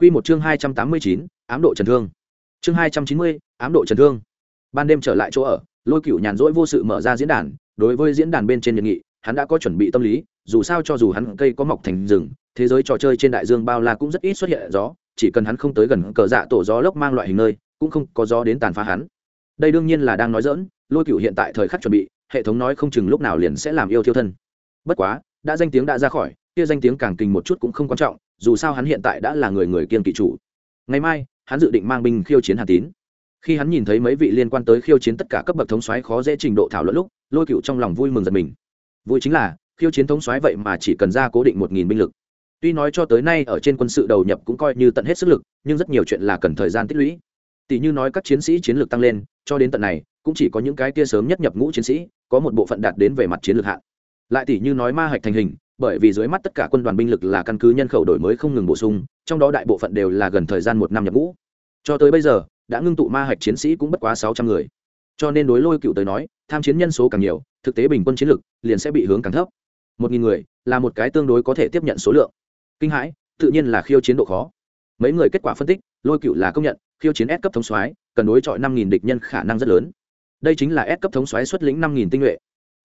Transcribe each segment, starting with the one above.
Quy một chương 289, ám độ trần thương. Chương 290, ám độ trần thương. Ban đêm trở lại chỗ ở, Lôi Cửu nhàn rỗi vô sự mở ra diễn đàn, đối với diễn đàn bên trên nhiệt nghị, hắn đã có chuẩn bị tâm lý, dù sao cho dù hắn cây có mọc thành rừng, thế giới trò chơi trên đại dương bao la cũng rất ít xuất hiện gió, chỉ cần hắn không tới gần cờ dạ tổ gió lốc mang loại hình nơi, cũng không có gió đến tàn phá hắn. Đây đương nhiên là đang nói giỡn, Lôi Cửu hiện tại thời khắc chuẩn bị, hệ thống nói không chừng lúc nào liền sẽ làm yêu thiêu thân. Bất quá, đã danh tiếng đã ra khỏi, kia danh tiếng càng kinh một chút cũng không quan trọng, dù sao hắn hiện tại đã là người người kiên kỵ chủ. Ngày mai, hắn dự định mang binh khiêu chiến hà tín. Khi hắn nhìn thấy mấy vị liên quan tới khiêu chiến tất cả cấp bậc thống soái khó dễ trình độ thảo luận lúc, lôi cựu trong lòng vui mừng giật mình. Vui chính là, khiêu chiến thống soái vậy mà chỉ cần ra cố định một nghìn binh lực. Tuy nói cho tới nay ở trên quân sự đầu nhập cũng coi như tận hết sức lực, nhưng rất nhiều chuyện là cần thời gian tích lũy. Tỷ như nói các chiến sĩ chiến lược tăng lên, cho đến tận này, cũng chỉ có những cái kia sớm nhất nhập ngũ chiến sĩ, có một bộ phận đạt đến về mặt chiến lược hạn. Lại tỷ như nói ma hạch thành hình bởi vì dưới mắt tất cả quân đoàn binh lực là căn cứ nhân khẩu đổi mới không ngừng bổ sung, trong đó đại bộ phận đều là gần thời gian một năm nhập ngũ. Cho tới bây giờ, đã ngưng tụ ma hạch chiến sĩ cũng bất quá sáu trăm người. Cho nên đối lôi cựu tới nói, tham chiến nhân số càng nhiều, thực tế bình quân chiến lực liền sẽ bị hướng càng thấp. Một nghìn người là một cái tương đối có thể tiếp nhận số lượng. Kinh hãi, tự nhiên là khiêu chiến độ khó. Mấy người kết quả phân tích, lôi cựu là công nhận, khiêu chiến S cấp thống soái, cần đối chọi năm nghìn địch nhân khả năng rất lớn. Đây chính là S cấp thống soái xuất lĩnh năm nghìn tinh nhuệ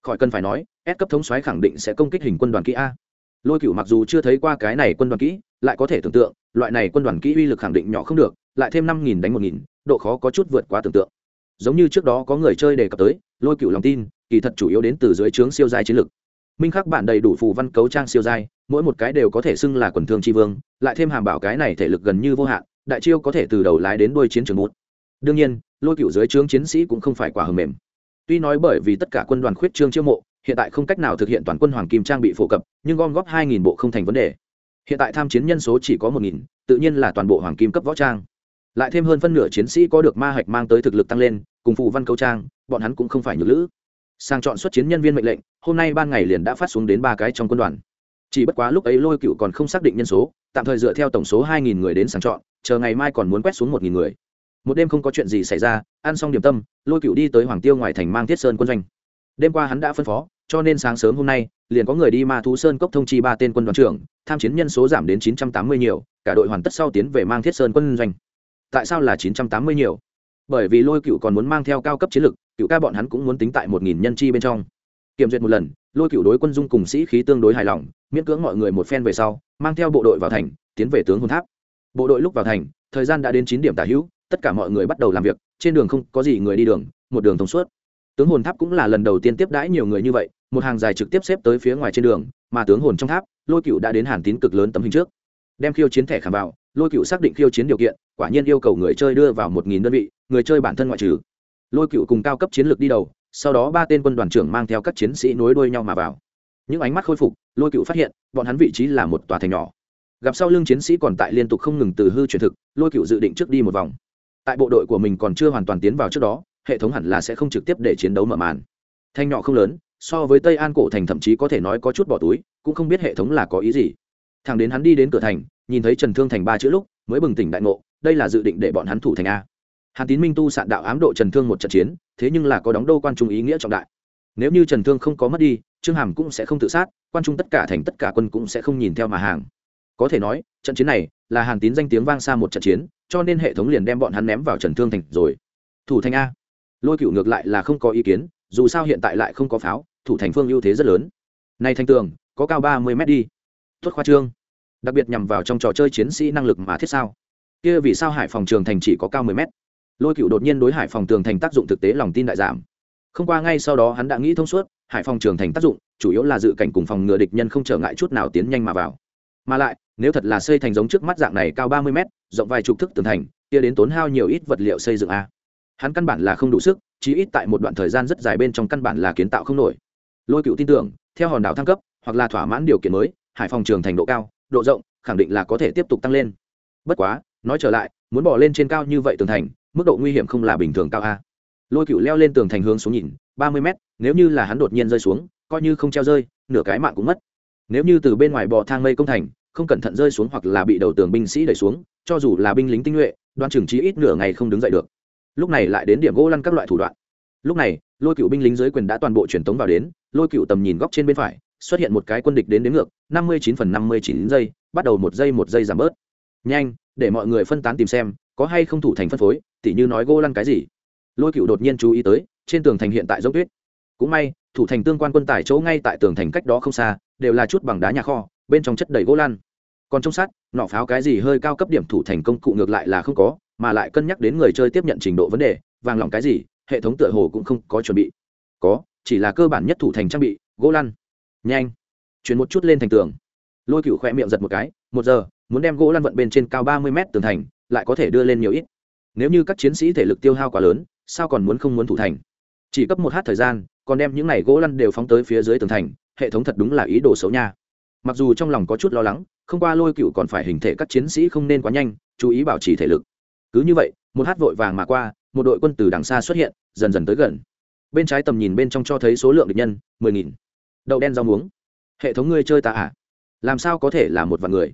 khỏi cần phải nói, S cấp thống soái khẳng định sẽ công kích hình quân đoàn kỹ a. Lôi cựu mặc dù chưa thấy qua cái này quân đoàn kỹ, lại có thể tưởng tượng, loại này quân đoàn kỹ uy lực khẳng định nhỏ không được, lại thêm năm nghìn đánh một nghìn, độ khó có chút vượt quá tưởng tượng. Giống như trước đó có người chơi đề cập tới, lôi cựu lòng tin, kỳ thật chủ yếu đến từ dưới trướng siêu giai chiến lực. Minh khắc bản đầy đủ phù văn cấu trang siêu giai, mỗi một cái đều có thể xưng là quần thương tri vương, lại thêm hàm bảo cái này thể lực gần như vô hạn, đại chiêu có thể từ đầu lái đến đuôi chiến trường bút đương nhiên, lôi cựu dưới trướng chiến sĩ cũng không phải quả hầm mềm tuy nói bởi vì tất cả quân đoàn khuyết trương chiêu mộ, hiện tại không cách nào thực hiện toàn quân hoàng kim trang bị phổ cập, nhưng gom góp hai nghìn bộ không thành vấn đề. Hiện tại tham chiến nhân số chỉ có một nghìn, tự nhiên là toàn bộ hoàng kim cấp võ trang. Lại thêm hơn phân nửa chiến sĩ có được ma hạch mang tới thực lực tăng lên, cùng phụ văn câu trang, bọn hắn cũng không phải nhược lữ. Sang chọn xuất chiến nhân viên mệnh lệnh, hôm nay ban ngày liền đã phát xuống đến ba cái trong quân đoàn. Chỉ bất quá lúc ấy lôi cựu còn không xác định nhân số, tạm thời dựa theo tổng số hai nghìn người đến sang chọn, chờ ngày mai còn muốn quét xuống một nghìn người một đêm không có chuyện gì xảy ra, ăn xong điểm tâm, lôi cựu đi tới hoàng tiêu ngoài thành mang thiết sơn quân doanh. Đêm qua hắn đã phân phó, cho nên sáng sớm hôm nay, liền có người đi ma thú sơn cốc thông chi ba tên quân đoàn trưởng, tham chiến nhân số giảm đến chín trăm tám mươi nhiều, cả đội hoàn tất sau tiến về mang thiết sơn quân doanh. Tại sao là chín trăm tám mươi nhiều? Bởi vì lôi cựu còn muốn mang theo cao cấp chiến lực cựu ca bọn hắn cũng muốn tính tại một nghìn nhân chi bên trong. Kiểm duyệt một lần, lôi cựu đối quân dung cùng sĩ khí tương đối hài lòng, miễn cưỡng mọi người một phen về sau, mang theo bộ đội vào thành, tiến về tướng hồn tháp. Bộ đội lúc vào thành, thời gian đã đến chín điểm tả hữu tất cả mọi người bắt đầu làm việc, trên đường không có gì người đi đường, một đường thông suốt. Tướng hồn tháp cũng là lần đầu tiên tiếp đãi nhiều người như vậy, một hàng dài trực tiếp xếp tới phía ngoài trên đường, mà tướng hồn trong tháp, lôi cựu đã đến hàn tín cực lớn tấm hình trước. Đem khiêu chiến thẻ khảm vào, lôi cựu xác định khiêu chiến điều kiện, quả nhiên yêu cầu người chơi đưa vào một nghìn đơn vị, người chơi bản thân ngoại trừ. Lôi cựu cùng cao cấp chiến lược đi đầu, sau đó ba tên quân đoàn trưởng mang theo các chiến sĩ nối đuôi nhau mà vào. Những ánh mắt khôi phục, lôi cựu phát hiện, bọn hắn vị trí là một tòa thành nhỏ. Gặp sau lưng chiến sĩ còn tại liên tục không ngừng từ hư truyền thực, lôi cựu dự định trước đi một vòng tại bộ đội của mình còn chưa hoàn toàn tiến vào trước đó, hệ thống hẳn là sẽ không trực tiếp để chiến đấu mở màn. Thanh nhỏ không lớn, so với tây an cổ thành thậm chí có thể nói có chút bỏ túi, cũng không biết hệ thống là có ý gì. Thằng đến hắn đi đến cửa thành, nhìn thấy trần thương thành ba chữ lúc, mới bừng tỉnh đại ngộ, đây là dự định để bọn hắn thủ thành a. Hàn tín minh tu sạn đạo ám độ trần thương một trận chiến, thế nhưng là có đóng đô quan trung ý nghĩa trọng đại. Nếu như trần thương không có mất đi, trương hàm cũng sẽ không tự sát, quan trung tất cả thành tất cả quân cũng sẽ không nhìn theo mà hàng. Có thể nói, trận chiến này là hàn tín danh tiếng vang xa một trận chiến cho nên hệ thống liền đem bọn hắn ném vào trần thương thành rồi. Thủ thành a. Lôi cựu ngược lại là không có ý kiến, dù sao hiện tại lại không có pháo, thủ thành phương ưu thế rất lớn. Nay thanh tường, có cao ba mươi m đi. Tuất khoa trương. Đặc biệt nhằm vào trong trò chơi chiến sĩ năng lực mà thiết sao. Kia vì sao hải phòng trường thành chỉ có cao 10 m lôi cựu đột nhiên đối hải phòng tường thành tác dụng thực tế lòng tin đại giảm. Không qua ngay sau đó hắn đã nghĩ thông suốt, hải phòng trường thành tác dụng, chủ yếu là dự cảnh cùng phòng ngừa địch nhân không trở ngại chút nào tiến nhanh mà vào. Mà lại nếu thật là xây thành giống trước mắt dạng này cao ba mươi m rộng vài chục thức tường thành, kia đến tốn hao nhiều ít vật liệu xây dựng a. Hắn căn bản là không đủ sức, chí ít tại một đoạn thời gian rất dài bên trong căn bản là kiến tạo không nổi. Lôi cựu tin tưởng, theo hòn đảo thăng cấp, hoặc là thỏa mãn điều kiện mới, hải phòng trường thành độ cao, độ rộng, khẳng định là có thể tiếp tục tăng lên. Bất quá, nói trở lại, muốn bỏ lên trên cao như vậy tường thành, mức độ nguy hiểm không là bình thường cao a. Lôi cựu leo lên tường thành hướng xuống nhìn, ba mươi mét, nếu như là hắn đột nhiên rơi xuống, coi như không treo rơi, nửa cái mạng cũng mất. Nếu như từ bên ngoài bò thang mây công thành không cẩn thận rơi xuống hoặc là bị đầu tường binh sĩ đẩy xuống, cho dù là binh lính tinh nhuệ, đoan trưởng trí ít nửa ngày không đứng dậy được. Lúc này lại đến điểm gỗ lăn các loại thủ đoạn. Lúc này, lôi cựu binh lính dưới quyền đã toàn bộ truyền tống vào đến, lôi cựu tầm nhìn góc trên bên phải, xuất hiện một cái quân địch đến đến ngược, năm mươi chín phần năm mươi chín giây, bắt đầu một giây một giây giảm bớt. Nhanh, để mọi người phân tán tìm xem, có hay không thủ thành phân phối, tỉ như nói gỗ lăn cái gì. Lôi cựu đột nhiên chú ý tới, trên tường thành hiện tại dốc tuyết. Cũng may, thủ thành tương quan quân tải chỗ ngay tại tường thành cách đó không xa, đều là chút bằng đá nhà kho bên trong chất đầy gỗ lan. Còn trong sát nọ pháo cái gì hơi cao cấp điểm thủ thành công cụ ngược lại là không có, mà lại cân nhắc đến người chơi tiếp nhận trình độ vấn đề, vàng lỏng cái gì, hệ thống tựa hồ cũng không có chuẩn bị. Có, chỉ là cơ bản nhất thủ thành trang bị, gỗ lăn nhanh. Chuyển một chút lên thành tường. Lôi cựu khỏe miệng giật một cái, một giờ, muốn đem gỗ lăn vận bên trên cao ba mươi mét tường thành, lại có thể đưa lên nhiều ít. Nếu như các chiến sĩ thể lực tiêu hao quá lớn, sao còn muốn không muốn thủ thành? Chỉ cấp một h thời gian, còn đem những này gỗ lăn đều phóng tới phía dưới tường thành, hệ thống thật đúng là ý đồ xấu nha mặc dù trong lòng có chút lo lắng, không qua lôi cựu còn phải hình thể các chiến sĩ không nên quá nhanh, chú ý bảo trì thể lực. Cứ như vậy, một hát vội vàng mà qua, một đội quân từ đằng xa xuất hiện, dần dần tới gần. Bên trái tầm nhìn bên trong cho thấy số lượng địch nhân, mười nghìn. Đậu đen rau muống. Hệ thống ngươi chơi tà à? Làm sao có thể là một vạn người?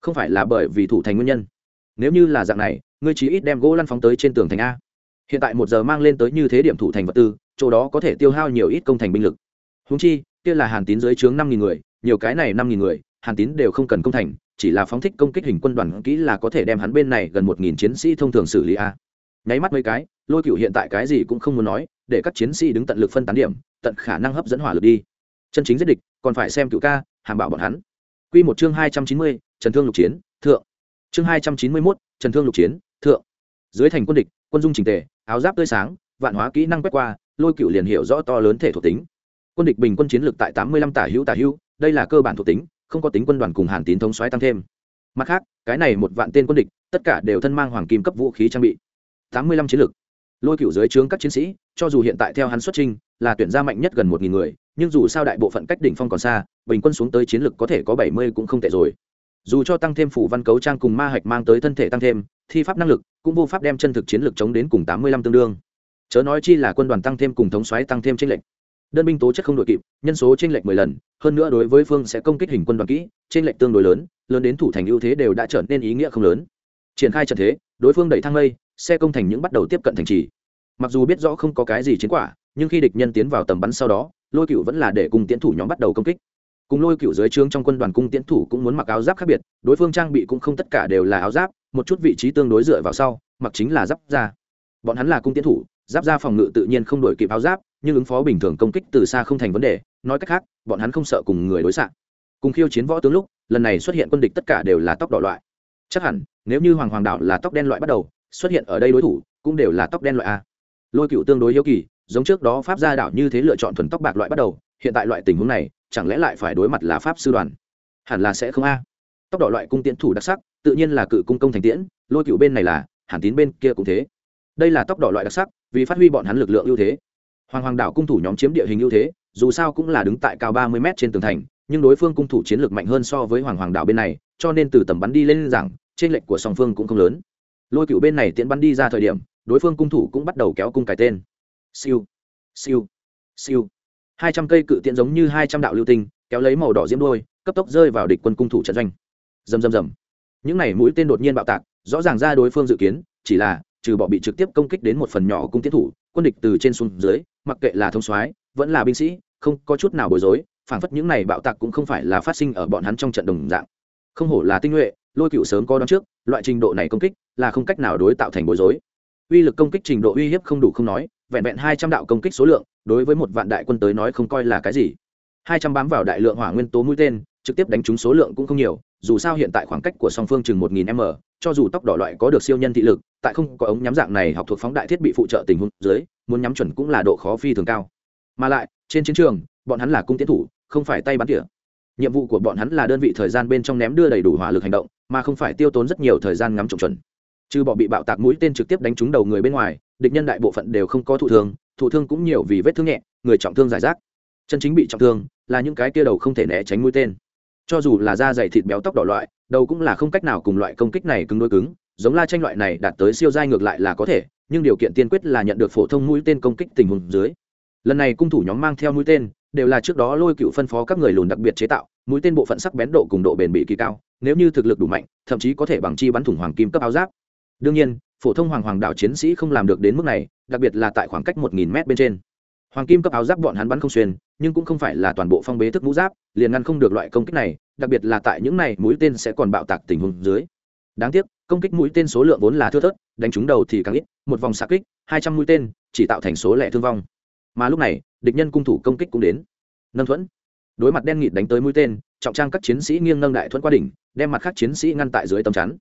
Không phải là bởi vì thủ thành nguyên nhân. Nếu như là dạng này, ngươi chỉ ít đem gỗ lăn phóng tới trên tường thành a. Hiện tại một giờ mang lên tới như thế điểm thủ thành vật tư, chỗ đó có thể tiêu hao nhiều ít công thành binh lực. Húng chi, kia là hàn tín dưới trướng năm nghìn người nhiều cái này năm nghìn người, hàn tín đều không cần công thành, chỉ là phóng thích công kích hình quân đoàn kỹ là có thể đem hắn bên này gần một nghìn chiến sĩ thông thường xử lý a. Nháy mắt mấy cái, lôi cựu hiện tại cái gì cũng không muốn nói, để các chiến sĩ đứng tận lực phân tán điểm, tận khả năng hấp dẫn hỏa lực đi. Chân chính giết địch, còn phải xem cựu ca, hàm bảo bọn hắn. Q một chương hai trăm chín mươi, trần thương lục chiến, thượng. Chương hai trăm chín mươi mốt, trần thương lục chiến, thượng. Dưới thành quân địch, quân dung trình tề, áo giáp tươi sáng, vạn hóa kỹ năng quét qua, lôi cựu liền hiểu rõ to lớn thể thuộc tính. Quân địch bình quân chiến lược tại tám mươi lăm tả hữu tả hữu đây là cơ bản thuộc tính, không có tính quân đoàn cùng hàn tín thống xoáy tăng thêm. Mặt khác, cái này một vạn tên quân địch, tất cả đều thân mang hoàng kim cấp vũ khí trang bị. Tám mươi lăm chiến lược lôi cựu dưới trướng các chiến sĩ, cho dù hiện tại theo hắn xuất trình, là tuyển gia mạnh nhất gần một nghìn người, nhưng dù sao đại bộ phận cách đỉnh phong còn xa, bình quân xuống tới chiến lược có thể có bảy mươi cũng không tệ rồi. Dù cho tăng thêm phủ văn cấu trang cùng ma hạch mang tới thân thể tăng thêm, thi pháp năng lực cũng vô pháp đem chân thực chiến lược chống đến cùng tám mươi lăm tương đương. Chớ nói chi là quân đoàn tăng thêm cùng thống xoáy tăng thêm tranh lệch đơn binh tố chất không đội kịp, nhân số tranh lệch mười lần, hơn nữa đối với phương sẽ công kích hình quân đoàn kỹ tranh lệch tương đối lớn lớn đến thủ thành ưu thế đều đã trở nên ý nghĩa không lớn. Triển khai trận thế, đối phương đẩy thang lây xe công thành những bắt đầu tiếp cận thành trì. Mặc dù biết rõ không có cái gì chiến quả, nhưng khi địch nhân tiến vào tầm bắn sau đó, lôi cựu vẫn là để cùng tiến thủ nhóm bắt đầu công kích. Cùng lôi cựu dưới trướng trong quân đoàn cung tiến thủ cũng muốn mặc áo giáp khác biệt, đối phương trang bị cũng không tất cả đều là áo giáp, một chút vị trí tương đối dựa vào sau, mặc chính là giáp ra. Bọn hắn là cung tiến thủ giáp ra phòng ngự tự nhiên không đổi kịp áo giáp, nhưng ứng phó bình thường công kích từ xa không thành vấn đề, nói cách khác, bọn hắn không sợ cùng người đối xạ. Cùng khiêu chiến võ tướng lúc, lần này xuất hiện quân địch tất cả đều là tóc đỏ loại. Chắc hẳn, nếu như hoàng hoàng đạo là tóc đen loại bắt đầu, xuất hiện ở đây đối thủ, cũng đều là tóc đen loại a. Lôi cựu tương đối hiếu kỳ, giống trước đó pháp gia đạo như thế lựa chọn thuần tóc bạc loại bắt đầu, hiện tại loại tình huống này, chẳng lẽ lại phải đối mặt là pháp sư đoàn? Hẳn là sẽ không a. Tóc đỏ loại cung tiễn thủ đặc sắc, tự nhiên là cự cung công thành tiễn, lôi cựu bên này là hàn tín bên kia cũng thế. Đây là tóc đỏ loại đặc sắc vì phát huy bọn hắn lực lượng ưu thế. Hoàng hoàng đảo cung thủ nhóm chiếm địa hình ưu thế, dù sao cũng là đứng tại cao ba mươi m trên tường thành, nhưng đối phương cung thủ chiến lược mạnh hơn so với hoàng hoàng đảo bên này, cho nên từ tầm bắn đi lên rằng, trên lệnh của song phương cũng không lớn. Lôi cựu bên này tiễn bắn đi ra thời điểm, đối phương cung thủ cũng bắt đầu kéo cung cái tên. Siêu siêu siêu. Hai trăm cây cự tiễn giống như hai trăm đạo lưu tinh, kéo lấy màu đỏ diễm đôi cấp tốc rơi vào địch quân cung thủ trận doanh. Rầm rầm rầm. Những này mũi tên đột nhiên bạo tạc, rõ ràng ra đối phương dự kiến, chỉ là trừ bỏ bị trực tiếp công kích đến một phần nhỏ cung tiến thủ, quân địch từ trên xuống dưới, mặc kệ là thông soái, vẫn là binh sĩ, không có chút nào bối rối, phảng phất những này bạo tạc cũng không phải là phát sinh ở bọn hắn trong trận đồng dạng. Không hổ là tinh nhuệ, lôi cựu sớm có đón trước, loại trình độ này công kích là không cách nào đối tạo thành bối rối. Uy lực công kích trình độ uy hiếp không đủ không nói, vẹn vẹn hai trăm đạo công kích số lượng, đối với một vạn đại quân tới nói không coi là cái gì. Hai trăm bám vào đại lượng hỏa nguyên tố mũi tên, trực tiếp đánh trúng số lượng cũng không nhiều, dù sao hiện tại khoảng cách của song phương chừng một nghìn m cho dù tóc đỏ loại có được siêu nhân thị lực, tại không có ống nhắm dạng này học thuộc phóng đại thiết bị phụ trợ tình huống dưới, muốn nhắm chuẩn cũng là độ khó phi thường cao. Mà lại, trên chiến trường, bọn hắn là cung tiến thủ, không phải tay bắn tỉa. Nhiệm vụ của bọn hắn là đơn vị thời gian bên trong ném đưa đầy đủ hỏa lực hành động, mà không phải tiêu tốn rất nhiều thời gian ngắm trộm chuẩn. Trừ bỏ bị bạo tạc mũi tên trực tiếp đánh trúng đầu người bên ngoài, địch nhân đại bộ phận đều không có thụ thương thụ thương cũng nhiều vì vết thương nhẹ, người trọng thương giải rác. Chân chính bị trọng thương là những cái kia đầu không thể né tránh mũi tên cho dù là da dày thịt béo tóc đỏ loại đầu cũng là không cách nào cùng loại công kích này cứng đôi cứng, giống la tranh loại này đạt tới siêu dai ngược lại là có thể, nhưng điều kiện tiên quyết là nhận được phổ thông mũi tên công kích tình huống dưới. Lần này cung thủ nhóm mang theo mũi tên, đều là trước đó lôi cựu phân phó các người lùn đặc biệt chế tạo, mũi tên bộ phận sắc bén độ cùng độ bền bị kỳ cao, nếu như thực lực đủ mạnh, thậm chí có thể bằng chi bắn thủng hoàng kim cấp áo giáp. Đương nhiên, phổ thông hoàng hoàng đạo chiến sĩ không làm được đến mức này, đặc biệt là tại khoảng cách một nghìn m bên trên hoàng kim cấp áo giáp bọn hắn bắn không xuyên, nhưng cũng không phải là toàn bộ phong bế thức mũ giáp, liền ngăn không được loại công kích này, đặc biệt là tại những này mũi tên sẽ còn bạo tạc tình huống dưới. Đáng tiếc, công kích mũi tên số lượng vốn là thưa thớt, đánh trúng đầu thì càng ít, một vòng xạ kích, hai trăm mũi tên, chỉ tạo thành số lẻ thương vong. Mà lúc này, địch nhân cung thủ công kích cũng đến. Nâng thuẫn. Đối mặt đen nghịt đánh tới mũi tên, trọng trang các chiến sĩ nghiêng nâng đại thuẫn qua đỉnh, đem mặt khác chiến sĩ ngăn tại dưới tầm chắn.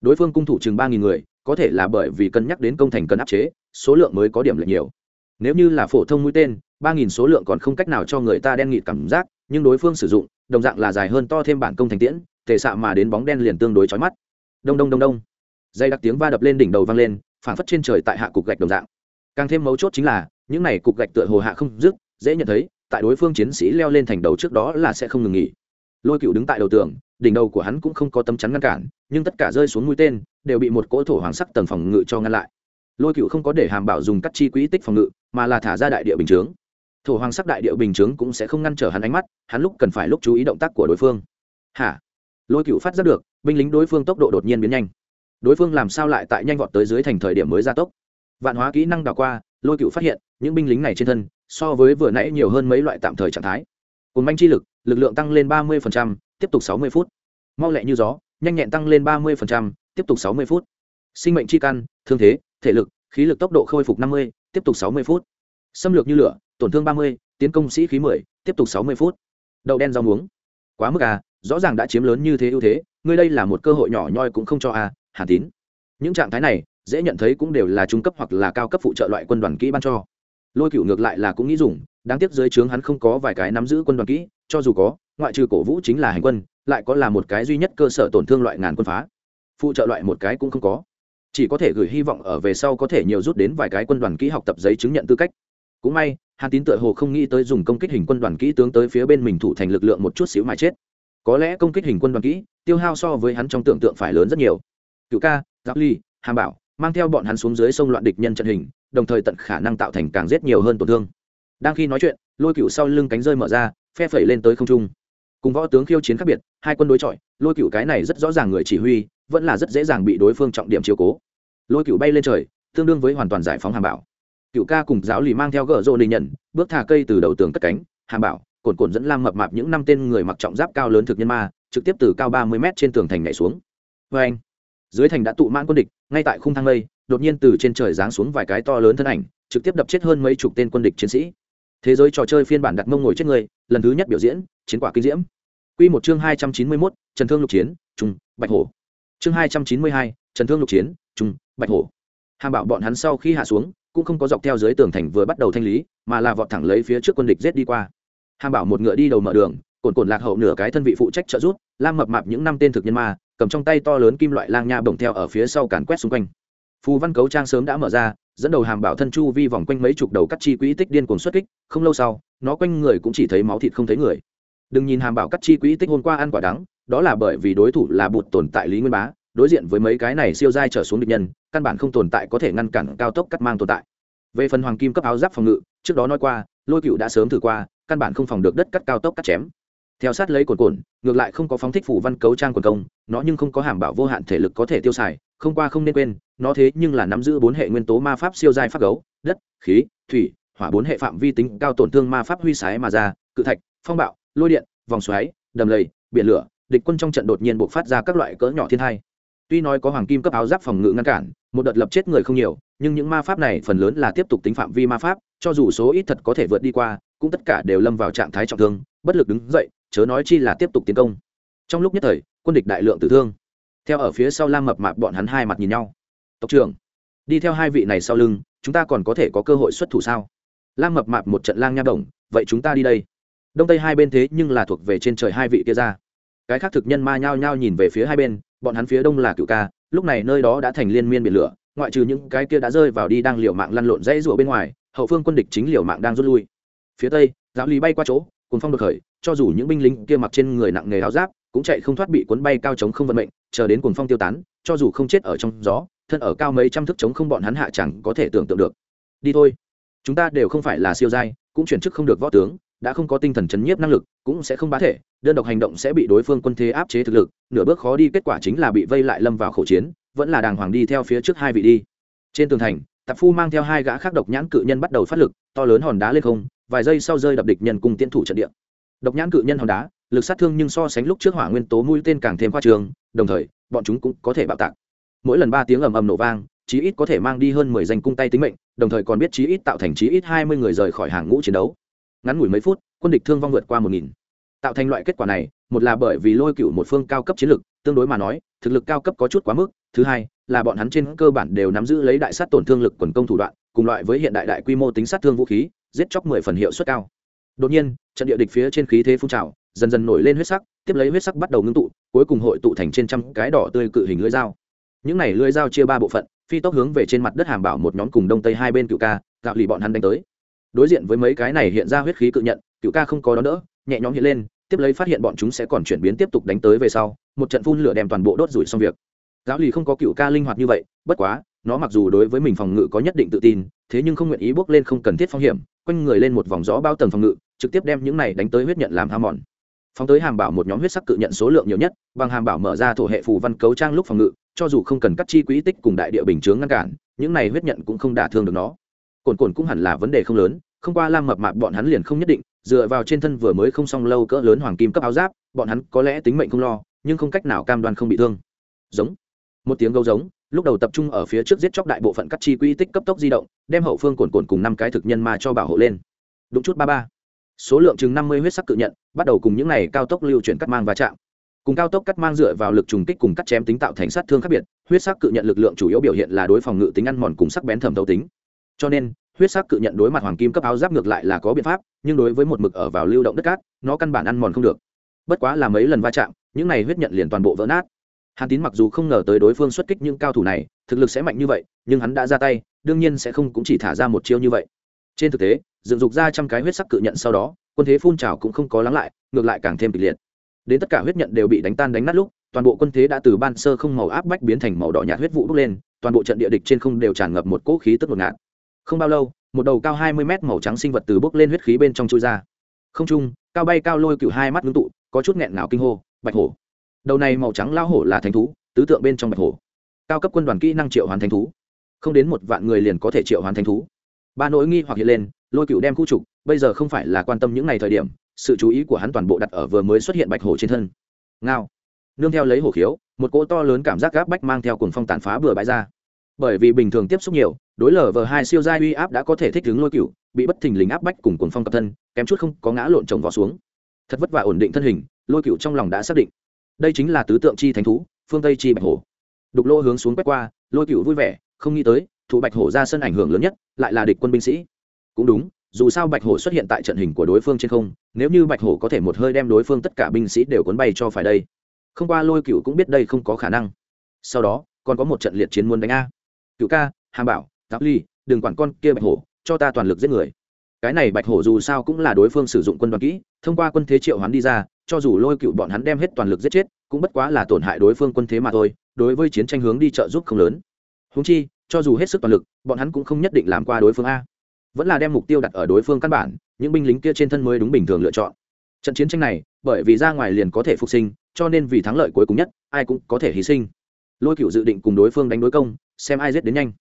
Đối phương cung thủ chừng ba nghìn người, có thể là bởi vì cân nhắc đến công thành cần áp chế, số lượng mới có điểm lệch nhiều nếu như là phổ thông mũi tên, ba nghìn số lượng còn không cách nào cho người ta đen nghịt cảm giác, nhưng đối phương sử dụng, đồng dạng là dài hơn to thêm bản công thành tiễn, tề xạ mà đến bóng đen liền tương đối chói mắt. Đông đông đông đông. Dây đặc tiếng va đập lên đỉnh đầu vang lên, phảng phất trên trời tại hạ cục gạch đồng dạng. Càng thêm mấu chốt chính là, những này cục gạch tựa hồ hạ không dứt, dễ nhận thấy, tại đối phương chiến sĩ leo lên thành đầu trước đó là sẽ không ngừng nghỉ. Lôi cựu đứng tại đầu tường, đỉnh đầu của hắn cũng không có tấm chắn ngăn cản, nhưng tất cả rơi xuống mũi tên, đều bị một cỗ thổ hoàng sắc tầng phòng ngự cho ngăn lại. Lôi cựu không có để hàm bảo dùng cắt chi quỹ tích phòng ngự mà là thả ra đại địa bình chướng. Thổ hoàng sắc đại địa bình chướng cũng sẽ không ngăn trở hắn ánh mắt, hắn lúc cần phải lúc chú ý động tác của đối phương. Hả? Lôi cựu phát giác được, binh lính đối phương tốc độ đột nhiên biến nhanh. Đối phương làm sao lại tại nhanh vọt tới dưới thành thời điểm mới gia tốc? Vạn hóa kỹ năng đào qua, lôi cựu phát hiện, những binh lính này trên thân, so với vừa nãy nhiều hơn mấy loại tạm thời trạng thái. Cồn manh chi lực lực lượng tăng lên ba mươi tiếp tục sáu mươi phút. Mau lẹ như gió, nhanh nhẹn tăng lên ba mươi tiếp tục sáu mươi phút. Sinh mệnh chi căn, thương thế, thể lực, khí lực tốc độ khôi phục năm mươi tiếp tục sáu mươi phút. Xâm lược như lửa, tổn thương ba mươi, tiến công sĩ khí mười, tiếp tục sáu mươi phút. Đậu đen rau muống. Quá mức à rõ ràng đã chiếm lớn như thế ưu thế, ngươi đây là một cơ hội nhỏ nhoi cũng không cho à hàn tín. Những trạng thái này, dễ nhận thấy cũng đều là trung cấp hoặc là cao cấp phụ trợ loại quân đoàn kỹ ban cho. Lôi cựu ngược lại là cũng nghĩ dùng, đáng tiếc dưới trướng hắn không có vài cái nắm giữ quân đoàn kỹ, cho dù có, ngoại trừ cổ vũ chính là hành quân, lại có là một cái duy nhất cơ sở tổn thương loại ngàn quân phá. Phụ trợ loại một cái cũng không có chỉ có thể gửi hy vọng ở về sau có thể nhiều rút đến vài cái quân đoàn kỹ học tập giấy chứng nhận tư cách. Cũng may, hàn tín tựa hồ không nghĩ tới dùng công kích hình quân đoàn kỹ tướng tới phía bên mình thủ thành lực lượng một chút xíu mà chết. Có lẽ công kích hình quân đoàn kỹ, tiêu hao so với hắn trong tưởng tượng phải lớn rất nhiều. Cựu ca, giáp ly, hàm bảo, mang theo bọn hắn xuống dưới sông loạn địch nhân trận hình, đồng thời tận khả năng tạo thành càng giết nhiều hơn tổn thương. Đang khi nói chuyện, lôi cựu sau lưng cánh rơi mở ra, phe phẩy lên tới không trung. Cùng võ tướng khiêu chiến khác biệt, hai quân đối chọi, lôi cựu cái này rất rõ ràng người chỉ huy, vẫn là rất dễ dàng bị đối phương trọng điểm chiếu cố lôi cựu bay lên trời, tương đương với hoàn toàn giải phóng hàm bảo. Cựu ca cùng giáo lì mang theo gỡ rô đình nhận, bước thả cây từ đầu tường cất cánh, hàm bảo, cồn cồn dẫn lam mập mạp những năm tên người mặc trọng giáp cao lớn thực nhân ma, trực tiếp từ cao ba mươi m trên tường thành nhảy xuống. Vê anh, dưới thành đã tụ mãn quân địch, ngay tại khung thang lây đột nhiên từ trên trời giáng xuống vài cái to lớn thân ảnh, trực tiếp đập chết hơn mấy chục tên quân địch chiến sĩ. Thế giới trò chơi phiên bản đặt mông ngồi chết người, lần thứ nhất biểu diễn, chiến quả kinh diễm. Q một chương hai trăm chín mươi mốt, trần thương lục chiến, trung, bạch hổ. Chương hai trăm chín mươi hai trần thương lục chiến, trung, bạch hổ. Hàm bảo bọn hắn sau khi hạ xuống, cũng không có dọc theo dưới tường thành vừa bắt đầu thanh lý, mà là vọt thẳng lấy phía trước quân địch rết đi qua. Hàm bảo một ngựa đi đầu mở đường, cồn cồn lạc hậu nửa cái thân vị phụ trách trợ rút lam mập mạp những năm tên thực nhân ma, cầm trong tay to lớn kim loại lang nha bổng theo ở phía sau càn quét xung quanh. Phù văn cấu trang sớm đã mở ra, dẫn đầu hàm bảo thân chu vi vòng quanh mấy chục đầu cắt chi quỹ tích điên cuồng xuất kích, không lâu sau, nó quanh người cũng chỉ thấy máu thịt không thấy người. Đừng nhìn hàm bảo cắt chi quỹ tích hôm qua ăn quả đắng, đó là bởi vì đối thủ là bụt tồn tại lý nguyên bá đối diện với mấy cái này siêu dai trở xuống địch nhân, căn bản không tồn tại có thể ngăn cản cao tốc cắt mang tồn tại. Về phần hoàng kim cấp áo giáp phòng ngự, trước đó nói qua, lôi cựu đã sớm thử qua, căn bản không phòng được đất cắt cao tốc cắt chém. Theo sát lấy cồn cồn ngược lại không có phóng thích phủ văn cấu trang quần công, nó nhưng không có hàm bảo vô hạn thể lực có thể tiêu xài, không qua không nên quên, nó thế nhưng là nắm giữ bốn hệ nguyên tố ma pháp siêu giai pháp gấu, đất, khí, thủy, hỏa bốn hệ phạm vi tính cao tổn thương ma pháp huy sái mà ra, cự thạch, phong bạo, lôi điện, vòng xoáy, đầm lầy, biển lửa, địch quân trong trận đột nhiên bộc phát ra các loại cỡ nhỏ thiên hai tuy nói có hoàng kim cấp áo giáp phòng ngự ngăn cản, một đợt lập chết người không nhiều, nhưng những ma pháp này phần lớn là tiếp tục tính phạm vi ma pháp, cho dù số ít thật có thể vượt đi qua, cũng tất cả đều lâm vào trạng thái trọng thương, bất lực đứng dậy, chớ nói chi là tiếp tục tiến công. Trong lúc nhất thời, quân địch đại lượng tử thương. Theo ở phía sau lam mập mạp bọn hắn hai mặt nhìn nhau. Tộc trưởng, đi theo hai vị này sau lưng, chúng ta còn có thể có cơ hội xuất thủ sao? Lam mập mạp một trận lang nha đồng, vậy chúng ta đi đây. Đông tây hai bên thế nhưng là thuộc về trên trời hai vị kia ra cái khác thực nhân ma nhao nhao nhìn về phía hai bên, bọn hắn phía đông là cựu ca, lúc này nơi đó đã thành liên miên biển lửa, ngoại trừ những cái kia đã rơi vào đi đang liều mạng lăn lộn dãy rụa bên ngoài, hậu phương quân địch chính liều mạng đang rút lui. Phía tây, giáo lý bay qua chỗ cùng phong được khởi, cho dù những binh lính kia mặc trên người nặng nghề áo giáp, cũng chạy không thoát bị cuốn bay cao chống không vận mệnh, chờ đến cuồng phong tiêu tán, cho dù không chết ở trong gió, thân ở cao mấy trăm thước chống không bọn hắn hạ chẳng có thể tưởng tượng được. Đi thôi. Chúng ta đều không phải là siêu giai, cũng chuyển chức không được võ tướng đã không có tinh thần chấn nhiếp năng lực, cũng sẽ không bá thể, đơn độc hành động sẽ bị đối phương quân thế áp chế thực lực, nửa bước khó đi, kết quả chính là bị vây lại lâm vào khẩu chiến, vẫn là đàng hoàng đi theo phía trước hai vị đi. Trên tường thành, tạp phu mang theo hai gã khác độc nhãn cự nhân bắt đầu phát lực, to lớn hòn đá lên không, vài giây sau rơi đập địch nhân cùng tiến thủ trận địa. Độc nhãn cự nhân hòn đá, lực sát thương nhưng so sánh lúc trước hỏa nguyên tố mũi tên càng thêm khoa trường, đồng thời, bọn chúng cũng có thể bạo tạc. Mỗi lần ba tiếng ầm ầm nổ vang, chí ít có thể mang đi hơn mười danh cung tay tính mệnh, đồng thời còn biết chí ít tạo thành chí ít hai mươi người rời khỏi hàng ngũ chiến đấu ngắn ngủi mấy phút, quân địch thương vong vượt qua một nghìn. Tạo thành loại kết quả này, một là bởi vì lôi cựu một phương cao cấp chiến lược, tương đối mà nói, thực lực cao cấp có chút quá mức. Thứ hai, là bọn hắn trên cơ bản đều nắm giữ lấy đại sát tổn thương lực quần công thủ đoạn, cùng loại với hiện đại đại quy mô tính sát thương vũ khí, giết chóc mười phần hiệu suất cao. Đột nhiên, trận địa địch phía trên khí thế phun trào, dần dần nổi lên huyết sắc, tiếp lấy huyết sắc bắt đầu ngưng tụ, cuối cùng hội tụ thành trên trăm cái đỏ tươi cự hình lưỡi dao. Những này lưỡi dao chia ba bộ phận, phi tốc hướng về trên mặt đất hàm bảo một nhóm cùng đông tây hai bên cựu ca gạo lì bọn hắn đánh tới đối diện với mấy cái này hiện ra huyết khí cự nhận, cựu ca không có đó nữa nhẹ nhõm hiện lên, tiếp lấy phát hiện bọn chúng sẽ còn chuyển biến tiếp tục đánh tới về sau, một trận phun lửa đem toàn bộ đốt rủi xong việc. Giáo lì không có cựu ca linh hoạt như vậy, bất quá, nó mặc dù đối với mình phòng ngự có nhất định tự tin, thế nhưng không nguyện ý bước lên không cần thiết phong hiểm, quanh người lên một vòng gió bao tầng phòng ngự, trực tiếp đem những này đánh tới huyết nhận làm ham mòn. Phóng tới hàm bảo một nhóm huyết sắc cự nhận số lượng nhiều nhất, bằng hàm bảo mở ra thổ hệ phù văn cấu trang lúc phòng ngự, cho dù không cần cắt chi quỹ tích cùng đại địa bình chướng ngăn cản, những này huyết nhận cũng không đả thương được nó. Cồn cồn cũng hẳn là vấn đề không lớn không qua lam mập mạp bọn hắn liền không nhất định, dựa vào trên thân vừa mới không xong lâu cỡ lớn hoàng kim cấp áo giáp, bọn hắn có lẽ tính mệnh không lo, nhưng không cách nào cam đoan không bị thương. Giống. Một tiếng gấu giống, lúc đầu tập trung ở phía trước giết chóc đại bộ phận cắt chi quỹ tích cấp tốc di động, đem hậu phương cồn cồn cùng năm cái thực nhân ma cho bảo hộ lên. Đúng chút ba ba. Số lượng chừng năm mươi huyết sắc cự nhận, bắt đầu cùng những này cao tốc lưu chuyển cắt mang va chạm. Cùng cao tốc cắt mang dựa vào lực trùng kích cùng cắt chém tính tạo thành sát thương khác biệt, huyết sắc cự nhận lực lượng chủ yếu biểu hiện là đối phòng ngự tính ăn mòn cùng sắc bén thẩm thấu tính. Cho nên huyết sắc cự nhận đối mặt hoàng kim cấp áo giáp ngược lại là có biện pháp, nhưng đối với một mực ở vào lưu động đất cát, nó căn bản ăn mòn không được. Bất quá là mấy lần va chạm, những này huyết nhận liền toàn bộ vỡ nát. Hàn tín mặc dù không ngờ tới đối phương xuất kích những cao thủ này, thực lực sẽ mạnh như vậy, nhưng hắn đã ra tay, đương nhiên sẽ không cũng chỉ thả ra một chiêu như vậy. Trên thực tế, dựng dục ra trăm cái huyết sắc cự nhận sau đó, quân thế phun trào cũng không có lắng lại, ngược lại càng thêm kịch liệt. Đến tất cả huyết nhận đều bị đánh tan đánh nát lúc, toàn bộ quân thế đã từ ban sơ không màu áp bách biến thành màu đỏ nhạt huyết vụ bốc lên, toàn bộ trận địa địch trên không đều tràn ngập một cỗ khí tức ngột ngạt không bao lâu, một đầu cao hai mươi mét màu trắng sinh vật từ bốc lên huyết khí bên trong chui ra. Không trung, cao bay cao lôi cựu hai mắt ngưng tụ, có chút nghẹn ngào kinh hô, bạch hổ! Đầu này màu trắng lao hổ là thánh thú, tứ tượng bên trong bạch hổ. Cao cấp quân đoàn kỹ năng triệu hoàn thánh thú. Không đến một vạn người liền có thể triệu hoàn thánh thú. Ba nỗi nghi hoặc hiện lên, lôi cựu đem khu trục, bây giờ không phải là quan tâm những ngày thời điểm, sự chú ý của hắn toàn bộ đặt ở vừa mới xuất hiện bạch hổ trên thân. Ngao. Nương theo lấy hổ khiếu, một cỗ to lớn cảm giác gáp bách mang theo cùng phong tàn phá bừa bãi ra bởi vì bình thường tiếp xúc nhiều, đối lở vờ hai siêu giai uy áp đã có thể thích ứng lôi cựu bị bất thình lình áp bách cùng cuồng phong cập thân, kém chút không có ngã lộn trồng vỏ xuống. Thật vất vả ổn định thân hình, lôi cựu trong lòng đã xác định. Đây chính là tứ tượng chi thánh thú, phương tây chi bạch hổ. Đục lô hướng xuống quét qua, lôi cựu vui vẻ, không nghĩ tới thủ bạch hổ ra sân ảnh hưởng lớn nhất, lại là địch quân binh sĩ. Cũng đúng, dù sao bạch hổ xuất hiện tại trận hình của đối phương trên không, nếu như bạch hổ có thể một hơi đem đối phương tất cả binh sĩ đều cuốn bay cho phải đây. Không qua lôi cựu cũng biết đây không có khả năng. Sau đó, còn có một trận liệt chiến muốn đánh a cựu ca hàm bảo tạp ly, đừng quản con kia bạch hổ, cho ta toàn lực giết người. Cái này bạch hổ dù sao cũng là đối phương sử dụng quân đoàn kỹ, thông qua quân thế triệu hắn đi ra, cho dù lôi cựu bọn hắn đem hết toàn lực giết chết, cũng bất quá là tổn hại đối phương quân thế mà thôi, đối với chiến tranh hướng đi trợ giúp không lớn. Húng chi, cho dù hết sức toàn lực, bọn hắn cũng không nhất định làm qua đối phương a. Vẫn là đem mục tiêu đặt ở đối phương căn bản, những binh lính kia trên thân mới đúng bình thường lựa chọn. Trận chiến tranh này, bởi vì ra ngoài liền có thể phục sinh, cho nên vì thắng lợi cuối cùng nhất, ai cũng có thể hy sinh. Lôi cựu dự định cùng đối phương đánh đối công xem ai giết đến nhanh.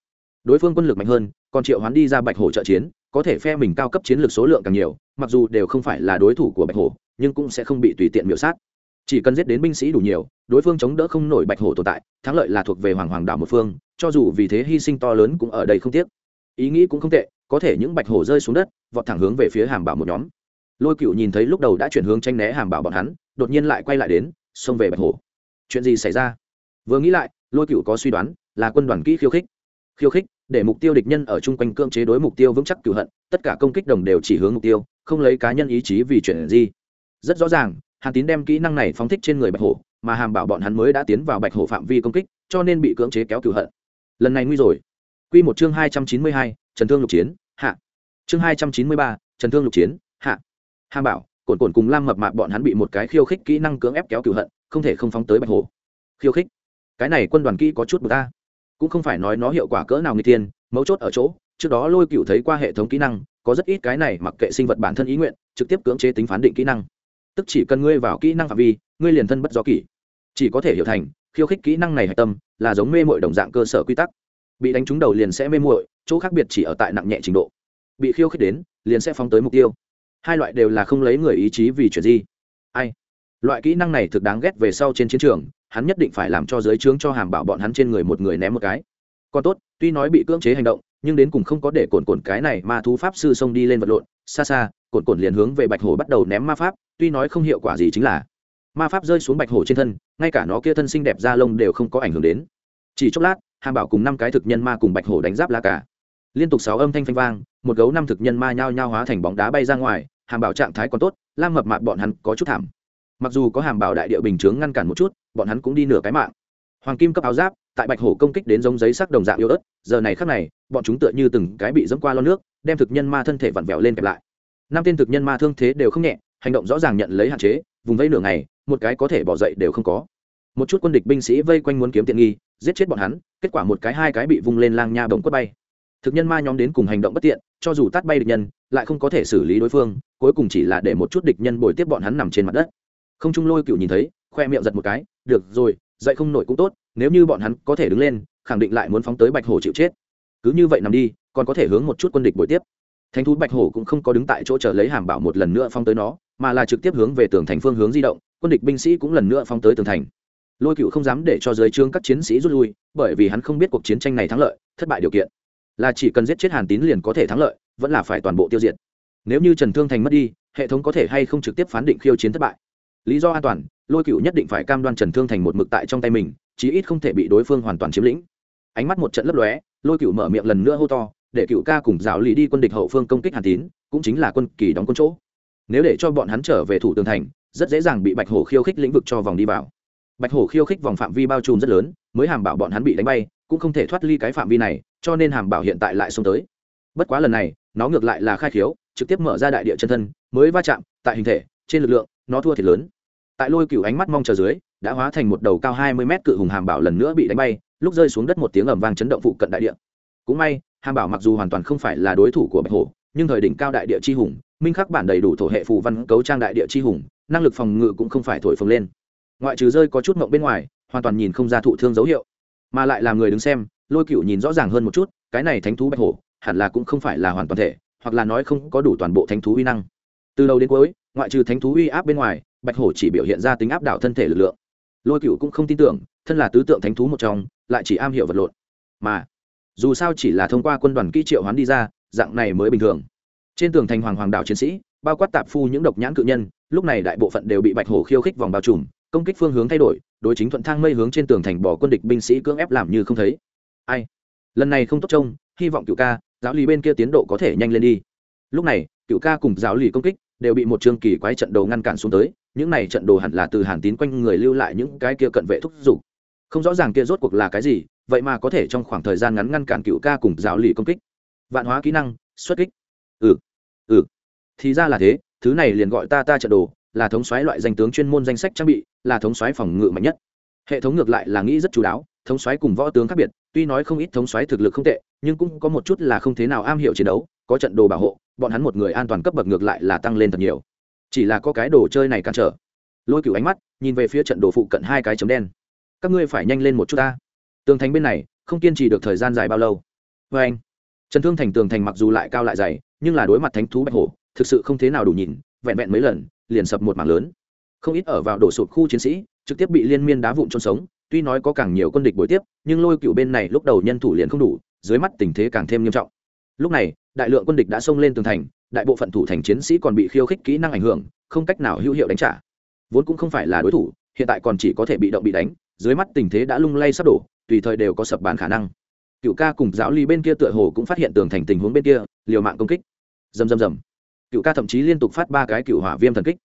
Đối phương quân lực mạnh hơn, còn triệu hoán đi ra bạch hổ trợ chiến, có thể phe mình cao cấp chiến lược số lượng càng nhiều, mặc dù đều không phải là đối thủ của bạch hổ, nhưng cũng sẽ không bị tùy tiện miểu sát. Chỉ cần giết đến binh sĩ đủ nhiều, đối phương chống đỡ không nổi bạch hổ tồn tại, thắng lợi là thuộc về hoàng hoàng đảo một phương, cho dù vì thế hy sinh to lớn cũng ở đây không tiếc. Ý nghĩ cũng không tệ, có thể những bạch hổ rơi xuống đất, vọt thẳng hướng về phía hàm bảo một nhóm. Lôi cựu nhìn thấy lúc đầu đã chuyển hướng tranh né hàm bảo bọn hắn, đột nhiên lại quay lại đến, xông về bạch hổ. Chuyện gì xảy ra? Vừa nghĩ lại lôi cựu có suy đoán, là quân đoàn kỹ khiêu khích. Khiêu khích, để mục tiêu địch nhân ở chung quanh cưỡng chế đối mục tiêu vững chắc cửu hận, tất cả công kích đồng đều chỉ hướng mục tiêu, không lấy cá nhân ý chí vì chuyện gì. Rất rõ ràng, hàn tín đem kỹ năng này phóng thích trên người bạch hổ, mà hàm bảo bọn hắn mới đã tiến vào bạch hổ phạm vi công kích, cho nên bị cưỡng chế kéo cửu hận. Lần này nguy rồi. Quy một chương hai trăm chín mươi hai, trần thương lục chiến, hạ. Chương hai trăm chín mươi ba, trần thương lục chiến, hạ. Hàm bảo cồn cồn cùng lam mập mạp bọn hắn bị một cái khiêu khích kỹ năng cưỡng ép kéo cửu hận, không thể không phóng tới bạch hổ. Khiêu khích cái này quân đoàn kỹ có chút bực ta cũng không phải nói nó hiệu quả cỡ nào người tiên mấu chốt ở chỗ, trước đó lôi cựu thấy qua hệ thống kỹ năng, có rất ít cái này mặc kệ sinh vật bản thân ý nguyện, trực tiếp cưỡng chế tính phán định kỹ năng. Tức chỉ cần ngươi vào kỹ năng phạm vi, ngươi liền thân bất do kỷ. Chỉ có thể hiểu thành, khiêu khích kỹ năng này hạch tâm, là giống mê mội đồng dạng cơ sở quy tắc. Bị đánh trúng đầu liền sẽ mê muội, chỗ khác biệt chỉ ở tại nặng nhẹ trình độ. Bị khiêu khích đến, liền sẽ phóng tới mục tiêu. Hai loại đều là không lấy người ý chí vì chuyện gì. Ai? Loại kỹ năng này thực đáng ghét về sau trên chiến trường hắn nhất định phải làm cho giới trướng cho hàm bảo bọn hắn trên người một người ném một cái. Còn tốt, tuy nói bị cưỡng chế hành động, nhưng đến cùng không có để cồn cồn cái này ma thú pháp sư xông đi lên vật lộn. Xa xa cồn cồn liền hướng về bạch hổ bắt đầu ném ma pháp, tuy nói không hiệu quả gì chính là ma pháp rơi xuống bạch hổ trên thân, ngay cả nó kia thân xinh đẹp da lông đều không có ảnh hưởng đến. Chỉ chốc lát, hàm bảo cùng năm cái thực nhân ma cùng bạch hổ đánh giáp la cả liên tục sáu âm thanh phanh vang, một gấu năm thực nhân ma nhao nhao hóa thành bóng đá bay ra ngoài, hàm bảo trạng thái còn tốt, lam mập mạp bọn hắn có chút thảm mặc dù có hàm bảo đại địa bình chướng ngăn cản một chút, bọn hắn cũng đi nửa cái mạng. Hoàng kim cấp áo giáp, tại bạch hổ công kích đến giống giấy sắc đồng dạng yếu ớt, giờ này khắc này, bọn chúng tựa như từng cái bị dẫm qua lo nước, đem thực nhân ma thân thể vặn vẹo lên kẹp lại. Năm tên thực nhân ma thương thế đều không nhẹ, hành động rõ ràng nhận lấy hạn chế, vùng vây nửa ngày, một cái có thể bỏ dậy đều không có. Một chút quân địch binh sĩ vây quanh muốn kiếm tiện nghi, giết chết bọn hắn, kết quả một cái hai cái bị vung lên lang nha bồng quất bay. Thực nhân ma nhóm đến cùng hành động bất tiện, cho dù tát bay địch nhân, lại không có thể xử lý đối phương, cuối cùng chỉ là để một chút địch nhân bồi tiếp bọn hắn nằm trên mặt đất không trung lôi cựu nhìn thấy, khoe miệng giật một cái, được rồi, dậy không nổi cũng tốt, nếu như bọn hắn có thể đứng lên, khẳng định lại muốn phóng tới bạch hổ chịu chết. Cứ như vậy nằm đi, còn có thể hướng một chút quân địch bồi tiếp. Thánh thú bạch hổ cũng không có đứng tại chỗ chờ lấy hàm bảo một lần nữa phóng tới nó, mà là trực tiếp hướng về tường thành phương hướng di động, quân địch binh sĩ cũng lần nữa phóng tới tường thành. Lôi cựu không dám để cho dưới trương các chiến sĩ rút lui, bởi vì hắn không biết cuộc chiến tranh này thắng lợi, thất bại điều kiện. Là chỉ cần giết chết hàn tín liền có thể thắng lợi, vẫn là phải toàn bộ tiêu diệt. Nếu như trần thương thành mất đi, hệ thống có thể hay không trực tiếp phán định khiêu chiến thất bại? Lý do an toàn, lôi cựu nhất định phải cam đoan trần thương thành một mực tại trong tay mình, chí ít không thể bị đối phương hoàn toàn chiếm lĩnh. Ánh mắt một trận lấp lóe, lôi cựu mở miệng lần nữa hô to, để cựu ca cùng rào lý đi quân địch hậu phương công kích hàn tín, cũng chính là quân kỳ đóng quân chỗ. Nếu để cho bọn hắn trở về thủ tường thành, rất dễ dàng bị bạch hổ khiêu khích lĩnh vực cho vòng đi vào. Bạch hổ khiêu khích vòng phạm vi bao trùm rất lớn, mới hàm bảo bọn hắn bị đánh bay, cũng không thể thoát ly cái phạm vi này, cho nên hàm bảo hiện tại lại xông tới. Bất quá lần này, nó ngược lại là khai khiếu, trực tiếp mở ra đại địa chân thân, mới va chạm, tại hình thể, trên lực lượng, nó thua thiệt lớn tại lôi cửu ánh mắt mong chờ dưới, đã hóa thành một đầu cao hai mươi mét cự hùng hàm bảo lần nữa bị đánh bay, lúc rơi xuống đất một tiếng ầm vang chấn động phụ cận đại địa. Cũng may, hàm bảo mặc dù hoàn toàn không phải là đối thủ của bạch hổ, nhưng thời đỉnh cao đại địa chi hùng, minh khắc bản đầy đủ thổ hệ phù văn cấu trang đại địa chi hùng, năng lực phòng ngự cũng không phải thổi phồng lên. Ngoại trừ rơi có chút mộng bên ngoài, hoàn toàn nhìn không ra thụ thương dấu hiệu, mà lại làm người đứng xem, lôi cựu nhìn rõ ràng hơn một chút, cái này thánh thú bạch hổ, hẳn là cũng không phải là hoàn toàn thể, hoặc là nói không có đủ toàn bộ thánh thú uy năng. Từ đầu đến cuối, ngoại trừ thánh thú uy áp bên ngoài bạch hổ chỉ biểu hiện ra tính áp đảo thân thể lực lượng. Lôi cựu cũng không tin tưởng, thân là tứ tượng thánh thú một trong, lại chỉ am hiểu vật lộn. Mà, dù sao chỉ là thông qua quân đoàn kỹ triệu hoán đi ra, dạng này mới bình thường. Trên tường thành hoàng hoàng đảo chiến sĩ, bao quát tạp phu những độc nhãn cự nhân, lúc này đại bộ phận đều bị bạch hổ khiêu khích vòng bao trùm, công kích phương hướng thay đổi, đối chính thuận thang mây hướng trên tường thành bỏ quân địch binh sĩ cưỡng ép làm như không thấy. Ai? Lần này không tốt trông, hy vọng cựu ca, giáo lý bên kia tiến độ có thể nhanh lên đi. Lúc này, cựu ca cùng giáo lý công kích đều bị một chương kỳ quái trận đồ ngăn cản xuống tới, những này trận đồ hẳn là từ hàn tín quanh người lưu lại những cái kia cận vệ thúc giục. Không rõ ràng kia rốt cuộc là cái gì, vậy mà có thể trong khoảng thời gian ngắn ngăn cản cựu ca cùng giáo lì công kích. Vạn hóa kỹ năng, xuất kích. Ừ ừ. Thì ra là thế, thứ này liền gọi ta ta trận đồ, là thống xoáy loại danh tướng chuyên môn danh sách trang bị, là thống xoáy phòng ngự mạnh nhất. Hệ thống ngược lại là nghĩ rất chú đáo, thống xoáy cùng võ tướng khác biệt, tuy nói không ít thống xoáy thực lực không tệ, nhưng cũng có một chút là không thế nào am hiểu chiến đấu, có trận đồ bảo hộ bọn hắn một người an toàn cấp bậc ngược lại là tăng lên thật nhiều. Chỉ là có cái đồ chơi này cản trở. Lôi cửu ánh mắt nhìn về phía trận đồ phụ cận hai cái chấm đen. Các ngươi phải nhanh lên một chút ta. Tường thành bên này, không kiên trì được thời gian dài bao lâu? Vê anh, trần thương thành tường thành mặc dù lại cao lại dày, nhưng là đối mặt thánh thú bạch hổ, thực sự không thế nào đủ nhìn, vẹn vẹn mấy lần, liền sập một mảng lớn. Không ít ở vào đổ sụp khu chiến sĩ, trực tiếp bị liên miên đá vụn trôn sống, tuy nói có càng nhiều quân địch bồi tiếp, nhưng lôi cựu bên này lúc đầu nhân thủ liền không đủ, dưới mắt tình thế càng thêm nghiêm trọng. Lúc này đại lượng quân địch đã xông lên tường thành, đại bộ phận thủ thành chiến sĩ còn bị khiêu khích kỹ năng ảnh hưởng, không cách nào hữu hiệu đánh trả. Vốn cũng không phải là đối thủ, hiện tại còn chỉ có thể bị động bị đánh, dưới mắt tình thế đã lung lay sắp đổ, tùy thời đều có sập bàn khả năng. Cựu ca cùng giáo ly bên kia tựa hồ cũng phát hiện tường thành tình huống bên kia, liều mạng công kích. Dầm dầm dầm cựu ca thậm chí liên tục phát ba cái cựu hỏa viêm thần kích.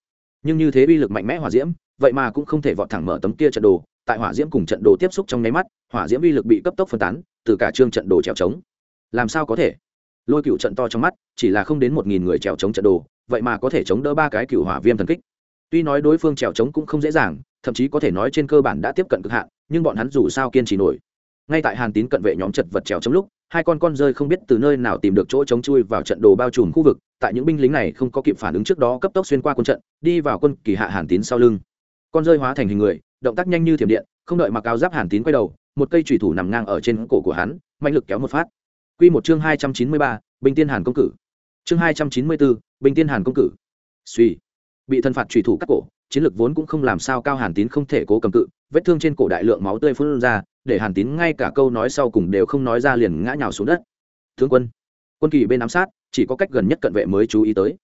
Nhưng như thế uy lực mạnh mẽ hỏa diễm, vậy mà cũng không thể vọt thẳng mở tấm kia trận đồ, tại hỏa diễm cùng trận đồ tiếp xúc trong nháy mắt, hỏa diễm uy lực bị cấp tốc phân tán, từ cả trương trận đồ trèo trống. Làm sao có thể? Lôi cựu trận to trong mắt, chỉ là không đến một nghìn người trèo chống trận đồ, vậy mà có thể chống đỡ ba cái cựu hỏa viêm thần kích. Tuy nói đối phương trèo chống cũng không dễ dàng, thậm chí có thể nói trên cơ bản đã tiếp cận cực hạn, nhưng bọn hắn dù sao kiên trì nổi. Ngay tại hàn tín cận vệ nhóm chật vật trèo chống lúc, hai con con rơi không biết từ nơi nào tìm được chỗ chống chui vào trận đồ bao trùm khu vực, tại những binh lính này không có kịp phản ứng trước đó cấp tốc xuyên qua quân trận, đi vào quân kỳ hạ hàn tín sau lưng. Con rơi hóa thành hình người, động tác nhanh như thiểm điện, không đợi mặc áo giáp hàn tín quay đầu, một cây thủy thủ nằm ngang ở trên cổ của hắn, mạnh lực kéo một phát. Quy một chương hai trăm chín mươi ba, binh tiên hàn công cử. Chương hai trăm chín mươi bốn, binh tiên hàn công cử. Suy, bị thân phạt chủy thủ cắt cổ, chiến lược vốn cũng không làm sao cao hàn tín không thể cố cầm cự vết thương trên cổ đại lượng máu tươi phun ra để hàn tín ngay cả câu nói sau cùng đều không nói ra liền ngã nhào xuống đất. Thương quân. Quân kỳ bên ám sát chỉ có cách gần nhất cận vệ mới chú ý tới.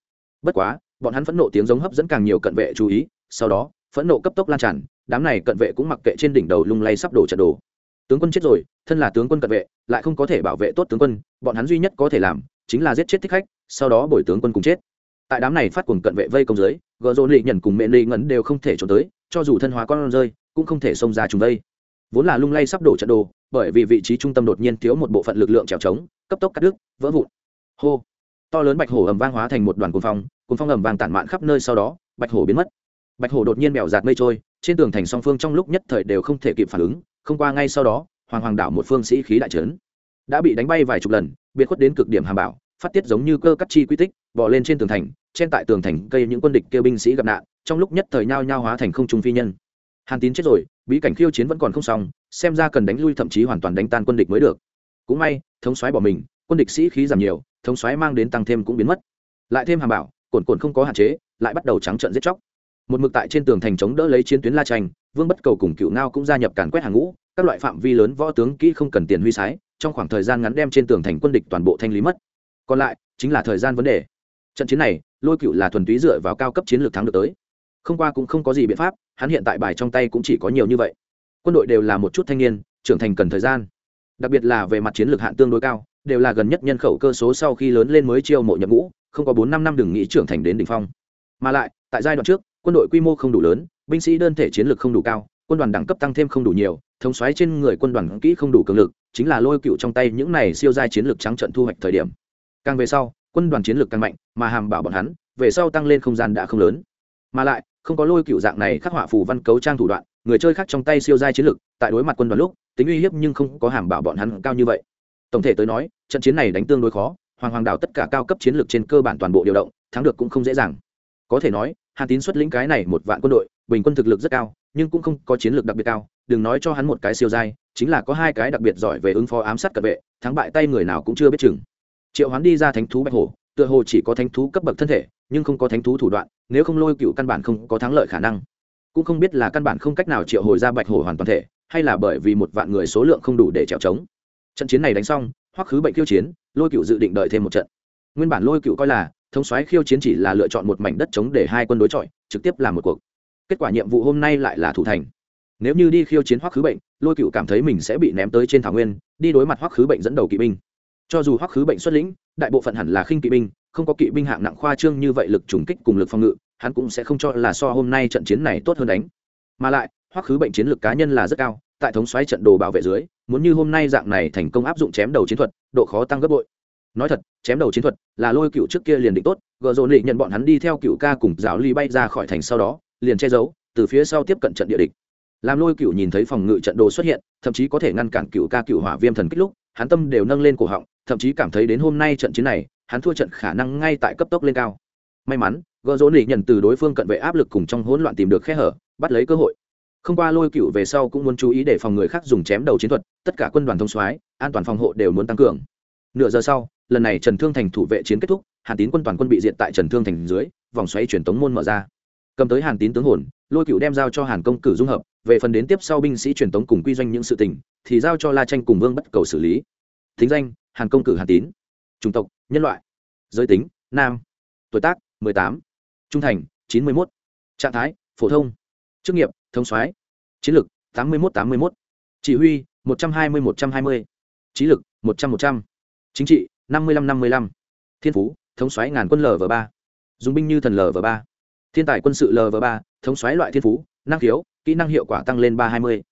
Bất quá bọn hắn phẫn nộ tiếng giống hấp dẫn càng nhiều cận vệ chú ý sau đó phẫn nộ cấp tốc lan tràn đám này cận vệ cũng mặc kệ trên đỉnh đầu lung lay sắp đổ trận đồ tướng quân chết rồi, thân là tướng quân cận vệ, lại không có thể bảo vệ tốt tướng quân, bọn hắn duy nhất có thể làm chính là giết chết thích khách, sau đó bồi tướng quân cùng chết. Tại đám này phát cuồng cận vệ vây công giới gợ dồn lị nhận cùng mẹ lị ngẩn đều không thể trốn tới, cho dù thân hóa con rơi, cũng không thể xông ra chúng đây vốn là lung lay sắp đổ trận đồ, bởi vì vị trí trung tâm đột nhiên thiếu một bộ phận lực lượng trèo trống, cấp tốc cắt đứt, vỡ vụn. Hô! To lớn bạch hổ ầm vang hóa thành một đoàn cuồng phong cuồng phong ầm vang tản mạn khắp nơi sau đó, bạch hổ biến mất. Bạch hổ đột nhiên bèo giạt mây trôi, trên tường thành song phương trong lúc nhất thời đều không thể kịp phản ứng không qua ngay sau đó, hoàng hoàng đảo một phương sĩ khí đại trấn đã bị đánh bay vài chục lần, biệt khuất đến cực điểm hàm bảo, phát tiết giống như cơ cắt chi quy tích bỏ lên trên tường thành trên tại tường thành cây những quân địch kêu binh sĩ gặp nạn, trong lúc nhất thời nhao nhao hóa thành không trung phi nhân. Hàn tín chết rồi, bí cảnh khiêu chiến vẫn còn không xong, xem ra cần đánh lui thậm chí hoàn toàn đánh tan quân địch mới được. Cũng may, thống xoáy bỏ mình, quân địch sĩ khí giảm nhiều, thống xoáy mang đến tăng thêm cũng biến mất. Lại thêm hàm bảo, cồn cồn không có hạn chế, lại bắt đầu trắng trợn giết chóc. Một mực tại trên tường thành chống đỡ lấy chiến tuyến la tranh vương bất cầu cùng cựu ngao cũng gia nhập càn quét hàng ngũ, các loại phạm vi lớn võ tướng kỹ không cần tiền huy sái, trong khoảng thời gian ngắn đem trên tường thành quân địch toàn bộ thanh lý mất. Còn lại, chính là thời gian vấn đề. Trận chiến này, lôi cựu là thuần túy dựa vào cao cấp chiến lược thắng được tới. Không qua cũng không có gì biện pháp, hắn hiện tại bài trong tay cũng chỉ có nhiều như vậy. Quân đội đều là một chút thanh niên, trưởng thành cần thời gian. Đặc biệt là về mặt chiến lược hạn tương đối cao, đều là gần nhất nhân khẩu cơ số sau khi lớn lên mới chiêu mộ nhập ngũ, không có bốn năm năm đừng nghĩ trưởng thành đến đ ỉ n h phong. Mà lại, tại giai đoạn trước, quân đội quy mô không đủ lớn binh sĩ đơn thể chiến lược không đủ cao, quân đoàn đẳng cấp tăng thêm không đủ nhiều, thống xoáy trên người quân đoàn kỹ không đủ cường lực, chính là lôi cựu trong tay những này siêu giai chiến lược trắng trận thu hoạch thời điểm. Càng về sau, quân đoàn chiến lược càng mạnh, mà hàm bảo bọn hắn, về sau tăng lên không gian đã không lớn. Mà lại, không có lôi cựu dạng này khắc họa phù văn cấu trang thủ đoạn, người chơi khác trong tay siêu giai chiến lược, tại đối mặt quân đoàn lúc, tính uy hiếp nhưng không có hàm bảo bọn hắn cao như vậy. Tổng thể tới nói, trận chiến này đánh tương đối khó, hoàng hoàng đảo tất cả cao cấp chiến lược trên cơ bản toàn bộ điều động, thắng được cũng không dễ dàng. Có thể nói, hàn tín xuất lĩnh cái này một vạn quân đội bình quân thực lực rất cao, nhưng cũng không có chiến lược đặc biệt cao, đừng nói cho hắn một cái siêu dai chính là có hai cái đặc biệt giỏi về ứng phó ám sát cận vệ, thắng bại tay người nào cũng chưa biết chừng. Triệu hoán đi ra thánh thú bạch hổ, tựa hồ chỉ có thánh thú cấp bậc thân thể, nhưng không có thánh thú thủ đoạn, nếu không lôi cựu căn bản không có thắng lợi khả năng. Cũng không biết là căn bản không cách nào triệu hồi ra bạch hổ hoàn toàn thể, hay là bởi vì một vạn người số lượng không đủ để trèo trống. Trận chiến này đánh xong, hoắc khứ bệnh khiêu chiến, lôi cựu dự định đợi thêm một trận. Nguyên bản lôi cựu coi là thống soái khiêu chiến chỉ là lựa chọn một mảnh đất chống để hai quân đối chọi, trực tiếp làm một cuộc kết quả nhiệm vụ hôm nay lại là thủ thành. Nếu như đi khiêu chiến hoắc khứ bệnh, lôi cựu cảm thấy mình sẽ bị ném tới trên thảo nguyên, đi đối mặt hoắc khứ bệnh dẫn đầu kỵ binh. Cho dù hoắc khứ bệnh xuất lĩnh, đại bộ phận hẳn là khinh kỵ binh, không có kỵ binh hạng nặng khoa trương như vậy lực trùng kích cùng lực phòng ngự, hắn cũng sẽ không cho là so hôm nay trận chiến này tốt hơn đánh. Mà lại, hoắc khứ bệnh chiến lược cá nhân là rất cao, tại thống xoáy trận đồ bảo vệ dưới, muốn như hôm nay dạng này thành công áp dụng chém đầu chiến thuật, độ khó tăng gấp bội. Nói thật, chém đầu chiến thuật là lôi cựu trước kia liền định tốt gợ dồn lị nhận bọn hắn đi theo cựu ca cùng giáo ly bay ra khỏi thành sau đó liền che giấu, từ phía sau tiếp cận trận địa địch. Làm lôi cựu nhìn thấy phòng ngự trận đồ xuất hiện, thậm chí có thể ngăn cản cựu ca cựu hỏa viêm thần kích lúc, hắn tâm đều nâng lên cổ họng, thậm chí cảm thấy đến hôm nay trận chiến này, hắn thua trận khả năng ngay tại cấp tốc lên cao. May mắn, gỡ rỗ nỉ nhận từ đối phương cận vệ áp lực cùng trong hỗn loạn tìm được khe hở, bắt lấy cơ hội. Không qua lôi cựu về sau cũng muốn chú ý để phòng người khác dùng chém đầu chiến thuật, tất cả quân đoàn thông soái, an toàn phòng hộ đều muốn tăng cường. Nửa giờ sau, lần này trần thương thành thủ vệ chiến kết thúc, hàn tín quân toàn quân bị diện tại trần thương thành dưới, vòng xoáy truyền tống môn mở ra cầm tới hàn tín tướng hồn, lôi cựu đem giao cho hàn công cử dung hợp, về phần đến tiếp sau binh sĩ truyền tống cùng quy doanh những sự tình, thì giao cho la tranh cùng vương bất cầu xử lý. Thính danh, hàn công cử hàn tín. Chủng tộc, nhân loại. Giới tính, nam. Tuổi tác, mười tám. Trung thành, chín mươi một trạng thái, phổ thông. Chức nghiệp thông soái. Chiến lược tám mươi một tám mươi một chỉ huy, một trăm hai mươi, một trăm hai mươi. Trí lực, một trăm một trăm. Chính trị, năm mươi lăm, năm mươi lăm. Thiên phú, thống soái ngàn quân lv ba. Dùng binh như thần lv ba thiên tài quân sự lv ba, thống soái loại thiên phú, năng khiếu, kỹ năng hiệu quả tăng lên ba hai mươi.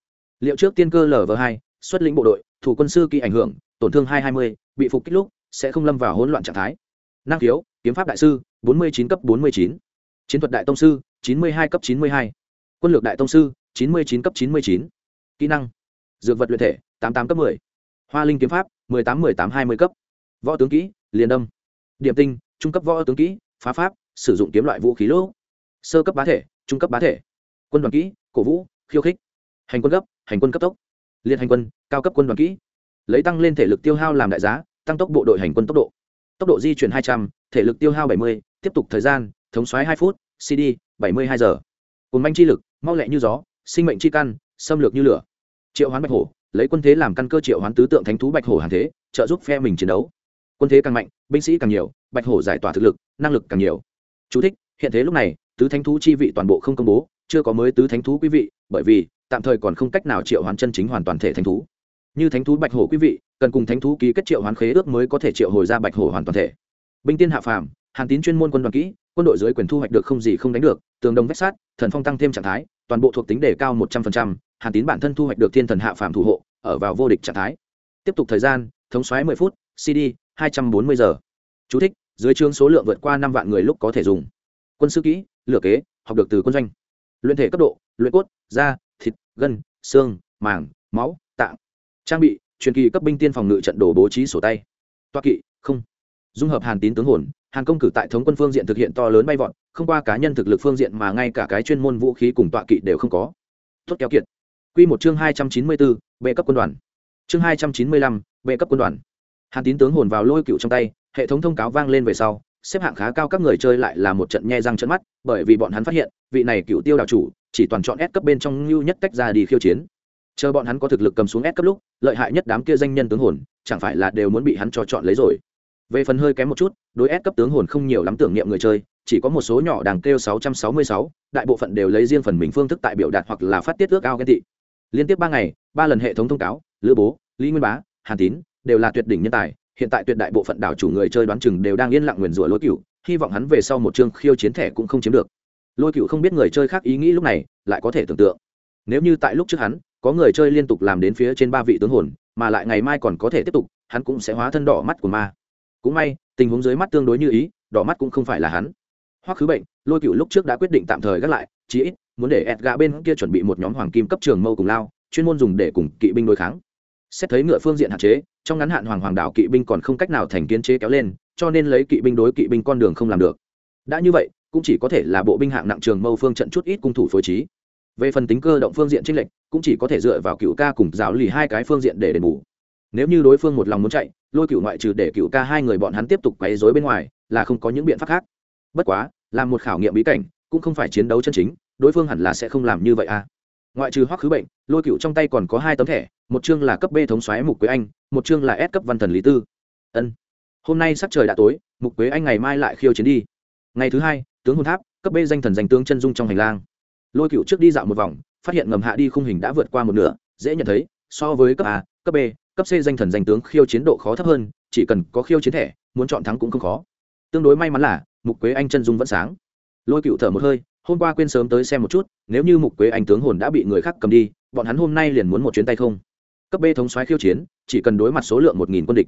Liệu trước tiên cơ lv hai, xuất lĩnh bộ đội, thủ quân sư kỹ ảnh hưởng, tổn thương hai hai mươi, bị phục kích lúc sẽ không lâm vào hỗn loạn trạng thái. Năng khiếu, kiếm pháp đại sư, bốn mươi chín cấp bốn mươi chín. Chiến thuật đại tông sư, chín mươi hai cấp chín mươi hai. Quân lược đại tông sư, chín mươi chín cấp chín mươi chín. Kỹ năng, dược vật luyện thể, tám tám cấp 10. hoa linh kiếm pháp, mười tám mười tám, hai mươi cấp. Võ tướng kỹ, liền đâm điểm tinh, trung cấp võ tướng kỹ, phá pháp, sử dụng kiếm loại vũ khí lỗ sơ cấp bá thể trung cấp bá thể. Quân đoàn kỹ cổ vũ khiêu khích. Hành quân cấp hành quân cấp tốc. Liên hành quân cao cấp quân đoàn kỹ. Lấy tăng lên thể lực tiêu hao làm đại giá tăng tốc bộ đội hành quân tốc độ. Tốc độ di chuyển hai trăm thể lực tiêu hao bảy mươi tiếp tục thời gian thống xoáy hai phút cd bảy mươi hai giờ. Cồn manh chi lực mau lẹ như gió sinh mệnh chi căn xâm lược như lửa. Triệu hoán bạch hổ lấy quân thế làm căn cơ triệu hoán tứ tượng thánh thú bạch hổ hàng thế trợ giúp phe mình chiến đấu. Quân thế càng mạnh binh sĩ càng nhiều bạch hổ giải tỏa thực lực năng lực càng nhiều. Chú thích, hiện thế lúc này tứ thánh thú chi vị toàn bộ không công bố chưa có mới tứ thánh thú quý vị bởi vì tạm thời còn không cách nào triệu hoán chân chính hoàn toàn thể thánh thú. Như thánh thú bạch hổ quý vị cần cùng thánh thú ký kết triệu hoán khế ước mới có thể triệu hồi ra bạch hổ hoàn toàn thể. Binh tiên hạ phàm hàn tín chuyên môn quân đoàn kỹ quân đội dưới quyền thu hoạch được không gì không đánh được tường đồng vách sát thần phong tăng thêm trạng thái toàn bộ thuộc tính đề cao một trăm linh hàn tín bản thân thu hoạch được thiên thần hạ phàm thủ hộ ở vào vô địch trạng thái. Tiếp tục thời gian thống xoáy mười phút cd hai trăm bốn mươi giờ. Chú thích, dưới chương số lượng vượt qua năm vạn người lúc có thể dùng quân sư kỹ, lửa kế, học được từ quân doanh. Luyện thể cấp độ, luyện cốt, da, thịt, gân, xương, màng, máu, tạng. Trang bị, truyền kỳ cấp binh tiên phòng ngự trận đồ bố trí sổ tay. Toa kỵ, không. Dung hợp hàn tín tướng hồn, hàn công cử tại thống quân phương diện thực hiện to lớn bay vọt, không qua cá nhân thực lực phương diện mà ngay cả cái chuyên môn vũ khí cùng tọa kỵ đều không có. Tốt kéo kiệt. Q một chương hai trăm chín mươi bốn b cấp quân đoàn. Chương hai trăm chín mươi lăm b cấp quân đoàn. Hàn tín tướng hồn vào lôi cựu trong tay, hệ thống thông cáo vang lên về sau xếp hạng khá cao các người chơi lại là một trận nhe răng trận mắt bởi vì bọn hắn phát hiện vị này cựu tiêu đạo chủ chỉ toàn chọn S cấp bên trong lưu nhất tách ra đi khiêu chiến. Chờ bọn hắn có thực lực cầm xuống S cấp lúc lợi hại nhất đám kia danh nhân tướng hồn chẳng phải là đều muốn bị hắn cho chọn lấy rồi. Về phần hơi kém một chút đối S cấp tướng hồn không nhiều lắm tưởng niệm người chơi chỉ có một số nhỏ đàng kêu 666, đại bộ phận đều lấy riêng phần mình phương thức tại biểu đạt hoặc là phát tiết ước ao ghen tị. Liên tiếp ba ngày ba lần hệ thống thông cáo lữ bố lý nguyên bá hàn tín đều là tuyệt đỉnh nhân tài hiện tại tuyệt đại bộ phận đảo chủ người chơi đoán chừng đều đang yên lặng nguyền rủa lôi cựu hy vọng hắn về sau một chương khiêu chiến thẻ cũng không chiếm được. Lôi cựu không biết người chơi khác ý nghĩ lúc này, lại có thể tưởng tượng. Nếu như tại lúc trước hắn, có người chơi liên tục làm đến phía trên ba vị tướng hồn, mà lại ngày mai còn có thể tiếp tục, hắn cũng sẽ hóa thân đỏ mắt của ma. Cũng may, tình huống dưới mắt tương đối như ý, đỏ mắt cũng không phải là hắn. Hoắc khứ bệnh, lôi cựu lúc trước đã quyết định tạm thời gác lại, chí ít muốn để ẹt gạ bên kia chuẩn bị một nhóm hoàng kim cấp trường mâu cùng lao, chuyên môn dùng để cùng kỵ binh đối kháng. Xét thấy ngựa phương diện hạn chế trong ngắn hạn hoàng hoàng đảo kỵ binh còn không cách nào thành kiến chế kéo lên, cho nên lấy kỵ binh đối kỵ binh con đường không làm được. Đã như vậy, cũng chỉ có thể là bộ binh hạng nặng trường mâu phương trận chút ít cung thủ phối trí. Về phần tính cơ động phương diện trinh lệnh cũng chỉ có thể dựa vào cựu ca cùng giáo lì hai cái phương diện để đền bù. Nếu như đối phương một lòng muốn chạy, lôi cựu ngoại trừ để cựu ca hai người bọn hắn tiếp tục quấy dối bên ngoài, là không có những biện pháp khác. Bất quá, làm một khảo nghiệm bí cảnh, cũng không phải chiến đấu chân chính, đối phương hẳn là sẽ không làm như vậy à. Ngoại trừ hoắc khứ bệnh, lôi cựu trong tay còn có hai tấm thẻ, một chương là cấp b thống xoáy mục quế anh một chương là s cấp văn thần lý tư. Ân. Hôm nay sắp trời đã tối, mục quế anh ngày mai lại khiêu chiến đi. Ngày thứ hai, tướng hồn tháp, cấp b danh thần danh tướng chân dung trong hành lang. Lôi cựu trước đi dạo một vòng, phát hiện ngầm hạ đi khung hình đã vượt qua một nửa, dễ nhận thấy, so với cấp a, cấp b, cấp c danh thần danh tướng khiêu chiến độ khó thấp hơn, chỉ cần có khiêu chiến thẻ, muốn chọn thắng cũng không khó. Tương đối may mắn là, mục quế anh chân dung vẫn sáng. Lôi cựu thở một hơi, hôm qua quên sớm tới xem một chút, nếu như mục quế anh tướng hồn đã bị người khác cầm đi, bọn hắn hôm nay liền muốn một chuyến tay không cấp b thống soái khiêu chiến, chỉ cần đối mặt số lượng một nghìn quân địch.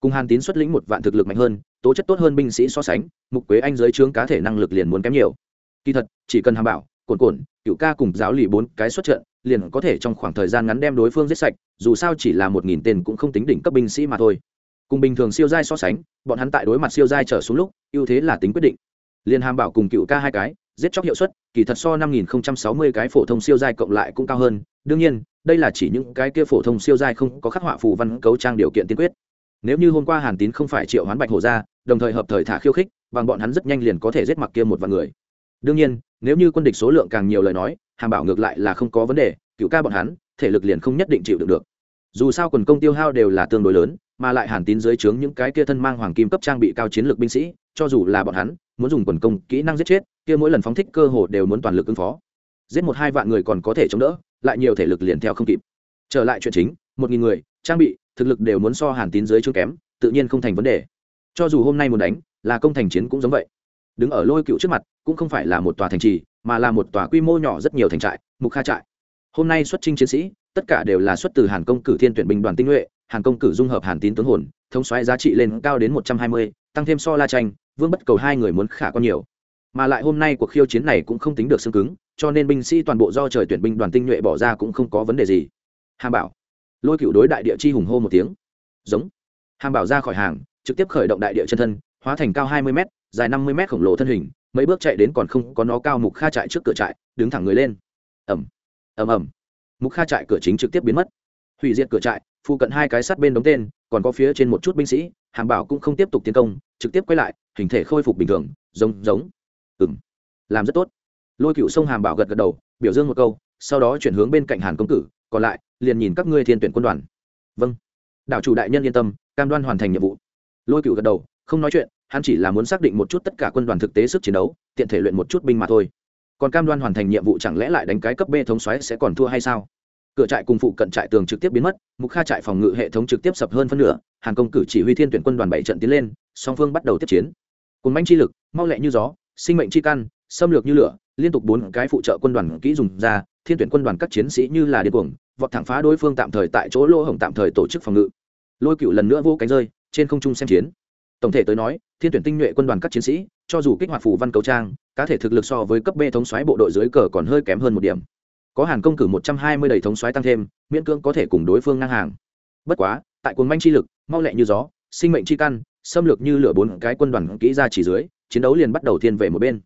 Cùng hàn tín xuất lĩnh một vạn thực lực mạnh hơn, tố chất tốt hơn binh sĩ so sánh, mục quế anh dưới trướng cá thể năng lực liền muốn kém nhiều. Kỳ thật, chỉ cần hàm bảo cồn cồn cựu ca cùng giáo lì bốn cái xuất trận, liền có thể trong khoảng thời gian ngắn đem đối phương giết sạch, dù sao chỉ là một nghìn tên cũng không tính đỉnh cấp binh sĩ mà thôi. Cùng bình thường siêu giai so sánh, bọn hắn tại đối mặt siêu giai trở xuống lúc, ưu thế là tính quyết định. Liền hàm bảo cùng cựu ca hai cái, giết chóc hiệu suất, kỳ thật so năm nghìn sáu mươi cái phổ thông siêu giai cộng lại cũng cao hơn đương nhiên, đây là chỉ những cái kia phổ thông siêu giai không có khắc họa phù văn cấu trang điều kiện tiên quyết. Nếu như hôm qua hàn tín không phải triệu hoán bạch hổ ra, đồng thời hợp thời thả khiêu khích, bằng bọn hắn rất nhanh liền có thể giết mặc kia một vạn người. Đương nhiên, nếu như quân địch số lượng càng nhiều lời nói, hàm bảo ngược lại là không có vấn đề, cựu ca bọn hắn, thể lực liền không nhất định chịu được được. Dù sao quần công tiêu hao đều là tương đối lớn, mà lại hàn tín dưới trướng những cái kia thân mang hoàng kim cấp trang bị cao chiến lược binh sĩ, cho dù là bọn hắn, muốn dùng quần công kỹ năng giết chết, kia mỗi lần phóng thích cơ hồ đều muốn toàn lực ứng phó. Giết một hai vạn người còn có thể chống đỡ lại nhiều thể lực liền theo không kịp. Trở lại chuyện chính, một nghìn người, trang bị, thực lực đều muốn so hàn tín dưới chương kém, tự nhiên không thành vấn đề. Cho dù hôm nay muốn đánh, là công thành chiến cũng giống vậy. Đứng ở lôi cựu trước mặt, cũng không phải là một tòa thành trì, mà là một tòa quy mô nhỏ rất nhiều thành trại, mục kha trại. Hôm nay xuất trinh chiến sĩ, tất cả đều là xuất từ hàn công cử thiên tuyển binh đoàn tinh nhuệ, hàn công cử dung hợp hàn tín tướng hồn, thống xoáy giá trị lên cao đến một trăm hai mươi, tăng thêm so la tranh, vương bất cầu hai người muốn khả con nhiều mà lại hôm nay cuộc khiêu chiến này cũng không tính được xương cứng, cho nên binh sĩ toàn bộ do trời tuyển binh đoàn tinh nhuệ bỏ ra cũng không có vấn đề gì. Hàm bảo, lôi cựu đối đại địa chi hùng hô một tiếng. Giống. Hàm bảo ra khỏi hàng, trực tiếp khởi động đại địa chân thân, hóa thành cao hai mươi m dài năm mươi m khổng lồ thân hình, mấy bước chạy đến còn không có nó cao mục kha trại trước cửa trại, đứng thẳng người lên. Ẩm ẩm ẩm mục kha trại cửa chính trực tiếp biến mất. Hủy diệt cửa trại phụ cận hai cái sắt bên đống tên, còn có phía trên một chút binh sĩ, hàm bảo cũng không tiếp tục tiến công, trực tiếp quay lại, hình thể khôi phục bình thường, giống giống. Ừm, làm rất tốt. Lôi cựu sông hàm bảo gật gật đầu biểu dương một câu sau đó chuyển hướng bên cạnh hàn công cử còn lại liền nhìn các ngươi thiên tuyển quân đoàn. Vâng. Đảo chủ đại nhân yên tâm cam đoan hoàn thành nhiệm vụ. Lôi cựu gật đầu không nói chuyện hắn chỉ là muốn xác định một chút tất cả quân đoàn thực tế sức chiến đấu tiện thể luyện một chút binh mà thôi. Còn cam đoan hoàn thành nhiệm vụ chẳng lẽ lại đánh cái cấp b thống xoáy sẽ còn thua hay sao? Cửa trại cùng phụ cận trại tường trực tiếp biến mất mục kha trại phòng ngự hệ thống trực tiếp sập hơn phân nửa hàn công cử chỉ huy thiên tuyển quân đoàn bảy trận tiến lên song phương bắt đầu tiếp chiến. Cùng banh chi lực mau lẹ như gió sinh mệnh chi căn, xâm lược như lửa, liên tục bốn cái phụ trợ quân đoàn kỹ dùng ra, thiên tuyển quân đoàn các chiến sĩ như là điên cuồng, vọt thẳng phá đối phương tạm thời tại chỗ lỗ hổng tạm thời tổ chức phòng ngự. Lôi cựu lần nữa vô cánh rơi, trên không trung xem chiến. Tổng thể tới nói, thiên tuyển tinh nhuệ quân đoàn các chiến sĩ, cho dù kích hoạt phù văn cầu trang, cá thể thực lực so với cấp b thống xoáy bộ đội dưới cờ còn hơi kém hơn một điểm. Có hàn công cử một trăm hai mươi đầy thống xoáy tăng thêm, miễn cưỡng có thể cùng đối phương ngang hàng. Bất quá, tại cuốn manh chi lực, mau lẹ như gió, sinh mệnh chi căn, xâm lược như lửa bốn cái quân đoàn kỹ ra chỉ dưới chiến đấu liền bắt đầu thiên về một bên.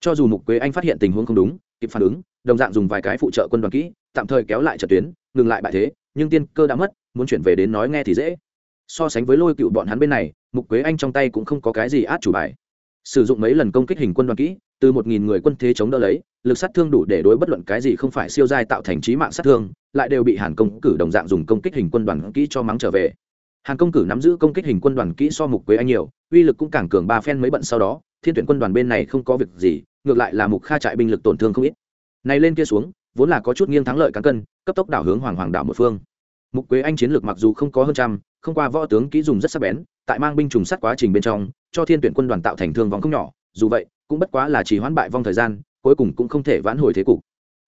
Cho dù mục quế anh phát hiện tình huống không đúng, kịp phản ứng, đồng dạng dùng vài cái phụ trợ quân đoàn kỹ, tạm thời kéo lại trận tuyến, ngừng lại bại thế, nhưng tiên cơ đã mất, muốn chuyển về đến nói nghe thì dễ. So sánh với lôi cựu bọn hắn bên này, mục quế anh trong tay cũng không có cái gì át chủ bài. Sử dụng mấy lần công kích hình quân đoàn kỹ, từ một nghìn người quân thế chống đỡ lấy, lực sát thương đủ để đối bất luận cái gì không phải siêu giai tạo thành trí mạng sát thương, lại đều bị hàn công cử đồng dạng dùng công kích hình quân đoàn kỹ cho mắng trở về hàn công cử nắm giữ công kích hình quân đoàn kỹ so mục quế anh nhiều, uy lực cũng càng cường ba phen mấy bận sau đó, thiên tuyển quân đoàn bên này không có việc gì, ngược lại là mục kha trại binh lực tổn thương không ít. Này lên kia xuống, vốn là có chút nghiêng thắng lợi cán cân, cấp tốc đảo hướng hoàng hoàng đảo một phương. Mục quế anh chiến lược mặc dù không có hơn trăm, không qua võ tướng kỹ dùng rất sắc bén, tại mang binh trùng sát quá trình bên trong, cho thiên tuyển quân đoàn tạo thành thương vong không nhỏ, dù vậy, cũng bất quá là chỉ hoãn bại vong thời gian, cuối cùng cũng không thể vãn hồi thế cục.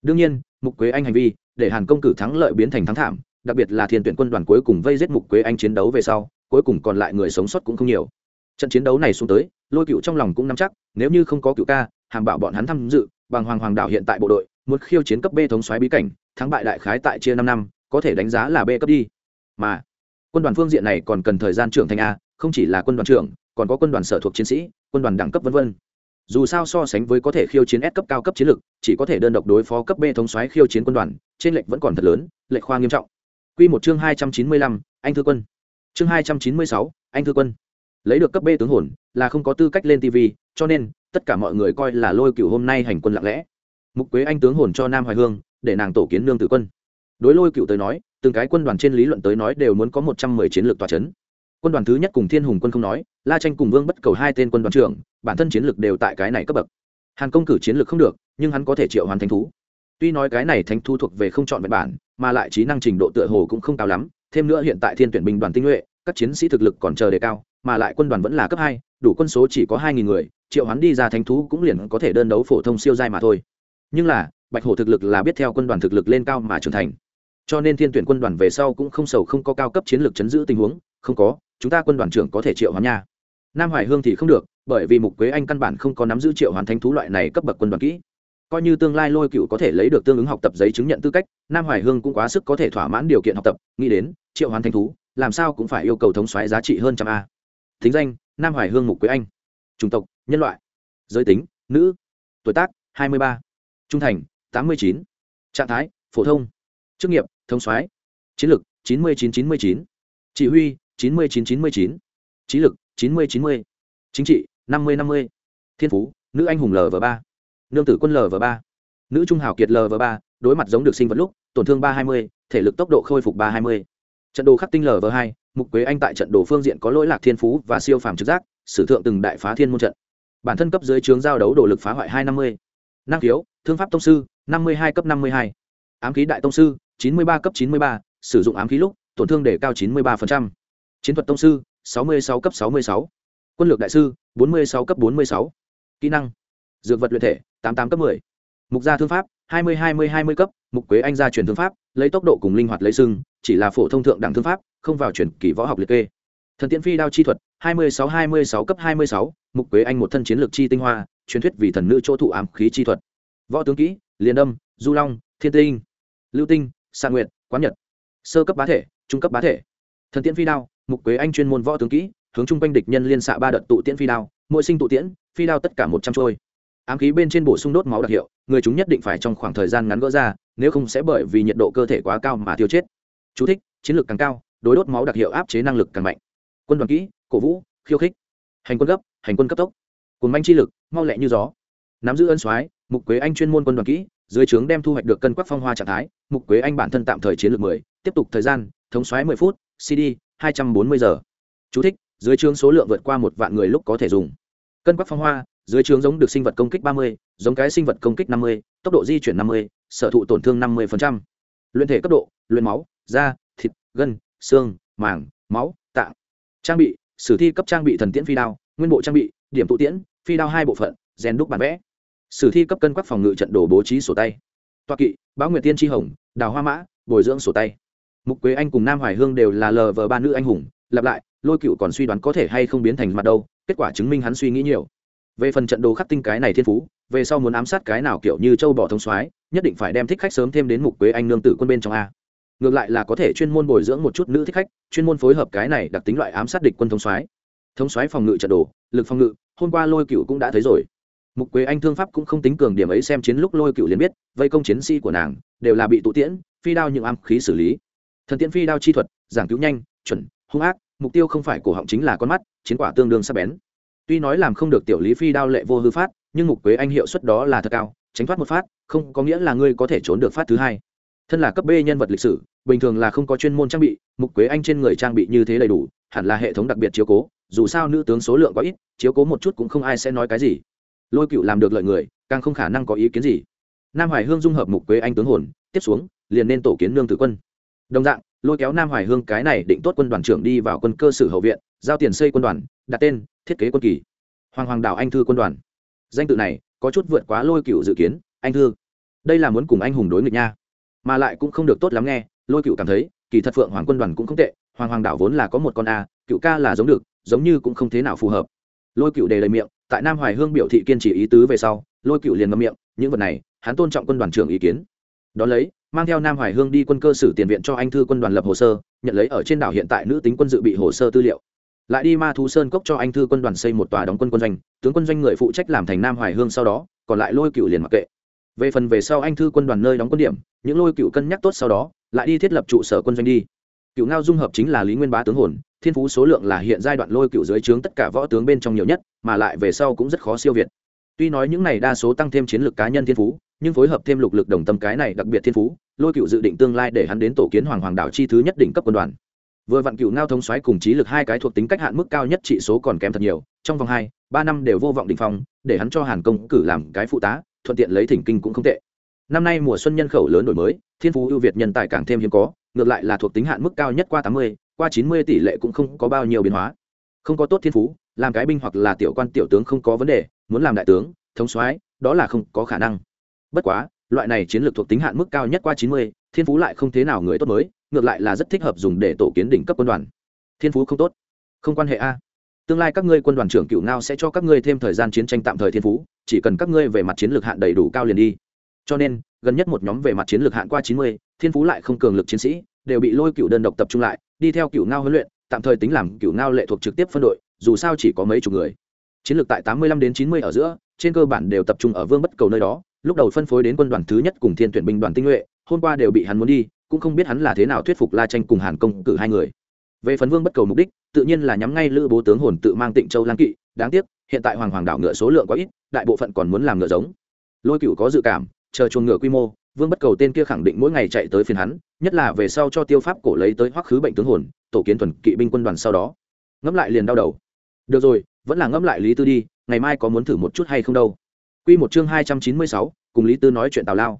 Đương nhiên, mục quế anh hành vi, để hàn công cử thắng lợi biến thành thắng thảm đặc biệt là thiên tuyển quân đoàn cuối cùng vây giết mục quế anh chiến đấu về sau cuối cùng còn lại người sống sót cũng không nhiều. Trận chiến đấu này xuống tới lôi cựu trong lòng cũng nắm chắc nếu như không có cựu ca hàm bảo bọn hắn tham dự bằng hoàng hoàng đảo hiện tại bộ đội một khiêu chiến cấp b thống xoáy bí cảnh thắng bại đại khái tại chia năm năm có thể đánh giá là b cấp đi. Mà quân đoàn phương diện này còn cần thời gian trưởng thành a không chỉ là quân đoàn trưởng còn có quân đoàn sở thuộc chiến sĩ quân đoàn đẳng cấp v v dù sao so sánh với có thể khiêu chiến S cấp cao cấp chiến lược chỉ có thể đơn độc đối phó cấp B thống soái khiêu chiến quân đoàn, trên lệch vẫn còn thật lớn, lệch khoa nghiêm trọng. Quy một chương hai trăm chín mươi lăm anh thư quân. Chương hai trăm chín mươi sáu anh thư quân. Lấy được cấp B tướng hồn là không có tư cách lên TV, cho nên tất cả mọi người coi là lôi cửu hôm nay hành quân lặng lẽ. Mục Quế anh tướng hồn cho Nam Hoài Hương, để nàng tổ kiến nương tử quân. Đối lôi cửu tới nói, từng cái quân đoàn trên lý luận tới nói đều muốn có một trăm mười chiến lược tọa chấn quân đoàn thứ nhất cùng thiên hùng quân không nói la tranh cùng vương bất cầu hai tên quân đoàn trưởng bản thân chiến lược đều tại cái này cấp bậc hàn công cử chiến lược không được nhưng hắn có thể triệu hoàn thánh thú tuy nói cái này thánh thú thuộc về không chọn vẹn bản mà lại trí năng trình độ tựa hồ cũng không cao lắm, thêm nữa hiện tại thiên tuyển binh đoàn tinh nhuệ, các chiến sĩ thực lực còn chờ đề cao, mà lại quân đoàn vẫn là cấp hai, đủ quân số chỉ có hai nghìn người, triệu hoán đi ra thánh thú cũng liền có thể đơn đấu phổ thông siêu giai mà thôi. Nhưng là, bạch hổ thực lực là biết theo quân đoàn thực lực lên cao mà trưởng thành. Cho nên thiên tuyển quân đoàn về sau cũng không sầu không có cao cấp chiến lược chấn giữ tình huống, không có, chúng ta quân đoàn trưởng có thể triệu hoán nha. Nam hoài hương thì không được, bởi vì mục quế anh căn bản không có nắm giữ triệu hoán thánh thú loại này cấp bậc quân đoàn kỹ coi như tương lai lôi cựu có thể lấy được tương ứng học tập giấy chứng nhận tư cách, nam hoài hương cũng quá sức có thể thỏa mãn điều kiện học tập, nghĩ đến, triệu hoàn thanh thú, làm sao cũng phải yêu cầu thống xoáy giá trị hơn trăm a. Thính danh, nam hoài hương mục quế anh. Chủng tộc, nhân loại. Giới tính, nữ. Tuổi tác, hai mươi ba. Trung thành, tám mươi chín. Trạng thái, phổ thông. Chức nghiệp, thống xoáy chiến lược chín mươi chín chín mươi chín. Chỉ huy, chín mươi chín chín mươi chín. Trí lực, chín mươi chín mươi. Chính trị, năm mươi năm mươi. Thiên phú, nữ anh hùng lv ba nương tử quân lv ba. Nữ trung hào kiệt lv ba, đối mặt giống được sinh vật lúc, tổn thương ba hai mươi, thể lực tốc độ khôi phục ba hai mươi. Trận đồ khắc tinh lv hai, mục quế anh tại trận đồ phương diện có lỗi lạc thiên phú và siêu phàm trực giác, sử thượng từng đại phá thiên môn trận. Bản thân cấp dưới trướng giao đấu đồ lực phá hoại hai năm mươi. Năng khiếu, thương pháp tông sư, năm mươi hai cấp năm mươi hai. Ám khí đại tông sư, chín mươi ba cấp chín mươi ba, sử dụng ám khí lúc, tổn thương để cao chín mươi ba chiến thuật tông sư, sáu mươi sáu cấp sáu mươi sáu. Quân lược đại sư, bốn mươi sáu cấp bốn mươi sáu. Kỹ năng, dược vật luyện thể tám tám cấp 10. mục gia thương pháp, hai mươi hai mươi hai mươi cấp, mục quế anh gia truyền thương pháp, lấy tốc độ cùng linh hoạt lấy sưng chỉ là phổ thông thượng đẳng thương pháp, không vào chuyển kỳ võ học liệt kê. Thần tiễn phi đao chi thuật, hai mươi sáu, hai mươi sáu cấp hai mươi sáu, mục quế anh một thân chiến lược chi tinh hoa, truyền thuyết vì thần nữ chỗ thụ ám khí chi thuật. Võ tướng kỹ liền âm du long, thiên tinh, lưu tinh sạn nguyện quán nhật. Sơ cấp bá thể, trung cấp bá thể. Thần tiễn phi đao, mục quế anh chuyên môn võ tướng kỹ, hướng chung quanh địch nhân liên xạ ba đợt tụ tiễn phi đao, mỗi sinh tụ tiễn, phi đao tất cả một trăm trôi ám khí bên trên bổ sung đốt máu đặc hiệu người chúng nhất định phải trong khoảng thời gian ngắn gỡ ra nếu không sẽ bởi vì nhiệt độ cơ thể quá cao mà tiêu chết. Chú thích, chiến lược càng cao đối đốt máu đặc hiệu áp chế năng lực càng mạnh. Quân đoàn kỹ cổ vũ khiêu khích. Hành quân gấp hành quân cấp tốc. Cùng manh chi lực mau lẹ như gió. Nắm giữ ân soái mục quế anh chuyên môn quân đoàn kỹ dưới trướng đem thu hoạch được cân quắc phong hoa trạng thái mục quế anh bản thân tạm thời chiến lược mười tiếp tục thời gian thống soái mười phút cd hai trăm bốn mươi giờ. Chú thích, dưới trướng số lượng vượt qua một vạn người lúc có thể dùng. Cân quắc phong hoa dưới trướng giống được sinh vật công kích ba mươi, giống cái sinh vật công kích năm mươi, tốc độ di chuyển năm mươi, sở thụ tổn thương năm mươi luyện thể cấp độ, luyện máu, da, thịt, gân, xương, màng, máu, tạng. Trang bị, sử thi cấp trang bị thần tiễn phi đao, nguyên bộ trang bị, điểm tụ tiễn, phi đao hai bộ phận, rèn đúc bản vẽ. Sử thi cấp cân quắc phòng ngự trận đồ bố trí sổ tay. Toa kỵ báo nguyệt tiên tri hồng, đào hoa mã, bồi dưỡng sổ tay. Mục quế anh cùng nam hoài hương đều là lờ vờ ba nữ anh hùng, lặp lại, lôi cựu còn suy đoán có thể hay không biến thành mặt đâu, kết quả chứng minh hắn suy nghĩ nhiều về phần trận đồ khắc tinh cái này thiên phú, về sau muốn ám sát cái nào kiểu như châu bỏ thông soái, nhất định phải đem thích khách sớm thêm đến mục quế anh nương tử quân bên trong a. Ngược lại là có thể chuyên môn bồi dưỡng một chút nữ thích khách, chuyên môn phối hợp cái này đặc tính loại ám sát địch quân thông soái. Thông soái phòng ngự trận đồ, lực phòng ngự, hôm qua lôi cựu cũng đã thấy rồi. Mục quế anh thương pháp cũng không tính cường điểm ấy xem chiến lúc lôi cựu liền biết, vây công chiến sĩ của nàng, đều là bị tụ tiễn, phi đao những ám khí xử lý. Thần tiễn phi đao chi thuật, giảng cứu nhanh, chuẩn, hung ác, mục tiêu không phải cổ họng chính là con mắt, chiến quả tương đương sắc bén tuy nói làm không được tiểu lý phi đao lệ vô hư phát, nhưng mục quế anh hiệu suất đó là thật cao, tránh thoát một phát, không có nghĩa là ngươi có thể trốn được phát thứ hai. Thân là cấp b nhân vật lịch sử, bình thường là không có chuyên môn trang bị, mục quế anh trên người trang bị như thế đầy đủ, hẳn là hệ thống đặc biệt chiếu cố, dù sao nữ tướng số lượng có ít, chiếu cố một chút cũng không ai sẽ nói cái gì. Lôi cựu làm được lợi người, càng không khả năng có ý kiến gì. Nam hoài hương dung hợp mục quế anh tướng hồn, tiếp xuống, liền nên tổ kiến nương tử quân. Đồng dạng, lôi kéo nam hoài hương cái này định tốt quân đoàn trưởng đi vào quân cơ sở hậu viện, giao tiền xây quân đoàn đặt tên, thiết kế quân kỳ. Hoàng hoàng đảo anh thư quân đoàn. Danh tự này có chút vượt quá lôi cựu dự kiến, anh thư. Đây là muốn cùng anh hùng đối nghịch nha. Mà lại cũng không được tốt lắm nghe, lôi cựu cảm thấy, kỳ thật phượng hoàng quân đoàn cũng không tệ, hoàng hoàng đảo vốn là có một con a, cựu ca là giống được, giống như cũng không thế nào phù hợp. Lôi cựu đề lời miệng, tại nam hoài hương biểu thị kiên trì ý tứ về sau, lôi cựu liền ngâm miệng, những vật này, hắn tôn trọng quân đoàn trưởng ý kiến. Đón lấy, mang theo nam hoài hương đi quân cơ sử tiền viện cho anh thư quân đoàn lập hồ sơ, nhận lấy ở trên đảo hiện tại nữ tính quân dự bị hồ sơ tư liệu lại đi ma thú sơn cốc cho anh thư quân đoàn xây một tòa đóng quân quân doanh, tướng quân doanh người phụ trách làm thành nam hoài hương sau đó, còn lại lôi cựu liền mặc kệ. Về phần về sau anh thư quân đoàn nơi đóng quân điểm, những lôi cựu cân nhắc tốt sau đó, lại đi thiết lập trụ sở quân doanh đi. Cựu ngao dung hợp chính là lý nguyên bá tướng hồn, thiên phú số lượng là hiện giai đoạn lôi cựu dưới trướng tất cả võ tướng bên trong nhiều nhất, mà lại về sau cũng rất khó siêu việt. Tuy nói những này đa số tăng thêm chiến lược cá nhân thiên phú, nhưng phối hợp thêm lục lực đồng tâm cái này đặc biệt thiên phú, lôi cựu dự định tương lai để hắn đến tổ kiến hoàng hoàng đảo chi thứ nhất định cấp quân đoàn vừa vặn cựu ngao thống xoáy cùng trí lực hai cái thuộc tính cách hạn mức cao nhất trị số còn kém thật nhiều, trong vòng hai, ba năm đều vô vọng đình phong, để hắn cho hàn công cử làm cái phụ tá, thuận tiện lấy thỉnh kinh cũng không tệ. Năm nay mùa xuân nhân khẩu lớn đổi mới, thiên phú ưu việt nhân tài càng thêm hiếm có, ngược lại là thuộc tính hạn mức cao nhất qua tám mươi, qua chín mươi tỷ lệ cũng không có bao nhiêu biến hóa. Không có tốt thiên phú, làm cái binh hoặc là tiểu quan tiểu tướng không có vấn đề, muốn làm đại tướng, thống soái, đó là không có khả năng. Bất quá, loại này chiến lược thuộc tính hạn mức cao nhất qua chín mươi, thiên phú lại không thế nào người tốt mới ngược lại là rất thích hợp dùng để tổ kiến đỉnh cấp quân đoàn. Thiên phú không tốt. Không quan hệ a. Tương lai các ngươi quân đoàn trưởng cựu ngao sẽ cho các ngươi thêm thời gian chiến tranh tạm thời thiên phú, chỉ cần các ngươi về mặt chiến lược hạn đầy đủ cao liền đi. Cho nên, gần nhất một nhóm về mặt chiến lược hạn qua chín mươi, thiên phú lại không cường lực chiến sĩ, đều bị lôi cựu đơn độc tập trung lại, đi theo cựu ngao huấn luyện, tạm thời tính làm cựu ngao lệ thuộc trực tiếp phân đội, dù sao chỉ có mấy chục người. Chiến lược tại tám mươi lăm đến chín mươi ở giữa, trên cơ bản đều tập trung ở vương bất cầu nơi đó, lúc đầu phân phối đến quân đoàn thứ nhất cùng thiên tuyển binh đoàn tinh nhuệ, hôm qua đều bị hắn muốn đi cũng không biết hắn là thế nào thuyết phục la tranh cùng hàn công cử hai người. Về phần vương bất cầu mục đích, tự nhiên là nhắm ngay lữ bố tướng hồn tự mang tịnh châu lang kỵ. Đáng tiếc, hiện tại hoàng hoàng đảo ngựa số lượng quá ít, đại bộ phận còn muốn làm ngựa giống. Lôi cựu có dự cảm, chờ chuồng ngựa quy mô, vương bất cầu tên kia khẳng định mỗi ngày chạy tới phiền hắn, nhất là về sau cho tiêu pháp cổ lấy tới hoắc khứ bệnh tướng hồn, tổ kiến thuần kỵ binh quân đoàn sau đó. Ngẫm lại liền đau đầu. Được rồi, vẫn là ngẫm lại lý tư đi, ngày mai có muốn thử một chút hay không đâu. Quy một chương hai trăm chín mươi sáu, cùng lý tư nói chuyện tào lao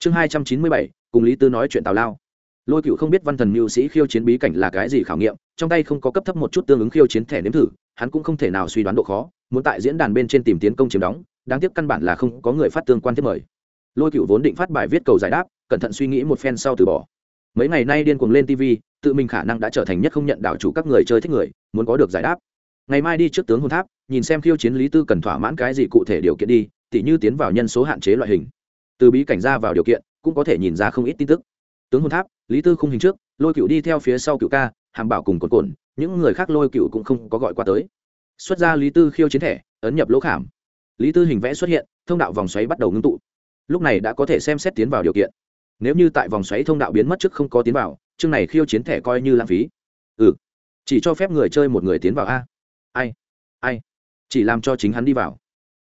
chương hai trăm chín mươi bảy, cùng lý tư nói chuyện tào lao. Lôi cựu không biết văn thần mưu sĩ khiêu chiến bí cảnh là cái gì khảo nghiệm, trong tay không có cấp thấp một chút tương ứng khiêu chiến thẻ nếm thử, hắn cũng không thể nào suy đoán độ khó, muốn tại diễn đàn bên trên tìm tiến công chiếm đóng, đáng tiếc căn bản là không có người phát tương quan thiết mời. Lôi cựu vốn định phát bài viết cầu giải đáp, cẩn thận suy nghĩ một phen sau từ bỏ. Mấy ngày nay điên cuồng lên tv tự mình khả năng đã trở thành nhất không nhận đảo chủ các người chơi thích người, muốn có được giải đáp. Ngày mai đi trước tướng hôn tháp, nhìn xem khiêu chiến lý tư cần thỏa mãn cái gì cụ thể điều kiện đi, tỉ như tiến vào nhân số hạn chế loại hình từ bí cảnh ra vào điều kiện, cũng có thể nhìn ra không ít tin tức. Tướng hôn tháp, lý tư khung hình trước, lôi cựu đi theo phía sau cựu ca, hàm bảo cùng cồn cồn những người khác lôi cựu cũng không có gọi qua tới. Xuất ra lý tư khiêu chiến thẻ, ấn nhập lỗ khảm. Lý tư hình vẽ xuất hiện, thông đạo vòng xoáy bắt đầu ngưng tụ. Lúc này đã có thể xem xét tiến vào điều kiện. Nếu như tại vòng xoáy thông đạo biến mất trước không có tiến vào, chương này khiêu chiến thẻ coi như lãng phí. Ừ. Chỉ cho phép người chơi một người tiến vào a. Ai? Ai? Chỉ làm cho chính hắn đi vào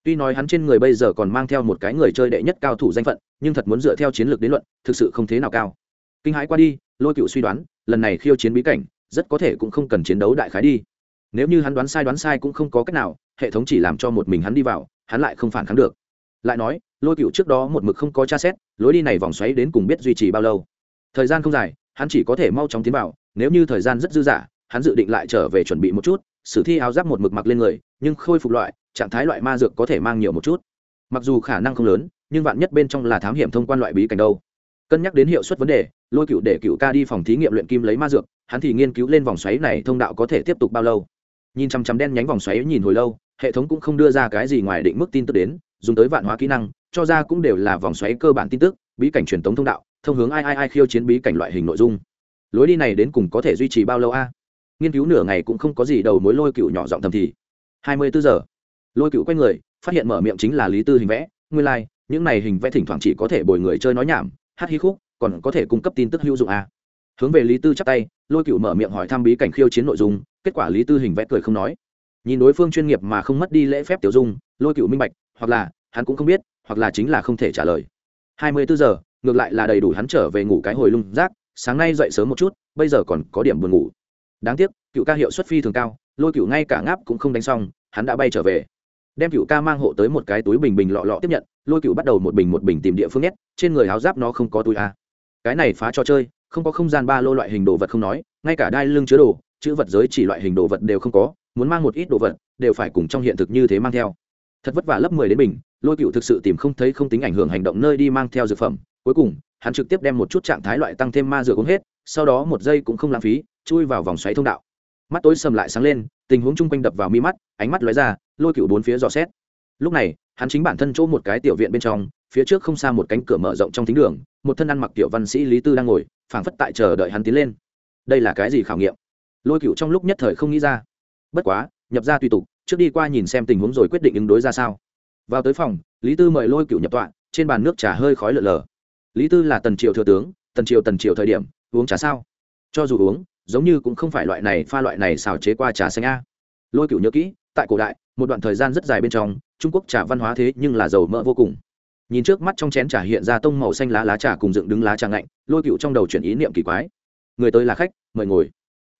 tuy nói hắn trên người bây giờ còn mang theo một cái người chơi đệ nhất cao thủ danh phận, nhưng thật muốn dựa theo chiến lược đến luận, thực sự không thế nào cao. Kinh hãi qua đi, lôi cựu suy đoán, lần này khiêu chiến bí cảnh, rất có thể cũng không cần chiến đấu đại khái đi. Nếu như hắn đoán sai đoán sai cũng không có cách nào, hệ thống chỉ làm cho một mình hắn đi vào, hắn lại không phản kháng được. Lại nói, lôi cựu trước đó một mực không có tra xét, lối đi này vòng xoáy đến cùng biết duy trì bao lâu. Thời gian không dài, hắn chỉ có thể mau chóng tiến vào, nếu như thời gian rất dư dả hắn dự định lại trở về chuẩn bị một chút, sử thi áo giáp một mực mặc lên người, nhưng khôi phục loại, trạng thái loại ma dược có thể mang nhiều một chút. Mặc dù khả năng không lớn, nhưng vạn nhất bên trong là thám hiểm thông quan loại bí cảnh đâu. Cân nhắc đến hiệu suất vấn đề, lôi cựu để cựu ca đi phòng thí nghiệm luyện kim lấy ma dược, hắn thì nghiên cứu lên vòng xoáy này thông đạo có thể tiếp tục bao lâu. Nhìn chăm chăm đen nhánh vòng xoáy nhìn hồi lâu, hệ thống cũng không đưa ra cái gì ngoài định mức tin tức đến, dùng tới vạn hóa kỹ năng, cho ra cũng đều là vòng xoáy cơ bản tin tức, bí cảnh truyền tống thông đạo, thông hướng ai ai ai khiêu chiến bí cảnh loại hình nội dung. Lối đi này đến cùng có thể duy trì bao lâu a? Nghiên cứu nửa ngày cũng không có gì đầu mối lôi cựu nhỏ giọng thầm thì. Hai mươi bốn giờ. Lôi cựu quay người phát hiện mở miệng chính là lý tư hình vẽ. Nguyên lai、like, những này hình vẽ thỉnh thoảng chỉ có thể bồi người chơi nói nhảm hát hí khúc còn có thể cung cấp tin tức hữu dụng à? hướng về lý tư chắc tay lôi cựu mở miệng hỏi thăm bí cảnh khiêu chiến nội dung kết quả lý tư hình vẽ cười không nói. Nhìn đối phương chuyên nghiệp mà không mất đi lễ phép tiểu dung lôi cựu minh bạch hoặc là hắn cũng không biết hoặc là chính là không thể trả lời. Hai mươi bốn giờ ngược lại là đầy đủ hắn trở về ngủ cái hồi lung rác sáng nay dậy sớm một chút bây giờ còn có điểm buồn ngủ đáng tiếc, cựu ca hiệu suất phi thường cao, lôi cựu ngay cả ngáp cũng không đánh xong, hắn đã bay trở về. Đem cựu ca mang hộ tới một cái túi bình bình lọ lọ tiếp nhận, lôi cựu bắt đầu một bình một bình tìm địa phương nhét, trên người áo giáp nó không có túi a cái này phá trò chơi, không có không gian ba lô loại hình đồ vật không nói, ngay cả đai lưng chứa đồ, chữ vật giới chỉ loại hình đồ vật đều không có, muốn mang một ít đồ vật, đều phải cùng trong hiện thực như thế mang theo. Thật vất vả lấp mười đến bình, lôi cựu thực sự tìm không thấy không tính ảnh hưởng hành động nơi đi mang theo dược phẩm. Cuối cùng, hắn trực tiếp đem một chút trạng thái loại tăng thêm ma dược uống hết, sau đó một giây cũng không lãng phí chui vào vòng xoáy thông đạo. Mắt tối sầm lại sáng lên, tình huống chung quanh đập vào mi mắt, ánh mắt lóe ra, lôi cựu bốn phía dò xét. Lúc này, hắn chính bản thân chỗ một cái tiểu viện bên trong, phía trước không xa một cánh cửa mở rộng trong thính đường, một thân ăn mặc tiểu văn sĩ lý tư đang ngồi, phảng phất tại chờ đợi hắn tiến lên. Đây là cái gì khảo nghiệm? Lôi cựu trong lúc nhất thời không nghĩ ra. Bất quá, nhập ra tùy tục, trước đi qua nhìn xem tình huống rồi quyết định ứng đối ra sao. Vào tới phòng, lý tư mời lôi cựu nhập tọa, trên bàn nước trà hơi khói lở lờ lý tư là tần triều thừa tướng, tần triều tần triều thời điểm, uống trà sao? Cho dù uống giống như cũng không phải loại này pha loại này xào chế qua trà xanh a. Lôi cựu nhớ kỹ, tại cổ đại, một đoạn thời gian rất dài bên trong, trung quốc trà văn hóa thế nhưng là dầu mỡ vô cùng. Nhìn trước mắt trong chén trà hiện ra tông màu xanh lá lá trà cùng dựng đứng lá trà ngạnh, lôi cựu trong đầu chuyển ý niệm kỳ quái. Người tới là khách, mời ngồi.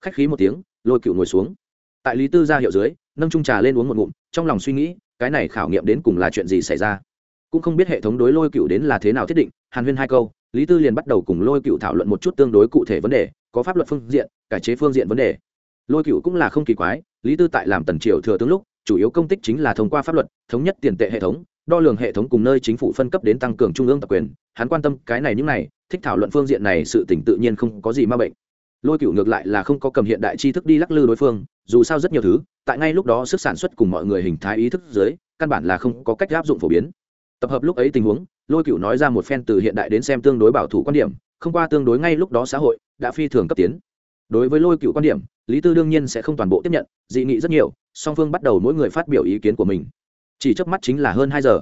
Khách khí một tiếng, lôi cựu ngồi xuống. Tại lý tư ra hiệu dưới, nâng trung trà lên uống một ngụm, trong lòng suy nghĩ, cái này khảo nghiệm đến cùng là chuyện gì xảy ra? Cũng không biết hệ thống đối lôi cựu đến là thế nào thiết định, hàn huyên hai câu, lý tư liền bắt đầu cùng lôi cựu thảo luận một chút tương đối cụ thể vấn đề có pháp luật phương diện, cải chế phương diện vấn đề. Lôi cựu cũng là không kỳ quái, lý tư tại làm tần triều thừa tướng lúc, chủ yếu công tích chính là thông qua pháp luật, thống nhất tiền tệ hệ thống, đo lường hệ thống cùng nơi chính phủ phân cấp đến tăng cường trung ương tập quyền. Hắn quan tâm cái này những này, thích thảo luận phương diện này sự tỉnh tự nhiên không có gì ma bệnh. Lôi cựu ngược lại là không có cầm hiện đại tri thức đi lắc lư đối phương, dù sao rất nhiều thứ, tại ngay lúc đó sức sản xuất cùng mọi người hình thái ý thức dưới, căn bản là không có cách áp dụng phổ biến. Tập hợp lúc ấy tình huống, lôi cựu nói ra một phen từ hiện đại đến xem tương đối bảo thủ quan điểm không qua tương đối ngay lúc đó xã hội, đã phi thường cấp tiến. Đối với lôi cựu quan điểm, lý tư đương nhiên sẽ không toàn bộ tiếp nhận, dị nghị rất nhiều, song phương bắt đầu mỗi người phát biểu ý kiến của mình. Chỉ chớp mắt chính là hơn hai giờ.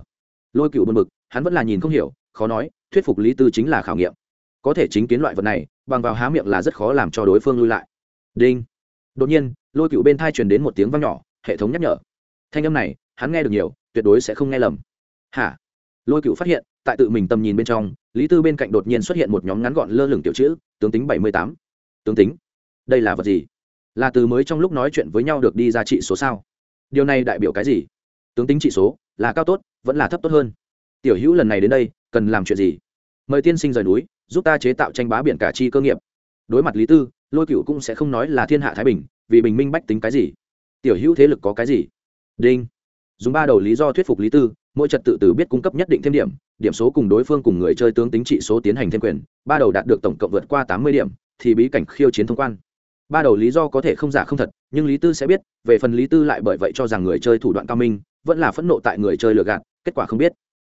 Lôi cựu bật mực hắn vẫn là nhìn không hiểu, khó nói, thuyết phục lý tư chính là khảo nghiệm. Có thể chính kiến loại vật này, bằng vào há miệng là rất khó làm cho đối phương lui lại. Đinh. Đột nhiên, lôi cựu bên thai truyền đến một tiếng văng nhỏ, hệ thống nhắc nhở. Thanh âm này, hắn nghe được nhiều, tuyệt đối sẽ không nghe lầm. Hả? Lôi cựu phát hiện tại tự mình tầm nhìn bên trong, lý tư bên cạnh đột nhiên xuất hiện một nhóm ngắn gọn lơ lửng tiểu chữ, tướng tính bảy mươi tám. Tướng tính? Đây là vật gì? Là từ mới trong lúc nói chuyện với nhau được đi ra trị số sao? Điều này đại biểu cái gì? Tướng tính trị số, là cao tốt, vẫn là thấp tốt hơn? Tiểu hữu lần này đến đây, cần làm chuyện gì? Mời tiên sinh rời núi, giúp ta chế tạo tranh bá biển cả chi cơ nghiệp. Đối mặt lý tư, lôi cựu cũng sẽ không nói là thiên hạ thái bình, vì bình minh bách tính cái gì. Tiểu hữu thế lực có cái gì? Đinh. Dùng ba đầu lý do thuyết phục lý tư mỗi trật tự từ biết cung cấp nhất định thêm điểm điểm số cùng đối phương cùng người chơi tướng tính trị số tiến hành thêm quyền, ba đầu đạt được tổng cộng vượt qua tám mươi điểm, thì bí cảnh khiêu chiến thông quan. Ba đầu lý do có thể không giả không thật, nhưng lý tư sẽ biết, về phần lý tư lại bởi vậy cho rằng người chơi thủ đoạn cao minh, vẫn là phẫn nộ tại người chơi lừa gạt, kết quả không biết.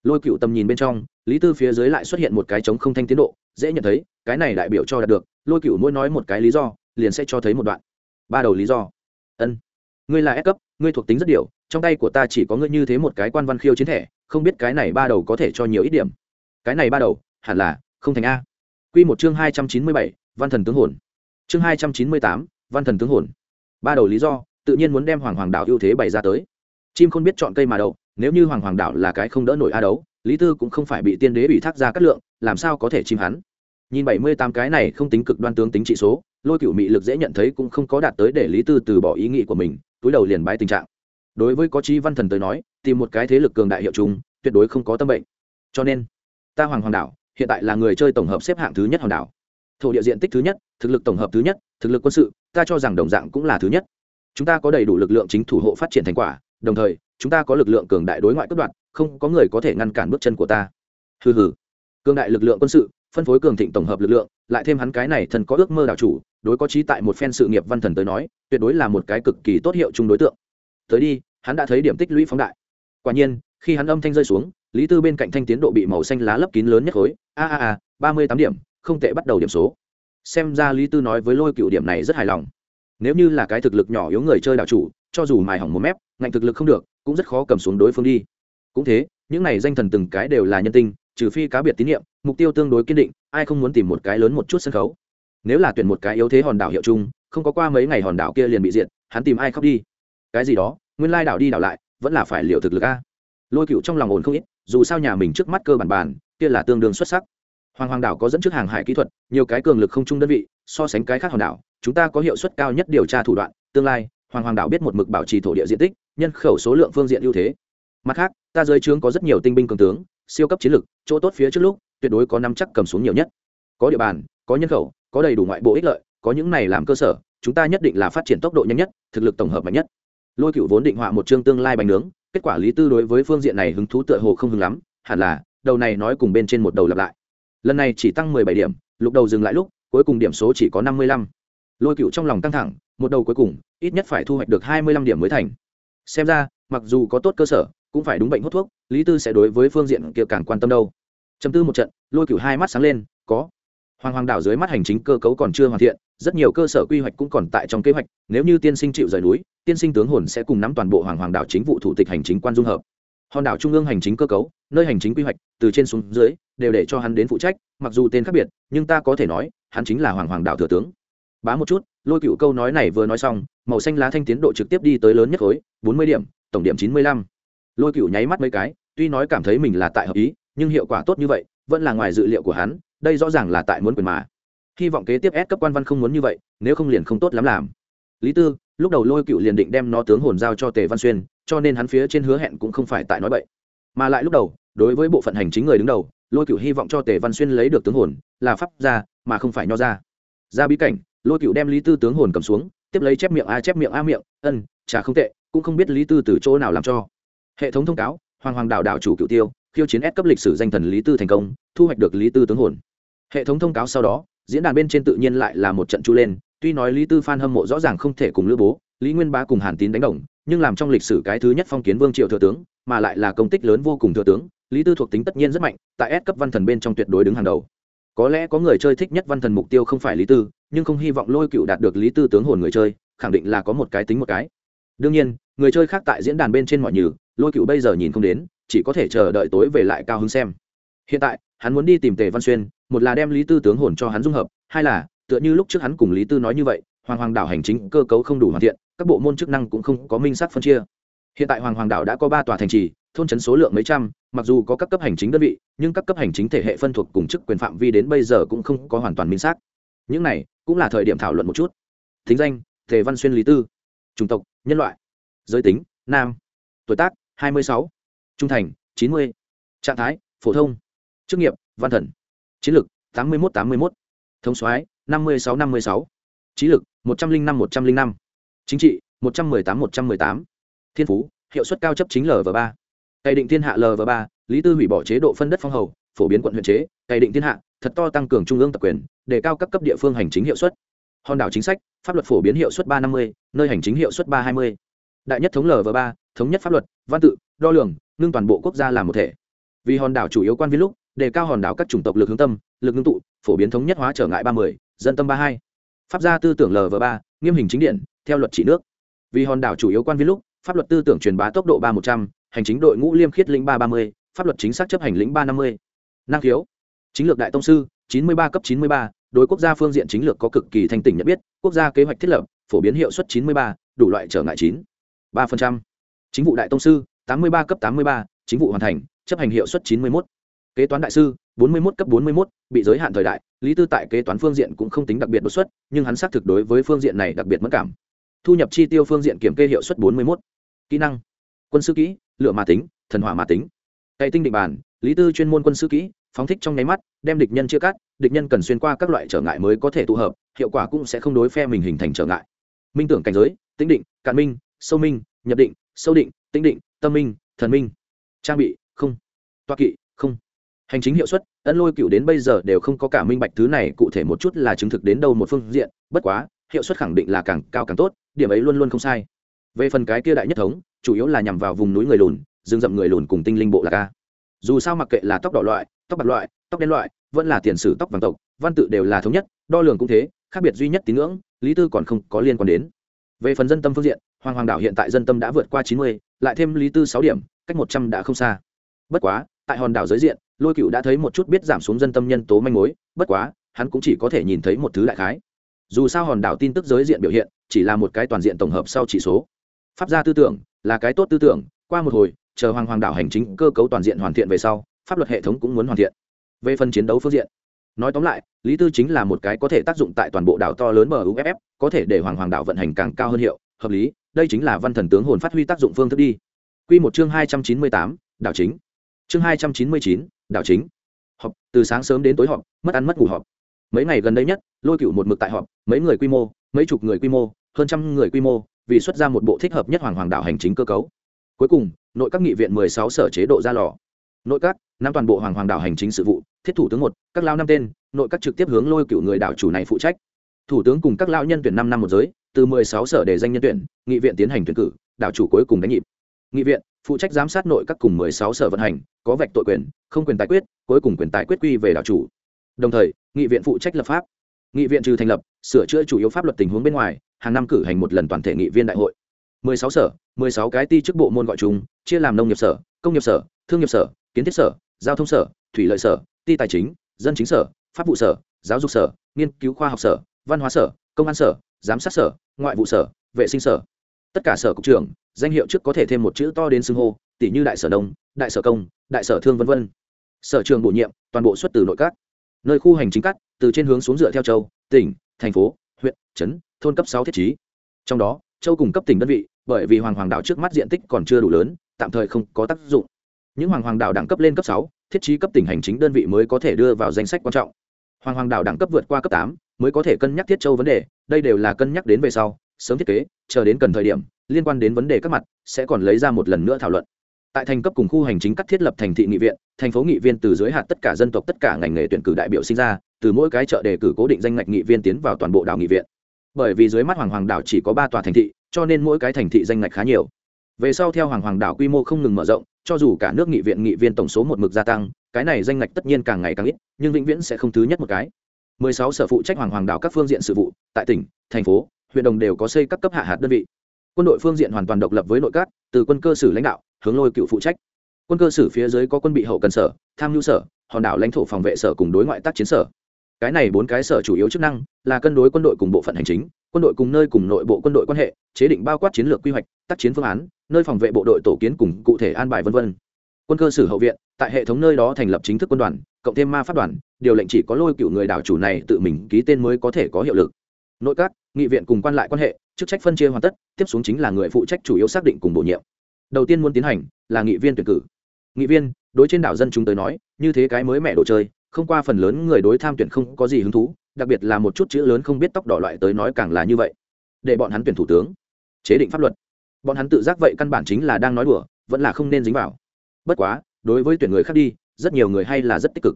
Lôi cựu tầm nhìn bên trong, lý tư phía dưới lại xuất hiện một cái trống không thanh tiến độ, dễ nhận thấy, cái này đại biểu cho đạt được, lôi cựu mỗi nói một cái lý do, liền sẽ cho thấy một đoạn. Ba đầu lý do. Ân. Ngươi là S cấp, ngươi thuộc tính rất điều trong tay của ta chỉ có ngươi như thế một cái quan văn khiêu chiến thẻ, không biết cái này ba đầu có thể cho nhiều ít điểm. Cái này ba đầu, hẳn là không thành a. Q một chương hai trăm chín mươi bảy, văn thần tướng hồn. Chương hai trăm chín mươi tám, văn thần tướng hồn. Ba đầu lý do, tự nhiên muốn đem hoàng hoàng đạo ưu thế bày ra tới. Chim không biết chọn cây mà đậu, nếu như hoàng hoàng đảo là cái không đỡ nổi a đấu, lý tư cũng không phải bị tiên đế ủy thác ra cát lượng, làm sao có thể chim hắn? Nhìn bảy mươi tám cái này không tính cực đoan tướng tính trị số, lôi cựu mị lực dễ nhận thấy cũng không có đạt tới để lý tư từ bỏ ý nghĩ của mình, túi đầu liền bái tình trạng đối với có trí văn thần tới nói, tìm một cái thế lực cường đại hiệu chúng tuyệt đối không có tâm bệnh. Cho nên, ta hoàng hoàng đảo, hiện tại là người chơi tổng hợp xếp hạng thứ nhất hòn đảo. Thổ địa diện tích thứ nhất, thực lực tổng hợp thứ nhất, thực lực quân sự, ta cho rằng đồng dạng cũng là thứ nhất. Chúng ta có đầy đủ lực lượng chính thủ hộ phát triển thành quả, đồng thời, chúng ta có lực lượng cường đại đối ngoại cất đoạn, không có người có thể ngăn cản bước chân của ta. Hừ hừ. Cường đại lực lượng quân sự, phân phối cường thịnh tổng hợp lực lượng, lại thêm hắn cái này thần có ước mơ đảo chủ, đối có trí tại một phen sự nghiệp văn thần tới nói, tuyệt đối là một cái cực kỳ tốt hiệu chung đối tượng tới đi, hắn đã thấy điểm tích lũy phóng đại. Quả nhiên, khi hắn âm thanh rơi xuống, lý tư bên cạnh thanh tiến độ bị màu xanh lá lấp kín lớn nhất khối. A a a, ba mươi tám điểm, không tệ bắt đầu điểm số. Xem ra lý tư nói với lôi cựu điểm này rất hài lòng. Nếu như là cái thực lực nhỏ yếu người chơi đảo chủ, cho dù mài hỏng một mép, ngạnh thực lực không được, cũng rất khó cầm xuống đối phương đi. Cũng thế, những này danh thần từng cái đều là nhân tinh, trừ phi cá biệt tín nhiệm, mục tiêu tương đối kiên định, ai không muốn tìm một cái lớn một chút sân khấu. Nếu là tuyển một cái yếu thế hòn đảo hiệu chung, không có qua mấy ngày hòn đảo kia liền bị diệt, hắn tìm ai khóc đi? Cái gì đó, nguyên lai đảo đi đảo lại, vẫn là phải liệu thực lực a. Lôi cựu trong lòng ổn không ít, dù sao nhà mình trước mắt cơ bản bàn, kia là tương đương xuất sắc. Hoàng hoàng đảo có dẫn trước hàng hải kỹ thuật, nhiều cái cường lực không chung đơn vị, so sánh cái khác hòn đảo, chúng ta có hiệu suất cao nhất điều tra thủ đoạn, tương lai, hoàng hoàng đảo biết một mực bảo trì thổ địa diện tích, nhân khẩu số lượng phương diện ưu thế. Mặt khác, ta dưới trướng có rất nhiều tinh binh cường tướng, siêu cấp chiến lược chỗ tốt phía trước lúc, tuyệt đối có năm chắc cầm xuống nhiều nhất. Có địa bàn, có nhân khẩu, có đầy đủ ngoại bộ ích lợi, có những này làm cơ sở, chúng ta nhất định là phát triển tốc độ nhanh nhất, thực lực tổng hợp mạnh nhất lôi cựu vốn định họa một chương tương lai bánh nướng, kết quả lý tư đối với phương diện này hứng thú tựa hồ không hứng lắm, hẳn là, đầu này nói cùng bên trên một đầu lặp lại. Lần này chỉ tăng mười bảy điểm lúc đầu dừng lại lúc, cuối cùng điểm số chỉ có năm mươi lăm. Lôi cựu trong lòng căng thẳng, một đầu cuối cùng, ít nhất phải thu hoạch được hai mươi lăm điểm mới thành. Xem ra, mặc dù có tốt cơ sở, cũng phải đúng bệnh hút thuốc, lý tư sẽ đối với phương diện kia càng quan tâm đâu. Chấm tư một trận, lôi cựu hai mắt sáng lên, có. Hoàng hoàng đảo dưới mắt hành chính cơ cấu còn chưa hoàn thiện, rất nhiều cơ sở quy hoạch cũng còn tại trong kế hoạch, nếu như tiên sinh chịu rời núi tiên sinh tướng hồn sẽ cùng nắm toàn bộ hoàng hoàng đảo chính vụ thủ tịch hành chính quan dung hợp. Hòn đảo trung ương hành chính cơ cấu, nơi hành chính quy hoạch, từ trên xuống dưới, đều để cho hắn đến phụ trách, mặc dù tên khác biệt, nhưng ta có thể nói, hắn chính là hoàng hoàng đảo thừa tướng. Bá một chút, lôi cựu câu nói này vừa nói xong, màu xanh lá thanh tiến độ trực tiếp đi tới lớn nhất khối, bốn mươi điểm, tổng điểm chín mươi lăm. Lôi cựu nháy mắt mấy cái, tuy nói cảm thấy mình là tại hợp ý, nhưng hiệu quả tốt như vậy, vẫn là ngoài dự liệu của hắn, đây rõ ràng là tại muốn quyền mà. Hy vọng kế tiếp ép cấp quan văn không muốn như vậy, nếu không liền không tốt lắm làm. Lý tư lúc đầu lôi cựu liền định đem nó tướng hồn giao cho tề văn xuyên, cho nên hắn phía trên hứa hẹn cũng không phải tại nói bậy. Mà lại lúc đầu, đối với bộ phận hành chính người đứng đầu, lôi cựu hy vọng cho tề văn xuyên lấy được tướng hồn là pháp ra mà không phải nho ra ra bí cảnh, lôi cựu đem lý tư tướng hồn cầm xuống, tiếp lấy chép miệng a, chép miệng a miệng, ân, chả không tệ, cũng không biết lý tư từ chỗ nào làm cho. Hệ thống thông cáo, hoàng hoàng đạo đạo chủ cựu tiêu, khiêu chiến ép cấp lịch sử danh thần lý tư thành công, thu hoạch được lý tư tướng hồn. Hệ thống thông cáo sau đó, diễn đàn bên trên tự nhiên lại là một trận chu lên tuy nói lý tư phan hâm mộ rõ ràng không thể cùng lữ bố, lý nguyên bá cùng hàn tín đánh đồng, nhưng làm trong lịch sử cái thứ nhất phong kiến vương triệu thừa tướng, mà lại là công tích lớn vô cùng thừa tướng, lý tư thuộc tính tất nhiên rất mạnh, tại S cấp văn thần bên trong tuyệt đối đứng hàng đầu. Có lẽ có người chơi thích nhất văn thần mục tiêu không phải lý tư, nhưng không hy vọng lôi cựu đạt được lý tư tướng hồn người chơi, khẳng định là có một cái tính một cái. Đương nhiên, người chơi khác tại diễn đàn bên trên mọi nhừ, lôi cựu bây giờ nhìn không đến, chỉ có thể chờ đợi tối về lại cao hứng xem. Hiện tại, hắn muốn đi tìm tề văn xuyên, một là đem lý tư tướng hồn cho hắn dung hợp, hai là tựa như lúc trước hắn cùng lý tư nói như vậy, hoàng hoàng đảo hành chính cơ cấu không đủ hoàn thiện, các bộ môn chức năng cũng không có minh sát phân chia. Hiện tại hoàng hoàng đảo đã có ba tòa thành trì, thôn trấn số lượng mấy trăm, mặc dù có các cấp hành chính đơn vị, nhưng các cấp hành chính thể hệ phân thuộc cùng chức quyền phạm vi đến bây giờ cũng không có hoàn toàn minh xác. Những này cũng là thời điểm thảo luận một chút. Thính danh, tề văn xuyên lý tư. Chủng tộc, nhân loại. Giới tính, nam. Tuổi tác, hai mươi sáu. Trung thành, chín mươi. Trạng thái, phổ thông. Chức nghiệp, văn thần. Chiến lược, tám mươi một tám mươi một thống soái năm mươi sáu năm mươi sáu. Trí lực, một trăm linh năm một trăm linh năm. Chính trị, một trăm m ư ơ i tám một trăm m ư ơ i tám. Thiên phú, hiệu suất cao chấp chính lv ba. Cày định thiên hạ lv ba, lý tư hủy bỏ chế độ phân đất phong hầu, phổ biến quận huyện chế, cày định thiên hạ, thật to tăng cường trung ương tập quyền, đề cao các cấp địa phương hành chính hiệu suất. Hòn đảo chính sách, pháp luật phổ biến hiệu suất ba năm mươi, nơi hành chính hiệu suất ba hai mươi. Đại nhất thống lv ba, thống nhất pháp luật, văn tự, đo lường, ngưng toàn bộ quốc gia làm một thể. Vì hòn đảo chủ yếu quan viên lúc, đề cao hòn đảo các chủng tộc lực hướng tâm, lực ngưng tụ, phổ biến thống nhất hóa trở ngại ba mươi dân tâm ba hai. Pháp gia tư tưởng lv ba, nghiêm hình chính điện, theo luật trị nước. Vì hòn đảo chủ yếu quan viên lúc, pháp luật tư tưởng truyền bá tốc độ ba một trăm, hành chính đội ngũ liêm khiết lĩnh ba ba mươi, pháp luật chính xác chấp hành lĩnh ba năm mươi. Năng khiếu. Chính lược đại tông sư, chín mươi ba cấp chín mươi ba, đối quốc gia phương diện chính lược có cực kỳ thanh tỉnh nhận biết, quốc gia kế hoạch thiết lập, phổ biến hiệu suất chín mươi ba, đủ loại trở ngại chín. Ba phần trăm. Chính vụ đại tông sư, tám mươi ba cấp tám mươi ba, chính vụ hoàn thành, chấp hành hiệu suất chín mươi một kế toán đại sư bốn mươi một cấp bốn mươi một bị giới hạn thời đại, lý tư tại kế toán phương diện cũng không tính đặc biệt đột xuất, nhưng hắn xác thực đối với phương diện này đặc biệt mẫn cảm. Thu nhập chi tiêu phương diện kiểm kê hiệu suất bốn mươi một kỹ năng, quân sư kỹ, lựa mà tính, thần hỏa mà tính. Tay tinh định bản, lý tư chuyên môn quân sư kỹ, phóng thích trong nháy mắt, đem địch nhân chia cắt, địch nhân cần xuyên qua các loại trở ngại mới có thể tụ hợp, hiệu quả cũng sẽ không đối phe mình hình thành trở ngại. Minh tưởng cảnh giới, tĩnh định, cạn minh, sâu minh, nhập định, sâu định, tĩnh định, tâm minh, thần minh. Trang bị, không. Toa kỵ, không hành chính hiệu suất, ân lôi cựu đến bây giờ đều không có cả minh bạch thứ này, cụ thể một chút là chứng thực đến đâu một phương diện, bất quá, hiệu suất khẳng định là càng cao càng tốt, điểm ấy luôn luôn không sai. Về phần cái kia đại nhất thống, chủ yếu là nhằm vào vùng núi người lùn, rừng rậm người lùn cùng tinh linh bộ là ca dù sao mặc kệ là tóc đỏ loại, tóc bạc loại, tóc đen loại, vẫn là tiền sử tóc vàng tộc, văn tự đều là thống nhất, đo lường cũng thế, khác biệt duy nhất tín ngưỡng, lý tư còn không có liên quan đến. Về phần dân tâm phương diện, hoàng hoàng đảo hiện tại dân tâm đã vượt qua chín mươi, lại thêm lý tư sáu điểm, cách một trăm đã không xa. Bất quá tại hòn đảo giới diện, lôi cựu đã thấy một chút biết giảm xuống dân tâm nhân tố manh mối, bất quá, hắn cũng chỉ có thể nhìn thấy một thứ đại khái. Dù sao hòn đảo tin tức giới diện biểu hiện, chỉ là một cái toàn diện tổng hợp sau chỉ số. Pháp gia tư tưởng, là cái tốt tư tưởng, qua một hồi, chờ hoàng hoàng đảo hành chính cơ cấu toàn diện hoàn thiện về sau, pháp luật hệ thống cũng muốn hoàn thiện. Về phần chiến đấu phương diện, nói tóm lại, lý tư chính là một cái có thể tác dụng tại toàn bộ đảo to lớn muff có thể để hoàng hoàng đảo vận hành càng cao hơn hiệu, hợp lý, đây chính là văn thần tướng hồn phát huy tác dụng phương thức đi. Quy một chương hai trăm chín mươi tám, đảo chính chương hai trăm chín mươi chín, đảo chính. Họp, từ sáng sớm đến tối họp, mất ăn mất ngủ họp. Mấy ngày gần đây nhất, lôi cựu một mực tại họp, mấy người quy mô, mấy chục người quy mô, hơn trăm người quy mô, vì xuất ra một bộ thích hợp nhất hoàng hoàng đảo hành chính cơ cấu. Cuối cùng, nội các nghị viện mười sáu sở chế độ ra lò. Nội các, nắm toàn bộ hoàng hoàng đảo hành chính sự vụ, thiết thủ tướng một, các lao năm tên, nội các trực tiếp hướng lôi cựu người đảo chủ này phụ trách. Thủ tướng cùng các lao nhân tuyển năm năm một giới, từ mười sáu sở để danh nhân tuyển, nghị viện tiến hành tuyển cử, đảo chủ cuối cùng đánh nhịp. Nghị viện phụ trách giám sát nội các cùng mười sáu sở vận hành có vạch tội quyền không quyền tài quyết cuối cùng quyền tài quyết quy về đạo chủ. Đồng thời nghị viện phụ trách lập pháp. Nghị viện trừ thành lập sửa chữa chủ yếu pháp luật tình huống bên ngoài hàng năm cử hành một lần toàn thể nghị viên đại hội. 16 sở 16 cái ti chức bộ môn gọi chung, chia làm nông nghiệp sở công nghiệp sở thương nghiệp sở kiến thiết sở giao thông sở thủy lợi sở ti tài chính dân chính sở pháp vụ sở giáo dục sở nghiên cứu khoa học sở văn hóa sở công an sở giám sát sở ngoại vụ sở vệ sinh sở tất cả sở cục trưởng, danh hiệu trước có thể thêm một chữ to đến xưng hô tỷ như đại sở đông đại sở công, đại sở thương v v sở trường bổ nhiệm, toàn bộ xuất từ nội các. Nơi khu hành chính cắt, từ trên hướng xuống dựa theo châu, tỉnh, thành phố, huyện, trấn, thôn cấp sáu thiết chí trong đó, châu cùng cấp tỉnh đơn vị, bởi vì hoàng hoàng đảo trước mắt diện tích còn chưa đủ lớn, tạm thời không có tác dụng. Những hoàng hoàng đảo đẳng cấp lên cấp sáu, thiết chí cấp tỉnh hành chính đơn vị mới có thể đưa vào danh sách quan trọng. Hoàng hoàng đảo đẳng cấp vượt qua cấp tám, mới có thể cân nhắc thiết châu vấn đề, đây đều là cân nhắc đến về sau sớm thiết kế, chờ đến cần thời điểm, liên quan đến vấn đề các mặt, sẽ còn lấy ra một lần nữa thảo luận. Tại thành cấp cùng khu hành chính cắt thiết lập thành thị nghị viện, thành phố nghị viên từ dưới hạt tất cả dân tộc, tất cả ngành nghề tuyển cử đại biểu sinh ra, từ mỗi cái chợ đề cử cố định danh ngạch nghị viên tiến vào toàn bộ đảo nghị viện. Bởi vì dưới mắt hoàng hoàng đảo chỉ có ba tòa thành thị, cho nên mỗi cái thành thị danh ngạch khá nhiều. Về sau theo hoàng hoàng đảo quy mô không ngừng mở rộng, cho dù cả nước nghị viện, nghị viên tổng số một mực gia tăng, cái này danh ngạch tất nhiên càng ngày càng ít, nhưng vĩnh viễn sẽ không thứ nhất một cái. 16 sở phụ trách hoàng hoàng đảo các phương diện sự vụ, tại tỉnh, thành phố huyện đồng đều có xây các cấp hạ hạt đơn vị. Quân đội phương diện hoàn toàn độc lập với nội các, từ quân cơ sử lãnh đạo, hướng lôi cựu phụ trách. Quân cơ sử phía dưới có quân bị hậu cần sở, tham nhu sở, hòn đảo lãnh thổ phòng vệ sở cùng đối ngoại tác chiến sở. Cái này bốn cái sở chủ yếu chức năng là cân đối quân đội cùng bộ phận hành chính, quân đội cùng nơi cùng nội bộ quân đội quan hệ, chế định bao quát chiến lược quy hoạch, tác chiến phương án, nơi phòng vệ bộ đội tổ kiến cùng cụ thể an bài v v quân cơ sử hậu viện, tại hệ thống nơi đó thành lập chính thức quân đoàn, cộng thêm ma phát đoàn, điều lệnh chỉ có lôi cựu người đảo chủ này tự mình ký tên mới có thể có hiệu lực. Nội các nghị viện cùng quan lại quan hệ, chức trách phân chia hoàn tất, tiếp xuống chính là người phụ trách chủ yếu xác định cùng bổ nhiệm. Đầu tiên muốn tiến hành là nghị viên tuyển cử. Nghị viên, đối trên đảo dân chúng tới nói, như thế cái mới mẹ đồ chơi, không qua phần lớn người đối tham tuyển không có gì hứng thú, đặc biệt là một chút chữ lớn không biết tóc đỏ loại tới nói càng là như vậy. Để bọn hắn tuyển thủ tướng, chế định pháp luật. Bọn hắn tự giác vậy căn bản chính là đang nói đùa, vẫn là không nên dính vào. Bất quá, đối với tuyển người khác đi, rất nhiều người hay là rất tích cực.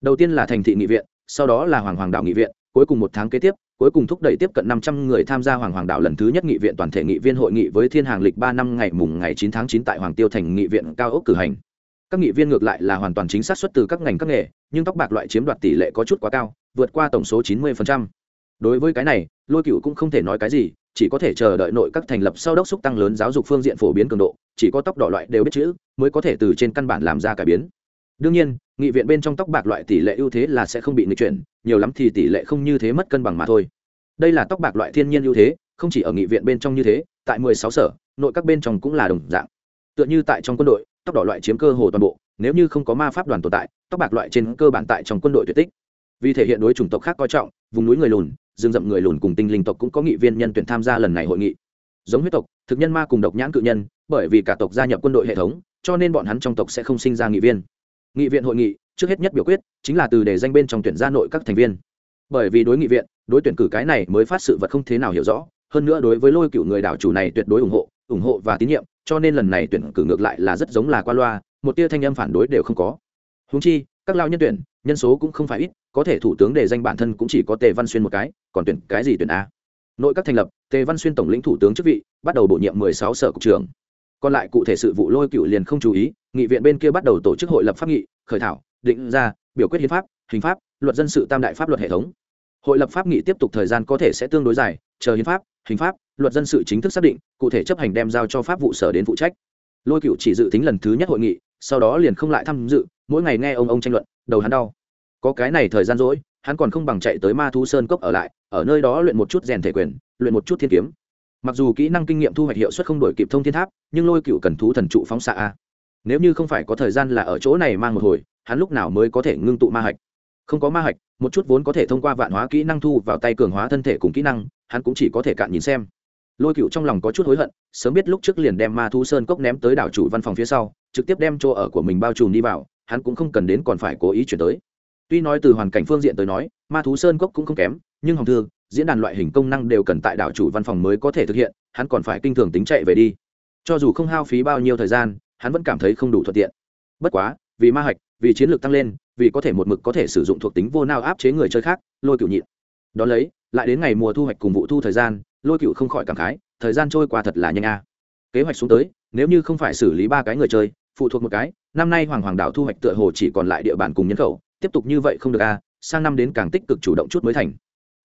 Đầu tiên là thành thị nghị viện, sau đó là hoàng hoàng đạo nghị viện cuối cùng một tháng kế tiếp cuối cùng thúc đẩy tiếp cận năm trăm người tham gia Hoàng Hoàng đạo lần thứ nhất nghị viện toàn thể nghị viên hội nghị với Thiên Hàng lịch ba năm ngày mùng ngày chín tháng chín tại Hoàng Tiêu thành nghị viện cao ốc cử hành. Các nghị viên ngược lại là hoàn toàn chính xác xuất từ các ngành các nghề, nhưng tóc bạc loại chiếm đoạt tỷ lệ có chút quá cao, vượt qua tổng số chín 90%. Đối với cái này, Lôi Cựu cũng không thể nói cái gì, chỉ có thể chờ đợi nội các thành lập sau đốc xúc tăng lớn giáo dục phương diện phổ biến cường độ, chỉ có tóc đỏ loại đều biết chữ, mới có thể từ trên căn bản làm ra cải biến. Đương nhiên, nghị viện bên trong tóc bạc loại tỷ lệ ưu thế là sẽ không bị nghịch chuyển, nhiều lắm thì tỷ lệ không như thế mất cân bằng mà thôi. Đây là tóc bạc loại thiên nhiên ưu thế không chỉ ở nghị viện bên trong như thế tại mười sáu sở nội các bên trong cũng là đồng dạng. Tựa như tại trong quân đội tóc đỏ loại chiếm cơ hồ toàn bộ nếu như không có ma pháp đoàn tồn tại tóc bạc loại trên cơ bản tại trong quân đội tuyệt tích. Vì thể hiện đối chủng tộc khác coi trọng vùng núi người lùn rừng rậm người lùn cùng tinh linh tộc cũng có nghị viên nhân tuyển tham gia lần này hội nghị. Giống huyết tộc thực nhân ma cùng độc nhãn cự nhân bởi vì cả tộc gia nhập quân đội hệ thống cho nên bọn hắn trong tộc sẽ không sinh ra nghị viên nghị viện hội nghị, trước hết nhất biểu quyết, chính là từ để danh bên trong tuyển gia nội các thành viên. Bởi vì đối nghị viện, đối tuyển cử cái này mới phát sự vật không thế nào hiểu rõ, hơn nữa đối với lôi cựu người đảo chủ này tuyệt đối ủng hộ ủng hộ và tín nhiệm, cho nên lần này tuyển cử ngược lại là rất giống là qua loa, một tia thanh âm phản đối đều không có. Húng chi, các lao nhân tuyển, nhân số cũng không phải ít, có thể thủ tướng để danh bản thân cũng chỉ có tề văn xuyên một cái, còn tuyển cái gì tuyển a? Nội các thành lập, tề văn xuyên tổng lĩnh thủ tướng chức vị, bắt đầu bổ nhiệm mười sáu sở cục trưởng. Còn lại cụ thể sự vụ lôi cựu liền không chú ý nghị viện bên kia bắt đầu tổ chức hội lập pháp nghị, khởi thảo, định ra, biểu quyết hiến pháp, hình pháp, luật dân sự tam đại pháp luật hệ thống. Hội lập pháp nghị tiếp tục thời gian có thể sẽ tương đối dài, chờ hiến pháp, hình pháp, luật dân sự chính thức xác định, cụ thể chấp hành đem giao cho pháp vụ sở đến phụ trách. Lôi cựu chỉ dự tính lần thứ nhất hội nghị, sau đó liền không lại tham dự, mỗi ngày nghe ông ông tranh luận, đầu hắn đau. Có cái này thời gian rỗi, hắn còn không bằng chạy tới ma thu sơn cốc ở lại, ở nơi đó luyện một chút rèn thể quyền, luyện một chút thiên kiếm. Mặc dù kỹ năng kinh nghiệm thu hoạch hiệu suất không đổi kịp thông thiên tháp, nhưng lôi cựu cần thú thần trụ phóng xạ a nếu như không phải có thời gian là ở chỗ này mang một hồi, hắn lúc nào mới có thể ngưng tụ ma hạch? Không có ma hạch, một chút vốn có thể thông qua vạn hóa kỹ năng thu vào tay cường hóa thân thể cùng kỹ năng, hắn cũng chỉ có thể cạn nhìn xem. Lôi cựu trong lòng có chút hối hận, sớm biết lúc trước liền đem ma thu sơn cốc ném tới đảo chủ văn phòng phía sau, trực tiếp đem chỗ ở của mình bao trùm đi vào, hắn cũng không cần đến còn phải cố ý chuyển tới. Tuy nói từ hoàn cảnh phương diện tới nói, ma thú sơn cốc cũng không kém, nhưng hồng thư, diễn đàn loại hình công năng đều cần tại đảo chủ văn phòng mới có thể thực hiện, hắn còn phải kinh thường tính chạy về đi. Cho dù không hao phí bao nhiêu thời gian hắn vẫn cảm thấy không đủ thuận tiện. Bất quá, vì ma hạch, vì chiến lược tăng lên, vì có thể một mực có thể sử dụng thuộc tính vô nao áp chế người chơi khác, lôi cựu nhịn. Đón lấy, lại đến ngày mùa thu hoạch cùng vụ thu thời gian, lôi cựu không khỏi cảm khái, thời gian trôi qua thật là nhanh a. Kế hoạch xuống tới, nếu như không phải xử lý ba cái người chơi, phụ thuộc một cái, năm nay hoàng hoàng đảo thu hoạch tựa hồ chỉ còn lại địa bàn cùng nhân khẩu, tiếp tục như vậy không được a, sang năm đến càng tích cực chủ động chút mới thành.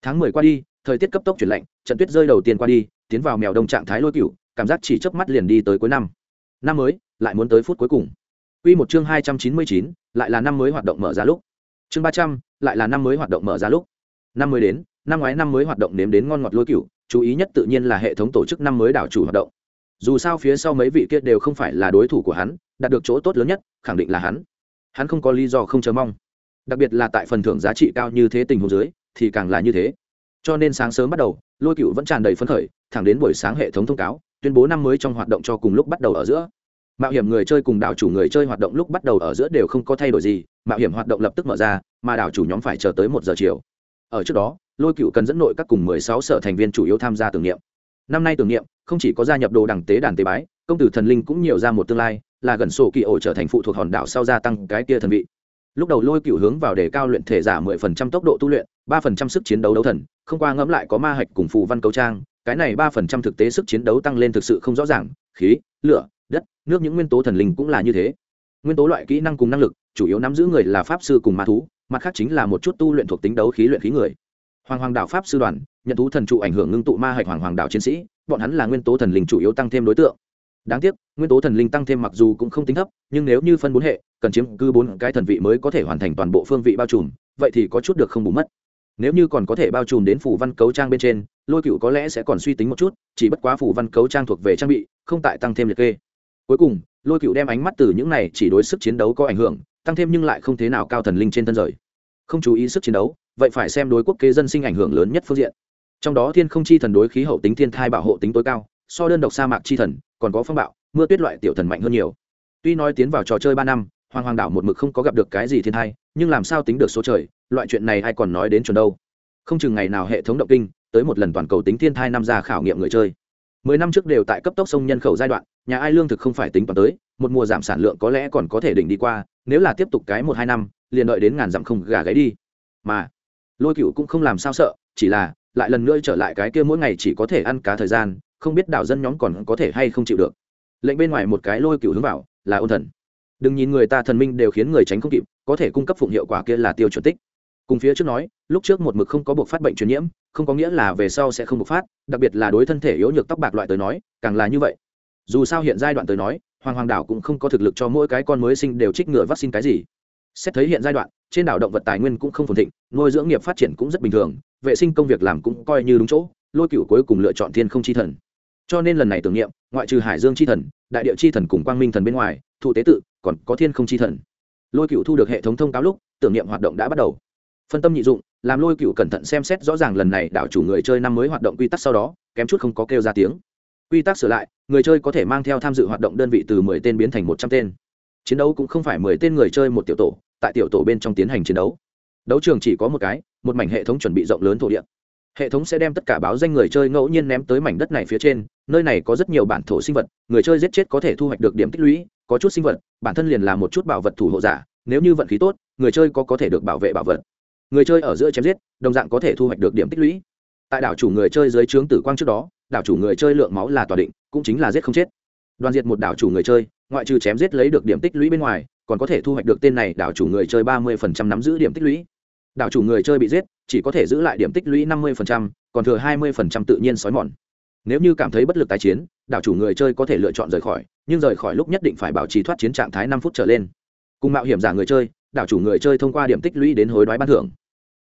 Tháng mười qua đi, thời tiết cấp tốc chuyển lạnh, trận tuyết rơi đầu tiên qua đi, tiến vào mèo đông trạng thái lôi cựu cảm giác chỉ chớp mắt liền đi tới cuối năm năm mới lại muốn tới phút cuối cùng Quy một chương hai trăm chín mươi chín, lại là năm mới hoạt động mở ra lúc. Chương ba trăm, lại là năm mới hoạt động mở ra lúc. Năm mới đến, năm ngoái năm mới hoạt động nếm đến ngon ngọt lôi cửu, chú ý nhất tự nhiên là hệ thống tổ chức năm mới đảo chủ hoạt động. Dù sao phía sau mấy vị kia đều không phải là đối thủ của hắn, đạt được chỗ tốt lớn nhất, khẳng định là hắn. Hắn không có lý do không chờ mong. Đặc biệt là tại phần thưởng giá trị cao như thế tình huống dưới, thì càng là như thế. Cho nên sáng sớm bắt đầu, lôi cửu vẫn tràn đầy phấn khởi, thẳng đến buổi sáng hệ thống thông cáo, tuyên bố năm mới trong hoạt động cho cùng lúc bắt đầu ở giữa. Mạo hiểm người chơi cùng đảo chủ người chơi hoạt động lúc bắt đầu ở giữa đều không có thay đổi gì, mạo hiểm hoạt động lập tức mở ra, mà đảo chủ nhóm phải chờ tới một giờ chiều. Ở trước đó, lôi cựu cần dẫn nội các cùng mười sáu sở thành viên chủ yếu tham gia tưởng niệm. Năm nay tưởng niệm, không chỉ có gia nhập đồ đẳng tế đàn tế bái, công tử thần linh cũng nhiều ra một tương lai, là gần sổ kỳ ổ trở thành phụ thuộc hòn đảo sau gia tăng cái kia thần vị. Lúc đầu lôi cựu hướng vào đề cao luyện thể giả mười phần trăm tốc độ tu luyện, ba phần trăm sức chiến đấu đấu thần, không qua ngẫm lại có ma hạch cùng phù văn cấu trang cái này ba phần trăm thực tế sức chiến đấu tăng lên thực sự không rõ ràng, khí, lửa, đất, nước, những nguyên tố thần linh cũng là như thế. Nguyên tố loại kỹ năng cùng năng lực, chủ yếu nắm giữ người là pháp sư cùng ma thú, mặt khác chính là một chút tu luyện thuộc tính đấu khí luyện khí người. Hoàng hoàng đạo pháp sư đoàn, nhận thú thần trụ ảnh hưởng ngưng tụ ma hạch hoàng hoàng đạo chiến sĩ, bọn hắn là nguyên tố thần linh chủ yếu tăng thêm đối tượng. Đáng tiếc, nguyên tố thần linh tăng thêm mặc dù cũng không tính thấp, nhưng nếu như phân bốn hệ, cần chiếm cứ bốn cái thần vị mới có thể hoàn thành toàn bộ phương vị bao trùm, vậy thì có chút được không bù mất. Nếu như còn có thể bao trùm đến phủ văn cấu trang bên trên lôi cựu có lẽ sẽ còn suy tính một chút, chỉ bất quá phủ văn cấu trang thuộc về trang bị, không tại tăng thêm liệt kê. Cuối cùng, lôi cựu đem ánh mắt từ những này chỉ đối sức chiến đấu có ảnh hưởng, tăng thêm nhưng lại không thế nào cao thần linh trên thân rời. Không chú ý sức chiến đấu, vậy phải xem đối quốc kế dân sinh ảnh hưởng lớn nhất phương diện. Trong đó thiên không chi thần đối khí hậu tính thiên thai bảo hộ tính tối cao, so đơn độc sa mạc chi thần, còn có phong bạo, mưa tuyết loại tiểu thần mạnh hơn nhiều. Tuy nói tiến vào trò chơi ba năm, hoàng hoàng đảo một mực không có gặp được cái gì thiên thai, nhưng làm sao tính được số trời, loại chuyện này ai còn nói đến chuẩn đâu. Không chừng ngày nào hệ thống động kinh tới một lần toàn cầu tính thiên thai năm ra khảo nghiệm người chơi. Mười năm trước đều tại cấp tốc sông nhân khẩu giai đoạn, nhà ai lương thực không phải tính toán tới, một mùa giảm sản lượng có lẽ còn có thể đỉnh đi qua, nếu là tiếp tục cái một hai năm, liền đợi đến ngàn dặm không gà gáy đi. Mà, lôi cựu cũng không làm sao sợ, chỉ là lại lần nữa trở lại cái kia mỗi ngày chỉ có thể ăn cá thời gian, không biết đảo dân nhóm còn có thể hay không chịu được. Lệnh bên ngoài một cái lôi cựu hướng vào, là ôn thần. Đừng nhìn người ta thần minh đều khiến người tránh không kịp, có thể cung cấp phụng hiệu quả kia là tiêu chuẩn tích cùng phía trước nói, lúc trước một mực không có buộc phát bệnh truyền nhiễm, không có nghĩa là về sau sẽ không bộc phát, đặc biệt là đối thân thể yếu nhược tóc bạc loại tới nói, càng là như vậy. Dù sao hiện giai đoạn tới nói, hoàng hoàng đảo cũng không có thực lực cho mỗi cái con mới sinh đều trích ngừa vaccine cái gì. Xét thấy hiện giai đoạn, trên đảo động vật tài nguyên cũng không phồn thịnh, nuôi dưỡng nghiệp phát triển cũng rất bình thường, vệ sinh công việc làm cũng coi như đúng chỗ, lôi cựu cuối cùng lựa chọn thiên không chi thần. Cho nên lần này tưởng niệm, ngoại trừ hải dương chi thần, đại địa chi thần cùng quang minh thần bên ngoài, thụ tế tự, còn có thiên không Chi thần. Lôi cựu thu được hệ thống thông cáo lúc, tưởng niệm hoạt động đã bắt đầu phân tâm nhị dụng, làm lôi cựu cẩn thận xem xét rõ ràng lần này đảo chủ người chơi năm mới hoạt động quy tắc sau đó, kém chút không có kêu ra tiếng. Quy tắc sửa lại, người chơi có thể mang theo tham dự hoạt động đơn vị từ mười tên biến thành một trăm tên. Chiến đấu cũng không phải mười tên người chơi một tiểu tổ, tại tiểu tổ bên trong tiến hành chiến đấu. Đấu trường chỉ có một cái, một mảnh hệ thống chuẩn bị rộng lớn thổ địa. Hệ thống sẽ đem tất cả báo danh người chơi ngẫu nhiên ném tới mảnh đất này phía trên, nơi này có rất nhiều bản thổ sinh vật, người chơi giết chết có thể thu hoạch được điểm tích lũy, có chút sinh vật, bản thân liền là một chút bảo vật thủ hộ giả, nếu như vận khí tốt, người chơi có có thể được bảo vệ bảo vật người chơi ở giữa chém giết, đồng dạng có thể thu hoạch được điểm tích lũy. Tại đảo chủ người chơi dưới trướng tử quang trước đó, đảo chủ người chơi lượng máu là tòa định, cũng chính là giết không chết. Đoàn diệt một đảo chủ người chơi, ngoại trừ chém giết lấy được điểm tích lũy bên ngoài, còn có thể thu hoạch được tên này đảo chủ người chơi ba mươi nắm giữ điểm tích lũy. Đảo chủ người chơi bị giết, chỉ có thể giữ lại điểm tích lũy năm mươi còn thừa hai mươi tự nhiên xói mòn. Nếu như cảm thấy bất lực tái chiến, đảo chủ người chơi có thể lựa chọn rời khỏi, nhưng rời khỏi lúc nhất định phải bảo trì thoát chiến trạng thái năm phút trở lên. Cùng mạo hiểm giả người chơi đảo chủ người chơi thông qua điểm tích lũy đến hối đoái ban thưởng.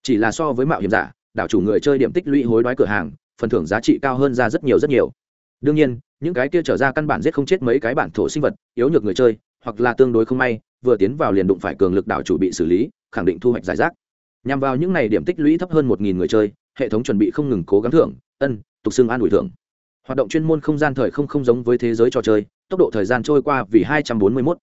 Chỉ là so với mạo hiểm giả, đảo chủ người chơi điểm tích lũy hối đoái cửa hàng, phần thưởng giá trị cao hơn ra rất nhiều rất nhiều. Đương nhiên, những cái kia trở ra căn bản giết không chết mấy cái bản thổ sinh vật, yếu nhược người chơi, hoặc là tương đối không may, vừa tiến vào liền đụng phải cường lực đảo chủ bị xử lý, khẳng định thu hoạch giải rác. Nhằm vào những này điểm tích lũy thấp hơn một nghìn người chơi, hệ thống chuẩn bị không ngừng cố gắng thưởng, ân, tục xưng an ủi thưởng. Hoạt động chuyên môn không gian thời không không giống với thế giới trò chơi, tốc độ thời gian trôi qua vì hai trăm bốn mươi mốt.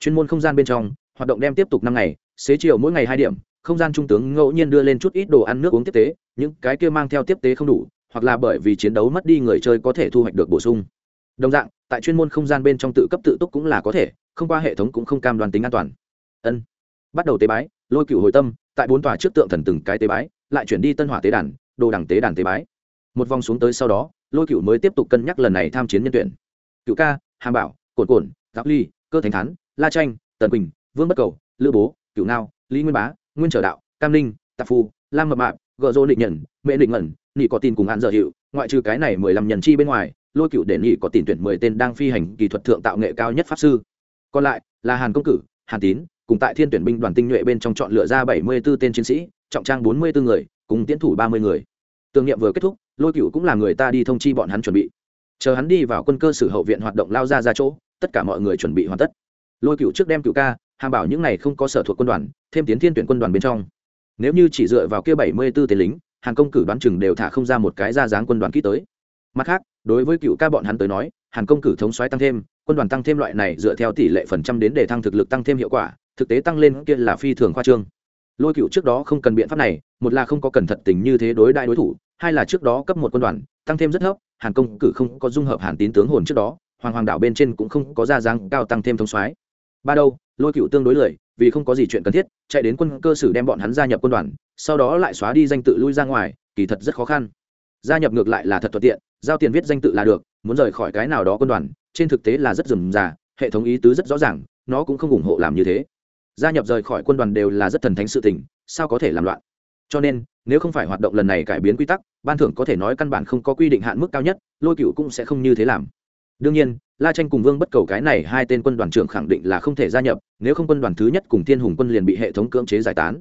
Chuyên môn không gian bên trong hoạt động đem tiếp tục năm ngày, xế chiều mỗi ngày hai điểm, không gian trung tướng ngẫu nhiên đưa lên chút ít đồ ăn nước uống tiếp tế, những cái kia mang theo tiếp tế không đủ, hoặc là bởi vì chiến đấu mất đi người chơi có thể thu hoạch được bổ sung. Đồng dạng, tại chuyên môn không gian bên trong tự cấp tự túc cũng là có thể, không qua hệ thống cũng không cam đoan tính an toàn. Ân. Bắt đầu tế bái, lôi cựu hồi tâm, tại bốn tòa trước tượng thần từng cái tế bái, lại chuyển đi tân hỏa tế đàn, đồ đẳng tế đàn tế bái. Một vòng xuống tới sau đó, lôi cựu mới tiếp tục cân nhắc lần này tham chiến nhân tuyển. Cựu ca, hàm bảo cồn cồn giáp ly, cơ thánh thán, la tranh, tần quỳnh vương bất cầu lữ bố cửu ngao lý nguyên bá nguyên trở đạo cam ninh tạp phu lam mập mạp gợ dô định nhận mẹ định ngẩn nị có tin cùng hạn dở hiệu ngoại trừ cái này mười lăm nhân chi bên ngoài lôi cựu để nị có tin tuyển mười tên đang phi hành kỹ thuật thượng tạo nghệ cao nhất pháp sư còn lại là hàn công cử hàn tín cùng tại thiên tuyển binh đoàn tinh nhuệ bên trong chọn lựa ra bảy mươi 74 tên chiến sĩ, trọng trang bốn mươi 44 người, cùng tiến thủ ba mươi người. Tương niệm vừa kết thúc, Lôi Cửu cũng là người ta đi thông chi bọn hắn chuẩn bị. Chờ hắn đi vào quân cơ sử hậu viện hoạt động lao ra ra chỗ, tất cả mọi người chuẩn bị hoàn tất. Lôi Cửu trước đem Cửu ca, hàm bảo những này không có sở thuộc quân đoàn, thêm tiến thiên tuyển quân đoàn bên trong. Nếu như chỉ dựa vào kia bảy mươi tư tên lính, hàng công cử đoán chừng đều thả không ra một cái ra dáng quân đoàn kỹ tới. Mặt khác, đối với cựu ca bọn hắn tới nói, hàn công cử thống soái tăng thêm quân đoàn tăng thêm loại này dựa theo tỷ lệ phần trăm đến để thăng thực lực tăng thêm hiệu quả thực tế tăng lên kia là phi thường khoa trương lôi cựu trước đó không cần biện pháp này một là không có cẩn thận tình như thế đối đại đối thủ hai là trước đó cấp một quân đoàn tăng thêm rất thấp hàn công cử không có dung hợp hàn tín tướng hồn trước đó hoàng hoàng đảo bên trên cũng không có ra dáng cao tăng thêm thống soái ba đâu, lôi cựu tương đối lười, vì không có gì chuyện cần thiết, chạy đến quân cơ sử đem bọn hắn gia nhập quân đoàn, sau đó lại xóa đi danh tự lui ra ngoài, kỳ thật rất khó khăn. Gia nhập ngược lại là thật thuận tiện, giao tiền viết danh tự là được, muốn rời khỏi cái nào đó quân đoàn, trên thực tế là rất rườm rà, hệ thống ý tứ rất rõ ràng, nó cũng không ủng hộ làm như thế. Gia nhập rời khỏi quân đoàn đều là rất thần thánh sự tình, sao có thể làm loạn? Cho nên, nếu không phải hoạt động lần này cải biến quy tắc, ban thưởng có thể nói căn bản không có quy định hạn mức cao nhất, lôi cựu cũng sẽ không như thế làm. Đương nhiên la tranh cùng vương bất cầu cái này hai tên quân đoàn trưởng khẳng định là không thể gia nhập, nếu không quân đoàn thứ nhất cùng thiên hùng quân liền bị hệ thống cưỡng chế giải tán.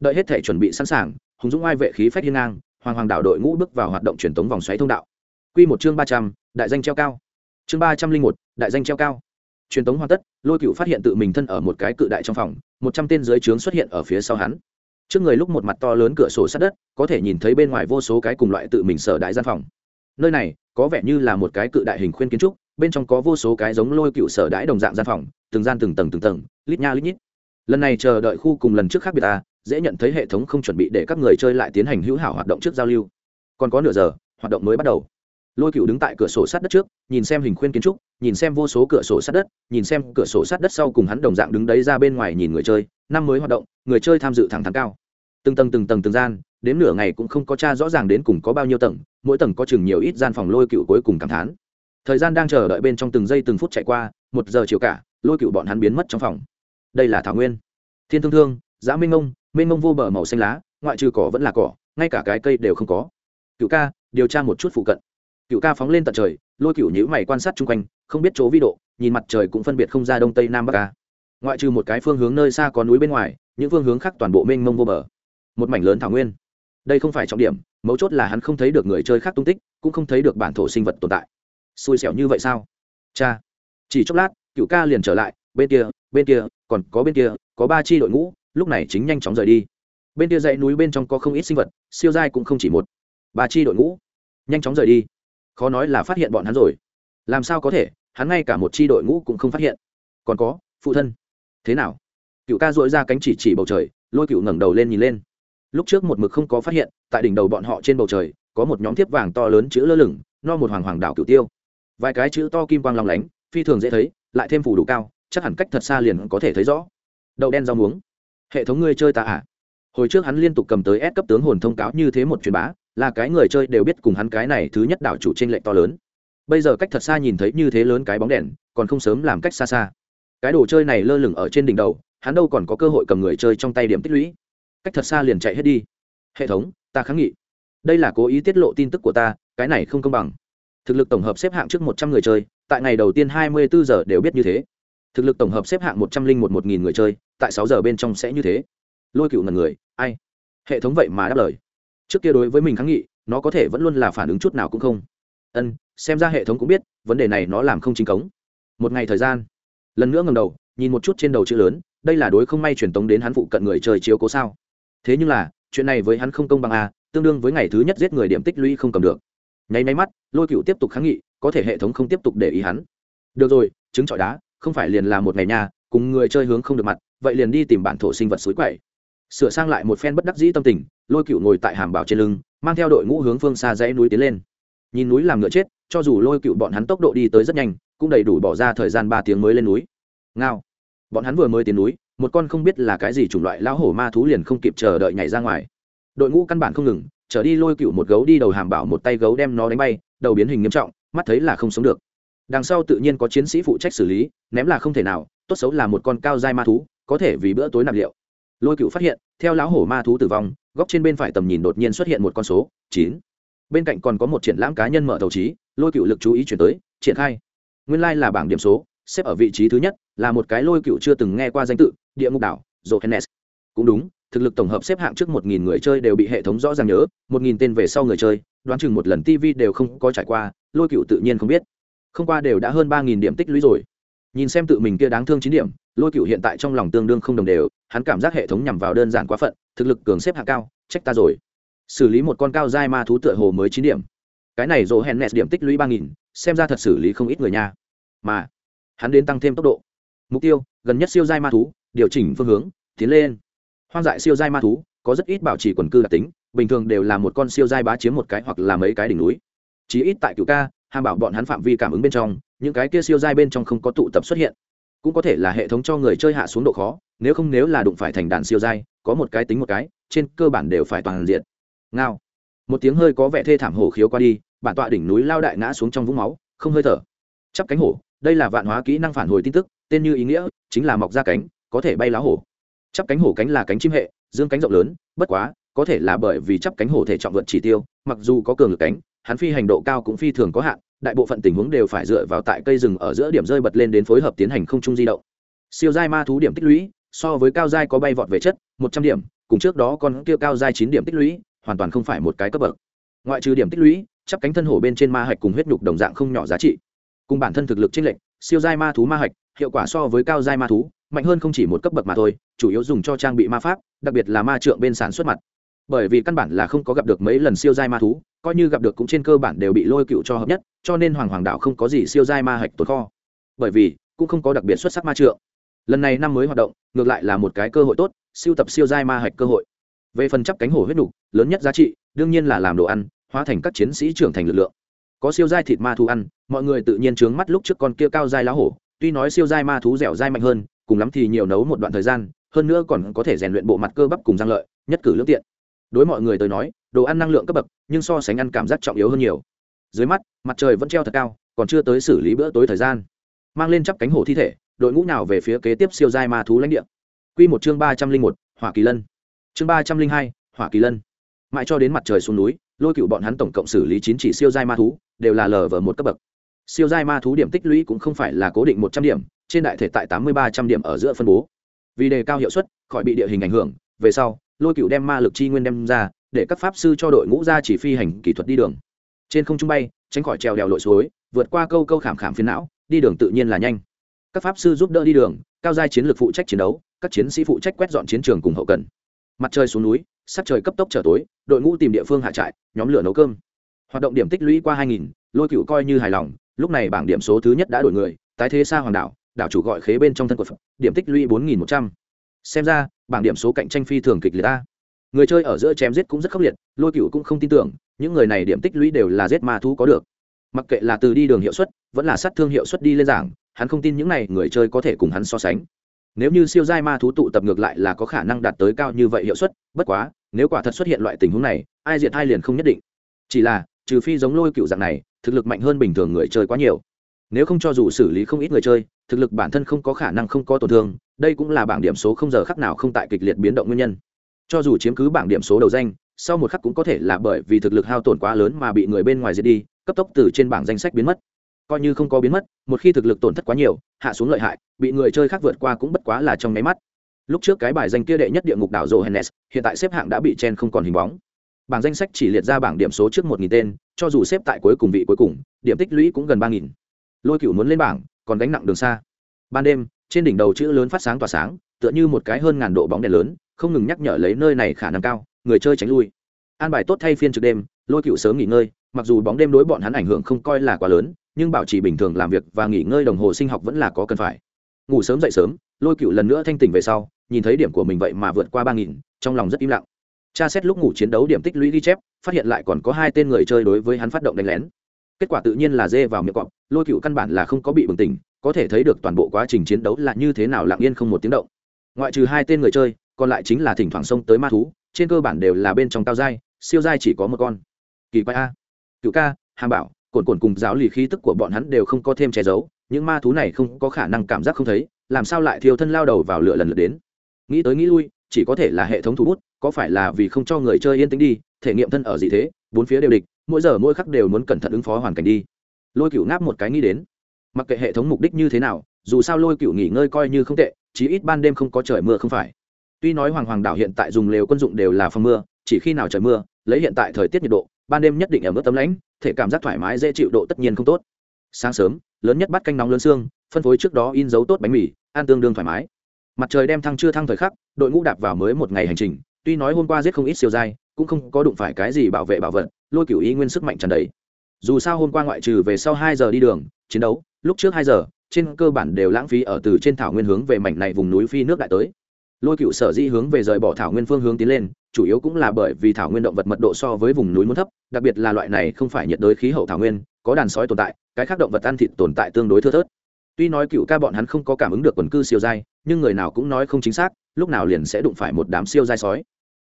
Đợi hết thể chuẩn bị sẵn sàng, hùng dũng ai vệ khí phách hiên ngang, hoàng hoàng đảo đội ngũ bước vào hoạt động truyền thống vòng xoáy thông đạo. Q một chương ba trăm, đại danh treo cao. Chương ba trăm linh một, đại danh treo cao. Truyền tống hoàn tất, lôi cựu phát hiện tự mình thân ở một cái cự đại trong phòng, một trăm tên dưới trướng xuất hiện ở phía sau hắn. Trước người lúc một mặt to lớn cửa sổ sát đất, có thể nhìn thấy bên ngoài vô số cái cùng loại tự mình sở đại gian phòng. Nơi này, có vẻ như là một cái cự đại hình khuyên kiến trúc bên trong có vô số cái giống lôi cựu sở đãi đồng dạng gian phòng, từng gian từng tầng từng tầng, lít nha lít nhít. Lần này chờ đợi khu cùng lần trước khác biệt ta dễ nhận thấy hệ thống không chuẩn bị để các người chơi lại tiến hành hữu hảo hoạt động trước giao lưu. Còn có nửa giờ, hoạt động mới bắt đầu. Lôi cựu đứng tại cửa sổ sát đất trước, nhìn xem hình khuyên kiến trúc, nhìn xem vô số cửa sổ sát đất, nhìn xem cửa sổ sát đất sau cùng hắn đồng dạng đứng đấy ra bên ngoài nhìn người chơi, năm mới hoạt động, người chơi tham dự thẳng thắn cao. Từng tầng từng tầng từng gian, đến nửa ngày cũng không có cha rõ ràng đến cùng có bao nhiêu tầng, mỗi tầng có chừng nhiều ít gian phòng lôi cựu cuối cùng cảm thán thời gian đang chờ đợi bên trong từng giây từng phút chạy qua, một giờ chiều cả, lôi cựu bọn hắn biến mất trong phòng. Đây là thảo nguyên. Thiên thương thương giá minh ngông minh ngông vô bờ màu xanh lá, ngoại trừ cỏ vẫn là cỏ, ngay cả cái cây đều không có. Cựu ca, điều tra một chút phụ cận. Cựu ca phóng lên tận trời, lôi cựu nhữ mày quan sát chung quanh, không biết chỗ vi độ, nhìn mặt trời cũng phân biệt không ra đông tây nam bắc ca ngoại trừ một cái phương hướng nơi xa có núi bên ngoài, những phương hướng khác toàn bộ mênh mông vô bờ. Một mảnh lớn thảo nguyên. Đây không phải trọng điểm, mấu chốt là hắn không thấy được người chơi khác tung tích, cũng không thấy được bản thổ sinh vật tồn tại xui xẻo như vậy sao? Cha, chỉ chốc lát, cựu ca liền trở lại, bên kia bên kia, còn có bên kia, có ba chi đội ngũ, lúc này chính nhanh chóng rời đi. Bên kia dãy núi bên trong có không ít sinh vật, siêu dai cũng không chỉ một, ba chi đội ngũ, nhanh chóng rời đi. Khó nói là phát hiện bọn hắn rồi. Làm sao có thể, hắn ngay cả một chi đội ngũ cũng không phát hiện. Còn có, phụ thân. Thế nào? Cựu ca dội ra cánh chỉ chỉ bầu trời, lôi cựu ngẩng đầu lên nhìn lên. Lúc trước một mực không có phát hiện, tại đỉnh đầu bọn họ trên bầu trời, có một nhóm thiếp vàng to lớn chữ lơ lửng, no một hoàng hoàng đảo cựu tiêu vài cái chữ to kim quang lòng lánh, phi thường dễ thấy, lại thêm phủ đủ cao, chắc hẳn cách thật xa liền có thể thấy rõ. Đậu đen rau muống. Hệ thống ngươi chơi ta à? Hồi trước hắn liên tục cầm tới ép cấp tướng hồn thông cáo như thế một truyền bá, là cái người chơi đều biết cùng hắn cái này thứ nhất đảo chủ trên lệch to lớn. Bây giờ cách thật xa nhìn thấy như thế lớn cái bóng đèn, còn không sớm làm cách xa xa. Cái đồ chơi này lơ lửng ở trên đỉnh đầu, hắn đâu còn có cơ hội cầm người chơi trong tay điểm tích lũy. Cách thật xa liền chạy hết đi. Hệ thống, ta kháng nghị. Đây là cố ý tiết lộ tin tức của ta, cái này không công bằng thực lực tổng hợp xếp hạng trước một trăm người chơi, tại ngày đầu tiên hai mươi bốn giờ đều biết như thế. Thực lực tổng hợp xếp hạng một trăm linh một một nghìn người chơi, tại sáu giờ bên trong sẽ như thế. Lôi cựu ngần người, ai? Hệ thống vậy mà đáp lời. Trước kia đối với mình kháng nghị, nó có thể vẫn luôn là phản ứng chút nào cũng không. Ân, xem ra hệ thống cũng biết, vấn đề này nó làm không chính cống. Một ngày thời gian. Lần nữa ngầm đầu, nhìn một chút trên đầu chữ lớn, đây là đối không may truyền tống đến hắn phụ cận người trời chiếu cố sao. Thế nhưng là, chuyện này với hắn không công bằng a tương đương với ngày thứ nhất giết người điểm tích lũy không cầm được nháy máy mắt, lôi cựu tiếp tục kháng nghị, có thể hệ thống không tiếp tục để ý hắn. Được rồi, trứng trọi đá, không phải liền là một ngày nhà cùng người chơi hướng không được mặt, vậy liền đi tìm bản thổ sinh vật suối quậy. Sửa sang lại một phen bất đắc dĩ tâm tình, lôi cựu ngồi tại hàm bảo trên lưng, mang theo đội ngũ hướng phương xa dãy núi tiến lên. Nhìn núi làm ngựa chết, cho dù lôi cựu bọn hắn tốc độ đi tới rất nhanh, cũng đầy đủ bỏ ra thời gian ba tiếng mới lên núi. Ngao. Bọn hắn vừa mới tiến núi, một con không biết là cái gì chủng loại lão hổ ma thú liền không kịp chờ đợi nhảy ra ngoài. Đội ngũ căn bản không ngừng trở đi lôi cựu một gấu đi đầu hàm bảo một tay gấu đem nó đánh bay, đầu biến hình nghiêm trọng, mắt thấy là không sống được. Đằng sau tự nhiên có chiến sĩ phụ trách xử lý, ném là không thể nào, tốt xấu là một con cao dai ma thú, có thể vì bữa tối nạp liệu. Lôi cựu phát hiện, theo lão hổ ma thú tử vong, góc trên bên phải tầm nhìn đột nhiên xuất hiện một con số, chín. Bên cạnh còn có một triển lãm cá nhân mở đầu trí, lôi cựu lực chú ý chuyển tới, triển khai. Nguyên lai、like、là bảng điểm số, xếp ở vị trí thứ nhất, là một cái lôi cựu chưa từng nghe qua danh tự, địa ngục đảo, johannes. Cũng đúng thực lực tổng hợp xếp hạng trước một nghìn người chơi đều bị hệ thống rõ ràng nhớ, một nghìn tên về sau người chơi, đoán chừng một lần tv đều không có trải qua, lôi cựu tự nhiên không biết. Không qua đều đã hơn ba nghìn điểm tích lũy rồi. Nhìn xem tự mình kia đáng thương chín điểm, lôi cựu hiện tại trong lòng tương đương không đồng đều, hắn cảm giác hệ thống nhằm vào đơn giản quá phận, thực lực cường xếp hạng cao, trách ta rồi. Xử lý một con cao giai ma thú tựa hồ mới chín điểm. Cái này rồ hèn nẹt điểm tích lũy ba nghìn, xem ra thật xử lý không ít người nha. Mà, hắn đến tăng thêm tốc độ. Mục tiêu, gần nhất siêu giai ma thú, điều chỉnh phương hướng, tiến lên hoang dại siêu giai ma thú, có rất ít bảo trì quần cư đặc tính, bình thường đều là một con siêu giai bá chiếm một cái hoặc là mấy cái đỉnh núi. Chí ít tại cựu ca, hàm bảo bọn hắn phạm vi cảm ứng bên trong, những cái kia siêu giai bên trong không có tụ tập xuất hiện. Cũng có thể là hệ thống cho người chơi hạ xuống độ khó, nếu không nếu là đụng phải thành đàn siêu giai, có một cái tính một cái, trên cơ bản đều phải toàn diện. Ngao. Một tiếng hơi có vẻ thê thảm hổ khiếu qua đi, bản tọa đỉnh núi lao đại ngã xuống trong vũng máu, không hơi thở. Chắp cánh hổ, đây là vạn hóa kỹ năng phản hồi tin tức, tên như ý nghĩa, chính là mọc ra cánh, có thể bay lá hổ chắp cánh hổ cánh là cánh chim hệ, dương cánh rộng lớn, bất quá, có thể là bởi vì chắp cánh hổ thể trọng vượt chỉ tiêu, mặc dù có cường lực cánh, hắn phi hành độ cao cũng phi thường có hạn, đại bộ phận tình huống đều phải dựa vào tại cây rừng ở giữa điểm rơi bật lên đến phối hợp tiến hành không trung di động. Siêu giai ma thú điểm tích lũy, so với cao giai có bay vọt về chất, một trăm điểm, cùng trước đó con kia cao giai chín điểm tích lũy, hoàn toàn không phải một cái cấp bậc. Ngoại trừ điểm tích lũy, chắp cánh thân hổ bên trên ma hạch cùng huyết nhục đồng dạng không nhỏ giá trị. Cùng bản thân thực lực chênh lệch, siêu giai ma thú ma hạch hiệu quả so với cao giai ma thú mạnh hơn không chỉ một cấp bậc mà thôi chủ yếu dùng cho trang bị ma pháp đặc biệt là ma trượng bên sản xuất mặt. Bởi vì căn bản là không có gặp được mấy lần siêu giai ma thú coi như gặp được cũng trên cơ bản đều bị lôi cựu cho hợp nhất cho nên hoàng hoàng đạo không có gì siêu giai ma hạch tồn kho. Bởi vì cũng không có đặc biệt xuất sắc ma trượng. Lần này năm mới hoạt động ngược lại là một cái cơ hội tốt siêu tập siêu giai ma hạch cơ hội. Về phần chấp cánh hổ huyết đủ, lớn nhất giá trị đương nhiên là làm đồ ăn hóa thành các chiến sĩ trưởng thành lực lượng. Có siêu giai thịt ma thú ăn mọi người tự nhiên trướng mắt lúc trước con kia cao giai lá hổ tuy nói siêu giai ma thú dẻo dai mạnh hơn, cùng lắm thì nhiều nấu một đoạn thời gian, hơn nữa còn có thể rèn luyện bộ mặt cơ bắp cùng giang lợi, nhất cử lương tiện. Đối mọi người tới nói, đồ ăn năng lượng cấp bậc, nhưng so sánh ăn cảm giác trọng yếu hơn nhiều. Dưới mắt, mặt trời vẫn treo thật cao, còn chưa tới xử lý bữa tối thời gian. Mang lên chắp cánh hổ thi thể, đội ngũ nào về phía kế tiếp siêu giai ma thú lãnh địa? Q một chương ba trăm linh một, hỏa kỳ lân. Chương ba trăm linh hai, hỏa kỳ lân. Mãi cho đến mặt trời xuống núi, lôi cựu bọn hắn tổng cộng xử lý chín chỉ siêu giai ma thú, đều là lờ vờ một cấp bậc siêu giai ma thú điểm tích lũy cũng không phải là cố định một trăm điểm trên đại thể tại tám mươi ba trăm điểm ở giữa phân bố. Vì đề cao hiệu suất khỏi bị địa hình ảnh hưởng về sau lôi cựu đem ma lực chi nguyên đem ra để các pháp sư cho đội ngũ ra chỉ phi hành kỹ thuật đi đường. Trên không trung bay tránh khỏi trèo đèo lội suối vượt qua câu câu khảm khảm phiến não đi đường tự nhiên là nhanh. Các pháp sư giúp đỡ đi đường cao giai chiến lược phụ trách chiến đấu các chiến sĩ phụ trách quét dọn chiến trường cùng hậu cần. Mặt trời xuống núi sắc trời cấp tốc trở tối đội ngũ tìm địa phương hạ trại nhóm lửa nấu cơm. Hoạt động điểm tích lũy qua 2000, lôi cựu coi như hài lòng lúc này bảng điểm số thứ nhất đã đổi người, tái thế xa hoàng đảo đảo chủ gọi khế bên trong thân của phật, điểm tích lũy 4100. xem ra, bảng điểm số cạnh tranh phi thường kịch liệt ta người chơi ở giữa chém giết cũng rất khốc liệt, lôi cựu cũng không tin tưởng, những người này điểm tích lũy đều là giết ma thú có được. Mặc kệ là từ đi đường hiệu suất, vẫn là sát thương hiệu suất đi lên giảng, hắn không tin những này người chơi có thể cùng hắn so sánh. Nếu như siêu giai ma thú tụ tập ngược lại là có khả năng đạt tới cao như vậy hiệu suất, bất quá, nếu quả thật xuất hiện loại tình huống này, ai diệt hai liền không nhất định. Chỉ là, trừ phi giống lôi cựu dạng này thực lực mạnh hơn bình thường người chơi quá nhiều. Nếu không cho dù xử lý không ít người chơi, thực lực bản thân không có khả năng không có tổn thương, đây cũng là bảng điểm số không giờ khắc nào không tại kịch liệt biến động nguyên nhân. Cho dù chiếm cứ bảng điểm số đầu danh, sau một khắc cũng có thể là bởi vì thực lực hao tổn quá lớn mà bị người bên ngoài diệt đi, cấp tốc từ trên bảng danh sách biến mất. Coi như không có biến mất, một khi thực lực tổn thất quá nhiều, hạ xuống lợi hại, bị người chơi khác vượt qua cũng bất quá là trong nháy mắt. Lúc trước cái bài danh kia đệ nhất địa ngục đảo johannes, hiện tại xếp hạng đã bị chen không còn hình bóng bảng danh sách chỉ liệt ra bảng điểm số trước một nghìn tên, cho dù xếp tại cuối cùng vị cuối cùng, điểm tích lũy cũng gần ba nghìn. Lôi cựu muốn lên bảng, còn gánh nặng đường xa. Ban đêm, trên đỉnh đầu chữ lớn phát sáng tỏa sáng, tựa như một cái hơn ngàn độ bóng đèn lớn, không ngừng nhắc nhở lấy nơi này khả năng cao, người chơi tránh lui. An bài tốt thay phiên trực đêm, lôi cựu sớm nghỉ ngơi, mặc dù bóng đêm đối bọn hắn ảnh hưởng không coi là quá lớn, nhưng bảo trì bình thường làm việc và nghỉ ngơi đồng hồ sinh học vẫn là có cần phải. Ngủ sớm dậy sớm, lôi cựu lần nữa thanh tỉnh về sau, nhìn thấy điểm của mình vậy mà vượt qua ba nghìn, trong lòng rất im lặng tra xét lúc ngủ chiến đấu điểm tích lũy ghi chép, phát hiện lại còn có hai tên người chơi đối với hắn phát động đánh lén. Kết quả tự nhiên là dê vào miệng cọp, lôi cựu căn bản là không có bị bừng tỉnh, có thể thấy được toàn bộ quá trình chiến đấu là như thế nào lặng yên không một tiếng động. Ngoại trừ hai tên người chơi, còn lại chính là thỉnh thoảng xông tới ma thú, trên cơ bản đều là bên trong cao giai, siêu giai chỉ có một con. Kỳ quái a. Cựu ca, hàm bảo cồn cồn cùng giáo lì khí tức của bọn hắn đều không có thêm che giấu, những ma thú này không có khả năng cảm giác không thấy, làm sao lại thiêu thân lao đầu vào lửa lần lượt đến? Nghĩ tới nghĩ lui, chỉ có thể là hệ thống thủ bút có phải là vì không cho người chơi yên tĩnh đi, thể nghiệm thân ở gì thế, bốn phía đều địch, mỗi giờ mỗi khắc đều muốn cẩn thận ứng phó hoàn cảnh đi. Lôi cựu ngáp một cái nghĩ đến, mặc kệ hệ thống mục đích như thế nào, dù sao lôi cựu nghỉ ngơi coi như không tệ, chí ít ban đêm không có trời mưa không phải. Tuy nói hoàng hoàng đảo hiện tại dùng lều quân dụng đều là phòng mưa, chỉ khi nào trời mưa, lấy hiện tại thời tiết nhiệt độ, ban đêm nhất định ở mức tấm lãnh, thể cảm giác thoải mái dễ chịu độ tất nhiên không tốt. Sáng sớm, lớn nhất bắt canh nóng lớn xương, phân phối trước đó in dấu tốt bánh mì, ăn tương đương thoải mái. Mặt trời đem thăng chưa thăng thời khắc, đội ngũ đạp vào mới một ngày hành trình tuy nói hôm qua giết không ít siêu dai cũng không có đụng phải cái gì bảo vệ bảo vật, lôi cửu ý nguyên sức mạnh tràn đầy. Dù sao hôm qua ngoại trừ về sau hai giờ đi đường, chiến đấu, lúc trước hai giờ, trên cơ bản đều lãng phí ở từ trên thảo nguyên hướng về mảnh này vùng núi phi nước đại tới. Lôi cựu sở di hướng về rời bỏ thảo nguyên phương hướng tiến lên, chủ yếu cũng là bởi vì thảo nguyên động vật mật độ so với vùng núi muốn thấp, đặc biệt là loại này không phải nhiệt đới khí hậu thảo nguyên, có đàn sói tồn tại, cái khác động vật ăn thịt tồn tại tương đối thưa thớt. Tuy nói cựu ca bọn hắn không có cảm ứng được quần cư siêu dai nhưng người nào cũng nói không chính xác, lúc nào liền sẽ đụng phải một đám siêu dai sói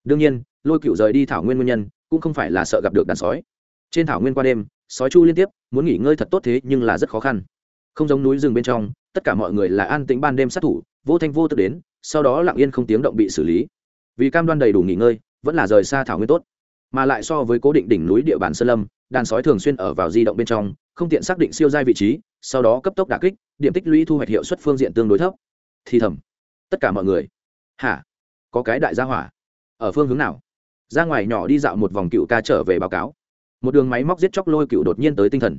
đương nhiên, lôi cựu rời đi thảo nguyên nguyên nhân, cũng không phải là sợ gặp được đàn sói. Trên thảo nguyên qua đêm, sói chu liên tiếp, muốn nghỉ ngơi thật tốt thế nhưng là rất khó khăn. Không giống núi rừng bên trong, tất cả mọi người là an tĩnh ban đêm sát thủ, vô thanh vô tức đến, sau đó lặng yên không tiếng động bị xử lý. Vì cam đoan đầy đủ nghỉ ngơi, vẫn là rời xa thảo nguyên tốt. Mà lại so với cố định đỉnh núi địa bàn sơn lâm, đàn sói thường xuyên ở vào di động bên trong, không tiện xác định siêu giai vị trí, sau đó cấp tốc đà kích, điểm tích lũy thu hoạch hiệu suất phương diện tương đối thấp. Thì thầm, tất cả mọi người, hả? Có cái đại gia hỏa? Ở phương hướng nào? Ra ngoài nhỏ đi dạo một vòng cựu ca trở về báo cáo. Một đường máy móc giết chóc lôi cựu đột nhiên tới tinh thần.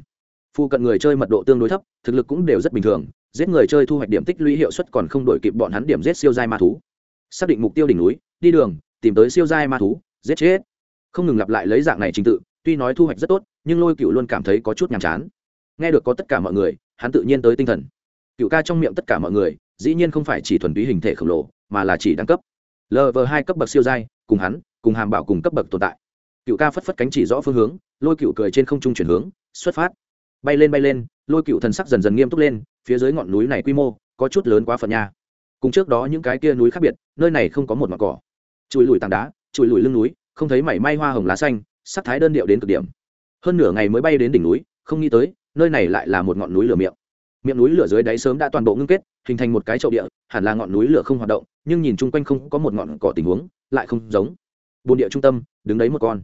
Phụ cận người chơi mật độ tương đối thấp, thực lực cũng đều rất bình thường, giết người chơi thu hoạch điểm tích lũy hiệu suất còn không đổi kịp bọn hắn điểm giết siêu giai ma thú. Xác định mục tiêu đỉnh núi, đi đường, tìm tới siêu giai ma thú, giết chết. Không ngừng lặp lại lấy dạng này trình tự, tuy nói thu hoạch rất tốt, nhưng lôi cựu luôn cảm thấy có chút nhàm chán. Nghe được có tất cả mọi người, hắn tự nhiên tới tinh thần. Cựu ca trong miệng tất cả mọi người, dĩ nhiên không phải chỉ thuần túy hình thể khổng lồ, mà là chỉ đẳng cấp lv hai cấp bậc siêu giai, cùng hắn, cùng hàm bảo cùng cấp bậc tồn tại. Cựu ca phất phất cánh chỉ rõ phương hướng, lôi cựu cười trên không trung chuyển hướng, xuất phát. Bay lên bay lên, lôi cựu thần sắc dần dần nghiêm túc lên, phía dưới ngọn núi này quy mô, có chút lớn quá phần nha. Cùng trước đó những cái kia núi khác biệt, nơi này không có một mặt cỏ. Chùi lùi tảng đá chùi lùi lưng núi, không thấy mảy may hoa hồng lá xanh, sắc thái đơn điệu đến cực điểm. Hơn nửa ngày mới bay đến đỉnh núi, không nghĩ tới, nơi này lại là một ngọn núi lửa miệng miệng núi lửa dưới đáy sớm đã toàn bộ ngưng kết, hình thành một cái chậu địa, hẳn là ngọn núi lửa không hoạt động, nhưng nhìn chung quanh không có một ngọn cỏ tình huống, lại không giống. Bồn địa trung tâm, đứng đấy một con.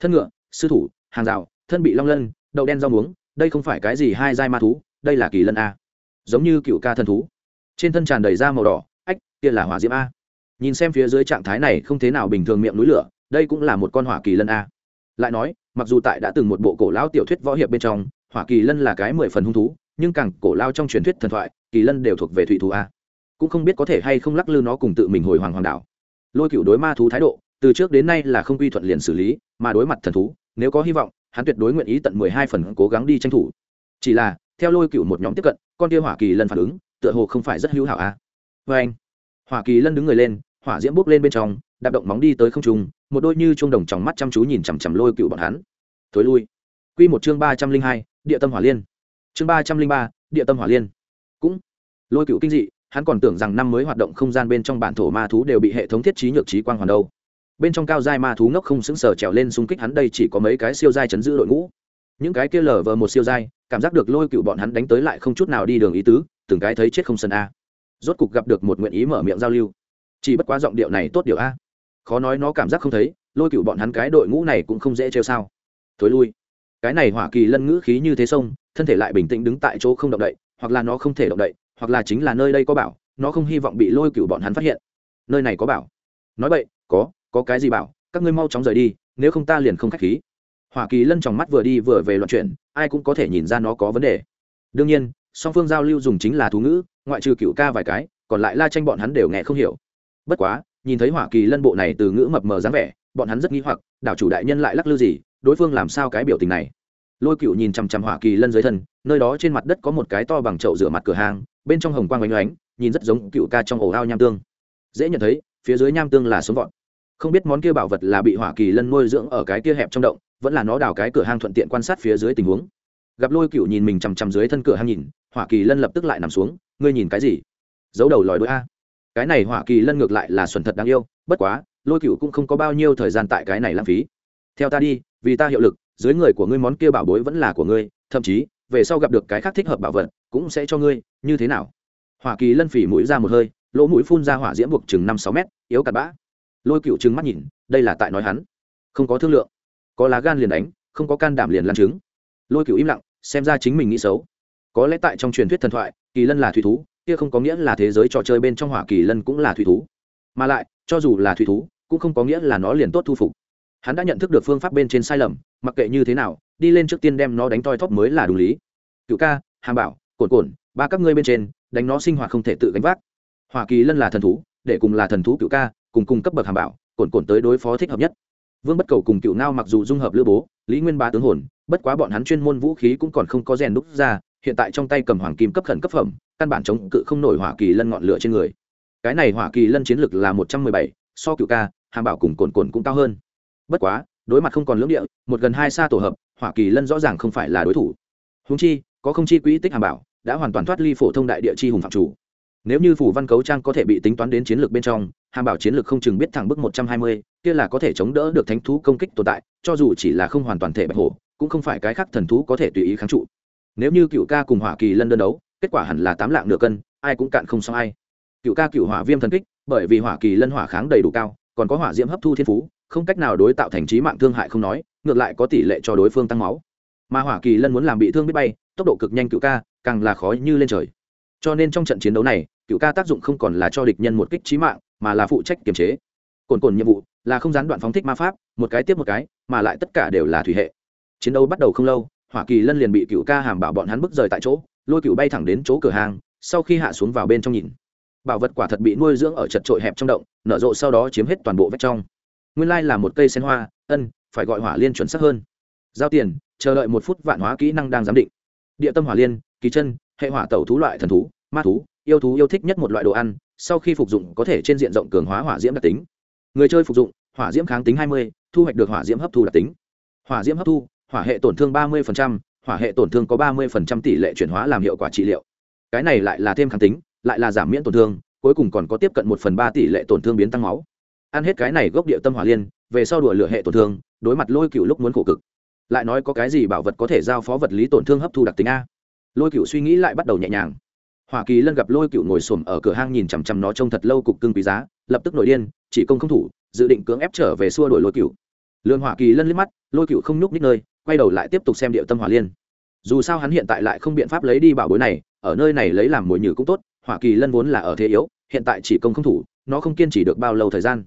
Thân ngựa, sư thủ, hàng rào, thân bị long lân, đậu đen rau muống, đây không phải cái gì hai dai ma thú, đây là kỳ lân a. Giống như cựu ca thần thú. Trên thân tràn đầy da màu đỏ, ách, kia là hỏa diễm a. Nhìn xem phía dưới trạng thái này không thế nào bình thường miệng núi lửa, đây cũng là một con hỏa kỳ lân a. Lại nói, mặc dù tại đã từng một bộ cổ lão tiểu thuyết võ hiệp bên trong, hỏa kỳ lân là cái mười phần hung thú nhưng càng cổ lao trong truyền thuyết thần thoại, kỳ lân đều thuộc về thủy thú a. Cũng không biết có thể hay không lắc lư nó cùng tự mình hồi hoàng hoàng đảo lôi cựu đối ma thú thái độ, từ trước đến nay là không quy thuận liền xử lý, mà đối mặt thần thú, nếu có hy vọng, hắn tuyệt đối nguyện ý tận mười hai phần cố gắng đi tranh thủ. Chỉ là, theo lôi cựu một nhóm tiếp cận, con kia hỏa kỳ lân phản ứng, tựa hồ không phải rất hữu hảo a. Vê anh, hỏa kỳ lân đứng người lên, hỏa diễm bốc lên bên trong, đạp động móng đi tới không trung, một đôi như chuông đồng tròng mắt chăm chú nhìn chằm chằm lôi cựu bọn hắn. Thối lui. Q một chương ba trăm linh hai, địa tâm hỏa liên chương ba trăm linh ba, địa tâm hỏa liên. Cũng. Lôi cựu kinh dị, hắn còn tưởng rằng năm mới hoạt động không gian bên trong bản thổ ma thú đều bị hệ thống thiết trí nhược trí quang hoàn đâu. Bên trong cao giai ma thú ngốc không xứng sở trèo lên xung kích hắn đây chỉ có mấy cái siêu giai chấn giữ đội ngũ. Những cái kia lờ vờ một siêu giai, cảm giác được lôi cựu bọn hắn đánh tới lại không chút nào đi đường ý tứ, từng cái thấy chết không sân a. Rốt cục gặp được một nguyện ý mở miệng giao lưu. Chỉ bất quá giọng điệu này tốt điều a. Khó nói nó cảm giác không thấy, lôi cựu bọn hắn cái đội ngũ này cũng không dễ trêu sao. Thối lui cái này hỏa kỳ lân ngữ khí như thế sông, thân thể lại bình tĩnh đứng tại chỗ không động đậy, hoặc là nó không thể động đậy, hoặc là chính là nơi đây có bảo, nó không hy vọng bị lôi cựu bọn hắn phát hiện. Nơi này có bảo. Nói vậy, có có cái gì bảo, các ngươi mau chóng rời đi, nếu không ta liền không k h á c h khí. Hỏa kỳ lân tròng mắt vừa đi vừa về loạn chuyển, ai cũng có thể nhìn ra nó có vấn đề. Đương nhiên, song phương giao lưu dùng chính là thú ngữ, ngoại trừ cựu ca vài cái, còn lại la tranh bọn hắn đều nghe không hiểu. Bất quá, nhìn thấy hỏa kỳ lân bộ này từ ngữ mập mờ dáng vẻ, bọn hắn rất nghi hoặc, đảo chủ đại nhân lại lắc lư gì đối phương làm sao cái biểu tình này? Lôi cựu nhìn chằm chằm hỏa kỳ lân dưới thân, nơi đó trên mặt đất có một cái to bằng chậu rửa mặt cửa hàng, bên trong hồng quang oanh oánh nhìn rất giống cựu ca trong ổ ao nham tương. Dễ nhận thấy, phía dưới nham tương là sống vọt. Không biết món kia bảo vật là bị hỏa kỳ lân nuôi dưỡng ở cái kia hẹp trong động, vẫn là nó đào cái cửa hang thuận tiện quan sát phía dưới tình huống. Gặp lôi cựu nhìn mình chằm chằm dưới thân cửa hang nhìn, hỏa kỳ lân lập tức lại nằm xuống, ngươi nhìn cái gì? Giấu đầu lòi đôi a. Cái này hỏa kỳ lân ngược lại là xuẩn thật đáng yêu, bất quá, lôi cựu cũng không có bao nhiêu thời gian tại cái này lãng phí. Theo ta đi vì ta hiệu lực, dưới người của ngươi món kia bảo bối vẫn là của ngươi, thậm chí, về sau gặp được cái khác thích hợp bảo vật, cũng sẽ cho ngươi, như thế nào? Hỏa kỳ lân phỉ mũi ra một hơi, lỗ mũi phun ra hỏa diễm buộc chừng năm sáu mét, yếu cặn bã. Lôi cựu trừng mắt nhìn, đây là tại nói hắn. Không có thương lượng. Có lá gan liền đánh, không có can đảm liền lan trứng. Lôi cựu im lặng, xem ra chính mình nghĩ xấu. Có lẽ tại trong truyền thuyết thần thoại, kỳ lân là thủy thú, kia không có nghĩa là thế giới trò chơi bên trong hỏa kỳ lân cũng là thủy thú. Mà lại, cho dù là thủy thú, cũng không có nghĩa là nó liền tốt thu phục hắn đã nhận thức được phương pháp bên trên sai lầm, mặc kệ như thế nào, đi lên trước tiên đem nó đánh toi thóp mới là đúng lý. Cựu ca, hàm bảo cồn cồn ba các ngươi bên trên, đánh nó sinh hoạt không thể tự gánh vác. Hoa kỳ lân là thần thú, để cùng là thần thú cựu ca, cùng cùng cấp bậc hàm bảo cồn cồn tới đối phó thích hợp nhất. Vương bất cầu cùng cựu ngao mặc dù dung hợp lữ bố, lý nguyên ba tướng hồn, bất quá bọn hắn chuyên môn vũ khí cũng còn không có rèn đúc ra, hiện tại trong tay cầm hoàng kim cấp khẩn cấp phẩm, căn bản chống cự không nổi hỏa kỳ lân ngọn lửa trên người. Cái này hỏa kỳ lân chiến lực là một trăm mười bảy, so cựu ca, hàm bảo cùng cồn cồn cũng cao hơn bất quá, đối mặt không còn lưỡng địa, một gần hai xa tổ hợp, hỏa kỳ lân rõ ràng không phải là đối thủ. Húng chi, có không chi quỹ tích hàm bảo, đã hoàn toàn thoát ly phổ thông đại địa chi hùng phạm chủ. Nếu như phủ văn cấu trang có thể bị tính toán đến chiến lược bên trong, hàm bảo chiến lược không chừng biết thẳng bức một trăm hai mươi, kia là có thể chống đỡ được thánh thú công kích tồn tại, cho dù chỉ là không hoàn toàn thể bạch hổ, cũng không phải cái khác thần thú có thể tùy ý kháng trụ. Nếu như cựu ca cùng hỏa kỳ lân đơn đấu, kết quả hẳn là tám lạng nửa cân, ai cũng cạn không xong ai. Cựu ca cựu hỏa viêm thần kích, bởi vì hỏa kỳ lân hỏa kháng đầy đủ cao, còn có hỏa diễm hấp thu thiên phú không cách nào đối tạo thành trí mạng thương hại không nói, ngược lại có tỷ lệ cho đối phương tăng máu. Mà hỏa kỳ lân muốn làm bị thương biết bay, tốc độ cực nhanh cựu ca, càng là khó như lên trời. Cho nên trong trận chiến đấu này, cựu ca tác dụng không còn là cho địch nhân một kích trí mạng, mà là phụ trách kiềm chế. Cồn cồn nhiệm vụ là không gián đoạn phóng thích ma pháp, một cái tiếp một cái, mà lại tất cả đều là thủy hệ. Chiến đấu bắt đầu không lâu, hỏa kỳ lân liền bị cựu ca hàm bảo bọn hắn bước rời tại chỗ, lôi cựu bay thẳng đến chỗ cửa hàng, sau khi hạ xuống vào bên trong nhìn. Bảo vật quả thật bị nuôi dưỡng ở chật trội hẹp trong động, nở rộ sau đó chiếm hết toàn bộ vách trong nguyên lai là một cây sen hoa ân phải gọi hỏa liên chuẩn xác hơn. Giao tiền chờ đợi một phút vạn hóa kỹ năng đang giám định. Địa tâm hỏa liên kỳ chân hệ hỏa tẩu thú loại thần thú ma thú yêu thú yêu thích nhất một loại đồ ăn sau khi phục dụng có thể trên diện rộng cường hóa hỏa diễm đặc tính. Người chơi phục dụng hỏa diễm kháng tính 20, thu hoạch được hỏa diễm hấp thu đặc tính. Hỏa diễm hấp thu hỏa hệ tổn thương 30%, hỏa hệ tổn thương có 30% tỷ lệ chuyển hóa làm hiệu quả trị liệu. Cái này lại là thêm kháng tính lại là giảm miễn tổn thương cuối cùng còn có tiếp cận một phần ba tỷ lệ tổn thương biến tăng máu ăn hết cái này gốc địa tâm hỏa liên, về sau đùa lửa hệ tổn thương, đối mặt lôi cựu lúc muốn khổ cực. Lại nói có cái gì bảo vật có thể giao phó vật lý tổn thương hấp thu đặc tính a? Lôi cựu suy nghĩ lại bắt đầu nhẹ nhàng. Hoa kỳ lân gặp lôi cựu ngồi xổm ở cửa hang nhìn chằm chằm nó trông thật lâu cục cưng quý giá, lập tức nổi điên, chỉ công không thủ, dự định cưỡng ép trở về xua đổi lôi cựu lương hoa kỳ lân liếc mắt, lôi cựu không nhúc ních nơi, quay đầu lại tiếp tục xem địa tâm hỏa liên. Dù sao hắn hiện tại lại không biện pháp lấy đi bảo bối này, ở nơi này lấy làm mồi nhử cũng tốt hoa kỳ lân vốn là ở thế yếu, hiện tại chỉ công không thủ, nó không kiên trì được bao lâu thời gian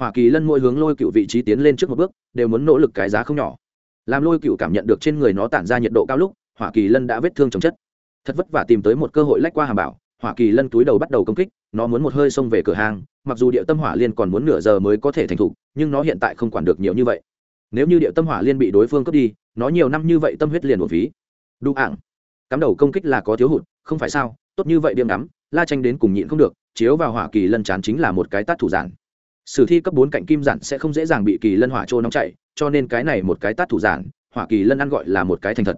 hoa kỳ lân mỗi hướng lôi cựu vị trí tiến lên trước một bước, đều muốn nỗ lực cái giá không nhỏ. Làm lôi cựu cảm nhận được trên người nó tản ra nhiệt độ cao lúc, hỏa kỳ lân đã vết thương chồng chất. Thật vất vả tìm tới một cơ hội lách qua hàm bảo, hỏa kỳ lân túi đầu bắt đầu công kích, nó muốn một hơi xông về cửa hàng, mặc dù địa tâm hỏa liên còn muốn nửa giờ mới có thể thành thục nhưng nó hiện tại không quản được nhiều như vậy. Nếu như địa tâm hỏa liên bị đối phương cướp đi, nó nhiều năm như vậy tâm huyết liền một ví. đu ảng. Cắm đầu công kích là có thiếu hụt, không phải sao, tốt như vậy điểm đắm la tranh đến cùng nhịn không được, chiếu vào hỏa kỳ lân chán chính là một cái tát thủ giản sử thi cấp bốn cạnh kim giản sẽ không dễ dàng bị kỳ lân hỏa trô nóng chạy, cho nên cái này một cái tát thủ giản, hỏa kỳ lân ăn gọi là một cái thành thật.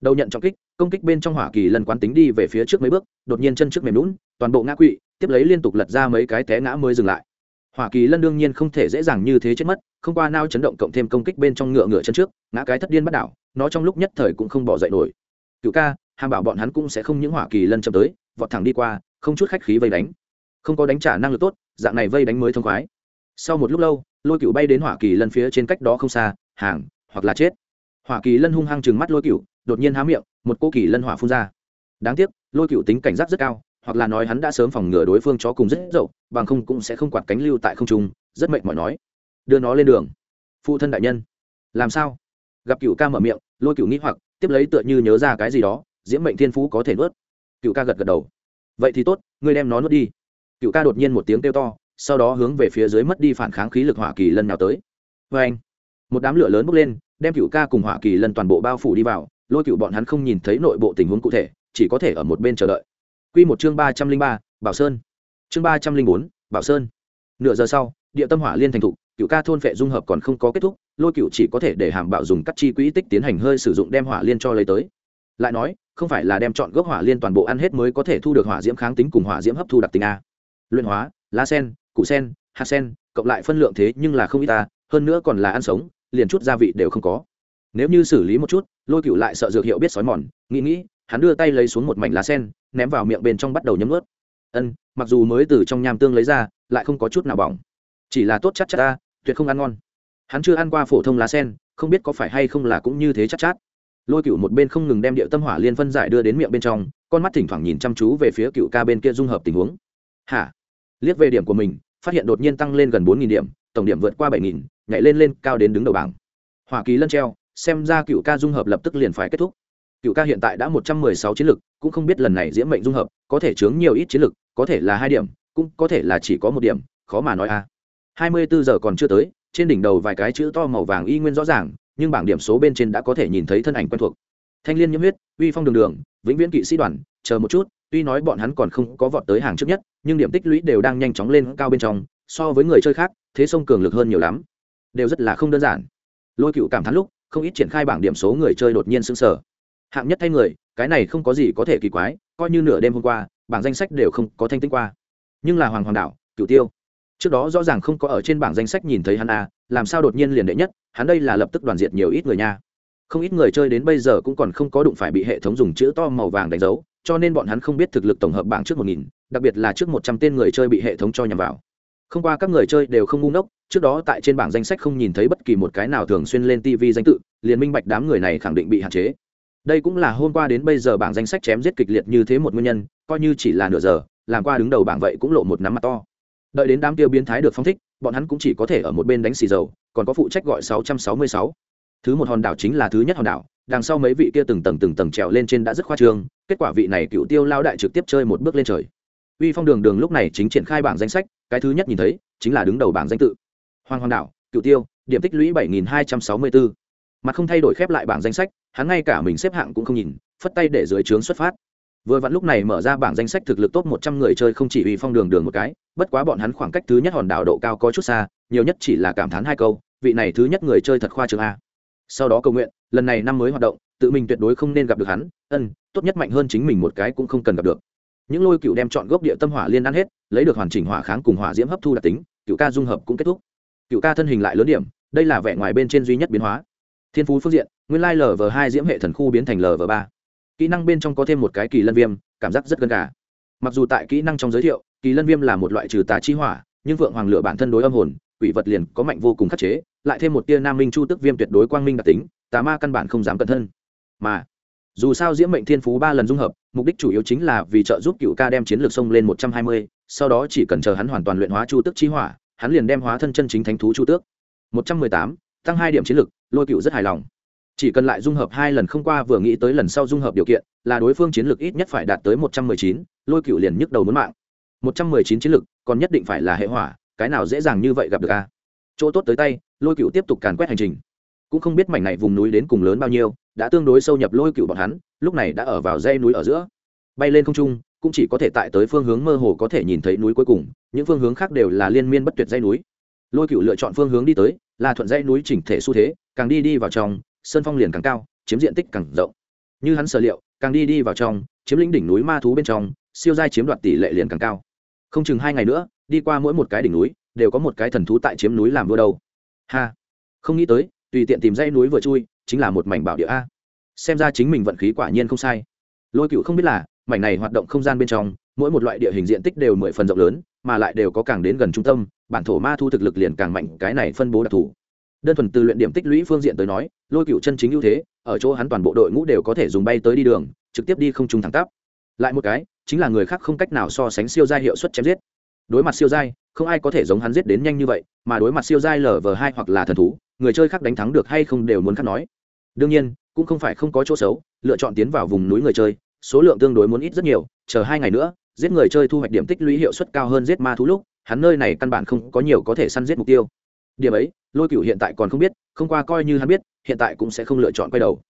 Đầu nhận trọng kích, công kích bên trong hỏa kỳ lân quán tính đi về phía trước mấy bước, đột nhiên chân trước mềm lún toàn bộ ngã quỵ, tiếp lấy liên tục lật ra mấy cái té ngã mới dừng lại. Hỏa kỳ lân đương nhiên không thể dễ dàng như thế chết mất, không qua nao chấn động cộng thêm công kích bên trong ngựa ngựa chân trước, ngã cái thất điên bắt đảo, nó trong lúc nhất thời cũng không bỏ dậy nổi. Cựu ca, hàm bảo bọn hắn cũng sẽ không những hỏa kỳ lân chậm tới, vọt thẳng đi qua, không chút khách khí vây đánh. Không có đánh trả năng lực tốt, dạng này vây đánh mới thông khoái sau một lúc lâu, lôi cựu bay đến hỏa kỳ lân phía trên cách đó không xa, hàng, hoặc là chết. Hỏa kỳ lân hung hăng chừng mắt lôi cựu đột nhiên há miệng, một cô kỳ lân hỏa phun ra. Đáng tiếc, lôi cựu tính cảnh giác rất cao, hoặc là nói hắn đã sớm phòng ngừa đối phương chó cùng rất dậu, bằng không cũng sẽ không quạt cánh lưu tại không trung, rất mệt mỏi nói. Đưa nó lên đường. Phụ thân đại nhân. Làm sao? Gặp cựu ca mở miệng, lôi cựu nghĩ hoặc, tiếp lấy tựa như nhớ ra cái gì đó, diễm mệnh thiên phú có thể nuốt. Cựu ca gật gật đầu. Vậy thì tốt, ngươi đem nó nuốt đi. Cựu ca đột nhiên một tiếng kêu to sau đó hướng về phía dưới mất đi phản kháng khí lực hỏa kỳ lân nào tới. Vê anh, một đám lửa lớn bốc lên, đem cựu ca cùng hỏa kỳ lân toàn bộ bao phủ đi vào, lôi cựu bọn hắn không nhìn thấy nội bộ tình huống cụ thể, chỉ có thể ở một bên chờ đợi. Q một chương ba trăm linh ba, bảo sơn. Chương ba trăm linh bốn, bảo sơn. Nửa giờ sau, địa tâm hỏa liên thành thục, cựu ca thôn phệ dung hợp còn không có kết thúc, lôi cựu chỉ có thể để hàm bạo dùng cắt chi quỹ tích tiến hành hơi sử dụng đem hỏa liên cho lấy tới. Lại nói, không phải là đem chọn gốc hỏa liên toàn bộ ăn hết mới có thể thu được hỏa diễm kháng tính cùng hỏa diễm hấp thu đặc tính a. Luyện hóa, lá sen củ sen hạt sen cộng lại phân lượng thế nhưng là không ít ta hơn nữa còn là ăn sống liền chút gia vị đều không có. Nếu như xử lý một chút lôi cựu lại sợ dược hiệu biết sói mòn nghĩ nghĩ hắn đưa tay lấy xuống một mảnh lá sen ném vào miệng bên trong bắt đầu nhấm ướt. Ân mặc dù mới từ trong nham tương lấy ra lại không có chút nào bỏng. Chỉ là tốt chắc chắc ta tuyệt không ăn ngon. Hắn chưa ăn qua phổ thông lá sen không biết có phải hay không là cũng như thế chắc chát, chát lôi cựu một bên không ngừng đem điệu tâm hỏa liên phân giải đưa đến miệng bên trong con mắt thỉnh thoảng nhìn chăm chú về phía cựu ca bên kia dung hợp tình huống. Hả? Liếc về điểm của mình, phát hiện đột nhiên tăng lên gần bốn nghìn điểm, tổng điểm vượt qua bảy nghìn, nhảy lên lên cao đến đứng đầu bảng. Hoa kỳ lân treo, xem ra cựu ca dung hợp lập tức liền phải kết thúc. Cựu ca hiện tại đã một trăm mười sáu chiến lực, cũng không biết lần này diễm mệnh dung hợp, có thể chướng nhiều ít chiến lực, có thể là hai điểm, cũng có thể là chỉ có một điểm, khó mà nói a. Hai mươi bốn giờ còn chưa tới, trên đỉnh đầu vài cái chữ to màu vàng y nguyên rõ ràng, nhưng bảng điểm số bên trên đã có thể nhìn thấy thân ảnh quen thuộc. Thanh liên nhiễm huyết, uy phong đường đường, vĩnh viễn kỵ sĩ đoàn, chờ một chút tuy nói bọn hắn còn không có vọt tới hàng trước nhất nhưng điểm tích lũy đều đang nhanh chóng lên cao bên trong so với người chơi khác thế sông cường lực hơn nhiều lắm. Đều rất là không đơn giản. Lôi cựu cảm thán lúc không ít triển khai bảng điểm số người chơi đột nhiên sững sờ. Hạng nhất thay người cái này không có gì có thể kỳ quái coi như nửa đêm hôm qua bảng danh sách đều không có thanh tinh qua. Nhưng là hoàng hoàng Đạo, cựu tiêu. Trước đó rõ ràng không có ở trên bảng danh sách nhìn thấy hắn à, làm sao đột nhiên liền đệ nhất hắn đây là lập tức đoàn diệt nhiều ít người nha. Không ít người chơi đến bây giờ cũng còn không có đụng phải bị hệ thống dùng chữ to màu vàng đánh dấu cho nên bọn hắn không biết thực lực tổng hợp bảng trước một nghìn, đặc biệt là trước một trăm tên người chơi bị hệ thống cho nhằm vào. Không qua các người chơi đều không ngu ngốc, trước đó tại trên bảng danh sách không nhìn thấy bất kỳ một cái nào thường xuyên lên tv danh tự, liền minh bạch đám người này khẳng định bị hạn chế. Đây cũng là hôm qua đến bây giờ bảng danh sách chém giết kịch liệt như thế một nguyên nhân, coi như chỉ là nửa giờ, làm qua đứng đầu bảng vậy cũng lộ một nắm mặt to. Đợi đến đám tiêu biến thái được phong thích, bọn hắn cũng chỉ có thể ở một bên đánh xì dầu, còn có phụ trách gọi 666. thứ một hòn đảo chính là thứ nhất hòn đảo, đằng sau mấy vị kia từng tầng từng tầng trèo lên trên đã rất khoa trương kết quả vị này cựu tiêu lao đại trực tiếp chơi một bước lên trời. Uy phong đường đường lúc này chính triển khai bảng danh sách, cái thứ nhất nhìn thấy, chính là đứng đầu bảng danh tự. Hoàng hoàng đảo, cựu tiêu, điểm tích lũy 7264. mặt không thay đổi khép lại bảng danh sách, hắn ngay cả mình xếp hạng cũng không nhìn, phất tay để dưới trướng xuất phát. Vừa vặn lúc này mở ra bảng danh sách thực lực top một trăm người chơi không chỉ uy phong đường đường một cái, bất quá bọn hắn khoảng cách thứ nhất hòn đảo độ cao có chút xa, nhiều nhất chỉ là cảm thán hai câu, vị này thứ nhất người chơi thật khoa trường a. Sau đó cầu nguyện lần này năm mới hoạt động, tự mình tuyệt đối không nên gặp được hắn, ân, tốt nhất mạnh hơn chính mình một cái cũng không cần gặp được. Những lôi cựu đem chọn gốc địa tâm hỏa liên ăn hết, lấy được hoàn chỉnh hỏa kháng cùng hỏa diễm hấp thu đặc tính, cựu ca dung hợp cũng kết thúc. Cựu ca thân hình lại lớn điểm, đây là vẻ ngoài bên trên duy nhất biến hóa. Thiên phú phương diện, nguyên lai lv hai diễm hệ thần khu biến thành lv ba. Kỹ năng bên trong có thêm một cái kỳ lân viêm, cảm giác rất gần cả. Mặc dù tại kỹ năng trong giới thiệu, kỳ lân viêm là một loại trừ tà chi hỏa, nhưng vượng hoàng lửa bản thân đối âm hồn, quỷ vật liền có mạnh vô cùng khắc chế, lại thêm một tia nam minh chu tức viêm tuyệt đối quang minh đặc tính tà ma căn bản không dám cẩn thân. Mà, dù sao diễm mệnh thiên phú ba lần dung hợp, mục đích chủ yếu chính là vì trợ giúp cựu ca đem chiến lược sông lên một trăm hai mươi, sau đó chỉ cần chờ hắn hoàn toàn luyện hóa chu Tước chi hỏa, hắn liền đem hóa thân chân chính thánh thú chu tước. một trăm mười tám, tăng hai điểm chiến lược, lôi cựu rất hài lòng. Chỉ cần lại dung hợp hai lần không qua vừa nghĩ tới lần sau dung hợp điều kiện, là đối phương chiến lược ít nhất phải đạt tới một trăm mười chín, lôi cựu liền nhức đầu muốn mạng. một trăm mười chín chiến lược, còn nhất định phải là hệ hỏa, cái nào dễ dàng như vậy gặp được a? Chỗ tốt tới tay, lôi cựu tiếp tục càn quét hành trình cũng không biết mảnh này vùng núi đến cùng lớn bao nhiêu, đã tương đối sâu nhập lôi cựu bọn hắn, lúc này đã ở vào dây núi ở giữa. Bay lên không trung, cũng chỉ có thể tại tới phương hướng mơ hồ có thể nhìn thấy núi cuối cùng, những phương hướng khác đều là liên miên bất tuyệt dây núi. Lôi cựu lựa chọn phương hướng đi tới, là thuận dây núi chỉnh thể xu thế, càng đi đi vào trong sơn phong liền càng cao, chiếm diện tích càng rộng. Như hắn sở liệu, càng đi đi vào trong, chiếm lĩnh đỉnh núi ma thú bên trong, siêu giai chiếm đoạt tỷ lệ liền càng cao. Không chừng hai ngày nữa, đi qua mỗi một cái đỉnh núi, đều có một cái thần thú tại chiếm núi làm vua đâu. Ha! Không nghĩ tới tùy tiện tìm dãy núi vừa chui, chính là một mảnh bảo địa a. Xem ra chính mình vận khí quả nhiên không sai. Lôi cựu không biết là, mảnh này hoạt động không gian bên trong, mỗi một loại địa hình diện tích đều mười phần rộng lớn, mà lại đều có càng đến gần trung tâm, bản thổ ma thu thực lực liền càng mạnh, cái này phân bố đặc thù. Đơn thuần từ luyện điểm tích lũy phương diện tới nói, lôi cựu chân chính ưu thế, ở chỗ hắn toàn bộ đội ngũ đều có thể dùng bay tới đi đường, trực tiếp đi không trung thẳng tắp. Lại một cái, chính là người khác không cách nào so sánh siêu giai hiệu suất chém giết. Đối mặt siêu giai, không ai có thể giống hắn giết đến nhanh như vậy, mà đối mặt siêu giai lở vờ hai hoặc là thần thú người chơi khác đánh thắng được hay không đều muốn khác nói. Đương nhiên, cũng không phải không có chỗ xấu, lựa chọn tiến vào vùng núi người chơi, số lượng tương đối muốn ít rất nhiều, chờ hai ngày nữa, giết người chơi thu hoạch điểm tích lũy hiệu suất cao hơn giết ma thú lúc, hắn nơi này căn bản không có nhiều có thể săn giết mục tiêu. Điểm ấy, lôi cựu hiện tại còn không biết, không qua coi như hắn biết, hiện tại cũng sẽ không lựa chọn quay đầu.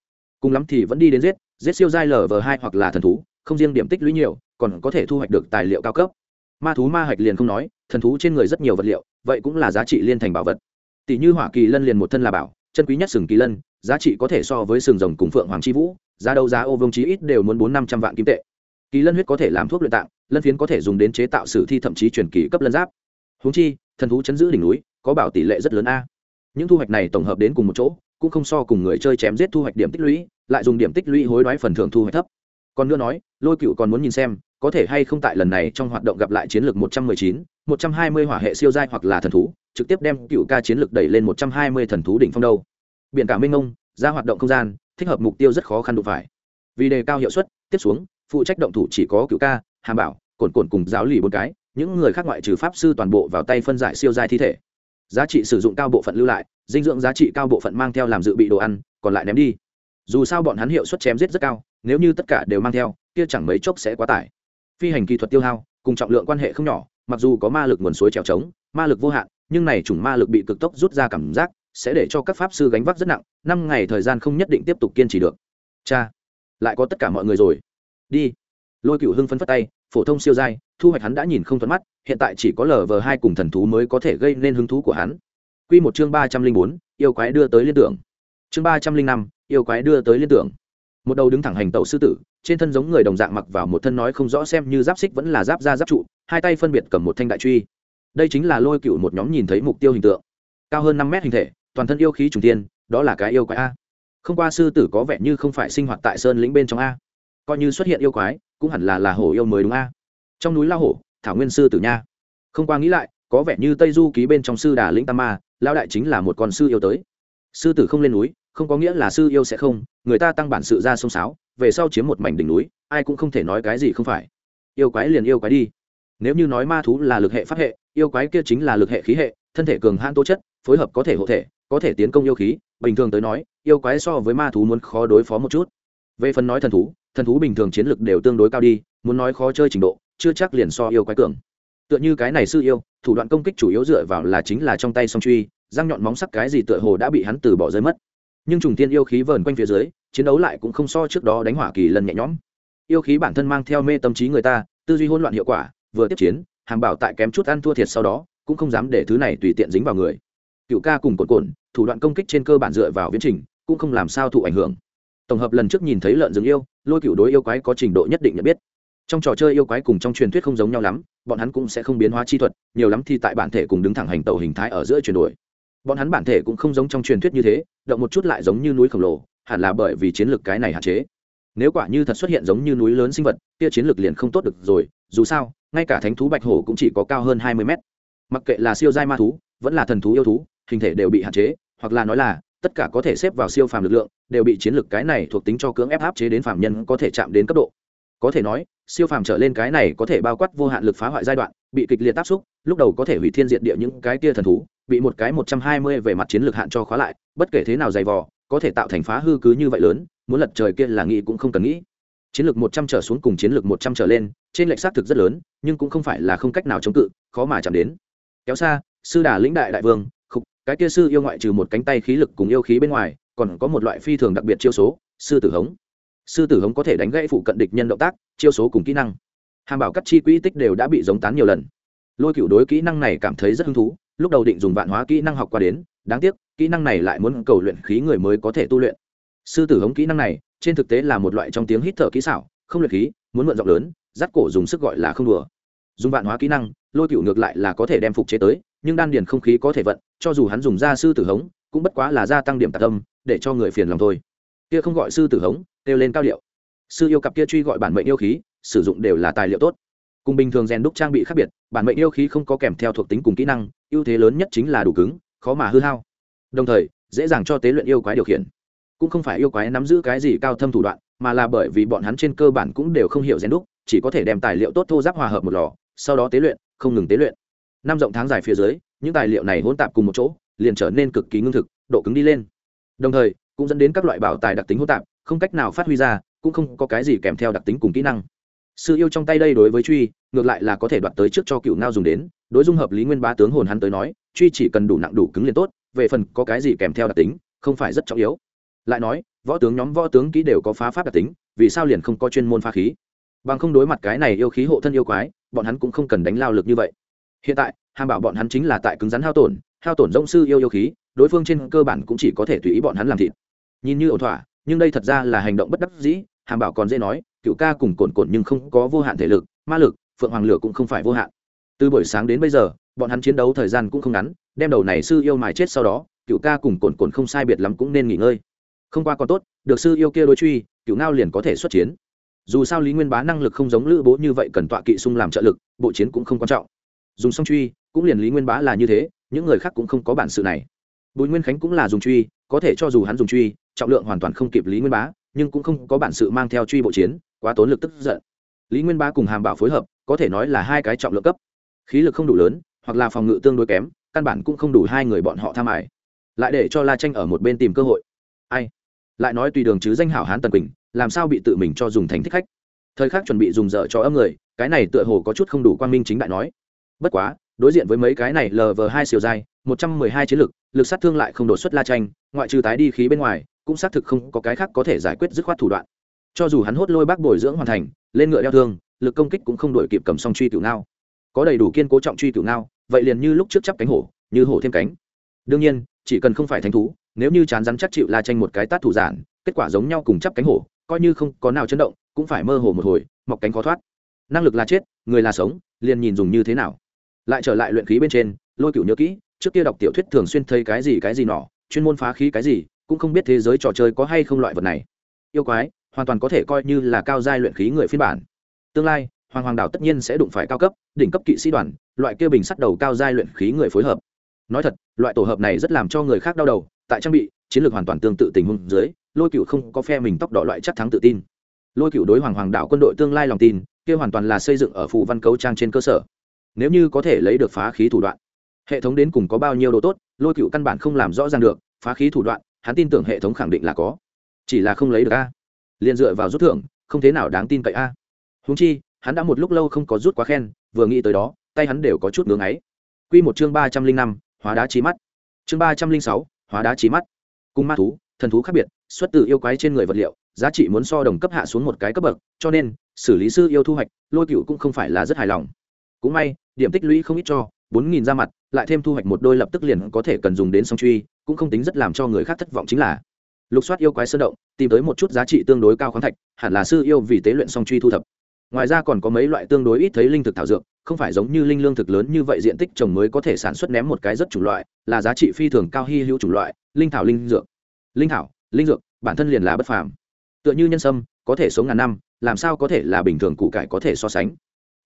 Cùng lắm thì vẫn đi đến giết giết siêu giai lv hai hoặc là thần thú, không riêng điểm tích lũy nhiều, còn có thể thu hoạch được tài liệu cao cấp. Ma thú ma hạch liền không nói, thần thú trên người rất nhiều vật liệu, vậy cũng là giá trị liên thành bảo vật tỷ như hỏa kỳ lân liền một thân là bảo, chân quý nhất sừng kỳ lân, giá trị có thể so với sừng rồng cùng phượng hoàng chi vũ, giá đấu giá ô vương chí ít đều muốn bốn năm trăm vạn kim tệ. Kỳ lân huyết có thể làm thuốc luyện tạng, lân phiến có thể dùng đến chế tạo sử thi thậm chí truyền kỳ cấp lân giáp. Húng chi, thần thú chấn giữ đỉnh núi, có bảo tỷ lệ rất lớn a. Những thu hoạch này tổng hợp đến cùng một chỗ, cũng không so cùng người chơi chém giết thu hoạch điểm tích lũy, lại dùng điểm tích lũy hối đoái phần thưởng thu hoạch thấp. Còn nữa nói, lôi cựu còn muốn nhìn xem, có thể hay không tại lần này trong hoạt động gặp lại chiến lược một trăm mười chín, một trăm hai mươi hỏa hệ siêu giai hoặc là thần thú trực tiếp đem cựu ca chiến lược đẩy lên một trăm hai mươi thần thú đỉnh phong đâu. Biển cả minh ông ra hoạt động không gian, thích hợp mục tiêu rất khó khăn đụng phải. Vì đề cao hiệu suất, tiếp xuống, phụ trách động thủ chỉ có cựu ca, hàm bảo cồn cồn cùng giáo lì bốn cái, những người khác ngoại trừ pháp sư toàn bộ vào tay phân giải siêu giai thi thể. Giá trị sử dụng cao bộ phận lưu lại, dinh dưỡng giá trị cao bộ phận mang theo làm dự bị đồ ăn, còn lại ném đi. Dù sao bọn hắn hiệu suất chém giết rất cao, nếu như tất cả đều mang theo, kia chẳng mấy chốc sẽ quá tải. Phi hành kỹ thuật tiêu hao, cùng trọng lượng quan hệ không nhỏ, mặc dù có ma lực nguồn suối trèo trống, ma lực vô hạn nhưng này chủng ma lực bị cực tốc rút ra cảm giác, sẽ để cho các pháp sư gánh vác rất nặng, năm ngày thời gian không nhất định tiếp tục kiên trì được. Cha, lại có tất cả mọi người rồi. Đi. Lôi cựu hưng phân phất tay, phổ thông siêu dai thu hoạch hắn đã nhìn không thuận mắt, hiện tại chỉ có lờ vờ hai cùng thần thú mới có thể gây nên hứng thú của hắn. Q một chương ba trăm linh bốn, yêu quái đưa tới liên tưởng. Chương ba trăm linh năm, yêu quái đưa tới liên tưởng. Một đầu đứng thẳng hành tàu sư tử, trên thân giống người đồng dạng mặc vào một thân nói không rõ xem như giáp xích vẫn là giáp da giáp trụ, hai tay phân biệt cầm một thanh đại truy đây chính là lôi cựu một nhóm nhìn thấy mục tiêu hình tượng. Cao hơn năm mét hình thể, toàn thân yêu khí trùng tiên đó là cái yêu quái a. Không qua sư tử có vẻ như không phải sinh hoạt tại sơn lĩnh bên trong a. Coi như xuất hiện yêu quái, cũng hẳn là là hổ yêu mới đúng a. Trong núi la hổ, thảo nguyên sư tử nha. Không qua nghĩ lại, có vẻ như tây du ký bên trong sư đà lĩnh tam ma lao đại chính là một con sư yêu tới. Sư tử không lên núi, không có nghĩa là sư yêu sẽ không, người ta tăng bản sự ra sông sáo, về sau chiếm một mảnh đỉnh núi, ai cũng không thể nói cái gì không phải. Yêu quái liền yêu quái đi. Nếu như nói ma thú là lực hệ pháp hệ yêu quái kia chính là lực hệ khí hệ, thân thể cường hãn tố chất, phối hợp có thể hộ thể, có thể tiến công yêu khí. Bình thường tới nói, yêu quái so với ma thú muốn khó đối phó một chút. Về phần nói thần thú thần thú bình thường chiến lực đều tương đối cao đi, muốn nói khó chơi trình độ, chưa chắc liền so yêu quái cường. Tựa như cái này sư yêu, thủ đoạn công kích chủ yếu dựa vào là chính là trong tay song truy, răng nhọn móng sắc cái gì tựa hồ đã bị hắn từ bỏ rơi mất. Nhưng trùng tiên yêu khí vờn quanh phía dưới, chiến đấu lại cũng không so trước đó đánh hỏa kỳ lần nhẹ nhõm. Yêu khí bản thân mang theo mê tâm trí người ta, tư duy hỗn loạn hiệu quả, vừa tiếp chiến hàng bảo tại kém chút ăn thua thiệt sau đó, cũng không dám để thứ này tùy tiện dính vào người. Cựu ca cùng cồn cồn thủ đoạn công kích trên cơ bản dựa vào viễn trình, cũng không làm sao thụ ảnh hưởng. Tổng hợp lần trước nhìn thấy lợn rừng yêu, lôi cựu đối yêu quái có trình độ nhất định nhận biết. Trong trò chơi yêu quái cùng trong truyền thuyết không giống nhau lắm, bọn hắn cũng sẽ không biến hóa chi thuật, nhiều lắm thì tại bản thể cùng đứng thẳng hành tàu hình thái ở giữa chuyển đổi. Bọn hắn bản thể cũng không giống trong truyền thuyết như thế, động một chút lại giống như núi khổng lồ, hẳn là bởi vì chiến lược cái này hạn chế nếu quả như thật xuất hiện giống như núi lớn sinh vật, kia chiến lược liền không tốt được rồi, dù sao, ngay cả thánh thú bạch hổ cũng chỉ có cao hơn hai mươi mét. Mặc kệ là siêu giai ma thú, vẫn là thần thú yêu thú, hình thể đều bị hạn chế, hoặc là nói là, tất cả có thể xếp vào siêu phàm lực lượng, đều bị chiến lược cái này thuộc tính cho cưỡng ép áp chế đến phàm nhân có thể chạm đến cấp độ. Có thể nói, siêu phàm trở lên cái này có thể bao quát vô hạn lực phá hoại giai đoạn, bị kịch liệt áp xúc, lúc đầu có thể hủy thiên diện địa những cái tia thần thú, bị một cái một trăm hai mươi về mặt chiến lược hạn cho khóa lại, bất kể thế nào dày vò, có thể tạo thành phá hư cứ như vậy lớn muốn lật trời kia là nghĩ cũng không cần nghĩ. Chiến lược một trăm trở xuống cùng chiến lược một trăm trở lên, trên lệch xác thực rất lớn, nhưng cũng không phải là không cách nào chống cự, khó mà chạm đến. Kéo xa, sư đà lĩnh đại đại vương, khục, cái kia sư yêu ngoại trừ một cánh tay khí lực cùng yêu khí bên ngoài, còn có một loại phi thường đặc biệt chiêu số, sư tử hống. Sư tử hống có thể đánh gãy phụ cận địch nhân động tác, chiêu số cùng kỹ năng. Hàm bảo cắt chi quỹ tích đều đã bị giống tán nhiều lần. Lôi cựu đối kỹ năng này cảm thấy rất hứng thú, lúc đầu định dùng vạn hóa kỹ năng học qua đến, đáng tiếc, kỹ năng này lại muốn cầu luyện khí người mới có thể tu luyện sư tử hống kỹ năng này, trên thực tế là một loại trong tiếng hít thở kỹ xảo, không luyện khí, muốn mượn giọng lớn, dắt cổ dùng sức gọi là không đùa. Dùng vạn hóa kỹ năng, lôi cựu ngược lại là có thể đem phục chế tới, nhưng đan điền không khí có thể vận, cho dù hắn dùng ra sư tử hống, cũng bất quá là gia tăng điểm tạc tâm để cho người phiền lòng thôi. Kia không gọi sư tử hống, kêu lên cao điệu. Sư yêu cặp kia truy gọi bản mệnh yêu khí, sử dụng đều là tài liệu tốt. Cùng bình thường rèn đúc trang bị khác biệt, bản mệnh yêu khí không có kèm theo thuộc tính cùng kỹ năng, ưu thế lớn nhất chính là đủ cứng, khó mà hư hao. Đồng thời, dễ dàng cho tế luyện yêu quái điều khiển cũng không phải yêu quái nắm giữ cái gì cao thâm thủ đoạn, mà là bởi vì bọn hắn trên cơ bản cũng đều không hiểu rèn đúc, chỉ có thể đem tài liệu tốt thô giáp hòa hợp một lò, sau đó tế luyện, không ngừng tế luyện. Năm rộng tháng dài phía dưới, những tài liệu này hỗn tạp cùng một chỗ, liền trở nên cực kỳ ngưng thực, độ cứng đi lên. Đồng thời, cũng dẫn đến các loại bảo tài đặc tính hỗn tạp, không cách nào phát huy ra, cũng không có cái gì kèm theo đặc tính cùng kỹ năng. Sự yêu trong tay đây đối với truy, ngược lại là có thể đoạt tới trước cho cựu ngao dùng đến, đối dung hợp lý nguyên bá tướng hồn hắn tới nói, truy chỉ cần đủ nặng đủ cứng liền tốt, về phần có cái gì kèm theo đặc tính, không phải rất trọng yếu lại nói, võ tướng nhóm võ tướng kỹ đều có phá pháp đặc tính, vì sao liền không có chuyên môn phá khí? Bằng không đối mặt cái này yêu khí hộ thân yêu quái, bọn hắn cũng không cần đánh lao lực như vậy. Hiện tại, hàm bảo bọn hắn chính là tại cứng rắn hao tổn hao tổn rỗng sư yêu yêu khí, đối phương trên cơ bản cũng chỉ có thể tùy ý bọn hắn làm thịt. Nhìn như ẩu thỏa, nhưng đây thật ra là hành động bất đắc dĩ, hàm bảo còn dễ nói, cựu ca cùng cồn cồn nhưng không có vô hạn thể lực, ma lực, phượng hoàng lửa cũng không phải vô hạn. Từ buổi sáng đến bây giờ, bọn hắn chiến đấu thời gian cũng không ngắn, đem đầu này sư yêu mài chết sau đó, cựu ca cùng cồn cồn không sai biệt lắm cũng nên nghỉ ngơi không qua còn tốt, được sư yêu kia đối truy cựu ngao liền có thể xuất chiến. Dù sao lý nguyên bá năng lực không giống lữ bố như vậy cần tọa kỵ sung làm trợ lực, bộ chiến cũng không quan trọng. Dùng song truy, cũng liền lý nguyên bá là như thế, những người khác cũng không có bản sự này. Bùi nguyên khánh cũng là dùng truy, có thể cho dù hắn dùng truy, trọng lượng hoàn toàn không kịp lý nguyên bá, nhưng cũng không có bản sự mang theo truy bộ chiến, quá tốn lực tức giận. Lý nguyên bá cùng hàm bảo phối hợp, có thể nói là hai cái trọng lượng cấp. Khí lực không đủ lớn, hoặc là phòng ngự tương đối kém, căn bản cũng không đủ hai người bọn họ tham ải lại để cho la tranh ở một bên tìm cơ hội. Ai? Lại nói tùy đường chứ danh hảo hán tần quỳnh, làm sao bị tự mình cho dùng thành thích khách? Thời khắc chuẩn bị dùng dở cho âm người, cái này tựa hồ có chút không đủ quan minh chính đại nói. Bất quá, đối diện với mấy cái này lv hai siêu dai một trăm mười hai chiến lực lực sát thương lại không đột xuất la tranh ngoại trừ tái đi khí bên ngoài, cũng xác thực không có cái khác có thể giải quyết dứt khoát thủ đoạn. Cho dù hắn hốt lôi bác bồi dưỡng hoàn thành, lên ngựa đeo thương, lực công kích cũng không đổi kịp cầm song truy cửu ngao. Có đầy đủ kiên cố trọng truy cửu ngao, vậy liền như lúc trước chắp cánh hổ, như hổ thêm cánh. Đương nhiên, chỉ cần không phải thánh thú nếu như chán rắn chắc chịu la tranh một cái tát thủ giản, kết quả giống nhau cùng chắp cánh hổ, coi như không có nào chấn động, cũng phải mơ hồ một hồi, mọc cánh khó thoát. Năng lực là chết, người là sống, liền nhìn dùng như thế nào. Lại trở lại luyện khí bên trên, lôi cựu nhớ kỹ, trước kia đọc tiểu thuyết thường xuyên thấy cái gì cái gì nọ, chuyên môn phá khí cái gì, cũng không biết thế giới trò chơi có hay không loại vật này. Yêu quái, hoàn toàn có thể coi như là cao giai luyện khí người phiên bản. Tương lai, hoàng hoàng đảo tất nhiên sẽ đụng phải cao cấp, đỉnh cấp kỵ sĩ đoàn, loại kia bình sắt đầu cao giai luyện khí người phối hợp. Nói thật, loại tổ hợp này rất làm cho người khác đau đầu tại trang bị, chiến lược hoàn toàn tương tự tình huống dưới, lôi cựu không có phe mình tóc đỏ loại chắc thắng tự tin. Lôi cựu đối hoàng hoàng đạo quân đội tương lai lòng tin, kia hoàn toàn là xây dựng ở phù văn cấu trang trên cơ sở. Nếu như có thể lấy được phá khí thủ đoạn, hệ thống đến cùng có bao nhiêu độ tốt, lôi cựu căn bản không làm rõ ràng được, phá khí thủ đoạn, hắn tin tưởng hệ thống khẳng định là có. Chỉ là không lấy được a. Liền dựa vào rút thưởng, không thế nào đáng tin cậy a. Húng chi, hắn đã một lúc lâu không có rút quá khen, vừa nghĩ tới đó, tay hắn đều có chút ngưỡng ấy q một chương ba trăm linh năm, hóa đá trí mắt. Chương ba trăm linh sáu hóa đá trí mắt. Cung ma thú, thần thú khác biệt, xuất từ yêu quái trên người vật liệu, giá trị muốn so đồng cấp hạ xuống một cái cấp bậc, cho nên, xử lý sư yêu thu hoạch, lôi cựu cũng không phải là rất hài lòng. Cũng may, điểm tích lũy không ít cho, bốn nghìn ra mặt, lại thêm thu hoạch một đôi lập tức liền có thể cần dùng đến song truy, cũng không tính rất làm cho người khác thất vọng chính là, lục soát yêu quái sơn động, tìm tới một chút giá trị tương đối cao khoáng thạch, hẳn là sư yêu vì tế luyện song truy thu thập. Ngoài ra còn có mấy loại tương đối ít thấy linh thực thảo dược không phải giống như linh lương thực lớn như vậy diện tích trồng mới có thể sản xuất ném một cái rất chủng loại, là giá trị phi thường cao hy hữu chủng loại, linh thảo, linh dược. Linh thảo, linh dược, bản thân liền là bất phàm. Tựa như nhân sâm, có thể sống ngàn năm, làm sao có thể là bình thường củ cải có thể so sánh.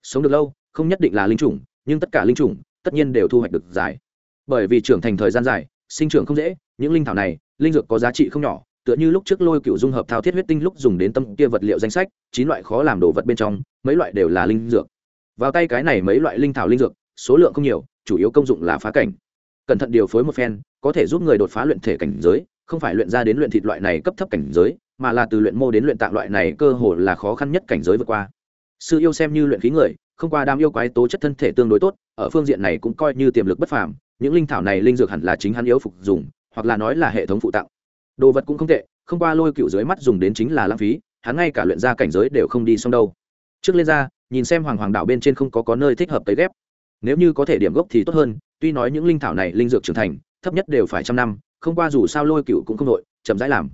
Sống được lâu, không nhất định là linh chủng, nhưng tất cả linh chủng, tất nhiên đều thu hoạch được dài. Bởi vì trưởng thành thời gian dài, sinh trưởng không dễ, những linh thảo này, linh dược có giá trị không nhỏ, tựa như lúc trước lôi cựu dung hợp thao thiết huyết tinh lúc dùng đến tâm kia vật liệu danh sách, chín loại khó làm đồ vật bên trong, mấy loại đều là linh dược vào tay cái này mấy loại linh thảo linh dược, số lượng không nhiều, chủ yếu công dụng là phá cảnh. Cẩn thận điều phối một phen, có thể giúp người đột phá luyện thể cảnh giới, không phải luyện ra đến luyện thịt loại này cấp thấp cảnh giới, mà là từ luyện mô đến luyện tạng loại này cơ hồ là khó khăn nhất cảnh giới vượt qua. Sư yêu xem như luyện khí người, không qua đam yêu quái tố chất thân thể tương đối tốt, ở phương diện này cũng coi như tiềm lực bất phàm, những linh thảo này linh dược hẳn là chính hắn yếu phục dùng, hoặc là nói là hệ thống phụ tặng. Đồ vật cũng không tệ, không qua lôi cựu dưới mắt dùng đến chính là lãng phí, hắn ngay cả luyện ra cảnh giới đều không đi xong đâu. Trước lên ra nhìn xem hoàng hoàng đạo bên trên không có có nơi thích hợp tới ghép. Nếu như có thể điểm gốc thì tốt hơn, tuy nói những linh thảo này linh dược trưởng thành, thấp nhất đều phải trăm năm, không qua dù sao lôi cựu cũng không đội, chậm rãi làm.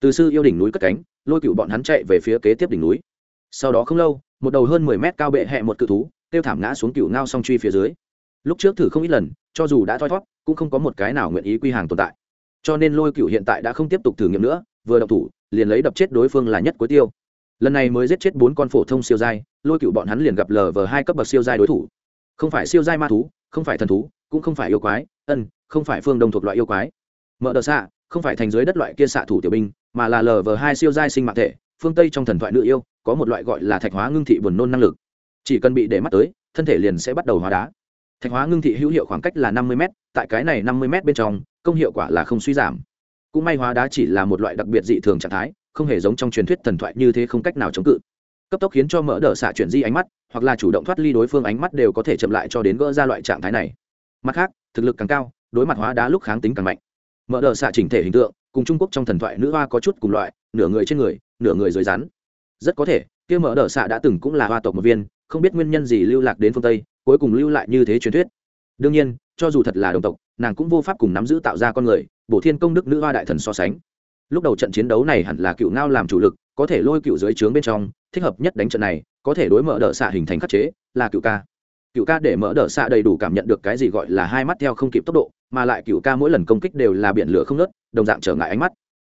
Từ sư yêu đỉnh núi cất cánh, lôi cựu bọn hắn chạy về phía kế tiếp đỉnh núi. Sau đó không lâu, một đầu hơn mười mét cao bệ hẹ một cự thú tiêu thảm ngã xuống cựu ngao song truy phía dưới. Lúc trước thử không ít lần, cho dù đã thoi thót, cũng không có một cái nào nguyện ý quy hàng tồn tại. Cho nên lôi cựu hiện tại đã không tiếp tục thử nghiệm nữa, vừa đậu thủ, liền lấy đập chết đối phương là nhất cuối tiêu lần này mới giết chết bốn con phổ thông siêu giai, lôi cựu bọn hắn liền gặp lờ vờ hai cấp bậc siêu giai đối thủ. Không phải siêu giai ma thú, không phải thần thú, cũng không phải yêu quái, ân, không phải phương đông thuộc loại yêu quái. Mở đờ xạ, không phải thành dưới đất loại kia xạ thủ tiểu binh, mà là lờ vờ hai siêu giai sinh mạng thể, phương tây trong thần thoại nữ yêu, có một loại gọi là thạch hóa ngưng thị buồn nôn năng lực. Chỉ cần bị để mắt tới, thân thể liền sẽ bắt đầu hóa đá. Thạch hóa ngưng thị hữu hiệu khoảng cách là năm mươi m tại cái này năm mươi m bên trong, công hiệu quả là không suy giảm cũng may hóa đá chỉ là một loại đặc biệt dị thường trạng thái, không hề giống trong truyền thuyết thần thoại như thế không cách nào chống cự. Cấp tốc khiến cho mỡ đỡ xạ chuyển di ánh mắt, hoặc là chủ động thoát ly đối phương ánh mắt đều có thể chậm lại cho đến gỡ ra loại trạng thái này. Mặt khác, thực lực càng cao, đối mặt hóa đá lúc kháng tính càng mạnh. Mỡ đỡ xạ chỉnh thể hình tượng, cùng trung quốc trong thần thoại nữ hoa có chút cùng loại, nửa người trên người, nửa người dưới rắn. Rất có thể, kia mỡ đỡ xạ đã từng cũng là hoa tộc một viên, không biết nguyên nhân gì lưu lạc đến phương tây, cuối cùng lưu lại như thế truyền thuyết. Đương nhiên, cho dù thật là đồng tộc, nàng cũng vô pháp cùng nắm giữ tạo ra con người bổ thiên công đức nữ hoa đại thần so sánh. Lúc đầu trận chiến đấu này hẳn là cựu ngao làm chủ lực, có thể lôi cựu dưới trướng bên trong, thích hợp nhất đánh trận này, có thể đối mở đỡ xạ hình thành khắc chế, là cựu ca. Cựu ca để mở đỡ xạ đầy đủ cảm nhận được cái gì gọi là hai mắt theo không kịp tốc độ, mà lại cựu ca mỗi lần công kích đều là biển lửa không nớt đồng dạng trở ngại ánh mắt.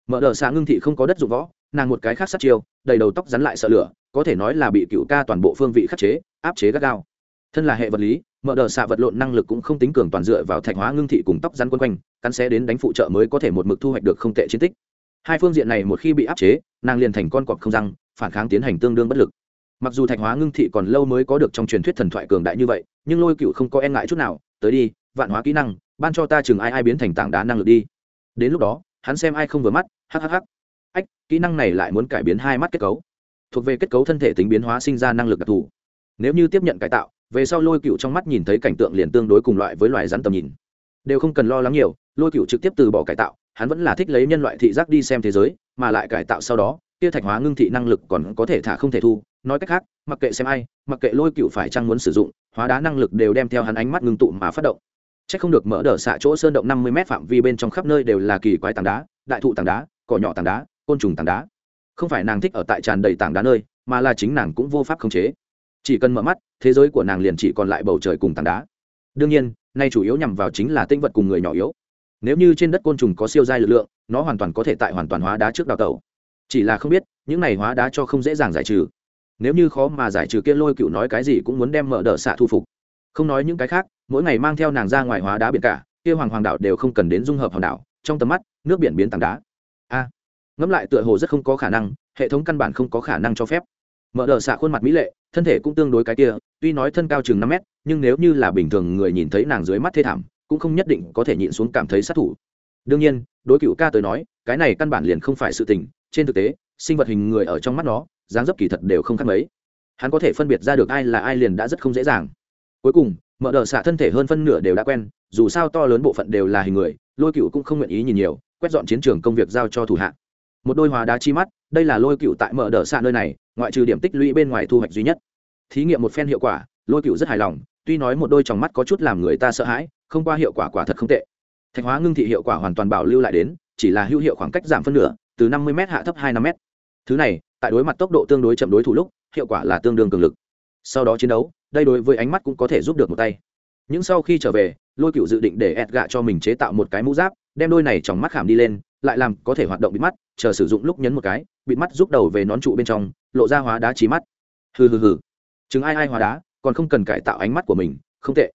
Mở đỡ xạ ngưng thị không có đất dụng võ, nàng một cái khác sát chiêu, đầy đầu tóc rắn lại sợ lửa, có thể nói là bị cựu ca toàn bộ phương vị khắc chế, áp chế gắt gao. Thân là hệ vật lý, mở đờ xạ vật lộn năng lực cũng không tính cường toàn dựa vào thạch hóa ngưng thị cùng tóc rắn quân quanh cắn xé đến đánh phụ trợ mới có thể một mực thu hoạch được không tệ chiến tích. Hai phương diện này một khi bị áp chế, nàng liền thành con cọp không răng, phản kháng tiến hành tương đương bất lực. Mặc dù thạch hóa ngưng thị còn lâu mới có được trong truyền thuyết thần thoại cường đại như vậy, nhưng lôi cựu không có e ngại chút nào, tới đi, vạn hóa kỹ năng, ban cho ta chừng ai ai biến thành tảng đá năng lực đi. Đến lúc đó, hắn xem ai không vừa mắt hhh ách, kỹ năng này lại muốn cải biến hai mắt kết cấu. Thuộc về kết cấu thân thể tính biến hóa sinh ra năng lực đặc thù. Nếu như tiếp nhận cải tạo, về sau lôi cựu trong mắt nhìn thấy cảnh tượng liền tương đối cùng loại với loài rắn tầm nhìn. Đều không cần lo lắng nhiều lôi cựu trực tiếp từ bỏ cải tạo, hắn vẫn là thích lấy nhân loại thị giác đi xem thế giới, mà lại cải tạo sau đó, kia thạch hóa ngưng thị năng lực còn có thể thả không thể thu. Nói cách khác, mặc kệ xem ai, mặc kệ lôi cựu phải chăng muốn sử dụng, hóa đá năng lực đều đem theo hắn ánh mắt ngưng tụ mà phát động. C h ắ c không được mở đờ xạ chỗ sơn động năm mươi m phạm vi bên trong khắp nơi đều là kỳ quái tảng đá, đại thụ tảng đá, cỏ nhỏ tảng đá, côn trùng tảng đá. Không phải nàng thích ở tại tràn đầy tảng đá nơi, mà là chính nàng cũng vô pháp khống chế. Chỉ cần mở mắt, thế giới của nàng liền chỉ còn lại bầu trời cùng tảng đá. Đương nhiên, nay chủ yếu nhằm vào chính là tinh vật cùng người nhỏ yếu nếu như trên đất côn trùng có siêu giai lực lượng nó hoàn toàn có thể tại hoàn toàn hóa đá trước đào tẩu. Chỉ là không biết những này hóa đá cho không dễ dàng giải trừ. Nếu như khó mà giải trừ kia lôi cựu nói cái gì cũng muốn đem mở đỡ xạ thu phục. Không nói những cái khác mỗi ngày mang theo nàng ra ngoài hóa đá biển cả kia hoàng hoàng đảo đều không cần đến dung hợp hòn đảo trong tầm mắt nước biển biến tảng đá. A. À, ngẫm lại tựa hồ rất không có khả năng hệ thống căn bản không có khả năng cho phép. Mở đờ xạ khuôn mặt mỹ lệ thân thể cũng tương đối cái kia tuy nói thân cao chừng năm mét nhưng nếu như là bình thường người nhìn thấy nàng dưới mắt thê thảm cũng không nhất định có thể nhịn xuống cảm thấy sát thủ. Đương nhiên, đối cựu ca tới nói, cái này căn bản liền không phải sự tình, trên thực tế, sinh vật hình người ở trong mắt nó, dáng dấp kỳ thật đều không khác mấy. Hắn có thể phân biệt ra được ai là ai liền đã rất không dễ dàng. Cuối cùng, mở đờ xạ thân thể hơn phân nửa đều đã quen, dù sao to lớn bộ phận đều là hình người, lôi cựu cũng không nguyện ý nhìn nhiều, quét dọn chiến trường công việc giao cho thủ hạ. Một đôi hóa đá chi mắt, đây là lôi cựu tại mở đờ xạ nơi này, ngoại trừ điểm tích lũy bên ngoài thu hoạch duy nhất. Thí nghiệm một phen hiệu quả, lôi cựu rất hài lòng tuy nói một đôi tròng mắt có chút làm người ta sợ hãi, không qua hiệu quả quả thật không tệ. Thạch hóa ngưng thị hiệu quả hoàn toàn bảo lưu lại đến, chỉ là hữu hiệu khoảng cách giảm phân nửa, từ năm mươi m hạ thấp hai năm m thứ này, tại đối mặt tốc độ tương đối chậm đối thủ lúc, hiệu quả là tương đương cường lực. Sau đó chiến đấu, đây đối với ánh mắt cũng có thể giúp được một tay. Nhưng sau khi trở về, lôi cựu dự định để ẹt gạ cho mình chế tạo một cái mũ giáp, đem đôi này trong mắt khảm đi lên, lại làm có thể hoạt động bị mắt, chờ sử dụng lúc nhấn một cái bị mắt rút đầu về nón trụ bên trong, lộ ra hóa đá trí mắt. Hừ hừ hừ. Chứng ai ai hóa đá? Còn không cần cải tạo ánh mắt của mình, không tệ.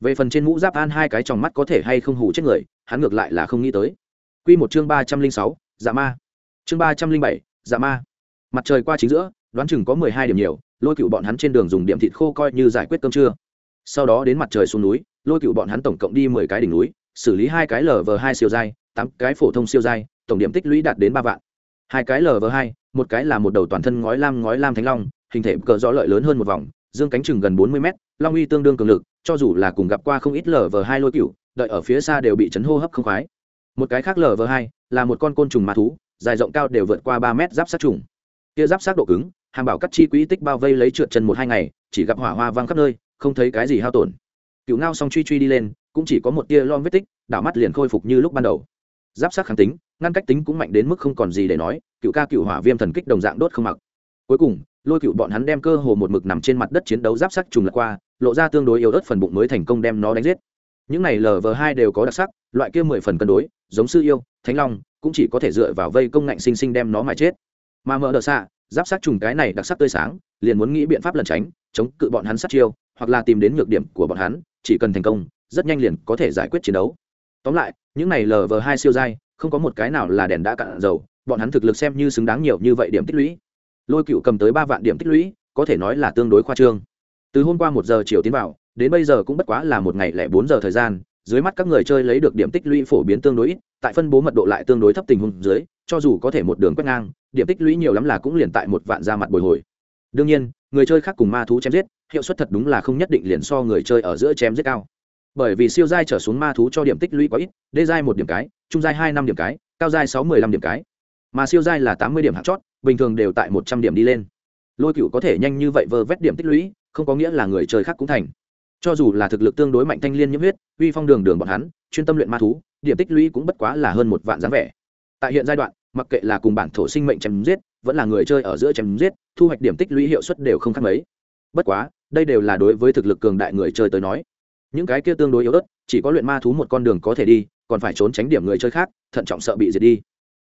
Về phần trên mũ giáp an hai cái tròng mắt có thể hay không hủ chết người, hắn ngược lại là không nghĩ tới. Q một chương ba trăm linh sáu dạ ma. Chương ba trăm linh bảy dạ ma. Mặt trời qua chính giữa, đoán chừng có mười hai điểm nhiều, lôi cựu bọn hắn trên đường dùng điểm thịt khô coi như giải quyết cơm trưa. Sau đó đến mặt trời xuống núi, lôi cựu bọn hắn tổng cộng đi mười cái đỉnh núi, xử lý hai cái lv hai siêu dai tám cái phổ thông siêu dai tổng điểm tích lũy đạt đến ba vạn. Hai cái lv hai, một cái là một đầu toàn thân ngói lam ngói lam thánh long, hình thể cờ rõ lợi lớn hơn một vòng dương cánh chừng gần bốn mươi mét, long uy tương đương cường lực, cho dù là cùng gặp qua không ít lv hai lôi cựu đợi ở phía xa đều bị chấn hô hấp không khoái. Một cái khác lv hai là một con côn trùng ma thú, dài rộng cao đều vượt qua ba mét giáp sát trùng. Kia giáp sát độ cứng hàm bảo cắt chi quỹ tích bao vây lấy trượt chân một hai ngày, chỉ gặp hỏa hoa văng khắp nơi, không thấy cái gì hao tổn. Cựu ngao xong truy truy đi lên, cũng chỉ có một tia lon vết tích, đảo mắt liền khôi phục như lúc ban đầu. Giáp sát kháng tính, ngăn cách tính cũng mạnh đến mức không còn gì để nói, cựu ca cựu hỏa viêm thần kích đồng dạng đốt không mặc. Cuối cùng lôi cựu bọn hắn đem cơ hồ một mực nằm trên mặt đất chiến đấu giáp sắc trùng lật qua, lộ ra tương đối yếu ớt phần bụng mới thành công đem nó đánh giết. Những này lv hai đều có đặc sắc, loại kia mười phần cân đối, giống sư yêu, thánh long, cũng chỉ có thể dựa vào vây công ngạnh sinh sinh đem nó mà chết. Mà mở đợt xạ, giáp sắc trùng cái này đặc sắc tươi sáng, liền muốn nghĩ biện pháp lẩn tránh, chống cự bọn hắn sát chiêu, hoặc là tìm đến nhược điểm của bọn hắn, chỉ cần thành công, rất nhanh liền có thể giải quyết chiến đấu. Tóm lại, những này lv hai siêu dai không có một cái nào là đèn đã cạn dầu, bọn hắn thực lực xem như xứng đáng nhiều như vậy điểm tích lũy lôi cựu cầm tới ba vạn điểm tích lũy, có thể nói là tương đối khoa trương. Từ hôm qua một giờ chiều tiến vào, đến bây giờ cũng bất quá là một ngày lẻ bốn giờ thời gian, dưới mắt các người chơi lấy được điểm tích lũy phổ biến tương đối ít, tại phân bố mật độ lại tương đối thấp tình huống dưới, cho dù có thể một đường quét ngang, điểm tích lũy nhiều lắm là cũng liền tại một vạn ra mặt bồi hồi. Đương nhiên, người chơi khác cùng ma thú chém giết, hiệu suất thật đúng là không nhất định liền so người chơi ở giữa chém giết cao. Bởi vì siêu giai trở xuống ma thú cho điểm tích lũy quá ít, đê giai một điểm cái, trung giai hai năm điểm cái, cao giai sáu mười lăm điểm cái mà siêu giai là tám mươi điểm hạt chót, bình thường đều tại một trăm điểm đi lên. Lôi cựu có thể nhanh như vậy vơ vét điểm tích lũy, không có nghĩa là người chơi khác cũng thành. Cho dù là thực lực tương đối mạnh thanh liên nhiễm huyết, uy phong đường đường bọn hắn, chuyên tâm luyện ma thú, điểm tích lũy cũng bất quá là hơn một vạn dáng vẻ. Tại hiện giai đoạn, mặc kệ là cùng bản thổ sinh mệnh chém giết, vẫn là người chơi ở giữa chém giết, thu hoạch điểm tích lũy hiệu suất đều không khác mấy. Bất quá, đây đều là đối với thực lực cường đại người chơi tới nói. Những cái kia tương đối yếu ớt, chỉ có luyện ma thú một con đường có thể đi, còn phải trốn tránh điểm người chơi khác, thận trọng sợ bị diệt đi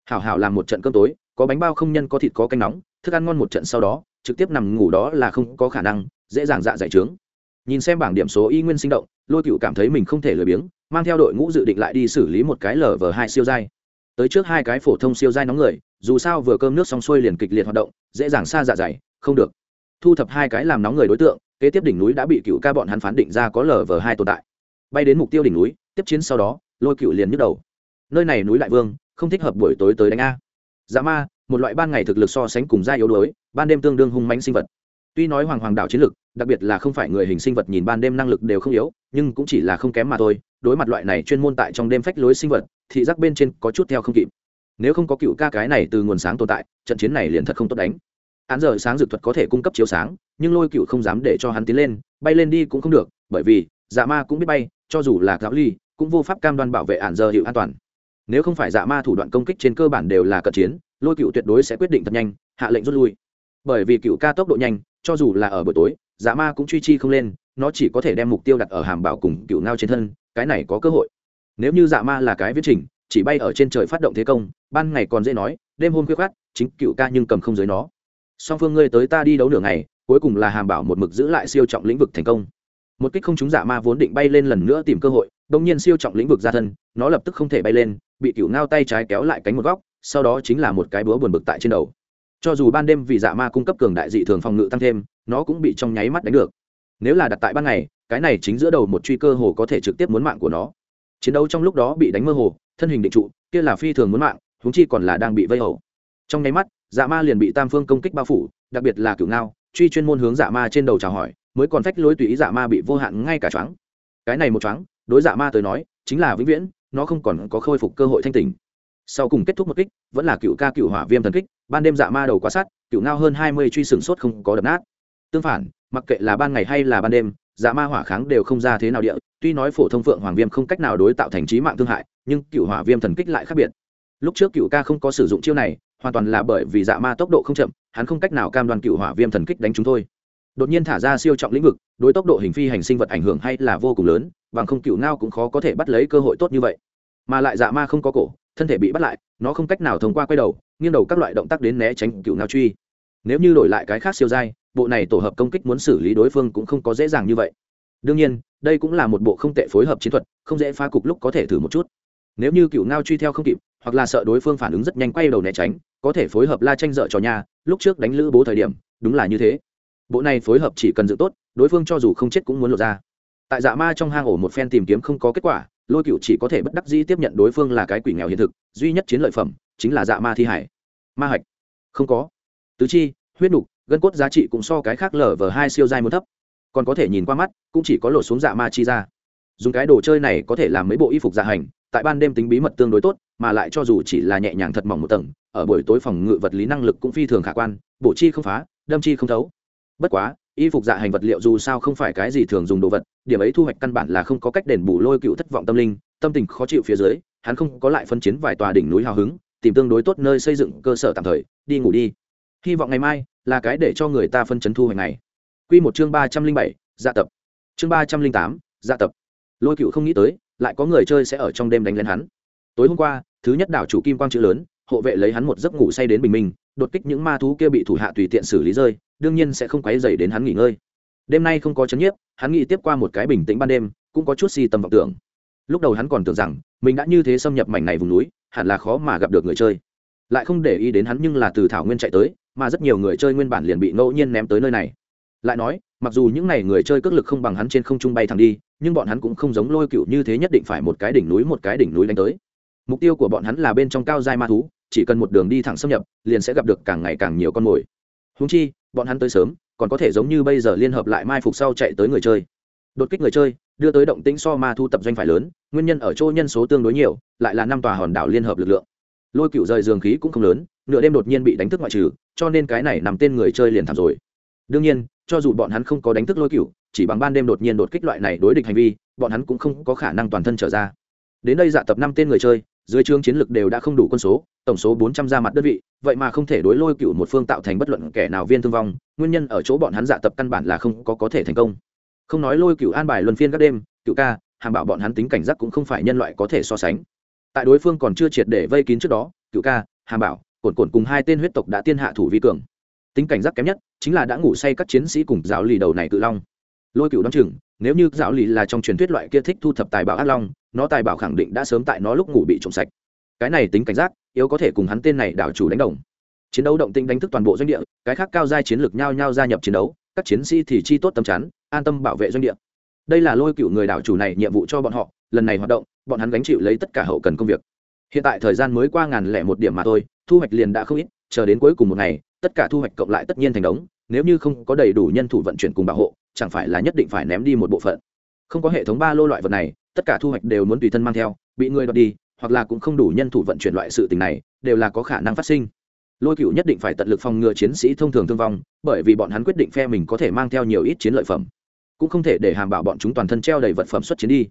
hảo hảo làm một trận cơm tối, có bánh bao không nhân có thịt có canh nóng, thức ăn ngon một trận sau đó, trực tiếp nằm ngủ đó là không có khả năng, dễ dàng dạ dày trướng. Nhìn xem bảng điểm số y nguyên sinh động, lôi cựu cảm thấy mình không thể lười biếng, mang theo đội ngũ dự định lại đi xử lý một cái lở vờ hai siêu dai tới trước hai cái phổ thông siêu dai nóng người, dù sao vừa cơm nước xong xuôi liền kịch liệt hoạt động, dễ dàng xa dạ dày, không được. Thu thập hai cái làm nóng người đối tượng, kế tiếp đỉnh núi đã bị cựu ca bọn hắn phán định ra có lở vờ hai tồn tại. Bay đến mục tiêu đỉnh núi, tiếp chiến sau đó, lôi cựu liền nhức đầu. Nơi này núi đại vương không thích hợp buổi tối tới đánh a. Dạ ma, một loại ban ngày thực lực so sánh cùng da yếu đuối, ban đêm tương đương hung mãnh sinh vật. Tuy nói hoàng hoàng đảo chiến lực, đặc biệt là không phải người hình sinh vật nhìn ban đêm năng lực đều không yếu, nhưng cũng chỉ là không kém mà thôi, đối mặt loại này chuyên môn tại trong đêm phách lối sinh vật, thị giác bên trên có chút theo không kịp. Nếu không có cựu ca cái này từ nguồn sáng tồn tại, trận chiến này liền thật không tốt đánh. Án giờ sáng dược thuật có thể cung cấp chiếu sáng, nhưng lôi cựu không dám để cho hắn tiến lên, bay lên đi cũng không được, bởi vì dạ ma cũng biết bay, cho dù là cáo ly, cũng vô pháp cam đoan bảo vệ ản giờ hiệu an toàn nếu không phải dạ ma thủ đoạn công kích trên cơ bản đều là cận chiến, lôi cựu tuyệt đối sẽ quyết định thật nhanh, hạ lệnh rút lui. Bởi vì cựu ca tốc độ nhanh, cho dù là ở buổi tối dạ ma cũng truy chi không lên, nó chỉ có thể đem mục tiêu đặt ở hàm bảo cùng cựu ngao trên thân, cái này có cơ hội. Nếu như dạ ma là cái viết trình, chỉ bay ở trên trời phát động thế công, ban ngày còn dễ nói, đêm hôm khuya khát chính cựu ca nhưng cầm không dưới nó. Song phương ngươi tới ta đi đấu nửa ngày, cuối cùng là hàm bảo một mực giữ lại siêu trọng lĩnh vực thành công một kích không chúng giả dạ ma vốn định bay lên lần nữa tìm cơ hội đông nhiên siêu trọng lĩnh vực ra thân, nó lập tức không thể bay lên, bị cựu ngao tay trái kéo lại cánh một góc, sau đó chính là một cái búa buồn bực tại trên đầu. Cho dù ban đêm vì dạ ma cung cấp cường đại dị thường phòng ngự tăng thêm, nó cũng bị trong nháy mắt đánh được. Nếu là đặt tại ban ngày, cái này chính giữa đầu một truy cơ hồ có thể trực tiếp muốn mạng của nó. Chiến đấu trong lúc đó bị đánh mơ hồ, thân hình định trụ, kia là phi thường muốn mạng húng chi còn là đang bị vây hầu. Trong nháy mắt dạ ma liền bị tam phương công kích bao phủ, đặc biệt là cửu ngao, truy chuyên môn hướng dạ ma trên đầu chào hỏi mới còn phách lối tùy ý dạ ma bị vô hạn ngay cả choáng. Cái này một choáng, đối dạ ma tới nói, chính là vĩnh viễn, nó không còn có khôi phục cơ hội thanh tình sau cùng kết thúc một kích, vẫn là cựu ca cựu hỏa viêm thần kích, ban đêm dạ ma đầu quá sát, cựu ngao hơn hai mươi truy sừng sốt không có đập nát. Tương phản, mặc kệ là ban ngày hay là ban đêm dạ ma hỏa kháng đều không ra thế nào địa, tuy nói phổ thông phượng hoàng viêm không cách nào đối tạo thành trí mạng thương hại, nhưng cựu hỏa viêm thần kích lại khác biệt. Lúc trước cựu ca không có sử dụng chiêu này, hoàn toàn là bởi vì dạ ma tốc độ không chậm, hắn không cách nào cam đoan cựu hỏa viêm thần kích đánh chúng thôi đột nhiên thả ra siêu trọng lĩnh vực, đối tốc độ hình phi hành sinh vật ảnh hưởng hay là vô cùng lớn, bằng không cựu ngao cũng khó có thể bắt lấy cơ hội tốt như vậy. Mà lại dạ ma không có cổ, thân thể bị bắt lại, nó không cách nào thông qua quay đầu, nghiêng đầu các loại động tác đến né tránh cựu ngao truy. Nếu như đổi lại cái khác siêu dai bộ này tổ hợp công kích muốn xử lý đối phương cũng không có dễ dàng như vậy. Đương nhiên, đây cũng là một bộ không tệ phối hợp chiến thuật, không dễ phá cục lúc có thể thử một chút. Nếu như cựu ngao truy theo không kịp, hoặc là sợ đối phương phản ứng rất nhanh quay đầu né tránh, có thể phối hợp la tranh dợ trò nhà, lúc trước đánh lữ bố thời điểm, đúng là như thế bộ này phối hợp chỉ cần giữ tốt, đối phương cho dù không chết cũng muốn lột ra. Tại dạ ma trong hang ổ một phen tìm kiếm không có kết quả, lôi cựu chỉ có thể bất đắc dĩ tiếp nhận đối phương là cái quỷ nghèo hiện thực, duy nhất chiến lợi phẩm chính là dạ ma thi hải. Ma hạch. Không có. Tứ chi, huyết nục, gân cốt giá trị cũng so cái khác lở vờ hai siêu dai muốn thấp. Còn có thể nhìn qua mắt, cũng chỉ có lột xuống dạ ma chi ra. Dùng cái đồ chơi này có thể làm mấy bộ y phục dạ hành, tại ban đêm tính bí mật tương đối tốt, mà lại cho dù chỉ là nhẹ nhàng thật mỏng một tầng, ở buổi tối phòng ngự vật lý năng lực cũng phi thường khả quan bộ chi không phá, đâm chi không thấu bất quá, y phục dạ hành vật liệu dù sao không phải cái gì thường dùng đồ vật, điểm ấy thu hoạch căn bản là không có cách đền bù lôi cựu thất vọng tâm linh, tâm tình khó chịu phía dưới, hắn không có lại phân chiến vài tòa đỉnh núi hào hứng, tìm tương đối tốt nơi xây dựng cơ sở tạm thời, đi ngủ đi. Hy vọng ngày mai là cái để cho người ta phân chấn thu hoạch này q một chương ba trăm linh bảy dạ tập. Chương ba trăm linh tám dạ tập. Lôi cựu không nghĩ tới, lại có người chơi sẽ ở trong đêm đánh lên hắn. Tối hôm qua, thứ nhất đảo chủ kim quang chữ lớn, hộ vệ lấy hắn một giấc ngủ say đến bình minh đột kích những ma thú kia bị thủ hạ tùy tiện xử lý rơi, đương nhiên sẽ không quấy dày đến hắn nghỉ ngơi. Đêm nay không có chấn nhiếp, hắn nghĩ tiếp qua một cái bình tĩnh ban đêm, cũng có chút si tâm vọng tưởng. Lúc đầu hắn còn tưởng rằng, mình đã như thế xâm nhập mảnh này vùng núi, hẳn là khó mà gặp được người chơi. Lại không để ý đến hắn nhưng là từ thảo nguyên chạy tới, mà rất nhiều người chơi nguyên bản liền bị ngẫu nhiên ném tới nơi này. Lại nói, mặc dù những n à y người chơi cước lực không bằng hắn trên không trung bay thẳng đi, nhưng bọn hắn cũng không giống lôi cựu như thế nhất định phải một cái đỉnh núi một cái đỉnh núi đánh tới. Mục tiêu của bọn hắn là bên trong cao giai ma thú chỉ cần một đường đi thẳng xâm nhập, liền sẽ gặp được càng ngày càng nhiều con mồi. Húng chi, bọn hắn tới sớm, còn có thể giống như bây giờ liên hợp lại mai phục sau chạy tới người chơi. Đột kích người chơi, đưa tới động tĩnh so ma thu tập doanh phải lớn, nguyên nhân ở chỗ nhân số tương đối nhiều, lại là năm tòa hòn đảo liên hợp lực lượng. Lôi cựu rời giường khí cũng không lớn, nửa đêm đột nhiên bị đánh thức ngoại trừ, cho nên cái này nằm tên người chơi liền thảm rồi. Đương nhiên, cho dù bọn hắn không có đánh thức lôi cựu, chỉ bằng ban đêm đột nhiên đột kích loại này đối địch hành vi, bọn hắn cũng không có khả năng toàn thân trở ra. Đến đây dạ tập năm tên người chơi dưới trướng chiến lược đều đã không đủ quân số, tổng số bốn trăm ra mặt đơn vị, vậy mà không thể đối lôi cựu một phương tạo thành bất luận kẻ nào viên thương vong, nguyên nhân ở chỗ bọn hắn dạ tập căn bản là không có có thể thành công. Không nói lôi cựu an bài luân phiên các đêm, cựu ca, hàm bảo bọn hắn tính cảnh giác cũng không phải nhân loại có thể so sánh. Tại đối phương còn chưa triệt để vây kín trước đó, cựu ca, hàm bảo cồn cồn cùng hai tên huyết tộc đã tiên hạ thủ vi cường. Tính cảnh giác kém nhất chính là đã ngủ say các chiến sĩ cùng giáo lì đầu này cự long lôi cựu đ o chừng, nếu như giáo lì là trong truyền thuyết loại kia thích thu thập tài bảo ác long, nó tài bảo khẳng định đã sớm tại nó lúc ngủ bị trộm sạch. Cái này tính cảnh giác, yếu có thể cùng hắn tên này đảo chủ đánh đồng. Chiến đấu động tinh đánh thức toàn bộ doanh địa, cái khác cao giai chiến lược nhau nhau gia nhập chiến đấu, các chiến sĩ thì chi tốt tâm chắn an tâm bảo vệ doanh địa. Đây là lôi cựu người đảo chủ này nhiệm vụ cho bọn họ, lần này hoạt động, bọn hắn gánh chịu lấy tất cả hậu cần công việc. Hiện tại thời gian mới qua ngàn lẻ một điểm mà thôi, thu hoạch liền đã không ít, chờ đến cuối cùng một ngày, tất cả thu hoạch cộng lại tất nhiên thành đống, nếu như không có đầy đủ nhân thủ vận chuyển cùng bảo hộ chẳng phải là nhất định phải ném đi một bộ phận. Không có hệ thống ba lô loại vật này, tất cả thu hoạch đều muốn tùy thân mang theo, bị người đoạt đi, hoặc là cũng không đủ nhân thủ vận chuyển loại sự tình này, đều là có khả năng phát sinh. Lôi cựu nhất định phải tận lực phòng ngừa chiến sĩ thông thường thương vong, bởi vì bọn hắn quyết định phe mình có thể mang theo nhiều ít chiến lợi phẩm. Cũng không thể để hàm bảo bọn chúng toàn thân treo đầy vật phẩm xuất chiến đi.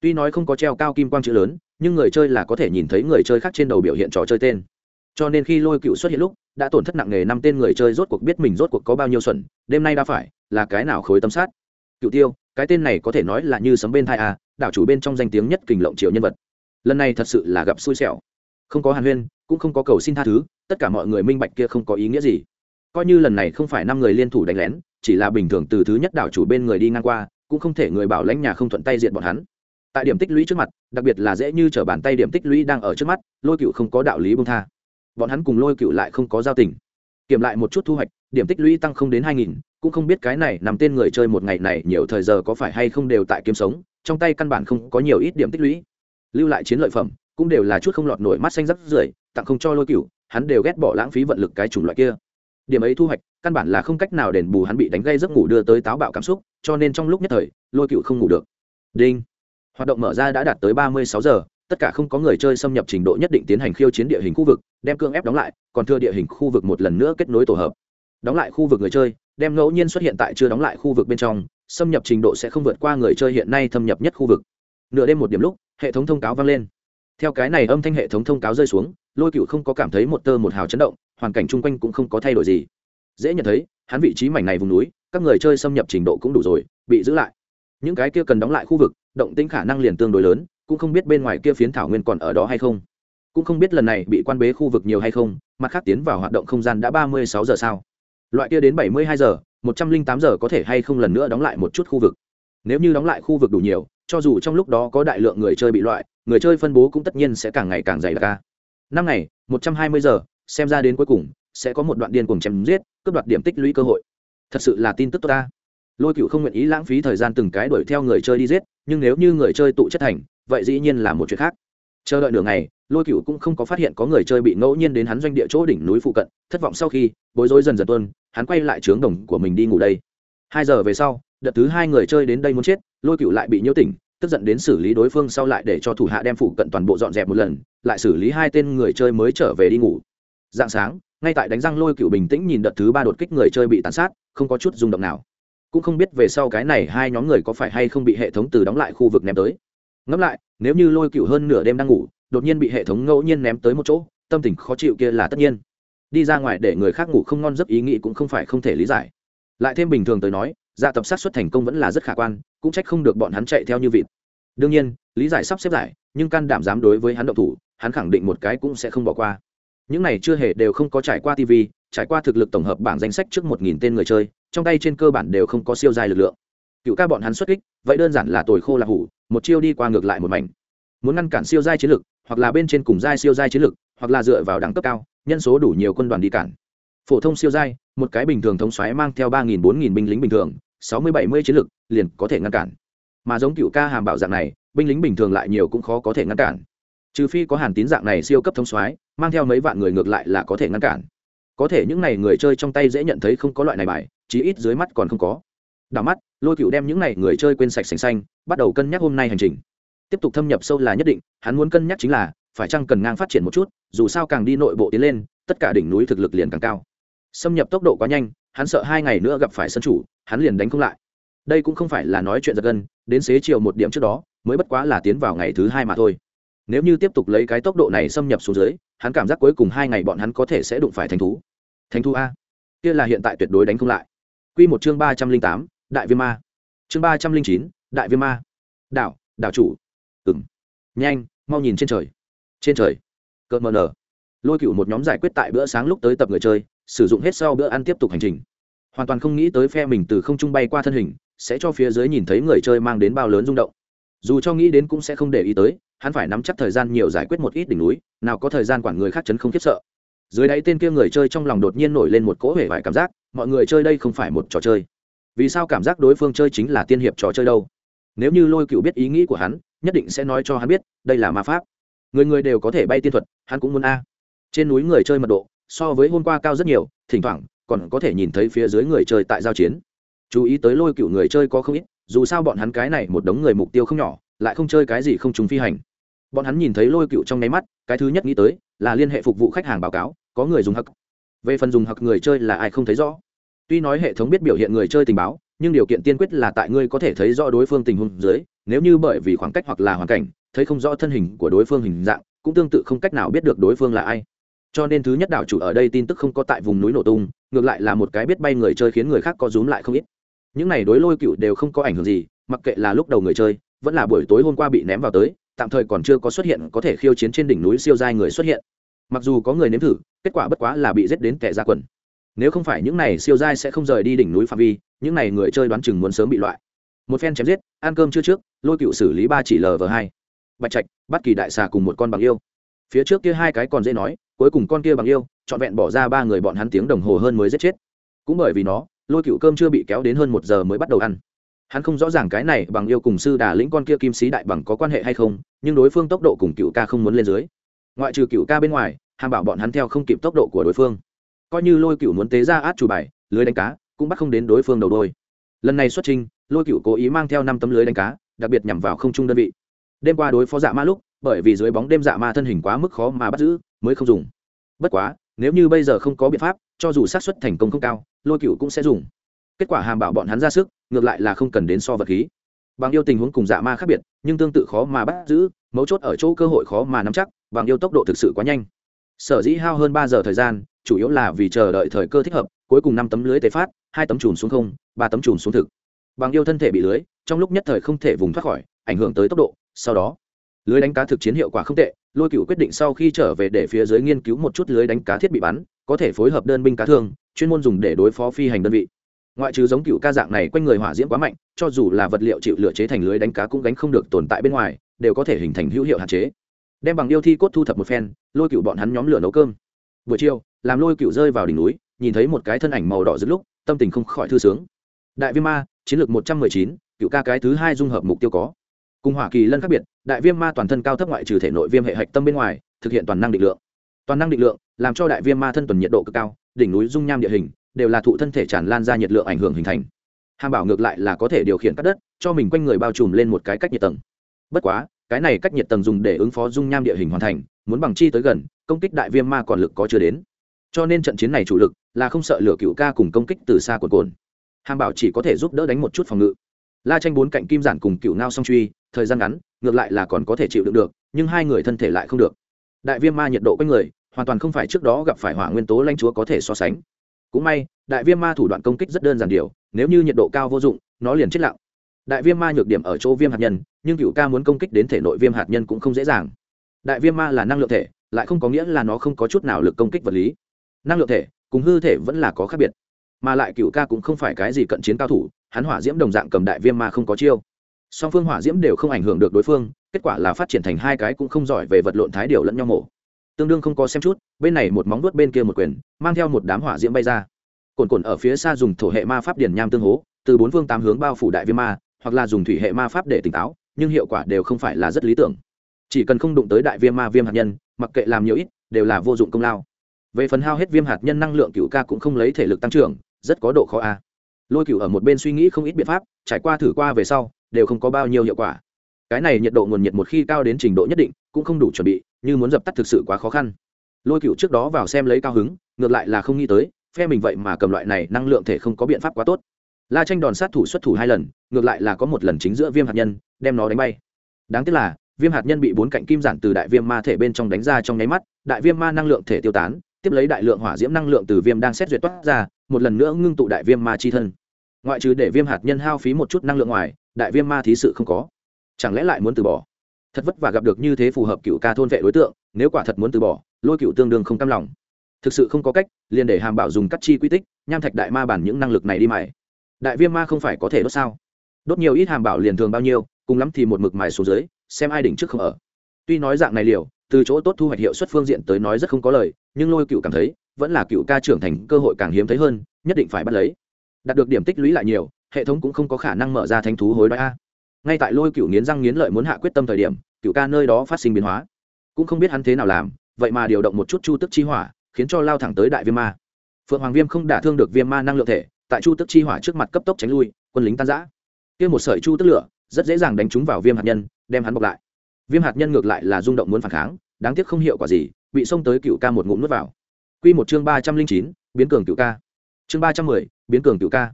Tuy nói không có treo cao kim quang chữ lớn, nhưng người chơi là có thể nhìn thấy người chơi khác trên đầu biểu hiện trò chơi tên. Cho nên khi lôi cựu xuất hiện lúc, đã tổn thất nặng nề năm tên người chơi, rốt cuộc biết mình rốt cuộc có bao nhiêu xuẩn, đêm nay đã phải là cái nào khối tâm sát? Cựu tiêu, cái tên này có thể nói là như sấm bên thai à, a đảo chủ bên trong danh tiếng nhất kình lộng triệu nhân vật. Lần này thật sự là gặp xui xẻo. Không có hàn huyên, cũng không có cầu xin tha thứ, tất cả mọi người minh bạch kia không có ý nghĩa gì. Coi như lần này không phải năm người liên thủ đánh lén, chỉ là bình thường từ thứ nhất đảo chủ bên người đi ngang qua, cũng không thể người bảo lãnh nhà không thuận tay diện bọn hắn. Tại điểm tích lũy trước mặt, đặc biệt là dễ như t r ở bàn tay điểm tích lũy đang ở trước mắt, lôi cựu không có đạo lý bông tha. Bọn hắn cùng lôi cựu lại không có giao tình. Kiểm lại một chút thu hoạch điểm tích lũy tăng không đến hai nghìn, cũng không biết cái này nằm tên người chơi một ngày này nhiều thời giờ có phải hay không đều tại kiếm sống, trong tay căn bản không có nhiều ít điểm tích lũy. Lưu lại chiến lợi phẩm, cũng đều là chút không lọt nổi mắt xanh rắc rưởi, tặng không cho lôi cựu hắn đều ghét bỏ lãng phí vận lực cái chủng loại kia. Điểm ấy thu hoạch, căn bản là không cách nào đền bù hắn bị đánh gây giấc ngủ đưa tới táo bạo cảm xúc, cho nên trong lúc nhất thời, lôi cựu không ngủ được. Đinh. Hoạt động mở ra đã đạt tới ba mươi sáu giờ, tất cả không có người chơi xâm nhập trình độ nhất định tiến hành khiêu chiến địa hình khu vực, đem cương ép đóng lại, còn thưa địa hình khu vực một lần nữa kết nối tổ hợp đóng lại khu vực người chơi, đem ngẫu nhiên xuất hiện tại chưa đóng lại khu vực bên trong, xâm nhập trình độ sẽ không vượt qua người chơi hiện nay thâm nhập nhất khu vực. Nửa đêm một điểm lúc, hệ thống thông cáo vang lên. Theo cái này âm thanh hệ thống thông cáo rơi xuống, lôi cựu không có cảm thấy một tơ một hào chấn động, hoàn cảnh chung quanh cũng không có thay đổi gì. Dễ nhận thấy, hắn vị trí mảnh này vùng núi, các người chơi xâm nhập trình độ cũng đủ rồi, bị giữ lại. Những cái kia cần đóng lại khu vực, động tính khả năng liền tương đối lớn, cũng không biết bên ngoài kia phiến thảo nguyên còn ở đó hay không. Cũng không biết lần này bị quan bế khu vực nhiều hay không, mặt khác tiến vào hoạt động không gian đã ba mươi sáu giờ sao loại kia đến bảy mươi hai giờ, một trăm linh tám giờ có thể hay không lần nữa đóng lại một chút khu vực. Nếu như đóng lại khu vực đủ nhiều, cho dù trong lúc đó có đại lượng người chơi bị loại, người chơi phân bố cũng tất nhiên sẽ càng ngày càng dày đặc ca năm ngày, một trăm hai mươi giờ, xem ra đến cuối cùng, sẽ có một đoạn điên cùng chém giết, cướp đoạt điểm tích lũy cơ hội. Thật sự là tin tức tốt ta. Lôi cựu không nguyện ý lãng phí thời gian từng cái đuổi theo người chơi đi giết, nhưng nếu như người chơi tụ chất thành, vậy dĩ nhiên là một chuyện khác. Chờ đợi nửa ngày, lôi cựu cũng không có phát hiện có người chơi bị ngẫu nhiên đến hắn doanh địa chỗ đỉnh núi phụ cận, thất vọng sau khi, bối rối dần dần tuân hắn quay lại trướng đồng của mình đi ngủ đây. Hai giờ về sau, đợt thứ hai người chơi đến đây muốn chết, lôi cựu lại bị nhiễu tỉnh, tức giận đến xử lý đối phương sau lại để cho thủ hạ đem phụ cận toàn bộ dọn dẹp một lần, lại xử lý hai tên người chơi mới trở về đi ngủ. Dạng sáng, ngay tại đánh răng lôi cựu bình tĩnh nhìn đợt thứ ba đột kích người chơi bị tàn sát, không có chút rung động nào. Cũng không biết về sau cái này hai nhóm người có phải hay không bị hệ thống từ đóng lại khu vực ném tới. Ngẫm lại, nếu như lôi cựu hơn nửa đêm đang ngủ, đột nhiên bị hệ thống ngẫu nhiên ném tới một chỗ, tâm tình khó chịu kia là tất nhiên đi ra ngoài để người khác ngủ không ngon giấc ý nghĩ cũng không phải không thể lý giải. Lại thêm bình thường tới nói dạ tập sát xuất thành công vẫn là rất khả quan, cũng trách không được bọn hắn chạy theo như vịt. Đương nhiên, lý giải sắp xếp giải nhưng can đảm dám đối với hắn động thủ, hắn khẳng định một cái cũng sẽ không bỏ qua. Những này chưa hề đều không có trải qua tv trải qua thực lực tổng hợp bảng danh sách trước một nghìn tên người chơi, trong tay trên cơ bản đều không có siêu dài lực lượng. Cựu ca bọn hắn xuất kích, vậy đơn giản là tồi khô là hủ, một chiêu đi qua ngược lại một mảnh. Muốn ngăn cản siêu giai chiến lực, hoặc là bên trên cùng giai siêu giai chiến lực, hoặc là dựa vào đẳng cấp cao nhân số đủ nhiều quân đoàn đi cản. Phổ thông siêu giai, một cái bình thường thống xoáy mang theo ba nghìn bốn nghìn binh lính bình thường, sáu mươi bảy mươi chiến lực, liền có thể ngăn cản. Mà giống cựu ca hàm bảo dạng này, binh lính bình thường lại nhiều cũng khó có thể ngăn cản. Trừ phi có hàn tín dạng này siêu cấp thống soái, mang theo mấy vạn người ngược lại là có thể ngăn cản. Có thể những n à y người chơi trong tay dễ nhận thấy không có loại này bài, chí ít dưới mắt còn không có. Đảo mắt, lôi cựu đem những n à y người chơi quên sạch sành xanh, bắt đầu cân nhắc hôm nay hành trình. Tiếp tục thâm nhập sâu là nhất định, hắn muốn cân nhắc chính là phải chăng cần ngang phát triển một chút, dù sao càng đi nội bộ tiến lên, tất cả đỉnh núi thực lực liền càng cao. Xâm nhập tốc độ quá nhanh, hắn sợ hai ngày nữa gặp phải sân chủ, hắn liền đánh không lại. Đây cũng không phải là nói chuyện giật gân, đến xế chiều một điểm trước đó, mới bất quá là tiến vào ngày thứ hai mà thôi. Nếu như tiếp tục lấy cái tốc độ này xâm nhập xuống dưới, hắn cảm giác cuối cùng hai ngày bọn hắn có thể sẽ đụng phải thành thú. Thành thú a. Kia là hiện tại tuyệt đối đánh không lại. Q một chương ba trăm linh tám, đại viêm ma. Chương ba trăm linh chín, đại viêm ma. Đạo đạo chủ. Ừng nhanh, mau nhìn trên trời trên trời cợt mờ nở. Lôi cựu một nhóm giải quyết tại bữa sáng lúc tới tập người chơi, sử dụng hết sau bữa ăn tiếp tục hành trình. Hoàn toàn không nghĩ tới phe mình từ không trung bay qua thân hình, sẽ cho phía dưới nhìn thấy người chơi mang đến bao lớn rung động. Dù cho nghĩ đến cũng sẽ không để ý tới, hắn phải nắm chắc thời gian nhiều giải quyết một ít đỉnh núi, nào có thời gian quản người khác chấn không khiếp sợ. Dưới đáy tên kia người chơi trong lòng đột nhiên nổi lên một cỗ hể vải cảm giác, mọi người chơi đây không phải một trò chơi. Vì sao cảm giác đối phương chơi chính là tiên hiệp trò chơi đâu? Nếu như lôi cựu biết ý nghĩ của hắn, nhất định sẽ nói cho hắn biết, đây là ma pháp người người đều có thể bay tiên thuật, hắn cũng muốn a. Trên núi người chơi mật độ, so với hôm qua cao rất nhiều, thỉnh thoảng, còn có thể nhìn thấy phía dưới người chơi tại giao chiến. Chú ý tới lôi cựu người chơi có không ít, dù sao bọn hắn cái này một đống người mục tiêu không nhỏ, lại không chơi cái gì không trùng phi hành. Bọn hắn nhìn thấy lôi cựu trong nháy mắt, cái thứ nhất nghĩ tới, là liên hệ phục vụ khách hàng báo cáo, có người dùng hặc về phần dùng hặc người chơi là ai không thấy rõ. Tuy nói hệ thống biết biểu hiện người chơi tình báo, nhưng điều kiện tiên quyết là tại ngươi có thể thấy rõ đối phương tình huống dưới, nếu như bởi vì khoảng cách hoặc là hoàn cảnh thấy không rõ thân hình của đối phương hình dạng, cũng tương tự không cách nào biết được đối phương là ai. Cho nên thứ nhất đảo chủ ở đây tin tức không có tại vùng núi nổ tung, ngược lại là một cái biết bay người chơi khiến người khác có rúm lại không ít. Những này đối lôi cựu đều không có ảnh hưởng gì, mặc kệ là lúc đầu người chơi, vẫn là buổi tối hôm qua bị ném vào tới, tạm thời còn chưa có xuất hiện có thể khiêu chiến trên đỉnh núi siêu giai người xuất hiện. Mặc dù có người nếm thử, kết quả bất quá là bị giết đến kẻ ra quần. Nếu không phải những này siêu giai sẽ không rời đi đỉnh núi phạm vi, những này người chơi đoán chừng muốn sớm bị loại. Một phen chém giết, ăn cơm chưa trước, lôi cựu xử lý ba chỉ lv hai bạch trạch, bắt kỳ đại xà cùng một con bằng yêu. Phía trước kia hai cái còn dễ nói, cuối cùng con kia bằng yêu, trọn vẹn bỏ ra ba người bọn hắn tiếng đồng hồ hơn mới giết chết. Cũng bởi vì nó, lôi cựu cơm chưa bị kéo đến hơn một giờ mới bắt đầu ăn. Hắn không rõ ràng cái này bằng yêu cùng sư đà lĩnh con kia kim sĩ đại bằng có quan hệ hay không, nhưng đối phương tốc độ cùng cựu ca không muốn lên dưới. Ngoại trừ cựu ca bên ngoài, hàm bảo bọn hắn theo không kịp tốc độ của đối phương. Coi như lôi cựu muốn tế ra át chủ bài, lưới đánh cá, cũng bắt không đến đối phương đầu đôi. Lần này xuất trình, lôi cựu cố ý mang theo năm tấm lưới đánh cá, đặc biệt nhằm vào không trung đơn vị đêm qua đối phó dạ ma lúc, bởi vì dưới bóng đêm dạ ma thân hình quá mức khó mà bắt giữ, mới không dùng. Bất quá, nếu như bây giờ không có biện pháp, cho dù xác suất thành công không cao, lôi cựu cũng sẽ dùng. Kết quả hàm bảo bọn hắn ra sức, ngược lại là không cần đến so vật khí. Bằng yêu tình huống cùng dạ ma khác biệt, nhưng tương tự khó mà bắt giữ, mấu chốt ở chỗ cơ hội khó mà nắm chắc, bằng yêu tốc độ thực sự quá nhanh. Sở dĩ hao hơn ba giờ thời gian, chủ yếu là vì chờ đợi thời cơ thích hợp, cuối cùng năm tấm lưới tế phát, hai tấm chùm xuống không, ba tấm chùm xuống thực. Bằng yêu thân thể bị lưới, trong lúc nhất thời không thể vùng thoát khỏi, ảnh hưởng tới tốc độ sau đó, lưới đánh cá thực chiến hiệu quả không tệ, lôi cựu quyết định sau khi trở về để phía dưới nghiên cứu một chút lưới đánh cá thiết bị bắn, có thể phối hợp đơn binh cá thương, chuyên môn dùng để đối phó phi hành đơn vị. Ngoại trừ giống cựu ca dạng này quanh người hỏa diễm quá mạnh, cho dù là vật liệu chịu lựa chế thành lưới đánh cá cũng gánh không được tồn tại bên ngoài, đều có thể hình thành hữu hiệu hạn chế. Đem bằng yêu thi cốt thu thập một phen, lôi cựu bọn hắn nhóm lửa nấu cơm. Buổi chiều, làm lôi cựu rơi vào đỉnh núi, nhìn thấy một cái thân ảnh màu đỏ giữa lúc, tâm tình không khỏi thư sướng. Đại viêm ma, chiến lược một trăm mười chín, cựu ca cái thứ hai dung hợp mục tiêu có cùng hỏa kỳ lân khác biệt, đại viêm ma toàn thân cao thấp ngoại trừ thể nội viêm hệ hạch tâm bên ngoài, thực hiện toàn năng định lượng. Toàn năng định lượng làm cho đại viêm ma thân tuần nhiệt độ cực cao, đỉnh núi dung nham địa hình đều là thụ thân thể tràn lan ra nhiệt lượng ảnh hưởng hình thành. Hàm bảo ngược lại là có thể điều khiển cắt đất, cho mình quanh người bao trùm lên một cái cách nhiệt tầng. Bất quá, cái này cách nhiệt tầng dùng để ứng phó dung nham địa hình hoàn thành, muốn bằng chi tới gần, công kích đại viêm ma còn lực có chưa đến. Cho nên trận chiến này chủ lực là không sợ lửa cựu ca cùng công kích từ xa cuồn cồn hàm bảo chỉ có thể giúp đỡ đánh một chút phòng ngự la tranh bốn cạnh kim giản cùng cựu ngao song truy, thời gian ngắn, ngược lại là còn có thể chịu đựng được, nhưng hai người thân thể lại không được. Đại viêm ma nhiệt độ quanh người, hoàn toàn không phải trước đó gặp phải hỏa nguyên tố lanh chúa có thể so sánh. Cũng may, đại viêm ma thủ đoạn công kích rất đơn giản điều, nếu như nhiệt độ cao vô dụng, nó liền chết lặng. Đại viêm ma nhược điểm ở chỗ viêm hạt nhân, nhưng cựu ca muốn công kích đến thể nội viêm hạt nhân cũng không dễ dàng. Đại viêm ma là năng lượng thể, lại không có nghĩa là nó không có chút nào lực công kích vật lý. Năng lượng thể cùng hư thể vẫn là có khác biệt, mà lại cựu ca cũng không phải cái gì cận chiến cao thủ hắn hỏa diễm đồng dạng cầm đại viêm ma không có chiêu. Song phương hỏa diễm đều không ảnh hưởng được đối phương, kết quả là phát triển thành hai cái cũng không giỏi về vật lộn thái điều lẫn nhau mổ. Tương đương không có xem chút, bên này một móng vuốt bên kia một quyền, mang theo một đám hỏa diễm bay ra. Cồn cồn ở phía xa dùng thổ hệ ma pháp điển nham tương hố, từ bốn phương tám hướng bao phủ đại viêm ma, hoặc là dùng thủy hệ ma pháp để tỉnh táo, nhưng hiệu quả đều không phải là rất lý tưởng. Chỉ cần không đụng tới đại viêm ma viêm hạt nhân, mặc kệ làm nhiều ít, đều là vô dụng công lao. Về phần hao hết viêm hạt nhân năng lượng cựu ca cũng không lấy thể lực tăng trưởng, rất có độ khó a lôi cựu ở một bên suy nghĩ không ít biện pháp, trải qua thử qua về sau, đều không có bao nhiêu hiệu quả. Cái này nhiệt độ nguồn nhiệt một khi cao đến trình độ nhất định, cũng không đủ chuẩn bị, như muốn dập tắt thực sự quá khó khăn. Lôi cựu trước đó vào xem lấy cao hứng, ngược lại là không nghĩ tới, phe mình vậy mà cầm loại này năng lượng thể không có biện pháp quá tốt. La tranh đòn sát thủ xuất thủ hai lần, ngược lại là có một lần chính giữa viêm hạt nhân, đem nó đánh bay. Đáng tiếc là, viêm hạt nhân bị bốn cạnh kim giản từ đại viêm ma thể bên trong đánh ra trong nháy mắt, đại viêm ma năng lượng thể tiêu tán, tiếp lấy đại lượng hỏa diễm năng lượng từ viêm đang xét duyệt toát ra, một lần nữa ngưng tụ đại viêm ma chi thân ngoại trừ để viêm hạt nhân hao phí một chút năng lượng ngoài, đại viêm ma thí sự không có. Chẳng lẽ lại muốn từ bỏ? Thật vất vả gặp được như thế phù hợp cựu ca thôn vệ đối tượng, nếu quả thật muốn từ bỏ, lôi cựu tương đương không cam lòng. Thực sự không có cách, liền để hàm bảo dùng cắt chi quy tích, nham thạch đại ma bản những năng lực này đi mày. Đại viêm ma không phải có thể đốt sao? Đốt nhiều ít hàm bảo liền thường bao nhiêu, cùng lắm thì một mực mài xuống dưới, xem ai đỉnh trước không ở. Tuy nói dạng này liều, từ chỗ tốt thu hoạch hiệu suất phương diện tới nói rất không có lời, nhưng lôi cựu cảm thấy, vẫn là cựu ca trưởng thành cơ hội càng hiếm thấy hơn, nhất định phải bắt lấy đạt được điểm tích lũy lại nhiều, hệ thống cũng không có khả năng mở ra thanh thú hối đoái a. Ngay tại lôi cựu nghiến răng nghiến lợi muốn hạ quyết tâm thời điểm cựu ca nơi đó phát sinh biến hóa. Cũng không biết hắn thế nào làm, vậy mà điều động một chút chu tức chi hỏa, khiến cho lao thẳng tới đại viêm ma. Phượng hoàng viêm không đả thương được viêm ma năng lượng thể, tại chu tức chi hỏa trước mặt cấp tốc tránh lui, quân lính tan giã kia một sợi chu tức lửa, rất dễ dàng đánh trúng vào viêm hạt nhân, đem hắn bọc lại. Viêm hạt nhân ngược lại là rung động muốn phản kháng, đáng tiếc không hiệu quả gì, bị xông tới cựu ca một ngụm nuốt vào. Q một chương ba trăm linh chín, biến cường cựu ca chương ba trăm mười, biến cường cựu ca.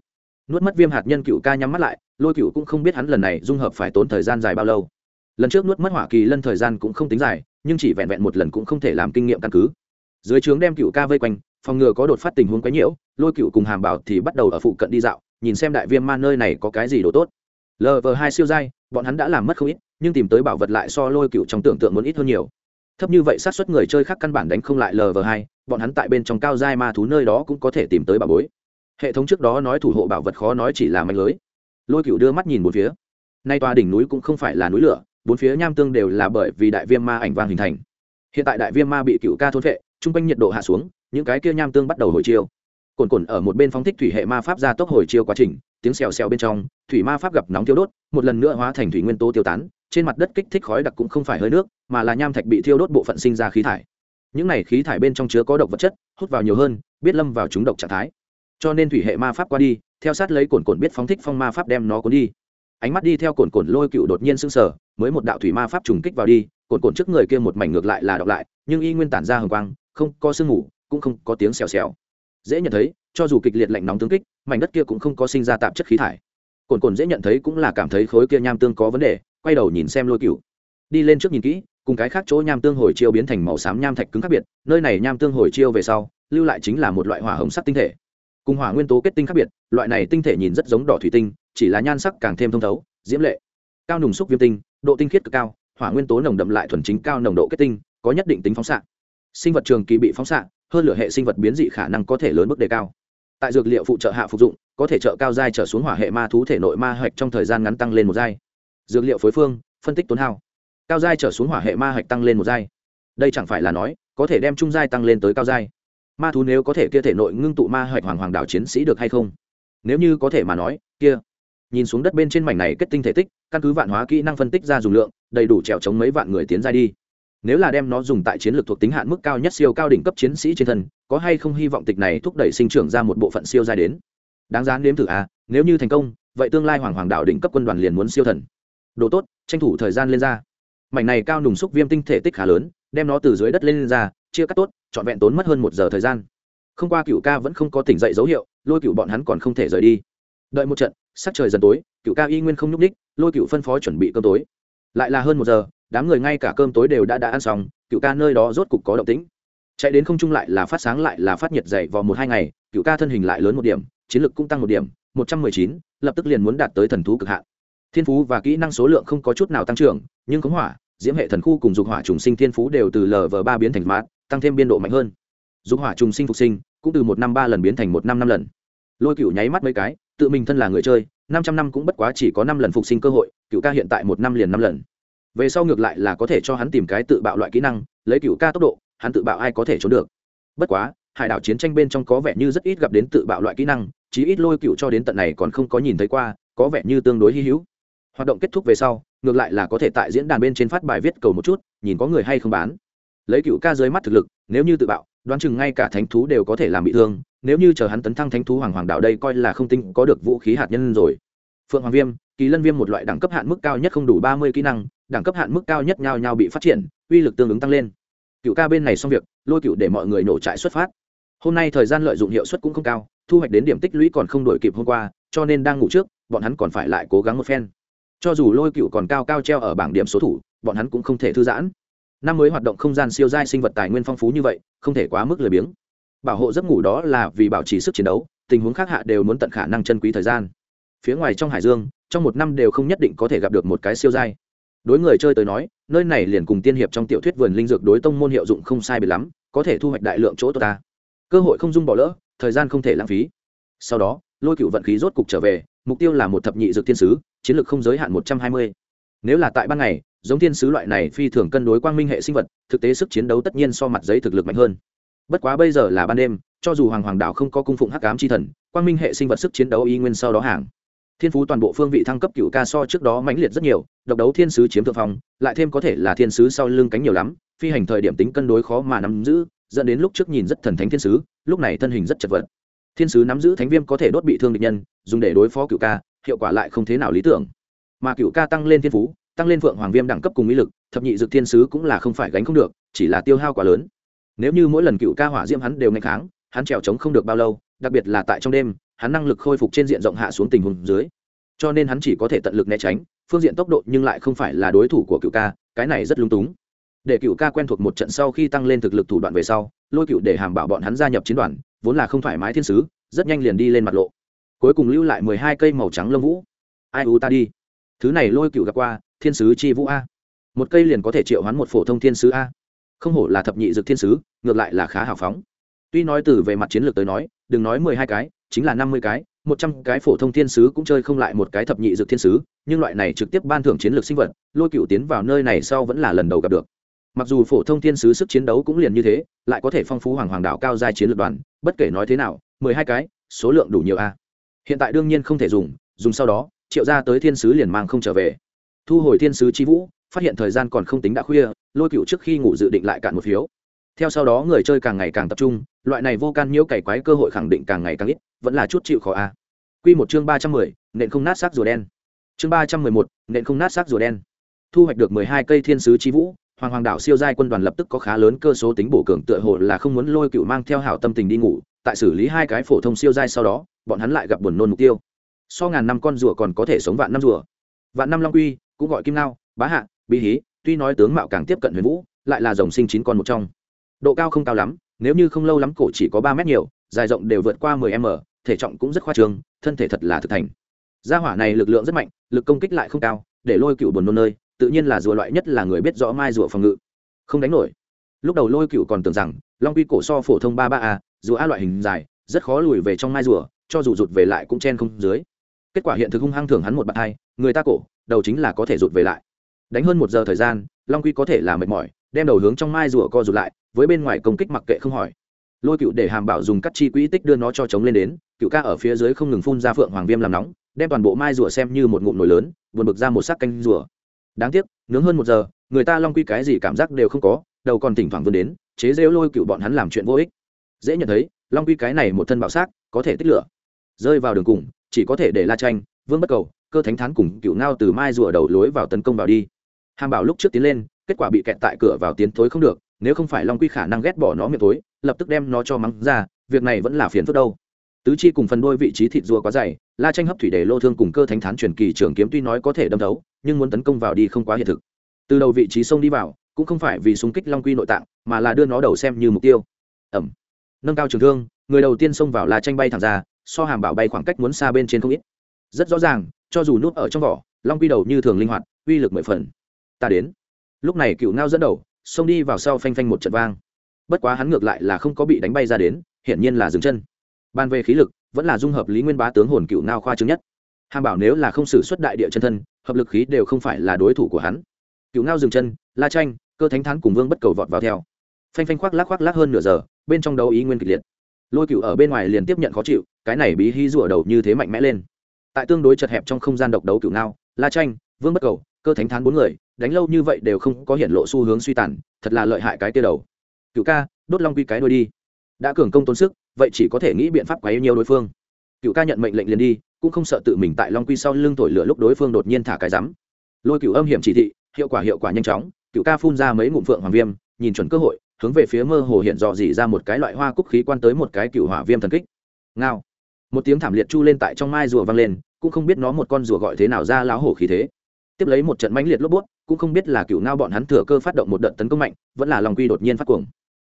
Nuốt mất viêm hạt nhân cựu ca nhắm mắt lại, lôi cựu cũng không biết hắn lần này dung hợp phải tốn thời gian dài bao lâu. Lần trước nuốt mất hỏa kỳ lân thời gian cũng không tính dài, nhưng chỉ vẹn vẹn một lần cũng không thể làm kinh nghiệm căn cứ. Dưới trướng đem cựu ca vây quanh, phòng ngừa có đột phát tình huống quấy nhiễu, lôi cựu cùng hàm bảo thì bắt đầu ở phụ cận đi dạo, nhìn xem đại viêm ma nơi này có cái gì đồ tốt. Lv hai siêu dai bọn hắn đã làm mất không ít, nhưng tìm tới bảo vật lại so lôi cựu trong tưởng tượng muốn ít hơn nhiều. Thấp như vậy sát xuất người chơi khác căn bản đánh không lại lv hai bọn hắn tại bên trong cao giai ma thú nơi đó cũng có thể tìm tới bảo bối. Hệ thống trước đó nói thủ hộ bảo vật khó nói chỉ là manh lưới. Lôi cựu đưa mắt nhìn một phía. Nay tòa đỉnh núi cũng không phải là núi lửa, bốn phía nham tương đều là bởi vì đại viêm ma ảnh vang hình thành. Hiện tại đại viêm ma bị cựu ca thôn vệ trung quanh nhiệt độ hạ xuống, những cái kia nham tương bắt đầu hồi chiêu. Cồn cồn ở một bên phóng thích thủy hệ ma pháp ra tốc hồi chiêu quá trình, tiếng xèo xèo bên trong, thủy ma pháp gặp nóng thiêu đốt, một lần nữa hóa thành thủy nguyên tố tiêu tán, trên mặt đất kích thích khói đặc cũng không phải hơi nước, mà là nham thạch bị thiêu đốt bộ phận sinh ra khí thải những này khí thải bên trong chứa có độc vật chất, hút vào nhiều hơn, biết lâm vào chúng độc trạng thái. Cho nên thủy hệ ma pháp qua đi, theo sát lấy cồn cồn biết phóng thích phong ma pháp đem nó cuốn đi. Ánh mắt đi theo cồn cồn lôi cựu đột nhiên sưng sờ, mới một đạo thủy ma pháp trùng kích vào đi, cồn cồn trước người kia một mảnh ngược lại là đọc lại, nhưng y nguyên tản ra hồng quang, không có sương mù, cũng không có tiếng xèo xèo. Dễ nhận thấy, cho dù kịch liệt lạnh nóng tương kích, mảnh đất kia cũng không có sinh ra tạp chất khí thải. Cồn cồn dễ nhận thấy cũng là cảm thấy khối kia nham tương có vấn đề, quay đầu nhìn xem lôi cựu. Đi lên trước nhìn kỹ cùng cái khác chỗ nham tương hồi chiêu biến thành màu xám nham thạch cứng khác biệt, nơi này nham tương hồi chiêu về sau, lưu lại chính là một loại hỏa hồng sắc tinh thể. Cùng hỏa nguyên tố kết tinh khác biệt, loại này tinh thể nhìn rất giống đỏ thủy tinh, chỉ là nhan sắc càng thêm thông thấu, diễm lệ. Cao nùng xúc viêm tinh, độ tinh khiết cực cao, hỏa nguyên tố nồng đậm lại thuần chính cao nồng độ kết tinh, có nhất định tính phóng xạ. Sinh vật trường kỳ bị phóng xạ, hơn lửa hệ sinh vật biến dị khả năng có thể lớn mức đề cao. Tại dược liệu phụ trợ hạ phục dụng, có thể trợ cao giai trở xuống hỏa hệ ma thú thể nội ma hạch trong thời gian ngắn tăng lên một giai. Dược liệu phối phương, phân tích tốn hao cao giai trở xuống hỏa hệ ma hạch tăng lên một giai. Đây chẳng phải là nói, có thể đem trung giai tăng lên tới cao giai. Ma thú nếu có thể kia thể nội ngưng tụ ma hạch hoàng hoàng đảo chiến sĩ được hay không? Nếu như có thể mà nói, kia. Nhìn xuống đất bên trên mảnh này kết tinh thể tích, căn cứ vạn hóa kỹ năng phân tích ra dùng lượng, đầy đủ trèo chống mấy vạn người tiến ra đi. Nếu là đem nó dùng tại chiến lược thuộc tính hạn mức cao nhất siêu cao đỉnh cấp chiến sĩ trên thân, có hay không hy vọng tịch này thúc đẩy sinh trưởng ra một bộ phận siêu giai đến? Đáng giá nếm thử à nếu như thành công, vậy tương lai hoàng hoàng đạo đỉnh cấp quân đoàn liền muốn siêu thần. Đồ tốt, tranh thủ thời gian lên ra mảnh này cao nùng xúc viêm tinh thể tích khá lớn đem nó từ dưới đất lên, lên ra chia cắt tốt trọn vẹn tốn mất hơn một giờ thời gian. Không qua cựu ca vẫn không có tỉnh dậy dấu hiệu lôi cựu bọn hắn còn không thể rời đi. Đợi một trận sắc trời dần tối cựu ca y nguyên không nhúc ních lôi cựu phân phó chuẩn bị cơm tối. Lại là hơn một giờ đám người ngay cả cơm tối đều đã đã ăn xong cựu ca nơi đó rốt cục có động tĩnh. Chạy đến không trung lại là phát sáng lại là phát nhiệt dậy vào một hai ngày cựu ca thân hình lại lớn một điểm chiến lực cũng tăng một điểm một trăm mười chín lập tức liền muốn đạt tới thần thú cực hạn. Thiên phú và kỹ năng số lượng không có chút nào tăng trưởng nhưng khống hỏa diễm hệ thần khu cùng dục hỏa trùng sinh thiên phú đều từ lv ba biến thành mát tăng thêm biên độ mạnh hơn. Dục hỏa trùng sinh phục sinh, cũng từ một năm ba lần biến thành một năm năm lần. Lôi cựu nháy mắt mấy cái, tự mình thân là người chơi, năm trăm năm cũng bất quá chỉ có năm lần phục sinh cơ hội cựu ca hiện tại một năm liền năm lần. Về sau ngược lại là có thể cho hắn tìm cái tự bạo loại kỹ năng, lấy cựu ca tốc độ, hắn tự bạo ai có thể trốn được. Bất quá, hải đảo chiến tranh bên trong có vẻ như rất ít gặp đến tự bạo loại kỹ năng, chí ít lôi cựu cho đến tận này còn không có nhìn thấy qua, có vẻ như tương đối hy hữu hoạt động kết thúc về sau, ngược lại là có thể tại diễn đàn bên trên phát bài viết cầu một chút, nhìn có người hay không bán. Lấy cựu ca dưới mắt thực lực, nếu như tự bạo, đoán chừng ngay cả thánh thú đều có thể làm bị thương, nếu như chờ hắn tấn thăng thánh thú hoàng hoàng đạo đây coi là không tinh, có được vũ khí hạt nhân rồi. Phượng hoàng viêm, kỳ lân viêm một loại đẳng cấp hạn mức cao nhất không đủ ba mươi kỹ năng, đẳng cấp hạn mức cao nhất nhao nhao bị phát triển, uy lực tương ứng tăng lên. Cựu ca bên này xong việc, lôi cựu để mọi người nổ trại xuất phát. Hôm nay thời gian lợi dụng hiệu suất cũng không cao, thu hoạch đến điểm tích lũy còn không đổi kịp hôm qua, cho nên đang ngủ trước, bọn hắn còn phải lại cố gắng một phen cho dù lôi cựu còn cao cao treo ở bảng điểm số thủ, bọn hắn cũng không thể thư giãn. Năm mới hoạt động không gian siêu giai sinh vật tài nguyên phong phú như vậy, không thể quá mức lười biếng. Bảo hộ giấc ngủ đó là vì bảo trì sức chiến đấu, tình huống khác hạ đều muốn tận khả năng chân quý thời gian. Phía ngoài trong hải dương, trong một năm đều không nhất định có thể gặp được một cái siêu giai. Đối người chơi tới nói, nơi này liền cùng tiên hiệp trong tiểu thuyết vườn linh dược đối tông môn hiệu dụng không sai biệt lắm, có thể thu hoạch đại lượng chỗ tốt ta. Cơ hội không dung bỏ lỡ, thời gian không thể lãng phí. Sau đó, lôi cựu vận khí rốt cục trở về, mục tiêu là một thập nhị dược thiên sứ chiến lược không giới hạn một trăm hai mươi. Nếu là tại ban ngày, giống thiên sứ loại này phi thường cân đối quang minh hệ sinh vật, thực tế sức chiến đấu tất nhiên so mặt giấy thực lực mạnh hơn. Bất quá bây giờ là ban đêm, cho dù hoàng hoàng đảo không có cung phụng hắc ám chi thần, quang minh hệ sinh vật sức chiến đấu y nguyên sau đó hàng. Thiên phú toàn bộ phương vị thăng cấp cựu ca so trước đó mãnh liệt rất nhiều, độc đấu thiên sứ chiếm thượng phong, lại thêm có thể là thiên sứ sau lưng cánh nhiều lắm, phi hành thời điểm tính cân đối khó mà nắm giữ, dẫn đến lúc trước nhìn rất thần thánh thiên sứ, lúc này thân hình rất chật vật. Thiên sứ nắm giữ thánh viêm có thể đốt bị thương địch nhân, dùng để đối phó cựu ca hiệu quả lại không thế nào lý tưởng. Mà cựu ca tăng lên thiên phú, tăng lên phượng hoàng viêm đẳng cấp cùng mỹ lực, thập nhị dược thiên sứ cũng là không phải gánh không được, chỉ là tiêu hao quá lớn. Nếu như mỗi lần cựu ca hỏa diễm hắn đều ngày kháng, hắn trèo trống không được bao lâu, đặc biệt là tại trong đêm, hắn năng lực khôi phục trên diện rộng hạ xuống tình huống dưới. Cho nên hắn chỉ có thể tận lực né tránh, phương diện tốc độ nhưng lại không phải là đối thủ của cựu ca, cái này rất lung túng. Để cựu ca quen thuộc một trận sau khi tăng lên thực lực thủ đoạn về sau, lôi cựu để hàm bảo bọn hắn gia nhập chiến đoàn, vốn là không thoải mái thiên sứ, rất nhanh liền đi lên mặt lộ cuối cùng lưu lại mười hai cây màu trắng lông vũ. Ai u ta đi. Thứ này lôi cựu gặp qua, thiên sứ chi vũ a. Một cây liền có thể triệu hoán một phổ thông thiên sứ a. Không hổ là thập nhị dược thiên sứ, ngược lại là khá hào phóng. Tuy nói từ về mặt chiến lược tới nói, đừng nói mười hai cái, chính là năm mươi cái, một trăm cái phổ thông thiên sứ cũng chơi không lại một cái thập nhị dược thiên sứ, nhưng loại này trực tiếp ban thưởng chiến lược sinh vật, lôi cựu tiến vào nơi này sau vẫn là lần đầu gặp được. Mặc dù phổ thông thiên sứ sức chiến đấu cũng liền như thế, lại có thể phong phú hoàng hoàng đạo cao giai chiến lược đoàn, bất kể nói thế nào, mười hai cái, số lượng đủ nhiều a hiện tại đương nhiên không thể dùng dùng sau đó, triệu ra tới thiên sứ liền mang không trở về. Thu hồi thiên sứ chi vũ, phát hiện thời gian còn không tính đã khuya, lôi cựu trước khi ngủ dự định lại cạn một phiếu. Theo sau đó người chơi càng ngày càng tập trung, loại này vô can nhiễu cày quái cơ hội khẳng định càng ngày càng ít, vẫn là chút chịu khó a. Q một chương ba trăm mười, nện không nát xác rùa đen. Chương ba trăm mười một, nện không nát xác rùa đen. Thu hoạch được mười hai cây thiên sứ chi vũ, hoàng hoàng đảo siêu giai quân đoàn lập tức có khá lớn cơ số tính bổ cường tựa hồ là không muốn lôi cựu mang theo hảo tâm tình đi ngủ, tại xử lý hai cái phổ thông siêu giai sau đó bọn hắn lại gặp buồn nôn mục tiêu. So ngàn năm con rùa còn có thể sống vạn năm rùa. Vạn năm long quy cũng gọi kim ngao, bá hạ bí hí tuy nói tướng mạo càng tiếp cận huyền vũ lại là dòng sinh chín con một trong. Độ cao không cao lắm nếu như không lâu lắm cổ chỉ có ba mét nhiều dài rộng đều vượt qua mười m thể trọng cũng rất khoa trương thân thể thật là thực thành. Gia hỏa này lực lượng rất mạnh lực công kích lại không cao để lôi cựu buồn nôn nơi tự nhiên là rùa loại nhất là người biết rõ mai rùa phòng ngự. Không đánh nổi. Lúc đầu lôi cựu còn tưởng rằng long quy cổ so phổ thông ba ba a rùa a loại hình dài rất khó lùi về trong mai rùa cho dù rụt về lại cũng chen không dưới. Kết quả hiện thực hung hăng thưởng hắn một bậc hai, người ta cổ, đầu chính là có thể rụt về lại. Đánh hơn một giờ thời gian, long quy có thể là mệt mỏi, đem đầu hướng trong mai rùa co rụt lại, với bên ngoài công kích mặc kệ không hỏi. Lôi cựu để hàm bảo dùng cắt chi quỹ tích đưa nó cho chống lên đến, cựu ca ở phía dưới không ngừng phun ra phượng hoàng viêm làm nóng, đem toàn bộ mai rùa xem như một ngụm nồi lớn buồn bực ra một sắc canh rùa. Đáng tiếc, nướng hơn một giờ, người ta long quy cái gì cảm giác đều không có, đầu còn thỉnh thoảng vươn đến, chế rêu lôi cựu bọn hắn làm chuyện vô ích. Dễ nhận thấy, long quy cái này một thân bạo xác, có thể tích lửa rơi vào đường cùng, chỉ có thể để la tranh vương bất cầu, cơ thánh thán cùng cựu ngao từ mai rùa đầu lối vào tấn công vào đi. Hàm bảo lúc trước tiến lên, kết quả bị kẹt tại cửa vào tiến thối không được, nếu không phải long quy khả năng ghét bỏ nó miệng tối lập tức đem nó cho mắng ra, việc này vẫn là phiền phức đâu. Tứ chi cùng phần đôi vị trí thịt rùa quá dày, la tranh hấp thủy để lô thương cùng cơ thánh thán truyền kỳ trường kiếm tuy nói có thể đâm thấu, nhưng muốn tấn công vào đi không quá hiện thực. Từ đầu vị trí sông đi vào, cũng không phải vì súng kích long quy nội tạng, mà là đưa nó đầu xem như mục tiêu. Ẩm. Nâng cao trường thương, người đầu tiên xông vào la tranh bay thẳng ra so hàm bảo bay khoảng cách muốn xa bên trên không ít. Rất rõ ràng, cho dù nút ở trong vỏ, long quy đầu như thường linh hoạt, uy lực mười phần. Ta đến. Lúc này cựu ngao dẫn đầu, xông đi vào sau phanh phanh một trận vang. Bất quá hắn ngược lại là không có bị đánh bay ra đến, hiển nhiên là dừng chân. Ban về khí lực, vẫn là dung hợp lý nguyên bá tướng hồn cựu ngao khoa chứng nhất. Hàm bảo nếu là không xử xuất đại địa chân thân, hợp lực khí đều không phải là đối thủ của hắn. Cựu ngao dừng chân, la tranh cơ thánh thắng cùng vương bất cầu vọt vào theo. Phanh phanh khoác lác khoác lác hơn nửa giờ, bên trong đấu ý nguyên kịch liệt. Lôi cựu ở bên ngoài liền tiếp nhận khó chịu cái này bí hí rùa đầu như thế mạnh mẽ lên. Tại tương đối chật hẹp trong không gian độc đấu cửu ngao, la tranh vương bất cầu, cơ thánh thán bốn người, đánh lâu như vậy đều không có hiện lộ xu hướng suy tàn, thật là lợi hại cái tia đầu. Cựu ca, đốt long quy cái đôi đi. Đã cường công tốn sức, vậy chỉ có thể nghĩ biện pháp quấy nhiều đối phương. Cựu ca nhận mệnh lệnh liền đi, cũng không sợ tự mình tại long quy sau lưng thổi lửa lúc đối phương đột nhiên thả cái rắm. Lôi cựu âm hiểm chỉ thị, hiệu quả hiệu quả nhanh chóng cựu ca phun ra mấy ngụm phượng hoàng viêm, nhìn chuẩn cơ hội, hướng về phía mơ hồ hiện dò dỉ ra một cái loại hoa cúc khí quan tới một cái cựu hỏa viêm thần kích. Ngao một tiếng thảm liệt chu lên tại trong mai rùa vang lên, cũng không biết nó một con rùa gọi thế nào ra láo hổ khí thế. Tiếp lấy một trận mãnh liệt lốp bút, cũng không biết là cựu ngao bọn hắn thừa cơ phát động một đợt tấn công mạnh, vẫn là long quy đột nhiên phát cuồng.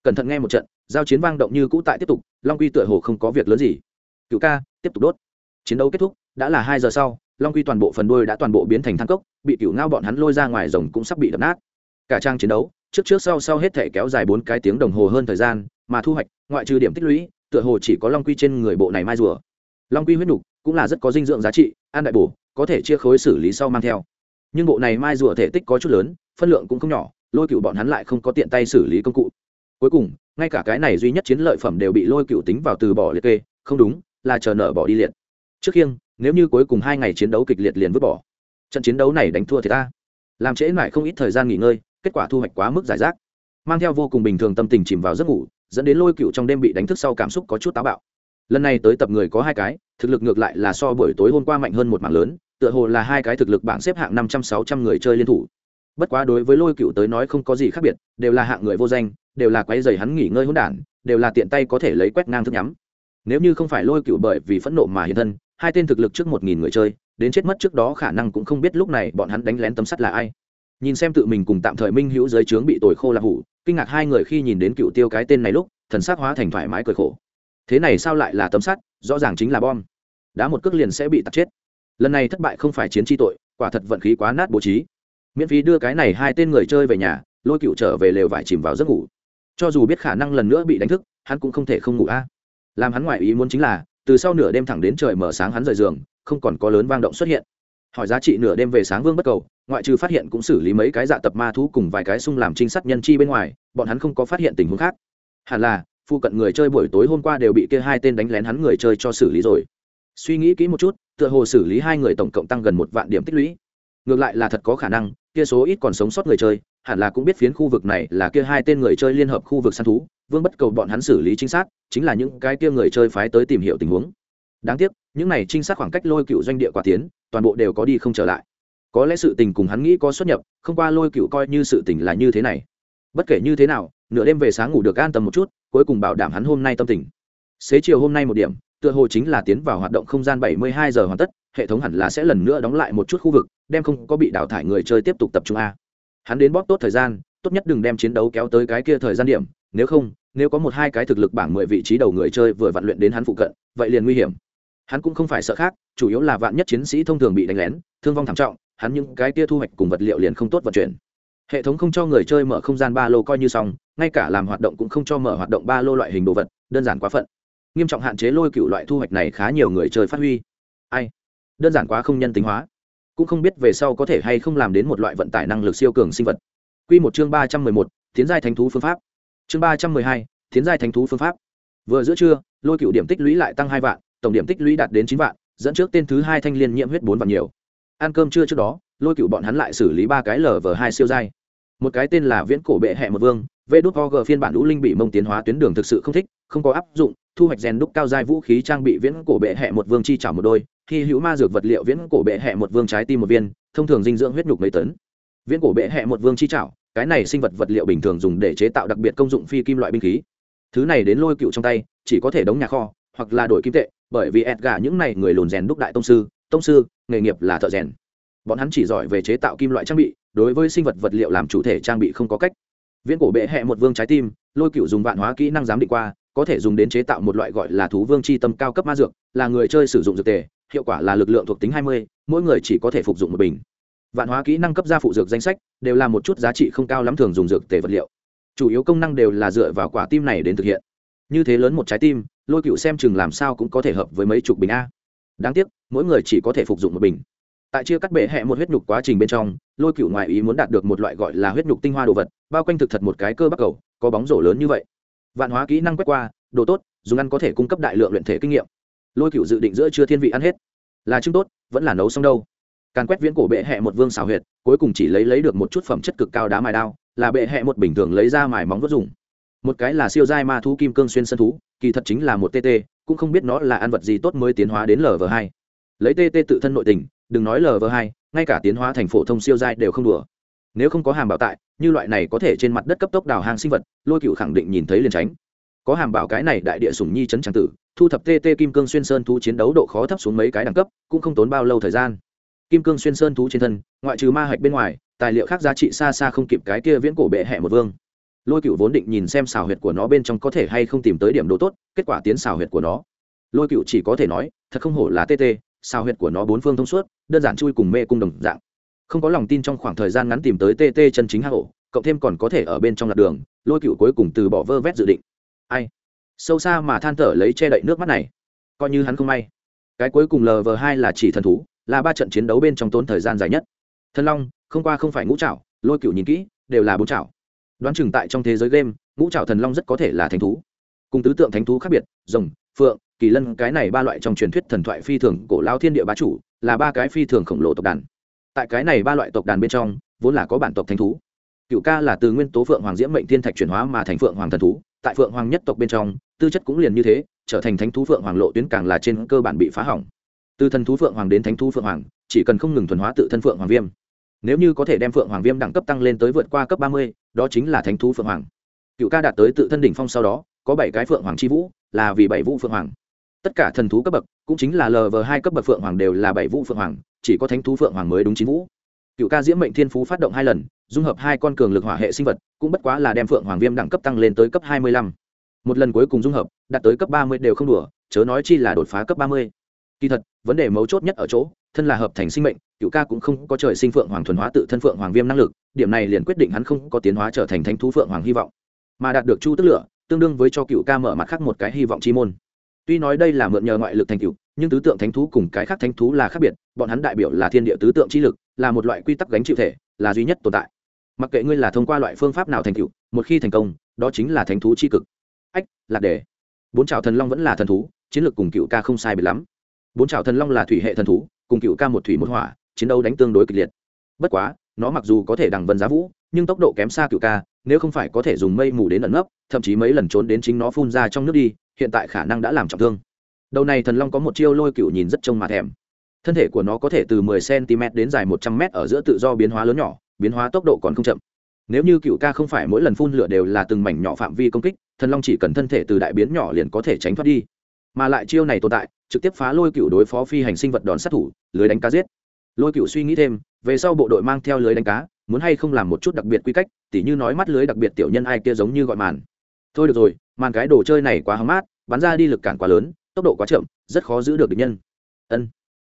Cẩn thận nghe một trận, giao chiến vang động như cũ tại tiếp tục, long quy tựa hồ không có việc lớn gì. Cựu ca, tiếp tục đốt. Chiến đấu kết thúc, đã là hai giờ sau, long quy toàn bộ phần đuôi đã toàn bộ biến thành thang cốc, bị cựu ngao bọn hắn lôi ra ngoài rồng cũng sắp bị đập nát. Cả trang chiến đấu, trước trước sau sau hết thể kéo dài bốn cái tiếng đồng hồ hơn thời gian, mà thu hoạch, ngoại trừ điểm tích lũy, tựa hồ chỉ có long quy trên người bộ này mai rùa long quy huyết nhục cũng là rất có dinh dưỡng giá trị, ăn đại bổ, có thể chia khối xử lý sau mang theo. Nhưng bộ này mai rùa thể tích có chút lớn, phân lượng cũng không nhỏ, lôi cựu bọn hắn lại không có tiện tay xử lý công cụ. Cuối cùng, ngay cả cái này duy nhất chiến lợi phẩm đều bị lôi cựu tính vào từ bỏ liệt kê, không đúng, là chờ nợ bỏ đi liệt. Trước khiêng, nếu như cuối cùng hai ngày chiến đấu kịch liệt liền vứt bỏ. Trận chiến đấu này đánh thua thì ta. Làm trễ mãi không ít thời gian nghỉ ngơi, kết quả thu hoạch quá mức giải rác. Mang theo vô cùng bình thường tâm tình chìm vào giấc ngủ, dẫn đến lôi cựu trong đêm bị đánh thức sau cảm xúc có chút táo bạo lần này tới tập người có hai cái, thực lực ngược lại là so buổi tối hôm qua mạnh hơn một mảng lớn, tựa hồ là hai cái thực lực bảng xếp hạng năm trăm sáu trăm người chơi liên thủ. Bất quá đối với lôi cựu tới nói không có gì khác biệt, đều là hạng người vô danh, đều là quái dày hắn nghỉ ngơi hỗn đản, đều là tiện tay có thể lấy quét ngang thức nhắm. Nếu như không phải lôi cựu bởi vì phẫn nộ mà hiện thân, hai tên thực lực trước một nghìn người chơi, đến chết mất trước đó khả năng cũng không biết lúc này bọn hắn đánh lén tấm sắt là ai. Nhìn xem tự mình cùng tạm thời minh hữu giới trướng bị tồi khô là hủ, kinh ngạc hai người khi nhìn đến cựu tiêu cái tên này lúc, thần sắc hóa thành thoải mái cười khổ thế này sao lại là tấm sắt? Rõ ràng chính là bom. Đá một cước liền sẽ bị tắt chết. Lần này thất bại không phải chiến tri tội, quả thật vận khí quá nát bố trí. Miễn phí đưa cái này hai tên người chơi về nhà, lôi cựu trở về lều vải chìm vào giấc ngủ. Cho dù biết khả năng lần nữa bị đánh thức, hắn cũng không thể không ngủ a. Làm hắn ngoại ý muốn chính là, từ sau nửa đêm thẳng đến trời mở sáng hắn rời giường, không còn có lớn vang động xuất hiện. Hỏi giá trị nửa đêm về sáng vương bất cầu, ngoại trừ phát hiện cũng xử lý mấy cái dạ tập ma thú cùng vài cái sung làm trinh sát nhân chi bên ngoài, bọn hắn không có phát hiện tình huống khác. Hẳn là phụ cận người chơi buổi tối hôm qua đều bị kia hai tên đánh lén hắn người chơi cho xử lý rồi. Suy nghĩ kỹ một chút, tựa hồ xử lý hai người tổng cộng tăng gần một vạn điểm tích lũy. Ngược lại là thật có khả năng, kia số ít còn sống sót người chơi, hẳn là cũng biết phiến khu vực này là kia hai tên người chơi liên hợp khu vực săn thú, vương bất cầu bọn hắn xử lý chính xác chính là những cái kia người chơi phái tới tìm hiểu tình huống. Đáng tiếc, những này trinh sát khoảng cách lôi cựu doanh địa quả tiến, toàn bộ đều có đi không trở lại. Có lẽ sự tình cùng hắn nghĩ có xuất nhập, không qua lôi cựu coi như sự tình là như thế này bất kể như thế nào, nửa đêm về sáng ngủ được an tâm một chút, cuối cùng bảo đảm hắn hôm nay tâm tình. Xế chiều hôm nay một điểm, tựa hồ chính là tiến vào hoạt động không gian 72 giờ hoàn tất, hệ thống hẳn là sẽ lần nữa đóng lại một chút khu vực, đem không có bị đào thải người chơi tiếp tục tập trung a. Hắn đến bóp tốt thời gian, tốt nhất đừng đem chiến đấu kéo tới cái kia thời gian điểm, nếu không, nếu có một hai cái thực lực bảng mười vị trí đầu người chơi vừa vặn luyện đến hắn phụ cận, vậy liền nguy hiểm. Hắn cũng không phải sợ khác, chủ yếu là vạn nhất chiến sĩ thông thường bị đánh lén, thương vong thảm trọng, hắn những cái kia thu hoạch cùng vật liệu liền không tốt vận chuyển hệ thống không cho người chơi mở không gian ba lô coi như xong, ngay cả làm hoạt động cũng không cho mở hoạt động ba lô loại hình đồ vật, đơn giản quá phận. Nghiêm trọng hạn chế lôi cựu loại thu hoạch này khá nhiều người chơi phát huy. Ai? Đơn giản quá không nhân tính hóa. Cũng không biết về sau có thể hay không làm đến một loại vận tải năng lực siêu cường sinh vật. Q một chương ba trăm mười một, tiến giai thánh thú phương pháp. Chương ba trăm mười hai, tiến giai thánh thú phương pháp. Vừa giữa trưa, lôi cựu điểm tích lũy lại tăng hai vạn, tổng điểm tích lũy đạt đến chín vạn, dẫn trước tên thứ hai thanh liên nhiễm huyết bốn vạn nhiều. Ăn cơm trưa trước đó, lôi cựu bọn hắn lại xử lý ba cái lở vờ hai siêu giai một cái tên là viễn cổ bệ hẹ một vương, vê đốt o g phiên bản lũ linh bị mông tiến hóa tuyến đường thực sự không thích, không có áp dụng, thu hoạch rèn đúc cao giai vũ khí trang bị viễn cổ bệ hẹ một vương chi trả một đôi khi hữu ma dược vật liệu viễn cổ bệ hẹ một vương trái tim một viên, thông thường dinh dưỡng huyết nhục mấy tấn. Viễn cổ bệ hẹ một vương chi trảo cái này sinh vật vật liệu bình thường dùng để chế tạo đặc biệt công dụng phi kim loại binh khí. Thứ này đến lôi cựu trong tay, chỉ có thể đóng nhà kho, hoặc là đổi kim tệ, bởi vì edgar những này người lùn rèn đúc đại tông sư tông sư, nghề nghiệp là thợ rèn. Bọn hắn chỉ giỏi về chế tạo kim loại trang bị đối với sinh vật vật liệu làm chủ thể trang bị không có cách. Viễn cổ bệ hẹ một vương trái tim, lôi cựu dùng vạn hóa kỹ năng giám định qua, có thể dùng đến chế tạo một loại gọi là thú vương c h i tâm cao cấp ma dược, là người chơi sử dụng dược tề, hiệu quả là lực lượng thuộc tính hai mươi, mỗi người chỉ có thể phục dụng một bình. Vạn hóa kỹ năng cấp gia phụ dược danh sách, đều là một chút giá trị không cao lắm thường dùng dược tề vật liệu. Chủ yếu công năng đều là dựa vào quả tim này đến thực hiện. Như thế lớn một trái tim, lôi cựu xem chừng làm sao cũng có thể hợp với mấy chục bình a. Đáng tiếc, mỗi người chỉ có thể phục dụng một bình tại chia cắt bệ hẹ một huyết nhục quá trình bên trong, lôi cựu ngoại ý muốn đạt được một loại gọi là huyết nhục tinh hoa đồ vật, bao quanh thực thật một cái cơ bắc cầu, có bóng rổ lớn như vậy. Vạn hóa kỹ năng quét qua, đồ tốt, dùng ăn có thể cung cấp đại lượng luyện thể kinh nghiệm. Lôi cựu dự định giữa chưa thiên vị ăn hết. Là chứng tốt, vẫn là nấu xong đâu. Càn quét viễn cổ bệ hẹ một vương xào huyệt, cuối cùng chỉ lấy lấy được một chút phẩm chất cực cao đá mài đao, là bệ hẹ một bình thường lấy ra mài móng vớt dùng. Một cái là siêu giai ma thú kim cương xuyên sân thú, kỳ thật chính là một tt cũng không biết nó là ăn vật gì tốt mới tiến hóa đến lv hai lấy tt tự thân nội tình, đừng nói lv hai, ngay cả tiến hóa thành phổ thông siêu giai đều không đùa. Nếu không có hàm bảo tại, như loại này có thể trên mặt đất cấp tốc đào hàng sinh vật, lôi cựu khẳng định nhìn thấy liền tránh. Có hàm bảo cái này đại địa sủng nhi trấn tràng tử, thu thập tt kim cương xuyên sơn thú chiến đấu độ khó thấp xuống mấy cái đẳng cấp, cũng không tốn bao lâu thời gian. Kim cương xuyên sơn thú trên thân, ngoại trừ ma hạch bên ngoài, tài liệu khác giá trị xa xa không kịp cái kia viễn cổ bệ hẹ một vương. Lôi cựu vốn định nhìn xem xào huyệt của nó bên trong có thể hay không tìm tới điểm đồ tốt, kết quả tiến xào huyệt của nó. Lôi cựu chỉ có thể nói, thật không hổ là tt Sao huyệt của nó bốn phương thông suốt, đơn giản chui cùng mê cung đồng dạng. Không có lòng tin trong khoảng thời gian ngắn tìm tới tt chân chính hạ hổ cộng thêm còn có thể ở bên trong lạc đường, lôi cựu cuối cùng từ bỏ vơ vét dự định. Ai? Sâu xa mà than thở lấy che đậy nước mắt này. Coi như hắn không may. Cái cuối cùng lv hai là chỉ thần thú, là ba trận chiến đấu bên trong tốn thời gian dài nhất. Thần long, không qua không phải ngũ trảo, lôi cựu nhìn kỹ, đều là bốn trảo. Đoán chừng tại trong thế giới game, ngũ trảo thần long rất có thể là thánh thú. Cùng tứ tượng thánh thú khác biệt, rồng, phượng kỳ lân, cái này ba loại trong truyền thuyết thần thoại phi thường cổ lao thiên địa bá chủ, là ba cái phi thường khổng lồ tộc đàn. Tại cái này ba loại tộc đàn bên trong, vốn là có bản tộc thánh thú. Cựu ca là từ nguyên tố phượng hoàng diễm mệnh thiên thạch chuyển hóa mà thành phượng hoàng thần thú. Tại phượng hoàng nhất tộc bên trong, tư chất cũng liền như thế, trở thành thánh thú phượng hoàng lộ tuyến càng là trên cơ bản bị phá hỏng. Từ thần thú phượng hoàng đến thánh thú phượng hoàng, chỉ cần không ngừng thuần hóa tự thân phượng hoàng viêm. Nếu như có thể đem phượng hoàng viêm đẳng cấp tăng lên tới vượt qua cấp ba mươi, đó chính là thánh thú phượng hoàng. Cựu ca đạt tới tự thân đỉnh phong sau đó, có bảy cái phượng hoàng c h i vũ, là vì bảy vũ phượng hoàng tất cả thần thú cấp bậc cũng chính là lv hai cấp bậc phượng hoàng đều là bảy vũ phượng hoàng chỉ có thánh thú phượng hoàng mới đúng chín vũ. Cựu ca diễm mệnh thiên phú phát động hai lần dung hợp hai con cường lực hỏa hệ sinh vật cũng bất quá là đem phượng hoàng viêm đẳng cấp tăng lên tới cấp hai mươi lăm. Một lần cuối cùng dung hợp đạt tới cấp ba mươi đều không đủ, chớ nói chi là đột phá cấp ba mươi. Kỳ thật vấn đề mấu chốt nhất ở chỗ thân là hợp thành sinh mệnh cựu ca cũng không có trời sinh phượng hoàng thuần hóa tự thân phượng hoàng viêm năng lực điểm này liền quyết định hắn không có tiến hóa trở thành thánh thú phượng hoàng hy vọng. Mà đạt được chu tức lửa tương đương với cho cựu ca mở mặt khác một cái hy vọng chi môn tuy nói đây là mượn nhờ ngoại lực thành tựu, nhưng tứ tượng thánh thú cùng cái khác thánh thú là khác biệt, bọn hắn đại biểu là thiên địa tứ tượng chi lực, là một loại quy tắc gánh chịu thể, là duy nhất tồn tại. Mặc kệ ngươi là thông qua loại phương pháp nào thành tựu, một khi thành công, đó chính là thánh thú chi cực. Ách, lạc đề. Bốn trào thần long vẫn là thần thú, chiến lược cùng cựu ca không sai biệt lắm. Bốn trào thần long là thủy hệ thần thú, cùng cựu ca một thủy một hỏa, chiến đấu đánh tương đối kịch liệt. Bất quá, nó mặc dù có thể đằng vân giá vũ, nhưng tốc độ kém xa cựu ca, nếu không phải có thể dùng mây mù đến ẩn nấp, thậm chí mấy lần trốn đến chính nó phun ra trong nước đi hiện tại khả năng đã làm trọng thương. Đầu này thần long có một chiêu lôi cựu nhìn rất trông mà thèm. Thân thể của nó có thể từ 10 cm đến dài 100 m ở giữa tự do biến hóa lớn nhỏ, biến hóa tốc độ còn không chậm. Nếu như cựu ca không phải mỗi lần phun lửa đều là từng mảnh nhỏ phạm vi công kích, thần long chỉ cần thân thể từ đại biến nhỏ liền có thể tránh thoát đi. Mà lại chiêu này tồn tại, trực tiếp phá lôi cựu đối phó phi hành sinh vật đòn sát thủ, lưới đánh cá giết. Lôi cựu suy nghĩ thêm, về sau bộ đội mang theo lưới đánh cá, muốn hay không làm một chút đặc biệt quy cách, tỉ như nói mắt lưới đặc biệt tiểu nhân ai kia giống như gọi màn. Thôi được rồi màn cái đồ chơi này quá hóng mát, bắn ra đi lực cản quá lớn, tốc độ quá chậm, rất khó giữ được địch nhân. Ân.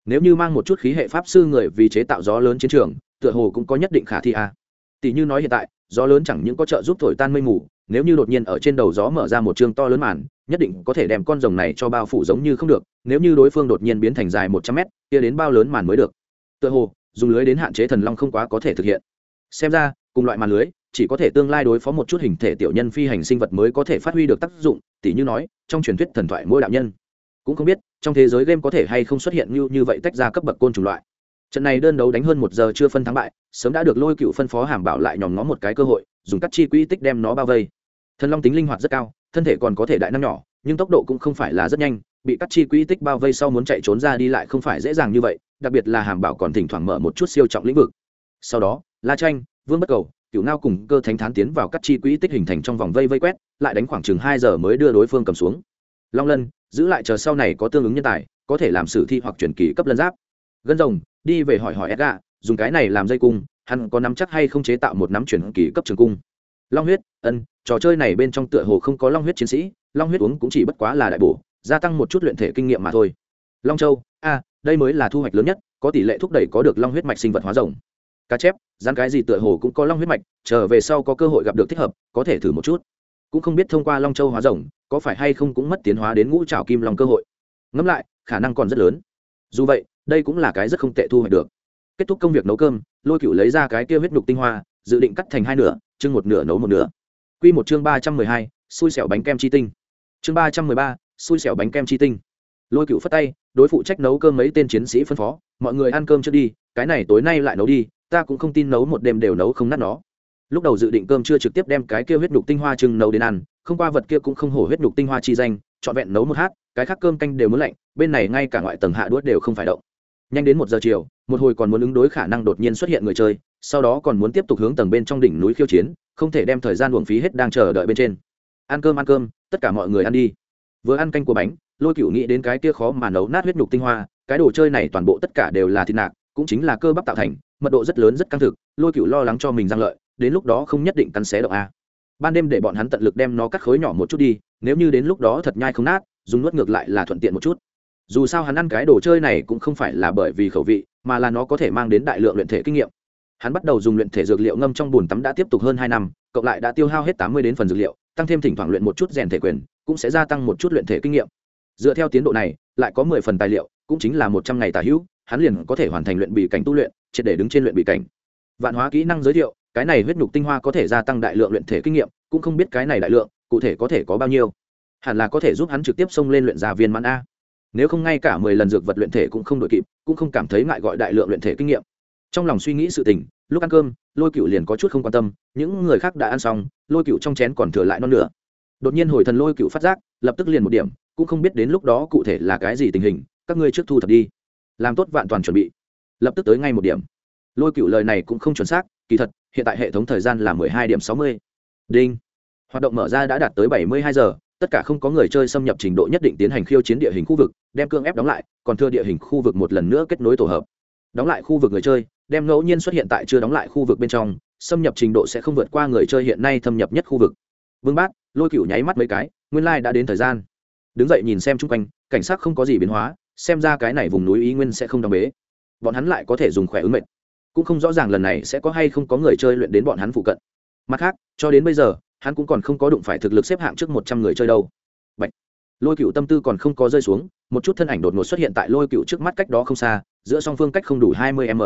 Nếu như mang một chút khí hệ pháp sư người vì chế tạo gió lớn chiến trường, tựa hồ cũng có nhất định khả thi a à. tỷ như nói hiện tại, gió lớn chẳng những có trợ giúp thổi tan mây mù, nếu như đột nhiên ở trên đầu gió mở ra một chương to lớn màn, nhất định có thể đem con rồng này cho bao phủ giống như không được, nếu như đối phương đột nhiên biến thành dài một trăm mét, kia đến bao lớn màn mới được. Tựa hồ, dùng lưới đến hạn chế thần long không quá có thể thực hiện. Xem ra, cùng loại màn lưới chỉ có thể tương lai đối phó một chút hình thể tiểu nhân phi hành sinh vật mới có thể phát huy được tác dụng, tỉ như nói, trong truyền thuyết thần thoại mỗi đạo nhân. Cũng không biết, trong thế giới game có thể hay không xuất hiện như như vậy tách ra cấp bậc côn chủng loại. Trận này đơn đấu đánh hơn một giờ chưa phân thắng bại, sớm đã được lôi cựu phân phó hàm bảo lại nhòm ngó một cái cơ hội, dùng cắt chi quỹ tích đem nó bao vây. Thần long tính linh hoạt rất cao, thân thể còn có thể đại năng nhỏ, nhưng tốc độ cũng không phải là rất nhanh, bị cắt chi quỹ tích bao vây sau muốn chạy trốn ra đi lại không phải dễ dàng như vậy, đặc biệt là hàm bảo còn thỉnh thoảng mở một chút siêu trọng lĩnh vực. Sau đó, la tranh vương bất cầu cựu ngao cùng cơ thánh thán tiến vào các chi quỹ tích hình thành trong vòng vây vây quét, lại đánh khoảng chừng hai giờ mới đưa đối phương cầm xuống. Long lân, giữ lại chờ sau này có tương ứng nhân tài, có thể làm sử thi hoặc chuyển kỳ cấp lân giáp. Gân rồng, đi về hỏi hỏi edga dùng cái này làm dây cung, hắn có nắm chắc hay không chế tạo một nắm chuyển kỳ cấp trường cung? Long huyết, ân, trò chơi này bên trong tựa hồ không có long huyết chiến sĩ, long huyết uống cũng chỉ bất quá là đại bổ, gia tăng một chút luyện thể kinh nghiệm mà thôi. Long châu, a, đây mới là thu hoạch lớn nhất, có tỷ lệ thúc đẩy có được long huyết mạch sinh vật hóa rồng cá chép, rắn cái gì tựa hồ cũng có long huyết mạch, trở về sau có cơ hội gặp được thích hợp, có thể thử một chút. Cũng không biết thông qua long châu hóa rồng, có phải hay không cũng mất tiến hóa đến ngũ trào kim long cơ hội. Ngẫm lại, khả năng còn rất lớn. Dù vậy, đây cũng là cái rất không tệ thu hoạch được. Kết thúc công việc nấu cơm, lôi cựu lấy ra cái kia huyết nhục tinh hoa, dự định cắt thành hai nửa, chưng một nửa nấu một nửa. Q một chương ba trăm mười hai, xui xẻo bánh kem chi tinh. Chương ba trăm mười ba, xui xẻo bánh kem chi tinh. Lôi cựu phất tay, đối phụ trách nấu cơm mấy tên chiến sĩ phân phó, mọi người ăn cơm trước đi, cái này tối nay lại nấu đi ta cũng không tin nấu một đêm đều nấu không nát nó. Lúc đầu dự định cơm chưa trực tiếp đem cái kia huyết nhục tinh hoa trưng nấu đến ăn, không qua vật kia cũng không hổ huyết nhục tinh hoa chi danh, trọn vẹn nấu một hát, cái khác cơm canh đều muốn lạnh, bên này ngay cả ngoại tầng hạ đuốt đều không phải động. Nhanh đến một giờ chiều, một hồi còn muốn ứng đối khả năng đột nhiên xuất hiện người chơi, sau đó còn muốn tiếp tục hướng tầng bên trong đỉnh núi khiêu chiến, không thể đem thời gian uổng phí hết đang chờ đợi bên trên. Ăn cơm ăn cơm, tất cả mọi người ăn đi. Vừa ăn canh của bánh, lôi cựu nghĩ đến cái kia khó mà nấu nát huyết nhục tinh hoa, cái đồ chơi này toàn bộ tất cả đều là thịt nạc, cũng chính là cơ bắp tạo thành mật độ rất lớn rất căng thực, lôi cựu lo lắng cho mình răng lợi, đến lúc đó không nhất định cắn xé động a. Ban đêm để bọn hắn tận lực đem nó cắt khối nhỏ một chút đi, nếu như đến lúc đó thật nhai không nát, dùng nuốt ngược lại là thuận tiện một chút. Dù sao hắn ăn cái đồ chơi này cũng không phải là bởi vì khẩu vị, mà là nó có thể mang đến đại lượng luyện thể kinh nghiệm. Hắn bắt đầu dùng luyện thể dược liệu ngâm trong bùn tắm đã tiếp tục hơn hai năm, cộng lại đã tiêu hao hết tám mươi đến phần dược liệu, tăng thêm thỉnh thoảng luyện một chút rèn thể quyền, cũng sẽ gia tăng một chút luyện thể kinh nghiệm. Dựa theo tiến độ này, lại có mười phần tài liệu, cũng chính là một trăm ngày tà hữu, hắn liền có thể hoàn thành luyện bị cảnh tu luyện triệt để đứng trên luyện bị cảnh. Vạn hóa kỹ năng giới thiệu, cái này huyết nhục tinh hoa có thể gia tăng đại lượng luyện thể kinh nghiệm, cũng không biết cái này đại lượng, cụ thể có thể có bao nhiêu. Hẳn là có thể giúp hắn trực tiếp xông lên luyện gia viên mãn a. Nếu không ngay cả mười lần dược vật luyện thể cũng không đội kịp, cũng không cảm thấy ngại gọi đại lượng luyện thể kinh nghiệm. Trong lòng suy nghĩ sự tình, lúc ăn cơm, lôi cựu liền có chút không quan tâm, những người khác đã ăn xong, lôi cựu trong chén còn thừa lại non nữa đột nhiên hồi thần lôi cựu phát giác, lập tức liền một điểm, cũng không biết đến lúc đó cụ thể là cái gì tình hình, các ngươi trước thu thập đi. Làm tốt vạn toàn chuẩn bị lập tức tới ngay một điểm. Lôi cựu lời này cũng không chuẩn xác, kỳ thật, hiện tại hệ thống thời gian là mười hai điểm sáu mươi. Đinh. Hoạt động mở ra đã đạt tới bảy mươi hai giờ, tất cả không có người chơi xâm nhập trình độ nhất định tiến hành khiêu chiến địa hình khu vực, đem cương ép đóng lại, còn thưa địa hình khu vực một lần nữa kết nối tổ hợp. Đóng lại khu vực người chơi, đem ngẫu nhiên xuất hiện tại chưa đóng lại khu vực bên trong, xâm nhập trình độ sẽ không vượt qua người chơi hiện nay thâm nhập nhất khu vực. Vương bát, lôi cựu nháy mắt mấy cái, nguyên lai、like、đã đến thời gian. Đứng dậy nhìn xem chung quanh, cảnh sát không có gì biến hóa, xem ra cái này vùng núi ý nguyên sẽ không đóng bế bọn hắn lại có thể dùng khỏe ứng mệt cũng không rõ ràng lần này sẽ có hay không có người chơi luyện đến bọn hắn phụ cận. Mặt khác, cho đến bây giờ, hắn cũng còn không có đụng phải thực lực xếp hạng trước một trăm người chơi đâu. Bạch. lôi cựu tâm tư còn không có rơi xuống, một chút thân ảnh đột ngột xuất hiện tại lôi cựu trước mắt cách đó không xa, giữa song phương cách không đủ hai mươi m.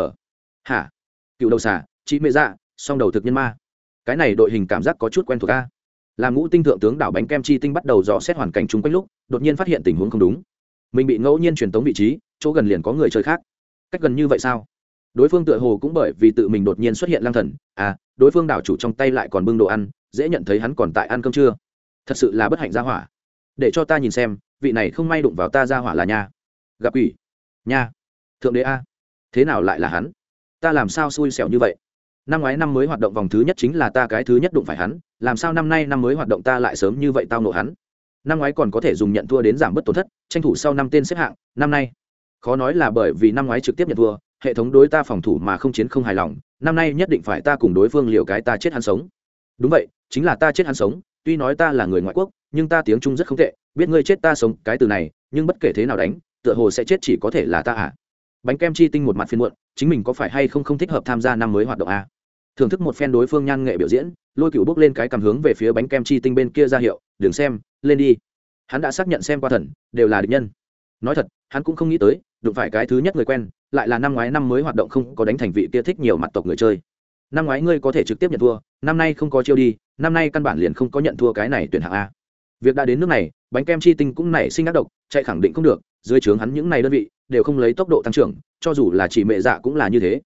Hả? Cựu đầu xả chị mệ dạ song đầu thực nhân ma. Cái này đội hình cảm giác có chút quen thuộc ca làm ngũ tinh thượng tướng đảo bánh kem chi tinh bắt đầu dò xét hoàn cảnh chung quanh lúc, đột nhiên phát hiện tình huống không đúng. Mình bị ngẫu nhiên truyền tống vị trí, chỗ gần liền có người chơi khác cách gần như vậy sao? Đối phương tựa hồ cũng bởi vì tự mình đột nhiên xuất hiện lang thần à đối phương đảo chủ trong tay lại còn bưng đồ ăn, dễ nhận thấy hắn còn tại ăn cơm chưa thật sự là bất hạnh ra hỏa. Để cho ta nhìn xem, vị này không may đụng vào ta ra hỏa là nha. Gặp ủy nha. Thượng đế a. Thế nào lại là hắn? Ta làm sao xui xẻo như vậy? Năm ngoái năm mới hoạt động vòng thứ nhất chính là ta cái thứ nhất đụng phải hắn, làm sao năm nay năm mới hoạt động ta lại sớm như vậy tao nộ hắn? Năm ngoái còn có thể dùng nhận thua đến giảm bớt tổn thất, tranh thủ sau năm tên xếp hạng, năm nay khó nói là bởi vì năm ngoái trực tiếp nhận thua, hệ thống đối ta phòng thủ mà không chiến không hài lòng, năm nay nhất định phải ta cùng đối phương liều cái ta chết hắn sống. Đúng vậy, chính là ta chết hắn sống, tuy nói ta là người ngoại quốc, nhưng ta tiếng trung rất không tệ, biết ngươi chết ta sống, cái từ này, nhưng bất kể thế nào đánh, tựa hồ sẽ chết chỉ có thể là ta à. Bánh kem chi tinh một mặt phiên muộn, chính mình có phải hay không không thích hợp tham gia năm mới hoạt động à? thưởng thức một phen đối phương nhan nghệ biểu diễn, lôi cựu bước lên cái cầm hướng về phía bánh kem chi tinh bên kia ra hiệu, đừng xem, lên đi. Hắn đã xác nhận xem qua thần, đều là địch nhân. Nói thật, hắn cũng không nghĩ tới đụng phải cái thứ nhất người quen, lại là năm ngoái năm mới hoạt động không có đánh thành vị kia thích nhiều mặt tộc người chơi. Năm ngoái ngươi có thể trực tiếp nhận thua, năm nay không có chiêu đi, năm nay căn bản liền không có nhận thua cái này tuyển hạng a. Việc đã đến nước này, bánh kem chi tinh cũng nảy sinh ác độc, chạy khẳng định không được, dưới trướng hắn những này đơn vị, đều không lấy tốc độ tăng trưởng, cho dù là chỉ mẹ dạ cũng là như thế.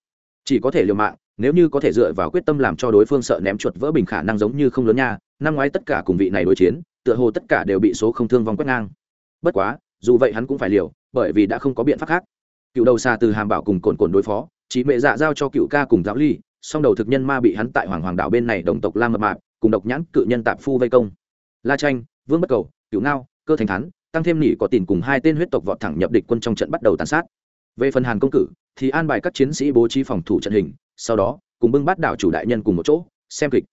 Chỉ có thể liều mạng, nếu như có thể dựa vào quyết tâm làm cho đối phương sợ ném chuột vỡ bình khả năng giống như không lớn nha, năm ngoái tất cả cùng vị này đối chiến, tựa hồ tất cả đều bị số không thương vong quét ngang. Bất quá, dù vậy hắn cũng phải liều bởi vì đã không có biện pháp khác. Cựu đầu xa từ hàm bảo cùng cồn cồn đối phó chỉ mẹ dạ giao cho cựu ca cùng giáo ly, song đầu thực nhân ma bị hắn tại hoàng hoàng đảo bên này đồng tộc la mập mạp, cùng độc nhãn cự nhân tạp phu vây công. La tranh vương bất cầu, cựu ngao, cơ thành thắn tăng thêm nỉ có tiền cùng hai tên huyết tộc vọt thẳng nhập địch quân trong trận bắt đầu tàn sát. Về phần hàn công cử, thì an bài các chiến sĩ bố trí phòng thủ trận hình, sau đó, cùng bưng bắt đảo chủ đại nhân cùng một chỗ, xem kịch.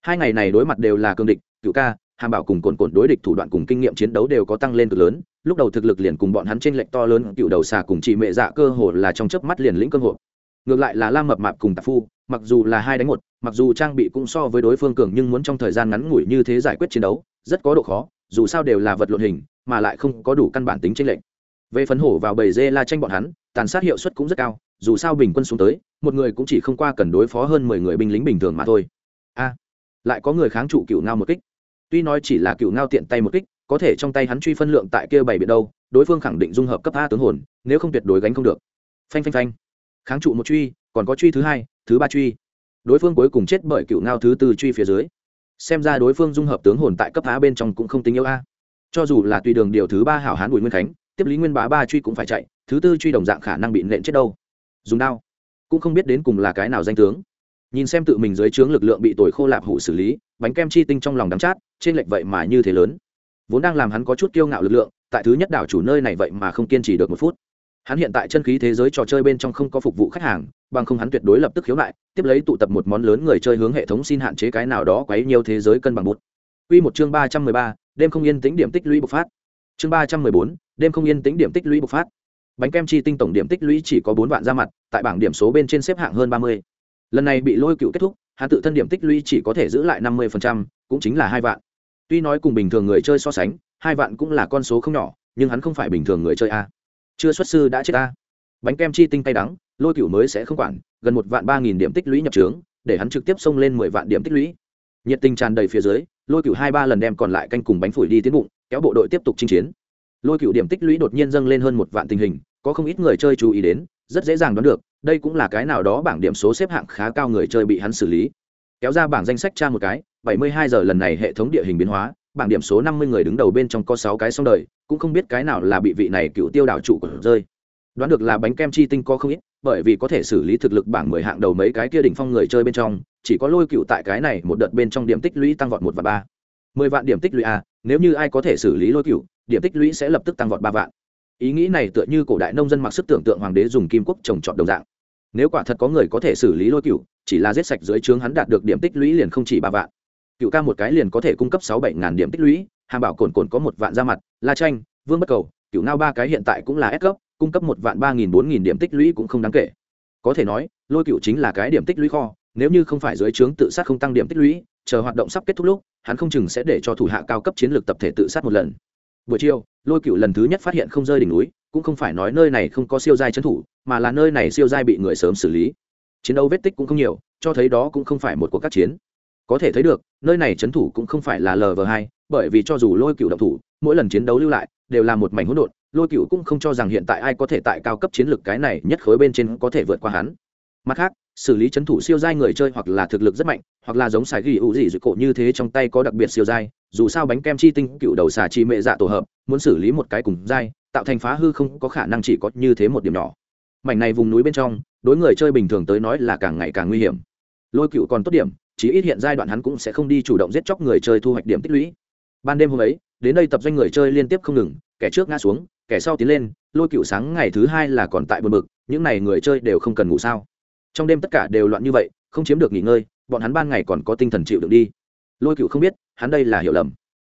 Hai ngày này đối mặt đều là cương địch, cựu ca, hàm bảo cùng cồn cồn đối địch thủ đoạn cùng kinh nghiệm chiến đấu đều có tăng lên cực lớn lúc đầu thực lực liền cùng bọn hắn trên lệnh to lớn, cựu đầu xà cùng chị mẹ dạ cơ hồ là trong chớp mắt liền lĩnh cơ hội. Ngược lại là lam mập mạp cùng tạp phu, mặc dù là hai đánh một, mặc dù trang bị cũng so với đối phương cường nhưng muốn trong thời gian ngắn ngủi như thế giải quyết chiến đấu, rất có độ khó, dù sao đều là vật lộn hình, mà lại không có đủ căn bản tính tranh lệch. Về phấn hổ vào bầy dê la tranh bọn hắn, tàn sát hiệu suất cũng rất cao, dù sao bình quân xuống tới, một người cũng chỉ không qua cần đối phó hơn mười người binh lính bình thường mà thôi. A, lại có người kháng trụ cựu ngao một kích. Tuy nói chỉ là cựu ngao tiện tay một kích có thể trong tay hắn truy phân lượng tại kia bảy biển đâu, đối phương khẳng định dung hợp cấp a tướng hồn, nếu không tuyệt đối gánh không được. Phanh phanh phanh. Kháng trụ một truy, còn có truy thứ hai, thứ ba truy. Đối phương cuối cùng chết bởi cựu ngao thứ tư truy phía dưới. Xem ra đối phương dung hợp tướng hồn tại cấp a bên trong cũng không tính yêu a. Cho dù là tùy đường điều thứ ba hảo hán bùi nguyên khánh, tiếp lý nguyên bá ba truy cũng phải chạy, thứ tư truy đồng dạng khả năng bị nện chết đâu. Dùng đao. Cũng không biết đến cùng là cái nào danh tướng. Nhìn xem tự mình dưới trướng lực lượng bị tồi khô lạp hụ xử lý, bánh kem chi tinh trong lòng đắm chát, trên lệch vậy mà như thế lớn vốn đang làm hắn có chút kiêu ngạo lực lượng tại thứ nhất đảo chủ nơi này vậy mà không kiên trì được một phút hắn hiện tại chân khí thế giới trò chơi bên trong không có phục vụ khách hàng bằng không hắn tuyệt đối lập tức khiếu nại tiếp lấy tụ tập một món lớn người chơi hướng hệ thống xin hạn chế cái nào đó quấy nhiều thế giới cân bằng bút Quy một chương ba trăm mười ba, đêm không yên tĩnh điểm tích lũy bộc phát. Chương ba trăm mười bốn, đêm không yên tĩnh điểm tích lũy bộc phát. Bánh kem chi tinh tổng điểm tích lũy chỉ có bốn vạn ra mặt, tại bảng điểm số bên trên xếp hạng hơn ba mươi. Lần này bị lôi cựu kết thúc, hắn tự thân điểm tích lũy chỉ có thể giữ lại năm mươi phần trăm, cũng chính là hai vạn. Tuy nói cùng bình thường người chơi so sánh, hai vạn cũng là con số không nhỏ, nhưng hắn không phải bình thường người chơi a. Chưa xuất sư đã chết a. Bánh kem chi tinh tay đắng, lôi cựu mới sẽ không quản, gần một vạn ba nghìn điểm tích lũy nhập trướng, để hắn trực tiếp xông lên mười vạn điểm tích lũy. Nhiệt tình tràn đầy phía dưới, lôi cựu hai ba lần đem còn lại canh cùng bánh phủi đi tiến bụng kéo bộ đội tiếp tục chinh chiến lôi cựu điểm tích lũy đột nhiên dâng lên hơn một vạn tình hình có không ít người chơi chú ý đến rất dễ dàng đoán được đây cũng là cái nào đó bảng điểm số xếp hạng khá cao người chơi bị hắn xử lý kéo ra bảng danh sách tra một cái bảy mươi hai giờ lần này hệ thống địa hình biến hóa, bảng điểm số năm mươi người đứng đầu bên trong có sáu cái xong đời, cũng không biết cái nào là bị vị này cựu tiêu đảo trụ của rơi. Đoán được là bánh kem chi tinh có không ít, bởi vì có thể xử lý thực lực bảng mười hạng đầu mấy cái kia đỉnh phong người chơi bên trong, chỉ có lôi cựu tại cái này một đợt bên trong điểm tích lũy tăng vọt một và ba. mười vạn điểm tích lũy a nếu như ai có thể xử lý lôi cựu, điểm tích lũy sẽ lập tức tăng vọt ba vạn. Ý nghĩ này tựa như cổ đại nông dân mặc sức tưởng tượng hoàng đế dùng kim quốc trồng trọt đồng dạng. Nếu quả thật có người có thể xử lý lôi cựu, chỉ là giết sạch dưới trướng hắn đạt được điểm tích lũy liền không chỉ ba vạn cựu ca một cái liền có thể cung cấp sáu bảy ngàn điểm tích lũy, hàm bảo cồn cồn có một vạn ra mặt, la tranh vương bất cầu, cựu ngao ba cái hiện tại cũng là s cấp, cung cấp một vạn ba nghìn bốn nghìn điểm tích lũy cũng không đáng kể. Có thể nói, lôi cựu chính là cái điểm tích lũy kho, nếu như không phải dưới trướng tự sát không tăng điểm tích lũy, chờ hoạt động sắp kết thúc lúc, hắn không chừng sẽ để cho thủ hạ cao cấp chiến lược tập thể tự sát một lần. Buổi chiều, lôi cựu lần thứ nhất phát hiện không rơi đỉnh núi, cũng không phải nói nơi này không có siêu giai trấn thủ, mà là nơi này siêu giai bị người sớm xử lý. Chiến đấu vết tích cũng không nhiều, cho thấy đó cũng không phải một cuộc các chiến có thể thấy được, nơi này trấn thủ cũng không phải là lv hai, bởi vì cho dù lôi cựu động thủ, mỗi lần chiến đấu lưu lại, đều là một mảnh hỗn độn. Lôi cựu cũng không cho rằng hiện tại ai có thể tại cao cấp chiến lược cái này nhất khối bên trên có thể vượt qua hắn. Mặt khác, xử lý chấn thủ siêu giai người chơi hoặc là thực lực rất mạnh, hoặc là giống xài ghi ủ gì dự cổ như thế trong tay có đặc biệt siêu giai, dù sao bánh kem chi tinh, cựu đầu xà chi mệ dạ tổ hợp, muốn xử lý một cái cùng giai, tạo thành phá hư không có khả năng chỉ có như thế một điểm nhỏ. Mảnh này vùng núi bên trong, đối người chơi bình thường tới nói là càng ngày càng nguy hiểm. Lôi cựu còn tốt điểm chỉ ít hiện giai đoạn hắn cũng sẽ không đi chủ động giết chóc người chơi thu hoạch điểm tích lũy. Ban đêm hôm ấy, đến đây tập doanh người chơi liên tiếp không ngừng, kẻ trước ngã xuống, kẻ sau tiến lên, lôi cựu sáng ngày thứ hai là còn tại buồn bực, những n à y người chơi đều không cần ngủ sao? Trong đêm tất cả đều loạn như vậy, không chiếm được nghỉ ngơi, bọn hắn ban ngày còn có tinh thần chịu được đi. Lôi cựu không biết, hắn đây là hiểu lầm.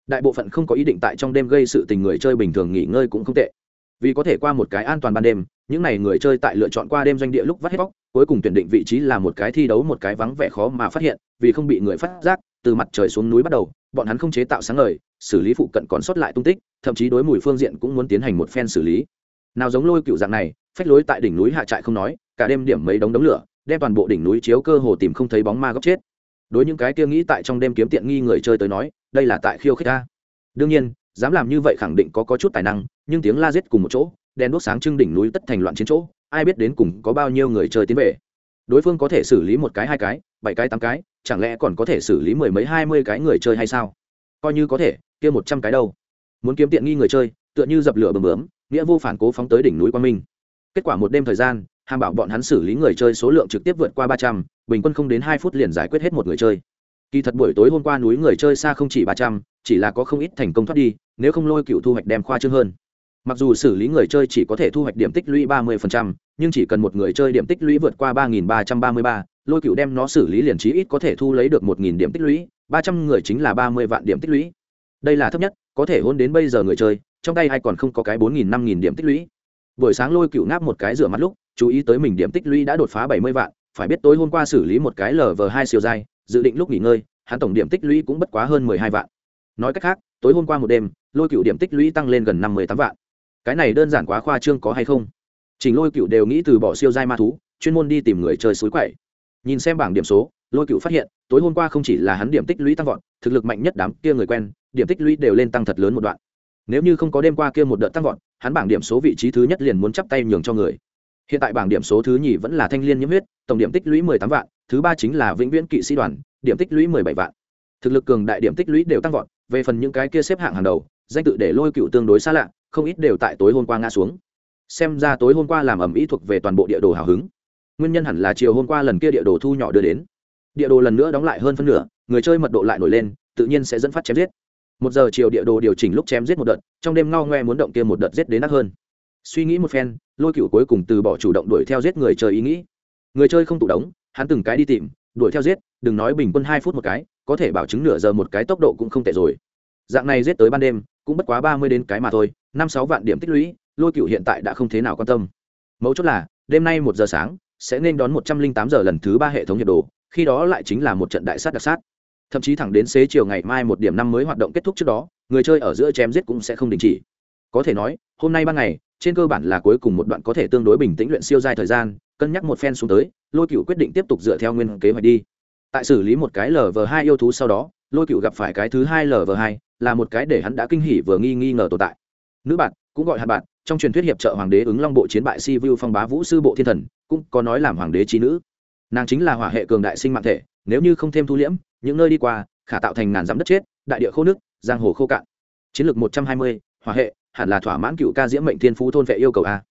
Đại bộ phận không có ý định tại trong đêm gây sự tình người chơi bình thường nghỉ ngơi cũng không tệ. Vì có thể qua một cái an toàn ban đêm những n à y người chơi tại lựa chọn qua đêm doanh địa lúc vắt hết bóc, cuối cùng tuyển định vị trí là một cái thi đấu một cái vắng vẻ khó mà phát hiện, vì không bị người phát giác, từ mặt trời xuống núi bắt đầu, bọn hắn không chế tạo sáng ngời, xử lý phụ cận còn sót lại tung tích, thậm chí đối mùi phương diện cũng muốn tiến hành một phen xử lý. Nào giống lôi cựu dạng này, phách lối tại đỉnh núi hạ trại không nói, cả đêm điểm mấy đống đống lửa, đem toàn bộ đỉnh núi chiếu cơ hồ tìm không thấy bóng ma góc chết. Đối những cái kia nghĩ tại trong đêm kiếm tiện nghi người chơi tới nói, đây là tại khiêu khích ta. Đương nhiên, dám làm như vậy khẳng định có có chút tài năng, nhưng tiếng la giết cùng một chỗ đèn đốt sáng trưng đỉnh núi tất thành loạn chiến chỗ, ai biết đến cùng có bao nhiêu người chơi tiến về. Đối phương có thể xử lý một cái, hai cái, bảy cái, tám cái, chẳng lẽ còn có thể xử lý mười mấy, hai mươi cái người chơi hay sao? Coi như có thể, kia một trăm cái đâu. Muốn kiếm tiện nghi người chơi, tựa như dập lửa bầm bướm, nghĩa vô phản cố phóng tới đỉnh núi quang minh. Kết quả một đêm thời gian, hàm bảo bọn hắn xử lý người chơi số lượng trực tiếp vượt qua ba trăm, bình quân không đến hai phút liền giải quyết hết một người chơi. Kỳ thật buổi tối hôm qua núi người chơi xa không chỉ ba trăm, chỉ là có không ít thành công thoát đi, nếu không lôi cựu thu hoạch đem khoa trương hơn mặc dù xử lý người chơi chỉ có thể thu hoạch điểm tích lũy ba mươi nhưng chỉ cần một người chơi điểm tích lũy vượt qua ba nghìn ba trăm ba mươi ba, lôi cựu đem nó xử lý liền trí ít có thể thu lấy được một nghìn điểm tích lũy, ba trăm người chính là ba mươi vạn điểm tích lũy. Đây là thấp nhất, có thể hôn đến bây giờ người chơi, trong tay hay còn không có cái bốn nghìn năm nghìn điểm tích lũy. Buổi sáng lôi cựu ngáp một cái rửa mặt lúc, chú ý tới mình điểm tích lũy đã đột phá bảy mươi vạn, phải biết tối hôm qua xử lý một cái lv hai siêu dai dự định lúc nghỉ ngơi, hắn tổng điểm tích lũy cũng bất quá hơn mười hai vạn. Nói cách khác, tối hôm qua một đêm, lôi cựu điểm tích lũy tăng lên gần năm mươi tám vạn cái này đơn giản quá khoa trương có hay không? Chỉnh lôi cựu đều nghĩ từ bỏ siêu giai ma thú, chuyên môn đi tìm người chơi suối quậy. Nhìn xem bảng điểm số, lôi cựu phát hiện, tối hôm qua không chỉ là hắn điểm tích lũy tăng vọt, thực lực mạnh nhất đám kia người quen, điểm tích lũy đều lên tăng thật lớn một đoạn. Nếu như không có đêm qua kia một đợt tăng vọt, hắn bảng điểm số vị trí thứ nhất liền muốn chắp tay nhường cho người. Hiện tại bảng điểm số thứ nhì vẫn là thanh liên nhiễm huyết, tổng điểm tích lũy mười tám vạn, thứ ba chính là vĩnh viễn kỵ sĩ đoàn, điểm tích lũy mười bảy vạn. Thực lực cường đại điểm tích lũy đều tăng vọt, về phần những cái kia xếp hạng hàng đầu danh tự để lôi cựu tương đối xa lạ không ít đều tại tối hôm qua ngã xuống. Xem ra tối hôm qua làm ẩm ý thuộc về toàn bộ địa đồ hào hứng. Nguyên nhân hẳn là chiều hôm qua lần kia địa đồ thu nhỏ đưa đến. Địa đồ lần nữa đóng lại hơn phân nửa người chơi mật độ lại nổi lên tự nhiên sẽ dẫn phát chém giết. Một giờ chiều địa đồ điều chỉnh lúc chém giết một đợt trong đêm ngao ngoe muốn động kia một đợt giết đến nát hơn. Suy nghĩ một phen lôi cựu cuối cùng từ bỏ chủ động đuổi theo giết người chơi ý nghĩ. Người chơi không tụ đóng, hắn từng cái đi tìm đuổi theo giết đừng nói bình quân hai phút một cái có thể bảo chứng nửa giờ một cái tốc độ cũng không tệ rồi. Dạng này giết tới ban đêm cũng bất quá ba mươi đến cái mà thôi, năm sáu vạn điểm tích lũy, lôi cựu hiện tại đã không thế nào quan tâm. Mấu chốt là, đêm nay một giờ sáng, sẽ nên đón một trăm linh tám giờ lần thứ ba hệ thống nhiệt độ khi đó lại chính là một trận đại sát đặc sát. Thậm chí thẳng đến xế chiều ngày mai một điểm năm mới hoạt động kết thúc trước đó, người chơi ở giữa chém giết cũng sẽ không đình chỉ. Có thể nói, hôm nay ban ngày, trên cơ bản là cuối cùng một đoạn có thể tương đối bình tĩnh luyện siêu dài thời gian, cân nhắc một phen xuống tới, lôi cựu quyết định tiếp tục dựa theo nguyên kế hoạch đi. Tại xử lý một cái lv hai yêu thú sau đó lôi cựu gặp phải cái thứ hai lv hai, là một cái để hắn đã kinh hỉ vừa nghi nghi ngờ tồn tại. Nữ bạn, cũng gọi hạt bạn, trong truyền thuyết hiệp trợ hoàng đế ứng long bộ chiến bại si vu phong bá vũ sư bộ thiên thần, cũng có nói làm hoàng đế trí nữ. Nàng chính là hỏa hệ cường đại sinh mạng thể, nếu như không thêm thu liễm, những nơi đi qua, khả tạo thành ngàn dặm đất chết, đại địa khô nước, giang hồ khô cạn. Chiến lược một trăm hai mươi, hỏa hệ, hẳn là thỏa mãn cựu ca diễm mệnh thiên phú thôn vệ yêu cầu a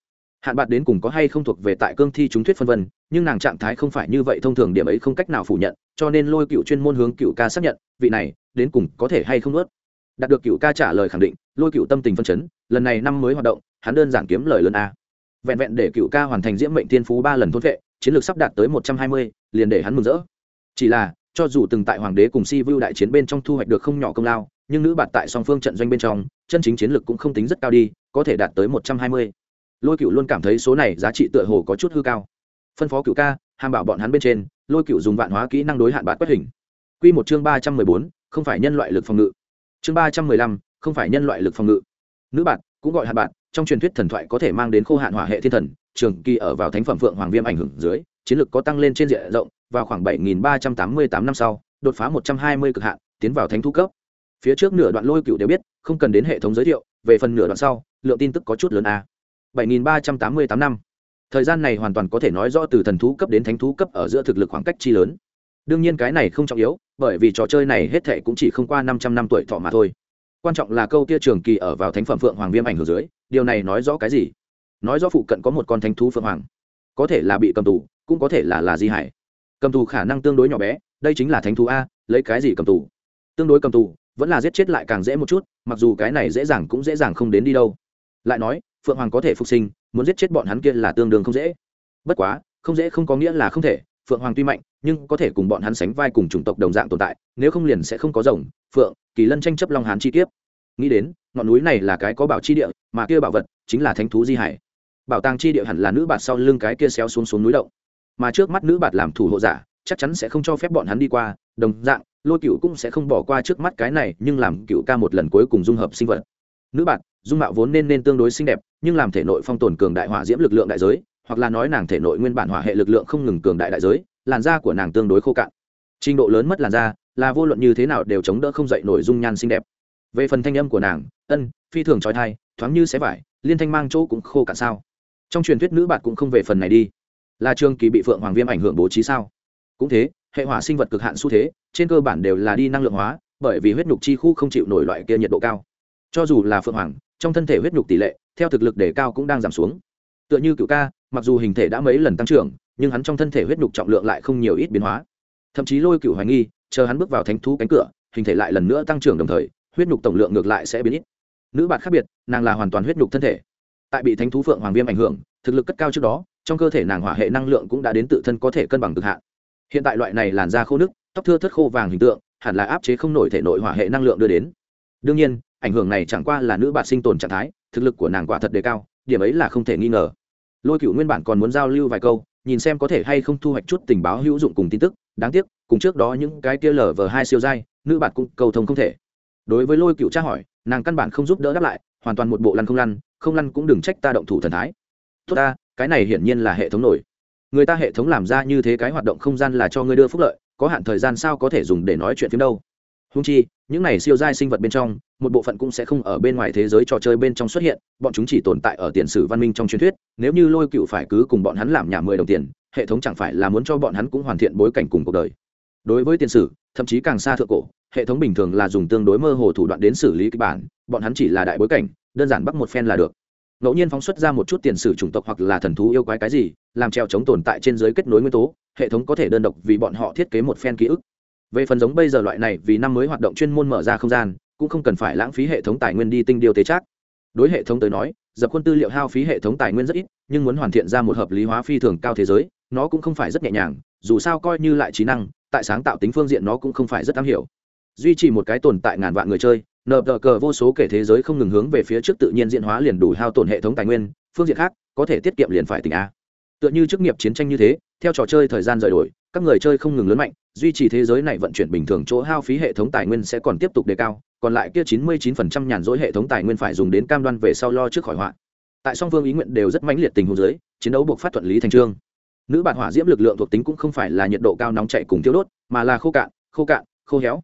hạn bạc đến cùng có hay không thuộc về tại cương thi chúng thuyết phân vân, nhưng nàng trạng thái không phải như vậy, thông thường điểm ấy không cách nào phủ nhận, cho nên lôi cựu chuyên môn hướng cựu ca xác nhận, vị này, đến cùng có thể hay không ướt đạt được cựu ca trả lời khẳng định, lôi cựu tâm tình phân chấn, lần này năm mới hoạt động, hắn đơn giản kiếm lời lớn a. Vẹn vẹn để cựu ca hoàn thành diễm mệnh thiên phú ba lần thốt vệ, chiến lược sắp đạt tới một trăm hai mươi, liền để hắn mừng rỡ. Chỉ là, cho dù từng tại hoàng đế cùng si vu đại chiến bên trong thu hoạch được không nhỏ công lao, nhưng nữ bạt tại song phương trận doanh bên trong, chân chính chiến lược cũng không tính rất cao đi, có thể đạt tới một trăm hai mươi lôi cựu luôn cảm thấy số này giá trị tựa hồ có chút hư cao. Phân phó cựu ca, hàm bảo bọn hắn bên trên, lôi cựu dùng vạn hóa kỹ năng đối hạn bạn quét hình. Q một chương ba trăm mười bốn, không phải nhân loại lực phòng ngự. Chương ba trăm mười lăm, không phải nhân loại lực phòng ngự. Nữ bạn cũng gọi hạn bạn trong truyền thuyết thần thoại có thể mang đến khô hạn hỏa hệ thiên thần, trường kỳ ở vào thánh phẩm phượng hoàng viêm ảnh hưởng dưới, chiến lược có tăng lên trên diện rộng, vào khoảng bảy nghìn ba trăm tám mươi tám năm sau, đột phá một trăm hai mươi cực hạn, tiến vào thánh thu cấp. Phía trước nửa đoạn lôi cựu đều biết, không cần đến hệ thống giới thiệu, về phần nửa đoạn sau, lượng tin tức có chút lớn a bảy nghìn ba trăm tám mươi tám năm. Thời gian này hoàn toàn có thể nói rõ từ thần thú cấp đến thánh thú cấp ở giữa thực lực khoảng cách chi lớn. Đương nhiên cái này không trọng yếu, bởi vì trò chơi này hết thệ cũng chỉ không qua năm trăm năm tuổi thọ mà thôi. Quan trọng là câu kia trường kỳ ở vào thánh phẩm phượng hoàng viêm ảnh hưởng dưới, điều này nói rõ cái gì? Nói rõ phụ cận có một con thánh thú phượng hoàng. Có thể là bị cầm tù, cũng có thể là là di hải cầm tù khả năng tương đối nhỏ bé, đây chính là thánh thú a, lấy cái gì cầm tù? Tương đối cầm tù, vẫn là giết chết lại càng dễ một chút, mặc dù cái này dễ dàng cũng dễ dàng không đến đi đâu. Lại nói phượng hoàng có thể phục sinh, muốn giết chết bọn hắn kia là tương đương không dễ. Bất quá, không dễ không có nghĩa là không thể, phượng hoàng tuy mạnh, nhưng có thể cùng bọn hắn sánh vai cùng chủng tộc đồng dạng tồn tại, nếu không liền sẽ không có rồng, phượng, kỳ lân tranh chấp long hán chi kiếp. Nghĩ đến, ngọn núi này là cái có bảo chi địa, mà kia bảo vật chính là thánh thú di hải. Bảo tàng chi địa hẳn là nữ bạt sau lưng cái kia xéo xuống xuống núi động. Mà trước mắt nữ bạt làm thủ hộ giả, chắc chắn sẽ không cho phép bọn hắn đi qua, đồng dạng, lôi cựu cũng sẽ không bỏ qua trước mắt cái này, nhưng làm cựu ca một lần cuối cùng dung hợp sinh vật nữ bạt dung mạo vốn nên nên tương đối xinh đẹp, nhưng làm thể nội phong tồn cường đại hỏa diễm lực lượng đại giới, hoặc là nói nàng thể nội nguyên bản hỏa hệ lực lượng không ngừng cường đại đại giới, làn da của nàng tương đối khô cạn. Trình độ lớn mất làn da, là vô luận như thế nào đều chống đỡ không dậy nổi dung nhan xinh đẹp. Về phần thanh âm của nàng, ân, phi thường trói thai, thoáng như xé vải, liên thanh mang chỗ cũng khô cạn sao. Trong truyền thuyết nữ bạn cũng không về phần này đi. Là trường kỳ bị phượng hoàng viêm ảnh hưởng bố trí sao? Cũng thế, hệ hỏa sinh vật cực hạn xu thế, trên cơ bản đều là đi năng lượng hóa, bởi vì huyết nhục chi khu không chịu nổi loại kia nhiệt độ cao cho dù là phượng hoàng, trong thân thể huyết nhục tỷ lệ, theo thực lực đề cao cũng đang giảm xuống. Tựa như cựu ca, mặc dù hình thể đã mấy lần tăng trưởng, nhưng hắn trong thân thể huyết nhục trọng lượng lại không nhiều ít biến hóa. Thậm chí lôi cựu hoài nghi, chờ hắn bước vào thánh thú cánh cửa, hình thể lại lần nữa tăng trưởng đồng thời, huyết nhục tổng lượng ngược lại sẽ biến ít. Nữ bạn khác biệt, nàng là hoàn toàn huyết nhục thân thể. Tại bị thánh thú phượng hoàng viêm ảnh hưởng, thực lực cất cao trước đó, trong cơ thể nàng hỏa hệ năng lượng cũng đã đến tự thân có thể cân bằng cực hạn. Hiện tại loại này làn da khô nước tóc thưa thất khô vàng hình tượng, hẳn là áp chế không nổi thể nội hỏa hệ năng lượng đưa đến. Đương nhiên ảnh hưởng này chẳng qua là nữ bạn sinh tồn trạng thái, thực lực của nàng quả thật đề cao, điểm ấy là không thể nghi ngờ. Lôi cựu nguyên bản còn muốn giao lưu vài câu, nhìn xem có thể hay không thu hoạch chút tình báo hữu dụng cùng tin tức, đáng tiếc, cùng trước đó những cái kia lở vờ hai siêu dai nữ bạn cũng cầu thông không thể. Đối với lôi cựu tra hỏi, nàng căn bản không giúp đỡ đáp lại, hoàn toàn một bộ lăn không lăn không lăn cũng đừng trách ta động thủ thần thái. Tốt ta, cái này hiển nhiên là hệ thống nổi. Người ta hệ thống làm ra như thế cái hoạt động không gian là cho ngươi đưa phúc lợi, có hạn thời gian sao có thể dùng để nói chuyện phim đâu húng chi, những này siêu giai sinh vật bên trong, một bộ phận cũng sẽ không ở bên ngoài thế giới trò chơi bên trong xuất hiện, bọn chúng chỉ tồn tại ở tiền sử văn minh trong truyền thuyết, nếu như lôi cựu phải cứ cùng bọn hắn làm nhà mười đồng tiền, hệ thống chẳng phải là muốn cho bọn hắn cũng hoàn thiện bối cảnh cùng cuộc đời. Đối với tiền sử, thậm chí càng xa thượng cổ, hệ thống bình thường là dùng tương đối mơ hồ thủ đoạn đến xử lý kịch bản, bọn hắn chỉ là đại bối cảnh, đơn giản bắt một phen là được. Ngẫu nhiên phóng xuất ra một chút tiền sử chủng tộc hoặc là thần thú yêu quái cái gì, làm treo chống tồn tại trên giới kết nối nguyên tố, hệ thống có thể đơn độc vì bọn họ thiết kế một phen ký ức về phần giống bây giờ loại này, vì năm mới hoạt động chuyên môn mở ra không gian, cũng không cần phải lãng phí hệ thống tài nguyên đi tinh điều tế trác. Đối hệ thống tới nói, dập khuôn tư liệu hao phí hệ thống tài nguyên rất ít, nhưng muốn hoàn thiện ra một hợp lý hóa phi thường cao thế giới, nó cũng không phải rất nhẹ nhàng, dù sao coi như lại trí năng, tại sáng tạo tính phương diện nó cũng không phải rất am hiểu. Duy trì một cái tồn tại ngàn vạn người chơi, nợ tờ cờ vô số kể thế giới không ngừng hướng về phía trước tự nhiên diễn hóa liền đủ hao tổn hệ thống tài nguyên, phương diện khác, có thể tiết kiệm liền phải tỉnh a. Tựa như chức nghiệp chiến tranh như thế theo trò chơi thời gian rời đổi, các người chơi không ngừng lớn mạnh, duy trì thế giới này vận chuyển bình thường chỗ hao phí hệ thống tài nguyên sẽ còn tiếp tục đề cao, còn lại kia chín mươi 99% nhàn rỗi hệ thống tài nguyên phải dùng đến cam đoan về sau lo trước khỏi họa. Tại song phương ý nguyện đều rất mãnh liệt tình huống dưới, chiến đấu buộc phát thuận lý thành trương. Nữ bản hỏa diễm lực lượng thuộc tính cũng không phải là nhiệt độ cao nóng chạy cùng thiếu đốt, mà là khô cạn khô cạn, khô héo.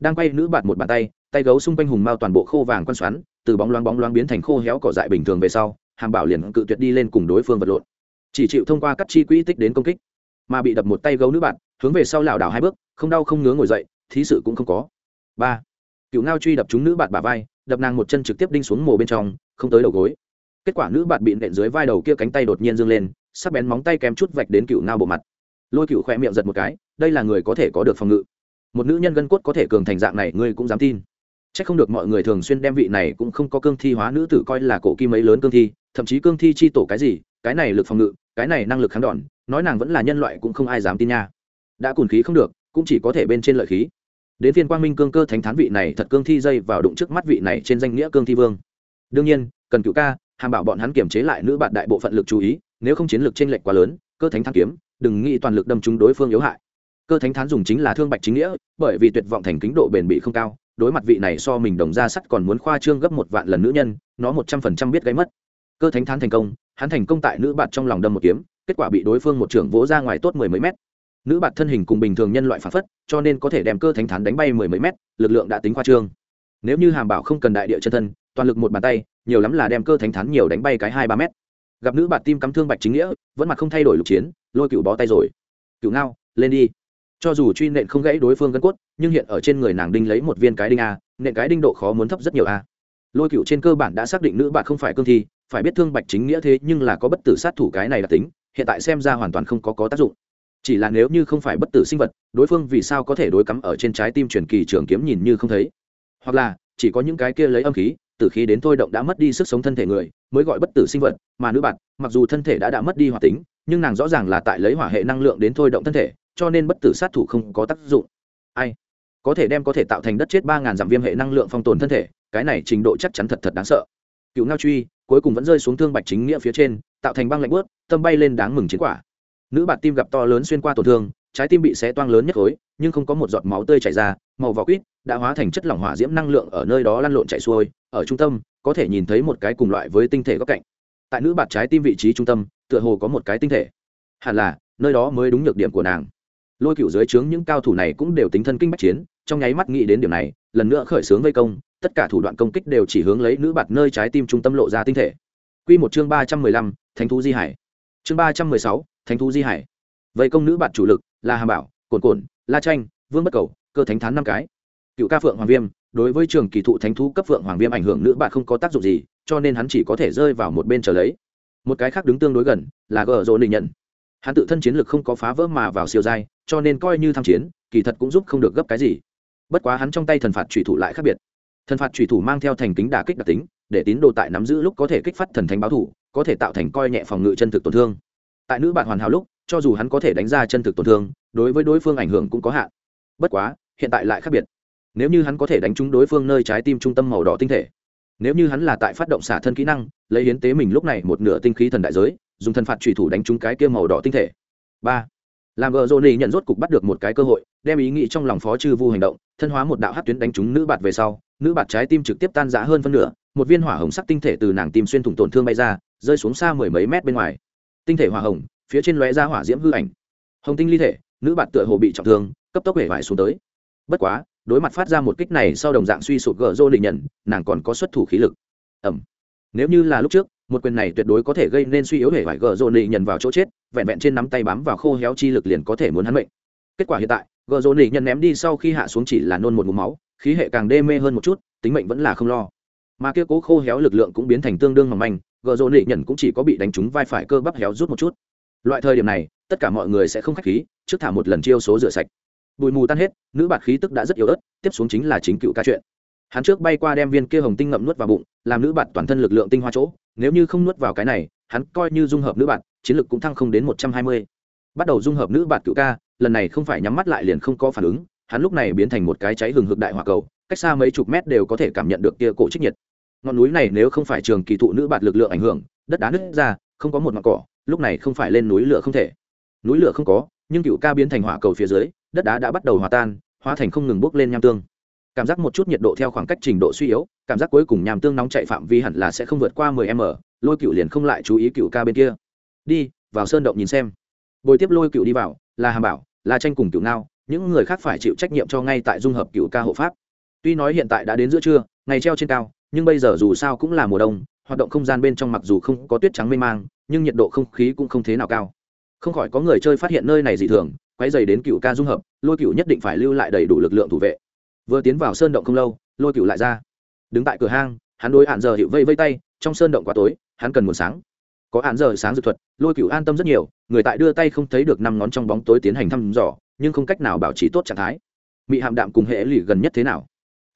Đang quay nữ bạn một bàn tay tay gấu xung quanh hùng mao toàn bộ khô vàng quan xoắn, từ bóng loáng bóng loáng biến thành khô héo cỏ dại bình thường về sau, hàm bảo liền cự tuyệt đi lên cùng đối phương vật lộn chỉ chịu thông qua cắt chi quỹ tích đến công kích, mà bị đập một tay gấu nữ bạn, hướng về sau lảo đảo hai bước, không đau không ngứa ngồi dậy, thí sự cũng không có. Ba cựu ngao truy đập chúng nữ bạn bả vai, đập nàng một chân trực tiếp đinh xuống mồ bên trong, không tới đầu gối. Kết quả nữ bạn bị nện dưới vai đầu kia cánh tay đột nhiên dâng lên, sắc bén móng tay kém chút vạch đến cựu ngao bộ mặt. Lôi cựu khoe miệng giật một cái, đây là người có thể có được phòng ngự. Một nữ nhân gân cốt có thể cường thành dạng này, ngươi cũng dám tin. C h ắ c không được mọi người thường xuyên đem vị này cũng không có cương thi hóa nữ tử coi là cổ kim ấy lớn cương thi, thậm chí cương thi chi tổ cái gì cái này lực phòng ngự, cái này năng lực kháng đòn, nói nàng vẫn là nhân loại cũng không ai dám tin nha. Đã cùn khí không được, cũng chỉ có thể bên trên lợi khí. Đến phiên quang minh cương cơ thánh thán vị này thật cương thi dây vào đụng trước mắt vị này trên danh nghĩa cương thi vương. Đương nhiên, cần cựu ca, hàm bảo bọn hắn kiểm chế lại nữ bạn đại bộ phận lực chú ý, nếu không chiến lược t r ê n lệch quá lớn, cơ thánh thán kiếm, đừng nghĩ toàn lực đâm chúng đối phương yếu hại. Cơ thánh thán dùng chính là thương bạch chính nghĩa, bởi vì tuyệt vọng thành kính độ bền bị không cao, đối mặt vị này so mình đồng ra sắt còn muốn khoa trương gấp một vạn lần nữ nhân, nó một trăm phần trăm biết gáy mất. Cơ thánh thán thành công hắn thành công tại nữ bạt trong lòng đâm một kiếm, kết quả bị đối phương một trưởng vỗ ra ngoài tốt mười mấy mét. Nữ bạt thân hình cùng bình thường nhân loại phản phất, cho nên có thể đem cơ thánh thán đánh bay mười mấy mét, lực lượng đã tính khoa trương. Nếu như hàm bảo không cần đại địa chân thân, toàn lực một bàn tay, nhiều lắm là đem cơ thánh thán nhiều đánh bay cái hai ba mét. Gặp nữ bạt tim cắm thương bạch chính nghĩa, vẫn mặt không thay đổi lục chiến, lôi cựu bó tay rồi. Cựu ngao, lên đi. Cho dù truy nện không gãy đối phương gân cốt, nhưng hiện ở trên người nàng đinh lấy một viên cái đinh a, nện cái đinh độ khó muốn thấp rất nhiều a. Lôi cựu trên cơ bản đã xác định nữ bạn không phải cương thi phải biết thương bạch chính nghĩa thế nhưng là có bất tử sát thủ cái này là tính, hiện tại xem ra hoàn toàn không có có tác dụng. Chỉ là nếu như không phải bất tử sinh vật, đối phương vì sao có thể đối cắm ở trên trái tim truyền kỳ trường kiếm nhìn như không thấy? Hoặc là, chỉ có những cái kia lấy âm khí từ khí đến thôi động đã mất đi sức sống thân thể người, mới gọi bất tử sinh vật, mà nữ bạn, mặc dù thân thể đã đã mất đi hoạt tính, nhưng nàng rõ ràng là tại lấy hỏa hệ năng lượng đến thôi động thân thể, cho nên bất tử sát thủ không có tác dụng. Ai? Có thể đem có thể tạo thành đất chết ba ngàn dặm viêm hệ năng lượng phong tồn thân thể, cái này trình độ chắc chắn thật thật đáng sợ. Cựu ngao truy cuối cùng vẫn rơi xuống thương bạch chính nghĩa phía trên, tạo thành băng lạnh bớt tâm bay lên đáng mừng chiến quả. Nữ bạn tim gặp to lớn xuyên qua tổn thương, trái tim bị xé toang lớn nhất khối, nhưng không có một giọt máu tươi chảy ra, màu vỏ quýt đã hóa thành chất lỏng hỏa diễm năng lượng ở nơi đó lăn lộn chạy xuôi, ở trung tâm, có thể nhìn thấy một cái cùng loại với tinh thể góc cạnh. Tại nữ bạt trái tim vị trí trung tâm, tựa hồ có một cái tinh thể. Hẳn là, nơi đó mới đúng nhược điểm của nàng. Lôi cựu dưới trướng những cao thủ này cũng đều tính thân kinh bách chiến trong nháy mắt nghĩ đến điểm này, lần nữa khởi xướng vây công, tất cả thủ đoạn công kích đều chỉ hướng lấy nữ bạt nơi trái tim trung tâm lộ ra tinh thể. Quy một chương ba trăm mười lăm, thánh thú di hải. Chương ba trăm mười sáu, thánh thú di hải. Vây công nữ bạt chủ lực là hà bảo cồn cồn la tranh vương bất cầu, cơ thánh thán năm cái. Cựu ca phượng hoàng viêm, đối với trường kỳ thụ thánh thú cấp phượng hoàng viêm ảnh hưởng nữ bạn không có tác dụng gì, cho nên hắn chỉ có thể rơi vào một bên trở lấy. Một cái khác đứng tương đối gần, là gờ Dỗ định nhận. Hắn tự thân chiến lực không có phá vỡ mà vào siêu giai, cho nên coi như tham chiến, kỳ thật cũng giúp không được gấp cái gì bất quá hắn trong tay thần phạt thủy thủ lại khác biệt. Thần phạt thủy thủ mang theo thành kính đả kích đặc tính, để tín đồ tại nắm giữ lúc có thể kích phát thần thánh báo thủ, có thể tạo thành coi nhẹ phòng ngự chân thực tổn thương. Tại nữ bạn hoàn hảo lúc, cho dù hắn có thể đánh ra chân thực tổn thương, đối với đối phương ảnh hưởng cũng có hạn. Bất quá, hiện tại lại khác biệt. Nếu như hắn có thể đánh trúng đối phương nơi trái tim trung tâm màu đỏ tinh thể, nếu như hắn là tại phát động xả thân kỹ năng, lấy hiến tế mình lúc này một nửa tinh khí thần đại giới, dùng thần phạt trùy thủ đánh trúng cái kia màu đỏ tinh thể. Ba làm vợ dồn nhận rốt cục bắt được một cái cơ hội, đem ý nghĩ trong lòng phó chư vu hành động, thân hóa một đạo hát tuyến đánh trúng nữ bạt về sau, nữ bạt trái tim trực tiếp tan rã hơn phân nửa, một viên hỏa hồng sắc tinh thể từ nàng tim xuyên thủng tổn thương bay ra, rơi xuống xa mười mấy mét bên ngoài. Tinh thể hỏa hồng, phía trên lóe ra hỏa diễm hư ảnh. Hồng tinh ly thể, nữ bạt tựa hồ bị trọng thương, cấp tốc hể vải xuống tới. Bất quá, đối mặt phát ra một kích này sau đồng dạng suy sụp gỡ dô định nhận, nàng còn có xuất thủ khí lực. Ẩm nếu như là lúc trước một quyền này tuyệt đối có thể gây nên suy yếu hệ vải gờ rô nị nhận vào chỗ chết, vẹn vẹn trên nắm tay bám vào khô héo chi lực liền có thể muốn hắn mệnh. Kết quả hiện tại, gờ rô nị nhận ném đi sau khi hạ xuống chỉ là nôn một mũ máu, khí hệ càng đê mê hơn một chút, tính mệnh vẫn là không lo. Mà kia cố khô héo lực lượng cũng biến thành tương đương mỏng manh, gờ rô nị nhận cũng chỉ có bị đánh trúng vai phải cơ bắp héo rút một chút. Loại thời điểm này, tất cả mọi người sẽ không khách khí, trước thả một lần chiêu số rửa sạch. Bụi mù tan hết, nữ bạt khí tức đã rất yếu ớt, tiếp xuống chính là chính cựu ca chuyện. Hắn trước bay qua đem viên kia hồng tinh ngậm nuốt vào bụng, làm nữ bạt toàn thân lực lượng tinh hoa chỗ nếu như không nuốt vào cái này, hắn coi như dung hợp nữ bạt chiến lực cũng thăng không đến một trăm hai mươi. Bắt đầu dung hợp nữ bạt cựu ca, lần này không phải nhắm mắt lại liền không có phản ứng, hắn lúc này biến thành một cái cháy hừng hực đại hỏa cầu, cách xa mấy chục mét đều có thể cảm nhận được kia cổ trích nhiệt. Ngọn núi này nếu không phải trường kỳ thụ nữ bạt lực lượng ảnh hưởng, đất đá nứt ra, không có một ngọn cỏ, lúc này không phải lên núi lửa không thể. Núi lửa không có, nhưng cựu ca biến thành hỏa cầu phía dưới, đất đá đã bắt đầu hòa tan, hóa thành không ngừng bốc lên nham tương cảm giác một chút nhiệt độ theo khoảng cách trình độ suy yếu, cảm giác cuối cùng nhàm tương nóng chạy phạm vi hẳn là sẽ không vượt qua 10 m, lôi cựu liền không lại chú ý cựu ca bên kia. Đi, vào sơn động nhìn xem. Bồi tiếp lôi cựu đi vào, là hàm bảo, là tranh cùng cựu ngao, những người khác phải chịu trách nhiệm cho ngay tại dung hợp cựu ca hộ pháp. Tuy nói hiện tại đã đến giữa trưa, ngày treo trên cao, nhưng bây giờ dù sao cũng là mùa đông, hoạt động không gian bên trong mặc dù không có tuyết trắng mê mang, nhưng nhiệt độ không khí cũng không thế nào cao. Không khỏi có người chơi phát hiện nơi này dị thường quay dày đến cựu ca dung hợp, lôi cựu nhất định phải lưu lại đầy đủ lực lượng thủ vệ vừa tiến vào sơn động không lâu, lôi cựu lại ra. Đứng tại cửa hang, hắn đối hạn giờ hiệu vây vây tay, trong sơn động quá tối, hắn cần nguồn sáng. Có hạn giờ sáng dược thuật, lôi cựu an tâm rất nhiều, người tại đưa tay không thấy được năm ngón trong bóng tối tiến hành thăm dò, nhưng không cách nào bảo trì tốt trạng thái. Bị hạm đạm cùng hệ lụy gần nhất thế nào?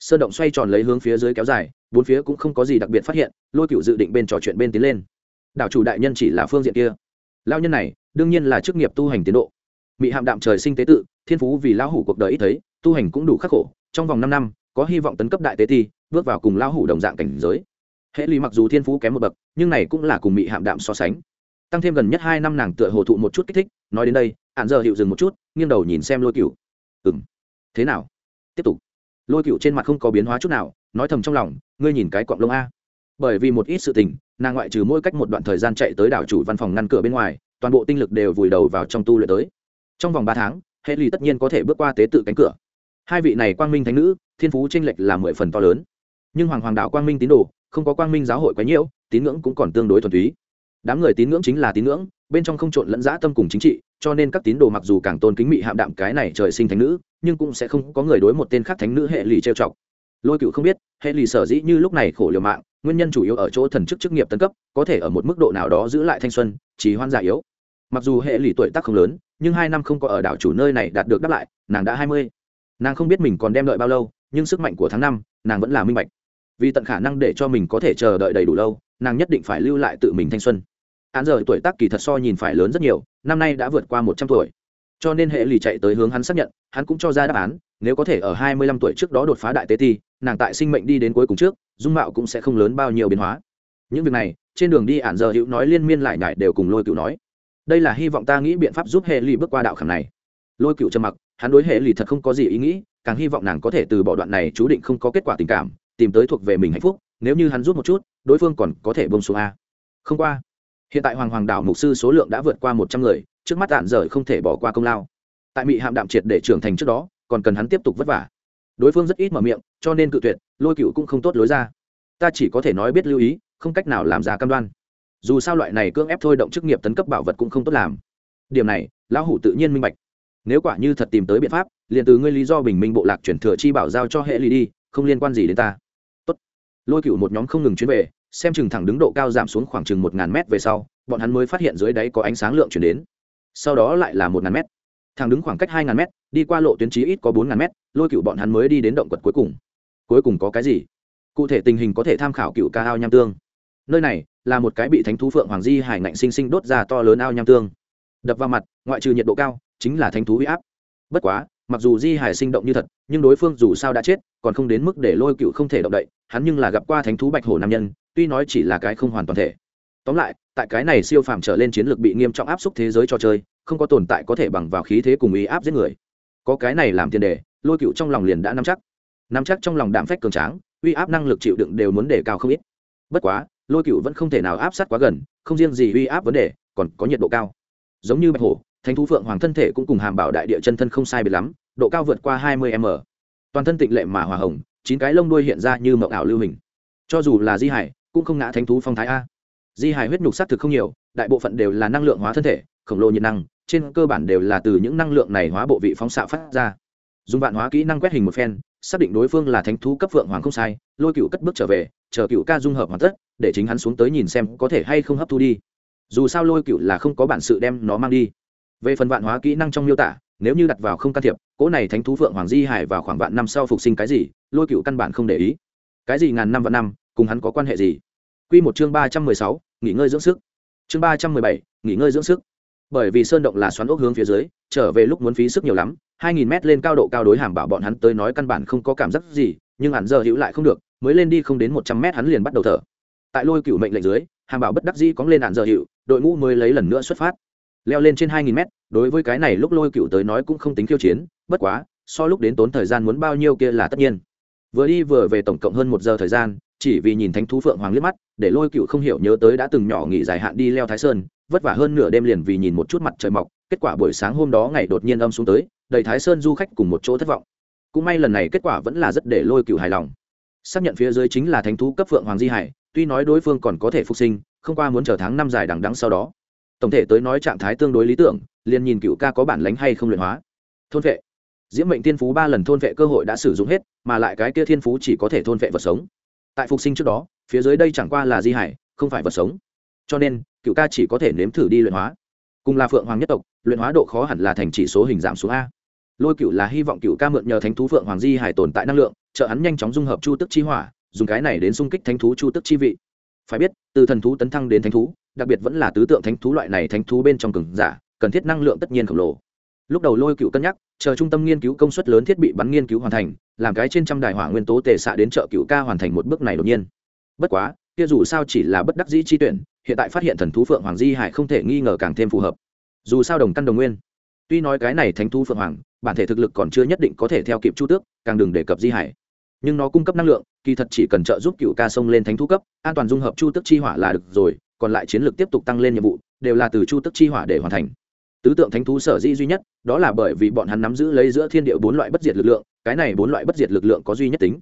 Sơn động xoay tròn lấy hướng phía dưới kéo dài, bốn phía cũng không có gì đặc biệt phát hiện, lôi cựu dự định bên trò chuyện bên tiến lên. Đảo chủ đại nhân chỉ là phương diện kia. Lao nhân này, đương nhiên là chức nghiệp tu hành tiến độ. Mị hạm đạm trời sinh tế tự, thiên phú vì lão hủ cuộc đời ít thấy, tu hành cũng đủ khắc khổ trong vòng năm năm, có hy vọng tấn cấp đại tế ti, bước vào cùng lão hủ đồng dạng cảnh giới. Hệ lụy mặc dù thiên phú kém một bậc, nhưng này cũng là cùng mị hạm đạm so sánh. Tăng thêm gần nhất hai năm nàng tựa hồ thụ một chút kích thích, nói đến đây hạn giờ hiệu dừng một chút, nghiêng đầu nhìn xem lôi cựu ừ m thế nào? Tiếp tục. Lôi cựu trên mặt không có biến hóa chút nào, nói thầm trong lòng, ngươi nhìn cái cọng lông a. Bởi vì một ít sự tình, nàng ngoại trừ mỗi cách một đoạn thời gian chạy tới đảo chủ văn phòng ngăn cửa bên ngoài, toàn bộ tinh lực đều vùi đầu vào trong tu luyện tới. Trong vòng ba tháng, hệ lụy tất nhiên có thể bước qua tế tự cánh cửa hai vị này quang minh thánh nữ, thiên phú tranh lệch là mười phần to lớn. Nhưng hoàng hoàng đạo quang minh tín đồ, không có quang minh giáo hội quá nhiễu, tín ngưỡng cũng còn tương đối thuần túy. Đám người tín ngưỡng chính là tín ngưỡng, bên trong không trộn lẫn dã tâm cùng chính trị, cho nên các tín đồ mặc dù càng tôn kính mị hạm đạm cái này trời sinh thánh nữ, nhưng cũng sẽ không có người đối một tên khác thánh nữ hệ lì trêu chọc. Lôi cựu không biết, hệ lì sở dĩ như lúc này khổ liều mạng, nguyên nhân chủ yếu ở chỗ thần chức chức nghiệp tân cấp, có thể ở một mức độ nào đó giữ lại thanh xuân chỉ hoan giả yếu. Mặc dù hệ lì tuổi tác không lớn, nhưng hai năm không có ở đảo chủ nơi này đạt được đáp lại, nàng đã hai mươi nàng không biết mình còn đem đợi bao lâu, nhưng sức mạnh của tháng năm, nàng vẫn là minh bạch. Vì tận khả năng để cho mình có thể chờ đợi đầy đủ lâu, nàng nhất định phải lưu lại tự mình thanh xuân. Án giờ tuổi tác kỳ thật so nhìn phải lớn rất nhiều, năm nay đã vượt qua một trăm tuổi. Cho nên hệ lì chạy tới hướng hắn xác nhận, hắn cũng cho ra đáp án, nếu có thể ở hai mươi lăm tuổi trước đó đột phá đại tế ti, nàng tại sinh mệnh đi đến cuối cùng trước, dung mạo cũng sẽ không lớn bao nhiêu biến hóa. Những việc này, trên đường đi ản giờ hữu nói liên miên lại nhải đều cùng lôi cựu nói. Đây là hy vọng ta nghĩ biện pháp giúp hệ lì bước qua đạo khảm này. Lôi cựu trầm mặc hắn đối hệ lì thật không có gì ý nghĩ, càng hy vọng nàng có thể từ bỏ đoạn này chú định không có kết quả tình cảm, tìm tới thuộc về mình hạnh phúc, nếu như hắn rút một chút, đối phương còn có thể bông xuống a. Không qua, hiện tại hoàng hoàng đảo mục sư số lượng đã vượt qua một trăm người, trước mắt tạn rời không thể bỏ qua công lao. Tại mỹ hạm đạm triệt để trưởng thành trước đó, còn cần hắn tiếp tục vất vả. Đối phương rất ít mở miệng, cho nên cự tuyệt, lôi cựu cũng không tốt lối ra. Ta chỉ có thể nói biết lưu ý, không cách nào làm ra cam đoan. Dù sao loại này cưỡng ép thôi động chức nghiệp tấn cấp bảo vật cũng không tốt làm. Điểm này, lão hủ tự nhiên minh bạch nếu quả như thật tìm tới biện pháp, liền từ ngươi lý do bình minh bộ lạc chuyển thừa chi bảo giao cho hệ lý đi, không liên quan gì đến ta. Tốt. lôi cựu một nhóm không ngừng chuyến về, xem chừng thẳng đứng độ cao giảm xuống khoảng chừng một ngàn mét về sau, bọn hắn mới phát hiện dưới đáy có ánh sáng lượng chuyển đến. Sau đó lại là một ngàn mét. Thẳng đứng khoảng cách hai ngàn mét, đi qua lộ tuyến trí ít có bốn ngàn mét, lôi cựu bọn hắn mới đi đến động quật cuối cùng. Cuối cùng có cái gì? Cụ thể tình hình có thể tham khảo cựu ca ao nham tương. Nơi này là một cái bị thánh thú phượng hoàng di hải ngạnh sinh sinh đốt ra to lớn ao nham tương. Đập vào mặt, ngoại trừ nhiệt độ cao chính là thánh thú huy áp. Bất quá, mặc dù di hải sinh động như thật, nhưng đối phương dù sao đã chết, còn không đến mức để lôi cựu không thể động đậy, hắn nhưng là gặp qua thánh thú bạch hổ nam nhân, tuy nói chỉ là cái không hoàn toàn thể. Tóm lại, tại cái này siêu phàm trở lên chiến lược bị nghiêm trọng áp suất thế giới cho chơi, không có tồn tại có thể bằng vào khí thế cùng ý áp giết người. Có cái này làm tiền đề, lôi cựu trong lòng liền đã nắm chắc. Nắm chắc trong lòng đạm phách cường tráng, uy áp năng lực chịu đựng đều muốn đề cao không ít. Bất quá, lôi cựu vẫn không thể nào áp sát quá gần, không riêng gì uy áp vấn đề, còn có nhiệt độ cao. Giống như bạch hổ thánh thú phượng hoàng thân thể cũng cùng hàm bảo đại địa chân thân không sai biệt lắm, độ cao vượt qua hai mươi m. Toàn thân tịnh lệ mà hòa hồng, chín cái lông đuôi hiện ra như mộng ảo lưu hình. Cho dù là di hải, cũng không ngã thánh thú phong thái a. Di hải huyết nhục s á c thực không nhiều, đại bộ phận đều là năng lượng hóa thân thể, khổng lồ nhiệt năng, trên cơ bản đều là từ những năng lượng này hóa bộ vị phóng xạ phát ra. Dùng vạn hóa kỹ năng quét hình một phen, xác định đối phương là thánh thú cấp phượng hoàng không sai, lôi cựu cất bước trở về, chờ cựu ca dung hợp hoàn tất, để chính hắn xuống tới nhìn xem có thể hay không hấp thu đi. Dù sao lôi cựu là không có bản sự đem nó mang đi về phần vạn hóa kỹ năng trong miêu tả, nếu như đặt vào không can thiệp, cỗ này thánh thú phượng hoàng di hải vào khoảng vạn năm sau phục sinh cái gì, lôi cựu căn bản không để ý. Cái gì ngàn năm vạn năm, cùng hắn có quan hệ gì? Q một chương ba trăm mười sáu, nghỉ ngơi dưỡng sức. Chương ba trăm mười bảy, nghỉ ngơi dưỡng sức. Bởi vì sơn động là xoắn ốc hướng phía dưới, trở về lúc muốn phí sức nhiều lắm, hai nghìn mét lên cao độ cao đối hàm bảo bọn hắn tới nói căn bản không có cảm giác gì, nhưng hẳn giờ hữu lại không được, mới lên đi không đến một trăm mét hắn liền bắt đầu thở. Tại lôi cựu mệnh lệnh dưới, hàm bảo bất đắc dĩ cóng lên hạn giờ hữu, đội ngũ mới lấy lần nữa xuất phát leo lên trên hai nghìn mét, đối với cái này lúc lôi cựu tới nói cũng không tính khiêu chiến, bất quá, so lúc đến tốn thời gian muốn bao nhiêu kia là tất nhiên. Vừa đi vừa về tổng cộng hơn một giờ thời gian, chỉ vì nhìn thánh thú phượng hoàng liếc mắt, để lôi cựu không hiểu nhớ tới đã từng nhỏ nghỉ dài hạn đi leo thái sơn, vất vả hơn nửa đêm liền vì nhìn một chút mặt trời mọc, kết quả buổi sáng hôm đó ngày đột nhiên âm xuống tới, đầy thái sơn du khách cùng một chỗ thất vọng. Cũng may lần này kết quả vẫn là rất để lôi cựu hài lòng. Xác nhận phía dưới chính là thánh thú cấp phượng hoàng di hải, tuy nói đối phương còn có thể phục sinh, không qua muốn chờ tháng năm dài đằng đắng sau đó tổng thể tới nói trạng thái tương đối lý tưởng, liền nhìn cựu ca có bản lánh hay không luyện hóa. Thôn vệ. Diễm mệnh thiên phú ba lần thôn vệ cơ hội đã sử dụng hết, mà lại cái kia thiên phú chỉ có thể thôn vệ vật sống. Tại phục sinh trước đó, phía dưới đây chẳng qua là di hải, không phải vật sống. Cho nên, cựu ca chỉ có thể nếm thử đi luyện hóa. Cùng là phượng hoàng nhất tộc, luyện hóa độ khó hẳn là thành chỉ số hình giảm xuống a. Lôi cựu là hy vọng cựu ca mượn nhờ thánh thú phượng hoàng di hải tồn tại năng lượng, trợ hắn nhanh chóng dung hợp chu tức chi hỏa, dùng cái này đến xung kích thánh thú chu tức chi vị. Phải biết, từ thần thú tấn thăng đến thánh thú đặc biệt vẫn là tứ tượng thánh thú loại này thánh thú bên trong cường giả, cần thiết năng lượng tất nhiên khổng lồ. Lúc đầu lôi cựu cân nhắc, chờ trung tâm nghiên cứu công suất lớn thiết bị bắn nghiên cứu hoàn thành, làm cái trên trăm đài hỏa nguyên tố tề xạ đến chợ cựu ca hoàn thành một bước này đột nhiên. Bất quá, kia dù sao chỉ là bất đắc dĩ chi tuyển, hiện tại phát hiện thần thú phượng hoàng di hải không thể nghi ngờ càng thêm phù hợp. Dù sao đồng căn đồng nguyên. Tuy nói cái này thánh thú phượng hoàng, bản thể thực lực còn chưa nhất định có thể theo kịp chu tước, càng đừng đề cập di hải nhưng nó cung cấp năng lượng, kỳ thật chỉ cần trợ giúp cựu ca sông lên thánh thú cấp, an toàn dung hợp chu tước chi hỏa là được rồi, còn lại chiến lược tiếp tục tăng lên nhiệm vụ, đều là từ chu tước chi hỏa để hoàn thành. Tứ tượng thánh thú sở di duy nhất, đó là bởi vì bọn hắn nắm giữ lấy giữa thiên địa bốn loại bất diệt lực lượng, cái này bốn loại bất diệt lực lượng có duy nhất tính.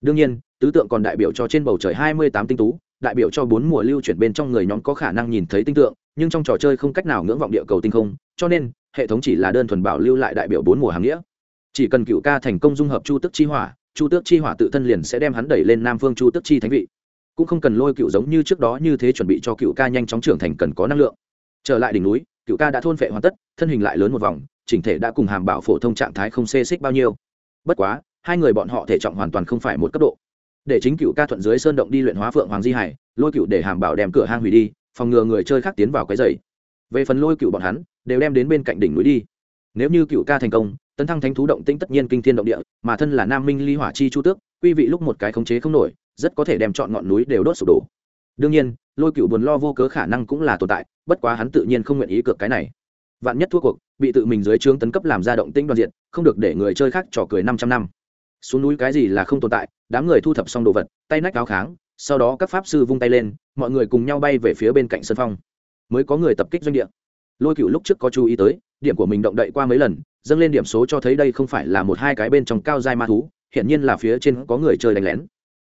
Đương nhiên, tứ tượng còn đại biểu cho trên bầu trời hai mươi tám tinh tú, đại biểu cho bốn mùa lưu chuyển bên trong người nhóm có khả năng nhìn thấy tinh tượng, nhưng trong trò chơi không cách nào ngưỡng vọng địa cầu tinh không, cho nên, hệ thống chỉ là đơn thuần bảo lưu lại đại biểu bốn mùa hàng nghĩa. Chỉ cần cựu ca thành công dung hợp chu tức chi hỏa chu tước chi hỏa tự thân liền sẽ đem hắn đẩy lên nam phương chu tước chi thánh vị. Cũng không cần lôi cựu giống như trước đó như thế chuẩn bị cho cựu ca nhanh chóng trưởng thành cần có năng lượng. Trở lại đỉnh núi, cựu ca đã thôn phệ hoàn tất, thân hình lại lớn một vòng, chỉnh thể đã cùng hàm bảo phổ thông trạng thái không xê xích bao nhiêu. Bất quá, hai người bọn họ thể trọng hoàn toàn không phải một cấp độ. Để chính cựu ca thuận dưới sơn động đi luyện hóa phượng hoàng di hải, lôi cựu để hàm bảo đem cửa hang hủy đi, phòng ngừa người chơi khác tiến vào cái dày về phần lôi cựu bọn hắn, đều đem đến bên cạnh đỉnh núi đi. Nếu như cựu ca thành công tấn thăng thánh thú động tĩnh tất nhiên kinh thiên động địa, mà thân là nam minh ly hỏa chi chu tước, quy vị lúc một cái khống chế không nổi, rất có thể đem chọn ngọn núi đều đốt sụp đổ. Đương nhiên, lôi cựu buồn lo vô cớ khả năng cũng là tồn tại, bất quá hắn tự nhiên không nguyện ý cược cái này. Vạn nhất thua cuộc, bị tự mình dưới trướng tấn cấp làm ra động tĩnh đoàn diện, không được để người chơi khác trò cười năm trăm năm. Xuống núi cái gì là không tồn tại, đám người thu thập xong đồ vật, tay nách áo kháng, sau đó các pháp sư vung tay lên, mọi người cùng nhau bay về phía bên cạnh sân phong. Mới có người tập kích doanh địa lôi cựu lúc trước có chú ý tới, điểm của mình động đậy qua mấy lần, dâng lên điểm số cho thấy đây không phải là một hai cái bên trong cao giai ma thú, hiển nhiên là phía trên có người chơi đánh lén.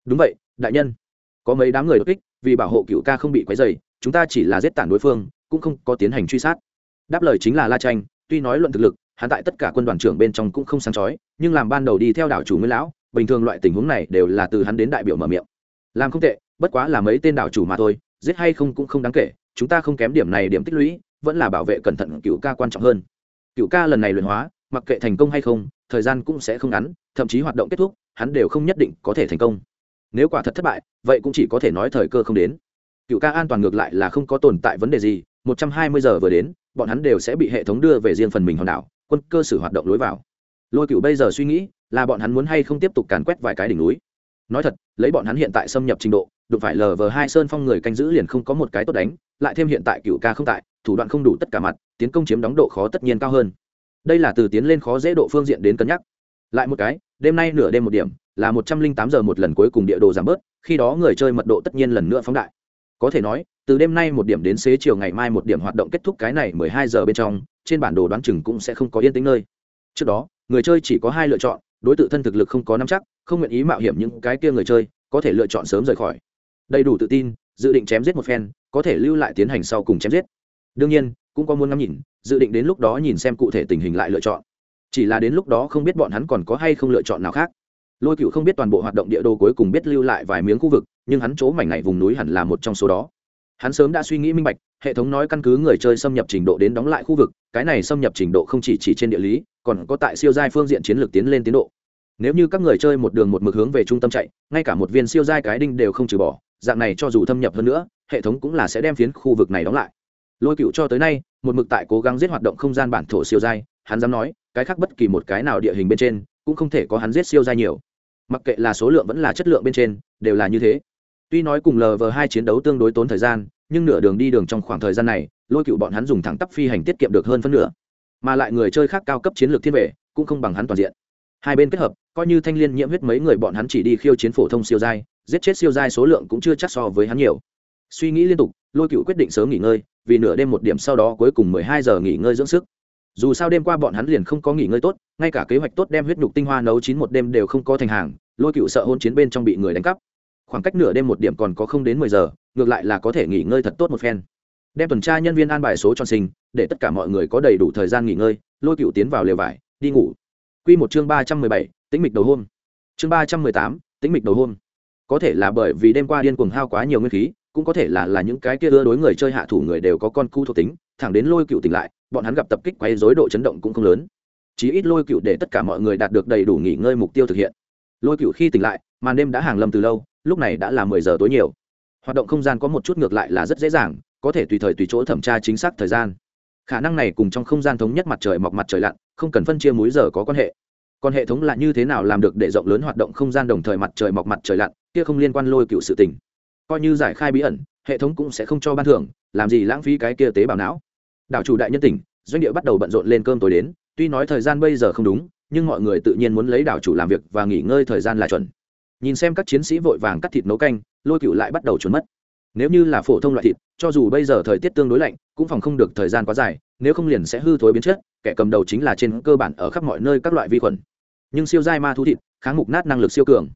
Đúng vậy, đại nhân. Có mấy đám người đột kích, vì bảo hộ cựu ca không bị quấy dày chúng ta chỉ là giết tản đối phương, cũng không có tiến hành truy sát. Đáp lời chính là la tranh tuy nói luận thực lực, hắn tại tất cả quân đoàn trưởng bên trong cũng không sáng chói, nhưng làm ban đầu đi theo đảo chủ nguyên lão, bình thường loại tình huống này đều là từ hắn đến đại biểu mở miệng. Làm không tệ, bất quá là mấy tên đảo chủ mà thôi, giết hay không cũng không đáng kể, chúng ta không kém điểm này điểm tích lũy vẫn là bảo vệ cẩn thận cựu ca quan trọng hơn. Cựu ca lần này luyện hóa, mặc kệ thành công hay không, thời gian cũng sẽ không ngắn, thậm chí hoạt động kết thúc, hắn đều không nhất định có thể thành công. Nếu quả thật thất bại, vậy cũng chỉ có thể nói thời cơ không đến. Cựu ca an toàn ngược lại là không có tồn tại vấn đề gì, một trăm hai mươi giờ vừa đến, bọn hắn đều sẽ bị hệ thống đưa về riêng phần mình hòn đảo, quân cơ sử hoạt động lối vào. Lôi cựu bây giờ suy nghĩ là bọn hắn muốn hay không tiếp tục càn quét vài cái đỉnh núi. Nói thật, lấy bọn hắn hiện tại xâm nhập trình độ, đụng phải lờ vờ hai sơn phong người canh giữ liền không có một cái tốt đánh, lại thêm hiện tại cựu ca không tại thủ đoạn không đủ tất cả mặt, tiến công chiếm đóng độ khó tất nhiên cao hơn. Đây là từ tiến lên khó dễ độ phương diện đến cân nhắc. Lại một cái, đêm nay nửa đêm một điểm, là một trăm linh tám giờ một lần cuối cùng địa đồ giảm bớt, khi đó người chơi mật độ tất nhiên lần nữa phóng đại. Có thể nói, từ đêm nay một điểm đến xế chiều ngày mai một điểm hoạt động kết thúc cái này mười hai giờ bên trong, trên bản đồ đoán chừng cũng sẽ không có yên tĩnh nơi. Trước đó, người chơi chỉ có hai lựa chọn, đối tượng thân thực lực không có nắm chắc, không nguyện ý mạo hiểm những cái kia người chơi, có thể lựa chọn sớm rời khỏi. Đầy đủ tự tin, dự định chém giết một phen, có thể lưu lại tiến hành sau cùng chém giết đương nhiên, cũng có muốn ngắm nhìn, dự định đến lúc đó nhìn xem cụ thể tình hình lại lựa chọn. Chỉ là đến lúc đó không biết bọn hắn còn có hay không lựa chọn nào khác. Lôi cựu không biết toàn bộ hoạt động địa đồ cuối cùng biết lưu lại vài miếng khu vực, nhưng hắn chỗ mảnh này vùng núi hẳn là một trong số đó. Hắn sớm đã suy nghĩ minh bạch, hệ thống nói căn cứ người chơi xâm nhập trình độ đến đóng lại khu vực, cái này xâm nhập trình độ không chỉ chỉ trên địa lý, còn có tại siêu giai phương diện chiến lược tiến lên tiến độ. Nếu như các người chơi một đường một mực hướng về trung tâm chạy, ngay cả một viên siêu giai cái đinh đều không trừ bỏ, dạng này cho dù thâm nhập hơn nữa, hệ thống cũng là sẽ đem phiến khu vực này đóng lại lôi cựu cho tới nay, một mực tại cố gắng giết hoạt động không gian bản thổ siêu giai, hắn dám nói, cái khác bất kỳ một cái nào địa hình bên trên, cũng không thể có hắn giết siêu giai nhiều. Mặc kệ là số lượng vẫn là chất lượng bên trên, đều là như thế. Tuy nói cùng lv hai chiến đấu tương đối tốn thời gian, nhưng nửa đường đi đường trong khoảng thời gian này, lôi cựu bọn hắn dùng thẳng tắp phi hành tiết kiệm được hơn phân nửa. Mà lại người chơi khác cao cấp chiến lược thiên vệ, cũng không bằng hắn toàn diện. Hai bên kết hợp, coi như thanh l i ê n nhiễm huyết mấy người bọn hắn chỉ đi khiêu chiến phổ thông siêu giai, giết chết siêu giai số lượng cũng chưa chắc so với hắn nhiều. Suy nghĩ liên tục, lôi cựu quyết định sớm nghỉ ngơi vì nửa đêm một điểm sau đó cuối cùng mười hai giờ nghỉ ngơi dưỡng sức. Dù sao đêm qua bọn hắn liền không có nghỉ ngơi tốt, ngay cả kế hoạch tốt đem huyết nhục tinh hoa nấu chín một đêm đều không có thành hàng, lôi cựu sợ hôn chiến bên trong bị người đánh cắp. Khoảng cách nửa đêm một điểm còn có không đến mười giờ, ngược lại là có thể nghỉ ngơi thật tốt một phen. Đem tuần tra nhân viên an bài số cho sinh, để tất cả mọi người có đầy đủ thời gian nghỉ ngơi, lôi cựu tiến vào lều vải, đi ngủ. Q một chương ba trăm mười bảy, tĩnh mịch đầu hôm. Chương ba trăm mười tám, tĩnh mịch đầu hôm. Có thể là bởi vì đêm qua điên cuồng hao quá nhiều nguyên khí cũng có thể là là những cái kia ưa đối người chơi hạ thủ người đều có con cu thuộc tính, thẳng đến lôi cựu tỉnh lại, bọn hắn gặp tập kích quay dối độ chấn động cũng không lớn. Chí ít lôi cựu để tất cả mọi người đạt được đầy đủ nghỉ ngơi mục tiêu thực hiện. Lôi cựu khi tỉnh lại, màn đêm đã hàng lâm từ lâu, lúc này đã là mười giờ tối nhiều. Hoạt động không gian có một chút ngược lại là rất dễ dàng, có thể tùy thời tùy chỗ thẩm tra chính xác thời gian. Khả năng này cùng trong không gian thống nhất mặt trời mọc mặt trời lặn, không cần phân chia múi giờ có quan hệ. Còn hệ thống là như thế nào làm được để rộng lớn hoạt động không gian đồng thời mặt trời mọc mặt trời lặn, kia không liên quan lôi cựu sự tình coi như giải khai bí ẩn, hệ thống cũng sẽ không cho ban thưởng, làm gì lãng phí cái kia tế bào não. Đảo chủ đại nhân tỉnh, doanh địa bắt đầu bận rộn lên cơm tối đến, tuy nói thời gian bây giờ không đúng, nhưng mọi người tự nhiên muốn lấy đảo chủ làm việc và nghỉ ngơi thời gian là chuẩn. Nhìn xem các chiến sĩ vội vàng cắt thịt nấu canh, lôi cựu lại bắt đầu trốn mất. Nếu như là phổ thông loại thịt, cho dù bây giờ thời tiết tương đối lạnh, cũng phòng không được thời gian quá dài, nếu không liền sẽ hư thối biến chất, kẻ cầm đầu chính là trên cơ bản ở khắp mọi nơi các loại vi khuẩn. Nhưng siêu dai ma thú thịt, kháng mục nát năng lực siêu cường.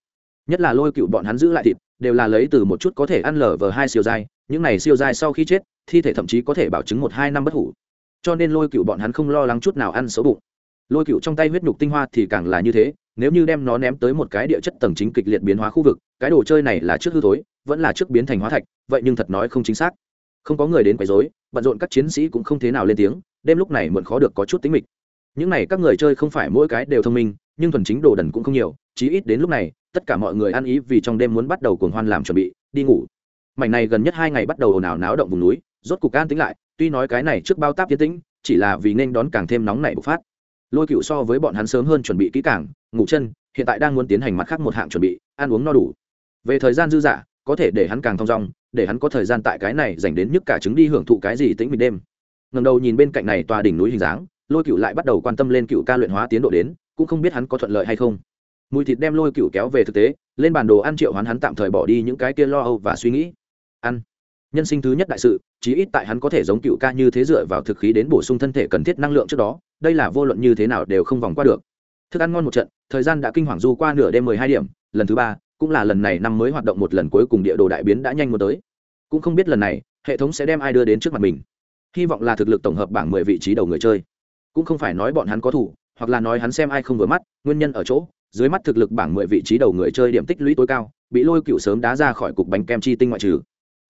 Nhất là lôi cựu bọn hắn giữ lại thịt đều là lấy từ một chút có thể ăn lở vờ hai siêu dai, những này siêu dai sau khi chết, thi thể thậm chí có thể bảo chứng một hai năm bất hủ. Cho nên lôi cựu bọn hắn không lo lắng chút nào ăn xấu bụng. Lôi cựu trong tay huyết nhục tinh hoa thì càng là như thế, nếu như đem nó ném tới một cái địa chất tầng chính kịch liệt biến hóa khu vực, cái đồ chơi này là trước hư thối, vẫn là trước biến thành hóa thạch, vậy nhưng thật nói không chính xác. Không có người đến quấy rối, bận rộn các chiến sĩ cũng không thế nào lên tiếng, đêm lúc này muộn khó được có chút tính mịch. Những này các người chơi không phải mỗi cái đều thông minh, nhưng thuần chính đồ đần cũng không nhiều, chí ít đến lúc này tất cả mọi người ăn ý vì trong đêm muốn bắt đầu cuồng hoan làm chuẩn bị, đi ngủ. Mảnh này gần nhất hai ngày bắt đầu ồn ào náo động vùng núi, rốt cục an tính lại, tuy nói cái này trước bao táp tiến tĩnh, chỉ là vì nên đón càng thêm nóng nảy bộc phát. Lôi cựu so với bọn hắn sớm hơn chuẩn bị kỹ càng, ngủ chân, hiện tại đang muốn tiến hành mặt khác một hạng chuẩn bị, ăn uống no đủ. Về thời gian dư dả, có thể để hắn càng thong dong, để hắn có thời gian tại cái này dành đến nhức cả trứng đi hưởng thụ cái gì tĩnh mình đêm. Ngầm đầu nhìn bên cạnh này tòa đỉnh núi hình dáng, lôi cựu lại bắt đầu quan tâm lên cựu ca luyện hóa tiến độ đến, cũng không biết hắn có thuận lợi hay không mùi thịt đem lôi cựu kéo về thực tế, lên bản đồ ăn triệu hoán hắn tạm thời bỏ đi những cái kia lo âu và suy nghĩ. Ăn. Nhân sinh thứ nhất đại sự, chí ít tại hắn có thể giống cựu ca như thế dựa vào thực khí đến bổ sung thân thể cần thiết năng lượng trước đó, đây là vô luận như thế nào đều không vòng qua được. Thức ăn ngon một trận, thời gian đã kinh hoàng du qua nửa đêm mười hai điểm, lần thứ ba, cũng là lần này năm mới hoạt động một lần cuối cùng địa đồ đại biến đã nhanh muốn tới. Cũng không biết lần này, hệ thống sẽ đem ai đưa đến trước mặt mình. Hy vọng là thực lực tổng hợp bảng mười vị trí đầu người chơi. Cũng không phải nói bọn hắn có thủ, hoặc là nói hắn xem ai không vừa mắt, nguyên nhân ở chỗ dưới mắt thực lực bảng mười vị trí đầu người chơi điểm tích lũy tối cao, bị lôi cựu sớm đá ra khỏi cục bánh kem chi tinh ngoại trừ.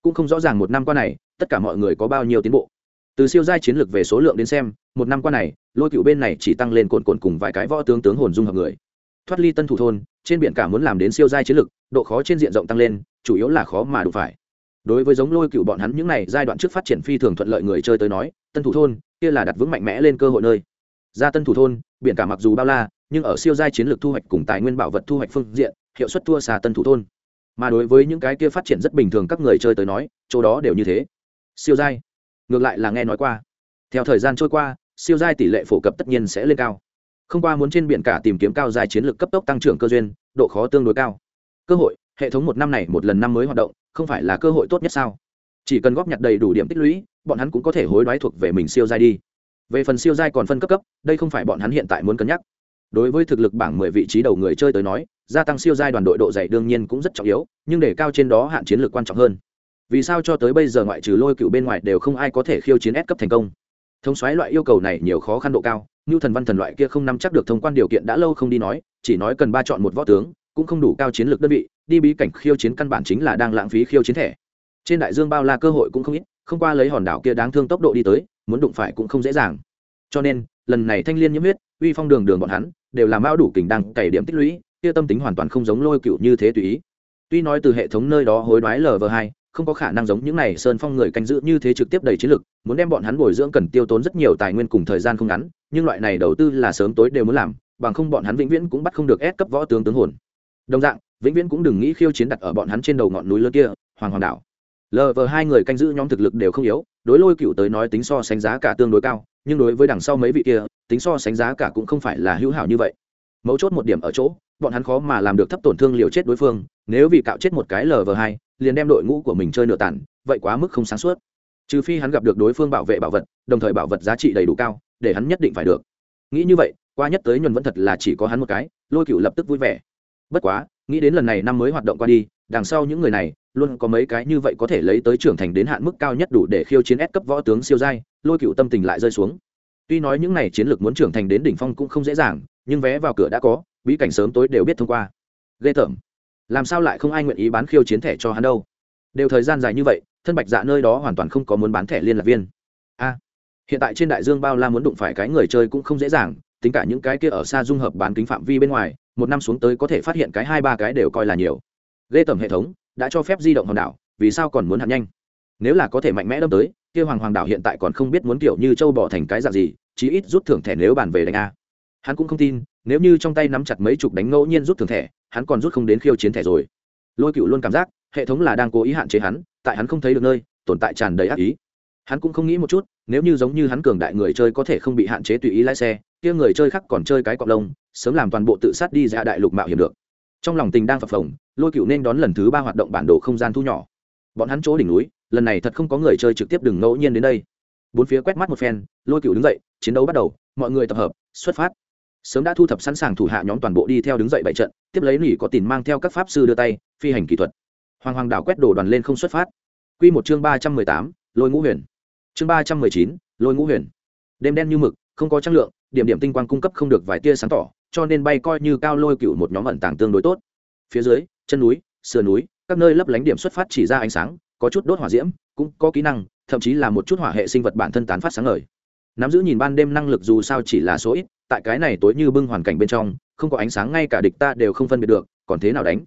Cũng không rõ ràng một năm qua này, tất cả mọi người có bao nhiêu tiến bộ. Từ siêu giai chiến lược về số lượng đến xem, một năm qua này, lôi cựu bên này chỉ tăng lên cồn cồn cùng vài cái võ tướng tướng hồn dung hợp người. Thoát ly tân thủ thôn, trên biển cả muốn làm đến siêu giai chiến lược, độ khó trên diện rộng tăng lên, chủ yếu là khó mà đủ phải. Đối với giống lôi cựu bọn hắn những n à y giai đoạn trước phát triển phi thường thuận lợi người chơi tới nói, tân thủ thôn, kia là đặt vững mạnh mẽ lên cơ hội nơi. Ra tân thủ thôn, biển cả mặc dù bao la nhưng ở siêu giai chiến lược thu hoạch cùng tài nguyên bảo vật thu hoạch phương diện, hiệu suất thua xa tân thủ thôn. Mà đối với những cái kia phát triển rất bình thường các người chơi tới nói, chỗ đó đều như thế. Siêu giai, ngược lại là nghe nói qua. Theo thời gian trôi qua, siêu giai tỷ lệ phổ cập tất nhiên sẽ lên cao. Không qua muốn trên biển cả tìm kiếm cao giai chiến lược cấp tốc tăng trưởng cơ duyên, độ khó tương đối cao. Cơ hội, hệ thống một năm này một lần năm mới hoạt động, không phải là cơ hội tốt nhất sao? Chỉ cần góp nhặt đầy đủ điểm tích lũy, bọn hắn cũng có thể hối đoái thuộc về mình siêu giai đi. Về phần siêu giai còn phân cấp cấp, đây không phải bọn hắn hiện tại muốn cân nhắc đối với thực lực bảng mười vị trí đầu người chơi tới nói, gia tăng siêu giai đoàn đội độ dày đương nhiên cũng rất trọng yếu, nhưng để cao trên đó hạn chiến lược quan trọng hơn. Vì sao cho tới bây giờ ngoại trừ lôi cựu bên ngoài đều không ai có thể khiêu chiến S cấp thành công? Thống xoáy loại yêu cầu này nhiều khó khăn độ cao như thần văn thần loại kia không nắm chắc được thông quan điều kiện đã lâu không đi nói, chỉ nói cần ba chọn một võ tướng, cũng không đủ cao chiến lược đơn vị, đi bí cảnh khiêu chiến căn bản chính là đang lãng phí khiêu chiến thẻ. Trên đại dương bao la cơ hội cũng không ít, không qua lấy hòn đảo kia đáng thương tốc độ đi tới, muốn đụng phải cũng không dễ dàng. Cho nên lần này thanh liên nhiễm huyết, uy phong đường đường bọn hắn, đều làm bao đủ kình đăng cày điểm tích lũy, kia tâm tính hoàn toàn không giống lôi cựu như thế tùy ý. Tuy nói từ hệ thống nơi đó hối đoái lv hai, không có khả năng giống những này sơn phong người canh giữ như thế trực tiếp đầy chiến lực, muốn đem bọn hắn bồi dưỡng cần tiêu tốn rất nhiều tài nguyên cùng thời gian không ngắn, nhưng loại này đầu tư là sớm tối đều muốn làm, bằng không bọn hắn vĩnh viễn cũng bắt không được ép cấp võ tướng tướng hồn. Đồng dạng, vĩnh viễn cũng đừng nghĩ khiêu chiến đặt ở bọn hắn trên đầu ngọn núi lớn kia, hoàng hoàng đảo. Lv hai người canh giữ nhóm thực lực đều không yếu, đối lôi cựu tới nói tính so sánh giá cả tương đối cao nhưng đối với đằng sau mấy vị kia, tính so sánh giá cả cũng không phải là hữu hảo như vậy. Mấu chốt một điểm ở chỗ, bọn hắn khó mà làm được thấp tổn thương liều chết đối phương, nếu vì cạo chết một cái lv hai, liền đem đội ngũ của mình chơi nửa tản, vậy quá mức không sáng suốt. Trừ phi hắn gặp được đối phương bảo vệ bảo vật, đồng thời bảo vật giá trị đầy đủ cao, để hắn nhất định phải được. Nghĩ như vậy, qua nhất tới nhuần vẫn thật là chỉ có hắn một cái, lôi cựu lập tức vui vẻ. Bất quá, nghĩ đến lần này năm mới hoạt động qua đi đằng sau những người này, luôn có mấy cái như vậy có thể lấy tới trưởng thành đến hạn mức cao nhất đủ để khiêu chiến ép cấp võ tướng siêu giai, lôi cựu tâm tình lại rơi xuống. Tuy nói những này chiến lược muốn trưởng thành đến đỉnh phong cũng không dễ dàng, nhưng vé vào cửa đã có, bí cảnh sớm tối đều biết thông qua. Ghê tởm. Làm sao lại không ai nguyện ý bán khiêu chiến thẻ cho hắn đâu? Đều thời gian dài như vậy, thân bạch dạ nơi đó hoàn toàn không có muốn bán thẻ liên lạc viên. A, hiện tại trên đại dương bao la muốn đụng phải cái người chơi cũng không dễ dàng, tính cả những cái kia ở xa dung hợp bán kính phạm vi bên ngoài, một năm xuống tới có thể phát hiện cái hai ba cái đều coi là nhiều ghê tởm hệ thống đã cho phép di động hòn đảo, vì sao còn muốn hạn nhanh? Nếu là có thể mạnh mẽ đâm tới, kia hoàng hoàng đảo hiện tại còn không biết muốn kiểu như châu bỏ thành cái dạng gì, chí ít rút thưởng thẻ nếu bàn về đánh a. Hắn cũng không tin, nếu như trong tay nắm chặt mấy chục đánh ngẫu nhiên rút thưởng thẻ, hắn còn rút không đến khiêu chiến thẻ rồi. Lôi cựu luôn cảm giác, hệ thống là đang cố ý hạn chế hắn, tại hắn không thấy được nơi, tồn tại tràn đầy ác ý. Hắn cũng không nghĩ một chút, nếu như giống như hắn cường đại người chơi có thể không bị hạn chế tùy ý lái xe, kia người chơi khác còn chơi cái cọc lông, sớm làm toàn bộ tự sát đi ra đại lục mạo hiểm được trong lòng tình đang phập phồng, lôi cựu nên đón lần thứ ba hoạt động bản đồ không gian thu nhỏ. Bọn hắn chỗ đỉnh núi, lần này thật không có người chơi trực tiếp đừng ngẫu nhiên đến đây. Bốn phía quét mắt một phen, lôi cựu đứng dậy, chiến đấu bắt đầu, mọi người tập hợp, xuất phát. Sớm đã thu thập sẵn sàng thủ hạ nhóm toàn bộ đi theo đứng dậy bảy trận, tiếp lấy nỉ có tìm mang theo các pháp sư đưa tay, phi hành kỹ thuật. Hoàng hoàng đảo quét đổ đoàn lên không xuất phát. Q một chương ba trăm mười tám, lôi ngũ huyền. Chương ba trăm mười chín, lôi ngũ huyền. Đêm đen như mực, không có trang lượng, điểm điểm tinh quang cung cấp không được vài tia sáng tỏ cho nên bay coi như cao lôi cựu một nhóm ẩn tàng tương đối tốt. Phía dưới, chân núi, sườn núi, các nơi lấp lánh điểm xuất phát chỉ ra ánh sáng, có chút đốt hỏa diễm, cũng có kỹ năng, thậm chí là một chút hỏa hệ sinh vật bản thân tán phát sáng ngời. Nắm giữ nhìn ban đêm năng lực dù sao chỉ là số ít, tại cái này tối như bưng hoàn cảnh bên trong, không có ánh sáng ngay cả địch ta đều không phân biệt được, còn thế nào đánh?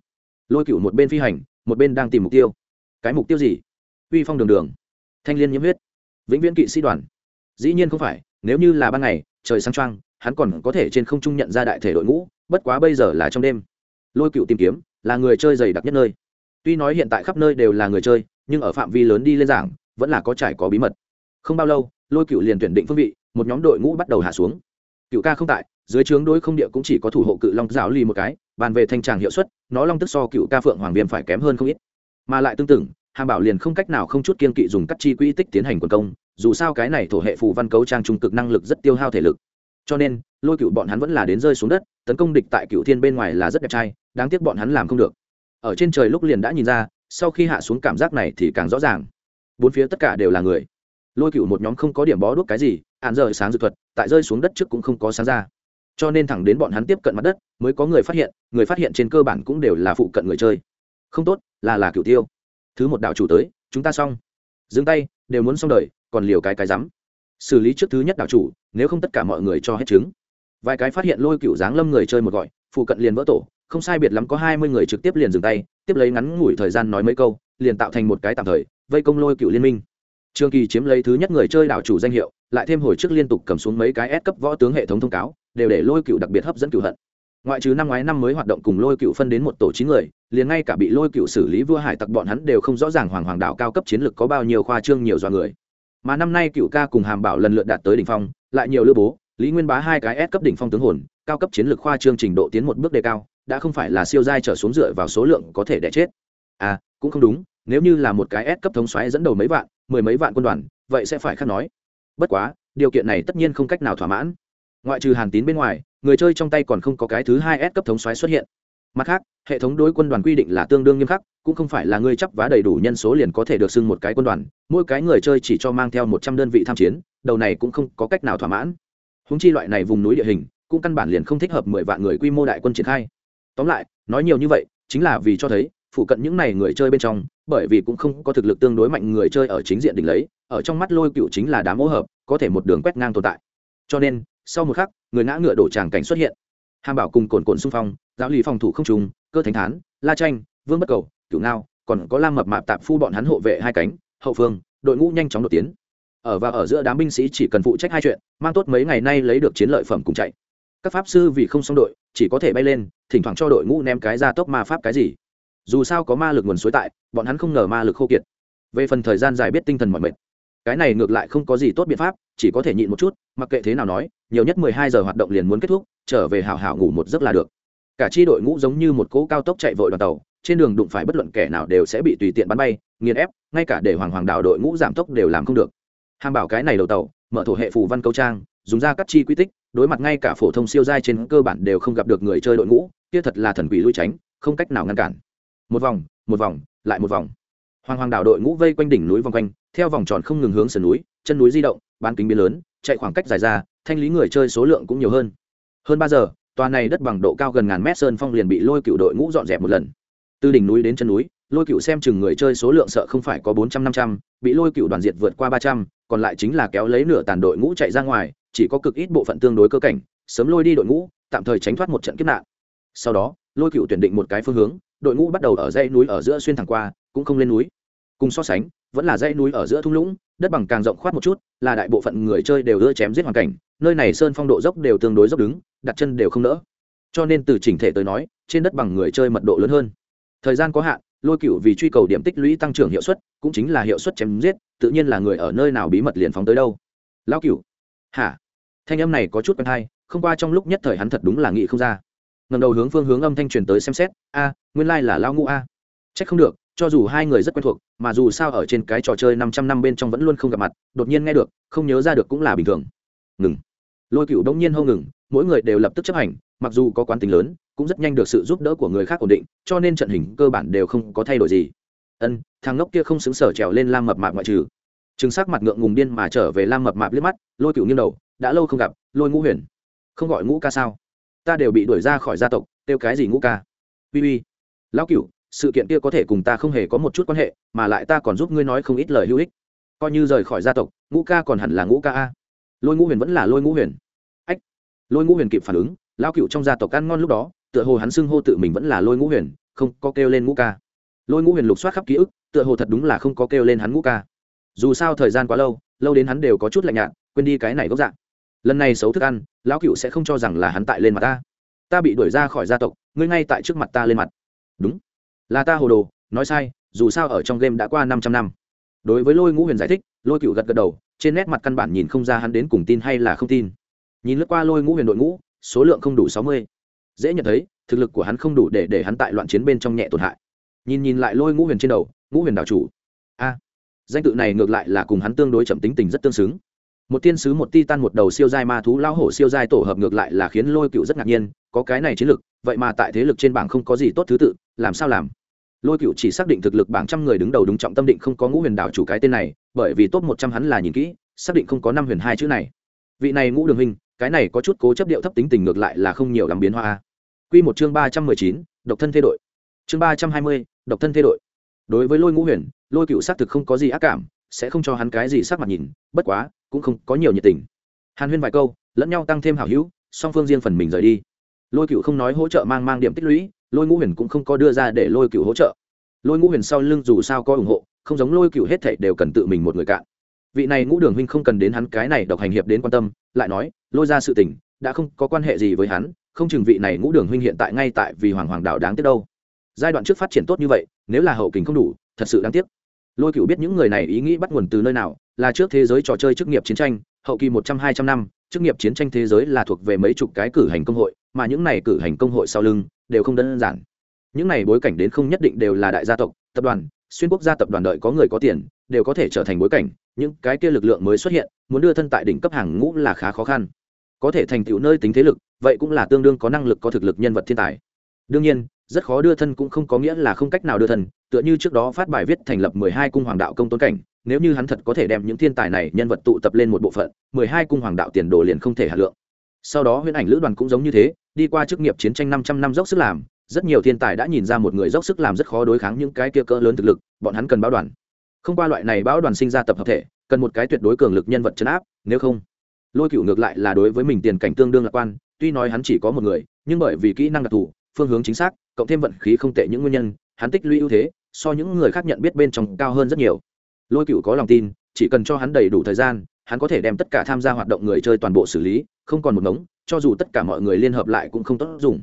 Lôi cựu một bên phi hành, một bên đang tìm mục tiêu. Cái mục tiêu gì? Uy phong đường đường. Thanh liên nhiễm huyết. Vĩnh viễn kỵ sĩ đoàn. Dĩ nhiên không phải, nếu như là ban ngày, trời sáng trăng hắn còn có thể trên không trung nhận ra đại thể đội ngũ, bất quá bây giờ là trong đêm. Lôi cựu tìm kiếm là người chơi dày đặc nhất nơi. Tuy nói hiện tại khắp nơi đều là người chơi, nhưng ở phạm vi lớn đi lên giảng, vẫn là có trải có bí mật. Không bao lâu, lôi cựu liền tuyển định phương vị, một nhóm đội ngũ bắt đầu hạ xuống. Cựu ca không tại, dưới trướng đối không địa cũng chỉ có thủ hộ cự long giáo ly một cái, bàn về thanh tràng hiệu suất, nó long tức so cựu ca phượng hoàng viêm phải kém hơn không ít. Mà lại tương tự, hàm bảo liền không cách nào không chút kiên kỵ dùng cắt chi quỹ tích tiến hành quần công, dù sao cái này thổ hệ phù văn cấu trang trung cực năng lực rất tiêu hao thể lực cho nên, lôi cựu bọn hắn vẫn là đến rơi xuống đất, tấn công địch tại cựu thiên bên ngoài là rất đẹp trai, đáng tiếc bọn hắn làm không được. Ở trên trời lúc liền đã nhìn ra, sau khi hạ xuống cảm giác này thì càng rõ ràng. Bốn phía tất cả đều là người. Lôi cựu một nhóm không có điểm bó đuốc cái gì, hạn rời sáng dự thuật, tại rơi xuống đất trước cũng không có sáng ra. Cho nên thẳng đến bọn hắn tiếp cận mặt đất, mới có người phát hiện, người phát hiện trên cơ bản cũng đều là phụ cận người chơi. Không tốt, là là cựu tiêu. Thứ một đạo chủ tới, chúng ta xong. Dừng tay, đều muốn xong đời, còn liều cái cái rắm xử lý trước thứ nhất đảo chủ, nếu không tất cả mọi người cho hết chứng. Vài cái phát hiện lôi cựu dáng lâm người chơi một gọi, phụ cận liền vỡ tổ, không sai biệt lắm có hai mươi người trực tiếp liền dừng tay, tiếp lấy ngắn ngủi thời gian nói mấy câu, liền tạo thành một cái tạm thời, vây công lôi cựu liên minh. Trường kỳ chiếm lấy thứ nhất người chơi đảo chủ danh hiệu, lại thêm hồi trước liên tục cầm xuống mấy cái S cấp võ tướng hệ thống thông cáo, đều để lôi cựu đặc biệt hấp dẫn cựu hận. Ngoại trừ năm ngoái năm mới hoạt động cùng lôi cựu phân đến một tổ chín người, liền ngay cả bị lôi cựu xử lý vua hải tặc bọn hắn đều không rõ ràng hoàng hoàng đạo cao cấp chiến lược có bao nhiêu khoa trương, nhiều do người mà năm nay cựu ca cùng hàm bảo lần lượt đạt tới đỉnh phong, lại nhiều lưu bố, lý nguyên bá hai cái S cấp đỉnh phong tướng hồn, cao cấp chiến lược khoa trương trình độ tiến một bước đề cao, đã không phải là siêu giai trở xuống dựa vào số lượng có thể đẻ chết. À cũng không đúng, nếu như là một cái S cấp thống xoáy dẫn đầu mấy vạn, mười mấy vạn quân đoàn, vậy sẽ phải khác nói. Bất quá, điều kiện này tất nhiên không cách nào thỏa mãn. Ngoại trừ hàn tín bên ngoài, người chơi trong tay còn không có cái thứ hai S cấp thống xoáy xuất hiện mặt khác, hệ thống đối quân đoàn quy định là tương đương nghiêm khắc, cũng không phải là ngươi chấp vá đầy đủ nhân số liền có thể được xưng một cái quân đoàn, mỗi cái người chơi chỉ cho mang theo một trăm đơn vị tham chiến, đầu này cũng không có cách nào thỏa mãn. Húng chi loại này vùng núi địa hình, cũng căn bản liền không thích hợp mười vạn người quy mô đại quân triển khai. Tóm lại, nói nhiều như vậy, chính là vì cho thấy, phụ cận những n à y người chơi bên trong, bởi vì cũng không có thực lực tương đối mạnh người chơi ở chính diện đỉnh lấy, ở trong mắt lôi cựu chính là đám hỗ hợp, có thể một đường quét ngang tồn tại. Cho nên, sau một khắc, người ngã ngựa đổ tràng cảnh xuất hiện hàm bảo cùng cồn cồn xung phong, giáo lý phòng thủ không trùng, cơ thánh thán, la tranh vương bất cầu, cửu ngao, còn có lam mập mạp tạp phu bọn hắn hộ vệ hai cánh, hậu phương, đội ngũ nhanh chóng đột tiến. Ở và ở giữa đám binh sĩ chỉ cần phụ trách hai chuyện, mang tốt mấy ngày nay lấy được chiến lợi phẩm cùng chạy. Các pháp sư vì không xong đội, chỉ có thể bay lên, thỉnh thoảng cho đội ngũ ném cái ra tốc ma pháp cái gì. Dù sao có ma lực nguồn suối tại, bọn hắn không ngờ ma lực khô kiệt. Về phần thời gian dài biết tinh thần mọi mệt. Cái này ngược lại không có gì tốt biện pháp, chỉ có thể nhịn một chút, mặc kệ thế nào nói, nhiều nhất mười hai giờ hoạt động liền muốn kết thúc trở về hào hào ngủ một giấc là được. Cả chi đội ngũ giống như một cỗ cao tốc chạy vội đoàn tàu, trên đường đụng phải bất luận kẻ nào đều sẽ bị tùy tiện bắn bay, nghiền ép, ngay cả để hoàng hoàng đạo đội ngũ giảm tốc đều làm không được. Hàm bảo cái này đầu tàu, mở thổ hệ phù văn câu trang, dùng ra cắt chi quy tích, đối mặt ngay cả phổ thông siêu giai trên cơ bản đều không gặp được người chơi đội ngũ, kia thật là thần quỷ lui tránh, không cách nào ngăn cản. Một vòng một vòng, lại một vòng. Hoàng hoàng đảo đội ngũ vây quanh đỉnh núi vòng quanh, theo vòng tròn không ngừng hướng sườn núi, chân núi di động, bán kính biến lớn, chạy khoảng cách dài ra, thanh lý người chơi số lượng cũng nhiều hơn hơn ba giờ, tòa này đất bằng độ cao gần ngàn mét sơn phong liền bị lôi cựu đội ngũ dọn dẹp một lần. Từ đỉnh núi đến chân núi, lôi cựu xem chừng người chơi số lượng sợ không phải có bốn trăm, năm trăm, bị lôi cựu đoàn diệt vượt qua ba trăm, còn lại chính là kéo lấy nửa tàn đội ngũ chạy ra ngoài, chỉ có cực ít bộ phận tương đối cơ cảnh, sớm lôi đi đội ngũ, tạm thời tránh thoát một trận kiếp nạn. Sau đó, lôi cựu tuyển định một cái phương hướng, đội ngũ bắt đầu ở dãy núi ở giữa xuyên thẳng qua, cũng không lên núi. Cùng so sánh, vẫn là dãy núi ở giữa thung lũng, đất bằng càng rộng khoát một chút, là đại bộ phận người chơi đều ưa chém giết hoàn cảnh, nơi này sơn phong độ dốc đều tương đối dốc đứng đặt chân đều không nỡ. Cho nên từ chỉnh thể tới nói, trên đất bằng người chơi mật độ lớn hơn. Thời gian có hạn, lôi cựu vì truy cầu điểm tích lũy tăng trưởng hiệu suất, cũng chính là hiệu suất chém giết, tự nhiên là người ở nơi nào bí mật liền phóng tới đâu. Lao cựu hả? Thanh âm này có chút quen hay, không qua trong lúc nhất thời hắn thật đúng là nghĩ không ra. Ngầm đầu hướng phương hướng âm thanh truyền tới xem xét, a, nguyên lai、like、là lao ngũ a. À. c h ắ c không được, cho dù hai người rất quen thuộc, mà dù sao ở trên cái trò chơi năm trăm năm bên trong vẫn luôn không gặp mặt, đột nhiên nghe được, không nhớ ra được cũng là bình thường. Ngừng. Lôi cựu đông nhiên hâu ngừng mỗi người đều lập tức chấp hành, mặc dù có quán tính lớn, cũng rất nhanh được sự giúp đỡ của người khác ổn định, cho nên trận hình cơ bản đều không có thay đổi gì. Ân, thằng ngốc kia không xứng sở trèo lên lam mập mạp ngoại trừ. Chứng sắc mặt ngượng ngùng điên mà trở về lam mập mạp liếc mắt, lôi cựu nghiêng đầu, đã lâu không gặp, lôi ngũ huyền. Không gọi ngũ ca sao? Ta đều bị đuổi ra khỏi gia tộc, kêu cái gì ngũ ca? Uy uy. Lão cựu, sự kiện kia có thể cùng ta không hề có một chút quan hệ, mà lại ta còn giúp ngươi nói không ít lời hữu ích. Coi như rời khỏi gia tộc, ngũ ca còn hẳn là ngũ ca a. Lôi ngũ huyền vẫn là lôi ngũ huyền lôi ngũ huyền kịp phản ứng, lão cựu trong gia tộc ăn ngon lúc đó, tựa hồ hắn xưng hô tự mình vẫn là lôi ngũ huyền, không có kêu lên ngũ ca. Lôi ngũ huyền lục soát khắp ký ức, tựa hồ thật đúng là không có kêu lên hắn ngũ ca. Dù sao thời gian quá lâu lâu đến hắn đều có chút lạnh nhạt, quên đi cái này gốc dạng. Lần này xấu thức ăn, lão cựu sẽ không cho rằng là hắn tại lên mặt ta. Ta bị đuổi ra khỏi gia tộc, ngươi ngay tại trước mặt ta lên mặt. Đúng. Là ta hồ đồ, nói sai, dù sao ở trong game đã qua năm trăm năm. Đối với lôi ngũ huyền giải thích, lôi cựu gật gật đầu, trên nét mặt căn bản nhìn không ra hắn đến cùng tin hay là không tin nhìn lướt qua lôi ngũ huyền đội ngũ, số lượng không đủ sáu mươi. Dễ nhận thấy, thực lực của hắn không đủ để để hắn tại loạn chiến bên trong nhẹ tổn hại. Nhìn nhìn lại lôi ngũ huyền trên đầu, ngũ huyền đảo chủ. A, danh tự này ngược lại là cùng hắn tương đối chậm tính tình rất tương xứng. Một tiên sứ, một ti tan một đầu siêu giai ma thú lao hổ siêu giai tổ hợp ngược lại là khiến lôi cựu rất ngạc nhiên, có cái này chiến lực, vậy mà tại thế lực trên bảng không có gì tốt thứ tự, làm sao làm? Lôi cựu chỉ xác định thực lực bảng trăm người đứng đầu đúng trọng tâm định không có ngũ huyền đảo chủ cái tên này, bởi vì top một trăm hắn là nhìn kỹ, xác định không có năm huyền hai chữ này vị này ngũ đường hình cái này có chút cố chấp điệu thấp tính tình ngược lại là không nhiều làm biến hoa q một chương ba trăm mười chín, độc thân thay đổi chương ba trăm hai mươi, độc thân thay đổi đối với lôi ngũ huyền, lôi cựu xác thực không có gì ác cảm, sẽ không cho hắn cái gì sắc mặt nhìn, bất quá, cũng không có nhiều nhiệt tình. Hàn huyên vài câu, lẫn nhau tăng thêm hảo hữu, song phương riêng phần mình rời đi. Lôi cựu không nói hỗ trợ mang mang điểm tích lũy, lôi ngũ huyền cũng không có đưa ra để lôi cựu hỗ trợ. Lôi ngũ huyền sau lưng dù sao có ủng hộ, không giống lôi cựu hết thảy đều cần tự mình một người cạn vị này ngũ đường huynh không cần đến hắn cái này độc hành hiệp đến quan tâm, lại nói, lôi ra sự tình, đã không có quan hệ gì với hắn, không chừng vị này ngũ đường huynh hiện tại ngay tại vì hoàng hoàng đạo đáng tiếc đâu. Giai đoạn trước phát triển tốt như vậy, nếu là hậu kình không đủ, thật sự đáng tiếc. Lôi cựu biết những người này ý nghĩ bắt nguồn từ nơi nào, là trước thế giới trò chơi chức nghiệp chiến tranh, hậu kỳ một trăm, hai trăm năm, chức nghiệp chiến tranh thế giới là thuộc về mấy chục cái cử hành công hội, mà những này cử hành công hội sau lưng, đều không đơn giản. Những này bối cảnh đến không nhất định đều là đại gia tộc, tập đoàn, xuyên quốc gia tập đoàn đợi có người có tiền, đều có thể trở thành bối cảnh những cái kia lực lượng mới xuất hiện, muốn đưa thân tại đỉnh cấp hàng ngũ là khá khó khăn. Có thể thành tựu nơi tính thế lực, vậy cũng là tương đương có năng lực có thực lực nhân vật thiên tài. Đương nhiên, rất khó đưa thân cũng không có nghĩa là không cách nào đưa thân, tựa như trước đó phát bài viết thành lập mười hai cung hoàng đạo công tôn cảnh, nếu như hắn thật có thể đem những thiên tài này nhân vật tụ tập lên một bộ phận, mười hai cung hoàng đạo tiền đồ liền không thể hạ lượng. Sau đó huyễn ảnh lữ đoàn cũng giống như thế, đi qua chức nghiệp chiến tranh năm trăm năm dốc sức làm, rất nhiều thiên tài đã nhìn ra một người dốc sức làm rất khó đối kháng những cái kia cỡ lớn thực lực, bọn hắn cần báo đoàn không qua loại này bão đoàn sinh ra tập hợp thể, cần một cái tuyệt đối cường lực nhân vật chấn áp, nếu không, lôi cựu ngược lại là đối với mình tiền cảnh tương đương lạc quan, tuy nói hắn chỉ có một người, nhưng bởi vì kỹ năng đặc thù, phương hướng chính xác, cộng thêm vận khí không tệ những nguyên nhân, hắn tích lũy ưu thế, so những người khác nhận biết bên trong cao hơn rất nhiều. Lôi cựu có lòng tin, chỉ cần cho hắn đầy đủ thời gian, hắn có thể đem tất cả tham gia hoạt động người chơi toàn bộ xử lý, không còn một ngống, cho dù tất cả mọi người liên hợp lại cũng không tốt dùng.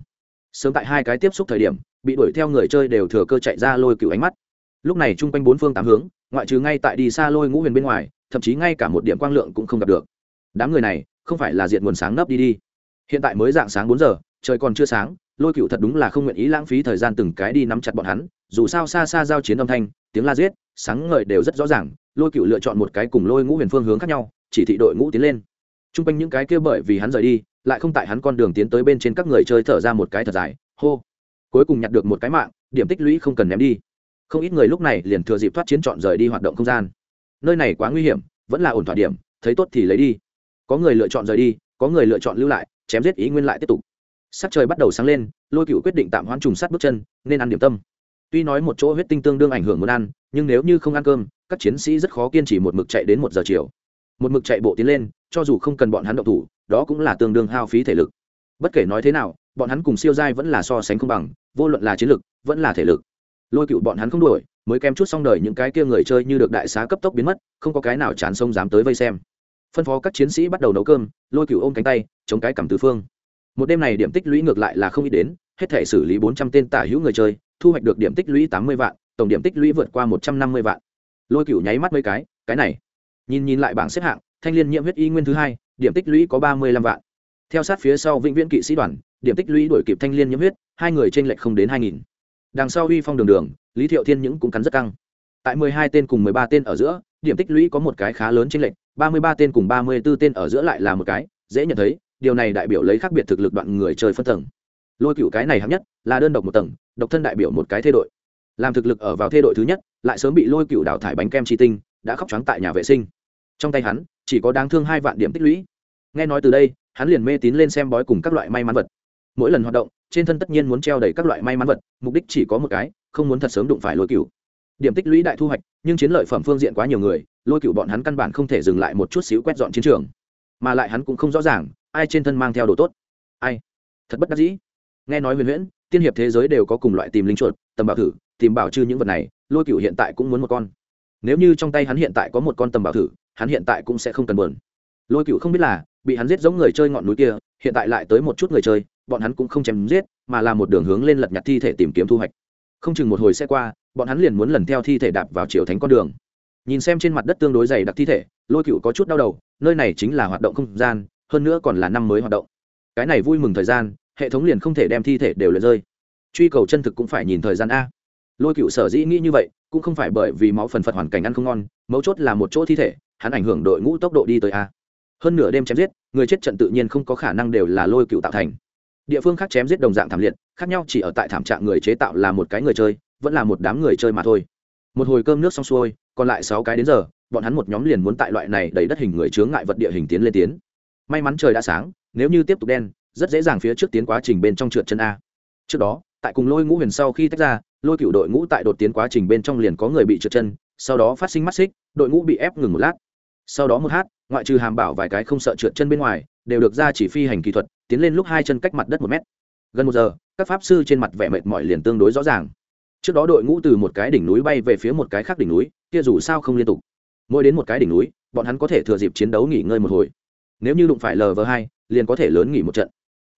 Sớm tại hai cái tiếp xúc thời điểm, bị đuổi theo người chơi đều thừa cơ chạy ra lôi cựu ánh mắt. Lúc này chung quanh bốn phương tám hướng ngoại trừ ngay tại đi xa lôi ngũ huyền bên ngoài, thậm chí ngay cả một điểm quang lượng cũng không gặp được. Đám người này, không phải là diện nguồn sáng nấp đi đi. Hiện tại mới dạng sáng bốn giờ, trời còn chưa sáng, lôi cựu thật đúng là không nguyện ý lãng phí thời gian từng cái đi nắm chặt bọn hắn, dù sao xa xa giao chiến âm thanh, tiếng la giết, sáng ngời đều rất rõ ràng, lôi cựu lựa chọn một cái cùng lôi ngũ huyền phương hướng khác nhau, chỉ thị đội ngũ tiến lên. T r u n g quanh những cái kia bởi vì hắn rời đi, lại không tại hắn con đường tiến tới bên trên các người chơi thở ra một cái thật dài, hô. Cuối cùng nhặt được một cái mạng, điểm tích lũy không cần ném đi không ít người lúc này liền thừa dịp thoát chiến chọn rời đi hoạt động không gian. Nơi này quá nguy hiểm, vẫn là ổn thỏa điểm, thấy tốt thì lấy đi. Có người lựa chọn rời đi, có người lựa chọn lưu lại, chém giết ý nguyên lại tiếp tục. Sắc trời bắt đầu sáng lên, lôi cựu quyết định tạm hoãn trùng sát bước chân, nên ăn điểm tâm. Tuy nói một chỗ huyết tinh tương đương ảnh hưởng muốn ăn, nhưng nếu như không ăn cơm, các chiến sĩ rất khó kiên trì một mực chạy đến một giờ chiều. Một mực chạy bộ tiến lên, cho dù không cần bọn hắn động thủ, đó cũng là tương đương hao phí thể lực. Bất kể nói thế nào, bọn hắn cùng siêu giai vẫn là so sánh không bằng, vô luận là chiến lực, vẫn là thể lực lôi cựu bọn hắn không đuổi, mới kem chút xong đời những cái kia người chơi như được đại xá cấp tốc biến mất, không có cái nào chán sông dám tới vây xem. Phân phó các chiến sĩ bắt đầu nấu cơm, lôi cựu ôm cánh tay, chống cái cầm tứ phương. Một đêm này điểm tích lũy ngược lại là không ít đến, hết thể xử lý bốn trăm tên tả hữu người chơi, thu hoạch được điểm tích lũy tám mươi vạn, tổng điểm tích lũy vượt qua một trăm năm mươi vạn. Lôi cựu nháy mắt mấy cái cái này. Nhìn nhìn lại bảng xếp hạng, thanh l i ê n nhiễm huyết y nguyên thứ hai, điểm tích lũy có ba mươi lăm vạn. Theo sát phía sau vĩnh viễn kỵ sĩ đoàn, điểm tích lũy đổi kịp thanh l i ê n nhiễm huyết, hai người t r ê n lệch không đến hai nghìn đằng sau uy phong đường đường, lý thiệu thiên những cũng cắn rất căng. Tại mười hai tên cùng mười ba tên ở giữa, điểm tích lũy có một cái khá lớn trên lệnh lệch, ba mươi ba tên cùng ba mươi b ố tên ở giữa lại là một cái, dễ nhận thấy, điều này đại biểu lấy khác biệt thực lực đoạn người chơi phân tầng. Lôi cựu cái này hạng nhất, là đơn độc một tầng, độc thân đại biểu một cái thê đội. Làm thực lực ở vào thê đội thứ nhất, lại sớm bị lôi cựu đào thải bánh kem chi tinh, đã khóc trắng tại nhà vệ sinh. Trong tay hắn, chỉ có đáng thương hai vạn điểm tích lũy. Nghe nói từ đây, hắn liền mê tín lên xem bói cùng các loại may mắn vật. Mỗi lần hoạt động trên thân tất nhiên muốn treo đầy các loại may mắn vật, mục đích chỉ có một cái, không muốn thật sớm đụng phải lôi cựu điểm tích lũy đại thu hoạch, nhưng chiến lợi phẩm phương diện quá nhiều người, lôi cựu bọn hắn căn bản không thể dừng lại một chút xíu quét dọn chiến trường. Mà lại hắn cũng không rõ ràng, ai trên thân mang theo đồ tốt. Ai? Thật bất đắc dĩ. Nghe nói huyền huyễn, tiên hiệp thế giới đều có cùng loại tìm linh chuột, tầm bảo thử, tìm bảo trừ những vật này, lôi cựu hiện tại cũng muốn một con. Nếu như trong tay hắn hiện tại có một con tầm bảo thử, hắn hiện tại cũng sẽ không cần buồn. Lôi cựu không biết là, bị hắn giết giống người chơi ngọn núi kia, hiện tại lại tới một chút người chơi bọn hắn cũng không chém giết, mà là một đường hướng lên lật nhặt thi thể tìm kiếm thu hoạch. Không chừng một hồi xe qua, bọn hắn liền muốn lần theo thi thể đạp vào chiều thánh con đường. Nhìn xem trên mặt đất tương đối dày đặc thi thể, lôi cựu có chút đau đầu, nơi này chính là hoạt động không gian, hơn nữa còn là năm mới hoạt động. Cái này vui mừng thời gian, hệ thống liền không thể đem thi thể đều lượt rơi. Truy cầu chân thực cũng phải nhìn thời gian a. Lôi cựu sở dĩ nghĩ như vậy, cũng không phải bởi vì máu phần phật hoàn cảnh ăn không ngon, mấu chốt là một chỗ thi thể, hắn ảnh hưởng đội ngũ tốc độ đi tới a. Hơn nửa đêm chém giết, người chết trận tự nhiên không có khả năng đều là lôi cựu tạo thành địa phương khác chém giết đồng dạng thảm liệt, khác nhau chỉ ở tại thảm trạng người chế tạo là một cái người chơi, vẫn là một đám người chơi mà thôi. Một hồi cơm nước xong xuôi, còn lại sáu cái đến giờ, bọn hắn một nhóm liền muốn tại loại này đầy đất hình người chướng ngại vật địa hình tiến lên tiến. May mắn trời đã sáng, nếu như tiếp tục đen, rất dễ dàng phía trước tiến quá trình bên trong trượt chân a. Trước đó, tại cùng lôi ngũ huyền sau khi tách ra, lôi cựu đội ngũ tại đột tiến quá trình bên trong liền có người bị trượt chân, sau đó phát sinh mắt xích, đội ngũ bị ép ngừng một lát. Sau đó một hát, ngoại trừ hàm bảo vài cái không sợ trượt chân bên ngoài, đều được ra chỉ phi hành kỹ thuật tiến lên lúc hai chân cách mặt đất một mét. Gần một giờ, các pháp sư trên mặt vẻ mệt mỏi liền tương đối rõ ràng. Trước đó đội ngũ từ một cái đỉnh núi bay về phía một cái khác đỉnh núi, kia dù sao không liên tục. Mỗi đến một cái đỉnh núi, bọn hắn có thể thừa dịp chiến đấu nghỉ ngơi một hồi. Nếu như đụng phải lv hai, liền có thể lớn nghỉ một trận.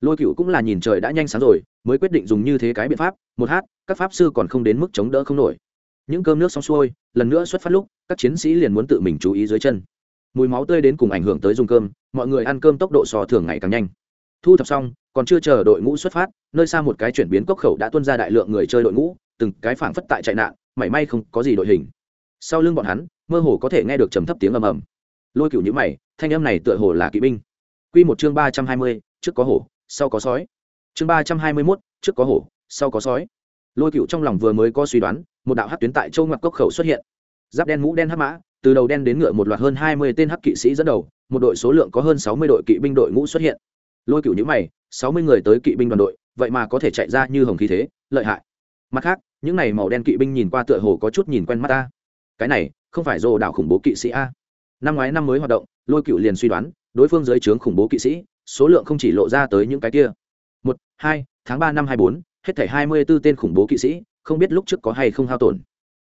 Lôi cựu cũng là nhìn trời đã nhanh sáng rồi, mới quyết định dùng như thế cái biện pháp. Một hát, các pháp sư còn không đến mức chống đỡ không nổi. Những cơm nước xong xuôi, lần nữa xuất phát lúc, các chiến sĩ liền muốn tự mình chú ý dưới chân. Mùi máu tươi đến cùng ảnh hưởng tới dùng cơm, mọi người ăn cơm tốc độ so thường ngày càng nhanh thu thập xong, còn chưa chờ đội ngũ xuất phát, nơi xa một cái chuyển biến cốc khẩu đã tuân ra đại lượng người chơi đội ngũ, từng cái phảng phất tại chạy nạn, mảy may không có gì đội hình. Sau lưng bọn hắn, mơ hồ có thể nghe được trầm thấp tiếng ầm ầm. Lôi cựu nhữ mày, thanh âm này tựa hồ là kỵ binh. Q một chương ba trăm hai mươi, trước có hổ, sau có sói. Chương ba trăm hai mươi mốt, trước có hổ, sau có sói. Lôi cựu trong lòng vừa mới có suy đoán, một đạo hát tuyến tại châu ngoặc cốc khẩu xuất hiện. Giáp đen mũ đen hắc mã, từ đầu đen đến ngựa một loạt hơn hai mươi tên hắc kỵ sĩ dẫn đầu, một đội số lượng có hơn sáu mươi đội kỵ binh đội ngũ xuất hiện lôi cựu nhữ mày, sáu mươi người tới kỵ binh đoàn đội, vậy mà có thể chạy ra như hồng khí thế, lợi hại. Mặt khác, những này màu đen kỵ binh nhìn qua tựa hồ có chút nhìn quen mắt ta. Cái này, không phải dồ đảo khủng bố kỵ sĩ a. Năm ngoái năm mới hoạt động, lôi cựu liền suy đoán, đối phương dưới trướng khủng bố kỵ sĩ, số lượng không chỉ lộ ra tới những cái kia. Một, hai, tháng ba năm hai bốn, hết thảy hai mươi b ố tên khủng bố kỵ sĩ, không biết lúc trước có hay không hao tổn.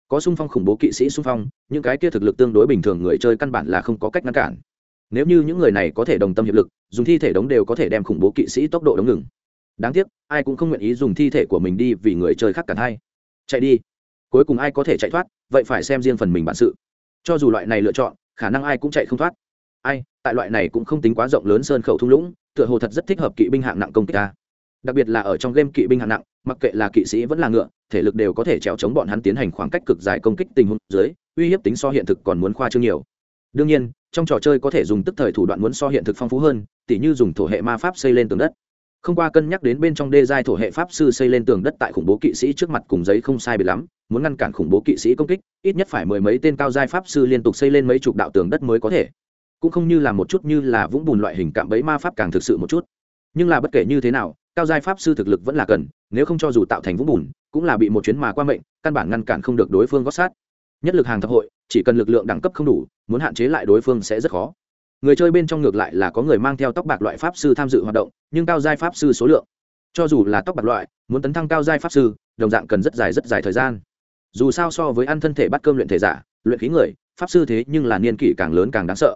Có sung phong khủng bố kỵ sĩ sung phong, những cái kia thực lực tương đối bình thường người chơi căn bản là không có cách ngăn cản nếu như những người này có thể đồng tâm hiệp lực, dùng thi thể đống đều có thể đem khủng bố kỵ sĩ tốc độ đống ngừng. Đáng tiếc, ai cũng không nguyện ý dùng thi thể của mình đi vì người chơi khác cản hay chạy đi. Cuối cùng ai có thể chạy thoát, vậy phải xem riêng phần mình bản sự. Cho dù loại này lựa chọn, khả năng ai cũng chạy không thoát. Ai, tại loại này cũng không tính quá rộng lớn sơn khẩu thung lũng, tựa hồ thật rất thích hợp kỵ binh hạng nặng công kích ta đặc biệt là ở trong game kỵ binh hạng nặng, mặc kệ là kỵ sĩ vẫn là ngựa, thể lực đều có thể trèo chống bọn hắn tiến hành khoảng cách cực dài công kích tình huống dưới, uy hiếp tính so hiện thực còn muốn khoa trương nhiều đương nhiên, trong trò chơi có thể dùng tức thời thủ đoạn muốn so hiện thực phong phú hơn, tỉ như dùng thổ hệ ma pháp xây lên tường đất. Không qua cân nhắc đến bên trong đê giai thổ hệ pháp sư xây lên tường đất tại khủng bố kỵ sĩ trước mặt cùng giấy không sai biệt lắm, muốn ngăn cản khủng bố kỵ sĩ công kích, ít nhất phải mười mấy tên cao giai pháp sư liên tục xây lên mấy chục đạo tường đất mới có thể. Cũng không như là một chút như là vũng bùn loại hình cạm bẫy ma pháp càng thực sự một chút. Nhưng là bất kể như thế nào, cao giai pháp sư thực lực vẫn là cần, nếu không cho dù tạo thành vũng bùn, cũng là bị một chuyến mà qua mệnh, căn bản ngăn cản không được đối phương gót sát nhất lực hàng thập hội, chỉ cần lực lượng đẳng cấp không đủ, muốn hạn chế lại đối phương sẽ rất khó. Người chơi bên trong ngược lại là có người mang theo tóc bạc loại pháp sư tham dự hoạt động, nhưng cao giai pháp sư số lượng, cho dù là tóc bạc loại, muốn tấn thăng cao giai pháp sư, đồng dạng cần rất dài rất dài thời gian. Dù sao so với ăn thân thể bắt cơm luyện thể giả, luyện khí người, pháp sư thế nhưng là niên kỷ càng lớn càng đáng sợ.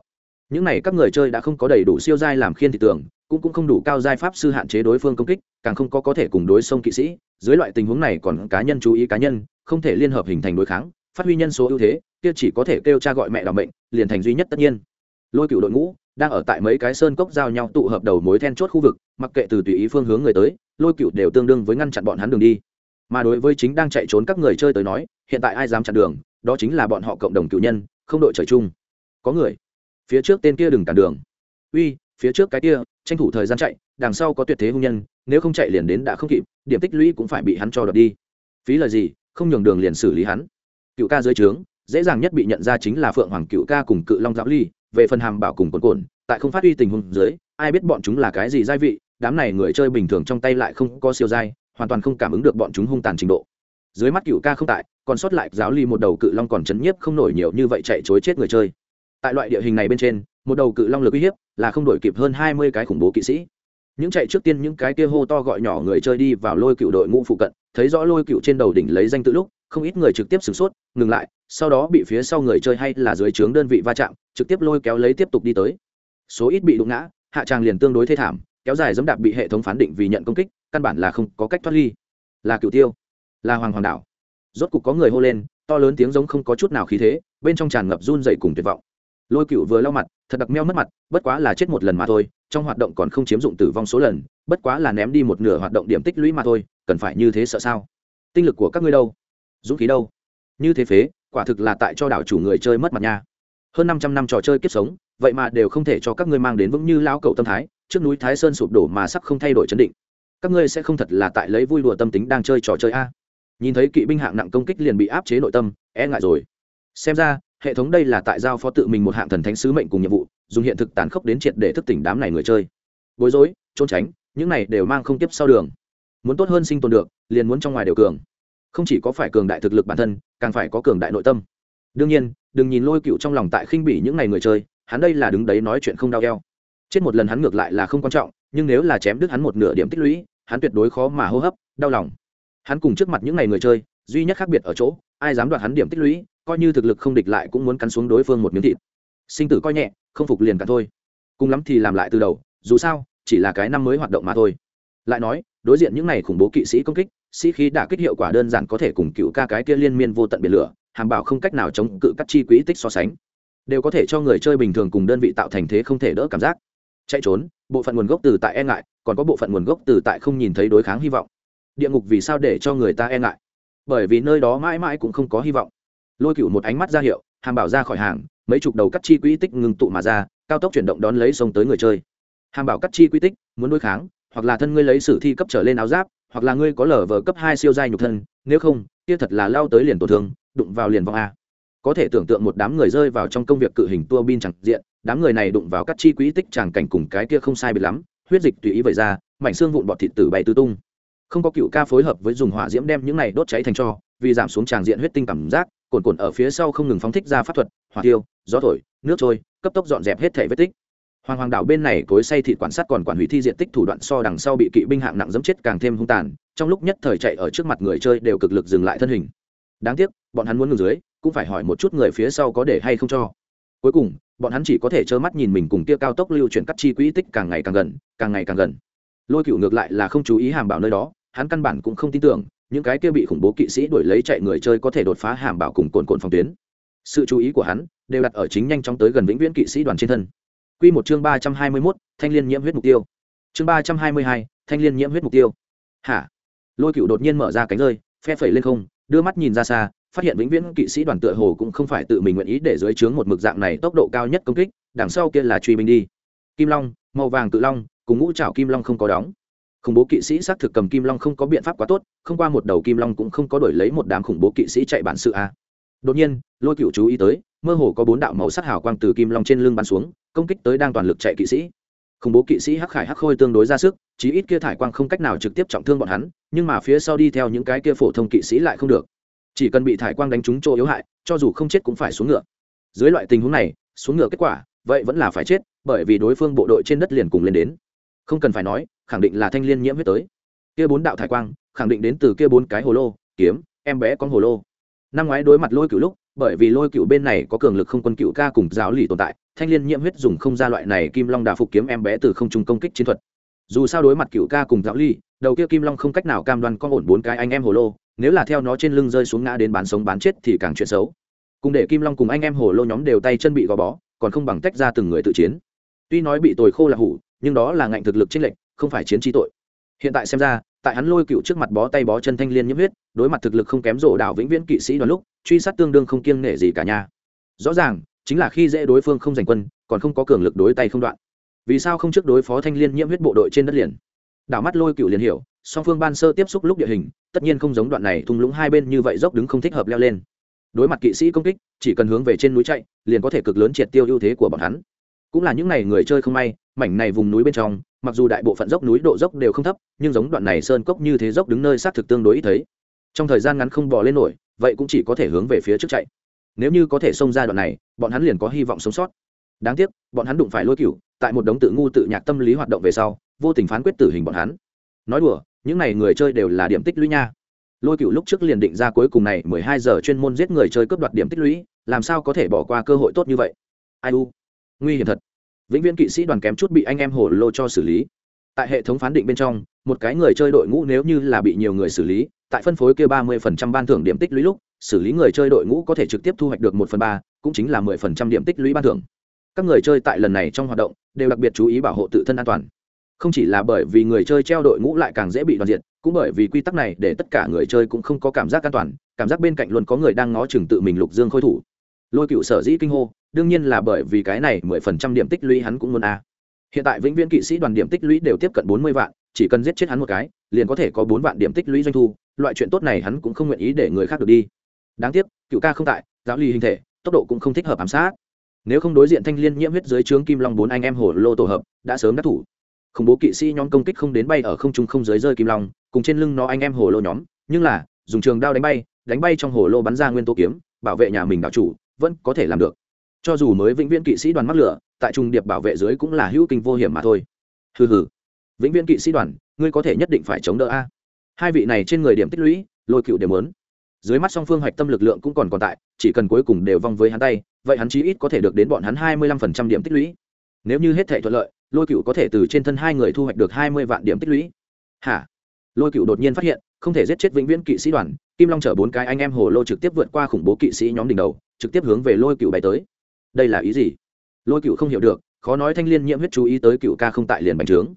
Những này các người chơi đã không có đầy đủ siêu giai làm khiên thị tưởng cũng cũng không đủ cao giai pháp sư hạn chế đối phương công kích, càng không có có thể cùng đối sông kỵ sĩ. Dưới loại tình huống này còn cá nhân chú ý cá nhân, không thể liên hợp hình thành đối kháng phát huy nhân số ưu thế kia chỉ có thể kêu cha gọi mẹ đ mệnh, liền thành duy nhất tất nhiên. Lôi cựu đội ngũ đang ở tại mấy cái sơn cốc giao nhau tụ hợp đầu mối then chốt khu vực mặc kệ từ tùy ý phương hướng người tới lôi cựu đều tương đương với ngăn chặn bọn hắn đường đi. Mà đối với chính đang chạy trốn các người chơi tới nói hiện tại ai dám chặn đường đó chính là bọn họ cộng đồng cựu nhân không đội trời chung. Có người phía trước tên kia đừng cản đường. Uy phía trước cái kia tranh thủ thời gian chạy đằng sau có tuyệt thế hung nhân nếu không chạy liền đến đã không kịp điểm tích lũy cũng phải bị hắn cho đập đi. Phí lời gì không nhường đường liền xử lý hắn cựu ca dưới trướng, dễ dàng nhất bị nhận ra chính là phượng hoàng cựu ca cùng cự long giáo ly, về phần hàm bảo cùng cồn cồn tại không phát huy tình huống dưới, ai biết bọn chúng là cái gì gia vị, đám này người chơi bình thường trong tay lại không có siêu dai hoàn toàn không cảm ứng được bọn chúng hung tàn trình độ. Dưới mắt cựu ca không tại, còn sót lại giáo ly một đầu cự long còn chấn nhiếp không nổi nhiều như vậy chạy chối chết người chơi. Tại loại địa hình này bên trên, một đầu cự long lực uy hiếp là không đổi kịp hơn hai mươi cái khủng bố kỵ sĩ. Những chạy trước tiên những cái kia hô to gọi nhỏ người chơi đi vào lôi cựu đội ngũ phụ cận, thấy rõ lôi cựu trên đầu đỉnh lấy danh tự lúc không ít người trực tiếp sửng sốt, ngừng lại, sau đó bị phía sau người chơi hay là dưới trướng đơn vị va chạm, trực tiếp lôi kéo lấy tiếp tục đi tới. Số ít bị đụng ngã, hạ tràng liền tương đối thê thảm, kéo dài dẫm đạp bị hệ thống phán định vì nhận công kích, căn bản là không có cách thoát ly. Là cựu tiêu, là hoàng hoàng đảo rốt cục có người hô lên, to lớn tiếng giống không có chút nào khí thế, bên trong tràn ngập run dậy cùng tuyệt vọng. Lôi cựu vừa lau mặt, thật đặc meo mất mặt, bất quá là chết một lần mà thôi, trong hoạt động còn không chiếm dụng tử vong số lần, bất quá là ném đi một nửa hoạt động điểm tích lũy mà thôi, cần phải như thế sợ sao? Tinh lực của các ngươi đâu? Dũng khí đâu? Như thế phế, quả thực là tại cho đảo chủ người chơi mất mặt nha. Hơn năm trăm năm trò chơi kiếp sống, vậy mà đều không thể cho các ngươi mang đến vững như lão cậu tâm thái, trước núi thái sơn sụp đổ mà sắp không thay đổi chấn định. Các ngươi sẽ không thật là tại lấy vui đùa tâm tính đang chơi trò chơi a. Nhìn thấy kỵ binh hạng nặng công kích liền bị áp chế nội tâm e ngại rồi. Xem ra, hệ thống đây là tại giao phó tự mình một hạng thần thánh sứ mệnh cùng nhiệm vụ, dùng hiện thực tàn khốc đến triệt để thức tỉnh đám này người chơi. Bối rối, trốn tránh, những này đều mang không tiếp sau đường. Muốn tốt hơn sinh tồn được, liền muốn trong ngoài đều cường không chỉ có phải cường đại thực lực bản thân, càng phải có cường đại nội tâm. Đương nhiên, đừng nhìn lôi cựu trong lòng tại khinh bỉ những ngày người chơi, hắn đây là đứng đấy nói chuyện không đau keo chết một lần hắn ngược lại là không quan trọng, nhưng nếu là chém đứt hắn một nửa điểm tích lũy, hắn tuyệt đối khó mà hô hấp, đau lòng. Hắn cùng trước mặt những ngày người chơi, duy nhất khác biệt ở chỗ, ai dám đoạt hắn điểm tích lũy, coi như thực lực không địch lại cũng muốn cắn xuống đối phương một miếng thịt. Sinh tử coi nhẹ, không phục liền cả thôi. Cùng lắm thì làm lại từ đầu, dù sao, chỉ là cái năm mới hoạt động mà thôi. Lại nói, đối diện những này khủng bố kỵ sĩ công kích sĩ khí đả kích hiệu quả đơn giản có thể cùng cựu ca cái kia liên miên vô tận biển lửa, hàm bảo không cách nào chống cự các chi quỹ tích so sánh. Đều có thể cho người chơi bình thường cùng đơn vị tạo thành thế không thể đỡ cảm giác. Chạy trốn, bộ phận nguồn gốc từ tại e ngại, còn có bộ phận nguồn gốc từ tại không nhìn thấy đối kháng hy vọng. Địa ngục vì sao để cho người ta e ngại? Bởi vì nơi đó mãi mãi cũng không có hy vọng. Lôi cựu một ánh mắt ra hiệu, hàm bảo ra khỏi hàng, mấy chục đầu cắt chi quỹ tích ngừng tụ mà ra, cao tốc chuyển động đón lấy sông tới người chơi. Hàm bảo cắt chi quỹ tích, muốn đối kháng, hoặc là thân ngươi lấy sử thi cấp trở lên áo giáp hoặc là ngươi có lở vờ cấp hai siêu giai nhục thân, nếu không, kia thật là lao tới liền tổn thương, đụng vào liền vong a. Có thể tưởng tượng một đám người rơi vào trong công việc cự hình tua bin chẳng diện, đám người này đụng vào các chi quỹ tích chẳng cảnh cùng cái kia không sai biệt lắm, huyết dịch tùy ý vẩy ra, mảnh xương vụn bọt thịt tử bay tứ tung. Không có cựu ca phối hợp với dùng hỏa diễm đem những này đốt cháy thành cho, vì giảm xuống tràng diện huyết tinh cảm giác, cồn cồn ở phía sau không ngừng phóng thích ra pháp thuật, hỏa tiêu, gió thổi, nước trôi, cấp tốc dọn dẹp hết thể vết tích hoàng hoàng đảo bên này cối say thịt quản sát còn quản hủy thi diện tích thủ đoạn so đằng sau bị kỵ binh hạng nặng dẫm chết càng thêm hung tàn, trong lúc nhất thời chạy ở trước mặt người chơi đều cực lực dừng lại thân hình. Đáng tiếc, bọn hắn muốn ngừng dưới, cũng phải hỏi một chút người phía sau có để hay không cho. Cuối cùng, bọn hắn chỉ có thể trơ mắt nhìn mình cùng kia cao tốc lưu chuyển cắt chi quỹ tích càng ngày càng gần, càng ngày càng gần. Lôi cựu ngược lại là không chú ý hàm bảo nơi đó, hắn căn bản cũng không tin tưởng, những cái kia bị khủng bố kỵ sĩ đuổi lấy chạy người chơi có thể đột phá hàm bảo cùng cồn cồn phòng tuyến. Sự chú ý của hắn đều đặt ở chính nhanh chóng tới gần vĩnh viễn kỵ sĩ đoàn trên thân. Quy một chương ba trăm hai mươi 321, thanh liên nhiễm huyết mục tiêu. Chương ba trăm hai mươi hai, thanh liên nhiễm huyết mục tiêu. Hả? Lôi cửu đột nhiên mở ra cánh rơi, phe phẩy lên không, đưa mắt nhìn ra xa, phát hiện vĩnh viễn kỵ sĩ đoàn tựa hồ cũng không phải tự mình nguyện ý để dưới trướng một mực dạng này tốc độ cao nhất công kích, đằng sau kia là truy binh đi. Kim Long, màu vàng tự long, cùng ngũ trảo kim long không có đóng. Khủng bố kỵ sĩ xác thực cầm kim long không có biện pháp quá tốt, không qua một đầu kim long cũng không có đổi lấy một đám khủng bố kỵ sĩ chạy bản sự a. Đột nhiên, Lôi cửu chú ý tới, mơ hồ có bốn đạo màu sắc hào quang từ kim long trên lưng bắn xuống, công kích tới đang toàn lực chạy kỵ sĩ. Khủng bố kỵ sĩ hắc khải hắc khôi tương đối ra sức chí ít kia thải quang không cách nào trực tiếp trọng thương bọn hắn nhưng mà phía sau đi theo những cái kia phổ thông kỵ sĩ lại không được. Chỉ cần bị thải quang đánh trúng chỗ yếu hại cho dù không chết cũng phải xuống ngựa. Dưới loại tình huống này xuống ngựa kết quả vậy vẫn là phải chết bởi vì đối phương bộ đội trên đất liền cùng lên đến. Không cần phải nói khẳng định là thanh liên nhiễm huyết tới. Kia bốn đạo thải quang khẳng định đến từ kia bốn cái hồ lô kiếm em bé con hồ lô. Năm ngoái đối mặt lôi cửu lúc bởi vì lôi cửu bên này có cường lực không quân cựu ca cùng giáo lì tồn tại, thanh liên nhiễm huyết dùng không ra loại này kim long đà phục kiếm em bé từ không trung công kích chiến thuật. Dù sao đối mặt cựu ca cùng giáo lì, đầu kia kim long không cách nào cam đoan con ổn bốn cái anh em hồ lô, nếu là theo nó trên lưng rơi xuống ngã đến bán sống bán chết thì càng chuyện xấu. Cùng để kim long cùng anh em hồ lô nhóm đều tay chân bị gò bó, còn không bằng tách ra từng người tự chiến. Tuy nói bị tồi khô là hủ, nhưng đó là ngạnh thực lực chênh lệch, không phải chiến trí tội. Hiện tại xem ra tại hắn lôi cựu trước mặt bó tay bó chân thanh liên nhiễm huyết, đối mặt thực lực không kém rổ đảo vĩnh viễn kỵ sĩ đoàn lúc, truy sát tương đương không kiêng nể gì cả nhà rõ ràng, chính là khi dễ đối phương không giành quân, còn không có cường lực đối tay không đoạn. Vì sao không trước đối phó thanh liên nhiễm huyết bộ đội trên đất liền? Đảo mắt lôi cựu liền hiểu, song phương ban sơ tiếp xúc lúc địa hình, tất nhiên không giống đoạn này thung lũng hai bên như vậy dốc đứng không thích hợp leo lên. Đối mặt kỵ sĩ công kích, chỉ cần hướng về trên núi chạy, liền có thể cực lớn triệt tiêu ưu thế của bọn hắn. Cũng là những n à y người chơi không may mảnh này vùng núi bên trong, mặc dù đại bộ phận dốc núi độ dốc đều không thấp, nhưng giống đoạn này sơn cốc như thế dốc đứng nơi xác thực tương đối ít thấy. Trong thời gian ngắn không bò lên nổi, vậy cũng chỉ có thể hướng về phía trước chạy. Nếu như có thể xông ra đoạn này, bọn hắn liền có hy vọng sống sót. Đáng tiếc, bọn hắn đụng phải lôi cựu tại một đống tự ngu tự nhạc tâm lý hoạt động về sau, vô tình phán quyết tử hình bọn hắn. Nói đùa, những n à y người chơi đều là điểm tích lũy nha. Lôi cựu lúc trước liền định ra cuối cùng này mười hai giờ chuyên môn giết người chơi cướp đoạt điểm tích lũy, làm sao có thể bỏ qua cơ hội tốt như vậy? Ai u? Nguy hiểm thật vĩnh viễn kỵ sĩ đoàn kém chút bị anh em hồ lô cho xử lý. Tại hệ thống phán định bên trong, một cái người chơi đội ngũ nếu như là bị nhiều người xử lý, tại phân phối kia ba mươi phần trăm ban thưởng điểm tích lũy lúc, xử lý người chơi đội ngũ có thể trực tiếp thu hoạch được một phần ba, cũng chính là mười phần trăm điểm tích lũy ban thưởng. Các người chơi tại lần này trong hoạt động đều đặc biệt chú ý bảo hộ tự thân an toàn. Không chỉ là bởi vì người chơi treo đội ngũ lại càng dễ bị đoàn diện cũng bởi vì quy tắc này để tất cả người chơi cũng không có cảm giác an toàn, cảm giác bên cạnh luôn có người đang ngó chừng tự mình lục dương khôi thủ lôi cựu sở dĩ kinh hô, đương nhiên là bởi vì cái này mười phần trăm điểm tích lũy hắn cũng muốn a. Hiện tại vĩnh viễn kỵ sĩ đoàn điểm tích lũy đều tiếp cận bốn mươi vạn, chỉ cần giết chết hắn một cái, liền có thể có bốn vạn điểm tích lũy doanh thu, loại chuyện tốt này hắn cũng không nguyện ý để người khác được đi. Đáng tiếc, cựu ca không tại, giáo ly hình thể, tốc độ cũng không thích hợp ám sát. Nếu không đối diện thanh liên nhiễm huyết dưới trướng kim long bốn anh em hồ lô tổ hợp, đã sớm đắc thủ. Khủng bố kỵ sĩ nhóm công kích không đến bay ở không trung không dưới rơi kim long, cùng trên lưng nó anh em hồ lô nhóm, nhưng là, dùng trường đao đánh bay đánh bay trong hồ lô bắn ra nguyên tố kiếm, bảo vệ nhà mình đạo chủ vẫn có thể làm được. Cho dù mới vĩnh viễn kỵ sĩ đoàn mắc lửa, tại trung điệp bảo vệ dưới cũng là hữu kinh vô hiểm mà thôi. Hừ hừ. Vĩnh viễn kỵ sĩ đoàn, ngươi có thể nhất định phải chống đỡ a. Hai vị này trên người điểm tích lũy, lôi cựu đều muốn. Dưới mắt song phương hoạch tâm lực lượng cũng còn còn tại, chỉ cần cuối cùng đều vong với hắn tay, vậy hắn chí ít có thể được đến bọn hắn hai mươi lăm phần trăm điểm tích lũy. Nếu như hết thể thuận lợi, lôi cựu có thể từ trên thân hai người thu hoạch được hai mươi vạn điểm tích lũy. Hả? Lôi cựu đột nhiên phát hiện, không thể giết chết vĩnh viễn kỵ sĩ đoàn kim long chở bốn cái anh em hồ lô trực tiếp vượt qua khủng bố kỵ sĩ nhóm đỉnh đầu, trực tiếp hướng về lôi cựu bay tới. Đây là ý gì? Lôi cựu không hiểu được, khó nói thanh liên nhiễm huyết chú ý tới cựu ca không tại liền bành trướng.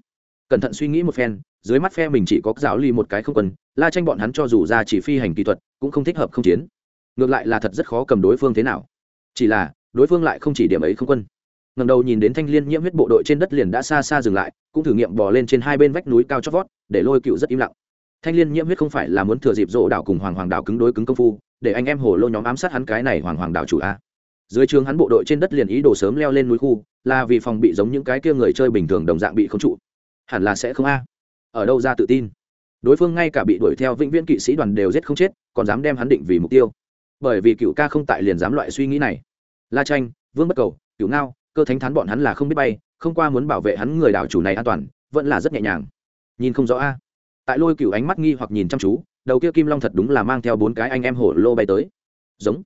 Cẩn thận suy nghĩ một phen, dưới mắt phe mình chỉ có giáo ly một cái không quân, la tranh bọn hắn cho dù ra chỉ phi hành kỹ thuật, cũng không thích hợp không chiến. Ngược lại là thật rất khó cầm đối phương thế nào. Chỉ là, đối phương lại không chỉ điểm ấy không quân. Ngầm đầu nhìn đến thanh liên nhiễm huyết bộ đội trên đất liền đã xa xa dừng lại, cũng thử nghiệm bỏ lên trên hai bên vách núi cao chót vót, để lôi cựu rất im lặng thanh liên nhiễm huyết không phải là muốn thừa dịp rỗ đảo cùng hoàng hoàng đảo cứng đối cứng công phu, để anh em hồ lô nhóm ám sát hắn cái này hoàng hoàng đảo chủ a. Dưới trường hắn bộ đội trên đất liền ý đồ sớm leo lên núi khu, là vì phòng bị giống những cái kia người chơi bình thường đồng dạng bị không trụ. Hẳn là sẽ không a. Ở đâu ra tự tin? Đối phương ngay cả bị đuổi theo vĩnh viễn kỵ sĩ đoàn đều giết không chết, còn dám đem hắn định vì mục tiêu. Bởi vì cựu ca không tại liền dám loại suy nghĩ này. La tranh vương bất cầu cựu ngao, cơ thánh thán bọn hắn là không biết bay, không qua muốn bảo vệ hắn người đảo chủ này an toàn, vẫn là rất nhẹ nhàng. Nhìn không rõ a tại lôi cựu ánh mắt nghi hoặc nhìn chăm chú, đầu kia kim long thật đúng là mang theo bốn cái anh em hổ lô bay tới. Giống.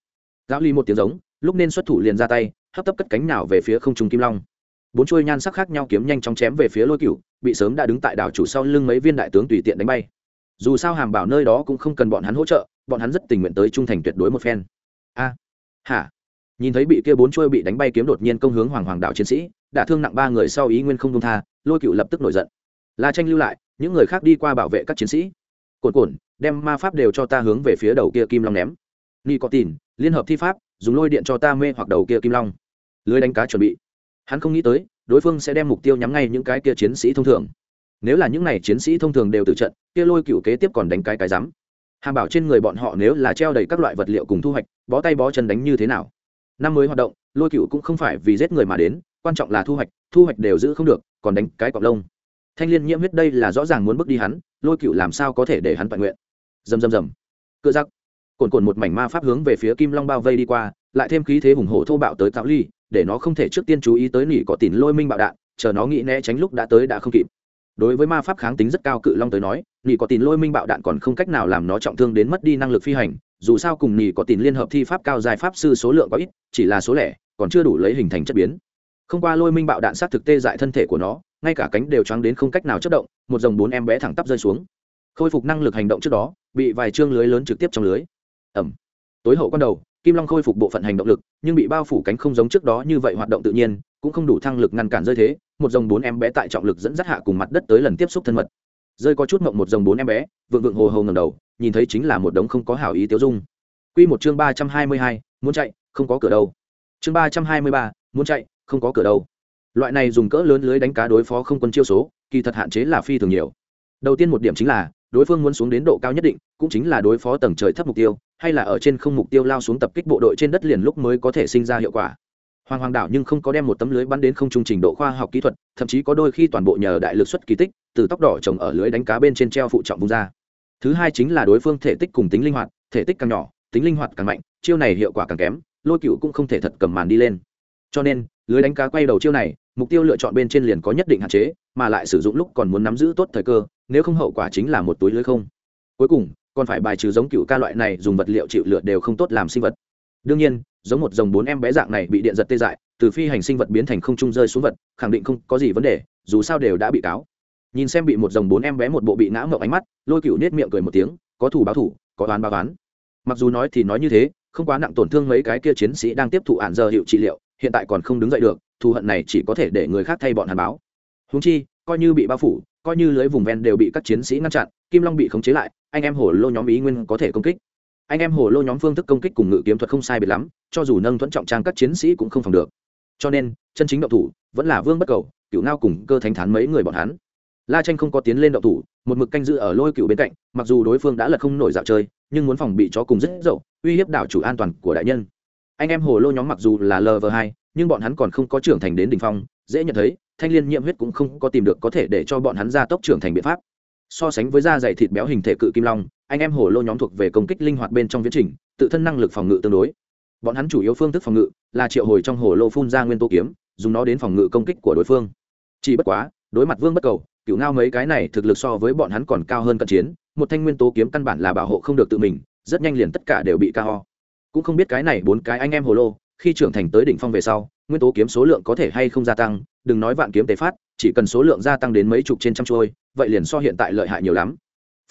Giáo ly một tiếng giống, lúc nên xuất thủ liền ra tay, hấp tấp cất cánh nào về phía không trung kim long. Bốn chuôi nhan sắc khác nhau kiếm nhanh chóng chém về phía lôi cựu bị sớm đã đứng tại đảo chủ sau lưng mấy viên đại tướng tùy tiện đánh bay. Dù sao hàm bảo nơi đó cũng không cần bọn hắn hỗ trợ, bọn hắn rất tình nguyện tới trung thành tuyệt đối một phen. A. Hả? Nhìn thấy bị kia bốn chuôi bị đánh bay kiếm đột nhiên công hướng hoàng hoàng đạo chiến sĩ đã thương nặng ba người sau ý nguyên không công tha, lôi cựu lập tức nổi giận. La tranh lưu lại những người khác đi qua bảo vệ các chiến sĩ. Cồn cồn đem ma pháp đều cho ta hướng về phía đầu kia kim long ném. Ni có tin liên hợp thi pháp, dùng lôi điện cho ta mê hoặc đầu kia kim long. Lưới đánh cá chuẩn bị. Hắn không nghĩ tới, đối phương sẽ đem mục tiêu nhắm ngay những cái kia chiến sĩ thông thường. Nếu là những n à y chiến sĩ thông thường đều từ trận, kia lôi cựu kế tiếp còn đánh cái cái rắm. Hàm bảo trên người bọn họ nếu là treo đầy các loại vật liệu cùng thu hoạch, bó tay bó chân đánh như thế nào? Năm mới hoạt động, lôi cựu cũng không phải vì giết người mà đến, quan trọng là thu hoạch thu hoạch đều giữ không được, còn đánh cái cọc lông thanh liên nhiễm huyết đây là rõ ràng muốn bước đi hắn, lôi cựu làm sao có thể để hắn toàn nguyện. Dầm dầm dầm cựa giặc. Cồn cồn một mảnh ma pháp hướng về phía kim long bao vây đi qua, lại thêm khí thế hùng hổ thô bạo tới tạo ly, để nó không thể trước tiên chú ý tới nỉ có tìn lôi minh bạo đạn, chờ nó nghĩ né tránh lúc đã tới đã không kịp. Đối với ma pháp kháng tính rất cao cự long tới nói, nỉ có tìn lôi minh bạo đạn còn không cách nào làm nó trọng thương đến mất đi năng lực phi hành, dù sao cùng nỉ có tìn liên hợp thi pháp cao dài pháp sư số lượng có ít, chỉ là số lẻ, còn chưa đủ lấy hình thành chất biến. Không qua lôi minh bạo đạn sát thực tê dại thân thể của nó ngay cả cánh đều choáng đến không cách nào chất động, một dòng bốn em bé thẳng tắp rơi xuống. Khôi phục năng lực hành động trước đó, bị vài chương lưới lớn trực tiếp trong lưới. Ẩm. Tối hậu con đầu, kim long khôi phục bộ phận hành động lực, nhưng bị bao phủ cánh không giống trước đó như vậy hoạt động tự nhiên, cũng không đủ thăng lực ngăn cản rơi thế, một dòng bốn em bé tại trọng lực dẫn dắt hạ cùng mặt đất tới lần tiếp xúc thân mật. Rơi có chút mộng một dòng bốn em bé, vượng vượng hồ hồ ngầm đầu, nhìn thấy chính là một đống không có hảo ý tiêu dung. Quy một chương ba trăm hai mươi hai, muốn chạy, không có cửa đâu. Chương ba trăm hai mươi ba, muốn chạy, không có cửa đâu loại này dùng cỡ lớn lưới đánh cá đối phó không quân chiêu số, kỳ thật hạn chế là phi thường nhiều. Đầu tiên một điểm chính là, đối phương muốn xuống đến độ cao nhất định, cũng chính là đối phó tầng trời thấp mục tiêu, hay là ở trên không mục tiêu lao xuống tập kích bộ đội trên đất liền lúc mới có thể sinh ra hiệu quả. Hoàng hoàng đảo nhưng không có đem một tấm lưới bắn đến không trung trình độ khoa học kỹ thuật, thậm chí có đôi khi toàn bộ nhờ đại lực xuất kỳ tích, từ tóc đỏ trồng ở lưới đánh cá bên trên treo phụ trọng vung ra. Thứ hai chính là đối phương thể tích cùng tính linh hoạt, thể tích càng nhỏ, tính linh hoạt càng mạnh, chiêu này hiệu quả càng kém, lôi cựu cũng không thể thật cầm màn đi lên. Cho nên, lưới đánh cá quay đầu chiêu này mục tiêu lựa chọn bên trên liền có nhất định hạn chế, mà lại sử dụng lúc còn muốn nắm giữ tốt thời cơ, nếu không hậu quả chính là một túi lưới không. Cuối cùng, còn phải bài trừ giống cựu ca loại này dùng vật liệu chịu lựa đều không tốt làm sinh vật. Đương nhiên, giống một dòng bốn em bé dạng này bị điện giật tê dại, từ phi hành sinh vật biến thành không trung rơi xuống vật, khẳng định không có gì vấn đề, dù sao đều đã bị cáo. Nhìn xem bị một dòng bốn em bé một bộ bị ngã ngậu ánh mắt, lôi cựu nết miệng cười một tiếng, có thủ báo thủ có đoán báo oán. Mặc dù nói thì nói như thế, không quá nặng tổn thương mấy cái kia chiến sĩ đang tiếp thụ ạn giờ hiệu trị liệu, hiện tại còn không đứng dậy được thù hận này chỉ có thể để người khác thay bọn hàn báo. Húng chi, coi như bị bao phủ, coi như lưới vùng ven đều bị các chiến sĩ ngăn chặn, kim long bị khống chế lại, anh em hổ lô nhóm ý nguyên có thể công kích. Anh em hồ lô nhóm phương thức công kích cùng ngự kiếm thuật không sai biệt lắm, cho dù nâng thuẫn trọng trang các chiến sĩ cũng không phòng được. Cho nên, chân chính động thủ vẫn là vương bất cầu cựu ngao cùng cơ thánh thán mấy người bọn hắn. La tranh không có tiến lên động thủ, một mực canh giữ ở lôi cựu bên cạnh, mặc dù đối phương đã lật không nổi dạo chơi, nhưng muốn phòng bị chó cùng rất dậu, uy hiếp đảo chủ an toàn của đại nhân. Anh em hồ lô nhóm mặc dù là lv hai nhưng bọn hắn còn không có trưởng thành đến đỉnh phong, dễ nhận thấy, thanh liên nhiễm huyết cũng không có tìm được có thể để cho bọn hắn gia tốc trưởng thành biện pháp. So sánh với da dày thịt béo hình thể cự kim long, anh em hồ lô nhóm thuộc về công kích linh hoạt bên trong viễn trình, tự thân năng lực phòng ngự tương đối. Bọn hắn chủ yếu phương thức phòng ngự là triệu hồi trong hồ lô phun ra nguyên tố kiếm, dùng nó đến phòng ngự công kích của đối phương. Chỉ bất quá, đối mặt vương bất cầu, cựu ngao mấy cái này thực lực so với bọn hắn còn cao hơn cận chiến, một thanh nguyên tố kiếm căn bản là bảo hộ không được tự mình, rất nhanh liền tất cả đều bị ca ho. Cũng không biết cái này bốn cái anh em hồ lô khi trưởng thành tới đỉnh phong về sau, nguyên tố kiếm số lượng có thể hay không gia tăng, đừng nói vạn kiếm tế phát, chỉ cần số lượng gia tăng đến mấy chục trên trăm trôi vậy liền so hiện tại lợi hại nhiều lắm.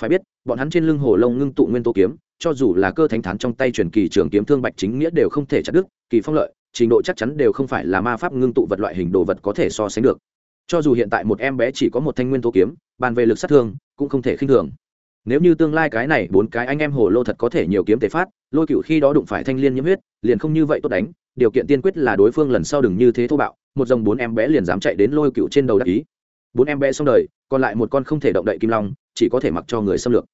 Phải biết, bọn hắn trên lưng hồ lông ngưng tụ nguyên tố kiếm, cho dù là cơ thánh thán trong tay truyền kỳ trường kiếm thương bạch chính nghĩa đều không thể chặt đứt, kỳ phong lợi, trình độ chắc chắn đều không phải là ma pháp ngưng tụ vật loại hình đồ vật có thể so sánh được. Cho dù hiện tại một em bé chỉ có một thanh nguyên tố kiếm, bàn về lực sát thương, cũng không thể khinh thường. Nếu như tương lai cái này bốn cái anh em hồ lô thật có thể nhiều kiếm tế phát lôi cựu khi đó đụng phải thanh liên nhiễm huyết, liền không như vậy tốt đánh, điều kiện tiên quyết là đối phương lần sau đừng như thế thô bạo, một dòng bốn em bé liền dám chạy đến lôi cựu trên đầu đắc ý. Bốn em bé xong đời, còn lại một con không thể động đậy kim long, chỉ có thể mặc cho người xâm lược.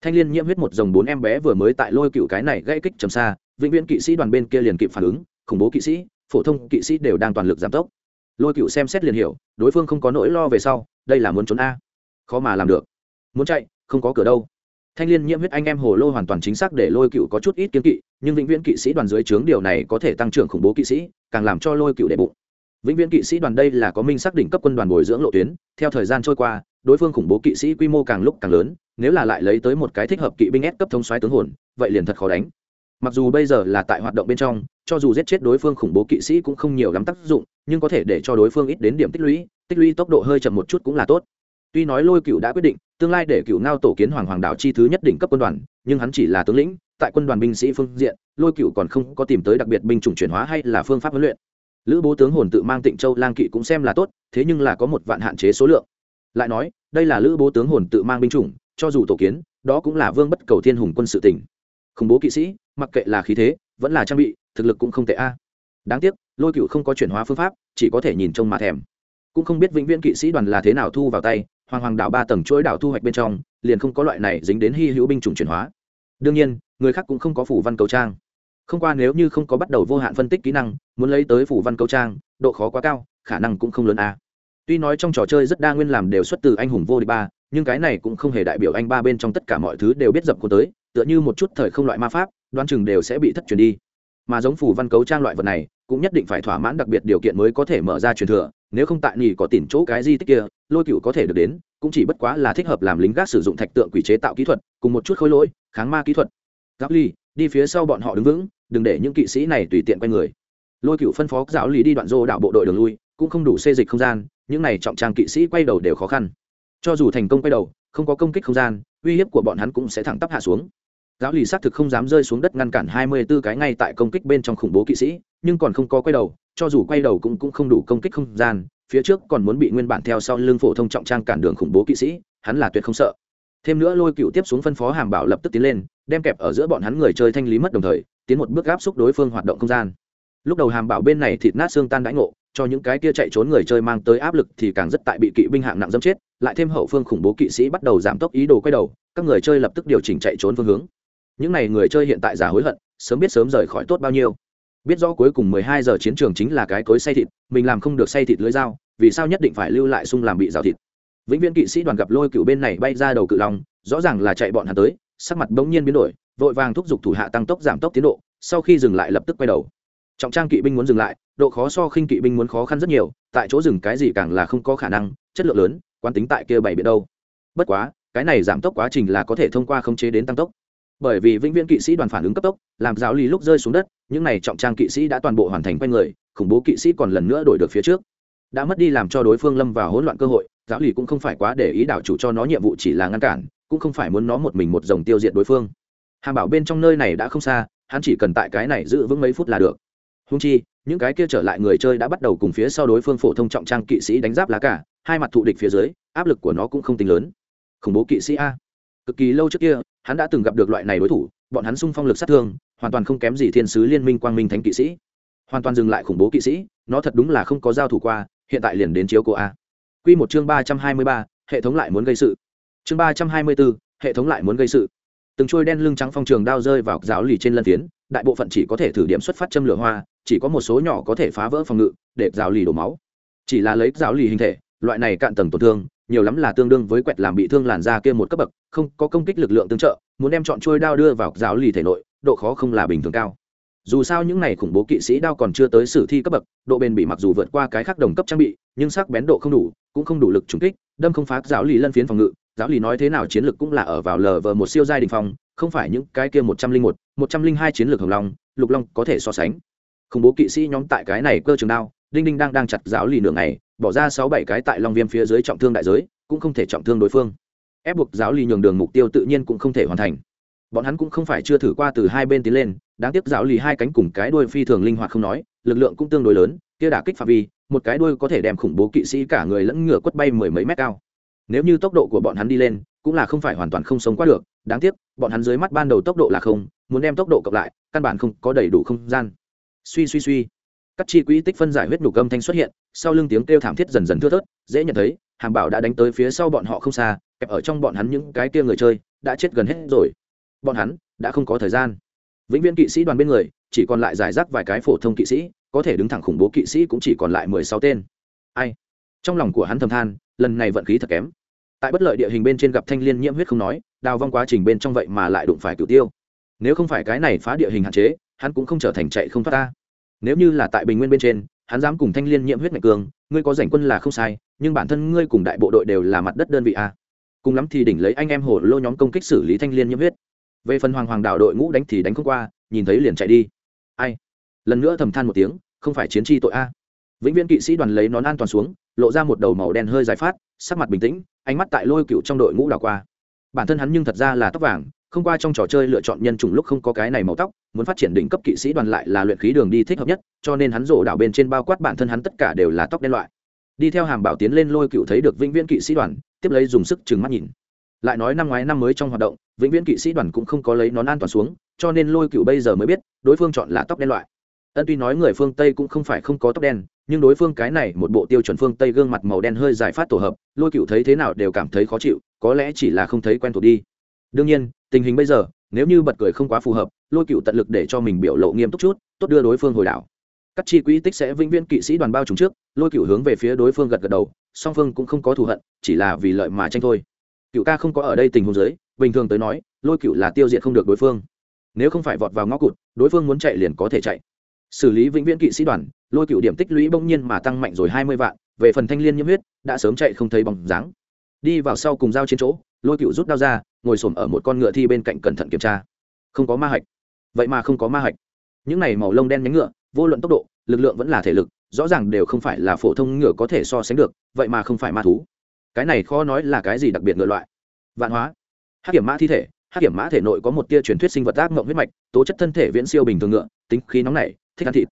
Thanh liên nhiễm huyết một dòng bốn em bé vừa mới tại lôi cựu cái này gãy kích trầm xa, vĩnh viễn kỵ sĩ đoàn bên kia liền kịp phản ứng, khủng bố kỵ sĩ, phổ thông kỵ sĩ đều đang toàn lực giảm tốc. Lôi cựu xem xét liền hiểu, đối phương không có nỗi lo về sau, đây là muốn trốn a. Khó mà làm được. Muốn chạy, không có cửa đâu thanh liên nhiễm huyết anh em hồ lô hoàn toàn chính xác để lôi cựu có chút ít kiến kỵ, nhưng vĩnh viễn kỵ sĩ đoàn dưới trướng điều này có thể tăng trưởng khủng bố kỵ sĩ, càng làm cho lôi cựu đệ bụng. Vĩnh viễn kỵ sĩ đoàn đây là có minh xác đỉnh cấp quân đoàn bồi dưỡng lộ tuyến, theo thời gian trôi qua, đối phương khủng bố kỵ sĩ quy mô càng lúc càng lớn, nếu là lại lấy tới một cái thích hợp kỵ binh ép cấp thông xoáy tướng hồn, vậy liền thật khó đánh. Mặc dù bây giờ là tại hoạt động bên trong, cho dù giết chết đối phương khủng bố kỵ sĩ cũng không nhiều lắm tác dụng, nhưng có thể để cho đối phương ít đến điểm tích lũy tích lũy tốc độ hơi chậm một chút cũng là tốt tuy nói lôi cựu đã quyết định, tương lai để cựu ngao tổ kiến hoàng hoàng đạo chi thứ nhất đỉnh cấp quân đoàn, nhưng hắn chỉ là tướng lĩnh, tại quân đoàn binh sĩ phương diện, lôi cựu còn không có tìm tới đặc biệt binh chủng chuyển hóa hay là phương pháp huấn luyện. Lữ bố tướng hồn tự mang tịnh châu lang kỵ cũng xem là tốt, thế nhưng là có một vạn hạn chế số lượng. Lại nói, đây là lữ bố tướng hồn tự mang binh chủng, cho dù tổ kiến, đó cũng là vương bất cầu thiên hùng quân sự tỉnh. Khủng bố kỵ sĩ, mặc kệ là khí thế, vẫn là trang bị, thực lực cũng không tệ a. Đáng tiếc, lôi cựu không có chuyển hóa phương pháp, chỉ có thể nhìn trông mà thèm. Cũng không biết vĩnh viễn kỵ sĩ đoàn là thế nào thu vào tay hoàng hoàng đảo ba tầng chuỗi đảo thu hoạch bên trong, liền không có loại này dính đến hy hữu binh chủng chuyển hóa. Đương nhiên, người khác cũng không có phủ văn cầu trang. Không qua nếu như không có bắt đầu vô hạn phân tích kỹ năng, muốn lấy tới phủ văn cầu trang, độ khó quá cao, khả năng cũng không lớn a tuy nói trong trò chơi rất đa nguyên làm đều xuất từ anh hùng vô địch ba, nhưng cái này cũng không hề đại biểu anh ba bên trong tất cả mọi thứ đều biết dập của tới, tựa như một chút thời không loại ma pháp, đoán chừng đều sẽ bị thất truyền đi. Mà giống phủ văn cấu trang loại vật này, cũng nhất định phải thỏa mãn đặc biệt điều kiện mới có thể mở ra truyền thừa nếu không tại nhì có tìm chỗ cái di tích kia, lôi cựu có thể được đến, cũng chỉ bất quá là thích hợp làm lính gác sử dụng thạch tượng quỷ chế tạo kỹ thuật, cùng một chút khối lỗi, kháng ma kỹ thuật. Gác ly đi phía sau bọn họ đứng vững, đừng để những kỵ sĩ này tùy tiện quay người. Lôi cựu phân phó giáo lý đi đoạn dô đạo bộ đội đường lui, cũng không đủ xê dịch không gian, những này trọng trang kỵ sĩ quay đầu đều khó khăn. Cho dù thành công quay đầu, không có công kích không gian, uy hiếp của bọn hắn cũng sẽ thẳng tắp hạ xuống. Giáo lì xác thực không dám rơi xuống đất ngăn cản hai mươi 24 cái ngay tại công kích bên trong khủng bố kỵ sĩ, nhưng còn không có quay đầu cho dù quay đầu cũng cũng không đủ công kích không gian, phía trước còn muốn bị nguyên bản theo sau lưng phổ thông trọng trang cản đường khủng bố kỵ sĩ, hắn là tuyệt không sợ. Thêm nữa lôi cựu tiếp xuống phân phó hàm bảo lập tức tiến lên, đem kẹp ở giữa bọn hắn người chơi thanh lý mất đồng thời, tiến một bước áp xúc đối phương hoạt động không gian. Lúc đầu hàm bảo bên này thịt nát xương tan đãi ngộ, cho những cái kia chạy trốn người chơi mang tới áp lực thì càng rất tại bị kỵ binh hạng nặng dâm chết, lại thêm hậu phương khủng bố kỵ sĩ bắt đầu giảm tốc ý đồ quay đầu, các người chơi lập tức điều chỉnh chạy trốn phương hướng. Những n à y người chơi hiện tại giả hối hận, sớm biết sớm rời khỏi tốt bao nhiêu biết rõ cuối cùng mười hai giờ chiến trường chính là cái cối xay thịt, mình làm không được xay thịt lưới dao, vì sao nhất định phải lưu lại sung làm bị rào thịt? Vĩnh viễn kỵ sĩ đoàn gặp lôi cựu bên này bay ra đầu cự long, rõ ràng là chạy bọn hắn tới, sắc mặt bỗng nhiên biến đổi, vội vàng thúc giục thủ hạ tăng tốc giảm tốc tiến độ, sau khi dừng lại lập tức quay đầu. Trọng trang kỵ binh muốn dừng lại, độ khó so khinh kỵ binh muốn khó khăn rất nhiều, tại chỗ dừng cái gì càng là không có khả năng, chất lượng lớn, quán tính tại kia bảy biển đâu. Bất quá, cái này giảm tốc quá trình là có thể thông qua khống chế đến tăng tốc bởi vì vĩnh viễn kỵ sĩ đoàn phản ứng cấp tốc, làm giáo lý lúc rơi xuống đất, những này trọng trang kỵ sĩ đã toàn bộ hoàn thành q u a n người, khủng bố kỵ sĩ còn lần nữa đổi được phía trước. Đã mất đi làm cho đối phương lâm vào hỗn loạn cơ hội, giáo lý cũng không phải quá để ý đảo chủ cho nó nhiệm vụ chỉ là ngăn cản, cũng không phải muốn nó một mình một dòng tiêu diệt đối phương. Hàm bảo bên trong nơi này đã không xa, hắn chỉ cần tại cái này giữ vững mấy phút là được. Húng chi, những cái kia trở lại người chơi đã bắt đầu cùng phía sau đối phương phổ thông trọng trang kỵ sĩ đánh giáp lá cả, hai mặt thụ địch phía dưới, áp lực của nó cũng không tính lớn. Khủng bố kỵ sĩ a. Cực kỳ lâu trước kia hắn đã từng gặp được loại này đối thủ, bọn hắn sung phong lực sát thương, hoàn toàn không kém gì thiên sứ liên minh quang minh thánh kỵ sĩ. Hoàn toàn dừng lại khủng bố kỵ sĩ, nó thật đúng là không có giao thủ qua, hiện tại liền đến chiếu cô a. Q một chương ba trăm hai mươi ba, hệ thống lại muốn gây sự. Chương ba trăm hai mươi bốn hệ thống lại muốn gây sự. Từng trôi đen lưng trắng phong trường đao rơi vào giáo lì trên lân tiến đại bộ phận chỉ có thể thử điểm xuất phát châm lửa hoa, chỉ có một số nhỏ có thể phá vỡ phòng ngự, để giáo lì đổ máu. Chỉ là lấy giáo lì hình thể, loại này cạn tầng tổn thương nhiều lắm là tương đương với quẹt làm bị thương làn da kia một cấp bậc, không có công kích lực lượng tương trợ, muốn đem chọn trôi đao đưa vào giáo lì thể nội, độ khó không là bình thường cao. Dù sao những này khủng bố kỵ sĩ đao còn chưa tới sử thi cấp bậc, độ bền bị mặc dù vượt qua cái khác đồng cấp trang bị, nhưng sắc bén độ không đủ, cũng không đủ lực trúng kích, đâm không phá giáo lì lân phiến phòng ngự. Giáo lì nói thế nào chiến lược cũng là ở vào lờ vờ một siêu giai đình phong, không phải những cái kia một trăm linh một một trăm linh hai chiến lược hồng long, lục long có thể so sánh. Khủng bố kỵ sĩ nhóm tại cái này cơ trường đao đinh đinh đang đang chặt giáo lì nửa ngày, bỏ ra sáu bảy cái tại long viêm phía dưới trọng thương đại giới, cũng không thể trọng thương đối phương. Ép buộc giáo lì nhường đường mục tiêu tự nhiên cũng không thể hoàn thành. Bọn hắn cũng không phải chưa thử qua từ hai bên tiến lên, đáng tiếc giáo lì hai cánh cùng cái đuôi phi thường linh hoạt không nói, lực lượng cũng tương đối lớn, kia đả kích phạm vi, một cái đuôi có thể đem khủng bố kỵ sĩ cả người lẫn ngựa quất bay mười mấy mét cao. Nếu như tốc độ của bọn hắn đi lên, cũng là không phải hoàn toàn không sống qua được, đáng tiếc, bọn hắn dưới mắt ban đầu tốc độ là không, muốn đem tốc độ cộng lại, căn bản không có đầy đủ không gian. Suy suy suy các chi quỹ tích phân giải huyết nhục âm thanh xuất hiện, sau lưng tiếng kêu thảm thiết dần dần thưa thớt, dễ nhận thấy hàm bảo đã đánh tới phía sau bọn họ không xa, kẹp ở trong bọn hắn những cái kia người chơi, đã chết gần hết rồi. Bọn hắn đã không có thời gian. Vĩnh viễn kỵ sĩ đoàn bên người, chỉ còn lại giải rác vài cái phổ thông kỵ sĩ, có thể đứng thẳng khủng bố kỵ sĩ cũng chỉ còn lại mười sáu tên. Ai? Trong lòng của hắn thầm than, lần này vận khí thật kém. Tại bất lợi địa hình bên trên gặp thanh liên nhiễm huyết không nói, đào vong quá trình bên trong vậy mà lại đụng phải cửu tiêu. Nếu không phải cái này phá địa hình hạn chế, hắn cũng không trở thành chạy không thoát ta nếu như là tại bình nguyên bên trên, hắn dám cùng thanh liên nhiễm huyết mạch cường, ngươi có giành quân là không sai, nhưng bản thân ngươi cùng đại bộ đội đều là mặt đất đơn vị a. Cùng lắm thì đỉnh lấy anh em hổ lô nhóm công kích xử lý thanh liên nhiễm huyết. Về phần hoàng hoàng đạo đội ngũ đánh thì đánh không qua, nhìn thấy liền chạy đi. Ai? Lần nữa thầm than một tiếng, không phải chiến tri tội a. Vĩnh viễn kỵ sĩ đoàn lấy nón an toàn xuống, lộ ra một đầu màu đen hơi dài phát, sắc mặt bình tĩnh, ánh mắt tại lôi cựu trong đội ngũ đảo qua. Bản thân hắn nhưng thật ra là tóc vàng không qua trong trò chơi lựa chọn nhân chủng lúc không có cái này màu tóc, muốn phát triển đỉnh cấp kỵ sĩ đoàn lại là luyện khí đường đi thích hợp nhất, cho nên hắn rổ đảo bên trên bao quát bản thân hắn tất cả đều là tóc đen loại. Đi theo hàm bảo tiến lên lôi cựu thấy được vĩnh viễn kỵ sĩ đoàn, tiếp lấy dùng sức chừng mắt nhìn. Lại nói năm ngoái năm mới trong hoạt động, vĩnh viễn kỵ sĩ đoàn cũng không có lấy nón an toàn xuống, cho nên lôi cựu bây giờ mới biết, đối phương chọn là tóc đen loại. Ân tuy nói người phương tây cũng không phải không có tóc đen, nhưng đối phương cái này một bộ tiêu chuẩn phương tây gương mặt màu đen hơi dài phát tổ hợp, lôi cựu thấy thế nào đều cảm thấy khó chịu, có lẽ chỉ là không thấy quen thuộc đi. Đương nhiên tình hình bây giờ, nếu như bật cười không quá phù hợp, lôi cựu tận lực để cho mình biểu lộ nghiêm túc chút, tốt đưa đối phương hồi đảo. Các chi quỹ tích sẽ vĩnh viễn kỵ sĩ đoàn bao trùng trước, lôi cựu hướng về phía đối phương gật gật đầu, song phương cũng không có thù hận, chỉ là vì lợi mà tranh thôi. Cựu ca không có ở đây tình huống giới bình thường tới nói, lôi cựu là tiêu diệt không được đối phương. Nếu không phải vọt vào ngõ cụt, đối phương muốn chạy liền có thể chạy. Xử lý vĩnh viễn kỵ sĩ đoàn, lôi cựu điểm tích lũy bỗng nhiên mà tăng mạnh rồi hai mươi vạn, về phần thanh liên nhiễm huyết, đã sớm chạy không thấy bóng dáng. Đi vào sau cùng dao trên chỗ, lôi cựu rút đao ra ngồi s ở một con ngựa thi bên cạnh cẩn thận kiểm tra. Không có ma hạch. Vậy mà không có ma hạch. Những này màu lông đen nhánh ngựa, vô luận tốc độ, lực lượng vẫn là thể lực, rõ ràng đều không phải là phổ thông ngựa có thể so sánh được, vậy mà không phải ma thú. Cái này khó nói là cái gì đặc biệt ngựa loại. Vạn hóa. Hát kiểm mã thi thể hát kiểm mã thể nội có một tia truyền thuyết sinh vật ác mộng huyết mạch, tố chất thân thể viễn siêu bình thường ngựa, tính khí nóng nảy, thích ăn thịt.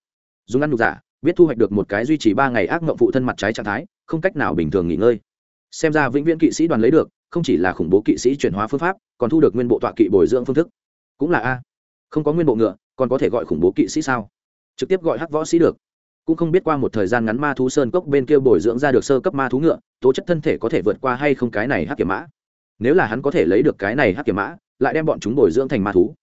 Dùng ăn nhục giả, biết thu hoạch được một cái duy trì ba ngày ác mộng phụ thân mặt trái trạng thái, không cách nào bình thường nghỉ ngơi. Xem ra vĩnh viễn kỵ sĩ đoàn lấy được không chỉ là khủng bố kỵ sĩ chuyển hóa phương pháp, còn thu được nguyên bộ tọa kỵ bồi dưỡng phương thức. Cũng là a. Không có nguyên bộ ngựa, còn có thể gọi khủng bố kỵ sĩ sao? Trực tiếp gọi hắc võ sĩ được. Cũng không biết qua một thời gian ngắn ma thú sơn cốc bên kia bồi dưỡng ra được sơ cấp ma thú ngựa, tố chất thân thể có thể vượt qua hay không cái này hắc kiểm mã? Nếu là hắn có thể lấy được cái này hắc kiểm mã, lại đem bọn chúng bồi dưỡng thành ma thú.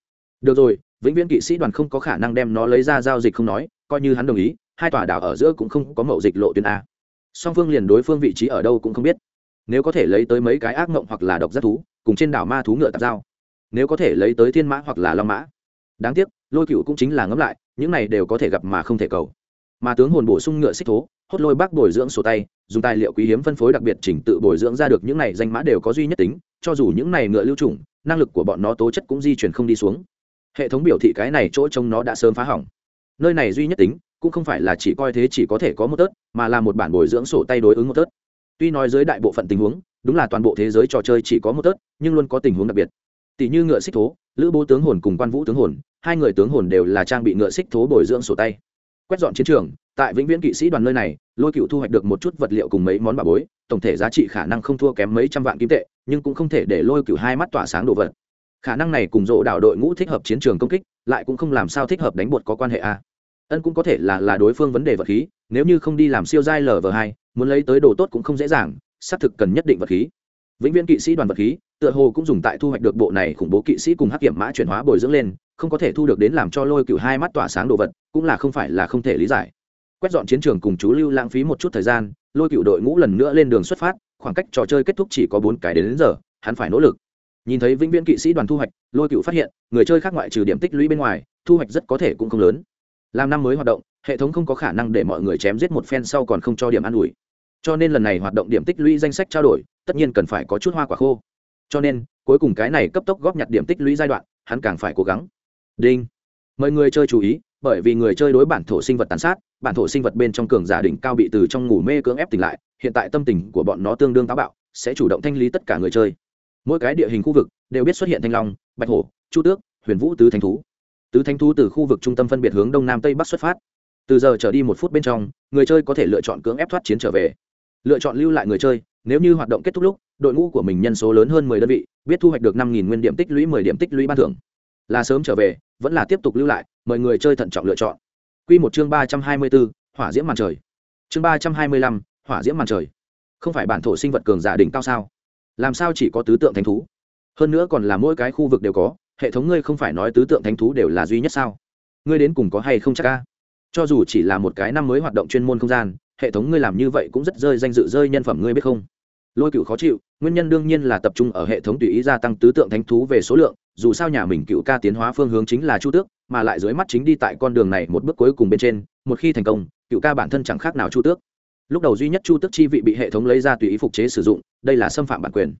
Được rồi, vĩnh viễn kỵ sĩ đoàn không có khả năng đem nó lấy ra giao dịch không nói, coi như hắn đồng ý, hai tòa đảo ở giữa cũng không có mậu dịch lộ tuyến a. Song phương liền đối phương vị trí ở đâu cũng không biết nếu có thể lấy tới mấy cái ác mộng hoặc là độc giác thú, cùng trên đảo ma thú ngựa tạp giao. Nếu có thể lấy tới thiên mã hoặc là long mã. Đáng tiếc, lôi cựu cũng chính là ngẫm lại, những này đều có thể gặp mà không thể cầu. Mà tướng hồn bổ sung ngựa xích thố, hốt lôi bác bồi dưỡng sổ tay, dùng tài liệu quý hiếm phân phối đặc biệt chỉnh tự bồi dưỡng ra được những này danh mã đều có duy nhất tính, cho dù những này ngựa lưu trùng, năng lực của bọn nó tố chất cũng di chuyển không đi xuống. Hệ thống biểu thị cái này chỗ trông nó đã sớm phá hỏng. Nơi này duy nhất tính, cũng không phải là chỉ coi thế chỉ có thể có một tớt, mà là một bản bồi dưỡng sổ tay đối ứng một tớt tuy nói dưới đại bộ phận tình huống, đúng là toàn bộ thế giới trò chơi chỉ có một tớt, nhưng luôn có tình huống đặc biệt. Tỷ như ngựa xích thố, lữ bố tướng hồn cùng quan vũ tướng hồn, hai người tướng hồn đều là trang bị ngựa xích thố bồi dưỡng sổ tay. Quét dọn chiến trường, tại vĩnh viễn kỵ sĩ đoàn nơi này, lôi cựu thu hoạch được một chút vật liệu cùng mấy món bà bối, tổng thể giá trị khả năng không thua kém mấy trăm vạn kim tệ, nhưng cũng không thể để lôi cựu hai mắt tỏa sáng đồ vật. Khả năng này cùng rộ đảo đội ngũ thích hợp chiến trường công kích, lại cũng không làm sao thích hợp đánh bột có quan hệ a ân cũng có thể là là đối phương vấn đề vật khí nếu như không đi làm siêu giai lv hai muốn lấy tới đồ tốt cũng không dễ dàng xác thực cần nhất định vật khí. Vĩnh viễn kỵ sĩ đoàn vật khí tựa hồ cũng dùng tại thu hoạch được bộ này khủng bố kỵ sĩ cùng hắc kiểm mã chuyển hóa bồi dưỡng lên không có thể thu được đến làm cho lôi cựu hai mắt tỏa sáng đồ vật cũng là không phải là không thể lý giải. Quét dọn chiến trường cùng chú lưu lãng phí một chút thời gian lôi cựu đội ngũ lần nữa lên đường xuất phát khoảng cách trò chơi kết thúc chỉ có bốn cái đến, đến giờ hắn phải nỗ lực. Nhìn thấy vĩnh viễn kỵ sĩ đoàn thu hoạch lôi cựu phát hiện người chơi khác ngoại trừ điểm tích lũy bên ngoài thu hoạch rất có thể cũng không lớn làm năm mới hoạt động, hệ thống không có khả năng để mọi người chém giết một phen sau còn không cho điểm an ủi. Cho nên lần này hoạt động điểm tích lũy danh sách trao đổi, tất nhiên cần phải có chút hoa quả khô. Cho nên, cuối cùng cái này cấp tốc góp nhặt điểm tích lũy giai đoạn, hắn càng phải cố gắng. Đinh. Mời người chơi chú ý, bởi vì người chơi đối bản thổ sinh vật tàn sát, bản thổ sinh vật bên trong cường giả đỉnh cao bị từ trong ngủ mê cưỡng ép tỉnh lại, hiện tại tâm tình của bọn nó tương đương táo bạo, sẽ chủ động thanh lý tất cả người chơi. Mỗi cái địa hình khu vực đều biết xuất hiện thanh long, bạch hổ, chu tước, huyền vũ tứ thanh thú tứ thanh thú từ khu vực trung tâm phân biệt hướng đông nam tây bắc xuất phát. Từ giờ trở đi một phút bên trong, người chơi có thể lựa chọn cưỡng ép thoát chiến trở về. Lựa chọn lưu lại người chơi, nếu như hoạt động kết thúc lúc, đội ngũ của mình nhân số lớn hơn mười đơn vị, biết thu hoạch được năm nghìn nguyên điểm tích lũy, mười điểm tích lũy ban thưởng. Là sớm trở về, vẫn là tiếp tục lưu lại, mời người chơi thận trọng lựa chọn. Q một chương ba trăm hai mươi bốn, hỏa diễm màn trời. Chương ba trăm hai mươi lăm, hỏa diễm màn trời. Không phải bản thổ sinh vật cường giả đỉnh cao sao? Làm sao chỉ có tứ tượng thánh thú? Hơn nữa còn là mỗi cái khu vực đều có hệ thống ngươi không phải nói tứ tượng thánh thú đều là duy nhất sao? Ngươi đến cùng có hay không chắc ca? Cho dù chỉ là một cái năm mới hoạt động chuyên môn không gian, hệ thống ngươi làm như vậy cũng rất rơi danh dự rơi nhân phẩm ngươi biết không? Lôi cựu khó chịu, nguyên nhân đương nhiên là tập trung ở hệ thống tùy ý gia tăng tứ tượng thánh thú về số lượng, dù sao nhà mình cựu ca tiến hóa phương hướng chính là chu tước, mà lại dưới mắt chính đi tại con đường này một bước cuối cùng bên trên, một khi thành công, cựu ca bản thân chẳng khác nào chu tước. Lúc đầu duy nhất chu tước chi vị bị hệ thống lấy ra tùy ý phục chế sử dụng, đây là xâm phạm bản quyền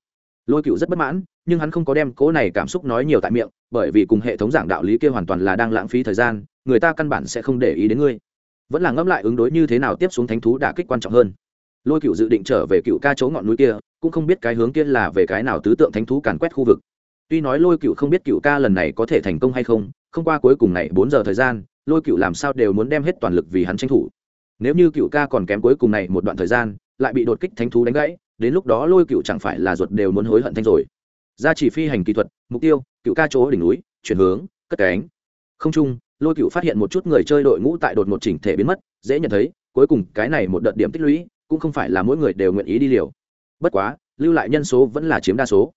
lôi cựu rất bất mãn, nhưng hắn không có đem cố này cảm xúc nói nhiều tại miệng, bởi vì cùng hệ thống giảng đạo lý kia hoàn toàn là đang lãng phí thời gian, người ta căn bản sẽ không để ý đến ngươi. Vẫn là ngẫm lại ứng đối như thế nào tiếp xuống thánh thú đả kích quan trọng hơn. Lôi cựu dự định trở về cựu ca chỗ ngọn núi kia, cũng không biết cái hướng kia là về cái nào tứ tượng thánh thú càn quét khu vực. Tuy nói lôi cựu không biết cựu ca lần này có thể thành công hay không không qua cuối cùng này bốn giờ thời gian, lôi cựu làm sao đều muốn đem hết toàn lực vì hắn tranh thủ. Nếu như cựu ca còn kém cuối cùng này một đoạn thời gian, lại bị đột kích thánh thú đánh gãy đến lúc đó lôi cựu chẳng phải là ruột đều muốn hối hận thanh rồi. Ra chỉ phi hành kỹ thuật, mục tiêu, cựu ca chỗ đỉnh núi, chuyển hướng, cất cánh. Không chung, lôi cựu phát hiện một chút người chơi đội ngũ tại đột một chỉnh thể biến mất, dễ nhận thấy, cuối cùng cái này một đợt điểm tích lũy, cũng không phải là mỗi người đều nguyện ý đi liều. Bất quá, lưu lại nhân số vẫn là chiếm đa số.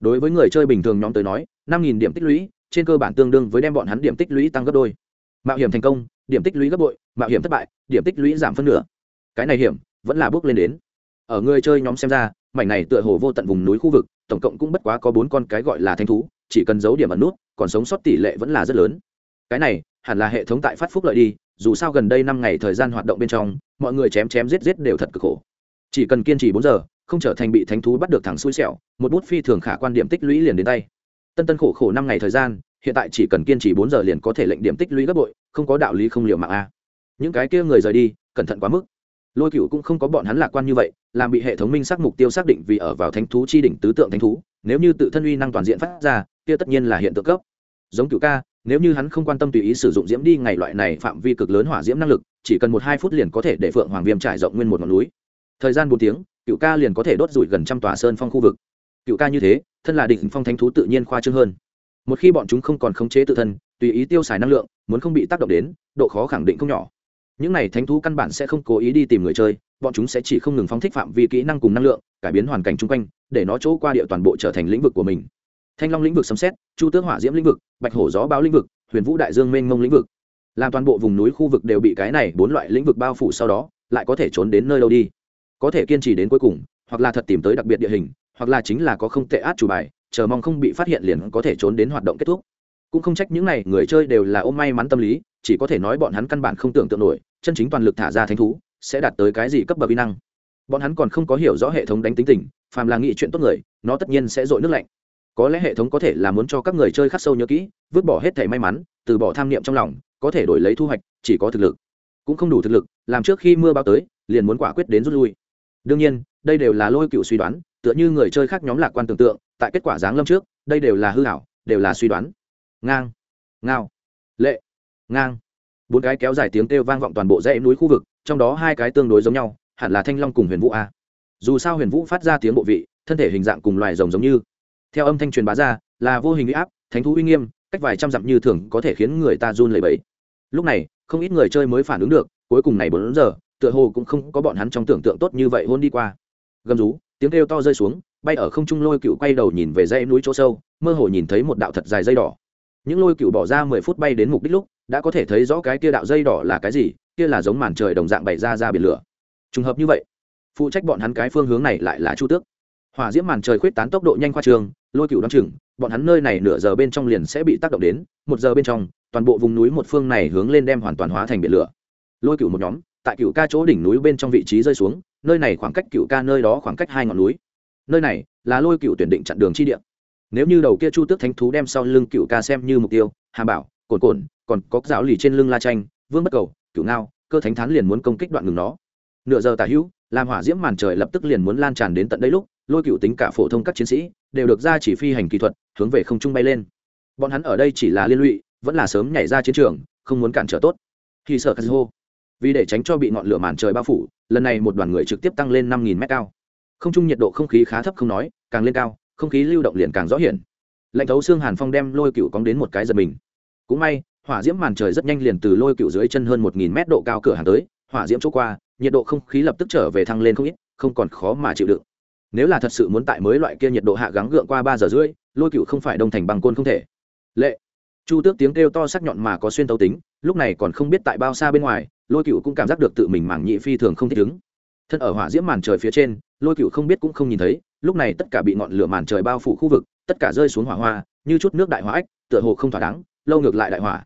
Đối với người chơi bình thường nhóm tới nói, năm nghìn điểm tích lũy, trên cơ bản tương đương với đem bọn hắn điểm tích lũy tăng gấp đôi. Mạo hiểm thành công, điểm tích lũy gấp bội, mạo hiểm thất bại, điểm tích lũy giảm phân nửa. Cái này hiểm, vẫn là bước lên đến ở người chơi nhóm xem ra, mảnh này tựa hồ vô tận vùng núi khu vực, tổng cộng cũng bất quá có bốn con cái gọi là thanh thú, chỉ cần giấu điểm ẩn nút, còn sống sót tỷ lệ vẫn là rất lớn. Cái này, hẳn là hệ thống tại phát phúc lợi đi, dù sao gần đây năm ngày thời gian hoạt động bên trong, mọi người chém chém giết giết đều thật cực khổ. Chỉ cần kiên trì bốn giờ, không trở thành bị thánh thú bắt được thẳng xui xẻo, một bút phi thường khả quan điểm tích lũy liền đến tay. Tân tân khổ khổ năm ngày thời gian, hiện tại chỉ cần kiên trì bốn giờ liền có thể lệnh điểm tích lũy gấp bội, không có đạo lý không liệu mạng a. Những cái kia người rời đi, cẩn thận quá mức lôi cựu cũng không có bọn hắn lạc quan như vậy, làm bị hệ thống minh xác mục tiêu xác định vì ở vào thánh thú chi đỉnh tứ tượng thánh thú, nếu như tự thân uy năng toàn diện phát ra, kia tất nhiên là hiện tượng cấp. Giống cựu ca, nếu như hắn không quan tâm tùy ý sử dụng diễm đi, ngày loại này phạm vi cực lớn hỏa diễm năng lực, chỉ cần một hai phút liền có thể để phượng hoàng viêm trải rộng nguyên một ngọn núi. Thời gian bốn tiếng cựu ca liền có thể đốt rủi gần trăm tòa sơn phong khu vực. Cựu ca như thế, thân là đỉnh phong thánh thú tự nhiên khoa trương hơn. Một khi bọn chúng không còn khống chế tự thân, tùy ý tiêu xài năng lượng, muốn không bị tác động đến, độ khó khẳng định không nhỏ những này thánh thú căn bản sẽ không cố ý đi tìm người chơi, bọn chúng sẽ chỉ không ngừng phóng thích phạm vi kỹ năng cùng năng lượng, cải biến hoàn cảnh chung quanh, để nó chỗ qua địa toàn bộ trở thành lĩnh vực của mình. Thanh long lĩnh vực sấm xét chu tước hỏa diễm lĩnh vực, bạch hổ gió báo lĩnh vực, huyền vũ đại dương mênh mông lĩnh vực. Làm toàn bộ vùng núi khu vực đều bị cái này bốn loại lĩnh vực bao phủ sau đó, lại có thể trốn đến nơi đâu đi. Có thể kiên trì đến cuối cùng, hoặc là thật tìm tới đặc biệt địa hình, hoặc là chính là có không tệ át chủ bài, chờ mong không bị phát hiện liền có thể trốn đến hoạt động kết thúc. Cũng không trách những này người chơi đều là ôm may mắn tâm lý chỉ có thể nói bọn hắn căn bản không tưởng tượng nổi, chân chính toàn lực thả ra thánh thú, sẽ đạt tới cái gì cấp bậc vi năng. Bọn hắn còn không có hiểu rõ hệ thống đánh tính tình, phàm là nghị chuyện tốt người, nó tất nhiên sẽ dội nước lạnh. Có lẽ hệ thống có thể là muốn cho các người chơi khắc sâu nhớ kỹ, vứt bỏ hết thể may mắn, từ bỏ tham niệm trong lòng, có thể đổi lấy thu hoạch, chỉ có thực lực. Cũng không đủ thực lực, làm trước khi mưa bao tới, liền muốn quả quyết đến rút lui. Đương nhiên, đây đều là lôi cựu suy đoán, tựa như người chơi khác nhóm lạc quan tưởng tượng, tại kết quả giáng lâm trước, đây đều là hư hảo đều là suy đoán. Ngang. Ngao. Lệ ngang. Bốn cái kéo dài tiếng kêu vang vọng toàn bộ dãy núi khu vực, trong đó hai cái tương đối giống nhau, hẳn là thanh long cùng huyền vũ a. Dù sao huyền vũ phát ra tiếng bộ vị, thân thể hình dạng cùng loài rồng giống như. Theo âm thanh truyền bá ra, là vô hình uy áp, thánh thú uy nghiêm, cách vài trăm dặm như thường có thể khiến người ta run lẩy bẩy. Lúc này, không ít người chơi mới phản ứng được, cuối cùng này bốn giờ, tựa hồ cũng không có bọn hắn trong tưởng tượng tốt như vậy hôn đi qua. Gầm rú, tiếng kêu to rơi xuống, bay ở không trung lôi cựu quay đầu nhìn về dãy núi chỗ sâu, mơ hồ nhìn thấy một đạo thật dài dây đỏ. Những lôi cựu bỏ ra mười phút bay đến mục đích lúc đã có thể thấy rõ cái kia đạo dây đỏ là cái gì, kia là giống màn trời đồng dạng bày ra ra biển lửa. Trùng hợp như vậy, phụ trách bọn hắn cái phương hướng này lại là chu tước. Hỏa diễm màn trời khuyết tán tốc độ nhanh khoa trường, lôi cựu đ o á n chừng, bọn hắn nơi này nửa giờ bên trong liền sẽ bị tác động đến, một giờ bên trong, toàn bộ vùng núi một phương này hướng lên đem hoàn toàn hóa thành biển lửa. Lôi cựu một nhóm, tại cựu ca chỗ đỉnh núi bên trong vị trí rơi xuống, nơi này khoảng cách cựu ca nơi đó khoảng cách hai ngọn núi. Nơi này là lôi cựu tuyển định chặn đường chi địa. Nếu như đầu kia chu tước thánh thú đem sau lưng cựu ca xem như mục tiêu, hà bảo cồn cồn còn có giáo lì trên lưng la tranh vương bất cầu, cửu ngao, cơ thánh thán liền muốn công kích đoạn ngừng nó. Nửa giờ tả hữu, làm hỏa diễm màn trời lập tức liền muốn lan tràn đến tận đây lúc, lôi cựu tính cả phổ thông các chiến sĩ, đều được ra chỉ phi hành kỹ thuật, hướng về không trung bay lên. Bọn hắn ở đây chỉ là liên lụy, vẫn là sớm nhảy ra chiến trường, không muốn cản trở tốt. Khi sợ hô, vì để tránh cho bị ngọn lửa màn trời bao phủ, lần này một đoàn người trực tiếp tăng lên năm nghìn mét cao. Không trung nhiệt độ không khí khá thấp không nói, càng lên cao, không khí lưu động liền càng rõ hiển. Lạnh thấu xương hàn phong đem lôi cựu cóng đến một cái giật mình. Cũng may hỏa diễm màn trời rất nhanh liền từ lôi cựu dưới chân hơn một nghìn mét độ cao cửa hàng tới, hỏa diễm chỗ qua, nhiệt độ không khí lập tức trở về thăng lên không ít, không còn khó mà chịu đựng. Nếu là thật sự muốn tại mới loại kia nhiệt độ hạ gắng gượng qua ba giờ rưỡi, lôi cựu không phải đông thành bằng côn không thể. Lệ. Chu tước tiếng kêu to sắc nhọn mà có xuyên tấu tính, lúc này còn không biết tại bao xa bên ngoài, lôi cựu cũng cảm giác được tự mình mảng nhị phi thường không thích ứng. Thân ở hỏa diễm màn trời phía trên, lôi cựu không biết cũng không nhìn thấy, lúc này tất cả bị ngọn lửa màn trời bao phủ khu vực, tất cả rơi xuống hỏa hoa, như chút nước đại hỏa ách, tựa hồ không thỏa đáng, lâu ngược lại đại hỏa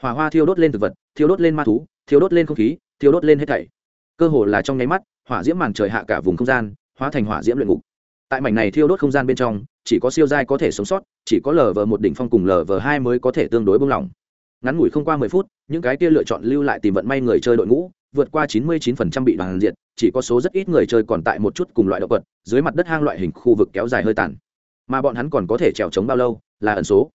hỏa hoa thiêu đốt lên thực vật, thiêu đốt lên ma thú, thiêu đốt lên không khí, thiêu đốt lên hết thảy. Cơ hồ là trong nháy mắt, hỏa diễm màn trời hạ cả vùng không gian, hóa thành hỏa diễm luyện ngục. Tại mảnh này thiêu đốt không gian bên trong, chỉ có siêu giai có thể sống sót, chỉ có lờ vờ một đỉnh phong cùng lờ vờ hai mới có thể tương đối bông lỏng ngắn ngủi không qua mười phút, những cái kia lựa chọn lưu lại tìm vận may người chơi đội ngũ, vượt qua chín mươi chín phần trăm bị đoàn diệt, chỉ có số rất ít người chơi còn tại một chút cùng loại động vật, dưới mặt đất hang loại hình khu vực kéo dài hơi tàn. Mà bọn hắn còn có thể trèo trống bao lâu, là ẩn số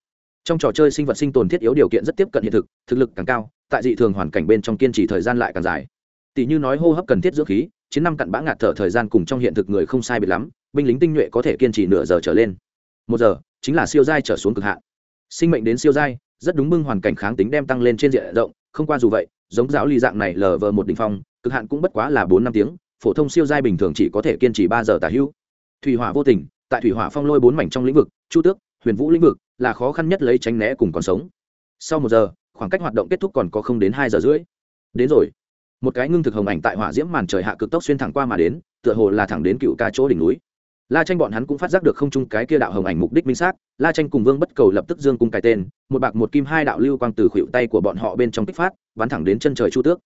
trong trò chơi sinh vật sinh tồn thiết yếu điều kiện rất tiếp cận hiện thực thực lực càng cao, tại dị thường hoàn cảnh bên trong kiên trì thời gian lại càng dài. Tỷ như nói hô hấp cần thiết dưỡng khí, chiến năm cặn bã ngạt thở thời gian cùng trong hiện thực người không sai biệt lắm, binh lính tinh nhuệ có thể kiên trì nửa giờ trở lên. Một giờ, chính là siêu giai trở xuống cực hạn. Sinh mệnh đến siêu giai, rất đúng bưng hoàn cảnh kháng tính đem tăng lên trên diện rộng, không qua dù vậy, giống giáo ly dạng này lờ vờ một đ ỉ n h phong, cực hạn cũng bất quá là bốn năm tiếng, phổ thông siêu giai bình thường chỉ có thể kiên trì ba giờ tả hữu thủy hỏa vô tình, tại thủy hỏa phong lôi bốn mảnh trong lĩnh vực, chu tước, huyền vũ lĩnh vực là khó khăn nhất lấy tránh né cùng còn sống. Sau một giờ, khoảng cách hoạt động kết thúc còn có không đến hai giờ rưỡi. Đến rồi. Một cái ngưng thực hồng ảnh tại hỏa diễm màn trời hạ cực tốc xuyên thẳng qua mà đến, tựa hồ là thẳng đến cựu ca chỗ đỉnh núi. La tranh bọn hắn cũng phát giác được không chung cái kia đạo hồng ảnh mục đích minh xác. La tranh cùng vương bất cầu lập tức dương cung cái tên, một bạc một kim hai đạo lưu quang từ khuỷu tay của bọn họ bên trong kích phát, bắn thẳng đến chân trời chu tước.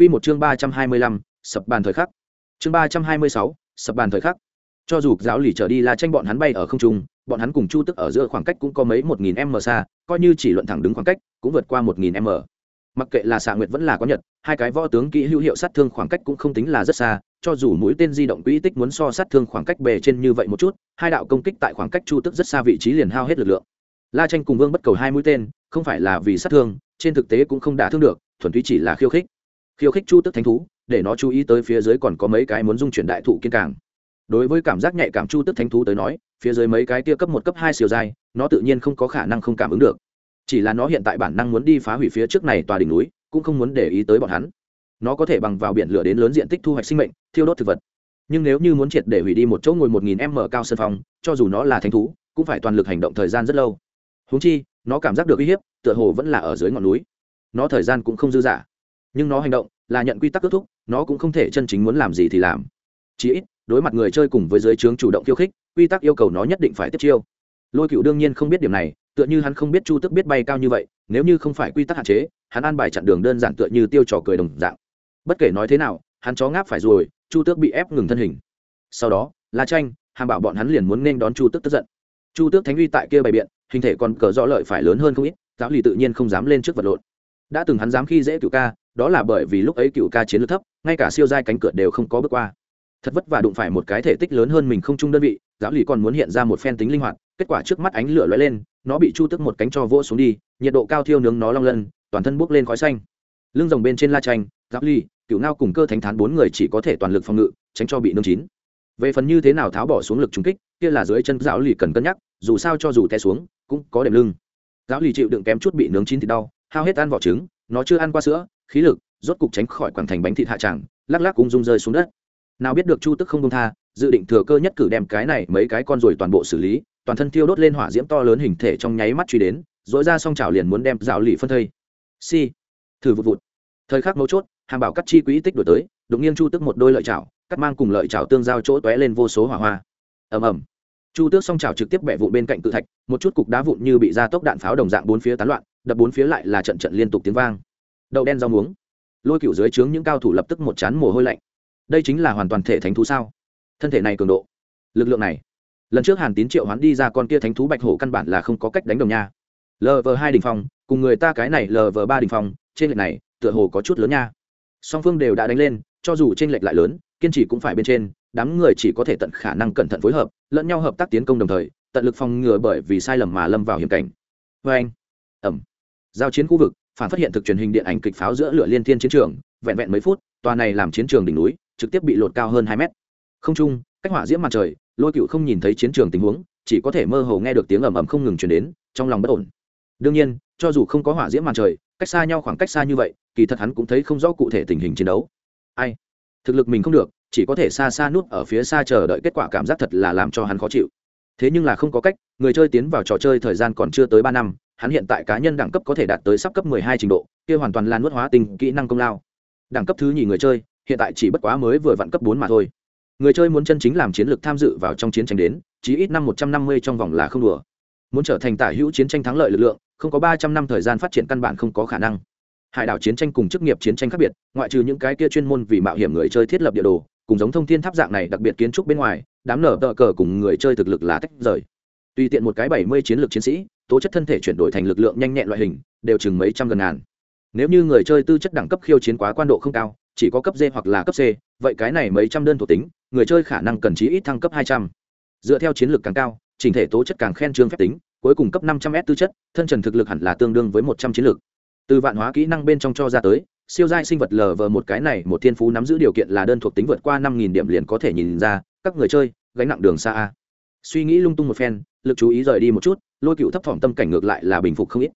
Q một chương ba trăm hai mươi lăm, sập bàn thời khắc. Chương ba trăm hai mươi sáu, sập bàn thời khắc. Cho dù giáo lì trở đi, la tranh bọn hắn bay ở không trung bọn hắn cùng chu tức ở giữa khoảng cách cũng có mấy một nghìn m xa, coi như chỉ luận thẳng đứng khoảng cách, cũng vượt qua một nghìn m. Mặc kệ là xạ nguyệt vẫn là có nhật, hai cái võ tướng kỹ hữu hiệu sát thương khoảng cách cũng không tính là rất xa, cho dù mũi tên di động quỹ tích muốn so sát thương khoảng cách bề trên như vậy một chút, hai đạo công kích tại khoảng cách chu tức rất xa vị trí liền hao hết lực lượng. La tranh cùng vương bất cầu hai mũi tên, không phải là vì sát thương, trên thực tế cũng không đả thương được, thuần túy chỉ là khiêu khích. Khiêu khích chu tức thánh thú, để nó chú ý tới phía dưới còn có mấy cái muốn dung chuyển đại thụ kiên càng đối với cảm giác nhạy cảm chu tức thánh thú tới nói, phía dưới mấy cái tia cấp một, cấp hai siêu dai nó tự nhiên không có khả năng không cảm ứng được. Chỉ là nó hiện tại bản năng muốn đi phá hủy phía trước này tòa đỉnh núi, cũng không muốn để ý tới bọn hắn. Nó có thể bằng vào biển lửa đến lớn diện tích thu hoạch sinh mệnh, thiêu đốt thực vật. Nhưng nếu như muốn triệt để hủy đi một chỗ ngồi một nghìn m cao sân phòng, cho dù nó là thánh thú, cũng phải toàn lực hành động thời gian rất lâu. Húng chi, nó cảm giác được uy hiếp, tựa hồ vẫn là ở dưới ngọn núi. Nó thời gian cũng không dư dả. Nhưng nó hành động là nhận quy tắc kết thúc, nó cũng không thể chân chính muốn làm gì thì làm. Chỉ ít đối mặt người chơi cùng với giới trướng chủ động khiêu khích, quy tắc yêu cầu nó nhất định phải tiếp chiêu. Lôi cựu đương nhiên không biết điểm này, tựa như hắn không biết chu tức biết bay cao như vậy, nếu như không phải quy tắc hạn chế, hắn an bài chặn đường đơn giản tựa như tiêu trò cười đồng dạng. Bất kể nói thế nào, hắn chó ngáp phải rồi, chu tước bị ép ngừng thân hình. Sau đó, la tranh hàm bảo bọn hắn liền muốn nên đón chu tước tức giận. Chu tước thánh uy tại kia bày biện, hình thể còn cờ rõ lợi phải lớn hơn không ít, giáo lì tự nhiên không dám lên trước vật lộn. Đã từng hắn dám khi dễ cựu ca, đó là bởi vì lúc ấy cựu ca chiến lược thấp, ngay cả siêu giai cánh cửa đều không có bước qua thật vất vả đụng phải một cái thể tích lớn hơn mình không chung đơn vị, giáo lì còn muốn hiện ra một phen tính linh hoạt, kết quả trước mắt ánh lửa lóe lên, nó bị chu tức một cánh cho vỗ xuống đi, nhiệt độ cao thiêu nướng nó long lân, toàn thân bốc lên khói xanh. Lưng rồng bên trên la tranh giáp ly cựu ngao cùng cơ thánh thán bốn người chỉ có thể toàn lực phòng ngự, tránh cho bị nương chín. Về phần như thế nào tháo bỏ xuống lực trúng kích, kia là dưới chân giáo lì cần cân nhắc, dù sao cho dù té xuống, cũng có đệm lưng. Giáo lì chịu đựng kém chút bị nướng chín thì đau, hao hết ăn vỏ trứng, nó chưa ăn qua sữa, khí lực, rốt cục tránh khỏi quảng thành bánh thịt hạ tràng, lắc lắc cũng rung rơi xuống đất nào biết được chu tức không công tha, dự định thừa cơ nhất cử đem cái này mấy cái con rồi toàn bộ xử lý, toàn thân thiêu đốt lên hỏa diễm to lớn hình thể trong nháy mắt truy đến dỗi ra xong chảo liền muốn đem rào lì phân thây. Si, thử vụt vụt. Thời khắc mấu chốt, hàm bảo cắt chi quỹ tích đổi tới, đột nhiên chu tức một đôi lợi chảo, cắt mang cùng lợi chảo tương giao chỗ tóe lên vô số hỏa hoa. Ầm ầm. Chu tước song chảo trực tiếp bẻ vụn bên cạnh cự thạch, một chút cục đá vụn như bị ra tốc đạn pháo đồng dạng bốn phía tán loạn, đập bốn phía lại là trận trận liên tục tiếng vang. Đậu đen rau muống. Lôi cựu dưới trướng những cao thủ lập tức một chán mồ hôi lạnh đây chính là hoàn toàn thể thánh thú sao? Thân thể này cường độ, lực lượng này, lần trước hàn tín triệu hoán đi ra con kia thánh thú bạch hổ căn bản là không có cách đánh đồng nha. Lv hai đình phong, cùng người ta cái này lv ba đình phong, trên lệch này, tựa hồ có chút lớn nha. Song phương đều đã đánh lên, cho dù trên lệch lại lớn, kiên trì cũng phải bên trên, đám người chỉ có thể tận khả năng cẩn thận phối hợp, lẫn nhau hợp tác tiến công đồng thời, tận lực phòng ngừa bởi vì sai lầm mà lâm vào hiểm cảnh. Vê anh ẩm giao chiến khu vực, phản phát hiện thực truyền hình điện ảnh kịch pháo giữa lửa liên thiên chiến trường, vẹn vẹn mấy phút, tòa này làm chiến trường đỉnh núi trực tiếp bị lột cao hơn hai mét. Không trung cách hỏa diễm mặt trời, lôi cựu không nhìn thấy chiến trường tình huống, chỉ có thể mơ hồ nghe được tiếng ầm ầm không ngừng chuyển đến, trong lòng bất ổn. Đương nhiên, cho dù không có hỏa diễm mặt trời, cách xa nhau khoảng cách xa như vậy, kỳ thật hắn cũng thấy không rõ cụ thể tình hình chiến đấu. Ai? Thực lực mình không được, chỉ có thể xa xa nuốt ở phía xa chờ đợi kết quả cảm giác thật là làm cho hắn khó chịu. Thế nhưng là không có cách, người chơi tiến vào trò chơi thời gian còn chưa tới ba năm, hắn hiện tại cá nhân đẳng cấp có thể đạt tới sắp cấp mười hai trình độ, kia hoàn toàn là nuốt hóa tình kỹ năng công lao. Đẳng cấp thứ nhì người chơi hiện tại chỉ bất quá mới vừa vặn cấp bốn mà thôi. Người chơi muốn chân chính làm chiến lược tham dự vào trong chiến tranh đến, chí ít năm một trăm năm mươi trong vòng là không đùa. Muốn trở thành tả hữu chiến tranh thắng lợi lực lượng, không có ba trăm năm thời gian phát triển căn bản không có khả năng. Hải đảo chiến tranh cùng chức nghiệp chiến tranh khác biệt, ngoại trừ những cái kia chuyên môn vì mạo hiểm người chơi thiết lập địa đồ, cùng giống thông thiên tháp dạng này đặc biệt kiến trúc bên ngoài, đám nở tờ cờ cùng người chơi thực lực là tách rời. Tùy tiện một cái bảy mươi chiến lược chiến sĩ, tố chất thân thể chuyển đổi thành lực lượng nhanh nhẹn loại hình, đều chừng mấy trăm gần ngàn. Nếu như người chơi tư chất đẳng cấp khiêu chiến quá quan độ không cao chỉ có cấp d hoặc là cấp c, vậy cái này mấy trăm đơn thuộc tính, người chơi khả năng cần chí ít thăng cấp hai trăm. Dựa theo chiến lược càng cao trình thể tố chất càng khen trương phép tính, cuối cùng cấp năm trăm s tư chất, thân trần thực lực hẳn là tương đương với một trăm chiến lược. Từ vạn hóa kỹ năng bên trong cho ra tới, siêu giai sinh vật lờ vờ một cái này một thiên phú nắm giữ điều kiện là đơn thuộc tính vượt qua năm nghìn điểm liền có thể nhìn ra, các người chơi, gánh nặng đường xa a. Suy nghĩ lung tung một phen, lực chú ý rời đi một chút, lôi cựu thấp thỏm tâm cảnh ngược lại là bình phục không ít.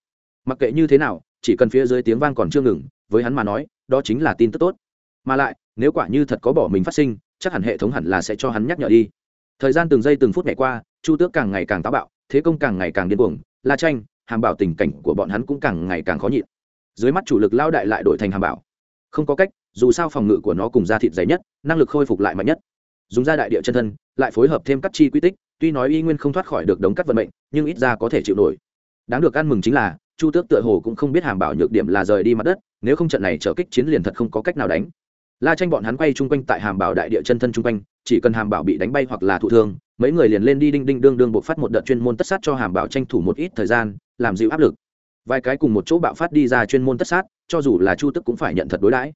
Mặc kệ như thế nào, chỉ cần phía dưới tiếng vang còn chưa ngừng, với hắn mà nói, đó chính là tin tức tốt mà lại, nếu quả như thật có bỏ mình phát sinh, chắc hẳn hệ thống hẳn là sẽ cho hắn nhắc nhở đi. Thời gian từng giây từng phút ngày qua, chu tước càng ngày càng táo bạo, thế công càng ngày càng điên cuồng, la tranh hàm bảo tình cảnh của bọn hắn cũng càng ngày càng khó nhịn. Dưới mắt chủ lực lao đại lại đổi thành hàm bảo. Không có cách, dù sao phòng ngự của nó cùng da thịt dày nhất, năng lực khôi phục lại mạnh nhất. Dùng da đại địa chân thân, lại phối hợp thêm các chi quy tích, tuy nói y nguyên không thoát khỏi được đống cắt vận mệnh, nhưng ít ra có thể chịu nổi. Đáng được ăn mừng chính là, chu tước tựa hồ cũng không biết hàm bảo nhược điểm là rời đi mặt đất, nếu không trận này trở kích chiến liền thật không có cách nào đánh la tranh bọn hắn quay chung quanh tại hàm bảo đại địa chân thân chung quanh, chỉ cần hàm bảo bị đánh bay hoặc là thụ thương, mấy người liền lên đi đinh đinh đương đương buộc phát một đợt chuyên môn tất sát cho hàm bảo tranh thủ một ít thời gian, làm dịu áp lực. Vài cái cùng một chỗ bạo phát đi ra chuyên môn tất sát, cho dù là chu tức cũng phải nhận thật đối đãi.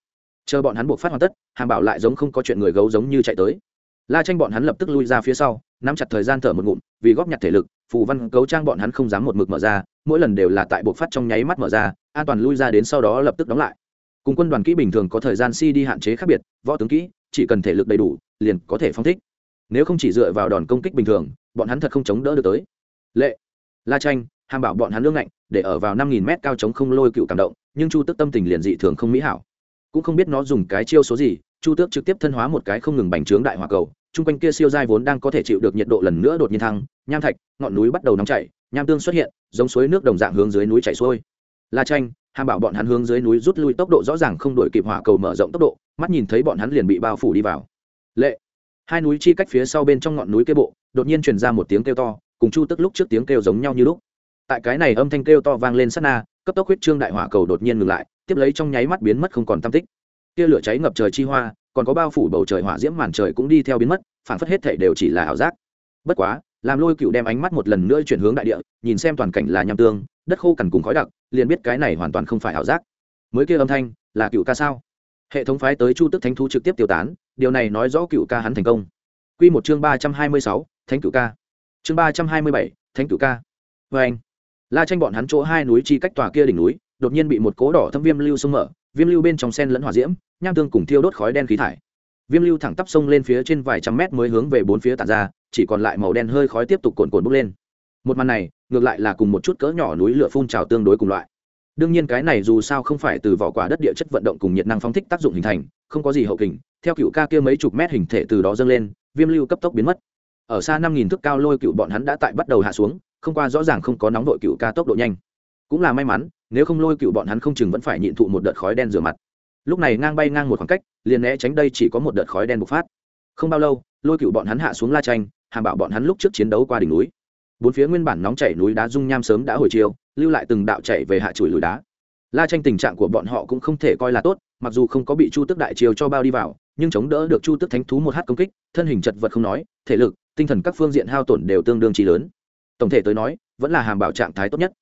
Chờ bọn hắn buộc phát hoàn tất, hàm bảo lại giống không có chuyện người gấu giống như chạy tới. La tranh bọn hắn lập tức lui ra phía sau, nắm chặt thời gian thở một ngụm, vì góp nhặt thể lực, phù văn cấu trang bọn hắn không dám một mực mở ra, mỗi lần đều là tại buộc phát trong nháy mắt mở ra, an toàn lui ra đến sau đó lập tức đóng lại cùng quân đoàn kỹ bình thường có thời gian si đi hạn chế khác biệt, võ tướng kỹ, chỉ cần thể lực đầy đủ, liền có thể phong thích. Nếu không chỉ dựa vào đòn công kích bình thường, bọn hắn thật không chống đỡ được tới. Lệ, la tranh hàm bảo bọn hắn lương ngạnh, để ở vào năm nghìn mét cao chống không lôi cựu cảm động, nhưng chu tước tâm tình liền dị thường không mỹ hảo. Cũng không biết nó dùng cái chiêu số gì, chu tước trực tiếp thân hóa một cái không ngừng bành trướng đại hỏa cầu, chung quanh kia siêu dai vốn đang có thể chịu được nhiệt độ lần nữa đột nhiên thăng, nham thạch, ngọn núi bắt đầu nóng chảy, nham tương xuất hiện, giống suối nước đồng dạng hướng dưới núi chảy xuôi. La tranh hàm bảo bọn hắn hướng dưới núi rút lui tốc độ rõ ràng không đổi kịp hỏa cầu mở rộng tốc độ, mắt nhìn thấy bọn hắn liền bị bao phủ đi vào. Lệ. Hai núi chi cách phía sau bên trong ngọn núi kia bộ, đột nhiên truyền ra một tiếng kêu to, cùng chu tức lúc trước tiếng kêu giống nhau như lúc. Tại cái này âm thanh kêu to vang lên sát na, cấp tốc huyết trương đại hỏa cầu đột nhiên ngừng lại, tiếp lấy trong nháy mắt biến mất không còn tam tích. Kia lửa cháy ngập trời chi hoa, còn có bao phủ bầu trời hỏa diễm màn trời cũng đi theo biến mất, phản phất hết thể đều chỉ là ảo giác. Bất quá, làm lôi cựu đem ánh mắt một lần nữa chuyển hướng đại địa, nhìn xem toàn cảnh là nham tương, đất khô cằn cùng khói đặc liền biết cái này hoàn toàn không phải ảo giác. Mới kia âm thanh, là cựu ca sao? Hệ thống phái tới chu tức thánh thú trực tiếp tiêu tán, điều này nói rõ cựu ca hắn thành công. Q một chương ba trăm hai mươi sáu, thánh cựu ca. Chương ba trăm hai mươi bảy, thánh cựu ca. Vê anh, la tranh bọn hắn chỗ hai núi chi cách tòa kia đỉnh núi, đột nhiên bị một cố đỏ thâm viêm lưu sông mở, viêm lưu bên trong sen lẫn hỏa diễm, nham tương cùng thiêu đốt khói đen khí thải. Viêm lưu thẳng tắp sông lên phía trên vài trăm mét mới hướng về bốn phía tàn ra, chỉ còn lại màu đen hơi khói tiếp tục cồn cồn bốc lên. Một màn này ngược lại là cùng một chút cỡ nhỏ núi lửa phun trào tương đối cùng loại. Đương nhiên cái này dù sao không phải từ vỏ quả đất địa chất vận động cùng nhiệt năng phóng thích tác dụng hình thành, không có gì hậu kình, theo cựu ca kia mấy chục mét hình thể từ đó dâng lên, viêm lưu cấp tốc biến mất. Ở xa năm nghìn thước cao lôi cựu bọn hắn đã tại bắt đầu hạ xuống, không qua rõ ràng không có nóng đội cựu ca tốc độ nhanh. Cũng là may mắn, nếu không lôi cựu bọn hắn không chừng vẫn phải nhịn thụ một đợt khói đen rửa mặt. Lúc này ngang bay ngang một khoảng cách, liền né tránh đây chỉ có một đợt khói đen bộc phát. Không bao lâu, lôi cựu bọn hắn hạ xuống la tranh hàm bảo bọn hắn lúc trước chiến đấu qua đỉnh núi bốn phía nguyên bản nóng chảy núi đá dung nham sớm đã hồi chiều, lưu lại từng đạo chảy về hạ chùi lùi đá. La tranh tình trạng của bọn họ cũng không thể coi là tốt, mặc dù không có bị chu tức đại chiều cho bao đi vào, nhưng chống đỡ được chu tức thánh thú một hát công kích, thân hình chật vật không nói, thể lực, tinh thần các phương diện hao tổn đều tương đương trí lớn. Tổng thể tới nói, vẫn là hàm bảo trạng thái tốt nhất.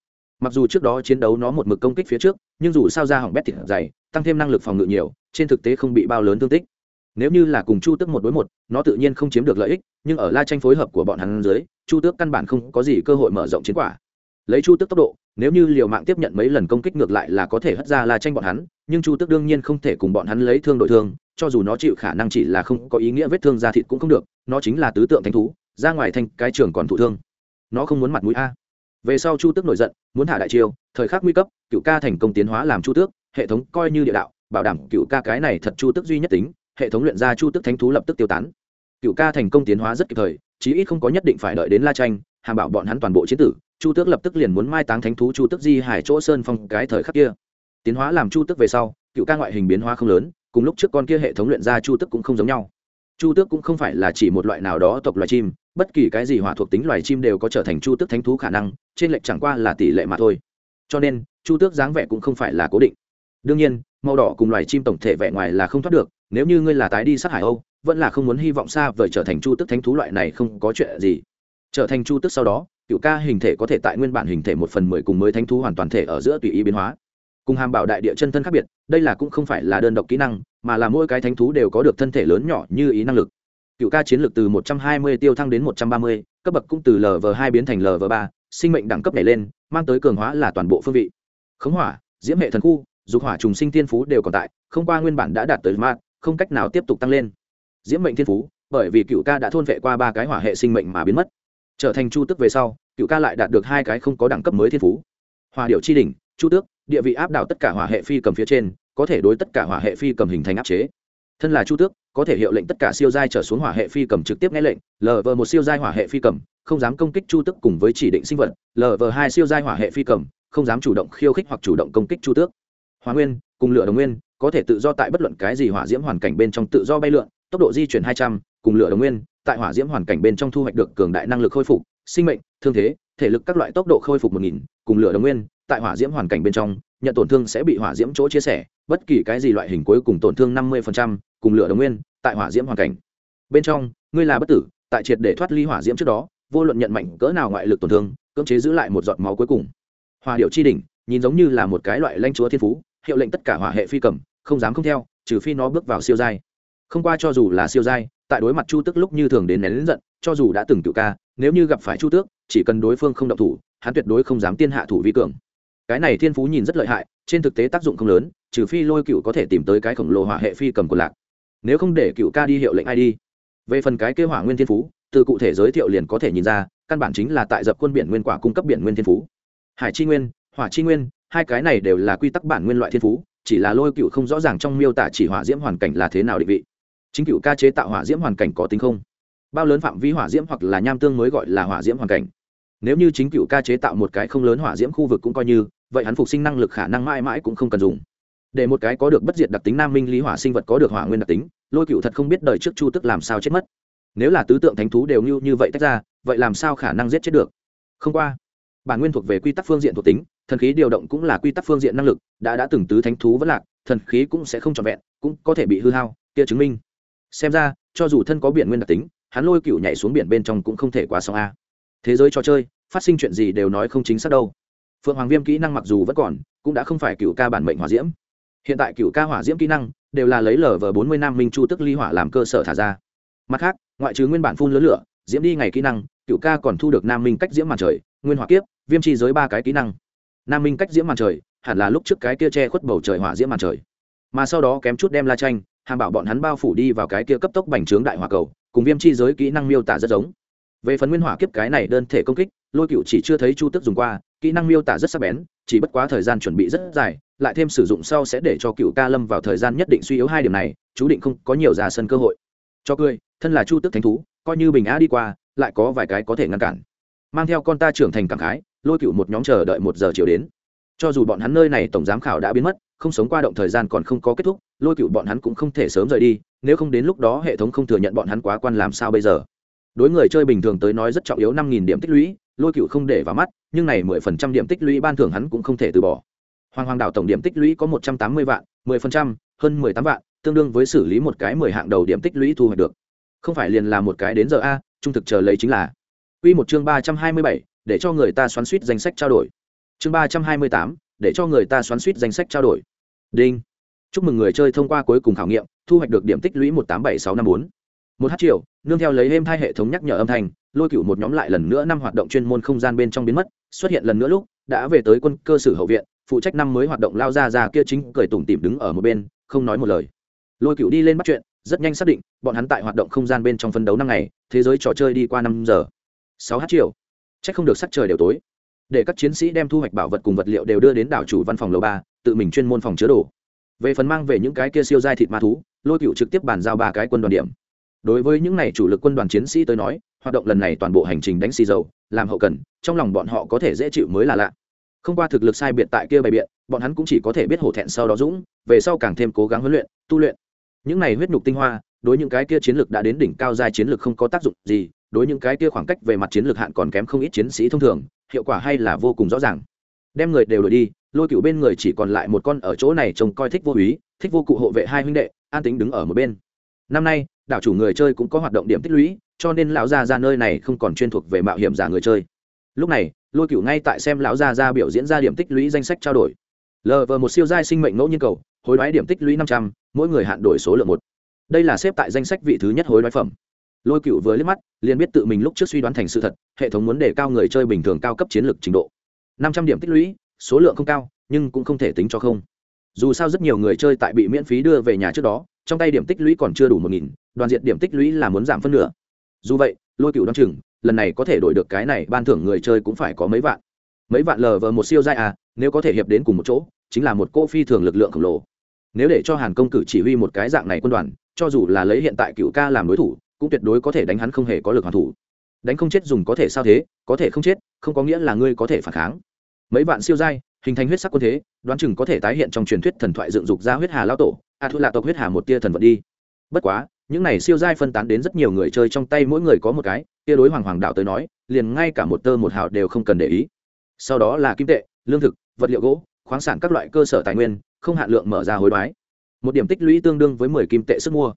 Mặc dù trước đó chiến đấu nó một mực công kích phía trước, nhưng dù sao ra hỏng bét thịt dày, tăng thêm năng lực phòng ngự nhiều, trên thực tế không bị bao lớn thương tích nếu như là cùng chu tước một đối một, nó tự nhiên không chiếm được lợi ích, nhưng ở la tranh phối hợp của bọn hắn dưới, chu tước căn bản không có gì cơ hội mở rộng chiến quả. Lấy chu tước tốc độ, nếu như liều mạng tiếp nhận mấy lần công kích ngược lại là có thể hất ra la tranh bọn hắn, nhưng chu tước đương nhiên không thể cùng bọn hắn lấy thương đội thương, cho dù nó chịu khả năng chỉ là không có ý nghĩa vết thương da thịt cũng không được, nó chính là tứ tượng thanh thú, ra ngoài thành cái trường còn thụ thương. Nó không muốn mặt mũi a. Về sau chu tước nổi giận, muốn thả đại chiêu, thời khắc nguy cấp, cựu ca thành công tiến hóa làm chu tước, hệ thống coi như địa đạo, bảo đảm cựu ca cái này thật chu tước duy nhất tính hệ thống luyện ra chu tước thánh thú lập tức tiêu tán. Cựu ca thành công tiến hóa rất kịp thời, chí ít không có nhất định phải đợi đến la tranh hàm bảo bọn hắn toàn bộ chiến tử, chu tước lập tức liền muốn mai táng thánh thú chu tước di hải chỗ sơn phong cái thời khắc kia. Tiến hóa làm chu tước về sau, cựu ca ngoại hình biến hóa không lớn, cùng lúc trước con kia hệ thống luyện ra chu tước cũng không giống nhau. Chu tước cũng không phải là chỉ một loại nào đó tộc loài chim, bất kỳ cái gì hỏa thuộc tính loài chim đều có trở thành chu tước thánh thú khả năng, trên lệch chẳng qua là tỷ lệ mà thôi. Cho nên, chu tước dáng vẻ cũng không phải là cố định. Đương nhiên, màu đỏ cùng loài chim tổng thể vẻ ngoài là không thoát được nếu như ngươi là tái đi sát hải âu, vẫn là không muốn hy vọng xa vời trở thành chu tước thánh thú loại này không có chuyện gì. Trở thành chu tước sau đó, cựu ca hình thể có thể tại nguyên bản hình thể một phần mười cùng mới thánh thú hoàn toàn thể ở giữa tùy ý biến hóa. Cùng hàm bảo đại địa chân thân khác biệt, đây là cũng không phải là đơn độc kỹ năng, mà là mỗi cái thánh thú đều có được thân thể lớn nhỏ như ý năng lực. Cựu ca chiến lược từ một trăm hai mươi tiêu thăng đến một trăm ba mươi, cấp bậc cũng từ lv hai biến thành lv ba, sinh mệnh đẳng cấp nhảy lên, mang tới cường hóa là toàn bộ phương vị. Khống hỏa, diễm hệ thần khu, dục hỏa trùng sinh tiên phú đều còn tại, không qua nguyên bản đã đạt tới mát không cách nào tiếp tục tăng lên. Diễm mệnh thiên phú, bởi vì cựu ca đã thôn vệ qua ba cái hỏa hệ sinh mệnh mà biến mất. Trở thành chu tước về sau, cựu ca lại đạt được hai cái không có đẳng cấp mới thiên phú. Hòa điệu chi đỉnh, chu tước, địa vị áp đảo tất cả hỏa hệ phi cầm phía trên, có thể đối tất cả hỏa hệ phi cầm hình thành áp chế. Thân là chu tước, có thể hiệu lệnh tất cả siêu giai trở xuống hỏa hệ phi cầm trực tiếp nghe lệnh lv một siêu giai hỏa hệ phi cầm, không dám công kích chu tước cùng với chỉ định sinh vật lv hai siêu giai hỏa hệ phi cầm, không dám chủ động khiêu khích hoặc chủ động công kích chu tước. Hỏa nguyên, cùng lửa đồng nguyên có thể tự do tại bất luận cái gì hỏa diễm hoàn cảnh bên trong tự do bay lượn, tốc độ di chuyển hai trăm, cùng lửa đồng nguyên, tại hỏa diễm hoàn cảnh bên trong thu hoạch được cường đại năng lực khôi phục, sinh mệnh, thương thế, thể lực các loại tốc độ khôi phục một nghìn, cùng lửa đồng nguyên, tại hỏa diễm hoàn cảnh bên trong, nhận tổn thương sẽ bị hỏa diễm chỗ chia sẻ, bất kỳ cái gì loại hình cuối cùng tổn thương năm mươi cùng lửa đồng nguyên, tại hỏa diễm hoàn cảnh. Bên trong, ngươi là bất tử, tại triệt để thoát ly hỏa diễm trước đó, vô luận nhận mạnh cỡ nào ngoại lực tổn thương, cưỡng chế giữ lại một giọt máu cuối cùng. Hỏa điệu chi đỉnh, nhìn giống như là một cái loại lanh chúa thiên phú hiệu lệnh tất cả hỏa hệ phi cầm, không dám không theo, trừ phi nó bước vào siêu giai. Không qua cho dù là siêu giai, tại đối mặt chu tức lúc như thường đến nén lính giận, cho dù đã từng cựu ca, nếu như gặp phải chu tước, chỉ cần đối phương không động thủ, hắn tuyệt đối không dám tiên hạ thủ vi cường. Cái này thiên phú nhìn rất lợi hại, trên thực tế tác dụng không lớn, trừ phi lôi cựu có thể tìm tới cái khổng lồ hỏa hệ phi cầm của lạc. Nếu không để cựu ca đi hiệu lệnh ai đi. Về phần cái kêu hỏa nguyên thiên phú, từ cụ thể giới thiệu liền có thể nhìn ra, căn bản chính là tại dập quân biển nguyên quả cung cấp biển nguyên thiên phú. Hải chi nguyên, hỏa chi nguyên hai cái này đều là quy tắc bản nguyên loại thiên phú, chỉ là lôi cựu không rõ ràng trong miêu tả chỉ hỏa diễm hoàn cảnh là thế nào định vị. Chính cựu ca chế tạo hỏa diễm hoàn cảnh có tính không? Bao lớn phạm vi hỏa diễm hoặc là nham tương mới gọi là hỏa diễm hoàn cảnh? Nếu như chính cựu ca chế tạo một cái không lớn hỏa diễm khu vực cũng coi như, vậy hắn phục sinh năng lực khả năng mãi mãi cũng không cần dùng. Để một cái có được bất diệt đặc tính nam minh lý hỏa sinh vật có được hỏa nguyên đặc tính, lôi cựu thật không biết đời trước chu tức làm sao chết mất. Nếu là tứ tượng thánh thú đều như như vậy tách ra, vậy làm sao khả năng giết chết được? Không qua bản nguyên thuộc về quy tắc phương diện thuộc tính, thần khí điều động cũng là quy tắc phương diện năng lực, đã đã từng tứ thánh thú vẫn lạc, thần khí cũng sẽ không trọn vẹn, cũng có thể bị hư hao, kia chứng minh. Xem ra, cho dù thân có biển nguyên đặc tính, hắn lôi cựu nhảy xuống biển bên trong cũng không thể quá sóng a. Thế giới trò chơi, phát sinh chuyện gì đều nói không chính xác đâu. Phượng hoàng viêm kỹ năng mặc dù vẫn còn, cũng đã không phải cựu ca bản mệnh hỏa diễm. Hiện tại cựu ca hỏa diễm kỹ năng đều là lấy lở vờ bốn mươi năm minh chu tức ly hỏa làm cơ sở thả ra. Mặt khác, ngoại trừ nguyên bản phun lớn lửa, diễm đi ngày kỹ năng cựu ca còn thu được nam minh cách diễm màn trời, nguyên hỏa kiếp viêm chi giới ba cái kỹ năng. Nam minh cách diễm màn trời, hẳn là lúc trước cái kia che khuất bầu trời hỏa diễm màn trời. Mà sau đó kém chút đem la tranh hàm bảo bọn hắn bao phủ đi vào cái kia cấp tốc bành trướng đại hỏa cầu, cùng viêm chi giới kỹ năng miêu tả rất giống. Về phần nguyên hỏa kiếp cái này đơn thể công kích, lôi cựu chỉ chưa thấy chu tức dùng qua, kỹ năng miêu tả rất sắc bén, chỉ bất quá thời gian chuẩn bị rất dài, lại thêm sử dụng sau sẽ để cho cựu ca lâm vào thời gian nhất định suy yếu hai điểm này, chú định không có nhiều giả sân cơ hội. Cho cười, thân là chu tức thánh thú, coi như bình á đi qua, lại có vài cái có thể ngăn cản. Mang theo con ta trưởng thành cảm khái lôi cựu một nhóm chờ đợi một giờ chiều đến. Cho dù bọn hắn nơi này tổng giám khảo đã biến mất, không sống qua động thời gian còn không có kết thúc, lôi cựu bọn hắn cũng không thể sớm rời đi, nếu không đến lúc đó hệ thống không thừa nhận bọn hắn quá quan làm sao bây giờ. Đối người chơi bình thường tới nói rất trọng yếu năm nghìn điểm tích lũy, lôi cựu không để vào mắt, nhưng này mười phần trăm điểm tích lũy ban thưởng hắn cũng không thể từ bỏ. Hoàng hoàng đảo tổng điểm tích lũy có một trăm tám mươi vạn, mười phần trăm, hơn mười tám vạn, tương đương với xử lý một cái mười hạng đầu điểm tích lũy thu hoạch được. Không phải liền là một cái đến giờ a, trung thực chờ lấy chính là. Quy một chương ba trăm hai mươi bảy để cho người ta xoắn suýt danh sách trao đổi. Chương ba trăm hai mươi tám, để cho người ta xoắn suýt danh sách trao đổi. Đinh. Chúc mừng người chơi thông qua cuối cùng khảo nghiệm, thu hoạch được điểm tích lũy một tám bảy sáu năm bốn. Một h triệu, nương theo lấy êm hai hệ thống nhắc nhở âm thanh, lôi cựu một nhóm lại lần nữa năm hoạt động chuyên môn không gian bên trong biến mất, xuất hiện lần nữa lúc, đã về tới quân cơ sở hậu viện, phụ trách năm mới hoạt động lao ra ra kia chính cười tủm tỉm đứng ở một bên, không nói một lời. Lôi cựu đi lên bắt chuyện, rất nhanh xác định, bọn hắn tại hoạt động không gian bên trong phân đấu năm ngày, thế giới trò chơi đi qua năm giờ. Sáu h triệu c h ắ c không được sắc trời đều tối. Để các chiến sĩ đem thu hoạch bảo vật cùng vật liệu đều đưa đến đảo chủ văn phòng lầu ba, tự mình chuyên môn phòng chứa đồ. Về phần mang về những cái kia siêu giai thịt ma thú, lôi cựu trực tiếp bàn giao ba cái quân đoàn điểm. Đối với những này chủ lực quân đoàn chiến sĩ tới nói, hoạt động lần này toàn bộ hành trình đánh xì dầu, làm hậu cần, trong lòng bọn họ có thể dễ chịu mới là lạ. Không qua thực lực sai biệt tại kia bày biện, bọn hắn cũng chỉ có thể biết hổ thẹn sau đó dũng, về sau càng thêm cố gắng huấn luyện, tu luyện. Những này huyết nhục tinh hoa, đối những cái kia chiến lược đã đến đỉnh cao giai chiến lược không có tác dụng gì đối những cái kia khoảng cách về mặt chiến lược hạn còn kém không ít chiến sĩ thông thường, hiệu quả hay là vô cùng rõ ràng. Đem người đều đổi đi, lôi cựu bên người chỉ còn lại một con ở chỗ này trông coi thích vô úy, thích vô cụ hộ vệ hai huynh đệ, an tính đứng ở một bên. Năm nay, đảo chủ người chơi cũng có hoạt động điểm tích lũy, cho nên lão gia ra nơi này không còn chuyên thuộc về mạo hiểm giả người chơi. Lúc này, lôi cựu ngay tại xem lão gia ra biểu diễn ra điểm tích lũy danh sách trao đổi. Lv một siêu giai sinh mệnh ngẫu nhiên cầu, hối đoái điểm tích lũy năm trăm, mỗi người hạn đổi số lượng một. Đây là xếp tại danh sách vị thứ nhất hối đoái phẩm lôi cựu vừa liếc mắt, liền biết tự mình lúc trước suy đoán thành sự thật, hệ thống muốn đề cao người chơi bình thường cao cấp chiến lược trình độ. Năm trăm điểm tích lũy, số lượng không cao, nhưng cũng không thể tính cho không. Dù sao rất nhiều người chơi tại bị miễn phí đưa về nhà trước đó, trong tay điểm tích lũy còn chưa đủ một nghìn, đoàn diện điểm tích lũy là muốn giảm phân nửa. Dù vậy, lôi cựu đ o á n chừng, lần này có thể đổi được cái này, ban thưởng người chơi cũng phải có mấy vạn. Mấy vạn lờ vờ một siêu giai à nếu có thể hiệp đến cùng một chỗ, chính là một cô phi thường lực lượng khổng lồ. Nếu để cho hàn công cử chỉ huy một cái dạng này quân đoàn, cho dù là lấy hiện tại cựu ca làm đối thủ cũng tuyệt đối có thể đánh hắn không hề có lực hoàn thủ. Đánh không chết dùng có thể sao thế, có thể không chết, không có nghĩa là ngươi có thể phản kháng. Mấy vạn siêu giai, hình thành huyết sắc quân thế, đoán chừng có thể tái hiện trong truyền thuyết thần thoại dựng dục ra huyết hà lao tổ a à thu lạ tộc huyết hà một tia thần vật đi. Bất quá, những này siêu giai phân tán đến rất nhiều người chơi trong tay mỗi người có một cái, tia đối hoàng hoàng đạo tới nói, liền ngay cả một tơ một hào đều không cần để ý. Sau đó là kim tệ, lương thực, vật liệu gỗ, khoáng sản các loại cơ sở tài nguyên, không hạn lượng mở ra hối đoái. Một điểm tích lũy tương đương với mười kim tệ sức mua.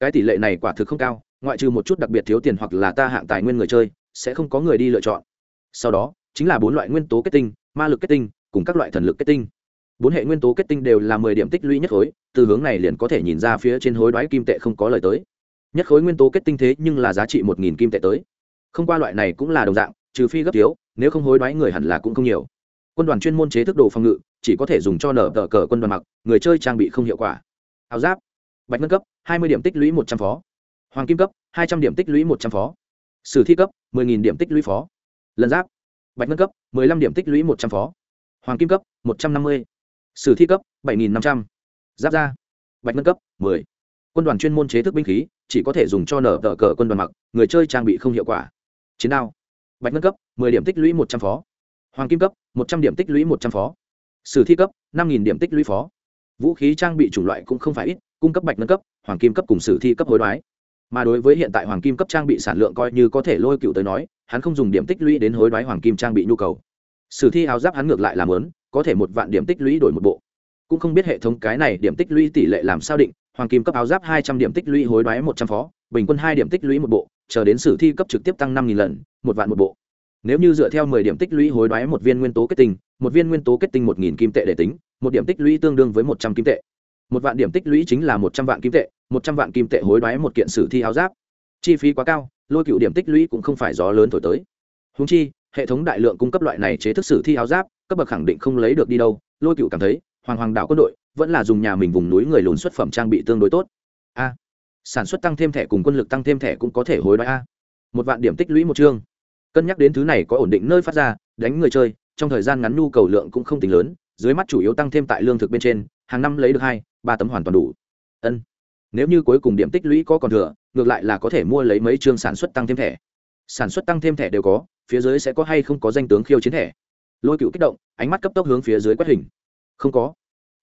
Cái tỷ lệ này quả thực không cao ngoại trừ một chút đặc biệt thiếu tiền hoặc là ta hạng tài nguyên người chơi, sẽ không có người đi lựa chọn. Sau đó, chính là bốn loại nguyên tố kết tinh, ma lực kết tinh, cùng các loại thần lực kết tinh. Bốn hệ nguyên tố kết tinh đều là mười điểm tích lũy nhất khối, từ hướng này liền có thể nhìn ra phía trên hối đoái kim tệ không có lời tới. Nhất khối nguyên tố kết tinh thế nhưng là giá trị một nghìn kim tệ tới. Không qua loại này cũng là đồng dạng, trừ phi gấp thiếu, nếu không hối đoái người hẳn là cũng không nhiều. Quân đoàn chuyên môn chế thức đồ phòng ngự, chỉ có thể dùng cho nở tờ cờ quân đoàn mặc, người chơi trang bị không hiệu quả. Áo giáp, bạch ngân cấp, hai mươi điểm tích lũy một trăm phó hoàng kim cấp, hai trăm điểm tích lũy một trăm phó. Sử thi cấp, mười nghìn điểm tích lũy phó. Lần giáp, bạch ngân cấp, mười lăm điểm tích lũy một trăm phó. Hoàng kim cấp, một trăm năm mươi. Sử thi cấp, bảy nghìn năm trăm. Giáp ra bạch ngân cấp, mười. Quân đoàn chuyên môn chế thức binh khí, chỉ có thể dùng cho nở tờ cờ quân đoàn mặc, người chơi trang bị không hiệu quả. Chiến đao, bạch ngân cấp, mười điểm tích lũy một trăm phó. Hoàng kim cấp, một trăm điểm tích lũy một trăm phó. Sử thi cấp, năm nghìn điểm tích lũy phó. Vũ khí trang bị chủng loại cũng không phải ít, cung cấp bạch ngân cấp, hoàng kim cấp cùng sử thi cấp hối đoái mà đối với hiện tại hoàng kim cấp trang bị sản lượng coi như có thể lôi cựu tới nói, hắn không dùng điểm tích lũy đến hối đoái hoàng kim trang bị nhu cầu. Sử thi áo giáp hắn ngược lại làm lớn, có thể một vạn điểm tích lũy đổi một bộ. Cũng không biết hệ thống cái này điểm tích lũy tỷ lệ làm sao định, hoàng kim cấp áo giáp hai trăm điểm tích lũy hối đoái một trăm phó, bình quân hai điểm tích lũy một bộ, chờ đến sử thi cấp trực tiếp tăng năm nghìn lần, một vạn một bộ. Nếu như dựa theo mười điểm tích lũy hối đoái một viên nguyên tố kết tinh, một viên nguyên tố kết tinh một nghìn kim tệ để tính, một điểm tích lũy tương đương với một trăm kim tệ. Một vạn điểm tích lũy chính là một trăm vạn kim tệ một trăm vạn kim tệ hối đoái một kiện sử thi áo giáp. Chi phí quá cao, lôi cựu điểm tích lũy cũng không phải gió lớn thổi tới. Húng chi, hệ thống đại lượng cung cấp loại này chế thức sử thi áo giáp, cấp bậc khẳng định không lấy được đi đâu. Lôi cựu cảm thấy, hoàng hoàng đạo quân đội vẫn là dùng nhà mình vùng núi người lùn xuất phẩm trang bị tương đối tốt. A, sản xuất tăng thêm thẻ cùng quân lực tăng thêm thẻ cũng có thể hối đoái a. Một vạn điểm tích lũy một chương. Cân nhắc đến thứ này có ổn định nơi phát ra, đánh người chơi, trong thời gian ngắn nhu cầu lượng cũng không tính lớn, dưới mắt chủ yếu tăng thêm tại lương thực bên trên, hàng năm lấy được hai, ba tấm hoàn toàn đủ. Ân nếu như cuối cùng điểm tích lũy có còn thừa, ngược lại là có thể mua lấy mấy chương sản xuất tăng thêm thẻ. Sản xuất tăng thêm thẻ đều có, phía dưới sẽ có hay không có danh tướng khiêu chiến thẻ. Lôi cựu kích động, ánh mắt cấp tốc hướng phía dưới quét hình. Không có.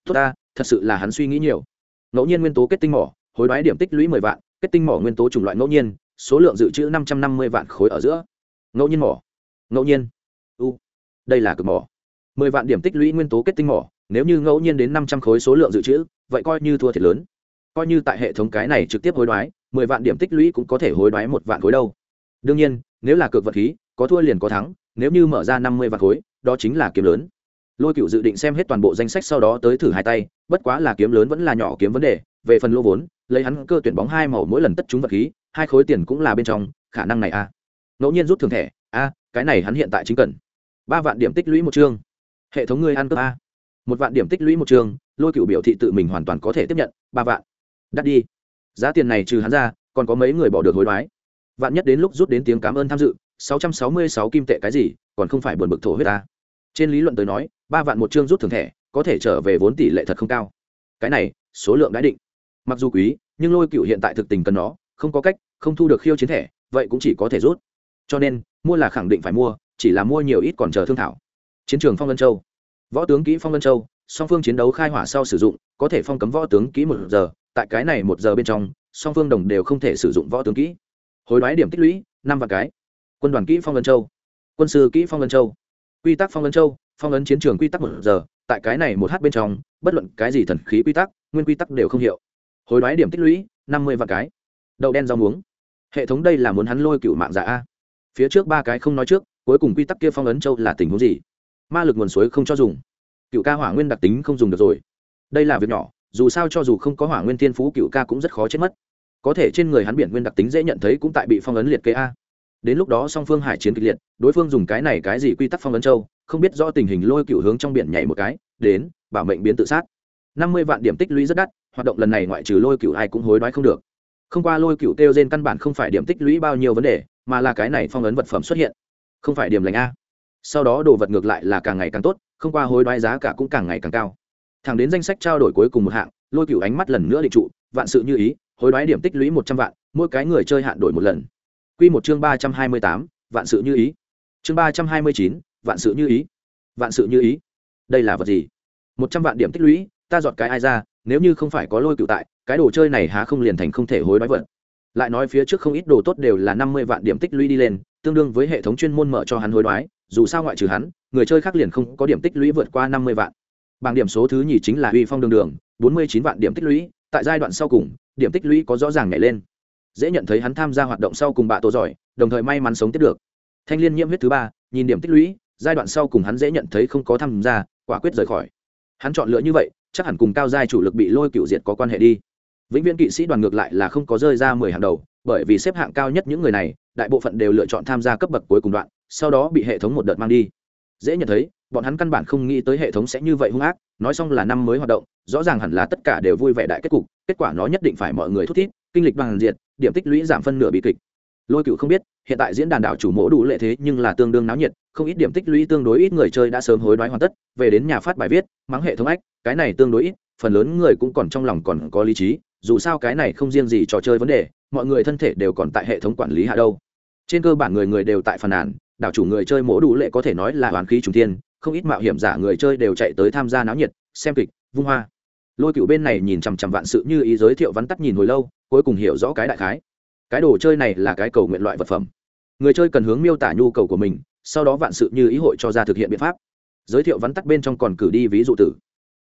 Tốt ta, thật sự là hắn suy nghĩ nhiều. Ngẫu nhiên nguyên tố kết tinh mỏ, hối đoái điểm tích lũy mười vạn, kết tinh mỏ nguyên tố chủng loại ngẫu nhiên, số lượng dự trữ năm trăm năm mươi vạn khối ở giữa. Ngẫu nhiên mỏ. Ngẫu nhiên. U. Đây là cực mỏ. mười vạn điểm tích lũy nguyên tố kết tinh mỏ, nếu như ngẫu nhiên đến năm trăm khối số lượng dự trữ, vậy coi như thua thiệt lớn coi như tại hệ thống cái này trực tiếp hối đoái, mười vạn điểm tích lũy cũng có thể hối đoái một vạn khối đâu. Đương nhiên, nếu là cược vật khí, có thua liền có thắng, nếu như mở ra năm mươi vạn khối, đó chính là kiếm lớn. Lôi cựu dự định xem hết toàn bộ danh sách sau đó tới thử hai tay, bất quá là kiếm lớn vẫn là nhỏ kiếm vấn đề, về phần lô vốn, lấy hắn cơ tuyển bóng hai màu mỗi lần tất chúng vật khí, hai khối tiền cũng là bên trong, khả năng này a ngẫu nhiên rút thường thẻ a cái này hắn hiện tại chính cần. Ba vạn điểm tích lũy một chương. Hệ thống ngươi ăn cơ a à. một vạn điểm tích lũy một chương, lôi cựu biểu thị tự mình hoàn toàn có thể tiếp nhận, ba vạn đắt đi. Giá tiền này trừ hắn ra, còn có mấy người bỏ được hối đoái. Vạn nhất đến lúc rút đến tiếng cảm ơn tham dự, sáu trăm sáu mươi sáu kim tệ cái gì, còn không phải buồn bực thổ huyết ta. Trên lý luận tới nói, ba vạn một chương rút thường thẻ, có thể trở về vốn tỷ lệ thật không cao. Cái này, số lượng đã định. Mặc dù quý, nhưng lôi cựu hiện tại thực tình cần nó, không có cách, không thu được khiêu chiến thẻ, vậy cũng chỉ có thể rút. Cho nên, mua là khẳng định phải mua, chỉ là mua nhiều ít còn chờ thương thảo. Chiến trường phong vân châu. Võ tướng kỹ phong vân châu, song phương chiến đấu khai hỏa sau sử dụng, có thể phong cấm võ tướng kỹ một giờ tại cái này một giờ bên trong, song phương đồng đều không thể sử dụng võ tướng kỹ. Hối đoái điểm tích lũy, năm vạn cái. Quân đoàn kỹ phong vân châu. Quân sư kỹ phong vân châu. Quy tắc phong vân châu, phong ấn chiến trường quy tắc một giờ, tại cái này một h bên trong, bất luận cái gì thần khí quy tắc, nguyên quy tắc đều không hiệu. Hối đoái điểm tích lũy, năm mươi vạn cái. Đậu đen rau muống. Hệ thống đây là muốn hắn lôi cựu mạng giả a. Phía trước ba cái không nói trước, cuối cùng quy tắc kia phong ấn châu là tình huống gì? Ma lực nguồn suối không cho dùng. Cựu ca hỏa nguyên đặc tính không dùng được rồi. Đây là việc nhỏ dù sao cho dù không có hỏa nguyên thiên phú cựu ca cũng rất khó chết mất. Có thể trên người hắn biển nguyên đặc tính dễ nhận thấy cũng tại bị phong ấn liệt kê a. Đến lúc đó song phương hải chiến kịch liệt, đối phương dùng cái này cái gì quy tắc phong ấn châu, không biết rõ tình hình lôi cựu hướng trong biển nhảy một cái, đến, bảo mệnh biến tự sát. Năm mươi vạn điểm tích lũy rất đắt, hoạt động lần này ngoại trừ lôi cựu ai cũng hối đoái không được. Không qua lôi cựu kêu trên căn bản không phải điểm tích lũy bao nhiêu vấn đề, mà là cái này phong ấn vật phẩm xuất hiện. Không phải điểm lành a. Sau đó đồ vật ngược lại là càng ngày càng tốt, không qua hối đoái giá cả cũng càng ngày càng cao thẳng đến danh sách trao đổi cuối cùng một hạng, lôi cựu ánh mắt lần nữa định trụ, vạn sự như ý, hối đoái điểm tích lũy một trăm vạn, mỗi cái người chơi hạn đổi một lần. Q một chương ba trăm hai mươi tám, vạn sự như ý. Chương ba trăm hai mươi chín, vạn sự như ý. Vạn sự như ý. Đây là vật gì? Một trăm vạn điểm tích lũy, ta dọn cái ai ra, nếu như không phải có lôi cựu tại, cái đồ chơi này há không liền thành không thể hối đoái vật. Lại nói phía trước không ít đồ tốt đều là năm mươi vạn điểm tích lũy đi lên, tương đương với hệ thống chuyên môn mở cho hắn hối đoái, dù sao ngoại trừ hắn, người chơi khác liền không có điểm tích lũy vượt qua năm mươi vạn bảng điểm số thứ nhì chính là uy phong đường đường, bốn mươi chín vạn điểm tích lũy, tại giai đoạn sau cùng, điểm tích lũy có rõ ràng nhảy lên. Dễ nhận thấy hắn tham gia hoạt động sau cùng bạ tổ giỏi, đồng thời may mắn sống tiếp được. Thanh liên nhiễm huyết thứ ba, nhìn điểm tích lũy, giai đoạn sau cùng hắn dễ nhận thấy không có tham gia, quả quyết rời khỏi. Hắn chọn lựa như vậy, chắc hẳn cùng cao giai chủ lực bị lôi cựu diệt có quan hệ đi. Vĩnh viễn kỵ sĩ đoàn ngược lại là không có rơi ra mười hàng đầu, bởi vì xếp hạng cao nhất những người này, đại bộ phận đều lựa chọn tham gia cấp bậc cuối cùng đoạn, sau đó bị hệ thống một đợt mang đi dễ nhận thấy, bọn hắn căn bản không nghĩ tới hệ thống sẽ như vậy hung ác, nói xong là năm mới hoạt động, rõ ràng hẳn là tất cả đều vui vẻ đại kết cục, kết quả nó nhất định phải mọi người thút thít, kinh lịch bằng diệt, điểm tích lũy giảm phân nửa bị kịch. Lôi cựu không biết, hiện tại diễn đàn đảo chủ mỗ đủ lệ thế nhưng là tương đương náo nhiệt, không ít điểm tích lũy tương đối ít người chơi đã sớm hối đoái hoàn tất, về đến nhà phát bài viết, mắng hệ thống ách, cái này tương đối ít, phần lớn người cũng còn trong lòng còn có lý trí, dù sao cái này không riêng gì trò chơi vấn đề, mọi người thân thể đều còn tại hệ thống quản lý hạ đâu. Trên cơ bản người người đều tại phần nàn đảo chủ người chơi mỗ đủ lệ có thể nói là hoàn khí trùng thiên, không ít mạo hiểm giả người chơi đều chạy tới tham gia náo nhiệt, xem kịch, vung hoa. Lôi cựu bên này nhìn chằm chằm vạn sự như ý giới thiệu vắn tắt nhìn hồi lâu, cuối cùng hiểu rõ cái đại khái. Cái đồ chơi này là cái cầu nguyện loại vật phẩm. Người chơi cần hướng miêu tả nhu cầu của mình, sau đó vạn sự như ý hội cho ra thực hiện biện pháp. Giới thiệu vắn tắt bên trong còn cử đi ví dụ tử.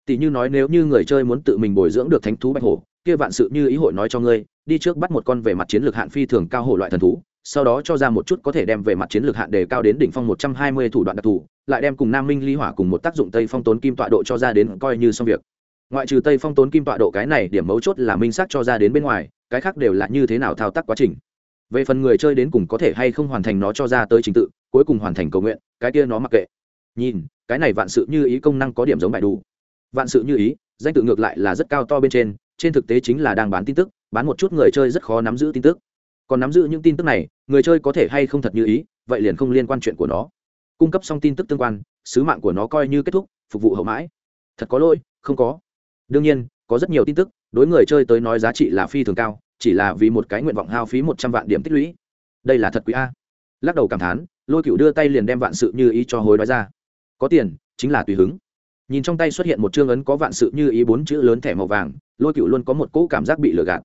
Tỷ như nói nếu như người chơi muốn tự mình bồi dưỡng được thánh thú bạch hổ, kia vạn sự như ý hội nói cho ngươi, đi trước bắt một con về mặt chiến lược hạn phi thường cao hổ loại thần thú sau đó cho ra một chút có thể đem về mặt chiến lược hạn đề cao đến đỉnh phong một trăm hai mươi thủ đoạn đặc thù, lại đem cùng nam minh ly hỏa cùng một tác dụng tây phong tốn kim tọa độ cho ra đến coi như xong việc. Ngoại trừ tây phong tốn kim tọa độ cái này điểm mấu chốt là minh xác cho ra đến bên ngoài, cái khác đều là như thế nào thao tác quá trình. Về phần người chơi đến cùng có thể hay không hoàn thành nó cho ra tới trình tự, cuối cùng hoàn thành cầu nguyện, cái kia nó mặc kệ. Nhìn, cái này vạn sự như ý công năng có điểm giống bài đủ. Vạn sự như ý, danh tự ngược lại là rất cao to bên trên trên thực tế chính là đang bán tin tức, bán một chút người chơi rất khó nắm giữ tin tức còn nắm giữ những tin tức này, người chơi có thể hay không thật như ý, vậy liền không liên quan chuyện của nó. Cung cấp xong tin tức tương quan, sứ mạng của nó coi như kết thúc, phục vụ hậu mãi. Thật có lỗi, không có. Đương nhiên, có rất nhiều tin tức, đối người chơi tới nói giá trị là phi thường cao, chỉ là vì một cái nguyện vọng hao phí một trăm vạn điểm tích lũy. Đây là thật quý a. Lắc đầu cảm thán, lôi cựu đưa tay liền đem vạn sự như ý cho hối đoái ra. Có tiền, chính là tùy hứng. Nhìn trong tay xuất hiện một chương ấn có vạn sự như ý bốn chữ lớn thẻ màu vàng, lôi cựu luôn có một cỗ cảm giác bị lừa gạt.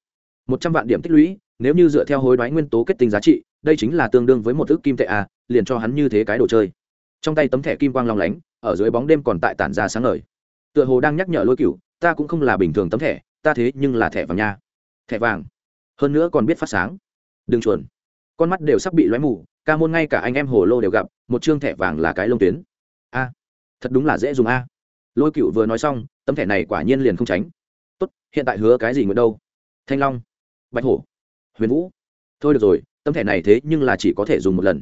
Một trăm vạn điểm tích lũy nếu như dựa theo hối đoái nguyên tố kết tinh giá trị, đây chính là tương đương với một ước kim tệ a, liền cho hắn như thế cái đồ chơi. Trong tay tấm thẻ kim quang long lánh, ở dưới bóng đêm còn tại tản ra sáng ngời. Tựa hồ đang nhắc nhở lôi cựu ta cũng không là bình thường tấm thẻ, ta thế nhưng là thẻ vàng nha. Thẻ vàng. Hơn nữa còn biết phát sáng. Đừng chuồn. Con mắt đều sắp bị lóe mù, ca môn ngay cả anh em hồ lô đều gặp, một chương thẻ vàng là cái lông tuyến. A. Thật đúng là dễ dùng a. Lôi cựu vừa nói xong, tấm thẻ này quả nhiên liền không tránh. Tốt, hiện tại hứa cái gì nguyện đâu? Thanh long. Bạch hổ huyền vũ. Thôi được rồi, tấm thẻ này thế nhưng là chỉ có thể dùng một lần.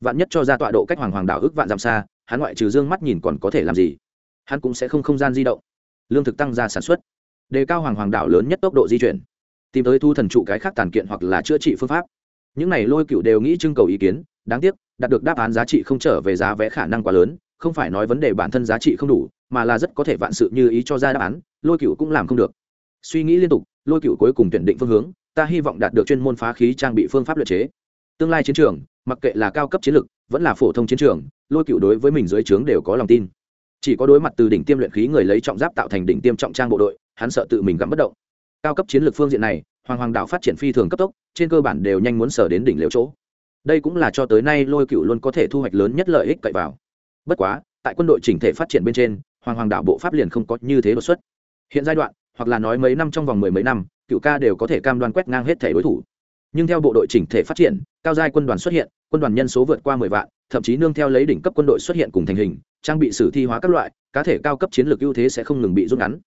Vạn nhất cho ra tọa độ cách hoàng hoàng đảo ước vạn dặm xa, hắn ngoại trừ Dương mắt nhìn còn có thể làm gì? Hắn cũng sẽ không không gian di động. Lương thực tăng ra sản xuất. Đề cao hoàng hoàng đảo lớn nhất tốc độ di chuyển. Tìm tới thu thần trụ cái khác tàn kiện hoặc là chữa trị phương pháp. Những này lôi cựu đều nghĩ trưng cầu ý kiến, đáng tiếc, đạt được đáp án giá trị không trở về giá vé khả năng quá lớn, không phải nói vấn đề bản thân giá trị không đủ, mà là rất có thể vạn sự như ý cho ra đáp án, lôi cựu cũng làm không được. Suy nghĩ liên tục, lôi cựu cuối cùng tuyển định phương hướng ta hy vọng đạt được chuyên môn phá khí trang bị phương pháp luật chế. Tương lai chiến trường, mặc kệ là cao cấp chiến lược vẫn là phổ thông chiến trường, lôi cựu đối với mình dưới trướng đều có lòng tin. Chỉ có đối mặt từ đỉnh tiêm luyện khí người lấy trọng giáp tạo thành đỉnh tiêm trọng trang bộ đội, hắn sợ tự mình gắm bất động. Cao cấp chiến lược phương diện này, hoàng hoàng đạo phát triển phi thường cấp tốc, trên cơ bản đều nhanh muốn sở đến đỉnh liễu chỗ. Đây cũng là cho tới nay lôi cựu luôn có thể thu hoạch lớn nhất lợi ích cậy vào. Bất quá, tại quân đội chỉnh thể phát triển bên trên, hoàng hoàng đạo bộ pháp liền không có như thế đột xuất. Hiện giai đoạn, hoặc là nói mấy năm trong vòng mười mấy năm cựu ca đều có thể cam đoan quét ngang hết thể đối thủ. Nhưng theo bộ đội chỉnh thể phát triển, cao giai quân đoàn xuất hiện, quân đoàn nhân số vượt qua mười vạn, thậm chí nương theo lấy đỉnh cấp quân đội xuất hiện cùng thành hình, trang bị sử thi hóa các loại, cá thể cao cấp chiến lược ưu thế sẽ không ngừng bị rút ngắn.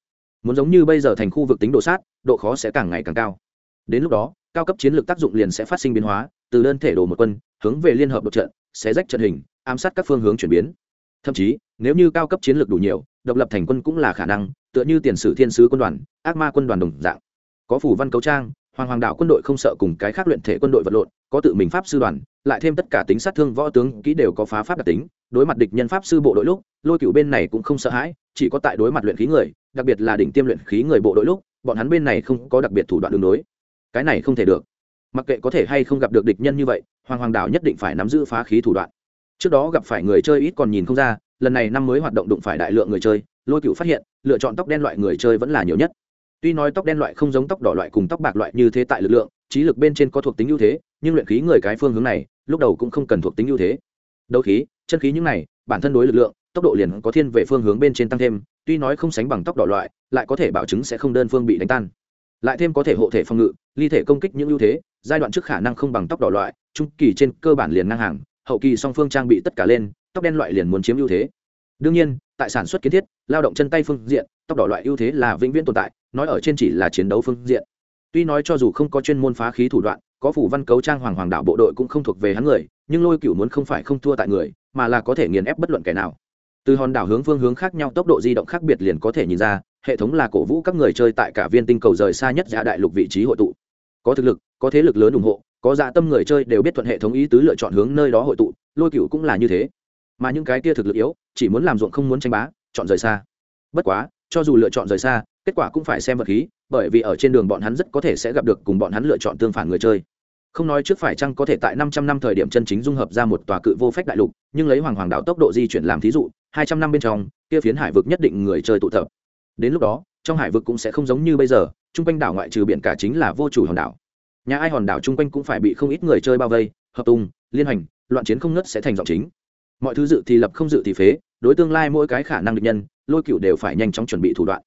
Muốn giống như bây giờ thành khu vực tính độ sát, độ khó sẽ càng ngày càng cao. Đến lúc đó, cao cấp chiến lược tác dụng liền sẽ phát sinh biến hóa, từ đơn thể đồ một quân, hướng về liên hợp đột trận sẽ rách trận hình, ám sát các phương hướng chuyển biến. Thậm chí, nếu như cao cấp chiến lược đủ nhiều, độc lập thành quân cũng là khả năng, tựa như tiền sử thiên sứ quân đoàn, ác ma quân đoàn đồng dạng có phủ văn cấu trang, hoàng hoàng đạo quân đội không sợ cùng cái khác luyện thể quân đội vật lộn, có tự mình pháp sư đoàn, lại thêm tất cả tính sát thương võ tướng, kỹ đều có phá pháp đặc tính, đối mặt địch nhân pháp sư bộ đội lúc, lôi cựu bên này cũng không sợ hãi, chỉ có tại đối mặt luyện khí người, đặc biệt là đỉnh tiêm luyện khí người bộ đội lúc, bọn hắn bên này không có đặc biệt thủ đoạn đường đối cái này không thể được. Mặc kệ có thể hay không gặp được địch nhân như vậy, hoàng hoàng đạo nhất định phải nắm giữ phá khí thủ đoạn. Trước đó gặp phải người chơi ít còn nhìn không ra, lần này năm mới hoạt động đụng phải đại lượng người chơi, lôi cựu phát hiện, lựa chọn tóc đen loại người chơi vẫn là nhiều nhất tuy nói tóc đen loại không giống tóc đỏ loại cùng tóc bạc loại như thế tại lực lượng, trí lực bên trên có thuộc tính ưu thế, nhưng luyện khí người cái phương hướng này, lúc đầu cũng không cần thuộc tính ưu thế. Đấu khí, chân khí những này, bản thân đối lực lượng, tốc độ liền có thiên về phương hướng bên trên tăng thêm, tuy nói không sánh bằng tóc đỏ loại, lại có thể bảo chứng sẽ không đơn phương bị đánh tan. Lại thêm có thể hộ thể phòng ngự, ly thể công kích những ưu thế, giai đoạn trước khả năng không bằng tóc đỏ loại, trung kỳ trên cơ bản liền ngang hàng, hậu kỳ song phương trang bị tất cả lên, tóc đen loại liền muốn chiếm ưu thế. Đương nhiên, tại sản xuất kiến thiết, lao động chân tay phương diện, tóc đỏ loại ưu thế là vĩnh viễn tồn tại nói ở trên chỉ là chiến đấu phương diện. Tuy nói cho dù không có chuyên môn phá khí thủ đoạn, có phủ văn cấu trang hoàng hoàng đạo bộ đội cũng không thuộc về hắn người, nhưng lôi cửu muốn không phải không thua tại người, mà là có thể nghiền ép bất luận kẻ nào. Từ hòn đảo hướng phương hướng khác nhau, tốc độ di động khác biệt liền có thể nhìn ra, hệ thống là cổ vũ các người chơi tại cả viên tinh cầu rời xa nhất giả đại lục vị trí hội tụ. Có thực lực, có thế lực lớn ủng hộ, có dạ tâm người chơi đều biết thuận hệ thống ý tứ lựa chọn hướng nơi đó hội tụ, lôi cửu cũng là như thế. Mà những cái kia thực lực yếu, chỉ muốn làm ruộng không muốn tranh bá, chọn rời xa. Bất quá cho dù lựa chọn rời xa, kết quả cũng phải xem vật khí, bởi vì ở trên đường bọn hắn rất có thể sẽ gặp được cùng bọn hắn lựa chọn tương phản người chơi. Không nói trước phải chăng có thể tại 500 năm thời điểm chân chính dung hợp ra một tòa cự vô phách đại lục, nhưng lấy hoàng hoàng đảo tốc độ di chuyển làm thí dụ 200 năm bên trong, kia phiến hải vực nhất định người chơi tụ tập. Đến lúc đó, trong hải vực cũng sẽ không giống như bây giờ trung quanh đảo ngoại trừ biển cả chính là vô chủ hòn đảo. Nhà ai hòn đảo trung quanh cũng phải bị không ít người chơi bao vây, hợp tung, liên hành, loạn chiến không ngớt sẽ thành giọng chính mọi thứ dự thì lập không dự thì phế, đối tương lai mỗi cái khả năng địch nhân, lôi cựu đều phải nhanh chóng chuẩn bị thủ đoạn.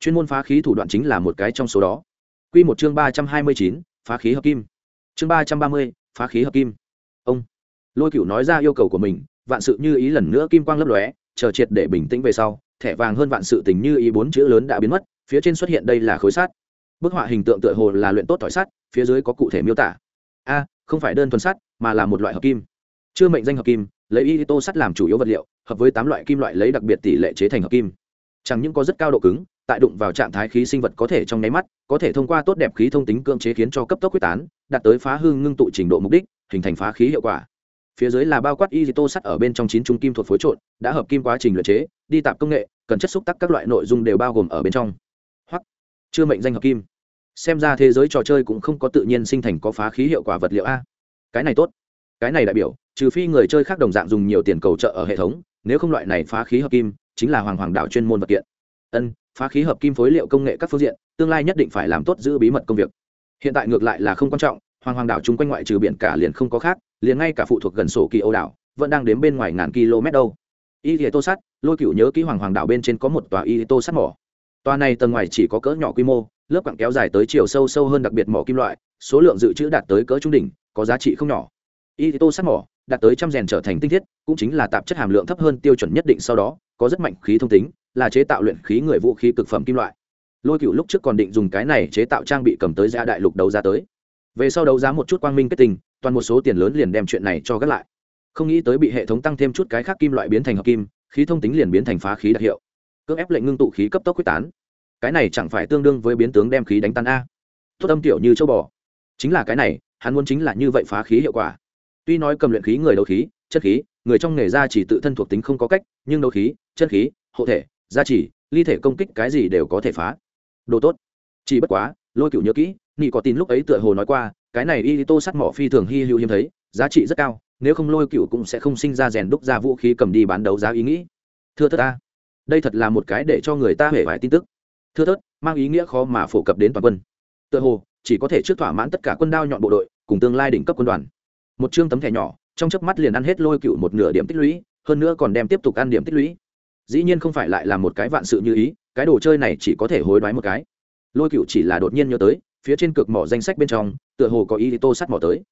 Chuyên môn phá khí thủ đoạn chính là một cái trong số đó. Q một chương ba trăm hai mươi chín, phá khí hợp kim. Chương ba trăm ba mươi, phá khí hợp kim. Ông. Lôi cựu nói ra yêu cầu của mình, vạn sự như ý lần nữa kim quang lấp lóe, chờ triệt để bình tĩnh về sau, thẻ vàng hơn vạn sự tình như ý bốn chữ lớn đã biến mất, phía trên xuất hiện đây là khối sắt. Bức họa hình tượng tựa hồ là luyện tốt tỏi sắt, phía dưới có cụ thể miêu tả. A, không phải đơn thuần sắt, mà là một loại hợp kim. Chưa mệnh danh hợp kim lấy y tô sắt làm chủ yếu vật liệu, hợp với tám loại kim loại lấy đặc biệt tỷ lệ chế thành hợp kim. Chẳng những có rất cao độ cứng, tại đụng vào trạng thái khí sinh vật có thể trong nháy mắt, có thể thông qua tốt đẹp khí thông tính cưỡng chế khiến cho cấp tốc quyết tán, đạt tới phá hư ngưng tụ trình độ mục đích, hình thành phá khí hiệu quả. Phía dưới là bao quát y tô sắt ở bên trong chín trung kim thuộc phối trộn, đã hợp kim quá trình luyện chế, đi tạp công nghệ, cần chất xúc tắc các loại nội dung đều bao gồm ở bên trong. Hoặc, chưa mệnh danh hợp kim. Xem ra thế giới trò chơi cũng không có tự nhiên sinh thành có phá khí hiệu quả vật liệu a. Cái này tốt. Cái này đại biểu trừ phi người chơi khác đồng dạng dùng nhiều tiền cầu trợ ở hệ thống, nếu không loại này phá khí hợp kim chính là hoàng hoàng đạo chuyên môn vật kiện. Ân, phá khí hợp kim phối liệu công nghệ các phương diện, tương lai nhất định phải làm tốt giữ bí mật công việc. Hiện tại ngược lại là không quan trọng, hoàng hoàng đảo chung quanh ngoại trừ biển cả liền không có khác, liền ngay cả phụ thuộc gần sổ kỳ âu đảo, vẫn đang đến bên ngoài ngàn km đâu. Y thì tô sắt lôi cựu nhớ kỹ hoàng hoàng đảo bên trên có một tòa y tô sắt mỏ. Tòa này tầng ngoài chỉ có cỡ nhỏ quy mô, lớp quặng kéo dài tới chiều sâu sâu hơn đặc biệt mỏ kim loại, số lượng dự trữ đạt tới cỡ trung đỉnh, có giá trị không nhỏ. Y tô sắt mỏ đạt tới trăm rèn trở thành tinh thiết, cũng chính là tạp chất hàm lượng thấp hơn tiêu chuẩn nhất định sau đó, có rất mạnh khí thông tính, là chế tạo luyện khí người vũ khí cực phẩm kim loại. Lôi cựu lúc trước còn định dùng cái này chế tạo trang bị cầm tới ra đại lục đấu giá tới. Về sau đấu giá một chút quang minh kết tình toàn một số tiền lớn liền đem chuyện này cho gác lại. Không nghĩ tới bị hệ thống tăng thêm chút cái khác kim loại biến thành hợp kim, khí thông tính liền biến thành phá khí đặc hiệu. Cưỡng ép lệnh ngưng tụ khí cấp tốc quyết tán. Cái này chẳng phải tương đương với biến tướng đem khí đánh tan a? Tốt âm tiểu như châu bò. Chính là cái này, hắn muốn chính là như vậy phá khí hiệu quả tuy nói cầm luyện khí người đấu khí, chất khí, người trong nghề ra chỉ tự thân thuộc tính không có cách, nhưng đấu khí, chất khí, hộ thể, gia chỉ ly thể công kích cái gì đều có thể phá. Đồ tốt. Chỉ bất quá, lôi cựu nhớ kỹ nghị có tin lúc ấy tựa hồ nói qua, cái này y tô sắt mỏ phi thường hy hữu hiếm thấy, giá trị rất cao, nếu không lôi cựu cũng sẽ không sinh ra rèn đúc ra vũ khí cầm đi bán đấu giá ý nghĩ. Thưa thất ta, đây thật là một cái để cho người ta hể vài tin tức. Thưa thớt, mang ý nghĩa khó mà phổ cập đến toàn quân. Tựa hồ, chỉ có thể trước thỏa mãn tất cả quân đao nhọn bộ đội, cùng tương lai đỉnh cấp quân đoàn một chương tấm thẻ nhỏ, trong chớp mắt liền ăn hết lôi cựu một nửa điểm tích lũy, hơn nữa còn đem tiếp tục ăn điểm tích lũy. Dĩ nhiên không phải lại là một cái vạn sự như ý, cái đồ chơi này chỉ có thể hối đoái một cái. Lôi cựu chỉ là đột nhiên nhớ tới, phía trên cực mỏ danh sách bên trong, tựa hồ có y tô sắt mỏ tới.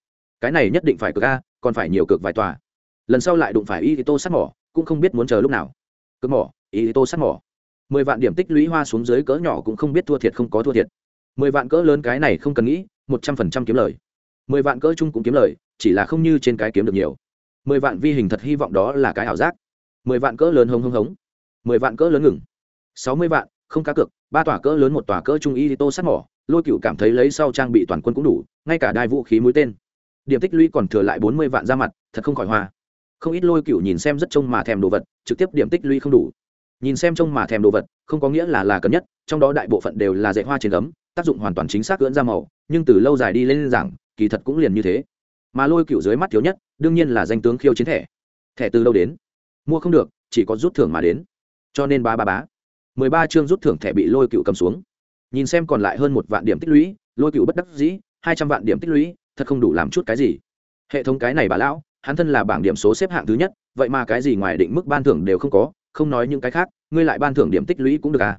Cái này nhất định phải cực a, còn phải nhiều cực vài tòa. Lần sau lại đụng phải y tô sắt mỏ, cũng không biết muốn chờ lúc nào. Cực mỏ y tô sắt mỏ. Mười vạn điểm tích lũy hoa xuống dưới cỡ nhỏ cũng không biết thua thiệt không có thua thiệt. Mười vạn cỡ lớn cái này không cần nghĩ, một trăm phần trăm kiếm lời mười vạn cỡ chung cũng kiếm lời, chỉ là không như trên cái kiếm được nhiều. Mười vạn vi hình thật hy vọng đó là cái ảo giác. Mười vạn cỡ lớn hống hống hống. Mười vạn cỡ lớn ngừng. Sáu mươi vạn, không cá cược, ba tòa cỡ lớn một tòa cỡ trung y tô sát mỏ, lôi cựu cảm thấy lấy sau trang bị toàn quân cũng đủ, ngay cả đai vũ khí mũi tên. Điểm tích lũy còn thừa lại bốn mươi vạn ra mặt, thật không khỏi hoa. Không ít lôi cựu nhìn xem rất trông mà thèm đồ vật, trực tiếp điểm tích lũy không đủ. Nhìn xem trông mà thèm đồ vật, không có nghĩa là là cần nhất, trong đó đại bộ phận đều là dạy hoa trên ấm tác dụng hoàn toàn chính xác cưỡn ra màu, nhưng từ lâu dài đi lên giảng kỳ thật cũng liền như thế. Mà lôi cựu dưới mắt thiếu nhất, đương nhiên là danh tướng khiêu chiến thẻ. Thẻ từ đâu đến? Mua không được, chỉ có rút thưởng mà đến. Cho nên ba ba bá. Mười ba chương rút thưởng thẻ bị lôi cựu cầm xuống. Nhìn xem còn lại hơn một vạn điểm tích lũy, lôi cựu bất đắc dĩ, hai trăm vạn điểm tích lũy, thật không đủ làm chút cái gì. Hệ thống cái này bà lão, hắn thân là bảng điểm số xếp hạng thứ nhất, vậy mà cái gì ngoài định mức ban thưởng đều không có, không nói những cái khác, ngươi lại ban thưởng điểm tích lũy cũng được à?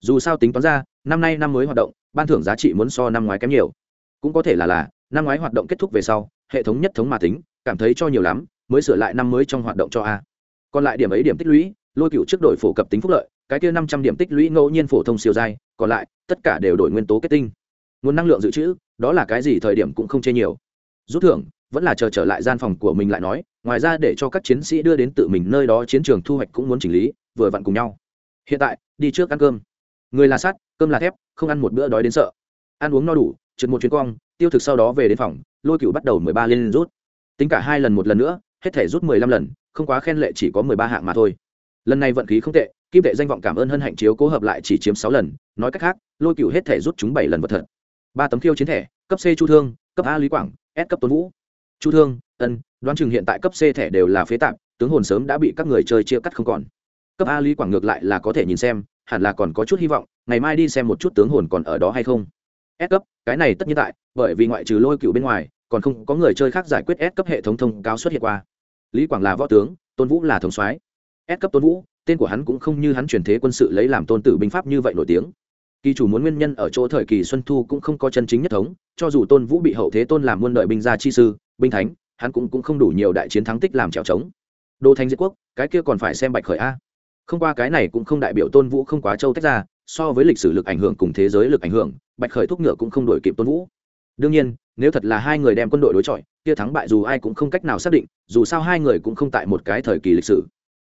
Dù sao tính toán ra, năm nay năm mới hoạt động, ban thưởng giá trị muốn so năm ngoái kém nhiều. Cũng có thể là là năm ngoái hoạt động kết thúc về sau, hệ thống nhất thống mà tính, cảm thấy cho nhiều lắm, mới sửa lại năm mới trong hoạt động cho a. Còn lại điểm ấy điểm tích lũy, lôi cựu trước đổi phổ cập tính phúc lợi, cái kia năm trăm điểm tích lũy ngẫu nhiên phổ thông siêu dai còn lại, tất cả đều đổi nguyên tố kết tinh. Nguồn năng lượng dự trữ, đó là cái gì thời điểm cũng không chê nhiều. Rút thưởng, vẫn là chờ trở lại gian phòng của mình lại nói, ngoài ra để cho các chiến sĩ đưa đến tự mình nơi đó chiến trường thu hoạch cũng muốn chỉnh lý, vừa vặn cùng nhau. Hiện tại, đi trước ăn cơm. Người là sắt, cơm là thép, không ăn một bữa đói đến sợ. Ăn uống no đủ, trượt một chuyến cong tiêu thực sau đó về đến phòng, lôi cựu bắt đầu mười ba lên rút. Tính cả hai lần một lần nữa, hết thể rút mười lăm lần, không quá khen lệ chỉ có mười ba hạng mà thôi. Lần này vận khí không tệ, kim tệ danh vọng cảm ơn hân hạnh chiếu cố hợp lại chỉ chiếm sáu lần, nói cách khác, lôi cựu hết thể rút chúng bảy lần vật thật. Ba tấm khiêu chiến thẻ, cấp c chu thương, cấp a lý quảng, s cấp tôn vũ. Chu thương, ân, đoán chừng hiện tại cấp c thẻ đều là phế tạp, tướng hồn sớm đã bị các người chơi chia cắt không còn. Cấp a lý quảng ngược lại là có thể nhìn xem, hẳn là còn có chút hy vọng, ngày mai đi xem một chút tướng hồn còn ở đó hay không s cấp cái này tất nhiên tại bởi vì ngoại trừ lôi cựu bên ngoài còn không có người chơi khác giải quyết S cấp hệ thống thông cáo xuất hiện qua. Lý Quảng là võ tướng, Tôn Vũ là thống soái. S cấp Tôn Vũ, tên của hắn cũng không như hắn truyền thế quân sự lấy làm tôn tử binh pháp như vậy nổi tiếng. Kỳ chủ muốn nguyên nhân ở chỗ thời kỳ Xuân Thu cũng không có chân chính nhất thống, cho dù Tôn Vũ bị hậu thế tôn làm muôn đời binh gia chi sư, binh thánh, hắn cũng cũng không đủ nhiều đại chiến thắng tích làm trèo trống. Đô Thanh diệt quốc, cái kia còn phải xem Bạch Khởi a. Không qua cái này cũng không đại biểu Tôn Vũ không quá châu tách ra, so với lịch sử lực ảnh hưởng cùng thế giới lực ảnh hưởng, Bạch Khởi thúc ngựa cũng không đổi kịp Tôn Vũ. Đương nhiên nếu thật là hai người đem quân đội đối chọi kia thắng bại dù ai cũng không cách nào xác định dù sao hai người cũng không tại một cái thời kỳ lịch sử.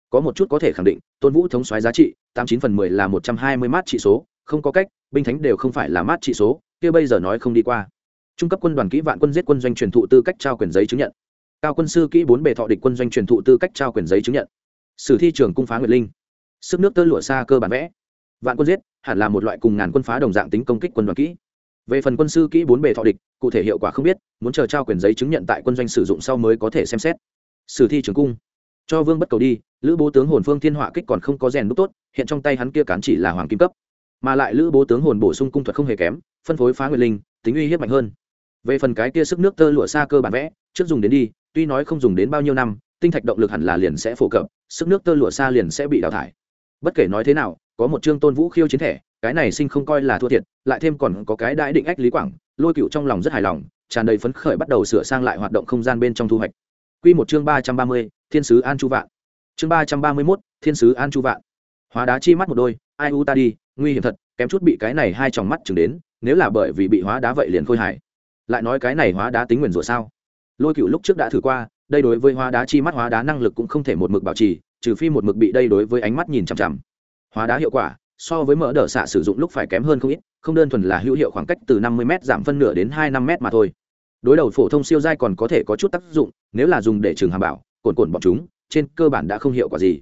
Có một chút có thể khẳng định tôn vũ thống soái giá trị tám chín phần mười là một trăm hai mươi mát trị số không có cách binh thánh đều không phải là mát trị số kia bây giờ nói không đi qua. Trung cấp quân đoàn kỹ vạn quân giết quân doanh truyền thụ tư cách trao quyền giấy chứng nhận. Cao quân sư kỹ bốn bề thọ địch quân doanh truyền thụ tư cách trao quyền giấy chứng nhận. Sử thi trường cung phá nguyệt linh. Sức nước tơ lụa xa cơ bản vẽ vạn quân giết, hẳn là một loại cùng ngàn quân phá đồng dạng tính công kích quân đoàn kỹ. Về phần quân sư kỹ bốn bề thọ địch, cụ thể hiệu quả không biết, muốn chờ trao quyền giấy chứng nhận tại quân doanh sử dụng sau mới có thể xem xét. Sử thi trường cung. Cho vương bất cầu đi, lữ bố tướng hồn phương thiên họa kích còn không có rèn đúc tốt, hiện trong tay hắn kia cán chỉ là hoàng kim cấp. Mà lại lữ bố tướng hồn bổ sung cung thuật không hề kém, phân phối phá nguyệt linh, tính uy hiếp mạnh hơn. Về phần cái kia sức nước tơ lụa xa cơ bản vẽ, trước dùng đến đi, tuy nói không dùng đến bao nhiêu năm, tinh thạch động lực hẳn là liền sẽ phổ cập, sức nước tơ lụa xa liền sẽ bị đào thải. Bất kể nói thế nào có một chương tôn vũ khiêu chiến thẻ, cái này sinh không coi là thua thiệt, lại thêm còn có cái đại định ách lý quảng, lôi cựu trong lòng rất hài lòng, tràn đầy phấn khởi bắt đầu sửa sang lại hoạt động không gian bên trong thu hoạch. Quy một chương ba trăm ba mươi, thiên sứ an chu vạn. Chương ba trăm ba mươi mốt, thiên sứ an chu vạn. Hóa đá chi mắt một đôi, ai u ta đi, nguy hiểm thật, kém chút bị cái này hai tròng mắt chừng đến, nếu là bởi vì bị hóa đá vậy liền khôi hài. Lại nói cái này hóa đá tính nguyền rủa sao? Lôi cựu lúc trước đã thử qua, đây đối với hóa đá chi mắt hóa đá năng lực cũng không thể một mực bảo trì, trừ phi một mực bị đây đối với ánh mắt nhìn chằm chằm hóa đá hiệu quả, so với mỡ đỡ xạ sử dụng lúc phải kém hơn không ít, không đơn thuần là hữu hiệu khoảng cách từ năm mươi m giảm phân nửa đến hai năm m mà thôi. Đối đầu phổ thông siêu dai còn có thể có chút tác dụng, nếu là dùng để trường hàm bảo, cồn cồn bọn chúng, trên cơ bản đã không hiệu quả gì.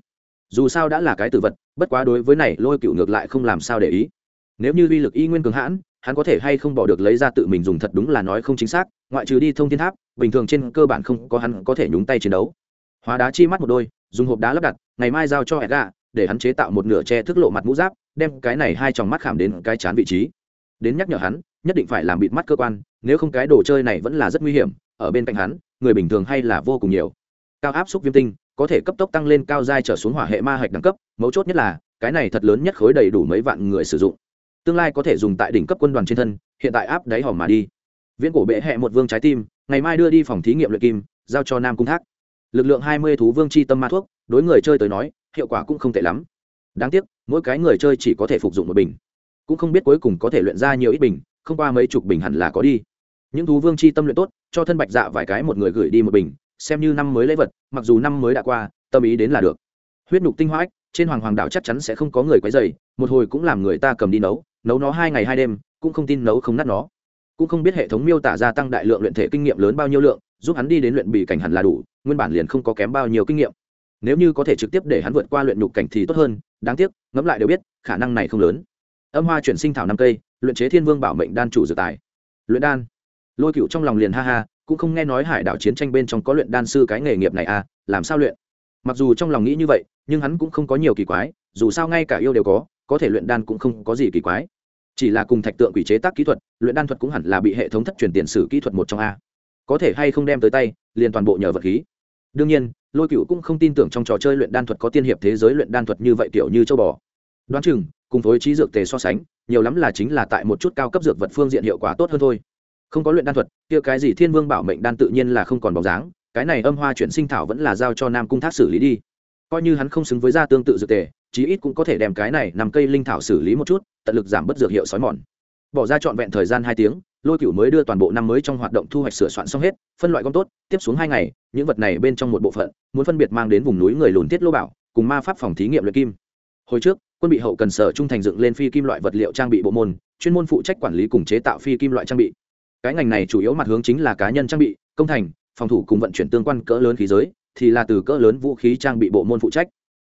Dù sao đã là cái tử vật, bất quá đối với này lôi cựu ngược lại không làm sao để ý. Nếu như uy lực y nguyên cường hãn, hắn có thể hay không bỏ được lấy ra tự mình dùng thật đúng là nói không chính xác, ngoại trừ đi thông thiên tháp, bình thường trên cơ bản không có hắn có thể nhúng tay chiến đấu. Hóa đá chi mắt một đôi, dùng hộp đá lắp đặt, ngày mai giao cho edga để hắn chế tạo một nửa che thức lộ mặt mũ giáp, đem cái này hai tròng mắt khảm đến cái chán vị trí. Đến nhắc nhở hắn, nhất định phải làm bịt mắt cơ quan, nếu không cái đồ chơi này vẫn là rất nguy hiểm, ở bên cạnh hắn, người bình thường hay là vô cùng nhiều. Cao áp xúc viêm tinh, có thể cấp tốc tăng lên cao dai trở xuống hỏa hệ ma hạch đẳng cấp, mấu chốt nhất là, cái này thật lớn nhất khối đầy đủ mấy vạn người sử dụng. Tương lai có thể dùng tại đỉnh cấp quân đoàn trên thân, hiện tại áp đáy hòm mà đi. Viễn cổ bệ hẹ một vương trái tim, ngày mai đưa đi phòng thí nghiệm luyện kim, giao cho nam cung thác. Lực lượng hai mươi thú vương chi tâm ma thuốc, đối người chơi tới nói hiệu quả cũng không tệ lắm. Đáng tiếc, mỗi cái người chơi chỉ có thể phục dụng một bình. Cũng không biết cuối cùng có thể luyện ra nhiều ít bình, không qua mấy chục bình hẳn là có đi. Những thú vương chi tâm luyện tốt, cho thân bạch dạ vài cái một người gửi đi một bình, xem như năm mới lễ vật, mặc dù năm mới đã qua, tâm ý đến là được. Huyết nhục tinh hoa trên hoàng hoàng đảo chắc chắn sẽ không có người quấy dày một hồi cũng làm người ta cầm đi nấu nấu nó hai ngày hai đêm, cũng không tin nấu không nát nó. Cũng không biết hệ thống miêu tả gia tăng đại lượng luyện thể kinh nghiệm lớn bao nhiêu lượng, giúp hắn đi đến luyện bị cảnh hẳn là đủ, nguyên bản liền không có kém bao nhiêu kinh nghiệm nếu như có thể trực tiếp để hắn vượt qua luyện nhục cảnh thì tốt hơn, đáng tiếc, ngẫm lại đều biết, khả năng này không lớn. Âm hoa chuyển sinh thảo năm cây, luyện chế thiên vương bảo mệnh đan chủ dự tài. Luyện đan. Lôi cựu trong lòng liền ha ha, cũng không nghe nói hải đảo chiến tranh bên trong có luyện đan sư cái nghề nghiệp này à làm sao luyện? Mặc dù trong lòng nghĩ như vậy, nhưng hắn cũng không có nhiều kỳ quái, dù sao ngay cả yêu đều có có thể luyện đan cũng không có gì kỳ quái. Chỉ là cùng thạch tượng quỷ chế tác kỹ thuật, luyện đan thuật cũng hẳn là bị hệ thống thất truyền tiền sử kỹ thuật một trong a. Có thể hay không đem tới tay, liền toàn bộ nhờ vật khí đương nhiên, lôi cựu cũng không tin tưởng trong trò chơi luyện đan thuật có tiên hiệp thế giới luyện đan thuật như vậy kiểu như châu bò. Đoán chừng, cùng với trí dược tề so sánh, nhiều lắm là chính là tại một chút cao cấp dược vật phương diện hiệu quả tốt hơn thôi. Không có luyện đan thuật, kia cái gì thiên vương bảo mệnh đan tự nhiên là không còn bóng dáng, cái này âm hoa chuyển sinh thảo vẫn là giao cho nam cung thác xử lý đi. Coi như hắn không xứng với gia tương tự dược tề, chí ít cũng có thể đem cái này nằm cây linh thảo xử lý một chút, tận lực giảm bớt dược hiệu sói mòn. Bỏ ra trọn vẹn thời gian hai tiếng lôi cửu mới đưa toàn bộ năm mới trong hoạt động thu hoạch sửa soạn xong hết, phân loại gom tốt, tiếp xuống hai ngày, những vật này bên trong một bộ phận, muốn phân biệt mang đến vùng núi người lùn tiết lô bảo, cùng ma pháp phòng thí nghiệm luyện kim. Hồi trước, quân bị hậu cần sở trung thành dựng lên phi kim loại vật liệu trang bị bộ môn, chuyên môn phụ trách quản lý cùng chế tạo phi kim loại trang bị. Cái ngành này chủ yếu mặt hướng chính là cá nhân trang bị, công thành, phòng thủ cùng vận chuyển tương quan cỡ lớn khí giới, thì là từ cỡ lớn vũ khí trang bị bộ môn phụ trách.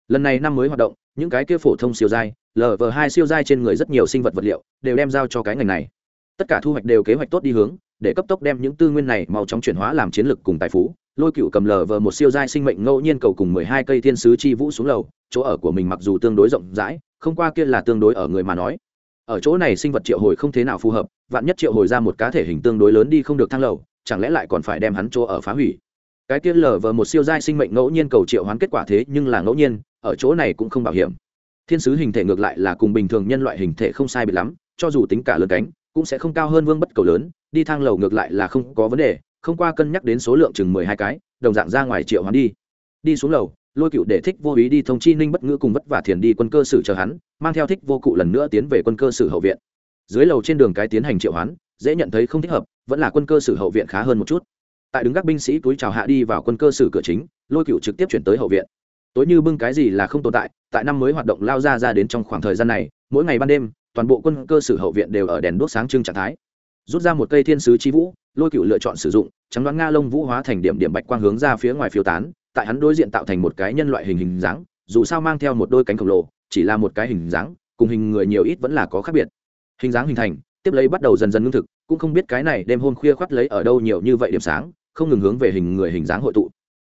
Lần này năm mới hoạt động, những cái kia phổ thông siêu dai lv hai siêu dai trên người rất nhiều sinh vật vật liệu, đều đem giao cho cái ngành này tất cả thu hoạch đều kế hoạch tốt đi hướng, để cấp tốc đem những tư nguyên này mau chóng chuyển hóa làm chiến lược cùng tài phú. Lôi cựu cầm lờ vờ một siêu giai sinh mệnh ngẫu nhiên cầu cùng mười hai cây thiên sứ chi vũ xuống lầu, chỗ ở của mình mặc dù tương đối rộng rãi, không qua kia là tương đối ở người mà nói. Ở chỗ này sinh vật triệu hồi không thế nào phù hợp, vạn nhất triệu hồi ra một cá thể hình tương đối lớn đi không được thang lầu, chẳng lẽ lại còn phải đem hắn chỗ ở phá hủy? Cái kia lờ vờ một siêu giai sinh mệnh ngẫu nhiên cầu triệu hoán kết quả thế nhưng là ngẫu nhiên, ở chỗ này cũng không bảo hiểm. Thiên sứ hình thể ngược lại là cùng bình thường nhân loại hình thể không sai biệt lắm, cho dù tính cả lớn cánh cũng sẽ không cao hơn vương bất cầu lớn, đi thang lầu ngược lại là không có vấn đề, không qua cân nhắc đến số lượng chừng mười hai cái, đồng dạng ra ngoài triệu hoán đi. Đi xuống lầu, lôi cựu để thích vô ý đi thông chi ninh bất ngữ cùng vất vả thiền đi quân cơ sử chờ hắn, mang theo thích vô cụ lần nữa tiến về quân cơ sử hậu viện. Dưới lầu trên đường cái tiến hành triệu hoán, dễ nhận thấy không thích hợp, vẫn là quân cơ sử hậu viện khá hơn một chút. Tại đứng các binh sĩ túi chào hạ đi vào quân cơ sử cửa chính, lôi cựu trực tiếp chuyển tới hậu viện. Tối như bưng cái gì là không tồn tại tại năm mới hoạt động lao ra ra đến trong khoảng thời gian này, mỗi ngày ban đêm toàn bộ quân cơ sử hậu viện đều ở đèn đốt sáng trưng trạng thái. Rút ra một cây thiên sứ chi vũ, lôi cựu lựa chọn sử dụng, trắng đoán nga lông vũ hóa thành điểm điểm bạch quang hướng ra phía ngoài phiêu tán, tại hắn đối diện tạo thành một cái nhân loại hình hình dáng, dù sao mang theo một đôi cánh khổng lồ, chỉ là một cái hình dáng, cùng hình người nhiều ít vẫn là có khác biệt. Hình dáng hình thành, tiếp lấy bắt đầu dần dần ngưng thực, cũng không biết cái này đêm hôm khuya khoắt lấy ở đâu nhiều như vậy điểm sáng, không ngừng hướng về hình người hình dáng hội tụ.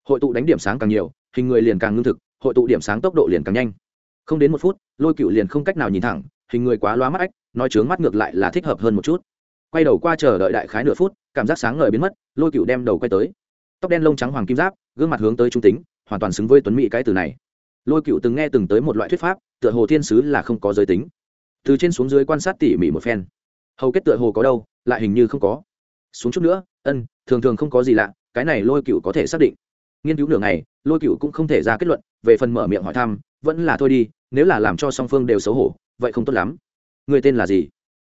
Hội tụ đánh điểm sáng càng nhiều, hình người liền càng ngưng thực, hội tụ điểm sáng tốc độ liền càng nhanh. Không đến một phút, lôi cựu liền không cách nào nhìn thẳng hình người quá loa mắt ách, nói chướng mắt ngược lại là thích hợp hơn một chút. Quay đầu qua chờ đợi đại khái nửa phút, cảm giác sáng ngời biến mất, lôi cựu đem đầu quay tới. Tóc đen lông trắng hoàng kim giáp, gương mặt hướng tới trung tính, hoàn toàn xứng với tuấn mỹ cái từ này. Lôi cựu từng nghe từng tới một loại thuyết pháp, tựa hồ thiên sứ là không có giới tính. Từ trên xuống dưới quan sát tỉ mỉ một phen. Hầu kết tựa hồ có đâu, lại hình như không có. Xuống chút nữa, ân, thường thường không có gì lạ, cái này lôi cựu có thể xác định. Nghiên cứu nửa ngày, lôi cựu cũng không thể ra kết luận, về phần mở miệng hỏi thăm, vẫn là thôi đi, nếu là làm cho song phương đều xấu hổ vậy không tốt lắm. Người tên là gì?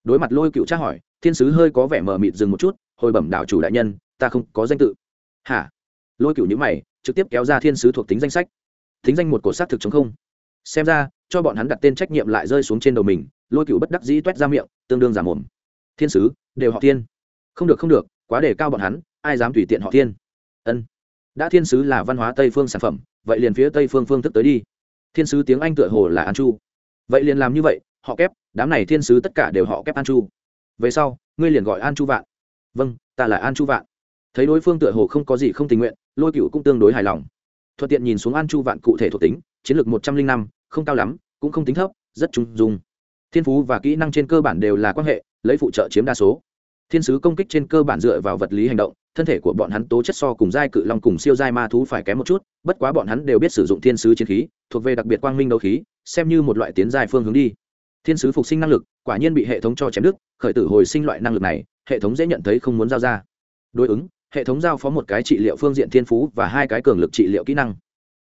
Đối mặt lôi cựu tra hỏi, thiên sứ hơi có vẻ mờ mịt dừng một chút, hồi bẩm đảo chủ đại nhân, ta không có danh tự. Hả? Lôi cựu nhữ mày, trực tiếp kéo ra thiên sứ thuộc tính danh sách. Thính danh một cổ xác thực chống không. Xem ra, cho bọn hắn đặt tên trách nhiệm lại rơi xuống trên đầu mình, lôi cựu bất đắc dĩ t u é t ra miệng, tương đương giả mồm. Thiên sứ, đều họ thiên. Không được không được, quá đề cao bọn hắn, ai dám tùy tiện họ thiên? Ân. Đã thiên sứ là văn hóa tây phương sản phẩm, vậy liền phía tây phương phương thức tới đi. Thiên sứ tiếng anh tựa hồ là an chu vậy liền làm như vậy, họ kép, đám này thiên sứ tất cả đều họ kép an chu. Về sau, ngươi liền gọi an chu vạn. Vâng ta là an chu vạn. Thấy đối phương tựa hồ không có gì không tình nguyện, lôi cựu cũng tương đối hài lòng. Thuận tiện nhìn xuống an chu vạn cụ thể thuộc tính, chiến lược một trăm linh năm, không cao lắm, cũng không tính thấp, rất trung dung. Thiên phú và kỹ năng trên cơ bản đều là quan hệ, lấy phụ trợ chiếm đa số. Thiên sứ công kích trên cơ bản dựa vào vật lý hành động thân thể của bọn hắn tố chất so cùng giai cự long cùng siêu giai ma thú phải kém một chút bất quá bọn hắn đều biết sử dụng thiên sứ chiến khí thuộc về đặc biệt quang minh đấu khí xem như một loại tiến giai phương hướng đi. Thiên sứ phục sinh năng lực quả nhiên bị hệ thống cho chém đứt, khởi tử hồi sinh loại năng lực này hệ thống dễ nhận thấy không muốn giao ra. Đối ứng hệ thống giao phó một cái trị liệu phương diện thiên phú và hai cái cường lực trị liệu kỹ năng.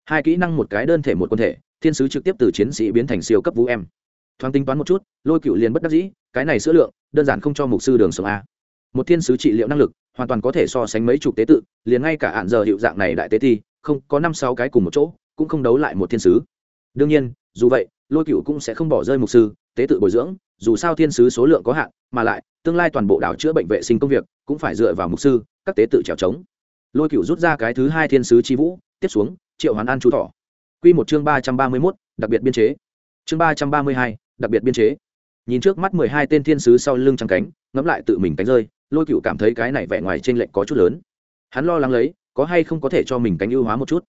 Hai kỹ năng một cái đơn thể một quân thể thiên sứ trực tiếp từ chiến sĩ biến thành siêu cấp vũ em. Thoáng tính toán một chút lôi cựu liền bất đắc dĩ cái này sữa lượng đơn giản không cho mục sư đường sống a một thiên sứ trị liệu năng lực, hoàn toàn có thể so sánh mấy chục tế tự, liền ngay cả hạn giờ hiệu dạng này đại tế thi, không, có năm sáu cái cùng một chỗ, cũng không đấu lại một thiên sứ. Đương nhiên, dù vậy, lôi cựu cũng sẽ không bỏ rơi mục sư, tế tự bồi dưỡng, dù sao thiên sứ số lượng có hạn, mà lại, tương lai toàn bộ đảo chữa bệnh vệ sinh công việc, cũng phải dựa vào mục sư, các tế tự trèo trống. Lôi cựu rút ra cái thứ hai thiên sứ chi vũ, tiếp xuống, triệu hoàn an chú thỏ q một chương ba trăm ba mươi mốt, đặc biệt biên chế. Chương ba trăm ba mươi hai, đặc biệt biên chế. Nhìn trước mắt mười hai tên thiên sứ sau lưng trắng cánh, ngẫm lại tự mình cánh rơi lôi cựu cảm thấy cái này vẻ ngoài t r ê n lệch có chút lớn. Hắn lo lắng lấy, có hay không có thể cho mình cánh ưu hóa một chút.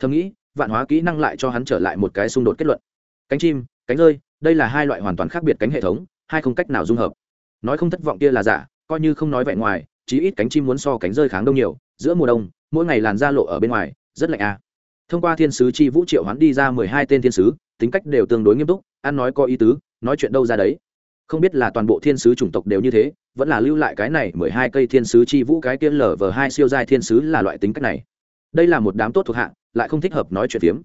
Thầm nghĩ, vạn hóa kỹ năng lại cho hắn trở lại một cái xung đột kết luận. Cánh chim, cánh rơi, đây là hai loại hoàn toàn khác biệt cánh hệ thống, hai không cách nào dung hợp. Nói không thất vọng kia là giả, coi như không nói vẻ ngoài, chí ít cánh chim muốn so cánh rơi kháng đông nhiều, giữa mùa đông, mỗi ngày làn da lộ ở bên ngoài, rất lạnh à. thông qua thiên sứ chi vũ triệu hắn đi ra mười hai tên thiên sứ, tính cách đều tương đối nghiêm túc, ăn nói có ý tứ, nói chuyện đâu ra đấy. Không biết là toàn bộ thiên sứ chủng tộc đều như thế vẫn là lưu lại cái này mười hai cây thiên sứ chi vũ cái tiên lở vờ hai siêu giai thiên sứ là loại tính cách này. Đây là một đám tốt thuộc hạng lại không thích hợp nói chuyện phiếm.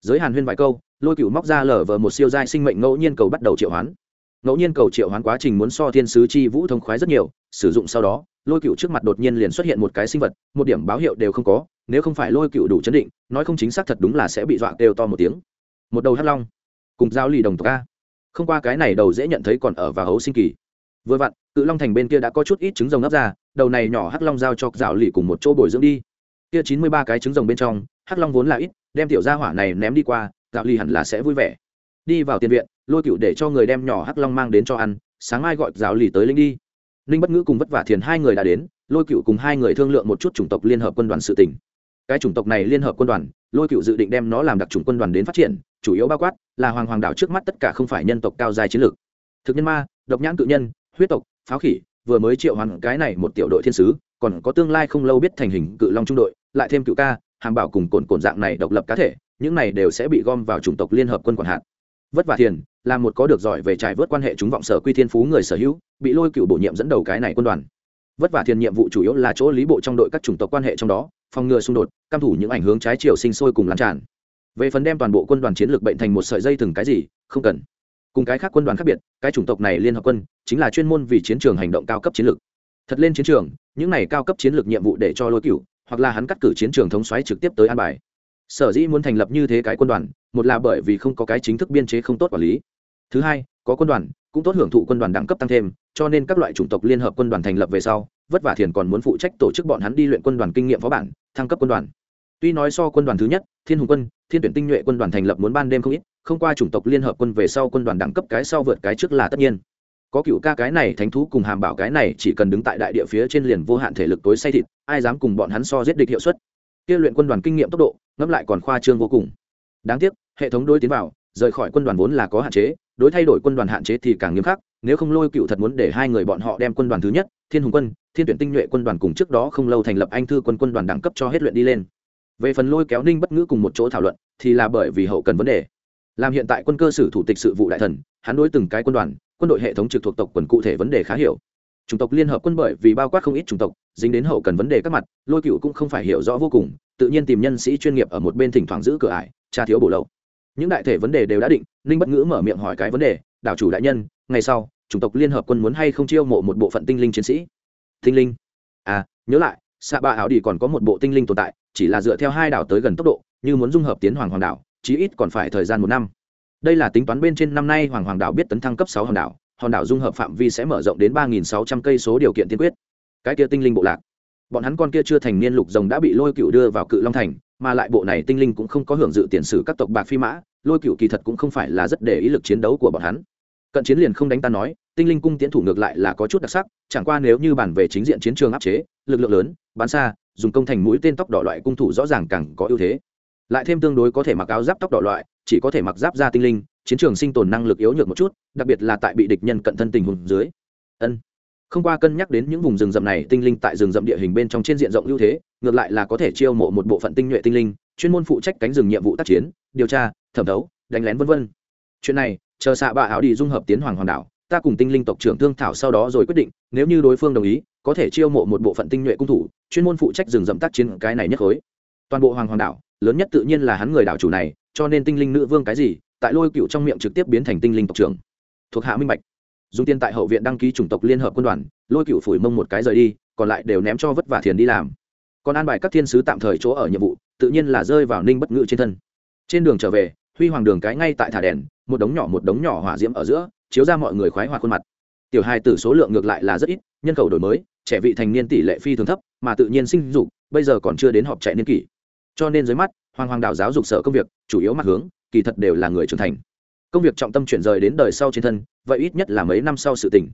Giới hàn huyên vài câu, lôi cựu móc ra lở vờ một siêu giai sinh mệnh ngẫu nhiên cầu bắt đầu triệu hoán. Ngẫu nhiên cầu triệu hoán quá trình muốn so thiên sứ chi vũ thông khoái rất nhiều, sử dụng sau đó, lôi cựu trước mặt đột nhiên liền xuất hiện một cái sinh vật, một điểm báo hiệu đều không có, nếu không phải lôi cựu đủ chấn định, nói không chính xác thật đúng là sẽ bị dọa kêu to một tiếng. Một đầu hắt long, cùng giao lì đồng tộc a. Không qua cái này đầu dễ nhận thấy còn ở và hấu sinh kỳ vừa vặn, cự long thành bên kia đã có chút ít trứng rồng ấp ra, đầu này nhỏ hắc long giao cho rảo lì cùng một chỗ bồi dưỡng đi. Kia chín mươi ba cái trứng rồng bên trong, hắc long vốn là ít, đem tiểu gia hỏa này ném đi qua rảo lì hẳn là sẽ vui vẻ. Đi vào tiền viện, lôi cựu để cho người đem nhỏ hắc long mang đến cho ăn, sáng mai gọi rảo lì tới linh đi. Ninh bất ngữ cùng vất vả thiền hai người đã đến, lôi cựu cùng hai người thương lượng một chút chủng tộc liên hợp quân đoàn sự tỉnh cái chủng tộc này liên hợp quân đoàn, lôi cựu dự định đem nó làm đặc chủng quân đoàn đến phát triển, chủ yếu bao quát là hoàng hoàng đảo trước mắt tất cả không phải nhân tộc cao dài chiến lược. Thực nhân ma, độc nhãn tự nhân huyết tộc, pháo khỉ, vừa mới triệu hoàn cái này một tiểu đội thiên sứ, còn có tương lai không lâu biết thành hình cự long trung đội, lại thêm cựu ca, hàm bảo cùng cồn cồn dạng này độc lập cá thể, những này đều sẽ bị gom vào chủng tộc liên hợp quân quản hạt. Vất vả thiền, là một có được giỏi về trải vớt quan hệ chúng vọng sở quy thiên phú người sở hữu, bị lôi cựu bổ nhiệm dẫn đầu cái này quân đoàn. Vất vả thiền nhiệm vụ chủ yếu là chỗ lý bộ trong đội các chủng tộc quan hệ trong đó, phòng ngừa xung đột căm thủ những ảnh hướng trái chiều sinh sôi cùng lan tràn. Về phần đem toàn bộ quân đoàn chiến lược bệnh thành một sợi dây thừng cái gì, không cần cùng cái khác quân đoàn khác biệt, cái chủng tộc này liên hợp quân, chính là chuyên môn vì chiến trường hành động cao cấp chiến lược. Thật lên chiến trường, những này cao cấp chiến lược nhiệm vụ để cho lôi cựu hoặc là hắn cắt cử chiến trường thống xoáy trực tiếp tới an bài. Sở dĩ muốn thành lập như thế cái quân đoàn, một là bởi vì không có cái chính thức biên chế không tốt quản lý. Thứ hai, có quân đoàn, cũng tốt hưởng thụ quân đoàn đẳng cấp tăng thêm, cho nên các loại chủng tộc liên hợp quân đoàn thành lập về sau, vất vả thiền còn muốn phụ trách tổ chức bọn hắn đi luyện quân đoàn kinh nghiệm phó bản, thăng cấp quân đoàn. Tuy nói so quân đoàn thứ nhất, thiên hùng quân thiên tuyển tinh nhuệ quân đoàn thành lập muốn ban đêm không ít, không qua chủng tộc liên hợp quân về sau quân đoàn đẳng cấp cái sau vượt cái trước là tất nhiên. Có cựu ca cái này, thánh thú cùng hàm bảo cái này, chỉ cần đứng tại đại địa phía trên liền vô hạn thể lực tối say thịt, ai dám cùng bọn hắn so giết địch hiệu suất? Kia luyện quân đoàn kinh nghiệm tốc độ, ngẫm lại còn khoa trương vô cùng. Đáng tiếc, hệ thống đối tiến vào, rời khỏi quân đoàn vốn là có hạn chế, đối thay đổi quân đoàn hạn chế thì càng nghiêm khắc, nếu không lôi cựu thật muốn để hai người bọn họ đem quân đoàn thứ nhất, thiên hùng quân, thiên tuyển tinh nhuệ quân đoàn cùng trước đó không lâu thành lập anh thư quân quân đoàn đẳng cấp cho hết luyện đi lên về phần lôi kéo ninh bất ngữ cùng một chỗ thảo luận, thì là bởi vì hậu cần vấn đề. Làm hiện tại quân cơ sử thủ tịch sự vụ đại thần, hắn đối từng cái quân đoàn, quân đội hệ thống trực thuộc tộc quần cụ thể vấn đề khá hiểu. Chủng tộc liên hợp quân bởi vì bao quát không ít chủng tộc, dính đến hậu cần vấn đề các mặt, lôi cựu cũng không phải hiểu rõ vô cùng, tự nhiên tìm nhân sĩ chuyên nghiệp ở một bên thỉnh thoảng giữ cửa ải, tra thiếu bổ lậu. Những đại thể vấn đề đều đã định, ninh bất ngữ mở miệng hỏi cái vấn đề, đảo chủ đại nhân, ngày sau, chủng tộc liên hợp quân muốn hay không chiêu mộ một bộ phận tinh linh chiến sĩ? Tinh linh? À nhớ lại xạ ba áo đi còn có một bộ tinh linh tồn tại, chỉ là dựa theo hai đảo tới gần tốc độ, như muốn dung hợp tiến hoàng hoàng đảo, chí ít còn phải thời gian một năm. Đây là tính toán bên trên năm nay hoàng hoàng đảo biết tấn thăng cấp sáu hòn đảo hòn đảo dung hợp phạm vi sẽ mở rộng đến ba nghìn sáu trăm cây số điều kiện tiên quyết. Cái kia tinh linh bộ lạc, bọn hắn con kia chưa thành niên lục rồng đã bị lôi cựu đưa vào cự long thành, mà lại bộ này tinh linh cũng không có hưởng dự tiền sử các tộc bạc phi mã, lôi cựu kỳ thật cũng không phải là rất để ý lực chiến đấu của bọn hắn. Cận chiến liền không đánh ta nói tinh linh cung tiến thủ ngược lại là có chút đặc sắc, chẳng qua nếu như bản về chính diện chiến trường áp chế, lực lượng lớn, bắn xa, dùng công thành mũi tên tóc đỏ loại cung thủ rõ ràng càng có ưu thế. Lại thêm tương đối có thể mặc áo giáp tóc đỏ loại, chỉ có thể mặc giáp ra tinh linh, chiến trường sinh tồn năng lực yếu nhược một chút, đặc biệt là tại bị địch nhân cận thân tình huống dưới. Ân. Không qua cân nhắc đến những vùng rừng rậm này, tinh linh tại rừng rậm địa hình bên trong trên diện rộng ưu thế, ngược lại là có thể chiêu mộ một bộ phận tinh nhuệ tinh linh, chuyên môn phụ trách cánh rừng nhiệm vụ tác chiến, điều tra, thẩm thấu đánh lén v v chuyện này, chờ xạ bạ áo đi dung hợp tiến hoàng hoàng đảo ta cùng tinh linh tộc trưởng thương thảo sau đó rồi quyết định, nếu như đối phương đồng ý, có thể chiêu mộ một bộ phận tinh nhuệ cung thủ, chuyên môn phụ trách rừng rậm tác chiến cái này nhất khối. Toàn bộ hoàng hoàng đảo, lớn nhất tự nhiên là hắn người đảo chủ này, cho nên tinh linh nữ vương cái gì, tại lôi cựu trong miệng trực tiếp biến thành tinh linh tộc trưởng. Thuộc hạ minh bạch. Dùng tiền tại hậu viện đăng ký chủng tộc liên hợp quân đoàn, lôi cựu phủi mông một cái rời đi, còn lại đều ném cho vất vả thiền đi làm. Còn an bài các thiên sứ tạm thời chỗ ở nhiệm vụ, tự nhiên là rơi vào ninh bất ngự trên thân. Trên đường trở về, huy hoàng đường cái ngay tại thả đèn, một đống nhỏ một đống nhỏ hỏa diễm ở giữa chiếu ra mọi người khoái hoạt khuôn mặt. Tiểu hai tử số lượng ngược lại là rất ít, nhân khẩu đổi mới, trẻ vị thành niên tỷ lệ phi thường thấp, mà tự nhiên sinh dục, bây giờ còn chưa đến họp chạy niên kỷ. Cho nên dưới mắt, hoàng hoàng đạo giáo dục sở công việc, chủ yếu mặt hướng, kỳ thật đều là người trưởng thành. Công việc trọng tâm chuyển rời đến đời sau trên thân, vậy ít nhất là mấy năm sau sự tỉnh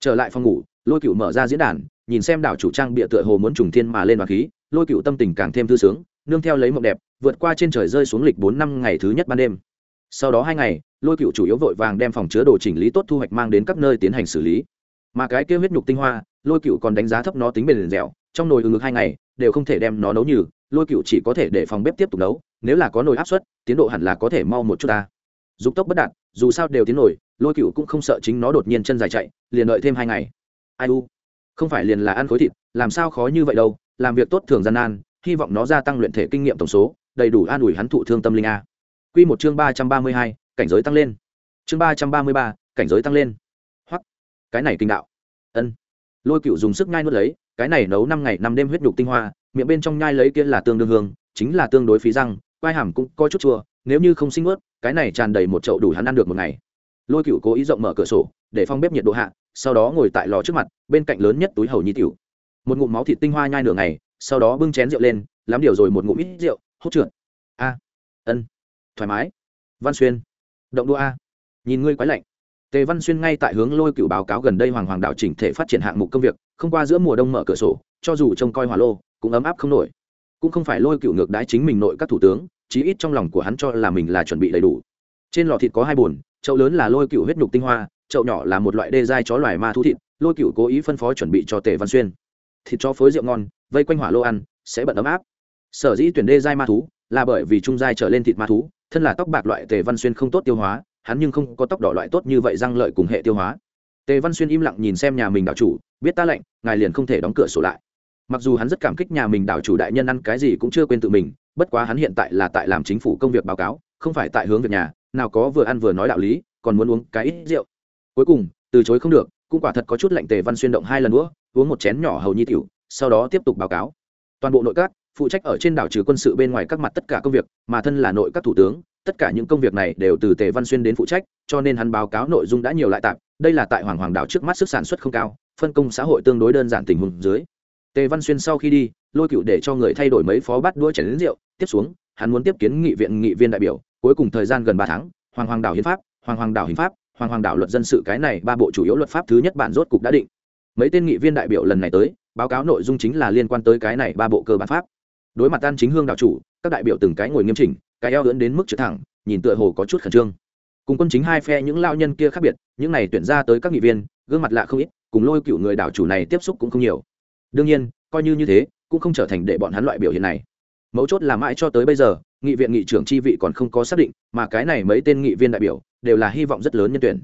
trở lại phòng ngủ, lôi cựu mở ra diễn đàn, nhìn xem đảo chủ trang bịa tựa hồ muốn trùng thiên mà lên và khí, lôi cựu tâm tình càng thêm thư sướng, nương theo lấy mộng đẹp, vượt qua trên trời rơi xuống lịch bốn năm ngày thứ nhất ban đêm sau đó hai ngày lôi cựu chủ yếu vội vàng đem phòng chứa đồ chỉnh lý tốt thu hoạch mang đến các nơi tiến hành xử lý. Mà cái kia huyết nhục tinh hoa lôi cựu còn đánh giá thấp nó tính bền dẻo trong nồi ứng ngực hai ngày đều không thể đem nó nấu nhừ, lôi cựu chỉ có thể để phòng bếp tiếp tục nấu nếu là có nồi áp suất tiến độ hẳn là có thể mau một chút ta. Dục tốc bất đạt dù sao đều tiến nổi lôi cựu cũng không sợ chính nó đột nhiên chân dài chạy liền đợi thêm hai ngày. Ai u? Không phải liền là ăn khối thịt làm sao khó như vậy đâu làm việc tốt thường gian nan hy vọng nó gia tăng luyện thể kinh nghiệm tổng số đầy đủ an ủi hắn thụ thương tâm linh a. Quy một chương ba trăm ba mươi hai cảnh giới tăng lên. Chương ba trăm ba mươi ba cảnh giới tăng lên. Hoặc cái này kinh đạo. Ân. Lôi cửu dùng sức nhai nuốt lấy cái này nấu năm ngày năm đêm huyết nhục tinh hoa miệng bên trong nhai lấy kia là tương đương hương chính là tương đối phí răng quai hàm cũng có chút chua nếu như không sinh nuốt, cái này tràn đầy một chậu đủ hắn ăn được một ngày. Lôi cửu cố ý rộng mở cửa sổ để phong bếp nhiệt độ hạ sau đó ngồi tại lò trước mặt bên cạnh lớn nhất túi hầu nhi tiểu. Một ngụm máu thịt tinh hoa nhai nửa ngày sau đó bưng chén rượu lên lắm điều rồi một ngụm ít rượu hốt trượt. A ân thoải mái. Văn xuyên, động đua a. Nhìn ngươi quái lạnh. Tề văn xuyên ngay tại hướng lôi cựu báo cáo gần đây hoàng hoàng đạo chỉnh thể phát triển hạng mục công việc, không qua giữa mùa đông mở cửa sổ, cho dù trông coi hỏa lô, cũng ấm áp không nổi. Cũng không phải lôi cựu ngược đái chính mình nội các thủ tướng, chí ít trong lòng của hắn cho là mình là chuẩn bị đầy đủ. Trên lò thịt có hai bồn, chậu lớn là lôi cựu huyết nhục tinh hoa, chậu nhỏ là một loại đê dai chó loài ma thú thịt, lôi cựu cố ý phân phó chuẩn bị cho tề văn xuyên. Thịt cho phối rượu ngon, vây quanh hỏa lô ăn, sẽ bận ấm áp. Sở dĩ tuyển đê dai ma thú là bởi vì trung dai trở lên thịt ma thú thân là tóc bạc loại tề văn xuyên không tốt tiêu hóa, hắn nhưng không có tóc đỏ loại tốt như vậy răng lợi cùng hệ tiêu hóa. Tề văn xuyên im lặng nhìn xem nhà mình đảo chủ, biết ta lệnh, ngài liền không thể đóng cửa sổ lại. Mặc dù hắn rất cảm kích nhà mình đảo chủ đại nhân ăn cái gì cũng chưa quên tự mình, bất quá hắn hiện tại là tại làm chính phủ công việc báo cáo, không phải tại hướng việc nhà, nào có vừa ăn vừa nói đạo lý, còn muốn uống cái ít rượu. Cuối cùng, từ chối không được, cũng quả thật có chút lệnh tề văn xuyên động hai lần nữa uống một chén nhỏ hầu nhi tiểu, sau đó tiếp tục báo cáo. Toàn bộ nội các phụ trách ở trên đảo trừ quân sự bên ngoài các mặt tất cả công việc, mà thân là nội các thủ tướng, tất cả những công việc này đều từ tề văn xuyên đến phụ trách, cho nên hắn báo cáo nội dung đã nhiều lại tạm đây là tại hoàng hoàng đảo trước mắt sức sản xuất không cao, phân công xã hội tương đối đơn giản tình huống dưới. Tề văn xuyên sau khi đi, lôi cựu để cho người thay đổi mấy phó bát đũa chảy đến rượu, tiếp xuống, hắn muốn tiếp kiến nghị viện nghị viên đại biểu, cuối cùng thời gian gần ba tháng, hoàng hoàng đảo hiến pháp, hoàng hoàng đảo hiến pháp, hoàng hoàng đảo luật dân sự cái này ba bộ chủ yếu luật pháp thứ nhất bản rốt cục đã định. Mấy tên nghị viên đại biểu lần này tới, báo cáo nội dung chính là liên quan tới cái này ba bộ cơ bản pháp đối mặt tan chính hương đạo chủ, các đại biểu từng cái ngồi nghiêm chỉnh, cái eo ưỡn đến mức trực thẳng, nhìn tựa hồ có chút khẩn trương. Cùng quân chính hai phe những lao nhân kia khác biệt, những này tuyển ra tới các nghị viên, gương mặt lạ không ít, cùng lôi cựu người đảo chủ này tiếp xúc cũng không nhiều. Đương nhiên, coi như như thế, cũng không trở thành để bọn hắn loại biểu hiện này. Mấu chốt là mãi cho tới bây giờ, nghị viện nghị trưởng chi vị còn không có xác định, mà cái này mấy tên nghị viên đại biểu, đều là hy vọng rất lớn nhân tuyển.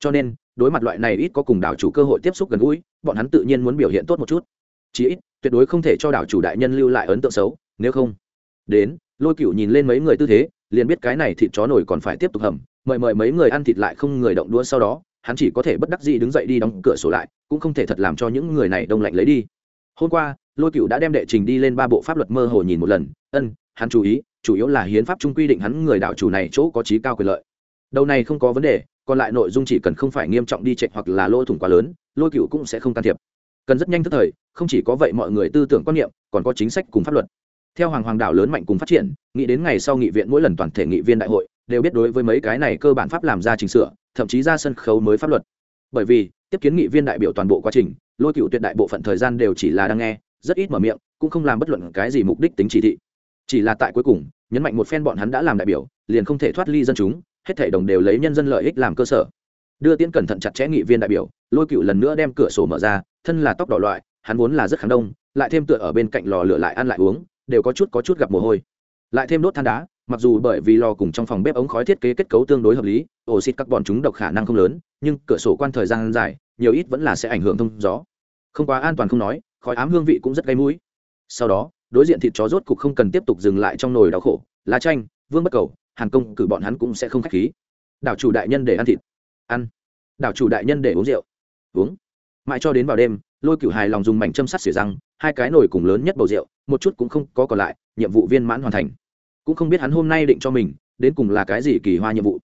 Cho nên, đối mặt loại này ít có cùng đảo chủ cơ hội tiếp xúc gần gũi, bọn hắn tự nhiên muốn biểu hiện tốt một chút. Chí ít tuyệt đối không thể cho đảo chủ đại nhân lưu lại ấn tượng xấu, nếu không. Đến, lôi cựu nhìn lên mấy người tư thế, liền biết cái này thịt chó nổi còn phải tiếp tục hầm, mời mời mấy người ăn thịt lại không người động đũa sau đó, hắn chỉ có thể bất đắc dĩ đứng dậy đi đóng cửa sổ lại, cũng không thể thật làm cho những người này đông lạnh lấy đi. Hôm qua, lôi cựu đã đem đệ trình đi lên ba bộ pháp luật mơ hồ nhìn một lần, ân, hắn chú ý, chủ yếu là hiến pháp trung quy định hắn người đảo chủ này chỗ có trí cao quyền lợi. Đầu này không có vấn đề, còn lại nội dung chỉ cần không phải nghiêm trọng đi chạy hoặc là lỗ thủng quá lớn, lôi cựu cũng sẽ không can thiệp cần rất nhanh tức thời, không chỉ có vậy mọi người tư tưởng quan niệm còn có chính sách cùng pháp luật. Theo hoàng hoàng đảo lớn mạnh cùng phát triển, nghĩ đến ngày sau nghị viện mỗi lần toàn thể nghị viên đại hội, đều biết đối với mấy cái này cơ bản pháp làm ra chỉnh sửa, thậm chí ra sân khấu mới pháp luật. Bởi vì, tiếp kiến nghị viên đại biểu toàn bộ quá trình, lôi cựu tuyệt đại bộ phận thời gian đều chỉ là đang nghe, rất ít mở miệng, cũng không làm bất luận cái gì mục đích tính chỉ thị. Chỉ là tại cuối cùng, nhấn mạnh một phen bọn hắn đã làm đại biểu, liền không thể thoát ly dân chúng, hết thể đồng đều lấy nhân dân lợi ích làm cơ sở. Đưa tiễn cẩn thận chặt chẽ nghị viên đại biểu, lôi cựu lần nữa đem cửa sổ mở ra thân là tóc đỏ loại, hắn vốn là rất kháng đông, lại thêm tựa ở bên cạnh lò lửa lại ăn lại uống, đều có chút có chút gặp mồ hôi. Lại thêm đốt than đá, mặc dù bởi vì lò cùng trong phòng bếp ống khói thiết kế kết cấu tương đối hợp lý ổ xịt các bọn chúng độc khả năng không lớn, nhưng cửa sổ quan thời gian dài, nhiều ít vẫn là sẽ ảnh hưởng thông gió. Không quá an toàn không nói, khói ám hương vị cũng rất gây mũi. Sau đó, đối diện thịt chó rốt cục không cần tiếp tục dừng lại trong nồi đau khổ, lá chanh, vương bất cầu, hàn công cử bọn hắn cũng sẽ không k h á c h khí. Đảo chủ đại nhân để ăn thịt. Ăn. Đảo chủ đại nhân để uống rượu. Uống mãi cho đến vào đêm, lôi cửu hài lòng dùng mảnh châm sắt xỉa răng, hai cái nồi cùng lớn nhất bầu rượu, một chút cũng không có còn lại, nhiệm vụ viên mãn hoàn thành. Cũng không biết hắn hôm nay định cho mình, đến cùng là cái gì kỳ hoa nhiệm vụ.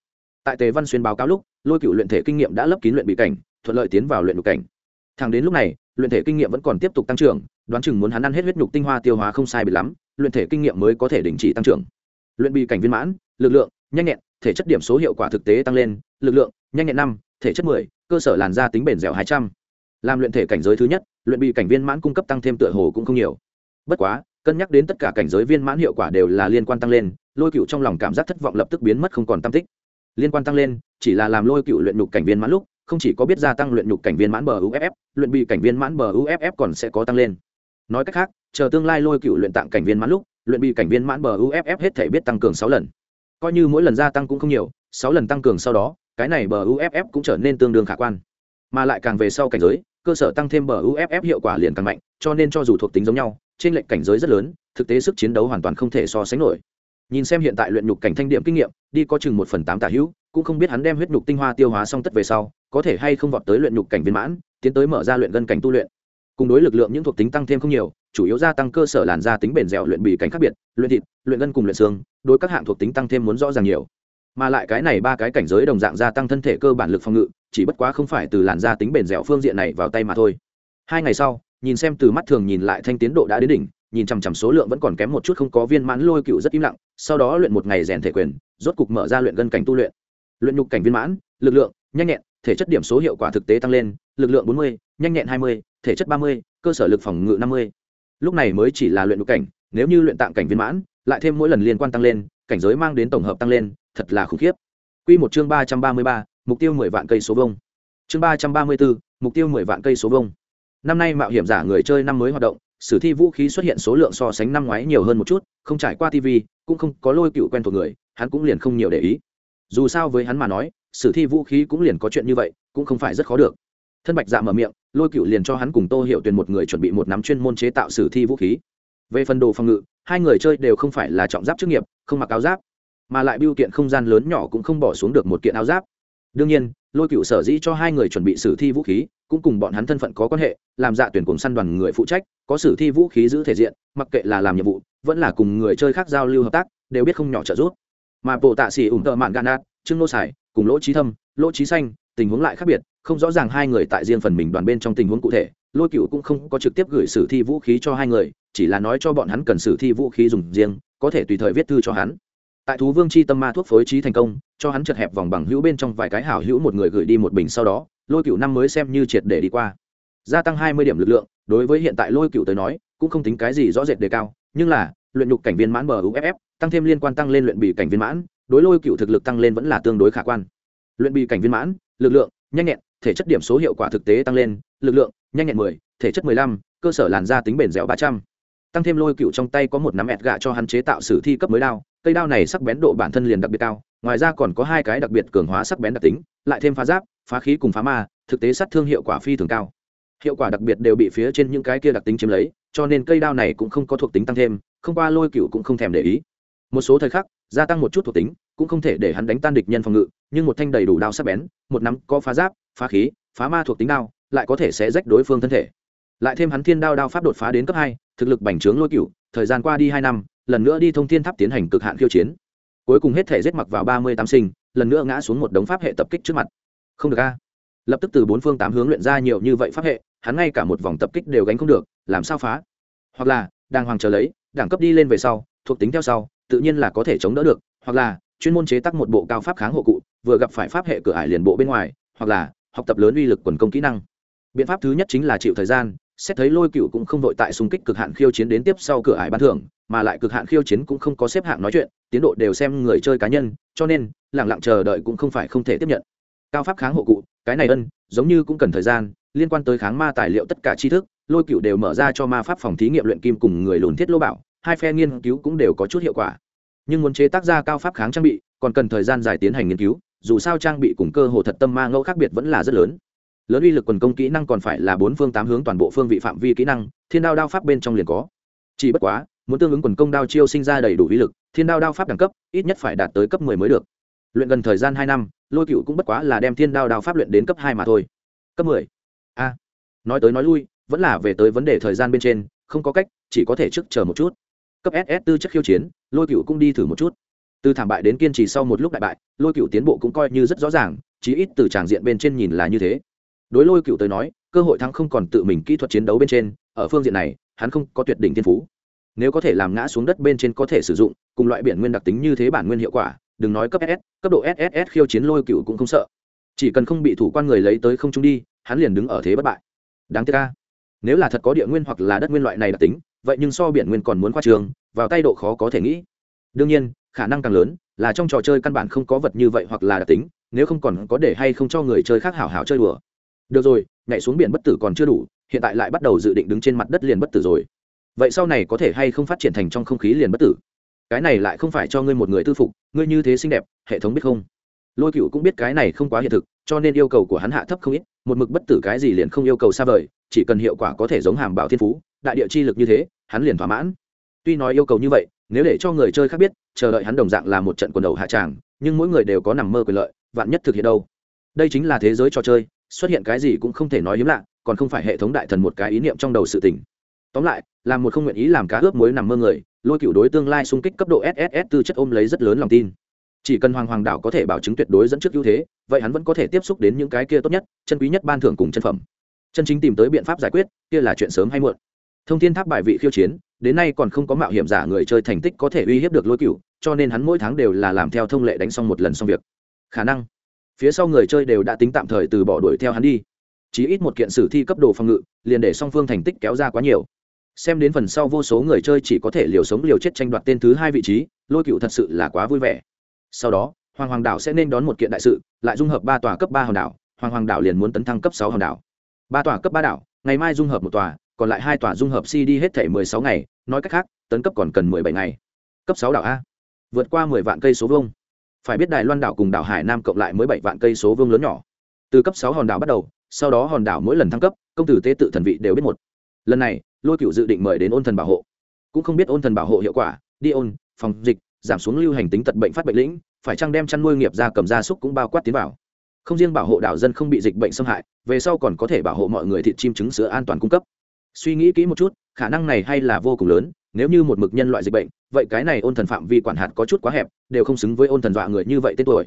Tại tề văn xuyên báo cáo lúc, lôi cửu luyện thể kinh nghiệm đã lấp kín luyện bị cảnh, thuận lợi tiến vào luyện đục cảnh. Thẳng đến lúc này, luyện thể kinh nghiệm vẫn còn tiếp tục tăng trưởng, đoán chừng muốn hắn ăn hết huyết nhục tinh hoa tiêu hóa không sai bị lắm, luyện thể kinh nghiệm mới có thể đình chỉ tăng trưởng. Luyện bị cảnh viên mãn, lực lượng, nhanh nhẹn, thể chất điểm số hiệu quả thực tế tăng lên, lực lượng, nhanh nhẹn năm, thể chất mười, cơ sở làn da tính bền dẻo hai trăm làm luyện thể cảnh giới thứ nhất, luyện bị cảnh viên mãn cung cấp tăng thêm tựa hồ cũng không nhiều. Bất quá, cân nhắc đến tất cả cảnh giới viên mãn hiệu quả đều là liên quan tăng lên, lôi cựu trong lòng cảm giác thất vọng lập tức biến mất không còn tam tích. Liên quan tăng lên, chỉ là làm lôi cựu luyện nhục cảnh viên mãn lúc, không chỉ có biết gia tăng luyện nhục cảnh viên mãn bờ uff luyện bị cảnh viên mãn bờ uff còn sẽ có tăng lên. Nói cách khác, chờ tương lai lôi cựu luyện tạng cảnh viên mãn lúc, luyện bị cảnh viên mãn bờ uff hết thể biết tăng cường sáu lần. Coi như mỗi lần gia tăng cũng không nhiều, sáu lần tăng cường sau đó, cái này bờ uff cũng trở nên tương đương khả quan. Mà lại càng về sau cảnh giới cơ sở tăng thêm bờ uff hiệu quả liền càng mạnh, cho nên cho dù thuộc tính giống nhau, trên lệnh cảnh giới rất lớn, thực tế sức chiến đấu hoàn toàn không thể so sánh nổi. Nhìn xem hiện tại luyện nhục cảnh thanh điểm kinh nghiệm, đi có chừng một phần tám tả hữu, cũng không biết hắn đem huyết nhục tinh hoa tiêu hóa xong tất về sau, có thể hay không vọt tới luyện nhục cảnh viên mãn, tiến tới mở ra luyện gân cảnh tu luyện. Cùng đối lực lượng những thuộc tính tăng thêm không nhiều, chủ yếu gia tăng cơ sở làn da tính bền dẻo luyện bì cảnh khác biệt, luyện thịt, luyện gân cùng luyện xương, đối các hạng thuộc tính tăng thêm muốn rõ ràng nhiều mà lại cái này ba cái cảnh giới đồng dạng gia tăng thân thể cơ bản lực phòng ngự, chỉ bất quá không phải từ làn da tính bền dẻo phương diện này vào tay mà thôi. Hai ngày sau, nhìn xem từ mắt thường nhìn lại thanh tiến độ đã đến đỉnh, nhìn chằm chằm số lượng vẫn còn kém một chút không có viên mãn lôi cựu rất im lặng, sau đó luyện một ngày rèn thể quyền, rốt cục mở ra luyện gân cảnh tu luyện. Luyện nhục cảnh viên mãn, lực lượng, nhanh nhẹn, thể chất điểm số hiệu quả thực tế tăng lên, lực lượng bốn mươi, nhanh nhẹn hai mươi, thể chất ba mươi, cơ sở lực phòng ngự năm mươi. Lúc này mới chỉ là luyện nhục cảnh, nếu như luyện tạng cảnh viên mãn lại thêm mỗi lần liên quan tăng lên, cảnh giới mang đến tổng hợp tăng lên, thật là khủng khiếp. Quy một chương ba trăm ba mươi ba, mục tiêu mười vạn cây số vông chương ba trăm ba mươi bốn mục tiêu mười vạn cây số vông năm nay mạo hiểm giả người chơi năm mới hoạt động, sử thi vũ khí xuất hiện số lượng so sánh năm ngoái nhiều hơn một chút, không trải qua tv cũng không có lôi cựu quen thuộc người, hắn cũng liền không nhiều để ý. Dù sao với hắn mà nói, sử thi vũ khí cũng liền có chuyện như vậy, cũng không phải rất khó được. Thân bạch dạ mở miệng, lôi cựu liền cho hắn cùng tô hiệu tuyển một người chuẩn bị một nắm chuyên môn chế tạo sử thi vũ khí về phần đồ phòng ngự, hai người chơi đều không phải là trọng giáp chức nghiệp, không mặc áo giáp, mà lại biêu kiện không gian lớn nhỏ cũng không bỏ xuống được một kiện áo giáp. Đương nhiên, lôi cựu sở dĩ cho hai người chuẩn bị sử thi vũ khí, cũng cùng bọn hắn thân phận có quan hệ, làm dạ tuyển cùng săn đoàn người phụ trách, có sử thi vũ khí giữ thể diện, mặc kệ là làm nhiệm vụ, vẫn là cùng người chơi khác giao lưu hợp tác, đều biết không nhỏ trợ giúp. Mà bộ tạ xỉ ủng tợ mạn gan nát trương lô sải, cùng lỗ trí thâm, lỗ trí xanh, tình huống lại khác biệt, không rõ ràng hai người tại riêng phần mình đoàn bên trong tình huống cụ thể lôi cựu cũng không có trực tiếp gửi sử thi vũ khí cho hai người, chỉ là nói cho bọn hắn cần sử thi vũ khí dùng riêng, có thể tùy thời viết thư cho hắn. Tại thú vương chi tâm ma thuốc phối trí thành công, cho hắn chật hẹp vòng bằng hữu bên trong vài cái hảo hữu một người gửi đi một bình sau đó, lôi cựu năm mới xem như triệt để đi qua. Gia tăng hai mươi điểm lực lượng, đối với hiện tại lôi cựu tới nói, cũng không tính cái gì rõ rệt đề cao, nhưng là, luyện nhục cảnh viên mãn bờ uff tăng thêm liên quan tăng lên luyện bị cảnh viên mãn, đối lôi cựu thực lực tăng lên vẫn là tương đối khả quan. Luyện bị cảnh viên mãn, lực lượng, nhanh nhẹn thể chất điểm số hiệu quả thực tế tăng lên, lực lượng, nhanh nhẹn mười, thể chất mười lăm, cơ sở làn da tính bền dẻo ba trăm. Tăng thêm lôi cựu trong tay có một nắm ẹt gạ cho hắn chế tạo sử thi cấp mới đao, cây đao này sắc bén độ bản thân liền đặc biệt cao, ngoài ra còn có hai cái đặc biệt cường hóa sắc bén đặc tính, lại thêm phá giáp, phá khí cùng phá ma, thực tế sát thương hiệu quả phi thường cao. Hiệu quả đặc biệt đều bị phía trên những cái kia đặc tính chiếm lấy, cho nên cây đao này cũng không có thuộc tính tăng thêm, không qua lôi cựu cũng không thèm để ý. Một số thời khắc, gia tăng một chút thuộc tính cũng không thể để hắn đánh tan địch nhân phòng ngự, nhưng một thanh đầy đủ đao sắc bén, một nắm có phá giáp, phá khí, phá ma thuộc tính đao, lại có thể sẽ rách đối phương thân thể. Lại thêm hắn thiên đao đao pháp đột phá đến cấp hai, thực lực bành trướng lôi cựu thời gian qua đi hai năm, lần nữa đi thông thiên tháp tiến hành cực hạn khiêu chiến. Cuối cùng hết thể giết mặc vào ba mươi tám sinh, lần nữa ngã xuống một đống pháp hệ tập kích trước mặt. Không được a. Lập tức từ bốn phương tám hướng luyện ra nhiều như vậy pháp hệ, hắn ngay cả một vòng tập kích đều gánh không được, làm sao phá? Hoặc là đang hoàng chờ lấy, đẳng cấp đi lên về sau, thuộc tính theo sau, tự nhiên là có thể chống đỡ được, hoặc là chuyên môn chế tác một bộ cao pháp kháng hộ cụ, vừa gặp phải pháp hệ cửa ải liền bộ bên ngoài, hoặc là học tập lớn uy lực quần công kỹ năng. Biện pháp thứ nhất chính là chịu thời gian, xét thấy lôi cựu cũng không đội tại xung kích cực hạn khiêu chiến đến tiếp sau cửa ải ban thưởng, mà lại cực hạn khiêu chiến cũng không có xếp hạng nói chuyện, tiến độ đều xem người chơi cá nhân, cho nên lẳng lặng chờ đợi cũng không phải không thể tiếp nhận. Cao pháp kháng hộ cụ, cái này ân, giống như cũng cần thời gian, liên quan tới kháng ma tài liệu tất cả tri thức, lôi cựu đều mở ra cho ma pháp phòng thí nghiệm luyện kim cùng người lùn thiết lô bảo, hai phe nghiên cứu cũng đều có chút hiệu quả nhưng muốn chế tác ra cao pháp kháng trang bị, còn cần thời gian dài tiến hành nghiên cứu, dù sao trang bị cùng cơ hồ thật tâm ma ngẫu khác biệt vẫn là rất lớn. Lớn uy lực quần công kỹ năng còn phải là bốn phương tám hướng toàn bộ phương vị phạm vi kỹ năng, thiên đao đao pháp bên trong liền có. Chỉ bất quá, muốn tương ứng quần công đao chiêu sinh ra đầy đủ uy lực, thiên đao đao pháp đẳng cấp, ít nhất phải đạt tới cấp mười mới được. Luyện gần thời gian hai năm, lôi cựu cũng bất quá là đem thiên đao đao pháp luyện đến cấp hai mà thôi. Cấp mười? A. Nói tới nói lui, vẫn là về tới vấn đề thời gian bên trên, không có cách, chỉ có thể trước chờ một chút cấp ss tư chất khiêu chiến, lôi cựu cũng đi thử một chút. Từ thảm bại đến kiên trì sau một lúc đại bại, lôi cựu tiến bộ cũng coi như rất rõ ràng, chí ít từ tràng diện bên trên nhìn là như thế. Đối lôi cựu tới nói, cơ hội thắng không còn tự mình kỹ thuật chiến đấu bên trên, ở phương diện này, hắn không có tuyệt đỉnh thiên phú. Nếu có thể làm ngã xuống đất bên trên có thể sử dụng, cùng loại biển nguyên đặc tính như thế bản nguyên hiệu quả, đừng nói cấp ss cấp độ sss khiêu chiến lôi cựu cũng không sợ. Chỉ cần không bị thủ quan người lấy tới không trung đi, hắn liền đứng ở thế bất bại. Đáng tiếc ca nếu là thật có địa nguyên hoặc là đất nguyên loại này đặc tính vậy nhưng so biển nguyên còn muốn khoa trường, vào tay độ khó có thể nghĩ. Đương nhiên, khả năng càng lớn là trong trò chơi căn bản không có vật như vậy hoặc là đặc tính, nếu không còn có để hay không cho người chơi khác hảo hảo chơi đùa. Được rồi, nhảy xuống biển bất tử còn chưa đủ, hiện tại lại bắt đầu dự định đứng trên mặt đất liền bất tử rồi. Vậy sau này có thể hay không phát triển thành trong không khí liền bất tử? Cái này lại không phải cho ngươi một người tư phục, ngươi như thế xinh đẹp, hệ thống biết không? Lôi cựu cũng biết cái này không quá hiện thực, cho nên yêu cầu của hắn hạ thấp không ít, một mực bất tử cái gì liền không yêu cầu xa vời, chỉ cần hiệu quả có thể giống hàm bảo thiên phú đại địa chi lực như thế, hắn liền thỏa mãn. Tuy nói yêu cầu như vậy, nếu để cho người chơi khác biết, chờ đợi hắn đồng dạng là một trận quần đầu hạ tràng, nhưng mỗi người đều có nằm mơ quyền lợi, vạn nhất thực hiện đâu. Đây chính là thế giới trò chơi, xuất hiện cái gì cũng không thể nói hiếm lạ, còn không phải hệ thống đại thần một cái ý niệm trong đầu sự tình. tóm lại là một không nguyện ý làm cá ướp muối nằm mơ người, lôi cựu đối tương lai xung kích cấp độ sss tư chất ôm lấy rất lớn lòng tin. Chỉ cần hoàng hoàng đảo có thể bảo chứng tuyệt đối dẫn trước ưu thế, vậy hắn vẫn có thể tiếp xúc đến những cái kia tốt nhất, chân quý nhất ban thưởng cùng chân phẩm. Chân chính tìm tới biện pháp giải quyết, kia là chuyện sớm hay muộn thông thiên tháp Bại vị khiêu chiến, đến nay còn không có mạo hiểm giả người chơi thành tích có thể uy hiếp được lôi cựu cho nên hắn mỗi tháng đều là làm theo thông lệ đánh xong một lần xong việc. Khả năng, phía sau người chơi đều đã tính tạm thời từ bỏ đuổi theo hắn đi. Chỉ ít một kiện sử thi cấp độ phòng ngự, liền để song phương thành tích kéo ra quá nhiều. Xem đến phần sau vô số người chơi chỉ có thể liều sống liều chết tranh đoạt tên thứ hai vị trí, lôi cựu thật sự là quá vui vẻ. Sau đó, hoàng hoàng đảo sẽ nên đón một kiện đại sự, lại dung hợp ba tòa cấp ba hòn đảo, hoàng hoàng đảo liền muốn tấn thăng cấp sáu hòn đảo. Ba tòa cấp ba đảo, ngày mai dung hợp một tòa còn lại hai tòa dung hợp si đi hết thể mười sáu ngày nói cách khác tấn cấp còn cần mười bảy ngày. Cấp sáu đảo a. Vượt qua mười vạn cây số vuông, phải biết đài loan đảo cùng đảo hải nam cộng lại mới bảy vạn cây số vuông lớn nhỏ. Từ cấp sáu hòn đảo bắt đầu sau đó hòn đảo mỗi lần thăng cấp công tử tế tự thần vị đều biết một. Lần này lôi cựu dự định mời đến ôn thần bảo hộ. Cũng không biết ôn thần bảo hộ hiệu quả đi ôn phòng dịch giảm xuống lưu hành tính tật bệnh phát bệnh lĩnh phải chăng đem chăn nuôi nghiệp ra cầm gia súc cũng bao quát tiến vào. Không riêng bảo hộ đảo dân không bị dịch bệnh xâm hại về sau còn có thể bảo hộ mọi người thịt chim trứng sữa an toàn cung cấp suy nghĩ kỹ một chút, khả năng này hay là vô cùng lớn, nếu như một mực nhân loại dịch bệnh, vậy cái này ôn thần phạm vi quản hạt có chút quá hẹp, đều không xứng với ôn thần dọa người như vậy tên tuổi.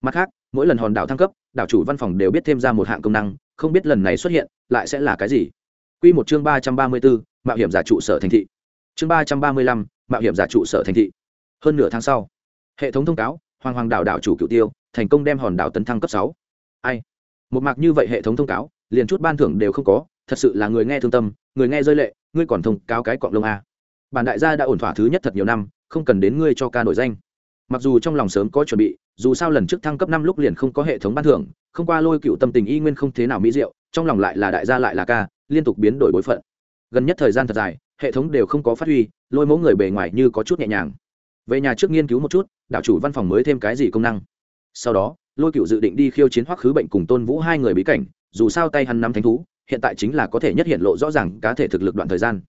Mặt khác, mỗi lần hòn đảo thăng cấp, đảo chủ văn phòng đều biết thêm ra một hạng công năng, không biết lần này xuất hiện, lại sẽ là cái gì. Quy một chương ba trăm ba mươi bốn mạo hiểm giả trụ sở thành thị. Chương ba trăm ba mươi lăm, mạo hiểm giả trụ sở thành thị. Hơn nửa tháng sau, hệ thống thông cáo, hoàng hoàng đảo đảo chủ cựu tiêu, thành công đem hòn đảo tấn thăng cấp sáu. Ai? Một mạc như vậy hệ thống thông cáo, liền chút ban thưởng đều không có thật sự là người nghe thương tâm, người nghe rơi lệ, ngươi còn thông cáo cái cọng lông a bản đại gia đã ổn thỏa thứ nhất thật nhiều năm, không cần đến ngươi cho ca nổi danh. Mặc dù trong lòng sớm có chuẩn bị, dù sao lần trước thăng cấp năm lúc liền không có hệ thống ban thưởng, không qua lôi cựu tâm tình y nguyên không thế nào mỹ diệu, trong lòng lại là đại gia lại là ca, liên tục biến đổi bối phận. Gần nhất thời gian thật dài, hệ thống đều không có phát huy, lôi mẫu người bề ngoài như có chút nhẹ nhàng. Về nhà trước nghiên cứu một chút, đạo chủ văn phòng mới thêm cái gì công năng. Sau đó, lôi cựu dự định đi khiêu chiến hoắc khứ bệnh cùng tôn vũ hai người bí cảnh, dù sao tay hắn nắm thánh thú hiện tại chính là có thể nhất hiện lộ rõ ràng cá thể thực lực đoạn thời gian.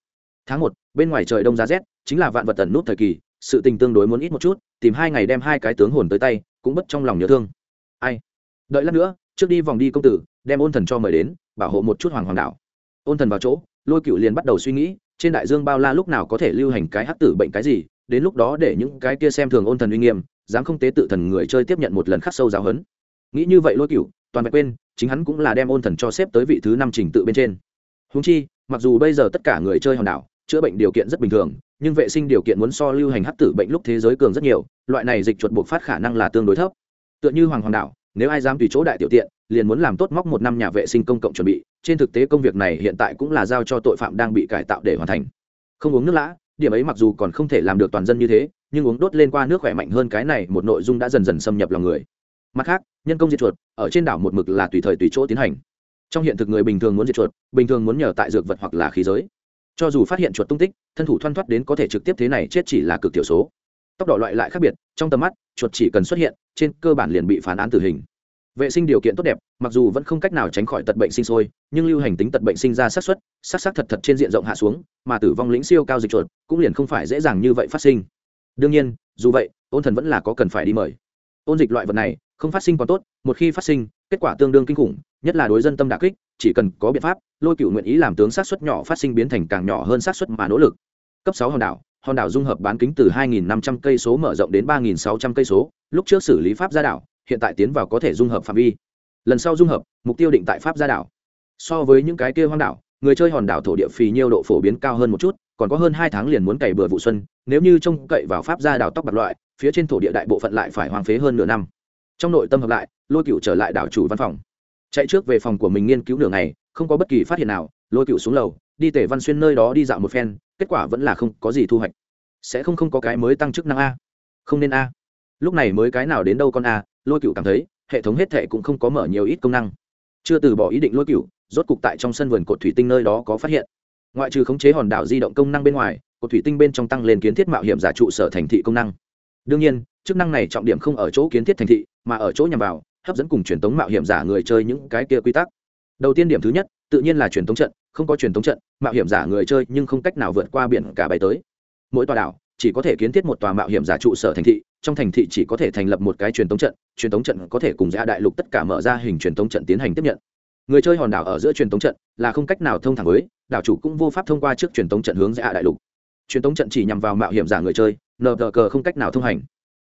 Tháng một, bên ngoài trời đông giá rét, chính là vạn vật tần nút thời kỳ, sự tình tương đối muốn ít một chút, tìm hai ngày đem hai cái tướng hồn tới tay, cũng bất trong lòng nhớ thương. Ai? Đợi lát nữa, trước đi vòng đi công tử, đem ôn thần cho mời đến, bảo hộ một chút hoàng hoàng đạo. Ôn thần vào chỗ, lôi cựu liền bắt đầu suy nghĩ, trên đại dương bao la lúc nào có thể lưu hành cái hắc tử bệnh cái gì, đến lúc đó để những cái kia xem thường ôn thần uy nghiêm, dám không tế tự thần người chơi tiếp nhận một lần khắc sâu giáo hấn nghĩ như vậy lôi cựu toàn vẹn quên, chính hắn cũng là đem ôn thần cho xếp tới vị thứ năm trình tự bên trên. Húng chi, mặc dù bây giờ tất cả người chơi hòn đảo, chữa bệnh điều kiện rất bình thường, nhưng vệ sinh điều kiện muốn so lưu hành hắc tử bệnh lúc thế giới cường rất nhiều, loại này dịch chuột buộc phát khả năng là tương đối thấp. Tựa như hoàng hoàng đảo, nếu ai dám tùy chỗ đại tiểu tiện, liền muốn làm tốt móc một năm nhà vệ sinh công cộng chuẩn bị, trên thực tế công việc này hiện tại cũng là giao cho tội phạm đang bị cải tạo để hoàn thành. Không uống nước lã, điểm ấy mặc dù còn không thể làm được toàn dân như thế, nhưng uống đốt lên qua nước khỏe mạnh hơn cái này, một nội dung đã dần dần xâm nhập lòng người mặt khác, nhân công diệt chuột, ở trên đảo một mực là tùy thời tùy chỗ tiến hành. Trong hiện thực người bình thường muốn diệt chuột, bình thường muốn nhờ tại dược vật hoặc là khí giới. Cho dù phát hiện chuột tung tích, thân thủ thoăn thoắt đến có thể trực tiếp thế này chết chỉ là cực thiểu số. Tốc độ loại lại khác biệt, trong tầm mắt, chuột chỉ cần xuất hiện, trên cơ bản liền bị phán án tử hình. Vệ sinh điều kiện tốt đẹp, mặc dù vẫn không cách nào tránh khỏi tật bệnh sinh sôi, nhưng lưu hành tính tật bệnh sinh ra sát xuất sát sát thật thật trên diện rộng hạ xuống, mà tử vong lĩnh siêu cao dịch chuột cũng liền không phải dễ dàng như vậy phát sinh. Đương nhiên, dù vậy, ôn thần vẫn là có cần phải đi mời. Ôn dịch loại vật này không phát sinh còn tốt, một khi phát sinh, kết quả tương đương kinh khủng, nhất là đối dân tâm đà kích, chỉ cần có biện pháp, lôi cựu nguyện ý làm tướng sát xuất nhỏ phát sinh biến thành càng nhỏ hơn sát xuất mà nỗ lực. Cấp sáu hòn đảo hòn đảo dung hợp bán kính từ 2.500 cây số mở rộng đến 3.600 cây số, lúc trước xử lý pháp gia đảo, hiện tại tiến vào có thể dung hợp phạm vi. Lần sau dung hợp, mục tiêu định tại pháp gia đảo. So với những cái kia hoang đảo, người chơi hòn đảo thổ địa phì nhiêu độ phổ biến cao hơn một chút, còn có hơn hai tháng liền muốn cày bừa vụ xuân, nếu như trông cậy vào pháp gia đảo tóc bạc loại, phía trên thổ địa đại bộ phận lại phải hoang phế hơn nửa năm trong nội tâm hợp lại, lôi cựu trở lại đảo chủ văn phòng. Chạy trước về phòng của mình nghiên cứu nửa ngày, không có bất kỳ phát hiện nào, lôi cựu xuống lầu, đi tể văn xuyên nơi đó đi dạo một phen, kết quả vẫn là không có gì thu hoạch. Sẽ không không có cái mới tăng chức năng a. Không nên a. Lúc này mới cái nào đến đâu con a, lôi cựu cảm thấy, hệ thống hết thệ cũng không có mở nhiều ít công năng. Chưa từ bỏ ý định lôi cựu rốt cục tại trong sân vườn cột thủy tinh nơi đó có phát hiện. Ngoại trừ khống chế hòn đảo di động công năng bên ngoài, cột thủy tinh bên trong tăng lên kiến thiết mạo hiểm giả trụ sở thành thị công năng đương nhiên, chức năng này trọng điểm không ở chỗ kiến thiết thành thị, mà ở chỗ nhằm vào, hấp dẫn cùng truyền thống mạo hiểm giả người chơi những cái kia quy tắc. Đầu tiên điểm thứ nhất, tự nhiên là truyền thống trận, không có truyền thống trận, mạo hiểm giả người chơi nhưng không cách nào vượt qua biển cả bay tới. Mỗi tòa đảo, chỉ có thể kiến thiết một tòa mạo hiểm giả trụ sở thành thị, trong thành thị chỉ có thể thành lập một cái truyền thống trận, truyền thống trận có thể cùng giã đại lục tất cả mở ra hình truyền thống trận tiến hành tiếp nhận. Người chơi hòn đảo ở giữa truyền thống trận là không cách nào thông thẳng với, đảo chủ cũng vô pháp thông qua trước truyền thống trận hướng ra đại lục. Truyền thống trận chỉ nhằm vào mạo hiểm giả người chơi nờ cờ không cách nào thông hành.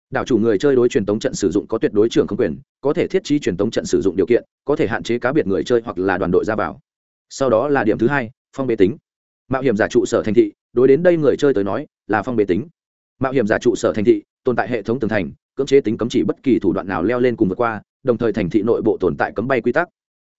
Đảo chủ người chơi đối truyền tống trận sử dụng có tuyệt đối trưởng không quyền, có thể thiết trí truyền tống trận sử dụng điều kiện, có thể hạn chế cá biệt người chơi hoặc là đoàn đội ra vào. Sau đó là điểm thứ hai, phong bế tính. Mạo hiểm giả trụ sở thành thị, đối đến đây người chơi tới nói, là phong bế tính. Mạo hiểm giả trụ sở thành thị, tồn tại hệ thống tường thành, cưỡng chế tính cấm chỉ bất kỳ thủ đoạn nào leo lên cùng vượt qua, đồng thời thành thị nội bộ tồn tại cấm bay quy tắc.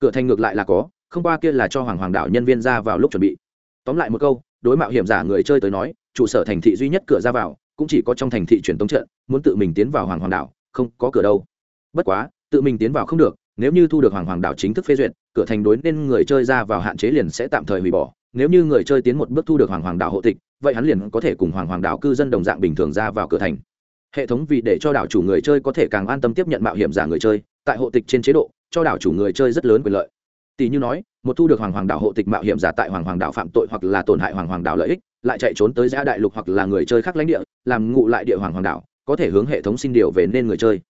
Cửa thành ngược lại là có, không qua kia là cho hoàng hoàng đảo nhân viên ra vào lúc chuẩn bị. Tóm lại một câu, đối mạo hiểm giả người chơi tới nói, trụ sở thành thị duy nhất cửa ra vào cũng chỉ có trong thành thị truyền tống trận, muốn tự mình tiến vào hoàng hoàng đảo, không có cửa đâu. Bất quá, tự mình tiến vào không được, nếu như thu được hoàng hoàng đảo chính thức phê duyệt, cửa thành đối nên người chơi ra vào hạn chế liền sẽ tạm thời hủy bỏ. Nếu như người chơi tiến một bước thu được hoàng hoàng đảo hộ tịch, vậy hắn liền có thể cùng hoàng hoàng đảo cư dân đồng dạng bình thường ra vào cửa thành. Hệ thống vì để cho đảo chủ người chơi có thể càng an tâm tiếp nhận mạo hiểm giả người chơi, tại hộ tịch trên chế độ, cho đảo chủ người chơi rất lớn quyền lợi. Tỷ như nói, một thu được hoàng hoàng đảo hộ tịch mạo hiểm giả tại hoàng hoàng đảo phạm tội hoặc là tổn hại hoàng hoàng đảo lợi ích lại chạy trốn tới giã đại lục hoặc là người chơi khác lãnh địa, làm ngụ lại địa hoàng hoàng đảo, có thể hướng hệ thống xin điều về nên người chơi.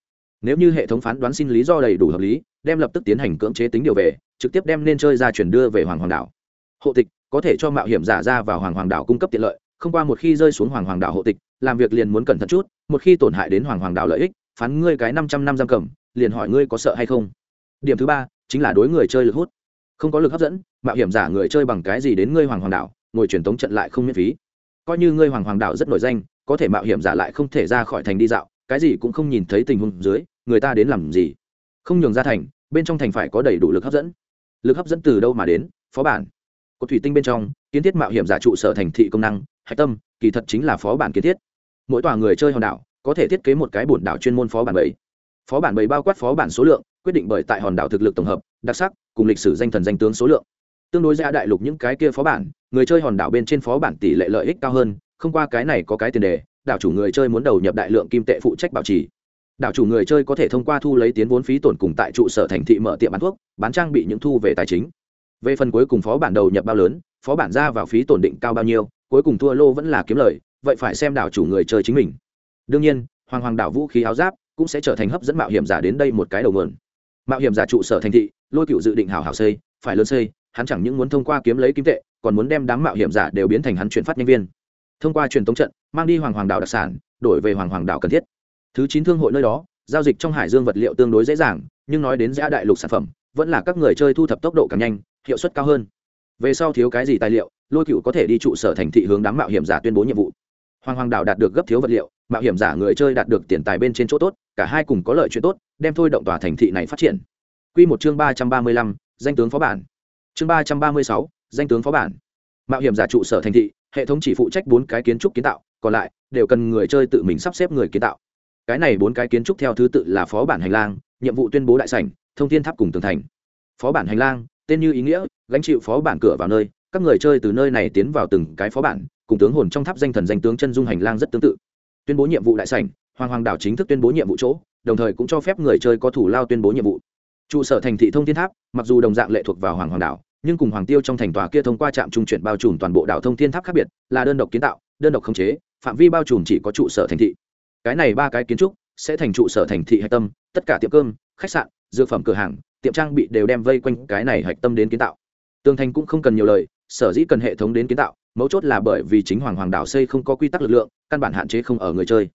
Nếu như hệ thống phán đoán xin lý do đầy đủ hợp lý, đem lập tức tiến hành cưỡng chế tính điều về, trực tiếp đem nên chơi ra chuyển đưa về hoàng hoàng đảo. Hộ tịch, có thể cho mạo hiểm giả ra vào hoàng hoàng đảo cung cấp tiện lợi, không qua một khi rơi xuống hoàng hoàng đảo hộ tịch, làm việc liền muốn cẩn thận chút, một khi tổn hại đến hoàng hoàng đảo lợi ích, phán ngươi cái năm trăm năm giam cầm, liền hỏi ngươi có sợ hay không. Điểm thứ ba, chính là đối người chơi lực hút. Không có lực hấp dẫn, mạo hiểm giả người chơi bằng cái gì đến ngươi hoàng hoàng đảo ngồi truyền tống trận lại không miễn phí. Coi như ngươi hoàng hoàng đạo rất nổi danh, có thể mạo hiểm giả lại không thể ra khỏi thành đi dạo, cái gì cũng không nhìn thấy tình huống dưới, người ta đến làm gì? Không nhường ra thành, bên trong thành phải có đầy đủ lực hấp dẫn. Lực hấp dẫn từ đâu mà đến? Phó bản. Cột thủy tinh bên trong, kiến thiết mạo hiểm giả trụ sở thành thị công năng, hạch tâm, kỳ thật chính là phó bản kiến thiết. Mỗi tòa người chơi hòn đảo, có thể thiết kế một cái bổn đảo chuyên môn phó bản bảy. Phó bản bảy bao quát phó bản số lượng, quyết định bởi tại hòn đảo thực lực tổng hợp, đặc sắc, cùng lịch sử danh thần danh tướng số lượng tương đối ra đại lục những cái kia phó bản, người chơi hòn đảo bên trên phó bản tỷ lệ lợi ích cao hơn, không qua cái này có cái tiền đề, đảo chủ người chơi muốn đầu nhập đại lượng kim tệ phụ trách bảo trì. Đảo chủ người chơi có thể thông qua thu lấy tiến vốn phí tổn cùng tại trụ sở thành thị mở tiệm bán thuốc, bán trang bị những thu về tài chính. Về phần cuối cùng phó bản đầu nhập bao lớn, phó bản ra vào phí tổn định cao bao nhiêu, cuối cùng thua lô vẫn là kiếm lời, vậy phải xem đảo chủ người chơi chính mình. Đương nhiên, hoàng hoàng đảo vũ khí áo giáp cũng sẽ trở thành hấp dẫn mạo hiểm giả đến đây một cái đầu mượn mạo hiểm giả trụ sở thành thị, lôi cựu dự định hảo hảo xây, phải lớn xây hắn chẳng những muốn thông qua kiếm lấy kim tệ, còn muốn đem đám mạo hiểm giả đều biến thành hắn chuyển phát nhân viên. Thông qua truyền tống trận, mang đi hoàng hoàng đảo đặc sản, đổi về hoàng hoàng đảo cần thiết. Thứ chín thương hội nơi đó, giao dịch trong hải dương vật liệu tương đối dễ dàng, nhưng nói đến giã đại lục sản phẩm, vẫn là các người chơi thu thập tốc độ càng nhanh, hiệu suất cao hơn. Về sau thiếu cái gì tài liệu, lôi cựu có thể đi trụ sở thành thị hướng đám mạo hiểm giả tuyên bố nhiệm vụ. Hoàng hoàng đảo đạt được gấp thiếu vật liệu, mạo hiểm giả người chơi đạt được tiền tài bên trên chỗ tốt, cả hai cùng có lợi chuyện tốt, đem thôi động tòa thành thị này phát triển. Quy một chương ba trăm ba mươi lăm, danh tướng phó bản chương ba trăm ba mươi sáu, danh tướng phó bản. Mạo hiểm giả trụ sở thành thị, hệ thống chỉ phụ trách bốn cái kiến trúc kiến tạo, còn lại đều cần người chơi tự mình sắp xếp người kiến tạo. Cái này bốn cái kiến trúc theo thứ tự là phó bản hành lang, nhiệm vụ tuyên bố đại sảnh, thông tin tháp cùng tường thành. Phó bản hành lang, tên như ý nghĩa, gánh chịu phó bản cửa vào nơi, các người chơi từ nơi này tiến vào từng cái phó bản, cùng tướng hồn trong tháp danh thần danh tướng chân dung hành lang rất tương tự. Tuyên bố nhiệm vụ đại sảnh, hoàng hoàng đảo chính thức tuyên bố nhiệm vụ chỗ, đồng thời cũng cho phép người chơi có thủ lao tuyên bố nhiệm vụ. Trụ sở thành thị thông thiên tháp, mặc dù đồng dạng lệ thuộc vào hoàng hoàng đảo nhưng cùng hoàng tiêu trong thành tòa kia thông qua trạm trung chuyển bao trùm toàn bộ đảo thông thiên tháp khác biệt, là đơn độc kiến tạo, đơn độc khống chế, phạm vi bao trùm chỉ có trụ sở thành thị. Cái này ba cái kiến trúc sẽ thành trụ sở thành thị hạch tâm, tất cả tiệm cơm, khách sạn, dược phẩm cửa hàng, tiệm trang bị đều đem vây quanh cái này hạch tâm đến kiến tạo. Tường thành cũng không cần nhiều lời, sở dĩ cần hệ thống đến kiến tạo, mấu chốt là bởi vì chính hoàng hoàng đảo xây không có quy tắc lực lượng, căn bản hạn chế không ở người chơi.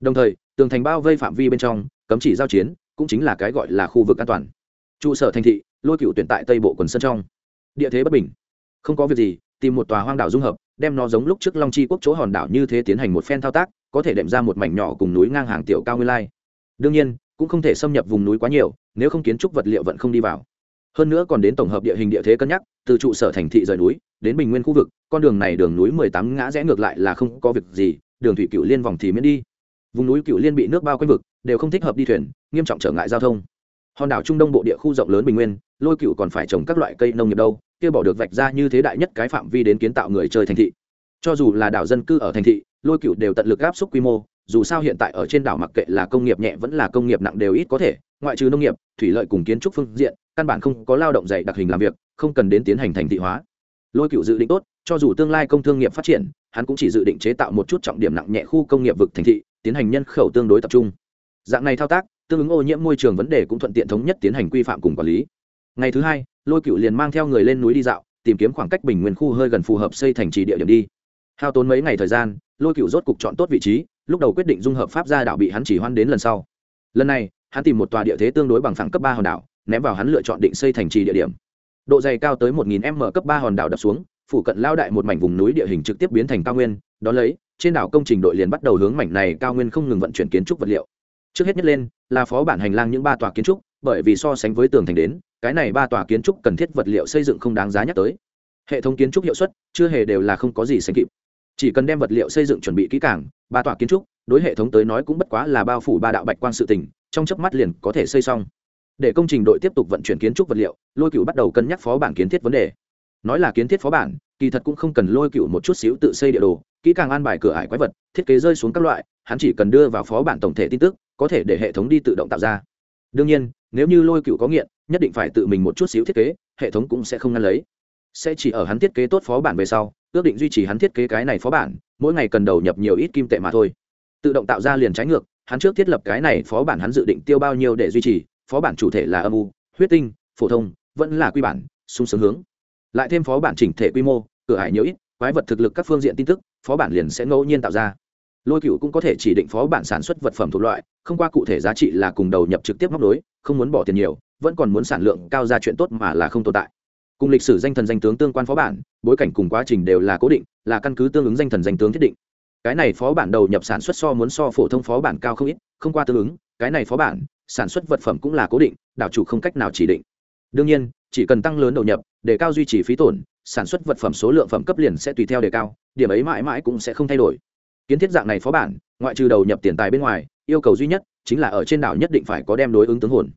Đồng thời, tường thành bao vây phạm vi bên trong, cấm chỉ giao chiến, cũng chính là cái gọi là khu vực an toàn. Trụ sở thành thị, lôi cựu tuyển tại tây bộ quần sân trong địa thế bất bình. Không có việc gì, tìm một tòa hoang đảo dung hợp, đem nó giống lúc trước long chi quốc chỗ hòn đảo như thế tiến hành một phen thao tác, có thể đệm ra một mảnh nhỏ cùng núi ngang hàng tiểu cao nguyên lai. Đương nhiên, cũng không thể xâm nhập vùng núi quá nhiều, nếu không kiến trúc vật liệu vẫn không đi vào. Hơn nữa còn đến tổng hợp địa hình địa thế cân nhắc, từ trụ sở thành thị rời núi, đến bình nguyên khu vực, con đường này đường núi mười tám ngã rẽ ngược lại là không có việc gì, đường thủy cựu liên vòng thì miễn đi. Vùng núi cựu liên bị nước bao quanh vực, đều không thích hợp đi thuyền, nghiêm trọng trở ngại giao thông. Hòn đảo trung đông bộ địa khu rộng lớn bình nguyên, lôi cựu còn phải trồng các loại cây nông nghiệp đâu kia bỏ được vạch ra như thế đại nhất cái phạm vi đến kiến tạo người chơi thành thị. Cho dù là đảo dân cư ở thành thị, lôi cựu đều tận lực áp suất quy mô, dù sao hiện tại ở trên đảo mặc kệ là công nghiệp nhẹ vẫn là công nghiệp nặng đều ít có thể, ngoại trừ nông nghiệp, thủy lợi cùng kiến trúc phương diện, căn bản không có lao động dạy đặc hình làm việc, không cần đến tiến hành thành thị hóa. Lôi cựu dự định tốt, cho dù tương lai công thương nghiệp phát triển, hắn cũng chỉ dự định chế tạo một chút trọng điểm nặng nhẹ khu công nghiệp vực thành thị, tiến hành nhân khẩu tương đối tập trung. Dạng này thao tác, tương ứng ô nhiễm môi trường vấn đề cũng thuận tiện thống nhất tiến hành quy phạm cùng quản lý ngày thứ hai, lôi cựu liền mang theo người lên núi đi dạo, tìm kiếm khoảng cách bình nguyên khu hơi gần phù hợp xây thành trì địa điểm đi. Hao tốn mấy ngày thời gian, lôi cựu rốt cục chọn tốt vị trí, lúc đầu quyết định dung hợp pháp gia đảo bị hắn chỉ hoan đến lần sau. Lần này, hắn tìm một tòa địa thế tương đối bằng phẳng cấp ba hòn đảo, ném vào hắn lựa chọn định xây thành trì địa điểm. Độ dày cao tới một nghìn m cấp ba hòn đảo đập xuống, phủ cận lao đại một mảnh vùng núi địa hình trực tiếp biến thành cao nguyên, Đó lấy, trên đảo công trình đội liền bắt đầu hướng mảnh này cao nguyên không ngừng vận chuyển kiến trúc vật liệu. Trước hết nhất lên, là phó bản hành lang những ba tòa kiến trúc bởi vì so sánh với tường thành đến cái này ba tòa kiến trúc cần thiết vật liệu xây dựng không đáng giá nhắc tới. Hệ thống kiến trúc hiệu suất chưa hề đều là không có gì sánh kịp. Chỉ cần đem vật liệu xây dựng chuẩn bị kỹ càng ba tòa kiến trúc đối hệ thống tới nói cũng bất quá là bao phủ ba đạo bạch quang sự tỉnh, trong chớp mắt liền có thể xây xong. Để công trình đội tiếp tục vận chuyển kiến trúc vật liệu lôi cựu bắt đầu cân nhắc phó bản kiến thiết vấn đề. Nói là kiến thiết phó bản kỳ thật cũng không cần lôi cựu một chút xíu tự xây địa đồ kỹ càng an bài cửa ải quái vật thiết kế rơi xuống các loại hắn chỉ cần đưa vào phó bản tổng thể tin tức có thể để hệ thống đi tự động tạo ra. Đương nhiên nếu như lôi cựu có nghiện, nhất định phải tự mình một chút xíu thiết kế, hệ thống cũng sẽ không ngăn lấy. Sẽ chỉ ở hắn thiết kế tốt phó bản về sau, ước định duy trì hắn thiết kế cái này phó bản, mỗi ngày cần đầu nhập nhiều ít kim tệ mà thôi. Tự động tạo ra liền trái ngược, hắn trước thiết lập cái này phó bản hắn dự định tiêu bao nhiêu để duy trì, phó bản chủ thể là âm u, huyết tinh, phổ thông, vẫn là quy bản, sung sướng hướng. Lại thêm phó bản chỉnh thể quy mô, cửa hải nhiều ít, quái vật thực lực các phương diện tin tức, phó bản liền sẽ ngẫu nhiên tạo ra lôi cựu cũng có thể chỉ định phó bản sản xuất vật phẩm thuộc loại, không qua cụ thể giá trị là cùng đầu nhập trực tiếp móc đối không muốn bỏ tiền nhiều, vẫn còn muốn sản lượng cao ra chuyện tốt mà là không tồn tại. Cùng lịch sử danh thần danh tướng tương quan phó bản, bối cảnh cùng quá trình đều là cố định, là căn cứ tương ứng danh thần danh tướng thiết định. Cái này phó bản đầu nhập sản xuất so muốn so phổ thông phó bản cao không ít, không qua tương ứng, cái này phó bản, sản xuất vật phẩm cũng là cố định, đảo chủ không cách nào chỉ định. Đương nhiên, chỉ cần tăng lớn đầu nhập, để cao duy trì phí tổn, sản xuất vật phẩm số lượng phẩm cấp liền sẽ tùy theo đề cao, điểm ấy mãi mãi cũng sẽ không thay đổi kiến thiết dạng này phó bản, ngoại trừ đầu nhập tiền tài bên ngoài, yêu cầu duy nhất chính là ở trên đảo nhất định phải có đem đối ứng tướng hồn.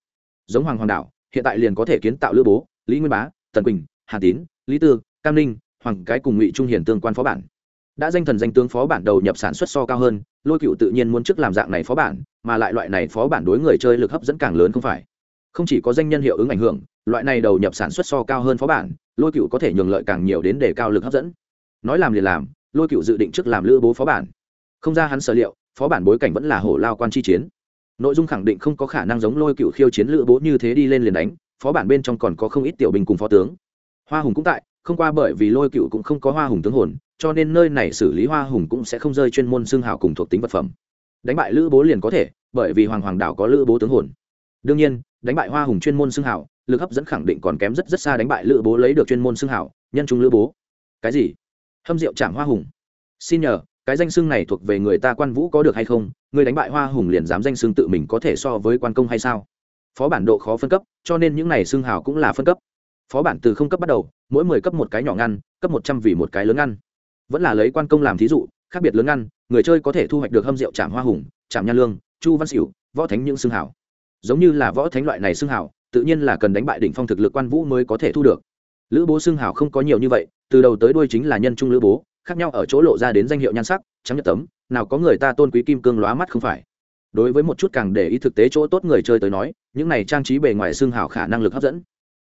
Giống hoàng hoàng đảo, hiện tại liền có thể kiến tạo lữ bố, lý nguyên bá, tần quỳnh, hà tín, lý tư, cam ninh, hoàng cái cùng ngụy trung hiền tương quan phó bản. Đã danh thần danh tướng phó bản đầu nhập sản xuất so cao hơn, lôi cựu tự nhiên muốn trước làm dạng này phó bản, mà lại loại này phó bản đối người chơi lực hấp dẫn càng lớn không phải. Không chỉ có danh nhân hiệu ứng ảnh hưởng, loại này đầu nhập sản xuất so cao hơn phó bản, lôi cựu có thể nhường lợi càng nhiều đến để cao lực hấp dẫn. Nói làm liền làm, lôi cựu dự định trước làm lữ bố phó bản không ra hắn sở liệu, phó bản bối cảnh vẫn là hổ lao quan chi chiến. Nội dung khẳng định không có khả năng giống lôi cựu khiêu chiến lữ bố như thế đi lên liền đánh, phó bản bên trong còn có không ít tiểu binh cùng phó tướng. Hoa hùng cũng tại, không qua bởi vì lôi cựu cũng không có hoa hùng tướng hồn, cho nên nơi này xử lý hoa hùng cũng sẽ không rơi chuyên môn xương hào cùng thuộc tính vật phẩm. Đánh bại lữ bố liền có thể, bởi vì hoàng hoàng đảo có lữ bố tướng hồn. Đương nhiên, đánh bại hoa hùng chuyên môn xương hào, lực hấp dẫn khẳng định còn kém rất rất xa đánh bại lữ bố lấy được chuyên môn xương hào, nhân trung lữ bố. Cái gì? Hâm rượu chạm hoa hùng. Xin nhờ cái danh xưng này thuộc về người ta quan vũ có được hay không người đánh bại hoa hùng liền dám danh xưng tự mình có thể so với quan công hay sao? Phó bản độ khó phân cấp cho nên những này xưng hào cũng là phân cấp. Phó bản từ không cấp bắt đầu mỗi mười cấp một cái nhỏ ngăn cấp một trăm vì một cái lớn ngăn. Vẫn là lấy quan công làm thí dụ khác biệt lớn ngăn người chơi có thể thu hoạch được hâm rượu trạm hoa hùng trạm nha lương chu văn xỉu võ thánh những xưng hào. giống như là võ thánh loại này xưng hào, tự nhiên là cần đánh bại đỉnh phong thực lực quan vũ mới có thể thu được. Lữ bố xưng hào không có nhiều như vậy từ đầu tới đuôi chính là nhân trung lữ bố khác nhau ở chỗ lộ ra đến danh hiệu nhan sắc, trắng nhật tấm, nào có người ta tôn quý kim cương lóa mắt không phải. Đối với một chút càng để ý thực tế chỗ tốt người chơi tới nói, những này trang trí bề ngoài xương hảo khả năng lực hấp dẫn.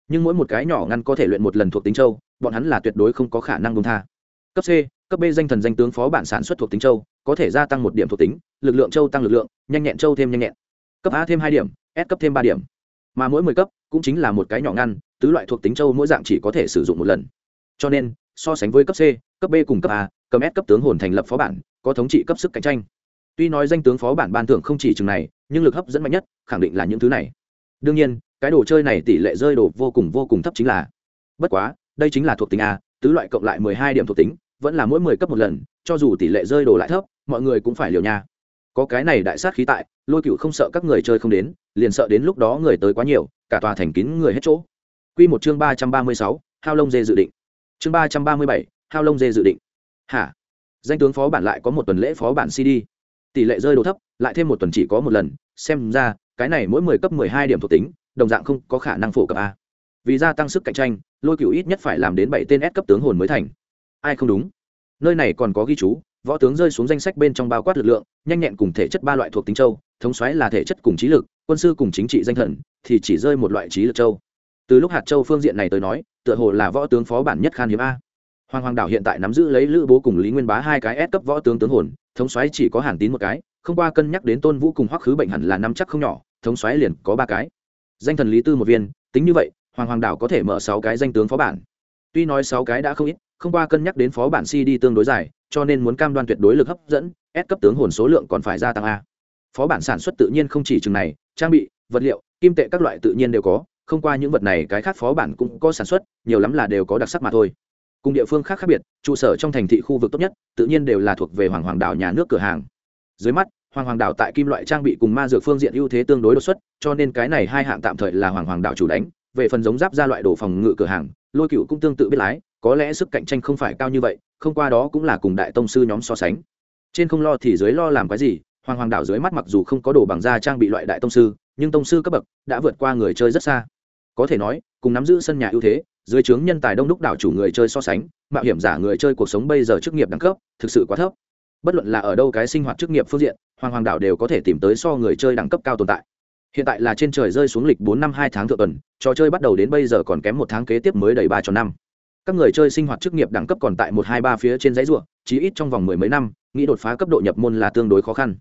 Nhưng mỗi một cái nhỏ ngăn có thể luyện một lần thuộc tính châu, bọn hắn là tuyệt đối không có khả năng bông tha. Cấp c, cấp b danh thần danh tướng phó bản sản xuất thuộc tính châu, có thể gia tăng một điểm thuộc tính, lực lượng châu tăng lực lượng, nhanh nhẹn châu thêm nhanh nhẹn. Cấp a thêm hai điểm, s cấp thêm ba điểm. Mà mỗi mười cấp, cũng chính là một cái nhỏ ngăn, tứ loại thuộc tính châu mỗi dạng chỉ có thể sử dụng một lần. Cho nên, so sánh với cấp c cấp b cùng cấp a, cầm s cấp tướng hồn thành lập phó bản, có thống trị cấp sức cạnh tranh. Tuy nói danh tướng phó bản ban thưởng không chỉ chừng này, nhưng lực hấp dẫn mạnh nhất, khẳng định là những thứ này. Đương nhiên, cái đồ chơi này tỷ lệ rơi đồ vô cùng vô cùng thấp chính là, bất quá, đây chính là thuộc tính a, tứ loại cộng lại mười hai điểm thuộc tính, vẫn là mỗi mười cấp một lần, cho dù tỷ lệ rơi đồ lại thấp, mọi người cũng phải liều nha. Có cái này đại sát khí tại, lôi cựu không sợ các người chơi không đến, liền sợ đến lúc đó người tới quá nhiều, cả tòa thành kín người hết chỗ. Q một chương ba trăm ba mươi sáu, hao lông dê dự định. Chương ba trăm ba mươi bảy hao lông dê dự định. Hả? Danh tướng phó bản lại có một tuần lễ phó bản cd tỷ lệ rơi đồ thấp, lại thêm một tuần chỉ có một lần. Xem ra, cái này mỗi mười cấp mười hai điểm thuộc tính, đồng dạng không có khả năng phổ cập a. Vì gia tăng sức cạnh tranh, lôi cựu ít nhất phải làm đến bảy tên S cấp tướng hồn mới thành. Ai không đúng? Nơi này còn có ghi chú, võ tướng rơi xuống danh sách bên trong bao quát lực lượng, nhanh nhẹn cùng thể chất ba loại thuộc tính châu, thống xoáy là thể chất cùng trí lực, quân sư cùng chính trị danh thần, thì chỉ rơi một loại trí lực châu. Từ lúc hạt châu phương diện này tới nói, tựa hồ là võ tướng phó bản nhất khan hiếm a hoàng hoàng đảo hiện tại nắm giữ lấy lữ bố cùng lý nguyên bá hai cái S cấp võ tướng tướng hồn, thống xoáy chỉ có hàn tín một cái, không qua cân nhắc đến tôn vũ cùng hoắc khứ bệnh hẳn là năm chắc không nhỏ, thống xoáy liền có ba cái. Danh thần lý tư một viên, tính như vậy, hoàng hoàng đảo có thể mở sáu cái danh tướng phó bản. Tuy nói sáu cái đã không ít, không qua cân nhắc đến phó bản si đi tương đối dài, cho nên muốn cam đoan tuyệt đối lực hấp dẫn, S cấp tướng hồn số lượng còn phải gia tăng a. Phó bản sản xuất tự nhiên không chỉ chừng này, trang bị, vật liệu, kim tệ các loại tự nhiên đều có, không qua những vật này cái khác phó bản cũng có sản xuất, nhiều lắm là đều có đặc sắc mà thôi cùng địa phương khác khác biệt, trụ sở trong thành thị khu vực tốt nhất, tự nhiên đều là thuộc về hoàng hoàng đảo nhà nước cửa hàng. Dưới mắt, hoàng hoàng đảo tại kim loại trang bị cùng ma dược phương diện ưu thế tương đối đột xuất, cho nên cái này hai hạng tạm thời là hoàng hoàng đảo chủ đánh, về phần giống giáp ra loại đồ phòng ngự cửa hàng, lôi cựu cũng tương tự biết lái, có lẽ sức cạnh tranh không phải cao như vậy, không qua đó cũng là cùng đại tông sư nhóm so sánh. Trên không lo thì dưới lo làm cái gì, hoàng hoàng đảo dưới mắt mặc dù không có đồ bằng da trang bị loại đại tông sư, nhưng tông sư cấp bậc đã vượt qua người chơi rất xa. Có thể nói, cùng nắm giữ sân nhà ưu thế dưới trướng nhân tài đông đúc đảo chủ người chơi so sánh, mạo hiểm giả người chơi cuộc sống bây giờ chức nghiệp đẳng cấp, thực sự quá thấp. Bất luận là ở đâu cái sinh hoạt chức nghiệp phương diện, hoàng hoàng đảo đều có thể tìm tới so người chơi đẳng cấp cao tồn tại. Hiện tại là trên trời rơi xuống lịch bốn năm hai tháng thượng tuần, trò chơi bắt đầu đến bây giờ còn kém một tháng kế tiếp mới đầy ba cho năm. Các người chơi sinh hoạt chức nghiệp đẳng cấp còn tại một hai ba phía trên giấy ruộng chí ít trong vòng mười mấy năm, nghĩ đột phá cấp độ nhập môn là tương đối khó khăn.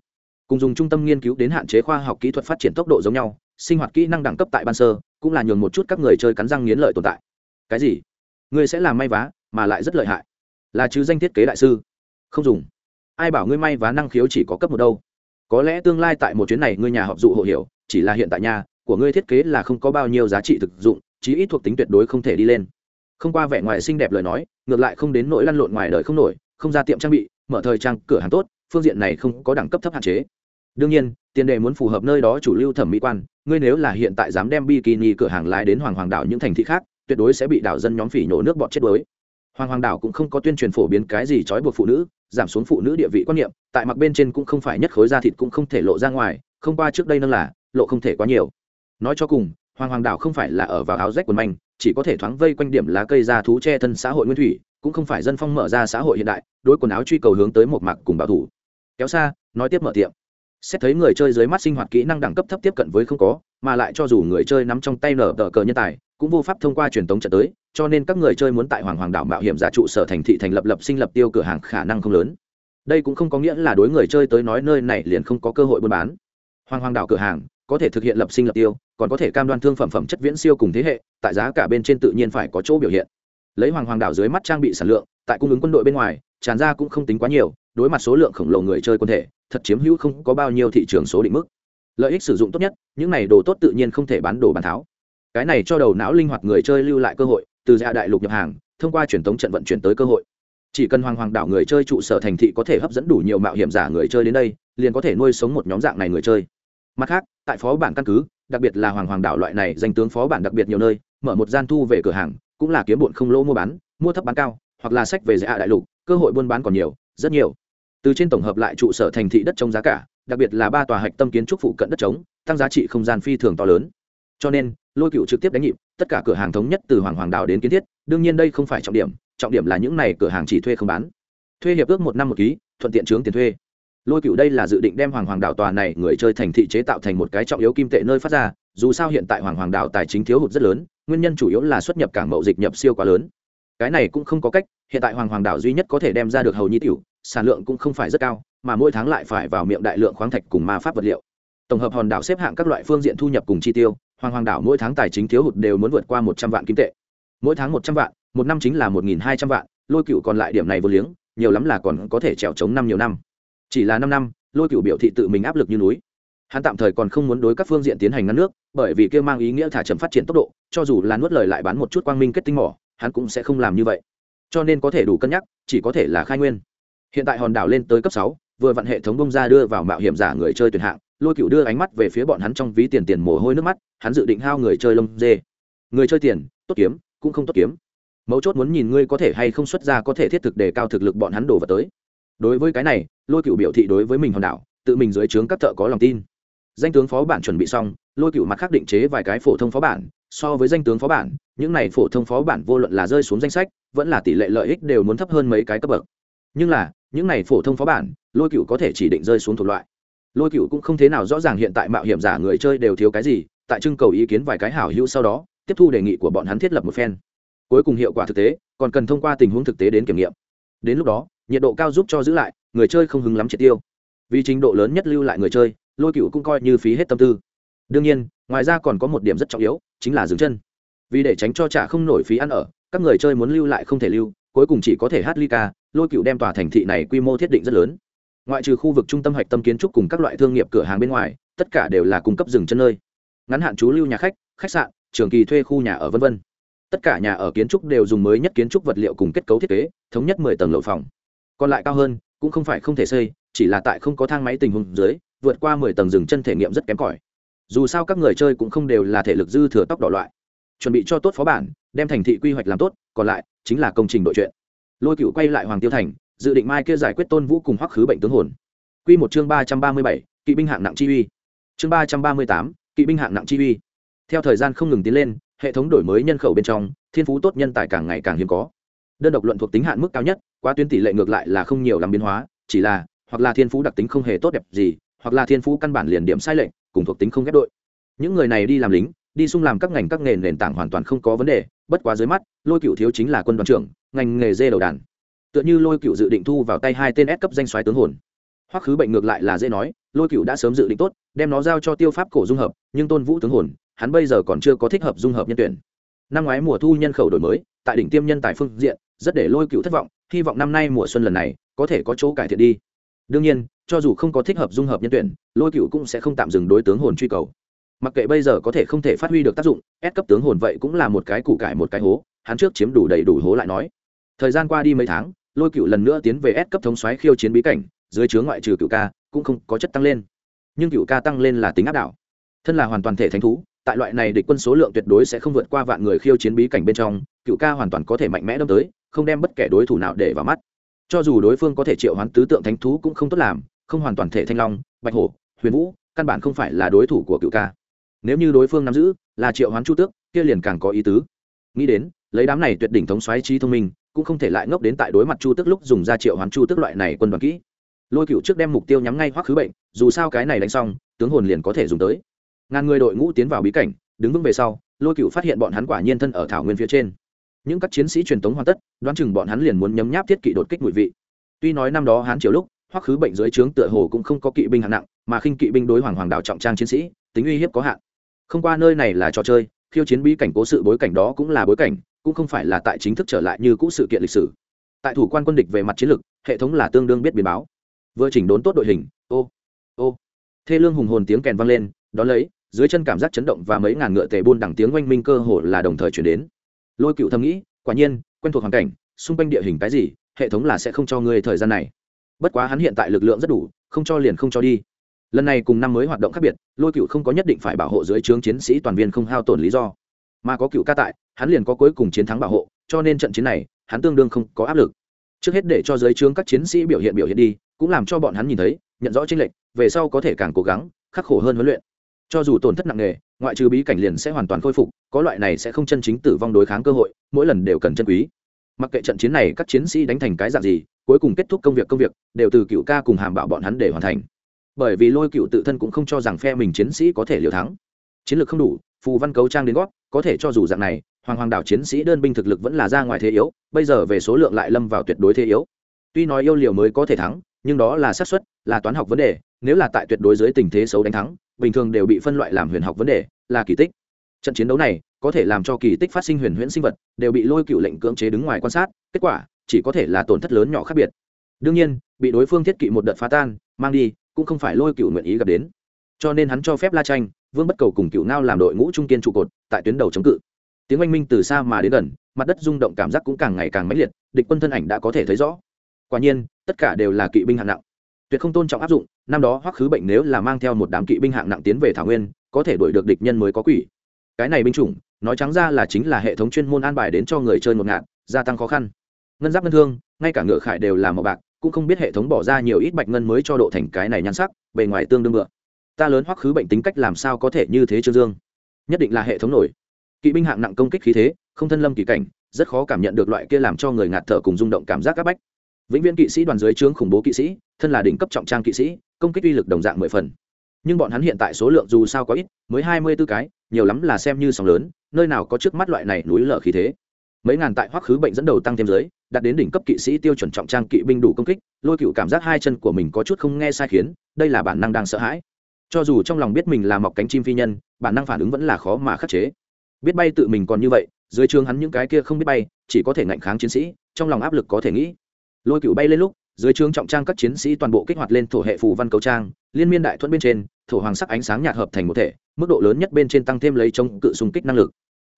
Cùng dùng trung tâm nghiên cứu đến hạn chế khoa học kỹ thuật phát triển tốc độ giống nhau, sinh hoạt kỹ năng đẳng cấp tại ban sơ cũng là nhường một chút các người chơi cắn răng nghiến lợi tồn tại cái gì? Ngươi sẽ làm may vá, mà lại rất lợi hại. Là chứ danh thiết kế đại sư. Không dùng. Ai bảo ngươi may vá năng khiếu chỉ có cấp một đâu? Có lẽ tương lai tại một chuyến này ngươi nhà họp dụ hộ hiểu, chỉ là hiện tại nhà của ngươi thiết kế là không có bao nhiêu giá trị thực dụng, chí ít thuộc tính tuyệt đối không thể đi lên. Không qua vẻ ngoài xinh đẹp lời nói, ngược lại không đến nỗi lăn lộn ngoài đời không nổi, không ra tiệm trang bị, mở thời trang, cửa hàng tốt, phương diện này không có đẳng cấp thấp hạn chế. Đương nhiên, tiền đề muốn phù hợp nơi đó chủ lưu thẩm mỹ quan, ngươi nếu là hiện tại dám đem bikini cửa hàng lái đến hoàng hoàng đảo những thành thị khác tuyệt đối sẽ bị đảo dân nhóm phỉ nhổ nước bọt chết đuối. Hoàng hoàng đảo cũng không có tuyên truyền phổ biến cái gì trói buộc phụ nữ, giảm xuống phụ nữ địa vị quan niệm, tại mặc bên trên cũng không phải nhất khối da thịt cũng không thể lộ ra ngoài, không qua trước đây nâng là, lộ không thể quá nhiều. Nói cho cùng, hoàng hoàng đảo không phải là ở vào áo rách quần manh, chỉ có thể thoáng vây quanh điểm lá cây ra thú che thân xã hội nguyên thủy, cũng không phải dân phong mở ra xã hội hiện đại, đối quần áo truy cầu hướng tới một mặc cùng bảo thủ. Kéo xa, nói tiếp mở tiệm. Xét thấy người chơi dưới mắt sinh hoạt kỹ năng đẳng cấp thấp tiếp cận với không có, mà lại cho dù người chơi nắm trong tay nở tờ cờ nhân tài cũng vô pháp thông qua truyền tống trận tới, cho nên các người chơi muốn tại hoàng hoàng đảo mạo hiểm giả trụ sở thành thị thành lập lập sinh lập tiêu cửa hàng khả năng không lớn. Đây cũng không có nghĩa là đối người chơi tới nói nơi này liền không có cơ hội buôn bán. Hoàng hoàng đảo cửa hàng có thể thực hiện lập sinh lập tiêu, còn có thể cam đoan thương phẩm phẩm chất viễn siêu cùng thế hệ, tại giá cả bên trên tự nhiên phải có chỗ biểu hiện. Lấy hoàng hoàng đảo dưới mắt trang bị sản lượng, tại cung ứng quân đội bên ngoài, tràn ra cũng không tính quá nhiều, đối mặt số lượng khổng lồ người chơi quân thể, thật chiếm hữu không có bao nhiêu thị trường số định mức. Lợi ích sử dụng tốt nhất, những này đồ tốt tự nhiên không thể bán đồ bán tháo cái này cho đầu não linh hoạt người chơi lưu lại cơ hội, từ ra đại lục nhập hàng, thông qua truyền thống trận vận chuyển tới cơ hội. Chỉ cần hoàng hoàng đảo người chơi trụ sở thành thị có thể hấp dẫn đủ nhiều mạo hiểm giả người chơi đến đây, liền có thể nuôi sống một nhóm dạng này người chơi. Mặt khác, tại phó bản căn cứ, đặc biệt là hoàng hoàng đảo loại này danh tướng phó bản đặc biệt nhiều nơi, mở một gian thu về cửa hàng, cũng là kiếm bụn không lỗ mua bán, mua thấp bán cao, hoặc là sách về dạ đại lục, cơ hội buôn bán còn nhiều, rất nhiều. Từ trên tổng hợp lại trụ sở thành thị đất trống giá cả, đặc biệt là ba tòa hạch tâm kiến trúc phụ cận đất trống tăng giá trị không gian phi thường to lớn. Cho nên lôi cựu trực tiếp đánh nhịp, tất cả cửa hàng thống nhất từ hoàng hoàng đảo đến kiến thiết, đương nhiên đây không phải trọng điểm trọng điểm là những này cửa hàng chỉ thuê không bán. Thuê hiệp ước một năm một ký, thuận tiện trướng tiền thuê. Lôi cựu đây là dự định đem hoàng hoàng đảo tòa này người chơi thành thị chế tạo thành một cái trọng yếu kim tệ nơi phát ra, dù sao hiện tại hoàng hoàng đảo tài chính thiếu hụt rất lớn, nguyên nhân chủ yếu là xuất nhập cảng mậu dịch nhập siêu quá lớn. Cái này cũng không có cách, hiện tại hoàng hoàng đảo duy nhất có thể đem ra được hầu nhi tiểu, sản lượng cũng không phải rất cao, mà mỗi tháng lại phải vào miệng đại lượng khoáng thạch cùng ma pháp vật liệu. Tổng hợp hòn đảo xếp hạng các loại phương diện thu nhập cùng chi tiêu hoàng hoàng đảo mỗi tháng tài chính thiếu hụt đều muốn vượt qua một trăm vạn kim tệ. Mỗi tháng một trăm vạn, một năm chính là một nghìn hai trăm vạn, lôi cựu còn lại điểm này vô liếng, nhiều lắm là còn có thể trèo chống năm nhiều năm. Chỉ là năm năm, lôi cựu biểu thị tự mình áp lực như núi. Hắn tạm thời còn không muốn đối các phương diện tiến hành ngăn nước, bởi vì kia mang ý nghĩa thả chậm phát triển tốc độ, cho dù là nuốt lời lại bán một chút quang minh kết tinh mỏ, hắn cũng sẽ không làm như vậy. Cho nên có thể đủ cân nhắc, chỉ có thể là khai nguyên. Hiện tại hòn đảo lên tới cấp sáu, vừa vặn hệ thống bông ra đưa vào mạo hiểm giả người chơi tuyển hạng lôi cựu đưa ánh mắt về phía bọn hắn trong ví tiền tiền mồ hôi nước mắt, hắn dự định hao người chơi lông dê. Người chơi tiền, tốt kiếm, cũng không tốt kiếm. Mấu chốt muốn nhìn ngươi có thể hay không xuất ra có thể thiết thực để cao thực lực bọn hắn đổ vào tới. Đối với cái này, lôi cựu biểu thị đối với mình hòn đảo, tự mình dưới trướng các thợ có lòng tin. Danh tướng phó bản chuẩn bị xong, lôi cựu mặt khác định chế vài cái phổ thông phó bản, so với danh tướng phó bản, những này phổ thông phó bản vô luận là rơi xuống danh sách, vẫn là tỷ lệ lợi ích đều muốn thấp hơn mấy cái cấp bậc. Nhưng là, những này phổ thông phó bản, lôi cựu có thể chỉ định rơi xuống thuộc loại lôi cựu cũng không thế nào rõ ràng hiện tại mạo hiểm giả người chơi đều thiếu cái gì, tại trưng cầu ý kiến vài cái hảo hữu sau đó, tiếp thu đề nghị của bọn hắn thiết lập một phen. Cuối cùng hiệu quả thực tế, còn cần thông qua tình huống thực tế đến kiểm nghiệm. Đến lúc đó, nhiệt độ cao giúp cho giữ lại, người chơi không hứng lắm triệt tiêu. Vì trình độ lớn nhất lưu lại người chơi, lôi cựu cũng coi như phí hết tâm tư. Đương nhiên, ngoài ra còn có một điểm rất trọng yếu, chính là dừng chân. Vì để tránh cho trả không nổi phí ăn ở, các người chơi muốn lưu lại không thể lưu, cuối cùng chỉ có thể hát ly ca lôi cựu đem tòa thành thị này quy mô thiết định rất lớn ngoại trừ khu vực trung tâm hạch tâm kiến trúc cùng các loại thương nghiệp cửa hàng bên ngoài, tất cả đều là cung cấp dừng chân nơi. Ngắn hạn trú lưu nhà khách khách sạn, trường kỳ thuê khu nhà ở v v tất cả nhà ở kiến trúc đều dùng mới nhất kiến trúc vật liệu cùng kết cấu thiết kế, thống nhất mười tầng lộ phòng. Còn lại cao hơn, cũng không phải không thể xây, chỉ là tại không có thang máy tình huống dưới, vượt qua mười tầng dừng chân thể nghiệm rất kém cỏi. Dù sao các người chơi cũng không đều là thể lực dư thừa tóc đỏ loại. Chuẩn bị cho tốt phó bản, đem thành thị quy hoạch làm tốt, còn lại chính là công trình đội chuyện. Lôi cựu quay lại hoàng tiêu thành dự định mai kia giải quyết tôn vũ cùng hoắc khứ bệnh tướng hồn. Q một chương ba trăm ba mươi bảy, kỵ binh hạng nặng chi uy. Chương ba trăm ba mươi tám, kỵ binh hạng nặng chi uy. Theo thời gian không ngừng tiến lên, hệ thống đổi mới nhân khẩu bên trong, thiên phú tốt nhân tài càng ngày càng hiếm có. Đơn độc luận thuộc tính hạn mức cao nhất qua tuyến tỷ lệ ngược lại là không nhiều làm biến hóa, chỉ là, hoặc là thiên phú đặc tính không hề tốt đẹp gì, hoặc là thiên phú căn bản liền điểm sai lệch, cùng thuộc tính không ghép đội. Những người này đi làm lính, đi xung làm các ngành các nghề nền tảng hoàn toàn không có vấn đề, bất quá dưới mắt, lôi cựu thiếu chính là quân đoàn trưởng, ngành nghề dê đầu đàn tựa như lôi cựu dự định thu vào tay hai tên S cấp danh xoáy tướng hồn. Hoắc khứ bệnh ngược lại là dễ nói, lôi cựu đã sớm dự định tốt, đem nó giao cho tiêu pháp cổ dung hợp, nhưng tôn vũ tướng hồn, hắn bây giờ còn chưa có thích hợp dung hợp nhân tuyển. Năm ngoái mùa thu nhân khẩu đổi mới, tại đỉnh tiêm nhân tài phương diện, rất để lôi cựu thất vọng, hy vọng năm nay mùa xuân lần này có thể có chỗ cải thiện đi. Đương nhiên, cho dù không có thích hợp dung hợp nhân tuyển, lôi cựu cũng sẽ không tạm dừng đối tướng hồn truy cầu. Mặc kệ bây giờ có thể không thể phát huy được tác dụng ép cấp tướng hồn vậy cũng là một cái củ cải một cái hố, hắn trước chiếm đủ đầy đủ hố lại nói. Thời gian qua đi mấy tháng lôi cựu lần nữa tiến về ép cấp thống xoáy khiêu chiến bí cảnh, dưới chướng ngoại trừ cựu ca, cũng không có chất tăng lên. Nhưng cựu ca tăng lên là tính áp đảo. Thân là hoàn toàn thể thánh thú, tại loại này địch quân số lượng tuyệt đối sẽ không vượt qua vạn người khiêu chiến bí cảnh bên trong, cựu ca hoàn toàn có thể mạnh mẽ đâm tới, không đem bất kể đối thủ nào để vào mắt. Cho dù đối phương có thể triệu hoán tứ tượng thánh thú cũng không tốt làm, không hoàn toàn thể thanh long, bạch hổ, huyền vũ, căn bản không phải là đối thủ của cựu ca. Nếu như đối phương nắm giữ, là triệu hoán chu tước, kia liền càng có ý tứ. Nghĩ đến lấy đám này tuyệt đỉnh thống xoáy trí thông minh, cũng không thể lại ngốc đến tại đối mặt chu tước lúc dùng ra triệu hoán chu tước loại này quân đoàn kỹ. Lôi cựu trước đem mục tiêu nhắm ngay hoắc khứ bệnh, dù sao cái này đánh xong, tướng hồn liền có thể dùng tới. Ngàn người đội ngũ tiến vào bí cảnh, đứng vững về sau, lôi cựu phát hiện bọn hắn quả nhiên thân ở thảo nguyên phía trên. Những các chiến sĩ truyền thống hoàn tất, đoán chừng bọn hắn liền muốn nhấm nháp thiết kỵ đột kích ngụy vị. Tuy nói năm đó hắn chiều lúc, hoắc khứ bệnh dưới trướng tựa hồ cũng không có kỵ binh hạng nặng, mà khinh kỵ binh đối hoàng hoàng đạo trọng trang chiến sĩ, tính uy hiếp có hạn. Không qua nơi này là trò chơi, khiêu chiến bí cảnh cố sự bối cảnh đó cũng là bối cảnh cũng không phải là tại chính thức trở lại như cũ sự kiện lịch sử. Tại thủ quan quân địch về mặt chiến lược, hệ thống là tương đương biết biến báo. Vừa chỉnh đốn tốt đội hình, ô ô. Thê lương hùng hồn tiếng kèn vang lên đ ó lấy, dưới chân cảm giác chấn động và mấy ngàn ngựa tề buôn đẳng tiếng oanh minh cơ hồ là đồng thời chuyển đến. Lôi cựu thầm nghĩ, quả nhiên, quen thuộc hoàn cảnh, xung quanh địa hình cái gì, hệ thống là sẽ không cho ngươi thời gian này. Bất quá hắn hiện tại lực lượng rất đủ, không cho liền không cho đi. Lần này cùng năm mới hoạt động khác biệt, lôi cựu không có nhất định phải bảo hộ dưới trướng chiến sĩ toàn viên không hao tổn lý do. Mà có cựu ca tại hắn liền có cuối cùng chiến thắng bảo hộ, cho nên trận chiến này, hắn tương đương không có áp lực. Trước hết để cho giới trướng các chiến sĩ biểu hiện biểu hiện đi, cũng làm cho bọn hắn nhìn thấy, nhận rõ tranh lệch, về sau có thể càng cố gắng, khắc khổ hơn huấn luyện. Cho dù tổn thất nặng nề, ngoại trừ bí cảnh liền sẽ hoàn toàn khôi phục, có loại này sẽ không chân chính tử vong đối kháng cơ hội, mỗi lần đều cần chân quý. Mặc kệ trận chiến này các chiến sĩ đánh thành cái dạng gì, cuối cùng kết thúc công việc công việc, đều từ cựu ca cùng hàm bảo bọn hắn để hoàn thành. Bởi vì lôi cựu tự thân cũng không cho rằng phe mình chiến sĩ có thể liều thắng. Chiến lược không đủ, phù văn cấu trang đến gót có thể cho dù dạng này, hoàng hoàng đảo chiến sĩ đơn binh thực lực vẫn là ra ngoài thế yếu, bây giờ về số lượng lại lâm vào tuyệt đối thế yếu. Tuy nói yêu liều mới có thể thắng, nhưng đó là xác suất, là toán học vấn đề, nếu là tại tuyệt đối dưới tình thế xấu đánh thắng, bình thường đều bị phân loại làm huyền học vấn đề, là kỳ tích. Trận chiến đấu này, có thể làm cho kỳ tích phát sinh huyền huyễn sinh vật, đều bị lôi cựu lệnh cưỡng chế đứng ngoài quan sát, kết quả, chỉ có thể là tổn thất lớn nhỏ khác biệt. Đương nhiên, bị đối phương thiết kỵ một đợt phá tan, mang đi, cũng không phải lôi cựu nguyện ý gặp đến. Cho nên hắn cho phép la tranh vương bất cầu cùng cựu ngao làm đội ngũ trung kiên trụ cột tại tuyến đầu chống cự tiếng oanh minh từ xa mà đến gần mặt đất rung động cảm giác cũng càng ngày càng mãnh liệt địch quân thân ảnh đã có thể thấy rõ quả nhiên tất cả đều là kỵ binh hạng nặng tuyệt không tôn trọng áp dụng năm đó hoắc khứ bệnh nếu là mang theo một đám kỵ binh hạng nặng tiến về thảo nguyên có thể đuổi được địch nhân mới có quỷ cái này binh chủng nói trắng ra là chính là hệ thống chuyên môn an bài đến cho người chơi một ngạn gia tăng khó khăn ngân giáp ngân thương ngay cả ngựa khải đều là màu bạc cũng không biết hệ thống bỏ ra nhiều ít bạch ngân mới cho độ thành cái này nhan sắc bề ngoài tương đương ngựa ta lớn hoắc khứ bệnh tính cách làm sao có thể như thế trương dương? Nhất định là hệ thống nổi. Kỵ binh hạng nặng công kích khí thế, không thân lâm kỳ cảnh, rất khó cảm nhận được loại kia làm cho người ngạt thở cùng rung động cảm giác áp bách. Vĩnh viễn kỵ sĩ đoàn dưới trướng khủng bố kỵ sĩ, thân là đỉnh cấp trọng trang kỵ sĩ, công kích uy lực đồng dạng mười phần. Nhưng bọn hắn hiện tại số lượng dù sao có ít, mới hai mươi b ố cái, nhiều lắm là xem như sóng lớn, nơi nào có trước mắt loại này núi lở khí thế. Mấy ngàn tại hoắc khứ bệnh dẫn đầu tăng thêm giới đạt đến đỉnh cấp kỵ sĩ tiêu chuẩn trọng trang kỵ binh đủ công kích, lôi cựu cảm giác hai chân của mình có chút không nghe sai khiến, đây là bản năng đang sợ hãi cho dù trong lòng biết mình là mọc cánh chim phi nhân, bản năng phản ứng vẫn là khó mà khắc chế. Biết bay tự mình còn như vậy, dưới trường hắn những cái kia không biết bay, chỉ có thể ngạnh kháng chiến sĩ, trong lòng áp lực có thể nghĩ. Lôi cựu bay lên lúc, dưới trường trọng trang các chiến sĩ toàn bộ kích hoạt lên thổ hệ phù văn cầu trang, liên miên đại thuẫn bên trên, thổ hoàng sắc ánh sáng nhạt hợp thành một thể, mức độ lớn nhất bên trên tăng thêm lấy chống cự xung kích năng lực.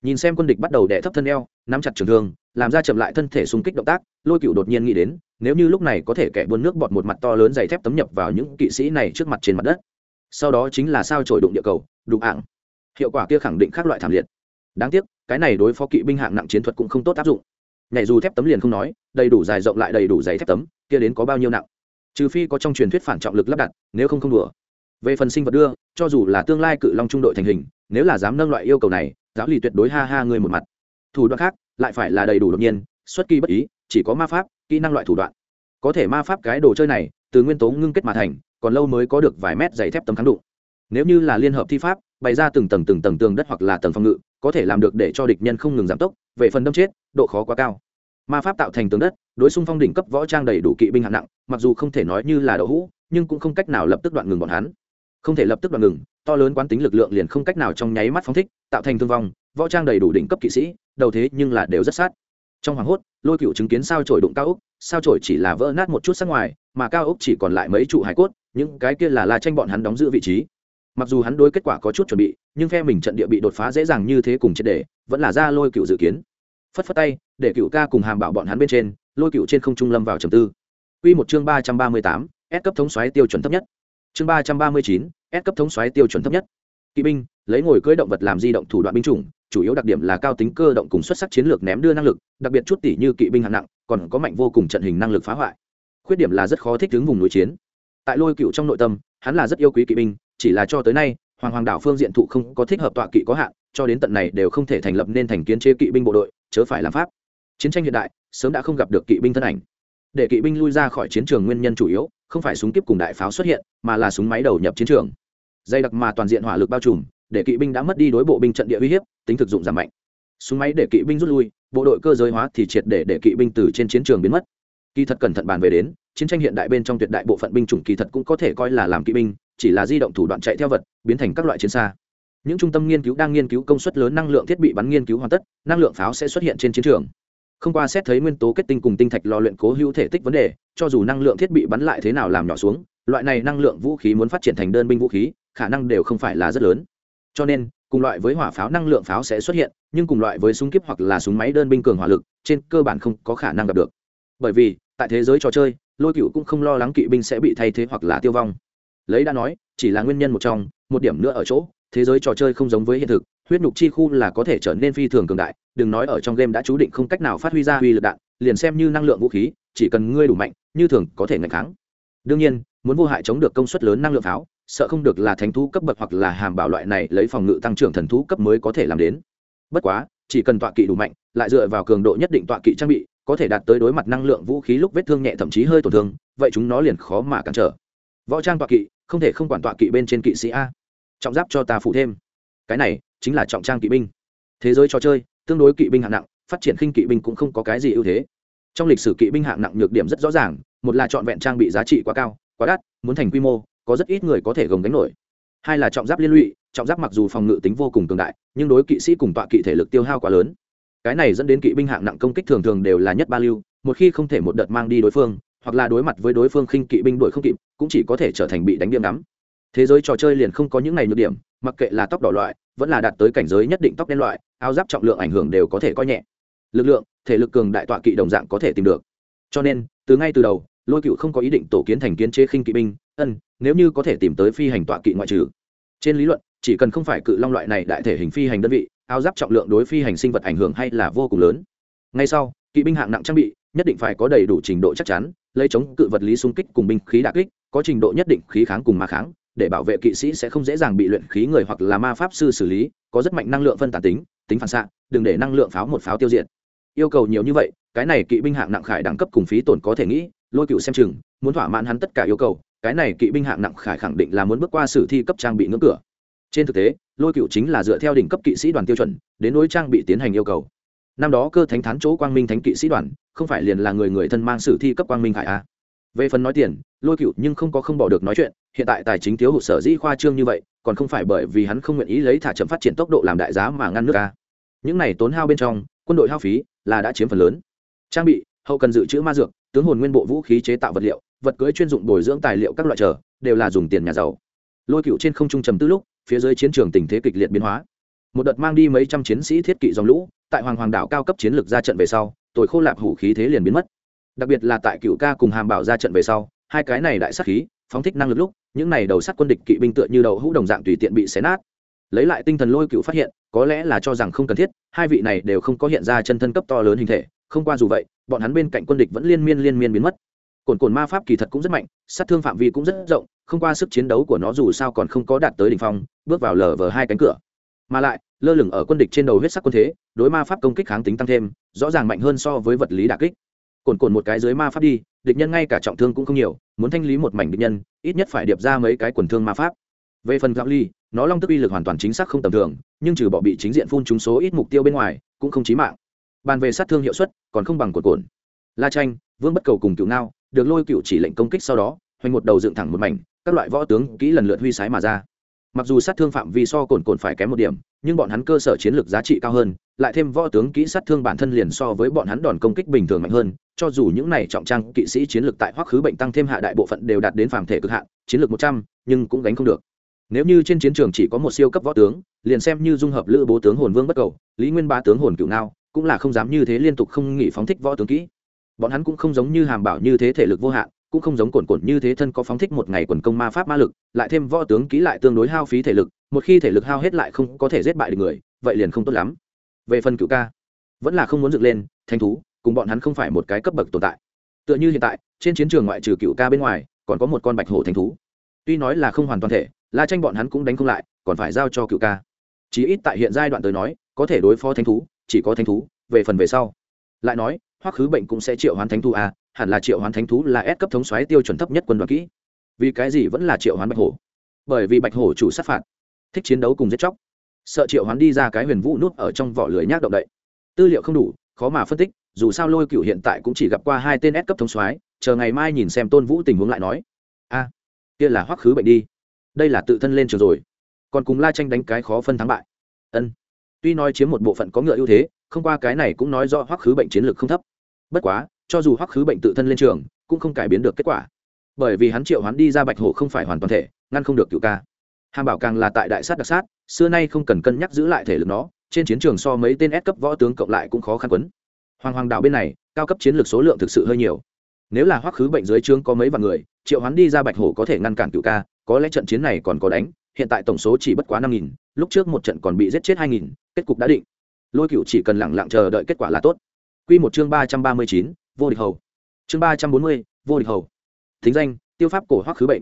Nhìn xem quân địch bắt đầu đẻ thấp thân eo, nắm chặt trường thương, làm ra chậm lại thân thể xung kích động tác, lôi cựu đột nhiên nghĩ đến, nếu như lúc này có thể kẻ buôn nước bọt một mặt to lớn dày thép tấm nhập vào những kỵ sĩ này trước mặt trên mặt đất sau đó chính là sao trổi đụng địa cầu, đụng ạng hiệu quả kia khẳng định các loại thảm liệt. Đáng tiếc, cái này đối phó kỵ binh hạng nặng chiến thuật cũng không tốt áp dụng. Nhảy dù thép tấm liền không nói, đầy đủ dài rộng lại đầy đủ giấy thép tấm, kia đến có bao nhiêu nặng? Trừ phi có trong truyền thuyết phản trọng lực lắp đặt, nếu không không đùa. Về phần sinh vật đưa, cho dù là tương lai cự long trung đội thành hình, nếu là dám nâng loại yêu cầu này, giáo lì tuyệt đối ha ha người một mặt. Thủ đoạn khác, lại phải là đầy đủ đột nhiên, xuất kỳ bất ý, chỉ có ma pháp, kỹ năng loại thủ đoạn. Có thể ma pháp cái đồ chơi này, từ nguyên tố ngưng kết mà thành còn lâu mới có được vài mét dày thép tấm kháng đụng. Nếu như là liên hợp thi pháp, bày ra từng tầng từng tầng tường đất hoặc là tầng phòng ngự, có thể làm được để cho địch nhân không ngừng giảm tốc, về phần đâm chết, độ khó quá cao. Ma pháp tạo thành tường đất, đối xung phong đỉnh cấp võ trang đầy đủ kỵ binh hạng nặng, mặc dù không thể nói như là đậu hũ, nhưng cũng không cách nào lập tức đoạn ngừng bọn hắn. Không thể lập tức đoạn ngừng, to lớn quán tính lực lượng liền không cách nào trong nháy mắt phóng thích, tạo thành thương vong, võ trang đầy đủ đỉnh cấp kỵ sĩ, đầu thế nhưng là đều rất sát. Trong hoàng hốt, lôi cựu chứng kiến sao trổi đụng cao úc sao trổi chỉ là vỡ nát một chút sắc ngoài, mà cao ốc chỉ còn lại mấy trụ hải cốt những cái kia là la tranh bọn hắn đóng giữ vị trí. Mặc dù hắn đối kết quả có chút chuẩn bị, nhưng phe mình trận địa bị đột phá dễ dàng như thế cùng triệt đề vẫn là ra lôi cựu dự kiến. Phất phất tay, để cựu ca cùng hàm bảo bọn hắn bên trên, lôi cựu trên không trung lâm vào trầm tư. Quy một chương ba trăm ba mươi tám, S cấp thống xoáy tiêu chuẩn thấp nhất. Chương ba trăm ba mươi chín, S cấp thống xoáy tiêu chuẩn thấp nhất. Kỵ binh, lấy ngồi cưỡi động vật làm di động thủ đoạn binh chủng, chủ yếu đặc điểm là cao tính cơ động cùng xuất sắc chiến lược ném đưa năng lực, đặc biệt chút tỷ như kỵ binh hạng nặng, còn có mạnh vô cùng trận hình năng lực phá hoại. Khuyết điểm là rất khó thích ứng vùng núi chiến tại lôi cựu trong nội tâm, hắn là rất yêu quý kỵ binh, chỉ là cho tới nay, hoàng hoàng đảo phương diện thụ không có thích hợp tọa kỵ có hạn, cho đến tận này đều không thể thành lập nên thành kiến chế kỵ binh bộ đội, chớ phải làm pháp. Chiến tranh hiện đại, sớm đã không gặp được kỵ binh thân ảnh. Để kỵ binh lui ra khỏi chiến trường nguyên nhân chủ yếu, không phải súng kíp cùng đại pháo xuất hiện, mà là súng máy đầu nhập chiến trường. Dây đặc mà toàn diện hỏa lực bao trùm, để kỵ binh đã mất đi đối bộ binh trận địa uy hiếp, tính thực dụng giảm mạnh. Súng máy để kỵ binh rút lui, bộ đội cơ giới hóa thì triệt để để kỵ binh từ trên chiến trường biến mất. Kỳ thật cẩn thận bàn về đến chiến tranh hiện đại bên trong tuyệt đại bộ phận binh chủng kỳ thật cũng có thể coi là làm kỵ binh, chỉ là di động thủ đoạn chạy theo vật, biến thành các loại chiến xa. Những trung tâm nghiên cứu đang nghiên cứu công suất lớn năng lượng thiết bị bắn nghiên cứu hoàn tất, năng lượng pháo sẽ xuất hiện trên chiến trường. Không qua xét thấy nguyên tố kết tinh cùng tinh thạch lò luyện cố hữu thể tích vấn đề, cho dù năng lượng thiết bị bắn lại thế nào làm nhỏ xuống, loại này năng lượng vũ khí muốn phát triển thành đơn binh vũ khí, khả năng đều không phải là rất lớn. Cho nên, cùng loại với hỏa pháo năng lượng pháo sẽ xuất hiện, nhưng cùng loại với súng kíp hoặc là súng máy đơn binh cường hỏa lực, trên cơ bản không có khả năng gặp được. Bởi vì, tại thế giới trò chơi lôi cựu cũng không lo lắng kỵ binh sẽ bị thay thế hoặc là tiêu vong. Lấy đã nói, chỉ là nguyên nhân một trong, một điểm nữa ở chỗ, thế giới trò chơi không giống với hiện thực, huyết nhục chi khu là có thể trở nên phi thường cường đại, đừng nói ở trong game đã chú định không cách nào phát huy ra uy lực đạn, liền xem như năng lượng vũ khí, chỉ cần ngươi đủ mạnh, như thường có thể ngạch kháng. Đương nhiên, muốn vô hại chống được công suất lớn năng lượng pháo, sợ không được là thánh thú cấp bậc hoặc là hàm bảo loại này lấy phòng ngự tăng trưởng thần thú cấp mới có thể làm đến. Bất quá, chỉ cần tọa kỵ đủ mạnh, lại dựa vào cường độ nhất định tọa kỵ trang bị có thể đạt tới đối mặt năng lượng vũ khí lúc vết thương nhẹ thậm chí hơi tổn thương, vậy chúng nó liền khó mà cản trở. Võ trang tọa kỵ, không thể không quản tọa kỵ bên trên kỵ sĩ a. Trọng giáp cho ta phụ thêm. Cái này chính là trọng trang kỵ binh. Thế giới trò chơi, tương đối kỵ binh hạng nặng, phát triển khinh kỵ binh cũng không có cái gì ưu thế. Trong lịch sử kỵ binh hạng nặng nhược điểm rất rõ ràng, một là trọn vẹn trang bị giá trị quá cao, quá đắt, muốn thành quy mô, có rất ít người có thể gồng gánh nổi. Hai là trọng giáp liên lụy, trọng giáp mặc dù phòng ngự tính vô cùng cường đại, nhưng đối kỵ sĩ cùng tọa kỵ thể lực tiêu hao quá lớn cái này dẫn đến kỵ binh hạng nặng công kích thường thường đều là nhất ba lưu, một khi không thể một đợt mang đi đối phương, hoặc là đối mặt với đối phương khinh kỵ binh đuổi không kịp, cũng chỉ có thể trở thành bị đánh điểm đắm. Thế giới trò chơi liền không có những này nhược điểm, mặc kệ là tóc đỏ loại, vẫn là đạt tới cảnh giới nhất định tóc đen loại, áo giáp trọng lượng ảnh hưởng đều có thể coi nhẹ. Lực lượng, thể lực cường đại tọa kỵ đồng dạng có thể tìm được. Cho nên, từ ngay từ đầu, lôi cựu không có ý định tổ kiến thành kiến chế khinh kỵ binh, ân, nếu như có thể tìm tới phi hành tọa kỵ ngoại trừ. Trên lý luận, chỉ cần không phải cự long loại này đại thể hình phi hành đơn vị áo giáp trọng lượng đối phi hành sinh vật ảnh hưởng hay là vô cùng lớn. Ngay sau, kỵ binh hạng nặng trang bị nhất định phải có đầy đủ trình độ chắc chắn, lấy chống cự vật lý xung kích cùng binh khí đà kích, có trình độ nhất định khí kháng cùng ma kháng, để bảo vệ kỵ sĩ sẽ không dễ dàng bị luyện khí người hoặc là ma pháp sư xử lý, có rất mạnh năng lượng phân tán tính tính phản xạ, đừng để năng lượng pháo một pháo tiêu diệt. Yêu cầu nhiều như vậy, cái này kỵ binh hạng nặng khải đẳng cấp cùng phí tổn có thể nghĩ, lôi cựu xem chừng, muốn thỏa mãn hắn tất cả yêu cầu, cái này kỵ binh hạng nặng khải khẳng định là muốn bước qua sử thi cấp trang bị ngưỡng cửa trên thực tế, lôi cựu chính là dựa theo đỉnh cấp kỵ sĩ đoàn tiêu chuẩn, đến nối trang bị tiến hành yêu cầu. Năm đó cơ thánh thán chỗ quang minh thánh kỵ sĩ đoàn, không phải liền là người người thân mang sử thi cấp quang minh hải a về phần nói tiền, lôi cựu nhưng không có không bỏ được nói chuyện, hiện tại tài chính thiếu hụt sở dĩ khoa trương như vậy, còn không phải bởi vì hắn không nguyện ý lấy thả chậm phát triển tốc độ làm đại giá mà ngăn nước a những này tốn hao bên trong, quân đội hao phí là đã chiếm phần lớn. Trang bị, hậu cần dự trữ ma dược, tướng hồn nguyên bộ vũ khí chế tạo vật liệu, vật cưới chuyên dụng bồi dưỡng tài liệu các loại trở, đều là dùng tiền nhà giàu. Lôi cựu trên không trung trầm tư lúc phía dưới chiến trường tình thế kịch liệt biến hóa. Một đợt mang đi mấy trăm chiến sĩ thiết kỵ dòng lũ, tại hoàng hoàng đảo cao cấp chiến lược ra trận về sau tội khô lạp hủ khí thế liền biến mất. Đặc biệt là tại cựu ca cùng hàm bảo ra trận về sau, hai cái này đại sát khí, phóng thích năng lực lúc, những này đầu sắt quân địch kỵ binh tựa như đầu hũ đồng dạng tùy tiện bị xé nát. Lấy lại tinh thần lôi cựu phát hiện, có lẽ là cho rằng không cần thiết, hai vị này đều không có hiện ra chân thân cấp to lớn hình thể, không qua dù vậy, bọn hắn bên cạnh quân địch vẫn liên miên liên miên biến mất cồn cồn ma pháp kỳ thật cũng rất mạnh, sát thương phạm vi cũng rất rộng, không qua sức chiến đấu của nó dù sao còn không có đạt tới đ ỉ n h phong, bước vào lờ vờ hai cánh cửa. Mà lại, lơ lửng ở quân địch trên đầu huyết sắc quân thế, đối ma pháp công kích kháng tính tăng thêm, rõ ràng mạnh hơn so với vật lý đà kích. Cồn cồn một cái dưới ma pháp đi, địch nhân ngay cả trọng thương cũng không nhiều, muốn thanh lý một mảnh địch nhân, ít nhất phải điệp ra mấy cái quần thương ma pháp. Về phần gạo ly, nó long tức uy lực hoàn toàn chính xác không tầm thường, nhưng trừ bỏ bị chính diện phun trúng số ít mục tiêu bên ngoài, cũng không chí mạng. Bàn về sát thương hiệu suất, còn không bằng cồn cồn. La tranh vương bất cầu cùng cựu ngao được lôi cựu chỉ lệnh công kích sau đó, hoành một đầu dựng thẳng một mảnh, các loại võ tướng, kỹ lần lượt huy sái mà ra. Mặc dù sát thương phạm vi so cồn cồn phải kém một điểm, nhưng bọn hắn cơ sở chiến lược giá trị cao hơn, lại thêm võ tướng kỹ sát thương bản thân liền so với bọn hắn đòn công kích bình thường mạnh hơn, cho dù những này trọng trang kỵ sĩ chiến lược tại hoắc khứ bệnh tăng thêm hạ đại bộ phận đều đạt đến phàm thể cực hạn, chiến lược một trăm, nhưng cũng gánh không được. Nếu như trên chiến trường chỉ có một siêu cấp võ tướng, liền xem như dung hợp lữ bố tướng hồn vương bất cầu, lý nguyên ba tướng hồn cựu nào cũng là không dám như thế liên tục không nghỉ phóng thích võ tướng kỹ bọn hắn cũng không giống như hàm bảo như thế thể lực vô hạn, cũng không giống cồn cồn như thế thân có phóng thích một ngày quần công ma pháp ma lực, lại thêm võ tướng kỹ lại tương đối hao phí thể lực, một khi thể lực hao hết lại không có thể giết bại được người, vậy liền không tốt lắm. Về phần cựu ca, vẫn là không muốn dựng lên, thanh thú, cùng bọn hắn không phải một cái cấp bậc tồn tại. Tựa như hiện tại, trên chiến trường ngoại trừ cựu ca bên ngoài, còn có một con bạch hổ thanh thú. Tuy nói là không hoàn toàn thể, la tranh bọn hắn cũng đánh không lại, còn phải giao cho cựu ca. Chí ít tại hiện giai đoạn tới nói, có thể đối phó thanh thú, chỉ có thanh thú, về phần về sau. Lại nói hoắc khứ bệnh cũng sẽ triệu hoán thánh thú à hẳn là triệu hoán thánh thú là S cấp thống soái tiêu chuẩn thấp nhất quân đoàn kỹ. Vì cái gì vẫn là triệu hoán bạch hổ? Bởi vì bạch hổ chủ sát phạt, thích chiến đấu cùng giết chóc. Sợ triệu hoán đi ra cái huyền vũ nút ở trong vỏ lưới nhác động đậy. Tư liệu không đủ, khó mà phân tích, dù sao lôi cựu hiện tại cũng chỉ gặp qua hai tên S cấp thống soái, chờ ngày mai nhìn xem tôn vũ tình huống lại nói. A, kia là hoắc khứ bệnh đi. Đây là tự thân lên trường rồi. Còn cùng la tranh đánh cái khó phân thắng bại. Ân. Tuy nói chiếm một bộ phận có ngựa ưu thế không qua cái này cũng nói do hoắc khứ bệnh chiến lược không thấp. Bất quá, cho dù hoắc khứ bệnh tự thân lên trường, cũng không cải biến được kết quả. Bởi vì hắn triệu hắn đi ra bạch hổ không phải hoàn toàn thể, ngăn không được cựu ca. Hàm bảo càng là tại đại sát đặc sát, xưa nay không cần cân nhắc giữ lại thể lực nó, trên chiến trường so mấy tên S cấp võ tướng cộng lại cũng khó khăn quấn. Hoàng hoàng đạo bên này, cao cấp chiến lược số lượng thực sự hơi nhiều. Nếu là hoắc khứ bệnh dưới trướng có mấy vạn người, triệu hắn đi ra bạch hổ có thể ngăn cản cựu ca, có lẽ trận chiến này còn có đánh, hiện tại tổng số chỉ bất quá năm nghìn, lúc trước một trận còn bị giết chết hai nghìn, kết cục đã định lôi cựu chỉ cần lẳng lặng chờ đợi kết quả là tốt. Q một chương ba trăm ba mươi chín, vô địch hầu. Chương ba trăm bốn mươi, vô địch hầu. Thính danh, tiêu pháp cổ hoắc khứ bệnh.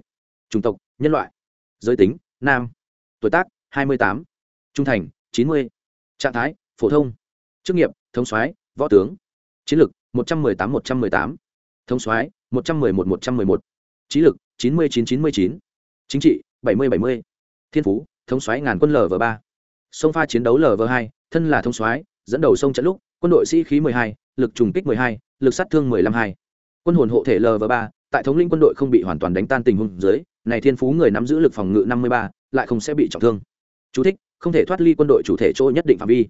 Chủng tộc, nhân loại. Giới tính, nam. Tuổi tác, hai mươi tám. Trung thành, chín mươi. Trạng thái, phổ thông. Chức nghiệp, thống soái, võ tướng. Chiến lược một trăm m ư ơ i tám, một trăm m ư ơ i tám. Thống soái, một trăm m ư ơ i một một trăm m ư ơ i một. Trí lực, chín mươi chín chín mươi chín. Chính trị, bảy mươi bảy mươi. Thiên phú, thống soái ngàn quân lv ba. Sông pha chiến đấu lv hai thân là thông soái dẫn đầu sông trận lúc quân đội sĩ khí mười hai lực trùng kích mười hai lực sát thương mười lăm hai. Quân hồn hộ thể lv ba tại thống linh quân đội không bị hoàn toàn đánh tan tình huống dưới này thiên phú người nắm giữ lực phòng ngự năm mươi ba lại không sẽ bị trọng thương. Chú thích, không thể thoát ly quân đội chủ thể chỗ nhất định phạm vi.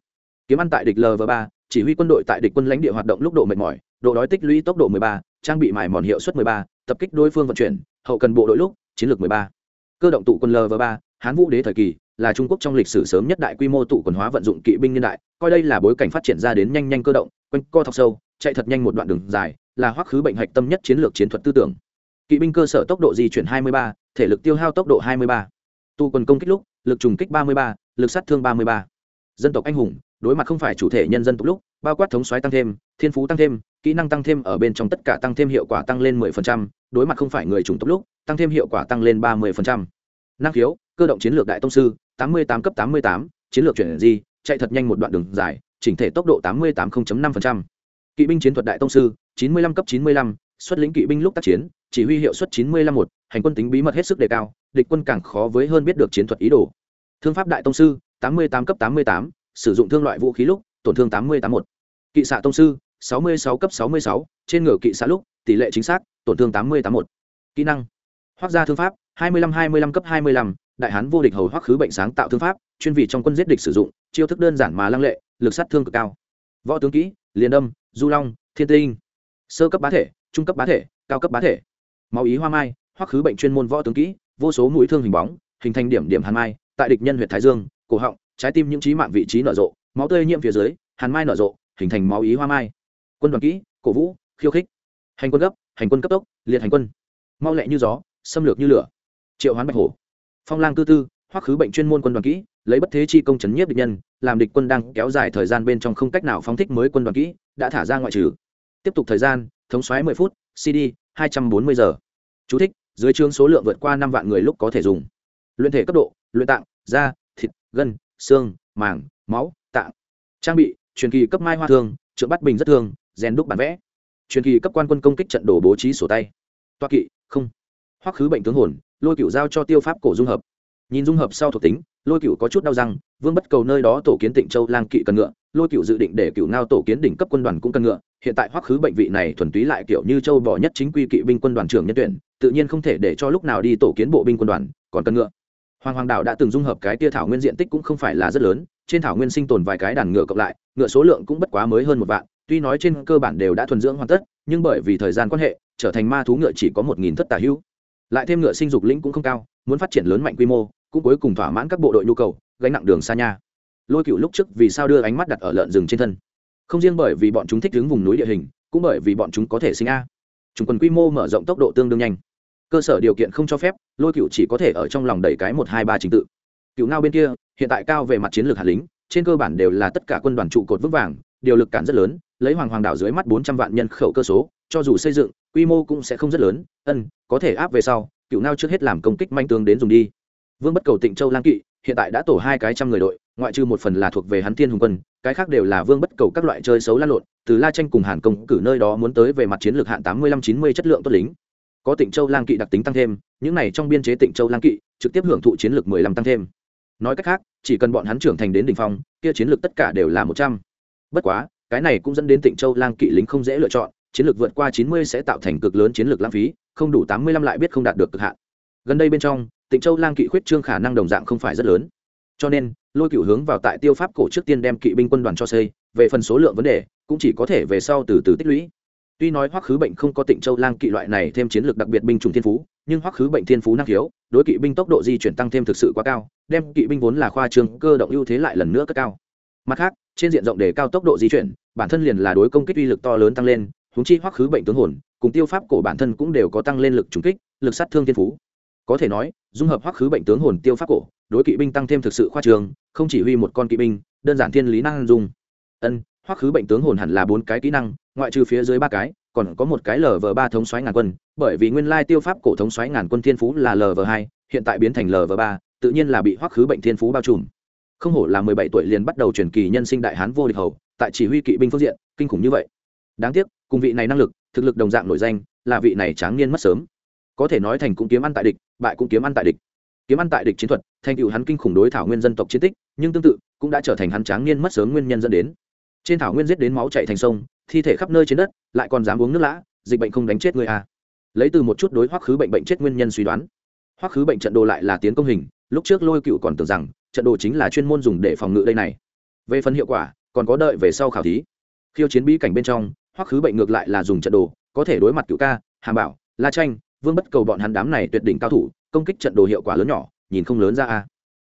Kiếm ăn tại địch lv ba chỉ huy quân đội tại địch quân lãnh địa hoạt động lúc độ mệt mỏi độ đói tích lũy tốc độ 13, trang bị mài mòn hiệu suất 13, tập kích đối phương vận chuyển hậu cần bộ đội lúc chiến lược 13. cơ động tụ quân lv ba hán vũ đế thời kỳ là trung quốc trong lịch sử sớm nhất đại quy mô tụ quần hóa vận dụng kỵ binh niên đại coi đây là bối cảnh phát triển ra đến nhanh nhanh cơ động quanh co thọc sâu chạy thật nhanh một đoạn đường dài là hoắc khứ bệnh hạch tâm nhất chiến lược chiến thuật tư tưởng kỵ binh cơ sở tốc độ di chuyển 23, thể lực tiêu hao tốc độ 23. tu quần công kích lúc lực trùng kích 33, lực sát thương 33. dân tộc anh hùng đối mặt không phải chủ thể nhân dân tộc lúc bao quát thống soái tăng thêm thiên phú tăng thêm kỹ năng tăng thêm ở bên trong tất cả tăng thêm hiệu quả tăng lên 10%, đối mặt không phải người chủng tộc lúc tăng thêm hiệu quả tăng lên 30%. năng khiếu cơ động chiến lược đại tông sư 88 cấp 88, chiến lược chuyển gì? chạy thật nhanh một đoạn đường dài chỉnh thể tốc độ 88.5%. kỵ binh chiến thuật đại tông sư 95 cấp 95, xuất lĩnh kỵ binh lúc tác chiến chỉ huy hiệu suất 951, hành quân tính bí mật hết sức đề cao địch quân càng khó với hơn biết được chiến thuật ý đồ thương pháp đại tông sư 88 cấp 88, sử dụng thương loại vũ khí lúc tổn thương 80 81. kỵ xạ tông sư 66 cấp 66, trên ngựa kỵ xạ lúc tỷ lệ chính xác tổn thương 80 81. kỹ năng hoác gia thương pháp 25 25 cấp 25, đại hán vô địch hầu hoắc khứ bệnh sáng tạo thương pháp, chuyên vị trong quân giết địch sử dụng, chiêu thức đơn giản mà lăng lệ, lực sát thương cực cao. Võ tướng kỹ liền đâm, du long, thiên tinh. Sơ cấp bá thể, trung cấp bá thể, cao cấp bá thể. Máu ý hoa mai, hoắc khứ bệnh chuyên môn võ tướng kỹ, vô số mũi thương hình bóng, hình thành điểm điểm hàn mai, tại địch nhân huyện thái dương, cổ họng, trái tim những trí mạng vị trí nở rộ, máu tươi nhiễm phía dưới, hàn mai nở rộ, hình thành máu ý hoa mai. Quân đoàn kỹ, cổ vũ, khiêu khích. Hành quân gấp, hành quân cấp tốc, liệt hành quân. Mau lẹ như gió, xâm lược như lửa. Triệu hoán bạch hổ phong lang tư tư hoắc khứ bệnh chuyên môn quân đoàn kỹ lấy bất thế chi công chấn nhiếp địch nhân làm địch quân đang kéo dài thời gian bên trong không cách nào phóng thích mới quân đoàn kỹ đã thả ra ngoại trừ. Tiếp tục thời gian thống xoáy mười phút cd hai trăm bốn mươi giờ. Chú thích, dưới chương số lượng vượt qua năm vạn người lúc có thể dùng. Luyện thể cấp độ luyện tạng da thịt gân xương màng máu tạng. Trang bị truyền kỳ cấp mai hoa thương trượng bắt bình rất thương rèn đúc bản vẽ. Truyền kỳ cấp quan quân công kích trận đổ bố trí sổ tay. Toa kỵ không. Hoắc khứ bệnh tướng hồn lôi cựu giao cho tiêu pháp cổ dung hợp. Nhìn dung hợp sau thuộc tính, lôi cựu có chút đau răng, vương bất cầu nơi đó tổ kiến tịnh châu lang kỵ cần ngựa, lôi cựu dự định để cựu ngao tổ kiến đỉnh cấp quân đoàn cũng cần ngựa, hiện tại hoắc khứ bệnh vị này thuần túy lại kiểu như châu bò nhất chính quy kỵ binh quân đoàn trưởng nhân tuyển, tự nhiên không thể để cho lúc nào đi tổ kiến bộ binh quân đoàn, còn cần ngựa. Hoàng hoàng đạo đã từng dung hợp cái tia thảo nguyên diện tích cũng không phải là rất lớn, trên thảo nguyên sinh tồn vài cái đàn ngựa cộng lại, ngựa số lượng cũng bất quá mới hơn một vạn, tuy nói trên cơ bản đều đã thuần dưỡng hoàn tất, nhưng bởi vì thời gian quan hệ, trở thành ma thú ngựa chỉ có một nghìn thất tả hữu lại thêm ngựa sinh dục lĩnh cũng không cao, muốn phát triển lớn mạnh quy mô, cũng cuối cùng thỏa mãn các bộ đội nhu cầu, gánh nặng đường xa nha lôi cựu lúc trước vì sao đưa ánh mắt đặt ở lợn rừng trên thân? Không riêng bởi vì bọn chúng thích đứng vùng núi địa hình, cũng bởi vì bọn chúng có thể sinh a. Chúng quần quy mô mở rộng tốc độ tương đương nhanh. Cơ sở điều kiện không cho phép, lôi cựu chỉ có thể ở trong lòng đẩy cái một hai ba trình tự. Cựu ngao bên kia, hiện tại cao về mặt chiến lược hạt lính, trên cơ bản đều là tất cả quân đoàn trụ cột vững vàng, điều lực cản rất lớn, lấy hoàng hoàng đảo dưới mắt bốn trăm vạn nhân khẩu cơ số, cho dù xây dựng quy mô cũng sẽ không rất lớn, ân, có thể áp về sau, cựu ngao trước hết làm công kích manh tướng đến dùng đi. Vương bất cầu tịnh châu lang kỵ, hiện tại đã tổ hai cái trăm người đội, ngoại trừ một phần là thuộc về hắn thiên hùng quân, cái khác đều là vương bất cầu các loại chơi xấu lan lộn, từ la tranh cùng hàn công cử nơi đó muốn tới về mặt chiến lược hạn tám mươi lăm chín mươi chất lượng tốt lính. Có tịnh châu lang kỵ đặc tính tăng thêm, những này trong biên chế tịnh châu lang kỵ, trực tiếp hưởng thụ chiến lược mười lăm tăng thêm. Nói cách khác, chỉ cần bọn hắn trưởng thành đến đ ỉ n h phong, kia chiến lược tất cả đều là một trăm. Bất quá, cái này cũng dẫn đến tịnh châu lang kỵ lính không dễ lựa chọn chiến lược vượt qua chín mươi sẽ tạo thành cực lớn chiến lược lãng phí, không đủ tám mươi lăm lại biết không đạt được cực hạn. Gần đây bên trong, tịnh châu lang kỵ khuyết trương khả năng đồng dạng không phải rất lớn. Cho nên, lôi cựu hướng vào tại tiêu pháp cổ trước tiên đem kỵ binh quân đoàn cho xây, về phần số lượng vấn đề, cũng chỉ có thể về sau từ từ tích lũy. Tuy nói hoắc khứ bệnh không có tịnh châu lang kỵ loại này thêm chiến lược đặc biệt binh chủng thiên phú, nhưng hoắc khứ bệnh thiên phú năng khiếu, đối kỵ binh tốc độ di chuyển tăng thêm thực sự quá cao, đem kỵ binh vốn là khoa trường cơ động ưu thế lại lần nữa cất cao. Mặt khác, trên diện rộng để cao tốc độ di chuyển, bản thân liền là đối công kích uy lực to lớn tăng lên húng chi hoắc khứ bệnh tướng hồn, cùng tiêu pháp cổ bản thân cũng đều có tăng lên lực trùng kích, lực sát thương thiên phú. Có thể nói, dung hợp hoắc khứ bệnh tướng hồn tiêu pháp cổ, đối kỵ binh tăng thêm thực sự khoa trường, không chỉ huy một con kỵ binh, đơn giản thiên lý năng dung. Ân, hoắc khứ bệnh tướng hồn hẳn là bốn cái kỹ năng, ngoại trừ phía dưới ba cái, còn có một cái lv ba thống xoáy ngàn quân, bởi vì nguyên lai tiêu pháp cổ thống xoáy ngàn quân thiên phú là lv hai, hiện tại biến thành lv ba, tự nhiên là bị hoắc khứ bệnh thiên phú bao trùm. Không hổ là mười bảy tuổi liền bắt đầu truyền kỳ nhân sinh đại hán vô địch hầu, tại chỉ huy kỵ binh phương diện, kinh khủng như vậy. Đáng tiếc cùng vị này năng lực, thực lực đồng dạng nổi danh, là vị này tráng niên mất sớm. Có thể nói thành cũng kiếm ăn tại địch, bại cũng kiếm ăn tại địch. Kiếm ăn tại địch chiến thuật, thành tựu hắn kinh khủng đối thảo nguyên dân tộc chiến tích, nhưng tương tự, cũng đã trở thành hắn tráng niên mất sớm nguyên nhân dẫn đến. Trên thảo nguyên giết đến máu chạy thành sông, thi thể khắp nơi trên đất, lại còn dám uống nước lã, dịch bệnh không đánh chết người à. lấy từ một chút đối hoắc khứ bệnh bệnh chết nguyên nhân suy đoán. Hoắc khứ bệnh trận đồ lại là tiến công hình, lúc trước lôi cựu còn tưởng rằng, trận đồ chính là chuyên môn dùng để phòng ngự đây này. Về phần hiệu quả, còn có đợi về sau khảo thí. Khiêu chiến bí cảnh bên trong hoắc khứ bệnh ngược lại là dùng trận đồ, có thể đối mặt cựu ca, hàm bảo, la tranh vương bất cầu bọn hắn đám này tuyệt đỉnh cao thủ, công kích trận đồ hiệu quả lớn nhỏ, nhìn không lớn ra a.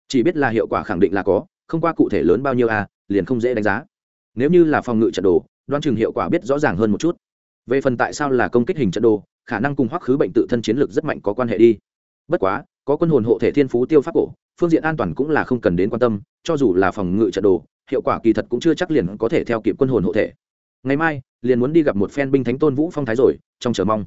Chỉ biết là hiệu quả khẳng định là có, không qua cụ thể lớn bao nhiêu a, liền không dễ đánh giá. Nếu như là phòng ngự trận đồ đoan chừng hiệu quả biết rõ ràng hơn một chút. Về phần tại sao là công kích hình trận đồ, khả năng cùng hoắc khứ bệnh tự thân chiến lược rất mạnh có quan hệ đi. Bất quá, có quân hồn hộ thể thiên phú tiêu pháp cổ, phương diện an toàn cũng là không cần đến quan tâm, cho dù là phòng ngự trận đồ, hiệu quả kỳ thật cũng chưa chắc liền có thể theo kịp quân hồn hộ thể ngày mai, liền muốn đi gặp một phen binh thánh tôn vũ phong thái rồi, trong chờ mong.